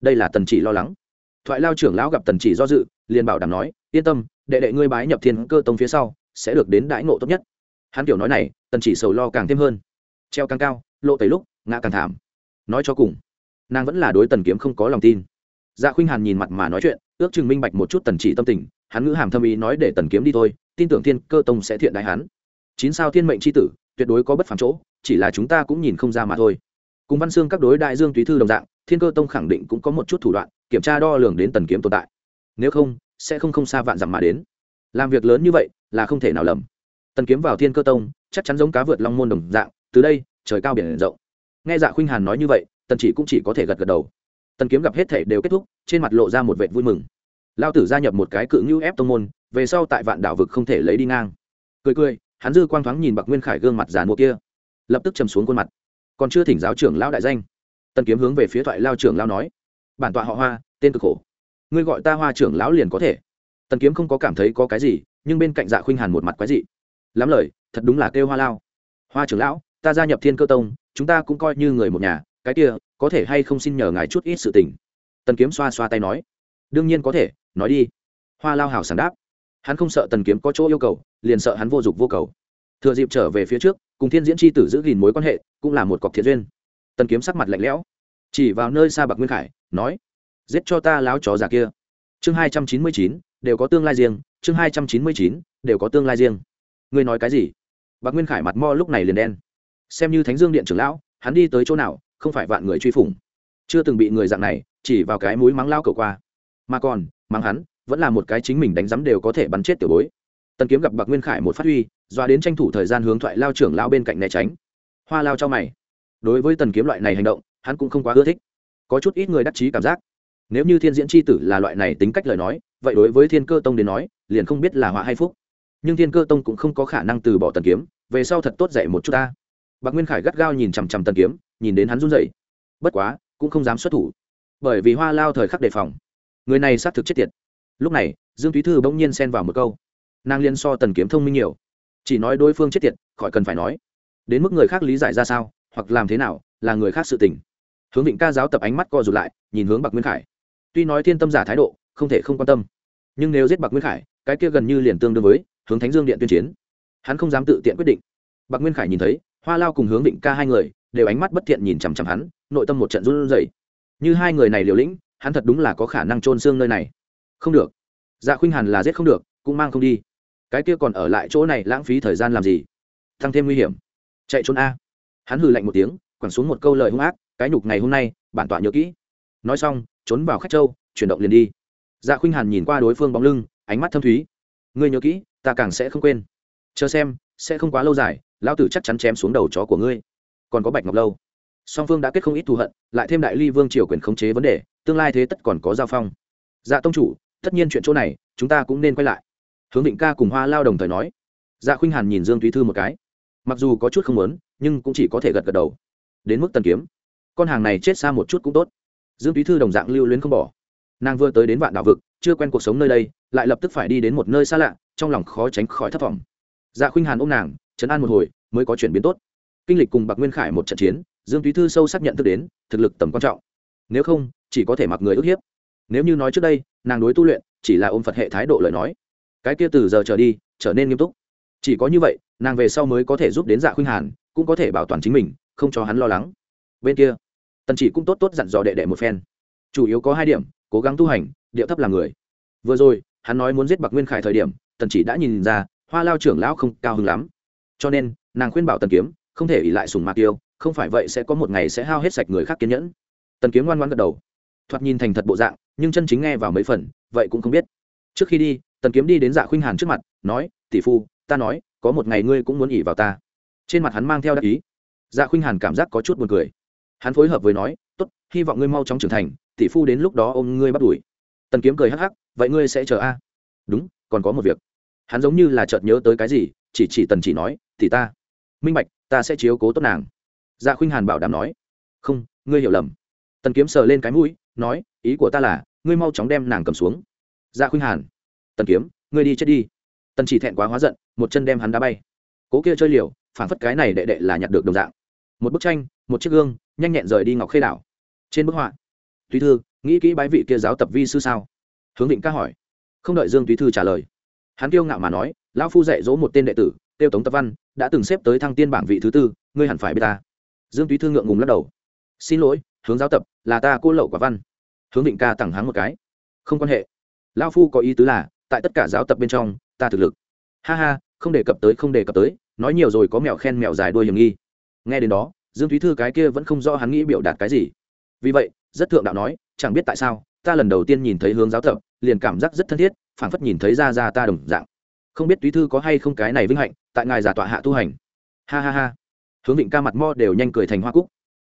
Đây là tần chỉ lo lắng. Thoại lao trưởng lão gặp tần chỉ do dự, liền bảo đảm nói, yên tâm, đệ đệ ngươi bái nhập thiên cơ tông phía sau, sẽ được đến đãi ngộ tốt nhất. Hắn kiểu nói này, tần chỉ sầu lo càng thêm hơn. Treo càng cao, lộ tẩy lúc, ngã càng thảm. Nói cho cùng, nàng vẫn là đối tần kiếm không có lòng tin dạ khuynh hàn nhìn mặt mà nói chuyện, ước chừng minh bạch một chút tần chỉ tâm tình, hắn ngữ hàm thâm ý nói để tần kiếm đi thôi, tin tưởng thiên cơ tông sẽ thiện đại hắn. Chín sao thiên mệnh c h i tử, tuyệt đối có bất phản chỗ, chỉ là chúng ta cũng nhìn không ra mà thôi. Cùng văn xương các đối đại dương túy thư đồng dạng, thiên cơ tông khẳng định cũng có một chút thủ đoạn, kiểm tra đo lường đến tần kiếm tồn tại. Nếu không, sẽ không không xa vạn dặm mà đến. Làm việc lớn như vậy là không thể nào lầm. Tần kiếm vào thiên cơ tông, chắc chắn giống cá vượt long môn đồng dạng, từ đây, trời cao biển rộng. Nghe dạ khuynh hàn nói như vậy, tần chỉ cũng chỉ có thể gật gật đầu tần kiếm gặp hết thể đều kết thúc, trên mặt lộ ra một vệ vui mừng. Lao tử gia nhập một cái cự ngưu ép tông môn, về sau tại vạn đảo vực không thể lấy đi ngang. Cười cười, hắn dư quang thoáng nhìn bạc nguyên khải gương mặt giàn mua kia. Lập tức chầm xuống khuôn mặt. Còn chưa thỉnh giáo trưởng lao đại danh, tần kiếm hướng về phía thoại lao trưởng lao nói, bản tọa họ hoa, tên cực khổ. Ngươi gọi ta hoa trưởng lão liền có thể. Tần kiếm không có cảm thấy có cái gì, nhưng bên cạnh dạ khuynh hàn một mặt quái dị. Lắm lời, thật đúng là kêu hoa lao. Hoa trưởng lão, ta gia nhập thiên cơ tông, chúng ta cũng coi như người một nhà, cái kia có thể hay không xin nhờ ngài chút ít sự tình? Tần kiếm xoa xoa tay nói. Đương nhiên có thể, nói đi. Hoa lao hào sàn đáp. Hắn không sợ tần kiếm có chỗ yêu cầu, liền sợ hắn vô dụng vô cầu. Thừa dịp trở về phía trước, cùng thiên diễn c h i tử giữ gìn mối quan hệ, cũng là một cọc thiện duyên. Tần kiếm sắc mặt lạnh lẽo, chỉ vào nơi xa bạc nguyên khải, nói, giết cho ta láo chó già kia. Chương hai trăm chín mươi chín, đều có tương lai riêng, chương hai trăm chín mươi chín, đều có tương lai riêng. Ngươi nói cái gì? Bạc nguyên khải mặt mo lúc này liền đen. Xem như thánh dương điện trưởng lão, hắn đi tới chỗ nào không phải vạn người truy phủng. Chưa từng bị người dạng này, chỉ vào cái mũi mắng lao cầu qua. Mà còn, mắng hắn, vẫn là một cái chính mình đánh giám đều có thể bắn chết tiểu bối. Tần kiếm gặp bạc nguyên khải một phát huy, doa đến tranh thủ thời gian hướng thoại lao trưởng lao bên cạnh né tránh. Hoa lao cho mày. Đối với tần kiếm loại này hành động, hắn cũng không quá ưa thích. Có chút ít người đắc chí cảm giác. Nếu như thiên diễn c h i tử là loại này tính cách lời nói, vậy đối với thiên cơ tông đến nói, liền không biết là họa hay phúc. Nhưng thiên cơ tông cũng không có khả năng từ bỏ tần kiếm, về sau thật tốt dạy một chút ta. Bạc nguyên khải gắt gao nhìn chằm chằm tần kiếm nhìn đến hắn run rẩy, bất quá cũng không dám xuất thủ. Bởi vì hoa lao thời khắc đề phòng. Người này xác thực chết tiệt. Lúc này dương thúy thư bỗng nhiên xen vào một câu. Nàng liên so tần kiếm thông minh nhiều. Chỉ nói đối phương chết tiệt khỏi cần phải nói. Đến mức người khác lý giải ra sao hoặc làm thế nào là người khác sự tình. Hướng vịnh ca giáo tập ánh mắt co rụt lại nhìn hướng bạc nguyên khải. Tuy nói thiên tâm giả thái độ không thể không quan tâm. Nhưng nếu giết bạc nguyên khải cái kia gần như liền tương đương với hướng thánh dương điện tuyên chiến. Hắn không dám tự tiện quyết định. Bạc nguyên khải nhìn thấy hoa lao cùng hướng định ca hai người đều ánh mắt bất thiện nhìn chằm chằm hắn, nội tâm một trận run rẩy. Như hai người này liều lĩnh, hắn thật đúng là có khả năng trôn xương nơi này. Không được. Dạ khuynh hàn là giết không được, cũng mang không đi. Cái kia còn ở lại chỗ này lãng phí thời gian làm gì? Tăng thêm nguy hiểm. Chạy trốn a. Hắn hừ lạnh một tiếng, quẳng xuống một câu lời hung ác, cái nhục ngày hôm nay, bản tọa nhớ kỹ. Nói xong, trốn vào khách châu, chuyển động liền đi. Dạ khuynh hàn nhìn qua đối phương bóng lưng, ánh mắt thâm thúy. Ngươi nhớ kỹ, ta càng sẽ không quên. Chờ xem, sẽ không quá lâu dài lão tử chắc chắn chém xuống đầu chó của ngươi. Còn có bạch ngọc lâu. Song phương đã kết không ít thù hận, lại thêm đại ly vương triều quyền khống chế vấn đề, tương lai thế tất còn có giao phong. Dạ tông chủ, tất nhiên chuyện chỗ này, chúng ta cũng nên quay lại. Hướng định ca cùng hoa lao đồng thời nói. Dạ khuynh hàn nhìn dương thúy thư một cái. Mặc dù có chút không muốn, nhưng cũng chỉ có thể gật gật đầu. Đến mức tần kiếm. Con hàng này chết xa một chút cũng tốt. Dương thúy thư đồng dạng lưu luyến không bỏ. Nàng vừa tới đến vạn đảo vực, chưa quen cuộc sống nơi đây, lại lập tức phải đi đến một nơi xa lạ, trong lòng khó tránh khỏi thất vọng. Dạ khuynh hàn ôm nàng chấn an một hồi, mới có chuyển biến tốt. Kinh lịch cùng bạc nguyên khải một trận chiến, dương thúy thư sâu xác nhận thức đến, thực lực tầm quan trọng. Nếu không, chỉ có thể mặc người ức hiếp. Nếu như nói trước đây, nàng đối tu luyện, chỉ là ôm phật hệ thái độ lời nói. Cái kia từ giờ trở đi, trở nên nghiêm túc. Chỉ có như vậy, nàng về sau mới có thể giúp đến dạ khuynh hàn, cũng có thể bảo toàn chính mình, không cho hắn lo lắng. Bên kia, tần chỉ cũng tốt tốt dặn dò đệ đệ một phen. Chủ yếu có hai điểm, cố gắng tu hành, điệu thấp làm người. Vừa rồi, hắn nói muốn giết bạc nguyên khải thời điểm, tần chỉ đã nhìn ra, hoa lao trưởng lão không cao hứng lắm cho nên, nàng khuyên bảo tần kiếm, không thể ỉ lại sùng mạc tiêu không phải vậy sẽ có một ngày sẽ hao hết sạch người khác kiên nhẫn. Tần kiếm ngoan ngoan gật đầu. Thoạt nhìn thành thật bộ dạng, nhưng chân chính nghe vào mấy phần, vậy cũng không biết. Trước khi đi, tần kiếm đi đến dạ khuynh hàn trước mặt, nói, tỷ phu, ta nói, có một ngày ngươi cũng muốn ỉ vào ta. Trên mặt hắn mang theo đắc ý. Dạ khuynh hàn cảm giác có chút buồn cười. Hắn phối hợp với nói, tốt, hy vọng ngươi mau chóng trưởng thành, tỷ phu đến lúc đó ôm ngươi bắt đuổi. Tần kiếm cười hắc hắc, vậy ngươi sẽ chờ a? Đúng, còn có một việc. Hắn giống như là chợt nhớ tới cái gì, chỉ chỉ tần chỉ nói thì ta. Minh bạch, ta sẽ chiếu cố tốt nàng. Dạ khuynh hàn bảo đảm nói. Không, ngươi hiểu lầm. Tần kiếm sờ lên cái mũi, nói, ý của ta là, ngươi mau chóng đem nàng cầm xuống. Dạ khuynh hàn. Tần kiếm, ngươi đi chết đi. Tần chỉ thẹn quá hóa giận, một chân đem hắn đá bay. Cố kia chơi liều, phản phất cái này đệ đệ là nhặt được đồng dạng. Một bức tranh, một chiếc gương, nhanh nhẹn rời đi ngọc khê đảo. Trên bức họa, túy thư, nghĩ kỹ bái vị kia giáo tập vi sư sao? Hướng định ca hỏi. Không đợi dương túy thư trả lời, hắn kiêu ngạo mà nói, lão phu dạy dỗ một tên đệ tử tiêu tống tập văn đã từng xếp tới thăng tiên bảng vị thứ tư, ngươi hẳn phải biết ta. Dương túy thư ngượng ngùng lắc đầu. Xin lỗi, hướng giáo tập, là ta cô lậu quả văn. Hướng định ca tặng hắn một cái. Không quan hệ. Lão phu có ý tứ là, tại tất cả giáo tập bên trong, ta thực lực. Ha ha, không đề cập tới, không đề cập tới, nói nhiều rồi có mèo khen mèo dài đuôi hiểm nghi. Nghe đến đó, dương thúy thư cái kia vẫn không rõ hắn nghĩ biểu đạt cái gì. Vì vậy, rất thượng đạo nói, chẳng biết tại sao, ta lần đầu tiên nhìn thấy hướng giáo tập, liền cảm giác rất thân thiết, phảng phất nhìn thấy ra ra ta đồng dạng không biết túy thư có hay không cái này vinh hạnh, tại ngài giả tọa hạ tu hành. Ha ha ha. Hướng vịnh ca mặt mo đều nhanh cười thành hoa cúc.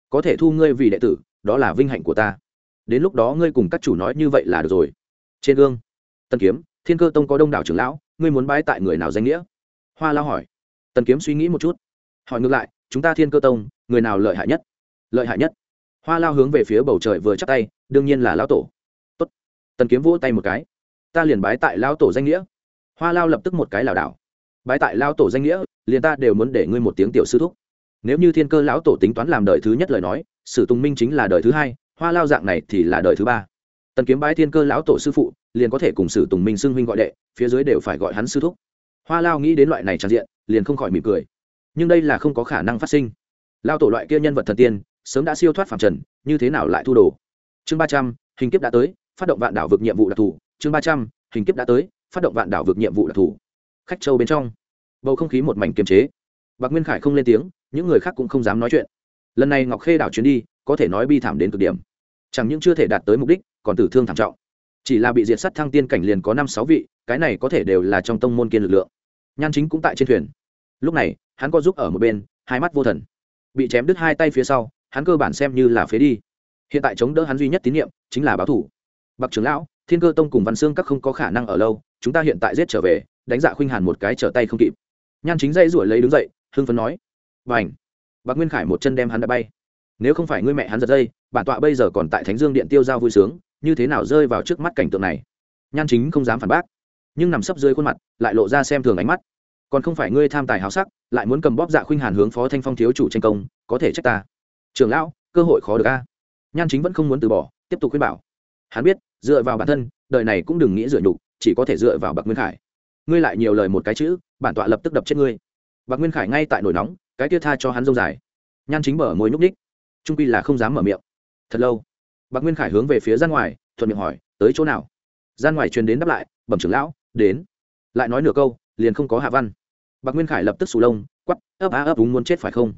Có thể thu ngươi vì đệ tử, đó là vinh hạnh của ta. Đến lúc đó ngươi cùng các chủ nói như vậy là được rồi. Trên gương tân kiếm, thiên cơ tông có đông đảo trưởng lão, ngươi muốn bái tại người nào danh nghĩa? Hoa lao hỏi. Tần kiếm suy nghĩ một chút. Hỏi ngược lại, chúng ta thiên cơ tông, người nào lợi hại nhất? Lợi hại nhất? Hoa lao hướng về phía bầu trời vừa chắc tay, đương nhiên là lão tổ. Tốt. tần kiếm vỗ tay một cái. Ta liền bái tại lão tổ danh nghĩa hoa lao lập tức một cái lảo đảo. Bái tại lão tổ danh nghĩa, liền ta đều muốn để ngươi một tiếng tiểu sư thúc. Nếu như thiên cơ lão tổ tính toán làm đời thứ nhất lời nói, sử tùng minh chính là đời thứ hai, hoa lao dạng này thì là đời thứ ba. Tần kiếm bái thiên cơ lão tổ sư phụ, liền có thể cùng sử tùng minh xưng huynh gọi đệ, phía dưới đều phải gọi hắn sư thúc. Hoa lao nghĩ đến loại này tràn diện, liền không khỏi mỉm cười. Nhưng đây là không có khả năng phát sinh. Lao tổ loại kia nhân vật thần tiên, sớm đã siêu thoát phạm trần, như thế nào lại thu đồ? Chương ba trăm, hình kiếp đã tới, phát động vạn đảo vực nhiệm vụ đặc thù. Chương ba trăm, hình kiếp đã tới phát động vạn đảo vực nhiệm vụ đặc thù. Khách châu bên trong, bầu không khí một mảnh kiềm chế. Bạc nguyên khải không lên tiếng, những người khác cũng không dám nói chuyện. Lần này ngọc khê đảo chuyến đi, có thể nói bi thảm đến cực điểm. Chẳng những chưa thể đạt tới mục đích, còn tử thương thảm trọng. Chỉ là bị diệt sắt thăng tiên cảnh liền có năm sáu vị, cái này có thể đều là trong tông môn kiên lực lượng. Nhan chính cũng tại trên thuyền. Lúc này, hắn có giúp ở một bên, hai mắt vô thần. Bị chém đứt hai tay phía sau, hắn cơ bản xem như là phế đi. Hiện tại chống đỡ hắn duy nhất tín nhiệm chính là báo thủ. Bậc trưởng lão, thiên cơ tông cùng văn xương các không có khả năng ở lâu chúng ta hiện tại giết trở về, đánh dạ khuynh hàn một cái trở tay không kịp. Nhan chính dây ruổi lấy đứng dậy, hưng phấn nói. Và ảnh bạc nguyên khải một chân đem hắn đã bay. Nếu không phải ngươi mẹ hắn giật dây, bản tọa bây giờ còn tại thánh dương điện tiêu giao vui sướng, như thế nào rơi vào trước mắt cảnh tượng này? Nhan chính không dám phản bác. Nhưng nằm sấp dưới khuôn mặt, lại lộ ra xem thường ánh mắt. Còn không phải ngươi tham tài háo sắc, lại muốn cầm bóp dạ khuynh hàn hướng phó thanh phong thiếu chủ tranh công, có thể trách ta. Trưởng lão, cơ hội khó được a. Nhan chính vẫn không muốn từ bỏ, tiếp tục khuyên bảo. Hắn biết, dựa vào bản thân, đời này cũng đừng nghĩ dựa nhục chỉ có thể dựa vào bạc nguyên khải. Ngươi lại nhiều lời một cái chữ, bản tọa lập tức đập chết ngươi. Bạc nguyên khải ngay tại nổi nóng, cái kia tha cho hắn dông dài. Nhan chính mở môi nhúc ních trung pi là không dám mở miệng. Thật lâu, bạc nguyên khải hướng về phía gian ngoài, thuận miệng hỏi, tới chỗ nào? Gian ngoài truyền đến đáp lại, bẩm trưởng lão, đến. Lại nói nửa câu, liền không có hạ văn. Bạc nguyên khải lập tức sù lông, quắp, ấp á, ấp đúng muốn chết phải không?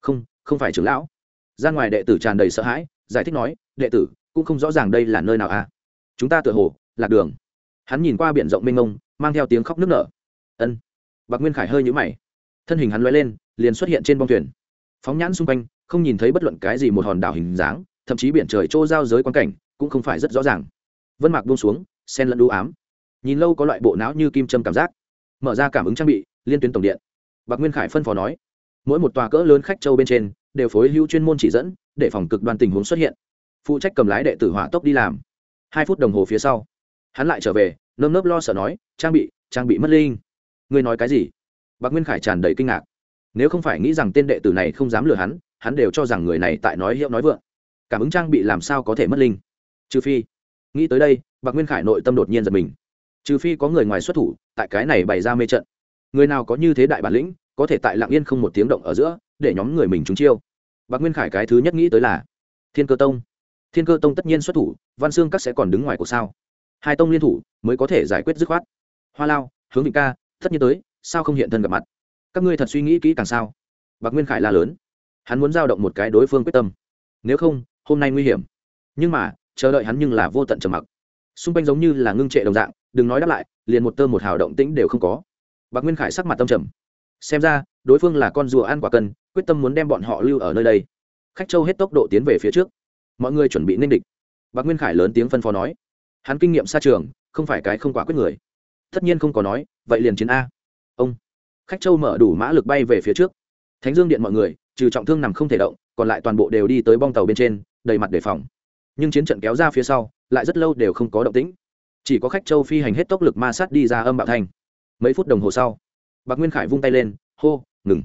Không không phải trưởng lão. Gian ngoài đệ tử tràn đầy sợ hãi, giải thích nói, đệ tử, cũng không rõ ràng đây là nơi nào à? Chúng ta tựa hồ, lạc đường hắn nhìn qua biển rộng mênh mông, mang theo tiếng khóc nức nở. Ân. Bạc nguyên khải hơi nhũ mày. Thân hình hắn loay lên, liền xuất hiện trên bông thuyền. Phóng nhãn xung quanh, không nhìn thấy bất luận cái gì một hòn đảo hình dáng, thậm chí biển trời trô giao giới quan cảnh, cũng không phải rất rõ ràng. Vân mạc buông xuống, sen lẫn đũ ám. Nhìn lâu có loại bộ não như kim châm cảm giác. Mở ra cảm ứng trang bị, liên tuyến tổng điện. Bạc nguyên khải phân phó nói, mỗi một tòa cỡ lớn khách châu bên trên, đều phối hữu chuyên môn chỉ dẫn, để phòng cực đoan tình huống xuất hiện. Phụ trách cầm lái đệ tử hỏa tốc đi làm. Hai phút đồng hồ phía sau hắn lại trở về, nơm nớp lo sợ nói, trang bị trang bị mất linh. Ngươi nói cái gì? Bạc nguyên khải tràn đầy kinh ngạc. Nếu không phải nghĩ rằng tên đệ tử này không dám lừa hắn hắn đều cho rằng người này tại nói hiệu nói vượng. Cảm ứng trang bị làm sao có thể mất linh? Trừ phi, nghĩ tới đây, bạc nguyên khải nội tâm đột nhiên giật mình. Trừ phi có người ngoài xuất thủ, tại cái này bày ra mê trận. Người nào có như thế đại bản lĩnh, có thể tại lặng yên không một tiếng động ở giữa, để nhóm người mình trúng chiêu. Bạc nguyên khải cái thứ nhất nghĩ tới là thiên cơ tông. Thiên cơ tông tất nhiên xuất thủ, văn xương các sẽ còn đứng ngoài của sao? Hai tông liên thủ mới có thể giải quyết dứt khoát. Hoa lao, hướng vịnh ca, tất nhiên tới, sao không hiện thân gặp mặt? Các ngươi thật suy nghĩ kỹ càng sao? Bạc nguyên khải la lớn. Hắn muốn giao động một cái đối phương quyết tâm. Nếu không, hôm nay nguy hiểm. Nhưng mà, chờ đợi hắn nhưng là vô tận trầm mặc. Xung quanh giống như là ngưng trệ đồng dạng, đừng nói đáp lại, liền một tơ một hào động tĩnh đều không có. Bạc nguyên khải sắc mặt tâm trầm. Xem ra, đối phương là con rùa ăn quả cân quyết tâm muốn đem bọn họ lưu ở nơi đây. Khách châu hết tốc độ tiến về phía trước. Mọi người chuẩn bị nên địch. Bạc nguyên khải lớn tiếng phân phó nói hắn kinh nghiệm xa trường, không phải cái không quả quyết người. Tất nhiên không có nói, vậy liền chiến a. Ông. Khách châu mở đủ mã lực bay về phía trước. Thánh dương điện mọi người, trừ trọng thương nằm không thể động, còn lại toàn bộ đều đi tới bong tàu bên trên, đầy mặt đề phòng. Nhưng chiến trận kéo ra phía sau, lại rất lâu đều không có động tĩnh. Chỉ có khách châu phi hành hết tốc lực ma sát đi ra âm bạo thanh. Mấy phút đồng hồ sau, bạc nguyên khải vung tay lên, hô, ngừng.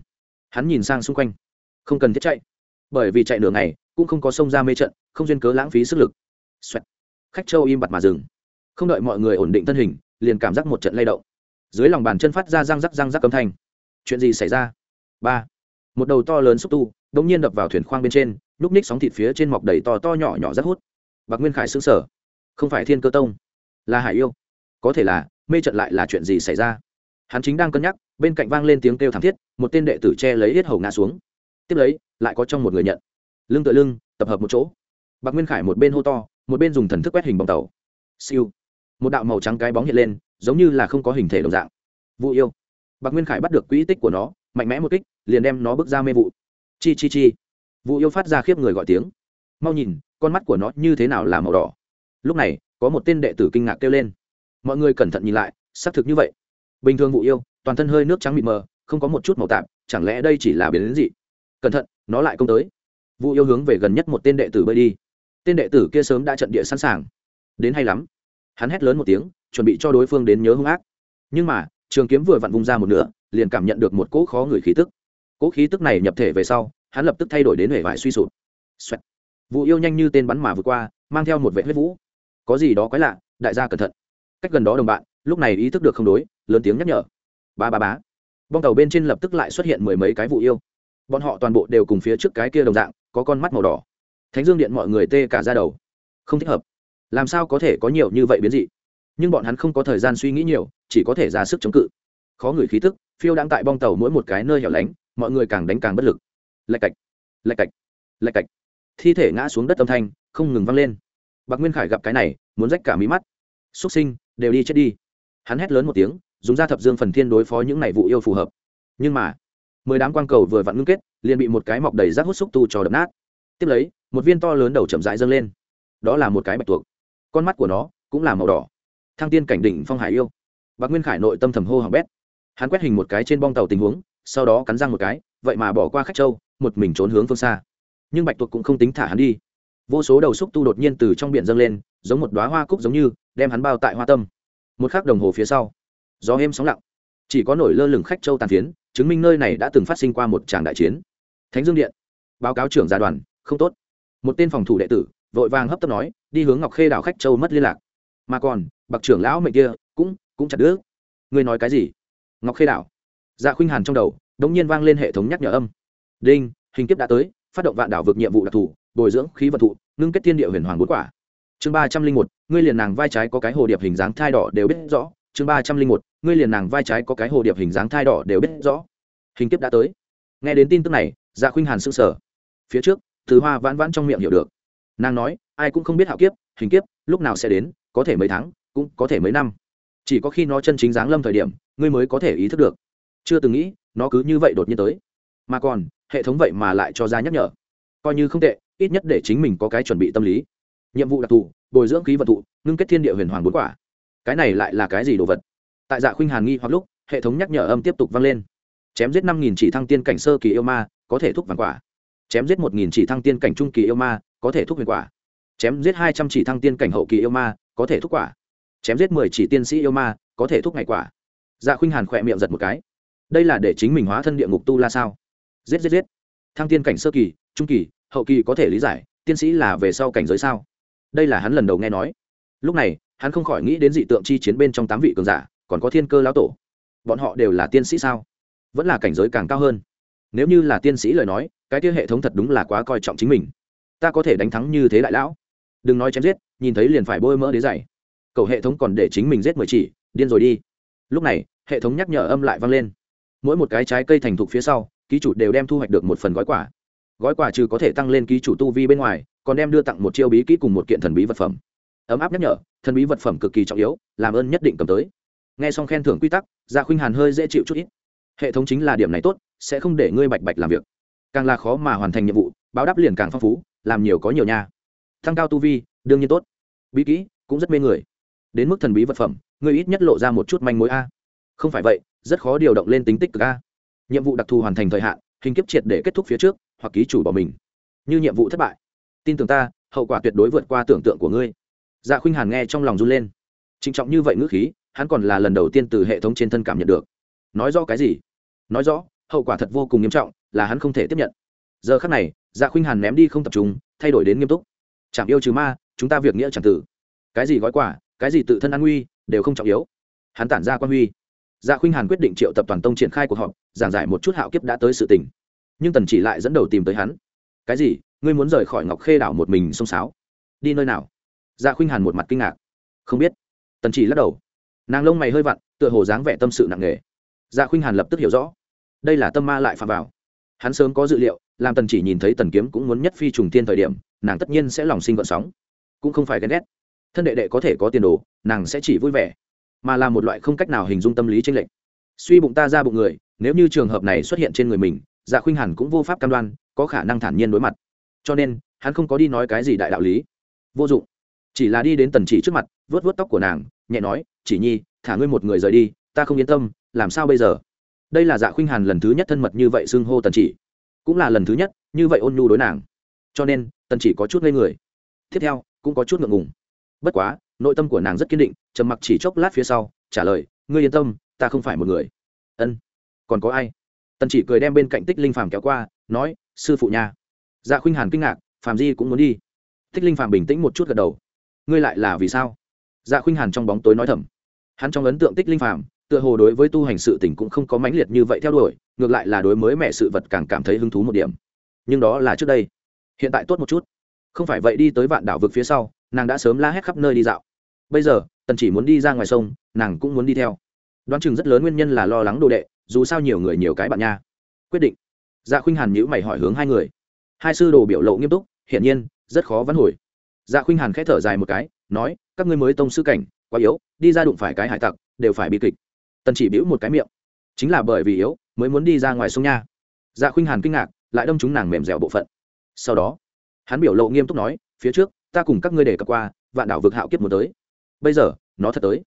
Hắn nhìn sang xung quanh. Không cần thiết chạy. Bởi vì chạy nửa ngày, cũng không có sông ra mê trận, không duyên cớ lãng phí sức lực、Xoẹt khách châu im bặt mà dừng. Không đợi mọi người ổn định thân hình, liền cảm giác một trận lay động. Dưới lòng bàn chân phát ra răng rắc răng rắc cấm thanh. Chuyện gì xảy ra? Ba. Một đầu to lớn xúc tu đ ỗ n g nhiên đập vào thuyền khoang bên trên, núp ních sóng thịt phía trên mọc đầy to to nhỏ nhỏ rất hút. Bạc nguyên khải xứng sở không phải thiên cơ tông, là hải yêu. Có thể là, mê trận lại là chuyện gì xảy ra? Hắn chính đang cân nhắc, bên cạnh vang lên tiếng kêu thảm thiết, một tên đệ tử che lấy hết hầu ngã xuống. Tiếp lấy, lại có trong một người nhận. Lưng tựa lưng, tập hợp một chỗ. Bạc nguyên khải một bên hô to một bên dùng thần thức quét hình bóng tàu. Siêu. Một đạo màu trắng cái bóng hiện lên, giống như là không có hình thể đồng dạng. Vụ yêu. Bạc nguyên khải bắt được quỹ tích của nó, mạnh mẽ một kích, liền đem nó bước ra mê vụ. Chi chi chi. Vụ yêu phát ra khiếp người gọi tiếng. Mau nhìn, con mắt của nó như thế nào là màu đỏ. Lúc này, có một tên đệ tử kinh ngạc kêu lên. Mọi người cẩn thận nhìn lại, xác thực như vậy. Bình thường vụ yêu, toàn thân hơi nước trắng mịt mờ, không có một chút màu tạp, chẳng lẽ đây chỉ là biến đến gì cẩn thận, nó lại công tới. Vụ yêu hướng về gần nhất một tên đệ tử bơi đi tên đệ tử kia sớm đã trận địa sẵn sàng. Đến hay lắm. Hắn hét lớn một tiếng, chuẩn bị cho đối phương đến nhớ hung ác. Nhưng mà, trường kiếm vừa vặn vung ra một nửa, liền cảm nhận được một cỗ khó người khí tức. Cỗ khí tức này nhập thể về sau, hắn lập tức thay đổi đến hệ vải suy sụp. vụ yêu nhanh như tên bắn mà vượt qua, mang theo một vệ huyết vũ. Có gì đó quái lạ, đại gia cẩn thận. Cách gần đó đồng bạn, lúc này ý thức được không đối, lớn tiếng nhắc nhở. Ba ba bá bong tàu bên trên lập tức lại xuất hiện mười mấy cái vụ yêu. Bọn họ toàn bộ đều cùng phía trước cái kia đồng dạng, có con mắt màu đỏ thánh dương điện mọi người tê cả ra đầu. Không thích hợp. Làm sao có thể có nhiều như vậy biến dị? Nhưng bọn hắn không có thời gian suy nghĩ nhiều, chỉ có thể ra sức chống cự. Khó người khí tức, phiêu đang tại bong tàu mỗi một cái nơi hẻo lánh, mọi người càng đánh càng bất lực. Lạch cạch lạch cạch lạch cạch. Thi thể ngã xuống đất âm thanh không ngừng vang lên. Bạc nguyên khải gặp cái này, muốn rách cả mí mắt. Xuất sinh, đều đi chết đi. Hắn hét lớn một tiếng, dùng ra thập dương phần thiên đối phó những này vụ yêu phù hợp. Nhưng mà, mười đám quang cầu vừa vặn ngưng kết, liền bị một cái mọc đầy rác hút xúc tu cho đập nát. Tiếp lấy một viên to lớn đầu chậm rãi dâng lên. Đó là một cái bạch tuộc. Con mắt của nó cũng là màu đỏ. Thăng tiên cảnh đỉnh phong hải yêu. Bạc nguyên khải nội tâm thầm hô hỏng bét. Hắn quét hình một cái trên bong tàu tình huống, sau đó cắn răng một cái, vậy mà bỏ qua khách châu, một mình trốn hướng phương xa. Nhưng bạch tuộc cũng không tính thả hắn đi. Vô số đầu xúc tu đột nhiên từ trong biển dâng lên, giống một đoá hoa cúc giống như, đem hắn bao tại hoa tâm. Một khắc đồng hồ phía sau, gió êm sóng lặng. Chỉ có nổi lơ lửng khách châu tàn phiến, chứng minh nơi này đã từng phát sinh qua một tràng đại chiến. Thánh dương điện. Báo cáo trưởng gia đoàn, không tốt một tên phòng thủ đệ tử, vội vàng hấp tấp nói, đi hướng ngọc khê đảo khách châu mất liên lạc. Mà còn bậc trưởng lão mệnh kia, cũng cũng chặt đứa ngươi nói cái gì? Ngọc khê đảo. Dạ khuynh hàn trong đầu, đống nhiên vang lên hệ thống nhắc nhở âm. Đinh, hình kiếp đã tới, phát động vạn đảo vực nhiệm vụ đặc thù, bồi dưỡng khí vật thụ, ngưng kết thiên địa huyền hoàng bốn quả. Chương ba trăm linh một, ngươi liền nàng vai trái có cái hồ điệp hình dáng thai đỏ đều biết rõ. Chương ba trăm linh một, ngươi liền nàng vai trái có cái hồ điệp hình dáng thai đỏ đều biết rõ. Hình kiếp đã tới. Nghe đến tin tức này dạ khuynh hàn s ư n g sở phía trước từ hoa vãn vãn trong miệng hiểu được. Nàng nói, ai cũng không biết hạo kiếp, hình kiếp, lúc nào sẽ đến, có thể mấy tháng, cũng có thể mấy năm. Chỉ có khi nó chân chính giáng lâm thời điểm, ngươi mới có thể ý thức được. Chưa từng nghĩ, nó cứ như vậy đột nhiên tới. Mà còn, hệ thống vậy mà lại cho ra nhắc nhở. Coi như không tệ, ít nhất để chính mình có cái chuẩn bị tâm lý. Nhiệm vụ đặc thù, bồi dưỡng khí vật thụ, ngưng kết thiên địa huyền hoàng bốn quả. Cái này lại là cái gì đồ vật? Tại dạ khuynh hàn nghi hoặc lúc, hệ thống nhắc nhở âm tiếp tục vang lên. Chém giết năm nghìn chỉ thăng tiên cảnh sơ kỳ yêu ma, có thể thúc vàng quả chém giết một nghìn chỉ thăng tiên cảnh trung kỳ yêu ma, có thể thúc huyền quả. Chém giết hai trăm chỉ thăng tiên cảnh hậu kỳ yêu ma, có thể thúc quả. Chém giết mười chỉ tiên sĩ yêu ma, có thể thúc ngày quả. Dạ khuynh hàn khỏe miệng giật một cái. Đây là để chính mình hóa thân địa ngục tu la sao? Giết giết giết. Thăng tiên cảnh sơ kỳ, trung kỳ, hậu kỳ có thể lý giải, tiên sĩ là về sau cảnh giới sao? Đây là hắn lần đầu nghe nói. Lúc này, hắn không khỏi nghĩ đến dị tượng chi chiến bên trong tám vị cường giả, còn có thiên cơ lão tổ. Bọn họ đều là tiên sĩ sao? Vẫn là cảnh giới càng cao hơn. Nếu như là tiên sĩ lời nói cái kia hệ thống thật đúng là quá coi trọng chính mình. Ta có thể đánh thắng như thế đại lão. Đừng nói chém giết, nhìn thấy liền phải bôi mỡ đế dày cầu hệ thống còn để chính mình giết mười chỉ, điên rồi đi. Lúc này, hệ thống nhắc nhở âm lại vang lên. Mỗi một cái trái cây thành thục phía sau, ký chủ đều đem thu hoạch được một phần gói quả gói quả trừ có thể tăng lên ký chủ tu vi bên ngoài, còn đem đưa tặng một chiêu bí kỹ cùng một kiện thần bí vật phẩm. Ấm áp nhắc nhở, thần bí vật phẩm cực kỳ trọng yếu, làm ơn nhất định cầm tới. Nghe xong khen thưởng quy tắc gia khuynh hàn hơi dễ chịu chút ít. Hệ thống chính là điểm này tốt, sẽ không để ngươi bạch bạch làm việc càng là khó mà hoàn thành nhiệm vụ, báo đáp liền càng phong phú, làm nhiều có nhiều nha. Thăng cao tu vi, đương nhiên tốt. Bí kỹ, cũng rất mê người. Đến mức thần bí vật phẩm, ngươi ít nhất lộ ra một chút manh mối a. Không phải vậy, rất khó điều động lên tính tích cực a. Nhiệm vụ đặc thù hoàn thành thời hạn, hình kiếp triệt để kết thúc phía trước, hoặc ký chủ bỏ mình. Như nhiệm vụ thất bại. Tin tưởng ta, hậu quả tuyệt đối vượt qua tưởng tượng của ngươi. Dạ khuynh hàn nghe trong lòng run lên. Trịnh trọng như vậy ngữ khí, hắn còn là lần đầu tiên từ hệ thống trên thân cảm nhận được. Nói rõ cái gì? Nói rõ, hậu quả thật vô cùng nghiêm trọng là hắn không thể tiếp nhận. Giờ khắc này dạ khuynh hàn ném đi không tập trung, thay đổi đến nghiêm túc. Chẳng yêu trừ ma, chúng ta việc nghĩa chẳng tử. Cái gì gói quả cái gì tự thân an nguy, đều không trọng yếu. Hắn tản ra quan huy. Dạ khuynh hàn quyết định triệu tập toàn tông triển khai cuộc họp, giảng giải một chút hạo kiếp đã tới sự tình. Nhưng tần chỉ lại dẫn đầu tìm tới hắn. Cái gì? Ngươi muốn rời khỏi ngọc khê đảo một mình xông xáo đi nơi nào? Dạ khuynh hàn một mặt kinh ngạc. Không biết. Tần chỉ lắc đầu. Nàng lông mày hơi vặn, tựa hồ dáng vẻ tâm sự nặng nề. Dạ khuynh hàn lập tức hiểu rõ. Đây là tâm ma lại phạm vào hắn sớm có dự liệu, làm tần chỉ nhìn thấy tần kiếm cũng muốn nhất phi trùng tiên thời điểm, nàng tất nhiên sẽ lòng sinh gợn sóng. Cũng không phải ghen ghét. Thân đệ đệ có thể có tiền đồ, nàng sẽ chỉ vui vẻ. Mà là một loại không cách nào hình dung tâm lý tranh lệch. Suy bụng ta ra bụng người, nếu như trường hợp này xuất hiện trên người mình dạ khuynh hẳn cũng vô pháp cam đoan, có khả năng thản nhiên đối mặt. Cho nên, hắn không có đi nói cái gì đại đạo lý. Vô dụng. Chỉ là đi đến tần chỉ trước mặt vớt vớt tóc của nàng, nhẹ nói, chỉ nhi, thả ngươi một người rời đi, ta không yên tâm, làm sao bây giờ? Đây là dạ khuynh hàn lần thứ nhất thân mật như vậy xưng hô tần chỉ. Cũng là lần thứ nhất, như vậy ôn nhu đối nàng. Cho nên, tần chỉ có chút ngây người. Tiếp theo, cũng có chút ngượng ngùng. Bất quá, nội tâm của nàng rất kiên định, trầm mặc chỉ chốc lát phía sau, trả lời, ngươi yên tâm, ta không phải một người. Ân, còn có ai? Tần chỉ cười đem bên cạnh tích linh phàm kéo qua, nói, sư phụ nha. Dạ khuynh hàn kinh ngạc, phàm di cũng muốn đi. Tích linh phàm bình tĩnh một chút gật đầu. Ngươi lại là vì sao? Dạ khuynh hàn trong bóng tối nói thầm. Hắn trong ấn tượng tích linh phàm tựa hồ đối với tu hành sự tình cũng không có mãnh liệt như vậy theo đuổi, ngược lại là đối mới mẹ sự vật càng cảm thấy hứng thú một điểm. Nhưng đó là trước đây. Hiện tại tốt một chút. Không phải vậy đi tới vạn đảo vực phía sau, nàng đã sớm la hét khắp nơi đi dạo. Bây giờ, tần chỉ muốn đi ra ngoài sông, nàng cũng muốn đi theo. Đoán chừng rất lớn nguyên nhân là lo lắng đồ đệ, dù sao nhiều người nhiều cái bạn nha. Quyết định. Dạ khuynh hàn nhữ mày hỏi hướng hai người. Hai sư đồ biểu lộ nghiêm túc, hiển nhiên, rất khó vắn hồi. Dạ khuynh hàn k h ẽ thở dài một cái, nói, các ngươi mới tông sư cảnh, quá yếu, đi ra đụng phải cái hải tặc, đều phải bị kịch tần chỉ bĩu một cái miệng. Chính là bởi vì yếu, mới muốn đi ra ngoài sông nha. Dạ khuynh hàn kinh ngạc, lại đâm chúng nàng mềm dẻo bộ phận. Sau đó, hắn biểu lộ nghiêm túc nói, phía trước, ta cùng các ngươi để cập qua, vạn đảo vực hạo kiếp muốn tới. Bây giờ, nó thật tới.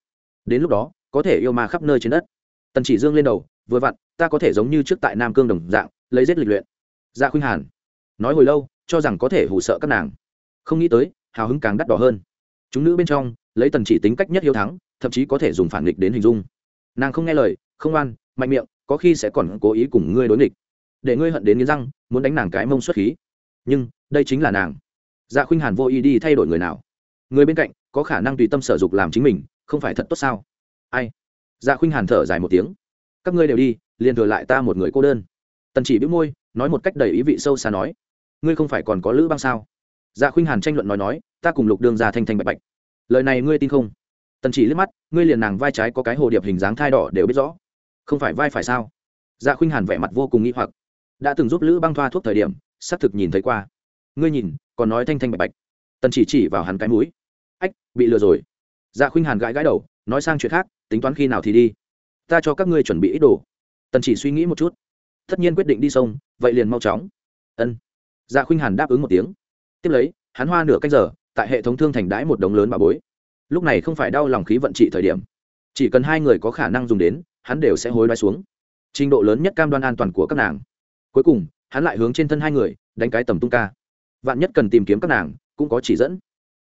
Đến lúc đó, có thể yêu ma khắp nơi trên đất. Tần chỉ dương lên đầu, vừa vặn, ta có thể giống như trước tại nam cương đồng dạng, lấy giết lịch luyện. Dạ khuynh hàn nói hồi lâu, cho rằng có thể hù sợ các nàng. Không nghĩ tới, hào hứng càng đắt đỏ hơn. Chúng nữ bên trong, lấy tần chỉ tính cách nhất hiếu thắng, thậm chí có thể dùng phản nghịch đến hình dung nàng không nghe lời, không oan mạnh miệng, có khi sẽ còn cố ý cùng ngươi đối nghịch. Để ngươi hận đến nghiến răng, muốn đánh nàng cái mông xuất khí. Nhưng, đây chính là nàng. Dạ khuynh hàn vô ý đi thay đổi người nào? Người bên cạnh, có khả năng tùy tâm sở dục làm chính mình, không phải thật tốt sao? Ai? Dạ khuynh hàn thở dài một tiếng. Các ngươi đều đi, liền thừa lại ta một người cô đơn. Tần chỉ bĩu môi, nói một cách đầy ý vị sâu xa nói. Ngươi không phải còn có lữ băng sao? Dạ khuynh hàn tranh luận nói nói, ta cùng lục đường ra thanh thanh bạch bạch. Lời này ngươi tin không? Tần chỉ liếc mắt ngươi liền nàng vai trái có cái hồ điệp hình dáng thai đỏ đều biết rõ. Không phải vai phải sao? Dạ khuynh hàn vẻ mặt vô cùng nghĩ hoặc. Đã từng giúp lữ băng thoa thuốc thời điểm, xác thực nhìn thấy qua. Ngươi nhìn, còn nói thanh thanh bạch bạch. Tần chỉ chỉ vào hắn cái mũi. Ách, bị lừa rồi. Dạ khuynh hàn gãi gãi đầu, nói sang chuyện khác, tính toán khi nào thì đi. Ta cho các ngươi chuẩn bị ít đồ. Tần chỉ suy nghĩ một chút. Tất nhiên quyết định đi sông, vậy liền mau chóng. Ân. Dạ khuynh hàn đáp ứng một tiếng. Tiếp lấy, hắn hoa nửa canh giờ, tại hệ thống thương thành đãi một đống lớn bà bối lúc này không phải đau lòng khí vận trị thời điểm. Chỉ cần hai người có khả năng dùng đến, hắn đều sẽ hối đoái xuống. Trình độ lớn nhất cam đoan an toàn của các nàng. Cuối cùng, hắn lại hướng trên thân hai người, đánh cái tầm tung ca. Vạn nhất cần tìm kiếm các nàng, cũng có chỉ dẫn.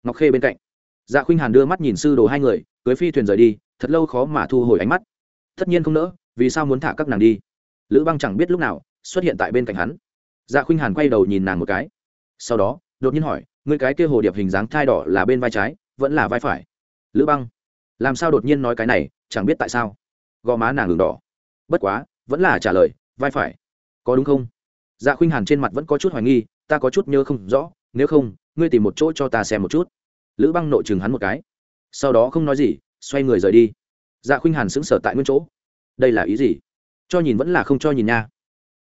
Ngọc khê bên cạnh. Dạ khuynh hàn đưa mắt nhìn sư đồ hai người, cưới phi thuyền rời đi, thật lâu khó mà thu hồi ánh mắt. Tất nhiên không nỡ, vì sao muốn thả các nàng đi? Lữ băng chẳng biết lúc nào, xuất hiện tại bên cạnh hắn. Dạ khuynh hàn quay đầu nhìn nàng một cái. Sau đó, đột nhiên hỏi người cái kia hồ điệp hình dáng thai đỏ là bên vai trái, vẫn là vai phải? Lữ băng, làm sao đột nhiên nói cái này, chẳng biết tại sao. Gò má nàng đường đỏ. Bất quá, vẫn là trả lời, vai phải. Có đúng không? Dạ khuynh hàn trên mặt vẫn có chút hoài nghi, ta có chút nhớ không rõ, nếu không, ngươi tìm một chỗ cho ta xem một chút. Lữ băng nội chừng hắn một cái. Sau đó không nói gì, xoay người rời đi. Dạ khuynh hàn sững sờ tại nguyên chỗ. Đây là ý gì? Cho nhìn vẫn là không cho nhìn nha.